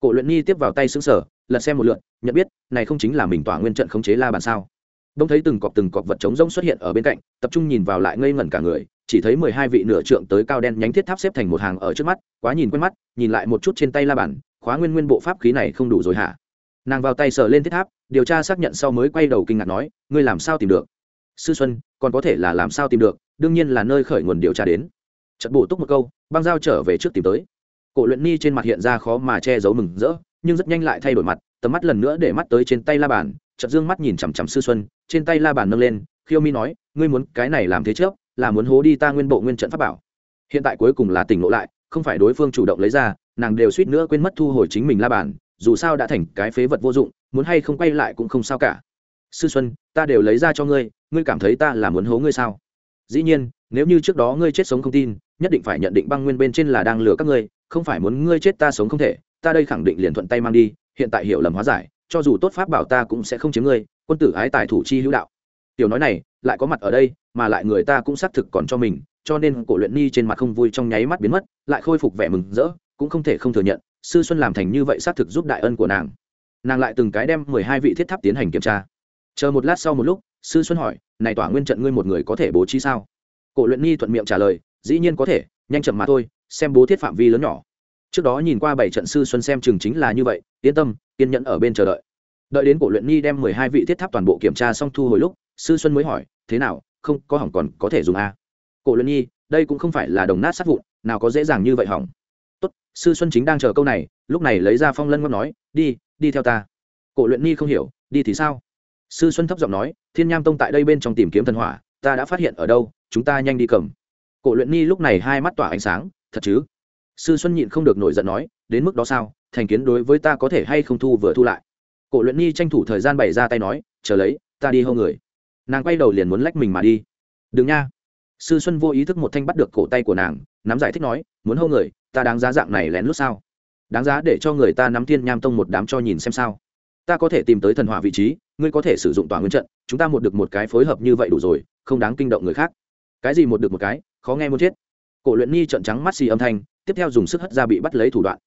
A: Cổ luyện ni tiếp vào tay xứng sở lật xem một lượn nhận biết, này không chính là mình tỏa nguyên trận khống chế la bàn sao? Đông thấy từng cọp từng cọp vật trống rỗng xuất hiện ở bên cạnh, tập trung nhìn vào lại ngây ngẩn cả người, chỉ thấy mười hai vị nửa trượng tới cao đen nhánh thiết tháp xếp thành một hàng ở trước mắt, quá nhìn quen mắt, nhìn lại một chút trên tay la bản khóa nguyên nguyên bộ pháp khí này không đủ rồi hả? Nàng vào tay sờ lên thiết tháp, điều tra xác nhận sau mới quay đầu kinh ngạc nói, ngươi làm sao tìm được? Sư xuân, còn có thể là làm sao tìm được, đương nhiên là nơi khởi nguồn điều tra đến. Trận bổ túc một câu, băng giao trở về trước tìm tới. Cổ luyện ni trên mặt hiện ra khó mà che giấu mừng rỡ, nhưng rất nhanh lại thay đổi mặt, tầm mắt lần nữa để mắt tới trên tay la bàn, chợt dương mắt nhìn chằm chằm sư xuân trên tay la bàn nâng lên, khiêu mi nói, ngươi muốn cái này làm thế trước, là muốn hố đi ta nguyên bộ nguyên trận pháp bảo. Hiện tại cuối cùng là tỉnh lộ lại, không phải đối phương chủ động lấy ra, nàng đều suýt nữa quên mất thu hồi chính mình la bàn, dù sao đã thành cái phế vật vô dụng, muốn hay không quay lại cũng không sao cả. Sư xuân, ta đều lấy ra cho ngươi ngươi cảm thấy ta là muốn hố ngươi sao? Dĩ nhiên, nếu như trước đó ngươi chết sống không tin, nhất định phải nhận định băng nguyên bên trên là đang lừa các ngươi, không phải muốn ngươi chết ta sống không thể, ta đây khẳng định liền thuận tay mang đi, hiện tại hiểu lầm hóa giải cho dù tốt pháp bảo ta cũng sẽ không chiếm ngươi, quân tử ái tài thủ chi hữu đạo. Tiểu nói này, lại có mặt ở đây, mà lại người ta cũng xác thực còn cho mình, cho nên cổ luyện ni trên mặt không vui trong nháy mắt biến mất, lại khôi phục vẻ mừng rỡ, cũng không thể không thừa nhận, sư xuân làm thành như vậy xác thực giúp đại ân của nàng. Nàng lại từng cái đem mười hai vị thiết tháp tiến hành kiểm tra. Chờ một lát sau một lúc, sư xuân hỏi, này tỏa nguyên trận ngươi một người có thể bố trí sao? Cổ luyện ni thuận miệng trả lời, dĩ nhiên có thể, nhanh chậm mà thôi, xem bố thiết phạm vi lớn nhỏ trước đó nhìn qua bảy trận sư xuân xem chừng chính là như vậy, yên tâm, kiên nhẫn ở bên chờ đợi. Đợi đến cổ luyện nhi đem mười hai vị thiết tháp toàn bộ kiểm tra xong thu hồi lúc, sư xuân mới hỏi, thế nào, không, có hỏng còn có thể dùng a cổ luyện nhi, đây cũng không phải là đồng nát sát vụn, nào có dễ dàng như vậy hỏng. Tốt, sư xuân chính đang chờ câu này, lúc này lấy ra phong lân ngâm nói, đi đi theo ta. Cổ luyện nhi không hiểu, đi thì sao? Sư xuân thấp giọng nói, thiên nham tông tại đây bên trong tìm kiếm thần hỏa, ta đã phát hiện ở đâu, chúng ta nhanh đi cầm. Cổ luyện nhi lúc này hai mắt tỏa ánh sáng, thật chứ? Sư xuân nhịn không được nổi giận nói, đến mức đó sao, thành kiến đối với ta có thể hay không thu vừa thu lại? Cổ luyện nhi tranh thủ thời gian bày ra tay nói, chờ lấy, ta đi hâu người. Nàng quay đầu liền muốn lách mình mà đi. Đừng nha. Sư xuân vô ý thức một thanh bắt được cổ tay của nàng, nắm giải thích nói, muốn hâu người, ta đáng giá dạng này lén lút sao? Đáng giá để cho người ta nắm thiên nham tông một đám cho nhìn xem sao. Ta có thể tìm tới thần hỏa vị trí, ngươi có thể sử dụng tòa nguyên trận, chúng ta một được một cái phối hợp như vậy đủ rồi, không đáng kinh động người khác. Cái gì một được một cái, khó nghe muốn chết. Cổ luyện nhi trận trắng mắt xì âm thanh tiếp theo dùng sức hất ra bị bắt lấy thủ đoạn.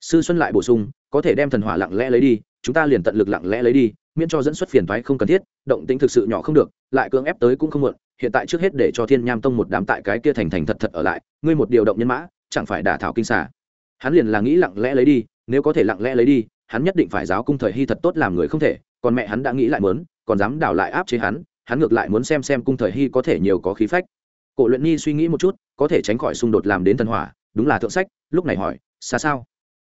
A: Sư xuân lại bổ sung, có thể đem thần hỏa lặng lẽ lấy đi, chúng ta liền tận lực lặng lẽ lấy đi, miễn cho dẫn xuất phiền toái không cần thiết, động tính thực sự nhỏ không được, lại cưỡng ép tới cũng không muộn, hiện tại trước hết để cho thiên nham tông một đám tại cái kia thành thành thật thật ở lại, ngươi một điều động nhân mã, chẳng phải đả thảo kinh xả hắn liền là nghĩ lặng lẽ lấy đi, nếu có thể lặng lẽ lấy đi, hắn nhất định phải giáo cung thời hy thật tốt làm người không thể, còn mẹ hắn đã nghĩ lại mớn còn dám đảo lại áp chế hắn hắn ngược lại muốn xem xem cung thời hy có thể nhiều có khí phách. Cổ luyện nhi suy nghĩ một chút, có thể tránh khỏi xung đột làm đến thần hỏa đúng là thượng sách, lúc này hỏi, xa sao?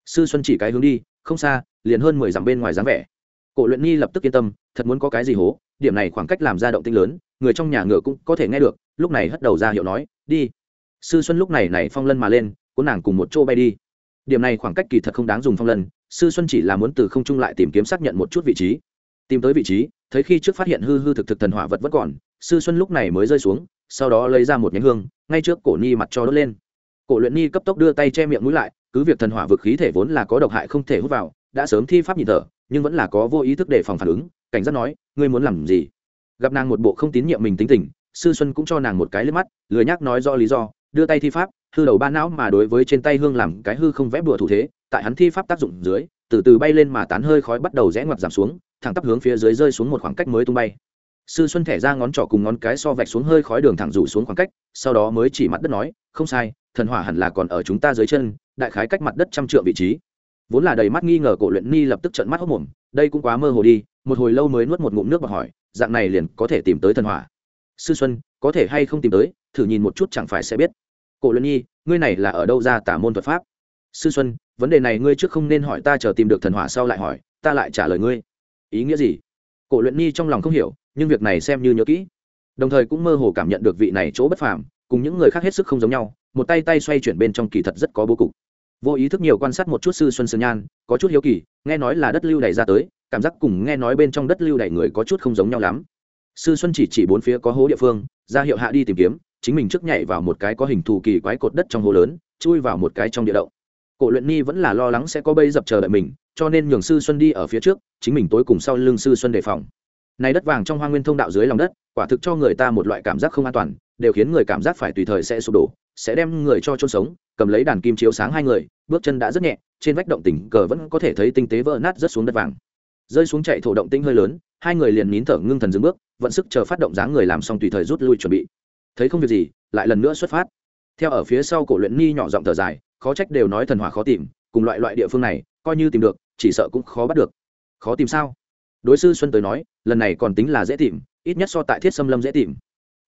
A: Sư xuân chỉ cái hướng đi, không xa, liền hơn mười dặm bên ngoài dáng vẻ. Cổ luyện nhi lập tức yên tâm, thật muốn có cái gì hố, điểm này khoảng cách làm ra động tinh lớn, người trong nhà ngựa cũng có thể nghe được, lúc này hất đầu ra hiệu nói, đi. Sư xuân lúc này này phong lân mà lên, cuốn nàng cùng một chỗ bay đi. Điểm này khoảng cách kỳ thật không đáng dùng phong lân, sư xuân chỉ là muốn từ không trung lại tìm kiếm xác nhận một chút vị trí. Tìm tới vị trí, thấy khi trước phát hiện hư hư thực thực thần hỏa vật vẫn còn, sư xuân lúc này mới rơi xuống, sau đó lấy ra một nhánh hương, ngay trước cổ ni mặt cho đốt lên cổ luyện ni cấp tốc đưa tay che miệng mũi lại, cứ việc thần hỏa vực khí thể vốn là có độc hại không thể hút vào, đã sớm thi pháp nhịn thở, nhưng vẫn là có vô ý thức để phòng phản ứng, cảnh giác nói, ngươi muốn làm gì? Gặp nàng một bộ không tín nhiệm mình tính tình, sư xuân cũng cho nàng một cái lên mắt, lười nhắc nói do lý do, đưa tay thi pháp, hư đầu ba não mà đối với trên tay hương làm cái hư không vẽ bùa thủ thế, tại hắn thi pháp tác dụng dưới, từ từ bay lên mà tán hơi khói bắt đầu rẽ ngoặt giảm xuống, thẳng tắp hướng phía dưới rơi xuống một khoảng cách mới tung bay. Sư xuân thẻ ra ngón trỏ cùng ngón cái so vạch xuống hơi khói đường thẳng rủ xuống khoảng cách, sau đó mới chỉ mặt đất nói, không sai thần hỏa hẳn là còn ở chúng ta dưới chân, đại khái cách mặt đất trăm trượng vị trí. Vốn là đầy mắt nghi ngờ cổ luyện ni lập tức trận mắt hốc mồm, đây cũng quá mơ hồ đi, một hồi lâu mới nuốt một ngụm nước và hỏi, dạng này liền có thể tìm tới thần hỏa. Sư xuân, có thể hay không tìm tới, thử nhìn một chút chẳng phải sẽ biết. Cổ luyện nhi ngươi này là ở đâu ra tả môn thuật pháp? Sư xuân, vấn đề này ngươi trước không nên hỏi ta chờ tìm được thần hỏa sau lại hỏi, ta lại trả lời ngươi. Ý nghĩa gì? Cổ luyện nhi trong lòng không hiểu, nhưng việc này xem như nhớ kỹ. Đồng thời cũng mơ hồ cảm nhận được vị này chỗ bất phàm, cùng những người khác hết sức không giống nhau một tay tay xoay chuyển bên trong kỳ thật rất có bố cục. Vô ý thức nhiều quan sát một chút sư xuân sơn nhan, có chút hiếu kỳ, nghe nói là đất lưu đày ra tới, cảm giác cùng nghe nói bên trong đất lưu đày người có chút không giống nhau lắm. Sư xuân chỉ chỉ bốn phía có hố địa phương, ra hiệu hạ đi tìm kiếm, chính mình trước nhảy vào một cái có hình thù kỳ quái cột đất trong hố lớn, chui vào một cái trong địa động. Cổ luyện ni vẫn là lo lắng sẽ có bây dập chờ đợi mình, cho nên nhường sư xuân đi ở phía trước, chính mình tối cùng sau lưng sư xuân đề phòng. Này đất vàng trong hoa nguyên thông đạo dưới lòng đất, quả thực cho người ta một loại cảm giác không an toàn, đều khiến người cảm giác phải tùy thời sẽ sụp đổ sẽ đem người cho chôn sống, cầm lấy đàn kim chiếu sáng hai người, bước chân đã rất nhẹ, trên vách động tỉnh cờ vẫn có thể thấy tinh tế vỡ nát rất xuống đất vàng. Rơi xuống chạy thổ động tinh hơi lớn, hai người liền nín thở ngưng thần dừng bước, vận sức chờ phát động dáng người làm xong tùy thời rút lui chuẩn bị. Thấy không việc gì, lại lần nữa xuất phát. Theo ở phía sau cổ luyện ni nhỏ giọng thở dài, khó trách đều nói thần hỏa khó tìm, cùng loại loại địa phương này, coi như tìm được, chỉ sợ cũng khó bắt được. Khó tìm sao? Đối sư xuân tới nói, lần này còn tính là dễ tìm, ít nhất so tại thiết xâm lâm dễ tìm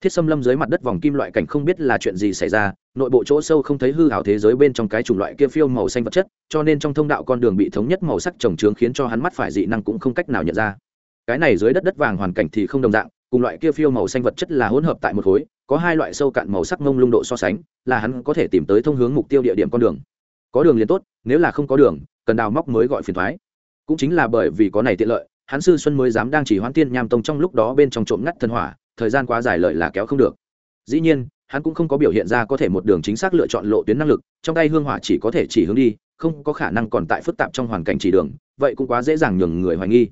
A: thiết xâm lâm dưới mặt đất vòng kim loại cảnh không biết là chuyện gì xảy ra, nội bộ chỗ sâu không thấy hư hảo thế giới bên trong cái chủng loại kia phiêu màu xanh vật chất, cho nên trong thông đạo con đường bị thống nhất màu sắc trồng trướng khiến cho hắn mắt phải dị năng cũng không cách nào nhận ra. Cái này dưới đất đất vàng hoàn cảnh thì không đồng dạng, cùng loại kia phiêu màu xanh vật chất là hỗn hợp tại một khối, có hai loại sâu cạn màu sắc ngông lung độ so sánh, là hắn có thể tìm tới thông hướng mục tiêu địa điểm con đường. Có đường liền tốt, nếu là không có đường, cần đào móc mới gọi phiền thoái. Cũng chính là bởi vì có này tiện lợi, hắn sư xuân mới dám đang chỉ hoãn tiên nham tông trong lúc đó bên trong trộm ngắt thần hỏa thời gian quá dài lợi là kéo không được. Dĩ nhiên, hắn cũng không có biểu hiện ra có thể một đường chính xác lựa chọn lộ tuyến năng lực, trong tay hương hỏa chỉ có thể chỉ hướng đi, không có khả năng còn tại phức tạp trong hoàn cảnh chỉ đường, vậy cũng quá dễ dàng nhường người hoài nghi.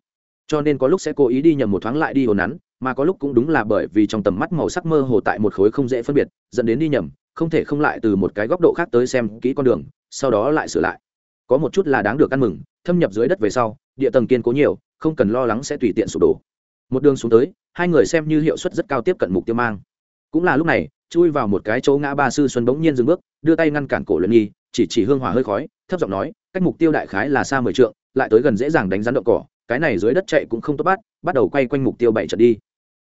A: Cho nên có lúc sẽ cố ý đi nhầm một thoáng lại đi hồn nắn, mà có lúc cũng đúng là bởi vì trong tầm mắt màu sắc mơ hồ tại một khối không dễ phân biệt, dẫn đến đi nhầm, không thể không lại từ một cái góc độ khác tới xem kỹ con đường, sau đó lại sửa lại. Có một chút là đáng được ăn mừng, thâm nhập dưới đất về sau, địa tầng kiên cố nhiều, không cần lo lắng sẽ tùy tiện sụp đổ một đường xuống tới, hai người xem như hiệu suất rất cao tiếp cận mục tiêu mang. Cũng là lúc này, chui vào một cái chỗ ngã ba sư xuân bỗng nhiên dừng bước, đưa tay ngăn cản cổ luyện nhi, chỉ chỉ hương hỏa hơi khói, thấp giọng nói, cách mục tiêu đại khái là xa mười trượng, lại tới gần dễ dàng đánh rắn động cỏ, cái này dưới đất chạy cũng không tốt bắt bắt đầu quay quanh mục tiêu bảy trận đi.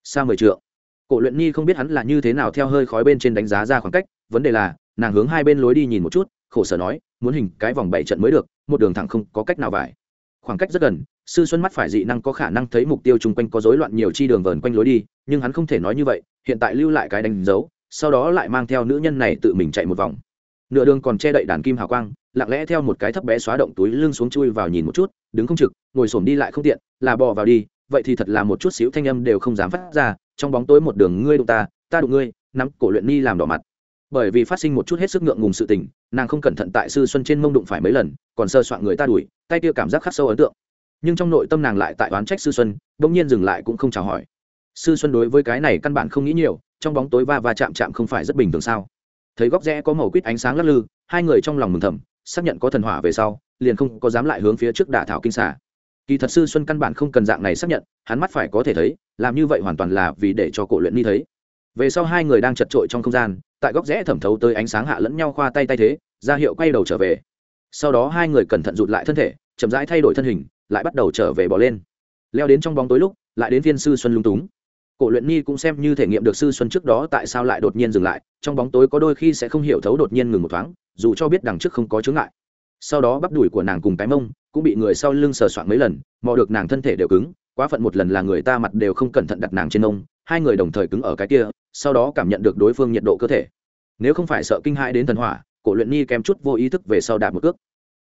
A: Xa mười trượng. Cổ luyện nhi không biết hắn là như thế nào theo hơi khói bên trên đánh giá ra khoảng cách, vấn đề là, nàng hướng hai bên lối đi nhìn một chút, khổ sở nói, muốn hình cái vòng bảy trận mới được, một đường thẳng không có cách nào vải khoảng cách rất gần, sư xuân mắt phải dị năng có khả năng thấy mục tiêu chung quanh có rối loạn nhiều chi đường vờn quanh lối đi, nhưng hắn không thể nói như vậy, hiện tại lưu lại cái đánh dấu, sau đó lại mang theo nữ nhân này tự mình chạy một vòng. Nửa đường còn che đậy đàn kim hào quang, lặng lẽ theo một cái thấp bé xóa động túi lưng xuống chui vào nhìn một chút, đứng không trực, ngồi xổm đi lại không tiện, là bò vào đi, vậy thì thật là một chút xíu thanh âm đều không dám phát ra, trong bóng tối một đường ngươi đụng ta ta đụng ngươi, nắm cổ luyện ni làm đỏ mặt bởi vì phát sinh một chút hết sức ngượng ngùng sự tình, nàng không cẩn thận tại sư xuân trên mông đụng phải mấy lần, còn sơ soạn người ta đuổi, tay kia cảm giác khắc sâu ấn tượng. Nhưng trong nội tâm nàng lại tại oán trách sư xuân, bỗng nhiên dừng lại cũng không chào hỏi. Sư xuân đối với cái này căn bản không nghĩ nhiều, trong bóng tối va va chạm chạm không phải rất bình thường sao? Thấy góc rẽ có màu quýt ánh sáng lắc lư, hai người trong lòng mừng thầm, xác nhận có thần hỏa về sau, liền không có dám lại hướng phía trước đả thảo kinh xả kỳ thật sư xuân căn bản không cần dạng này xác nhận, hắn mắt phải có thể thấy, làm như vậy hoàn toàn là vì để cho cổ luyện ni thấy về sau hai người đang chật trội trong không gian tại góc rẽ thẩm thấu tới ánh sáng hạ lẫn nhau khoa tay tay thế ra hiệu quay đầu trở về. Sau đó hai người cẩn thận rụt lại thân thể chậm rãi thay đổi thân hình lại bắt đầu trở về bỏ lên. Leo đến trong bóng tối lúc lại đến viên sư xuân lung túng. Cổ luyện ni cũng xem như thể nghiệm được sư xuân trước đó tại sao lại đột nhiên dừng lại trong bóng tối có đôi khi sẽ không hiểu thấu đột nhiên ngừng một thoáng dù cho biết đằng trước không có chướng ngại. Sau đó bắp đùi của nàng cùng cái mông cũng bị người sau lưng sờ soạn mấy lần mò được nàng thân thể đều cứng quá phận một lần là người ta mặt đều không cẩn thận đặt nàng trên ông, hai người đồng thời cứng ở cái kia sau đó cảm nhận được đối phương nhiệt độ cơ thể. Nếu không phải sợ kinh hãi đến thần hỏa, cổ luyện ni kém chút vô ý thức về sau đạp một cước.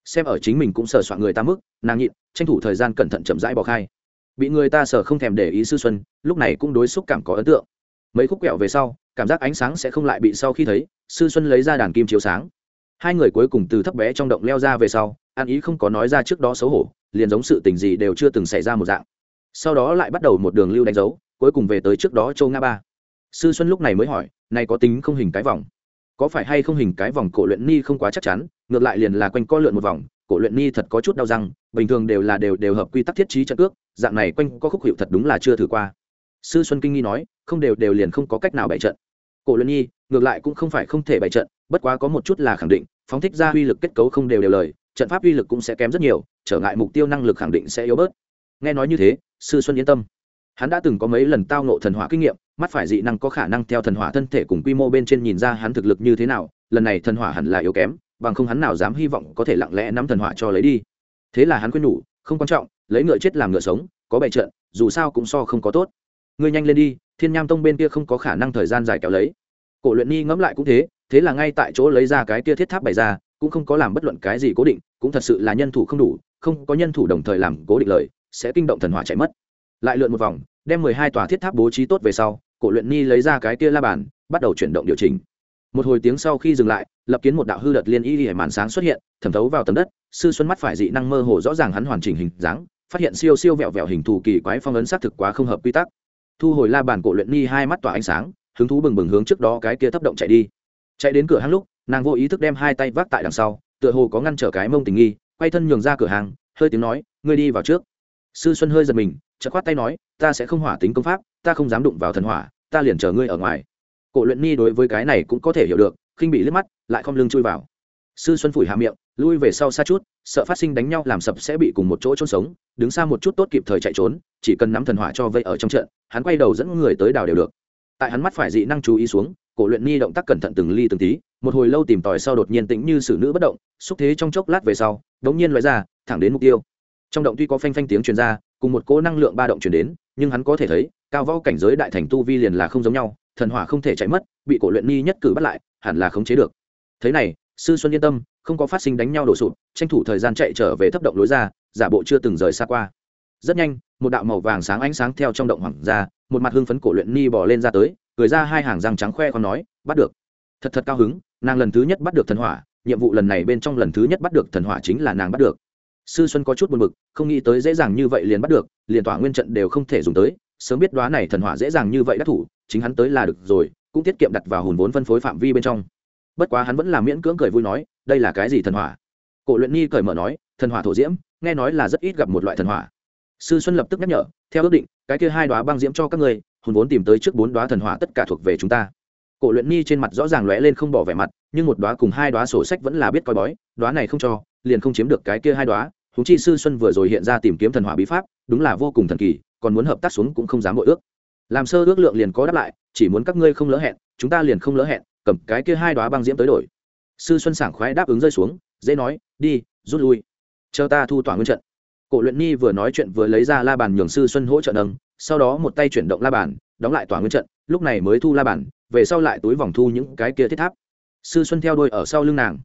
A: Xem ở chính mình cũng sờ soạn người ta mức, nàng nhịn, tranh thủ thời gian cẩn thận chậm rãi bỏ khai. Bị người ta sờ không thèm để ý sư xuân, lúc này cũng đối xúc cảm có ấn tượng. Mấy khúc kẹo về sau, cảm giác ánh sáng sẽ không lại bị sau khi thấy, sư xuân lấy ra đàn kim chiếu sáng. Hai người cuối cùng từ thấp bé trong động leo ra về sau, an ý không có nói ra trước đó xấu hổ, liền giống sự tình gì đều chưa từng xảy ra một dạng. Sau đó lại bắt đầu một đường lưu đánh dấu, cuối cùng về tới trước đó châu nga ba sư xuân lúc này mới hỏi, này có tính không hình cái vòng? Có phải hay không hình cái vòng cổ luyện ni không quá chắc chắn, ngược lại liền là quanh co lượn một vòng, cổ luyện ni thật có chút đau răng, bình thường đều là đều đều hợp quy tắc thiết trí trận ước dạng này quanh có khúc hiệu thật đúng là chưa thử qua. Sư xuân kinh nghi nói, không đều đều liền không có cách nào bày trận. Cổ luyện nhi ngược lại cũng không phải không thể bày trận, bất quá có một chút là khẳng định, phóng thích ra uy lực kết cấu không đều đều lời, trận pháp uy lực cũng sẽ kém rất nhiều, trở ngại mục tiêu năng lực khẳng định sẽ yếu bớt. Nghe nói như thế, sư xuân yên tâm. Hắn đã từng có mấy lần tao nộ thần hỏa kinh nghiệm mắt phải dị năng có khả năng theo thần hỏa thân thể cùng quy mô bên trên nhìn ra hắn thực lực như thế nào, lần này thần hỏa hẳn là yếu kém, bằng không hắn nào dám hy vọng có thể lặng lẽ nắm thần hỏa cho lấy đi. Thế là hắn quyết nhủ, không quan trọng, lấy ngựa chết làm ngựa sống, có bệ trận, dù sao cũng so không có tốt. Ngươi nhanh lên đi, thiên nham tông bên kia không có khả năng thời gian dài kéo lấy. Cổ luyện ni ngẫm lại cũng thế thế là ngay tại chỗ lấy ra cái kia thiết tháp bày ra, cũng không có làm bất luận cái gì cố định, cũng thật sự là nhân thủ không đủ, không có nhân thủ đồng thời làm cố định lời, sẽ kinh động thần hỏa chạy mất. Lại lượn một vòng, đem mười hai tòa thiết tháp bố trí tốt về sau cổ luyện ni lấy ra cái kia la bàn, bắt đầu chuyển động điều chỉnh. Một hồi tiếng sau khi dừng lại, lập kiến một đạo hư đợt liên y hải màn sáng xuất hiện, thẩm thấu vào tầm đất, sư xuân mắt phải dị năng mơ hồ rõ ràng hắn hoàn chỉnh hình dáng, phát hiện siêu siêu vẹo vẹo hình thù kỳ quái phong ấn xác thực quá không hợp quy tắc. Thu hồi la bàn cổ luyện ni hai mắt tỏa ánh sáng, hứng thú bừng bừng hướng trước đó cái kia thấp động chạy đi. Chạy đến cửa hàng lúc, nàng vô ý thức đem hai tay vác tại đằng sau, tựa hồ có ngăn trở cái mông tình nghi, quay thân nhường ra cửa hàng, hơi tiếng nói, ngươi đi vào trước. Sư xuân hơi giật mình, chợt khoát tay nói, ta sẽ không hỏa tính công pháp ta không dám đụng vào thần hỏa, ta liền chờ ngươi ở ngoài. Cổ luyện ni đối với cái này cũng có thể hiểu được, khinh bị liếc mắt, lại không lưng chui vào. Sư xuân phủi hạ miệng, lui về sau xa chút, sợ phát sinh đánh nhau làm sập sẽ bị cùng một chỗ trôn sống, đứng xa một chút tốt kịp thời chạy trốn, chỉ cần nắm thần hỏa cho vây ở trong trận, hắn quay đầu dẫn người tới đào đều được. Tại hắn mắt phải dị năng chú ý xuống, cổ luyện ni động tác cẩn thận từng ly từng tí, một hồi lâu tìm tòi sau đột nhiên tĩnh như xử nữ bất động, xúc thế trong chốc lát về sau, đống nhiên loại ra, thẳng đến mục tiêu. Trong động tuy có phanh phanh tiếng truyền ra, cùng một cỗ năng lượng ba động truyền đến nhưng hắn có thể thấy, cao võ cảnh giới đại thành tu vi liền là không giống nhau, thần hỏa không thể chạy mất, bị cổ luyện ni nhất cử bắt lại, hẳn là khống chế được. Thế này, sư xuân yên tâm, không có phát sinh đánh nhau đổ sụp, tranh thủ thời gian chạy trở về thấp động lối ra, giả bộ chưa từng rời xa qua. Rất nhanh, một đạo màu vàng sáng ánh sáng theo trong động hoàng ra, một mặt hưng phấn cổ luyện ni bỏ lên ra tới, cười ra hai hàng răng trắng khoe còn nói, bắt được. Thật thật cao hứng, nàng lần thứ nhất bắt được thần hỏa, nhiệm vụ lần này bên trong lần thứ nhất bắt được thần hỏa chính là nàng bắt được sư xuân có chút buồn bực, không nghĩ tới dễ dàng như vậy liền bắt được, liền tỏa nguyên trận đều không thể dùng tới. Sớm biết đoá này thần hỏa dễ dàng như vậy đắc thủ, chính hắn tới là được rồi, cũng tiết kiệm đặt vào hùn vốn phân phối phạm vi bên trong. Bất quá hắn vẫn là miễn cưỡng cười vui nói, đây là cái gì thần hỏa? Cổ luyện nhi cởi mở nói, thần hỏa thổ diễm, nghe nói là rất ít gặp một loại thần hỏa. Sư xuân lập tức nhắc nhở, theo ước định, cái kia hai đoá băng diễm cho các ngươi, hùn vốn tìm tới trước bốn đoá thần hỏa tất cả thuộc về chúng ta. Cổ luyện nhi trên mặt rõ ràng lóe lên không bỏ vẻ mặt, nhưng một đoá cùng hai đoá sổ sách vẫn là biết coi bói đoá này không cho, liền không chiếm được cái kia hai đoá húng chi sư xuân vừa rồi hiện ra tìm kiếm thần hỏa bí pháp, đúng là vô cùng thần kỳ, còn muốn hợp tác xuống cũng không dám hội ước. Làm sơ ước lượng liền có đáp lại, chỉ muốn các ngươi không lỡ hẹn, chúng ta liền không lỡ hẹn, cầm cái kia hai đoá băng diễm tới đổi. Sư xuân sảng khoái đáp ứng rơi xuống, dễ nói, đi, rút lui. Chờ ta thu tỏa nguyên trận. Cổ luyện nhi vừa nói chuyện vừa lấy ra la bàn nhường sư xuân hỗ trợ nâng, sau đó một tay chuyển động la bàn, đóng lại tỏa nguyên trận, lúc này mới thu la bàn, về sau lại túi vòng thu những cái kia thiết tháp. Sư xuân theo đuôi ở sau lưng nàng.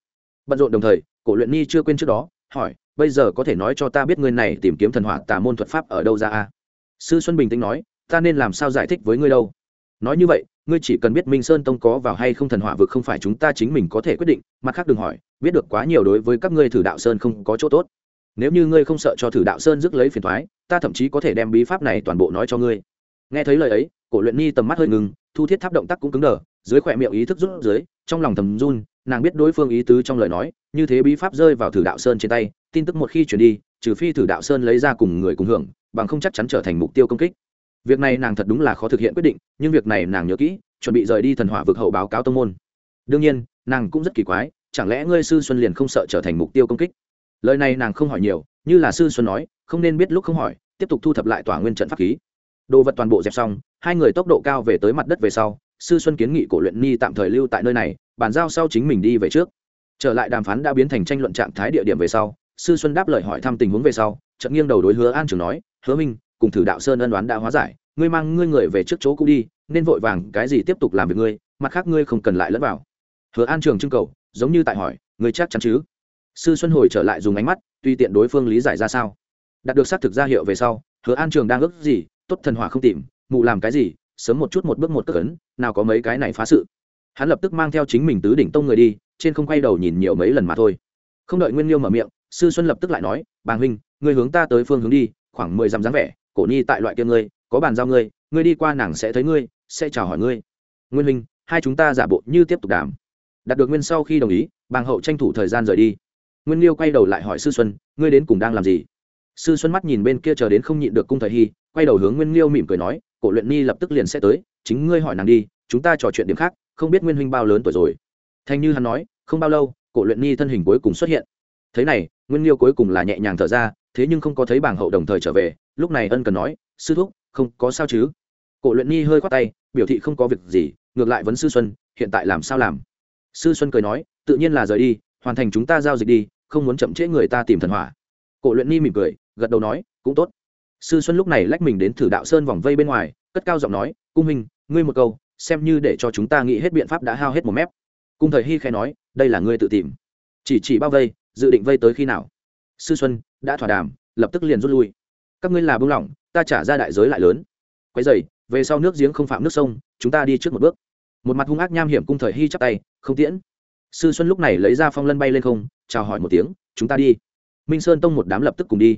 A: Bận rộn đồng thời, cổ luyện nhi chưa quên trước đó hỏi, bây giờ có thể nói cho ta biết người này tìm kiếm thần hỏa tà môn thuật pháp ở đâu ra a? Sư xuân bình tĩnh nói, ta nên làm sao giải thích với ngươi đâu? Nói như vậy, ngươi chỉ cần biết minh sơn tông có vào hay không thần hỏa vực không phải chúng ta chính mình có thể quyết định, mặt khác đừng hỏi, biết được quá nhiều đối với các ngươi thử đạo sơn không có chỗ tốt. Nếu như ngươi không sợ cho thử đạo sơn rước lấy phiền thoái ta thậm chí có thể đem bí pháp này toàn bộ nói cho ngươi. Nghe thấy lời ấy, cổ luyện nhi tầm mắt hơi ngừng, thu thiết tháp động tác cũng cứng đờ dưới khỏe miệng ý thức rút dưới, trong lòng thầm run, nàng biết đối phương ý tứ trong lời nói, như thế bí pháp rơi vào thử đạo sơn trên tay, tin tức một khi chuyển đi, trừ phi thử đạo sơn lấy ra cùng người cùng hưởng, bằng không chắc chắn trở thành mục tiêu công kích. Việc này nàng thật đúng là khó thực hiện quyết định, nhưng việc này nàng nhớ kỹ, chuẩn bị rời đi thần hỏa vực hậu báo cáo tông môn. Đương nhiên, nàng cũng rất kỳ quái, chẳng lẽ ngươi sư xuân liền không sợ trở thành mục tiêu công kích? Lời này nàng không hỏi nhiều, như là sư xuân nói, không nên biết lúc không hỏi, tiếp tục thu thập lại tỏa nguyên trận pháp khí. Đồ vật toàn bộ dẹp xong, hai người tốc độ cao về tới mặt đất về sau sư xuân kiến nghị cổ luyện ni tạm thời lưu tại nơi này, bàn giao sau chính mình đi về trước. Trở lại đàm phán đã biến thành tranh luận trạng thái địa điểm về sau, sư xuân đáp lời hỏi thăm tình huống về sau trận nghiêng đầu đối hứa an trường nói, hứa minh, cùng thử đạo sơn ân đoán đã hóa giải, ngươi mang ngươi người về trước chỗ cũ đi, nên vội vàng cái gì tiếp tục làm việc ngươi, mặt khác ngươi không cần lại lẫn vào. Hứa an trường trưng cầu, giống như tại hỏi, ngươi chắc chắn chứ? Sư xuân hồi trở lại dùng ánh mắt tuy tiện đối phương lý giải ra sao. Đạt được xác thực ra hiệu về sau, hứa an trường đang ước gì, tốt thần hỏa không tìm mụ làm cái gì sớm một chút một bước một cất ấn, nào có mấy cái này phá sự. Hắn lập tức mang theo chính mình tứ đỉnh tông người đi, trên không quay đầu nhìn nhiều mấy lần mà thôi. Không đợi nguyên liêu mở miệng, sư xuân lập tức lại nói, bàng huynh người hướng ta tới phương hướng đi, khoảng mười dặm dáng vẻ, cổ nhi tại loại kia ngươi, có bàn giao ngươi ngươi đi qua nàng sẽ thấy ngươi, sẽ chào hỏi ngươi. Nguyên huynh, hai chúng ta giả bộ như tiếp tục đàm. Đạt được nguyên sau khi đồng ý, bàng hậu tranh thủ thời gian rời đi. Nguyên liêu quay đầu lại hỏi sư xuân, ngươi đến cùng đang làm gì? Sư xuân mắt nhìn bên kia chờ đến không nhịn được cung thời hy, quay đầu hướng nguyên liêu mỉm cười nói cổ luyện ni lập tức liền sẽ tới, chính ngươi hỏi nàng đi, chúng ta trò chuyện điểm khác, không biết nguyên huynh bao lớn tuổi rồi. Thanh như hắn nói, không bao lâu, cổ luyện ni thân hình cuối cùng xuất hiện. Thế này, nguyên liêu cuối cùng là nhẹ nhàng thở ra, thế nhưng không có thấy bảng hậu đồng thời trở về, lúc này ân cần nói, sư thúc, không có sao chứ? Cổ luyện ni hơi khoát tay, biểu thị không có việc gì, ngược lại vấn sư xuân, hiện tại làm sao làm? Sư xuân cười nói, tự nhiên là rời đi, hoàn thành chúng ta giao dịch đi, không muốn chậm trễ người ta tìm thần hỏa. Cổ luyện ni mỉm cười, gật đầu nói, cũng tốt sư xuân lúc này lách mình đến thử đạo sơn vòng vây bên ngoài, cất cao giọng nói, cung hình ngươi một câu, xem như để cho chúng ta nghĩ hết biện pháp đã hao hết một mép. Cung thời hy khai nói, đây là ngươi tự tìm. Chỉ chỉ bao vây, dự định vây tới khi nào? Sư xuân đã thỏa đàm, lập tức liền rút lui. Các ngươi là bưng lỏng, ta trả ra đại giới lại lớn. Quấy dày về sau nước giếng không phạm nước sông, chúng ta đi trước một bước. Một mặt hung ác nham hiểm cung thời hy chắp tay, không tiễn. Sư xuân lúc này lấy ra phong lân bay lên không, chào hỏi một tiếng, chúng ta đi. Minh sơn tông một đám lập tức cùng đi.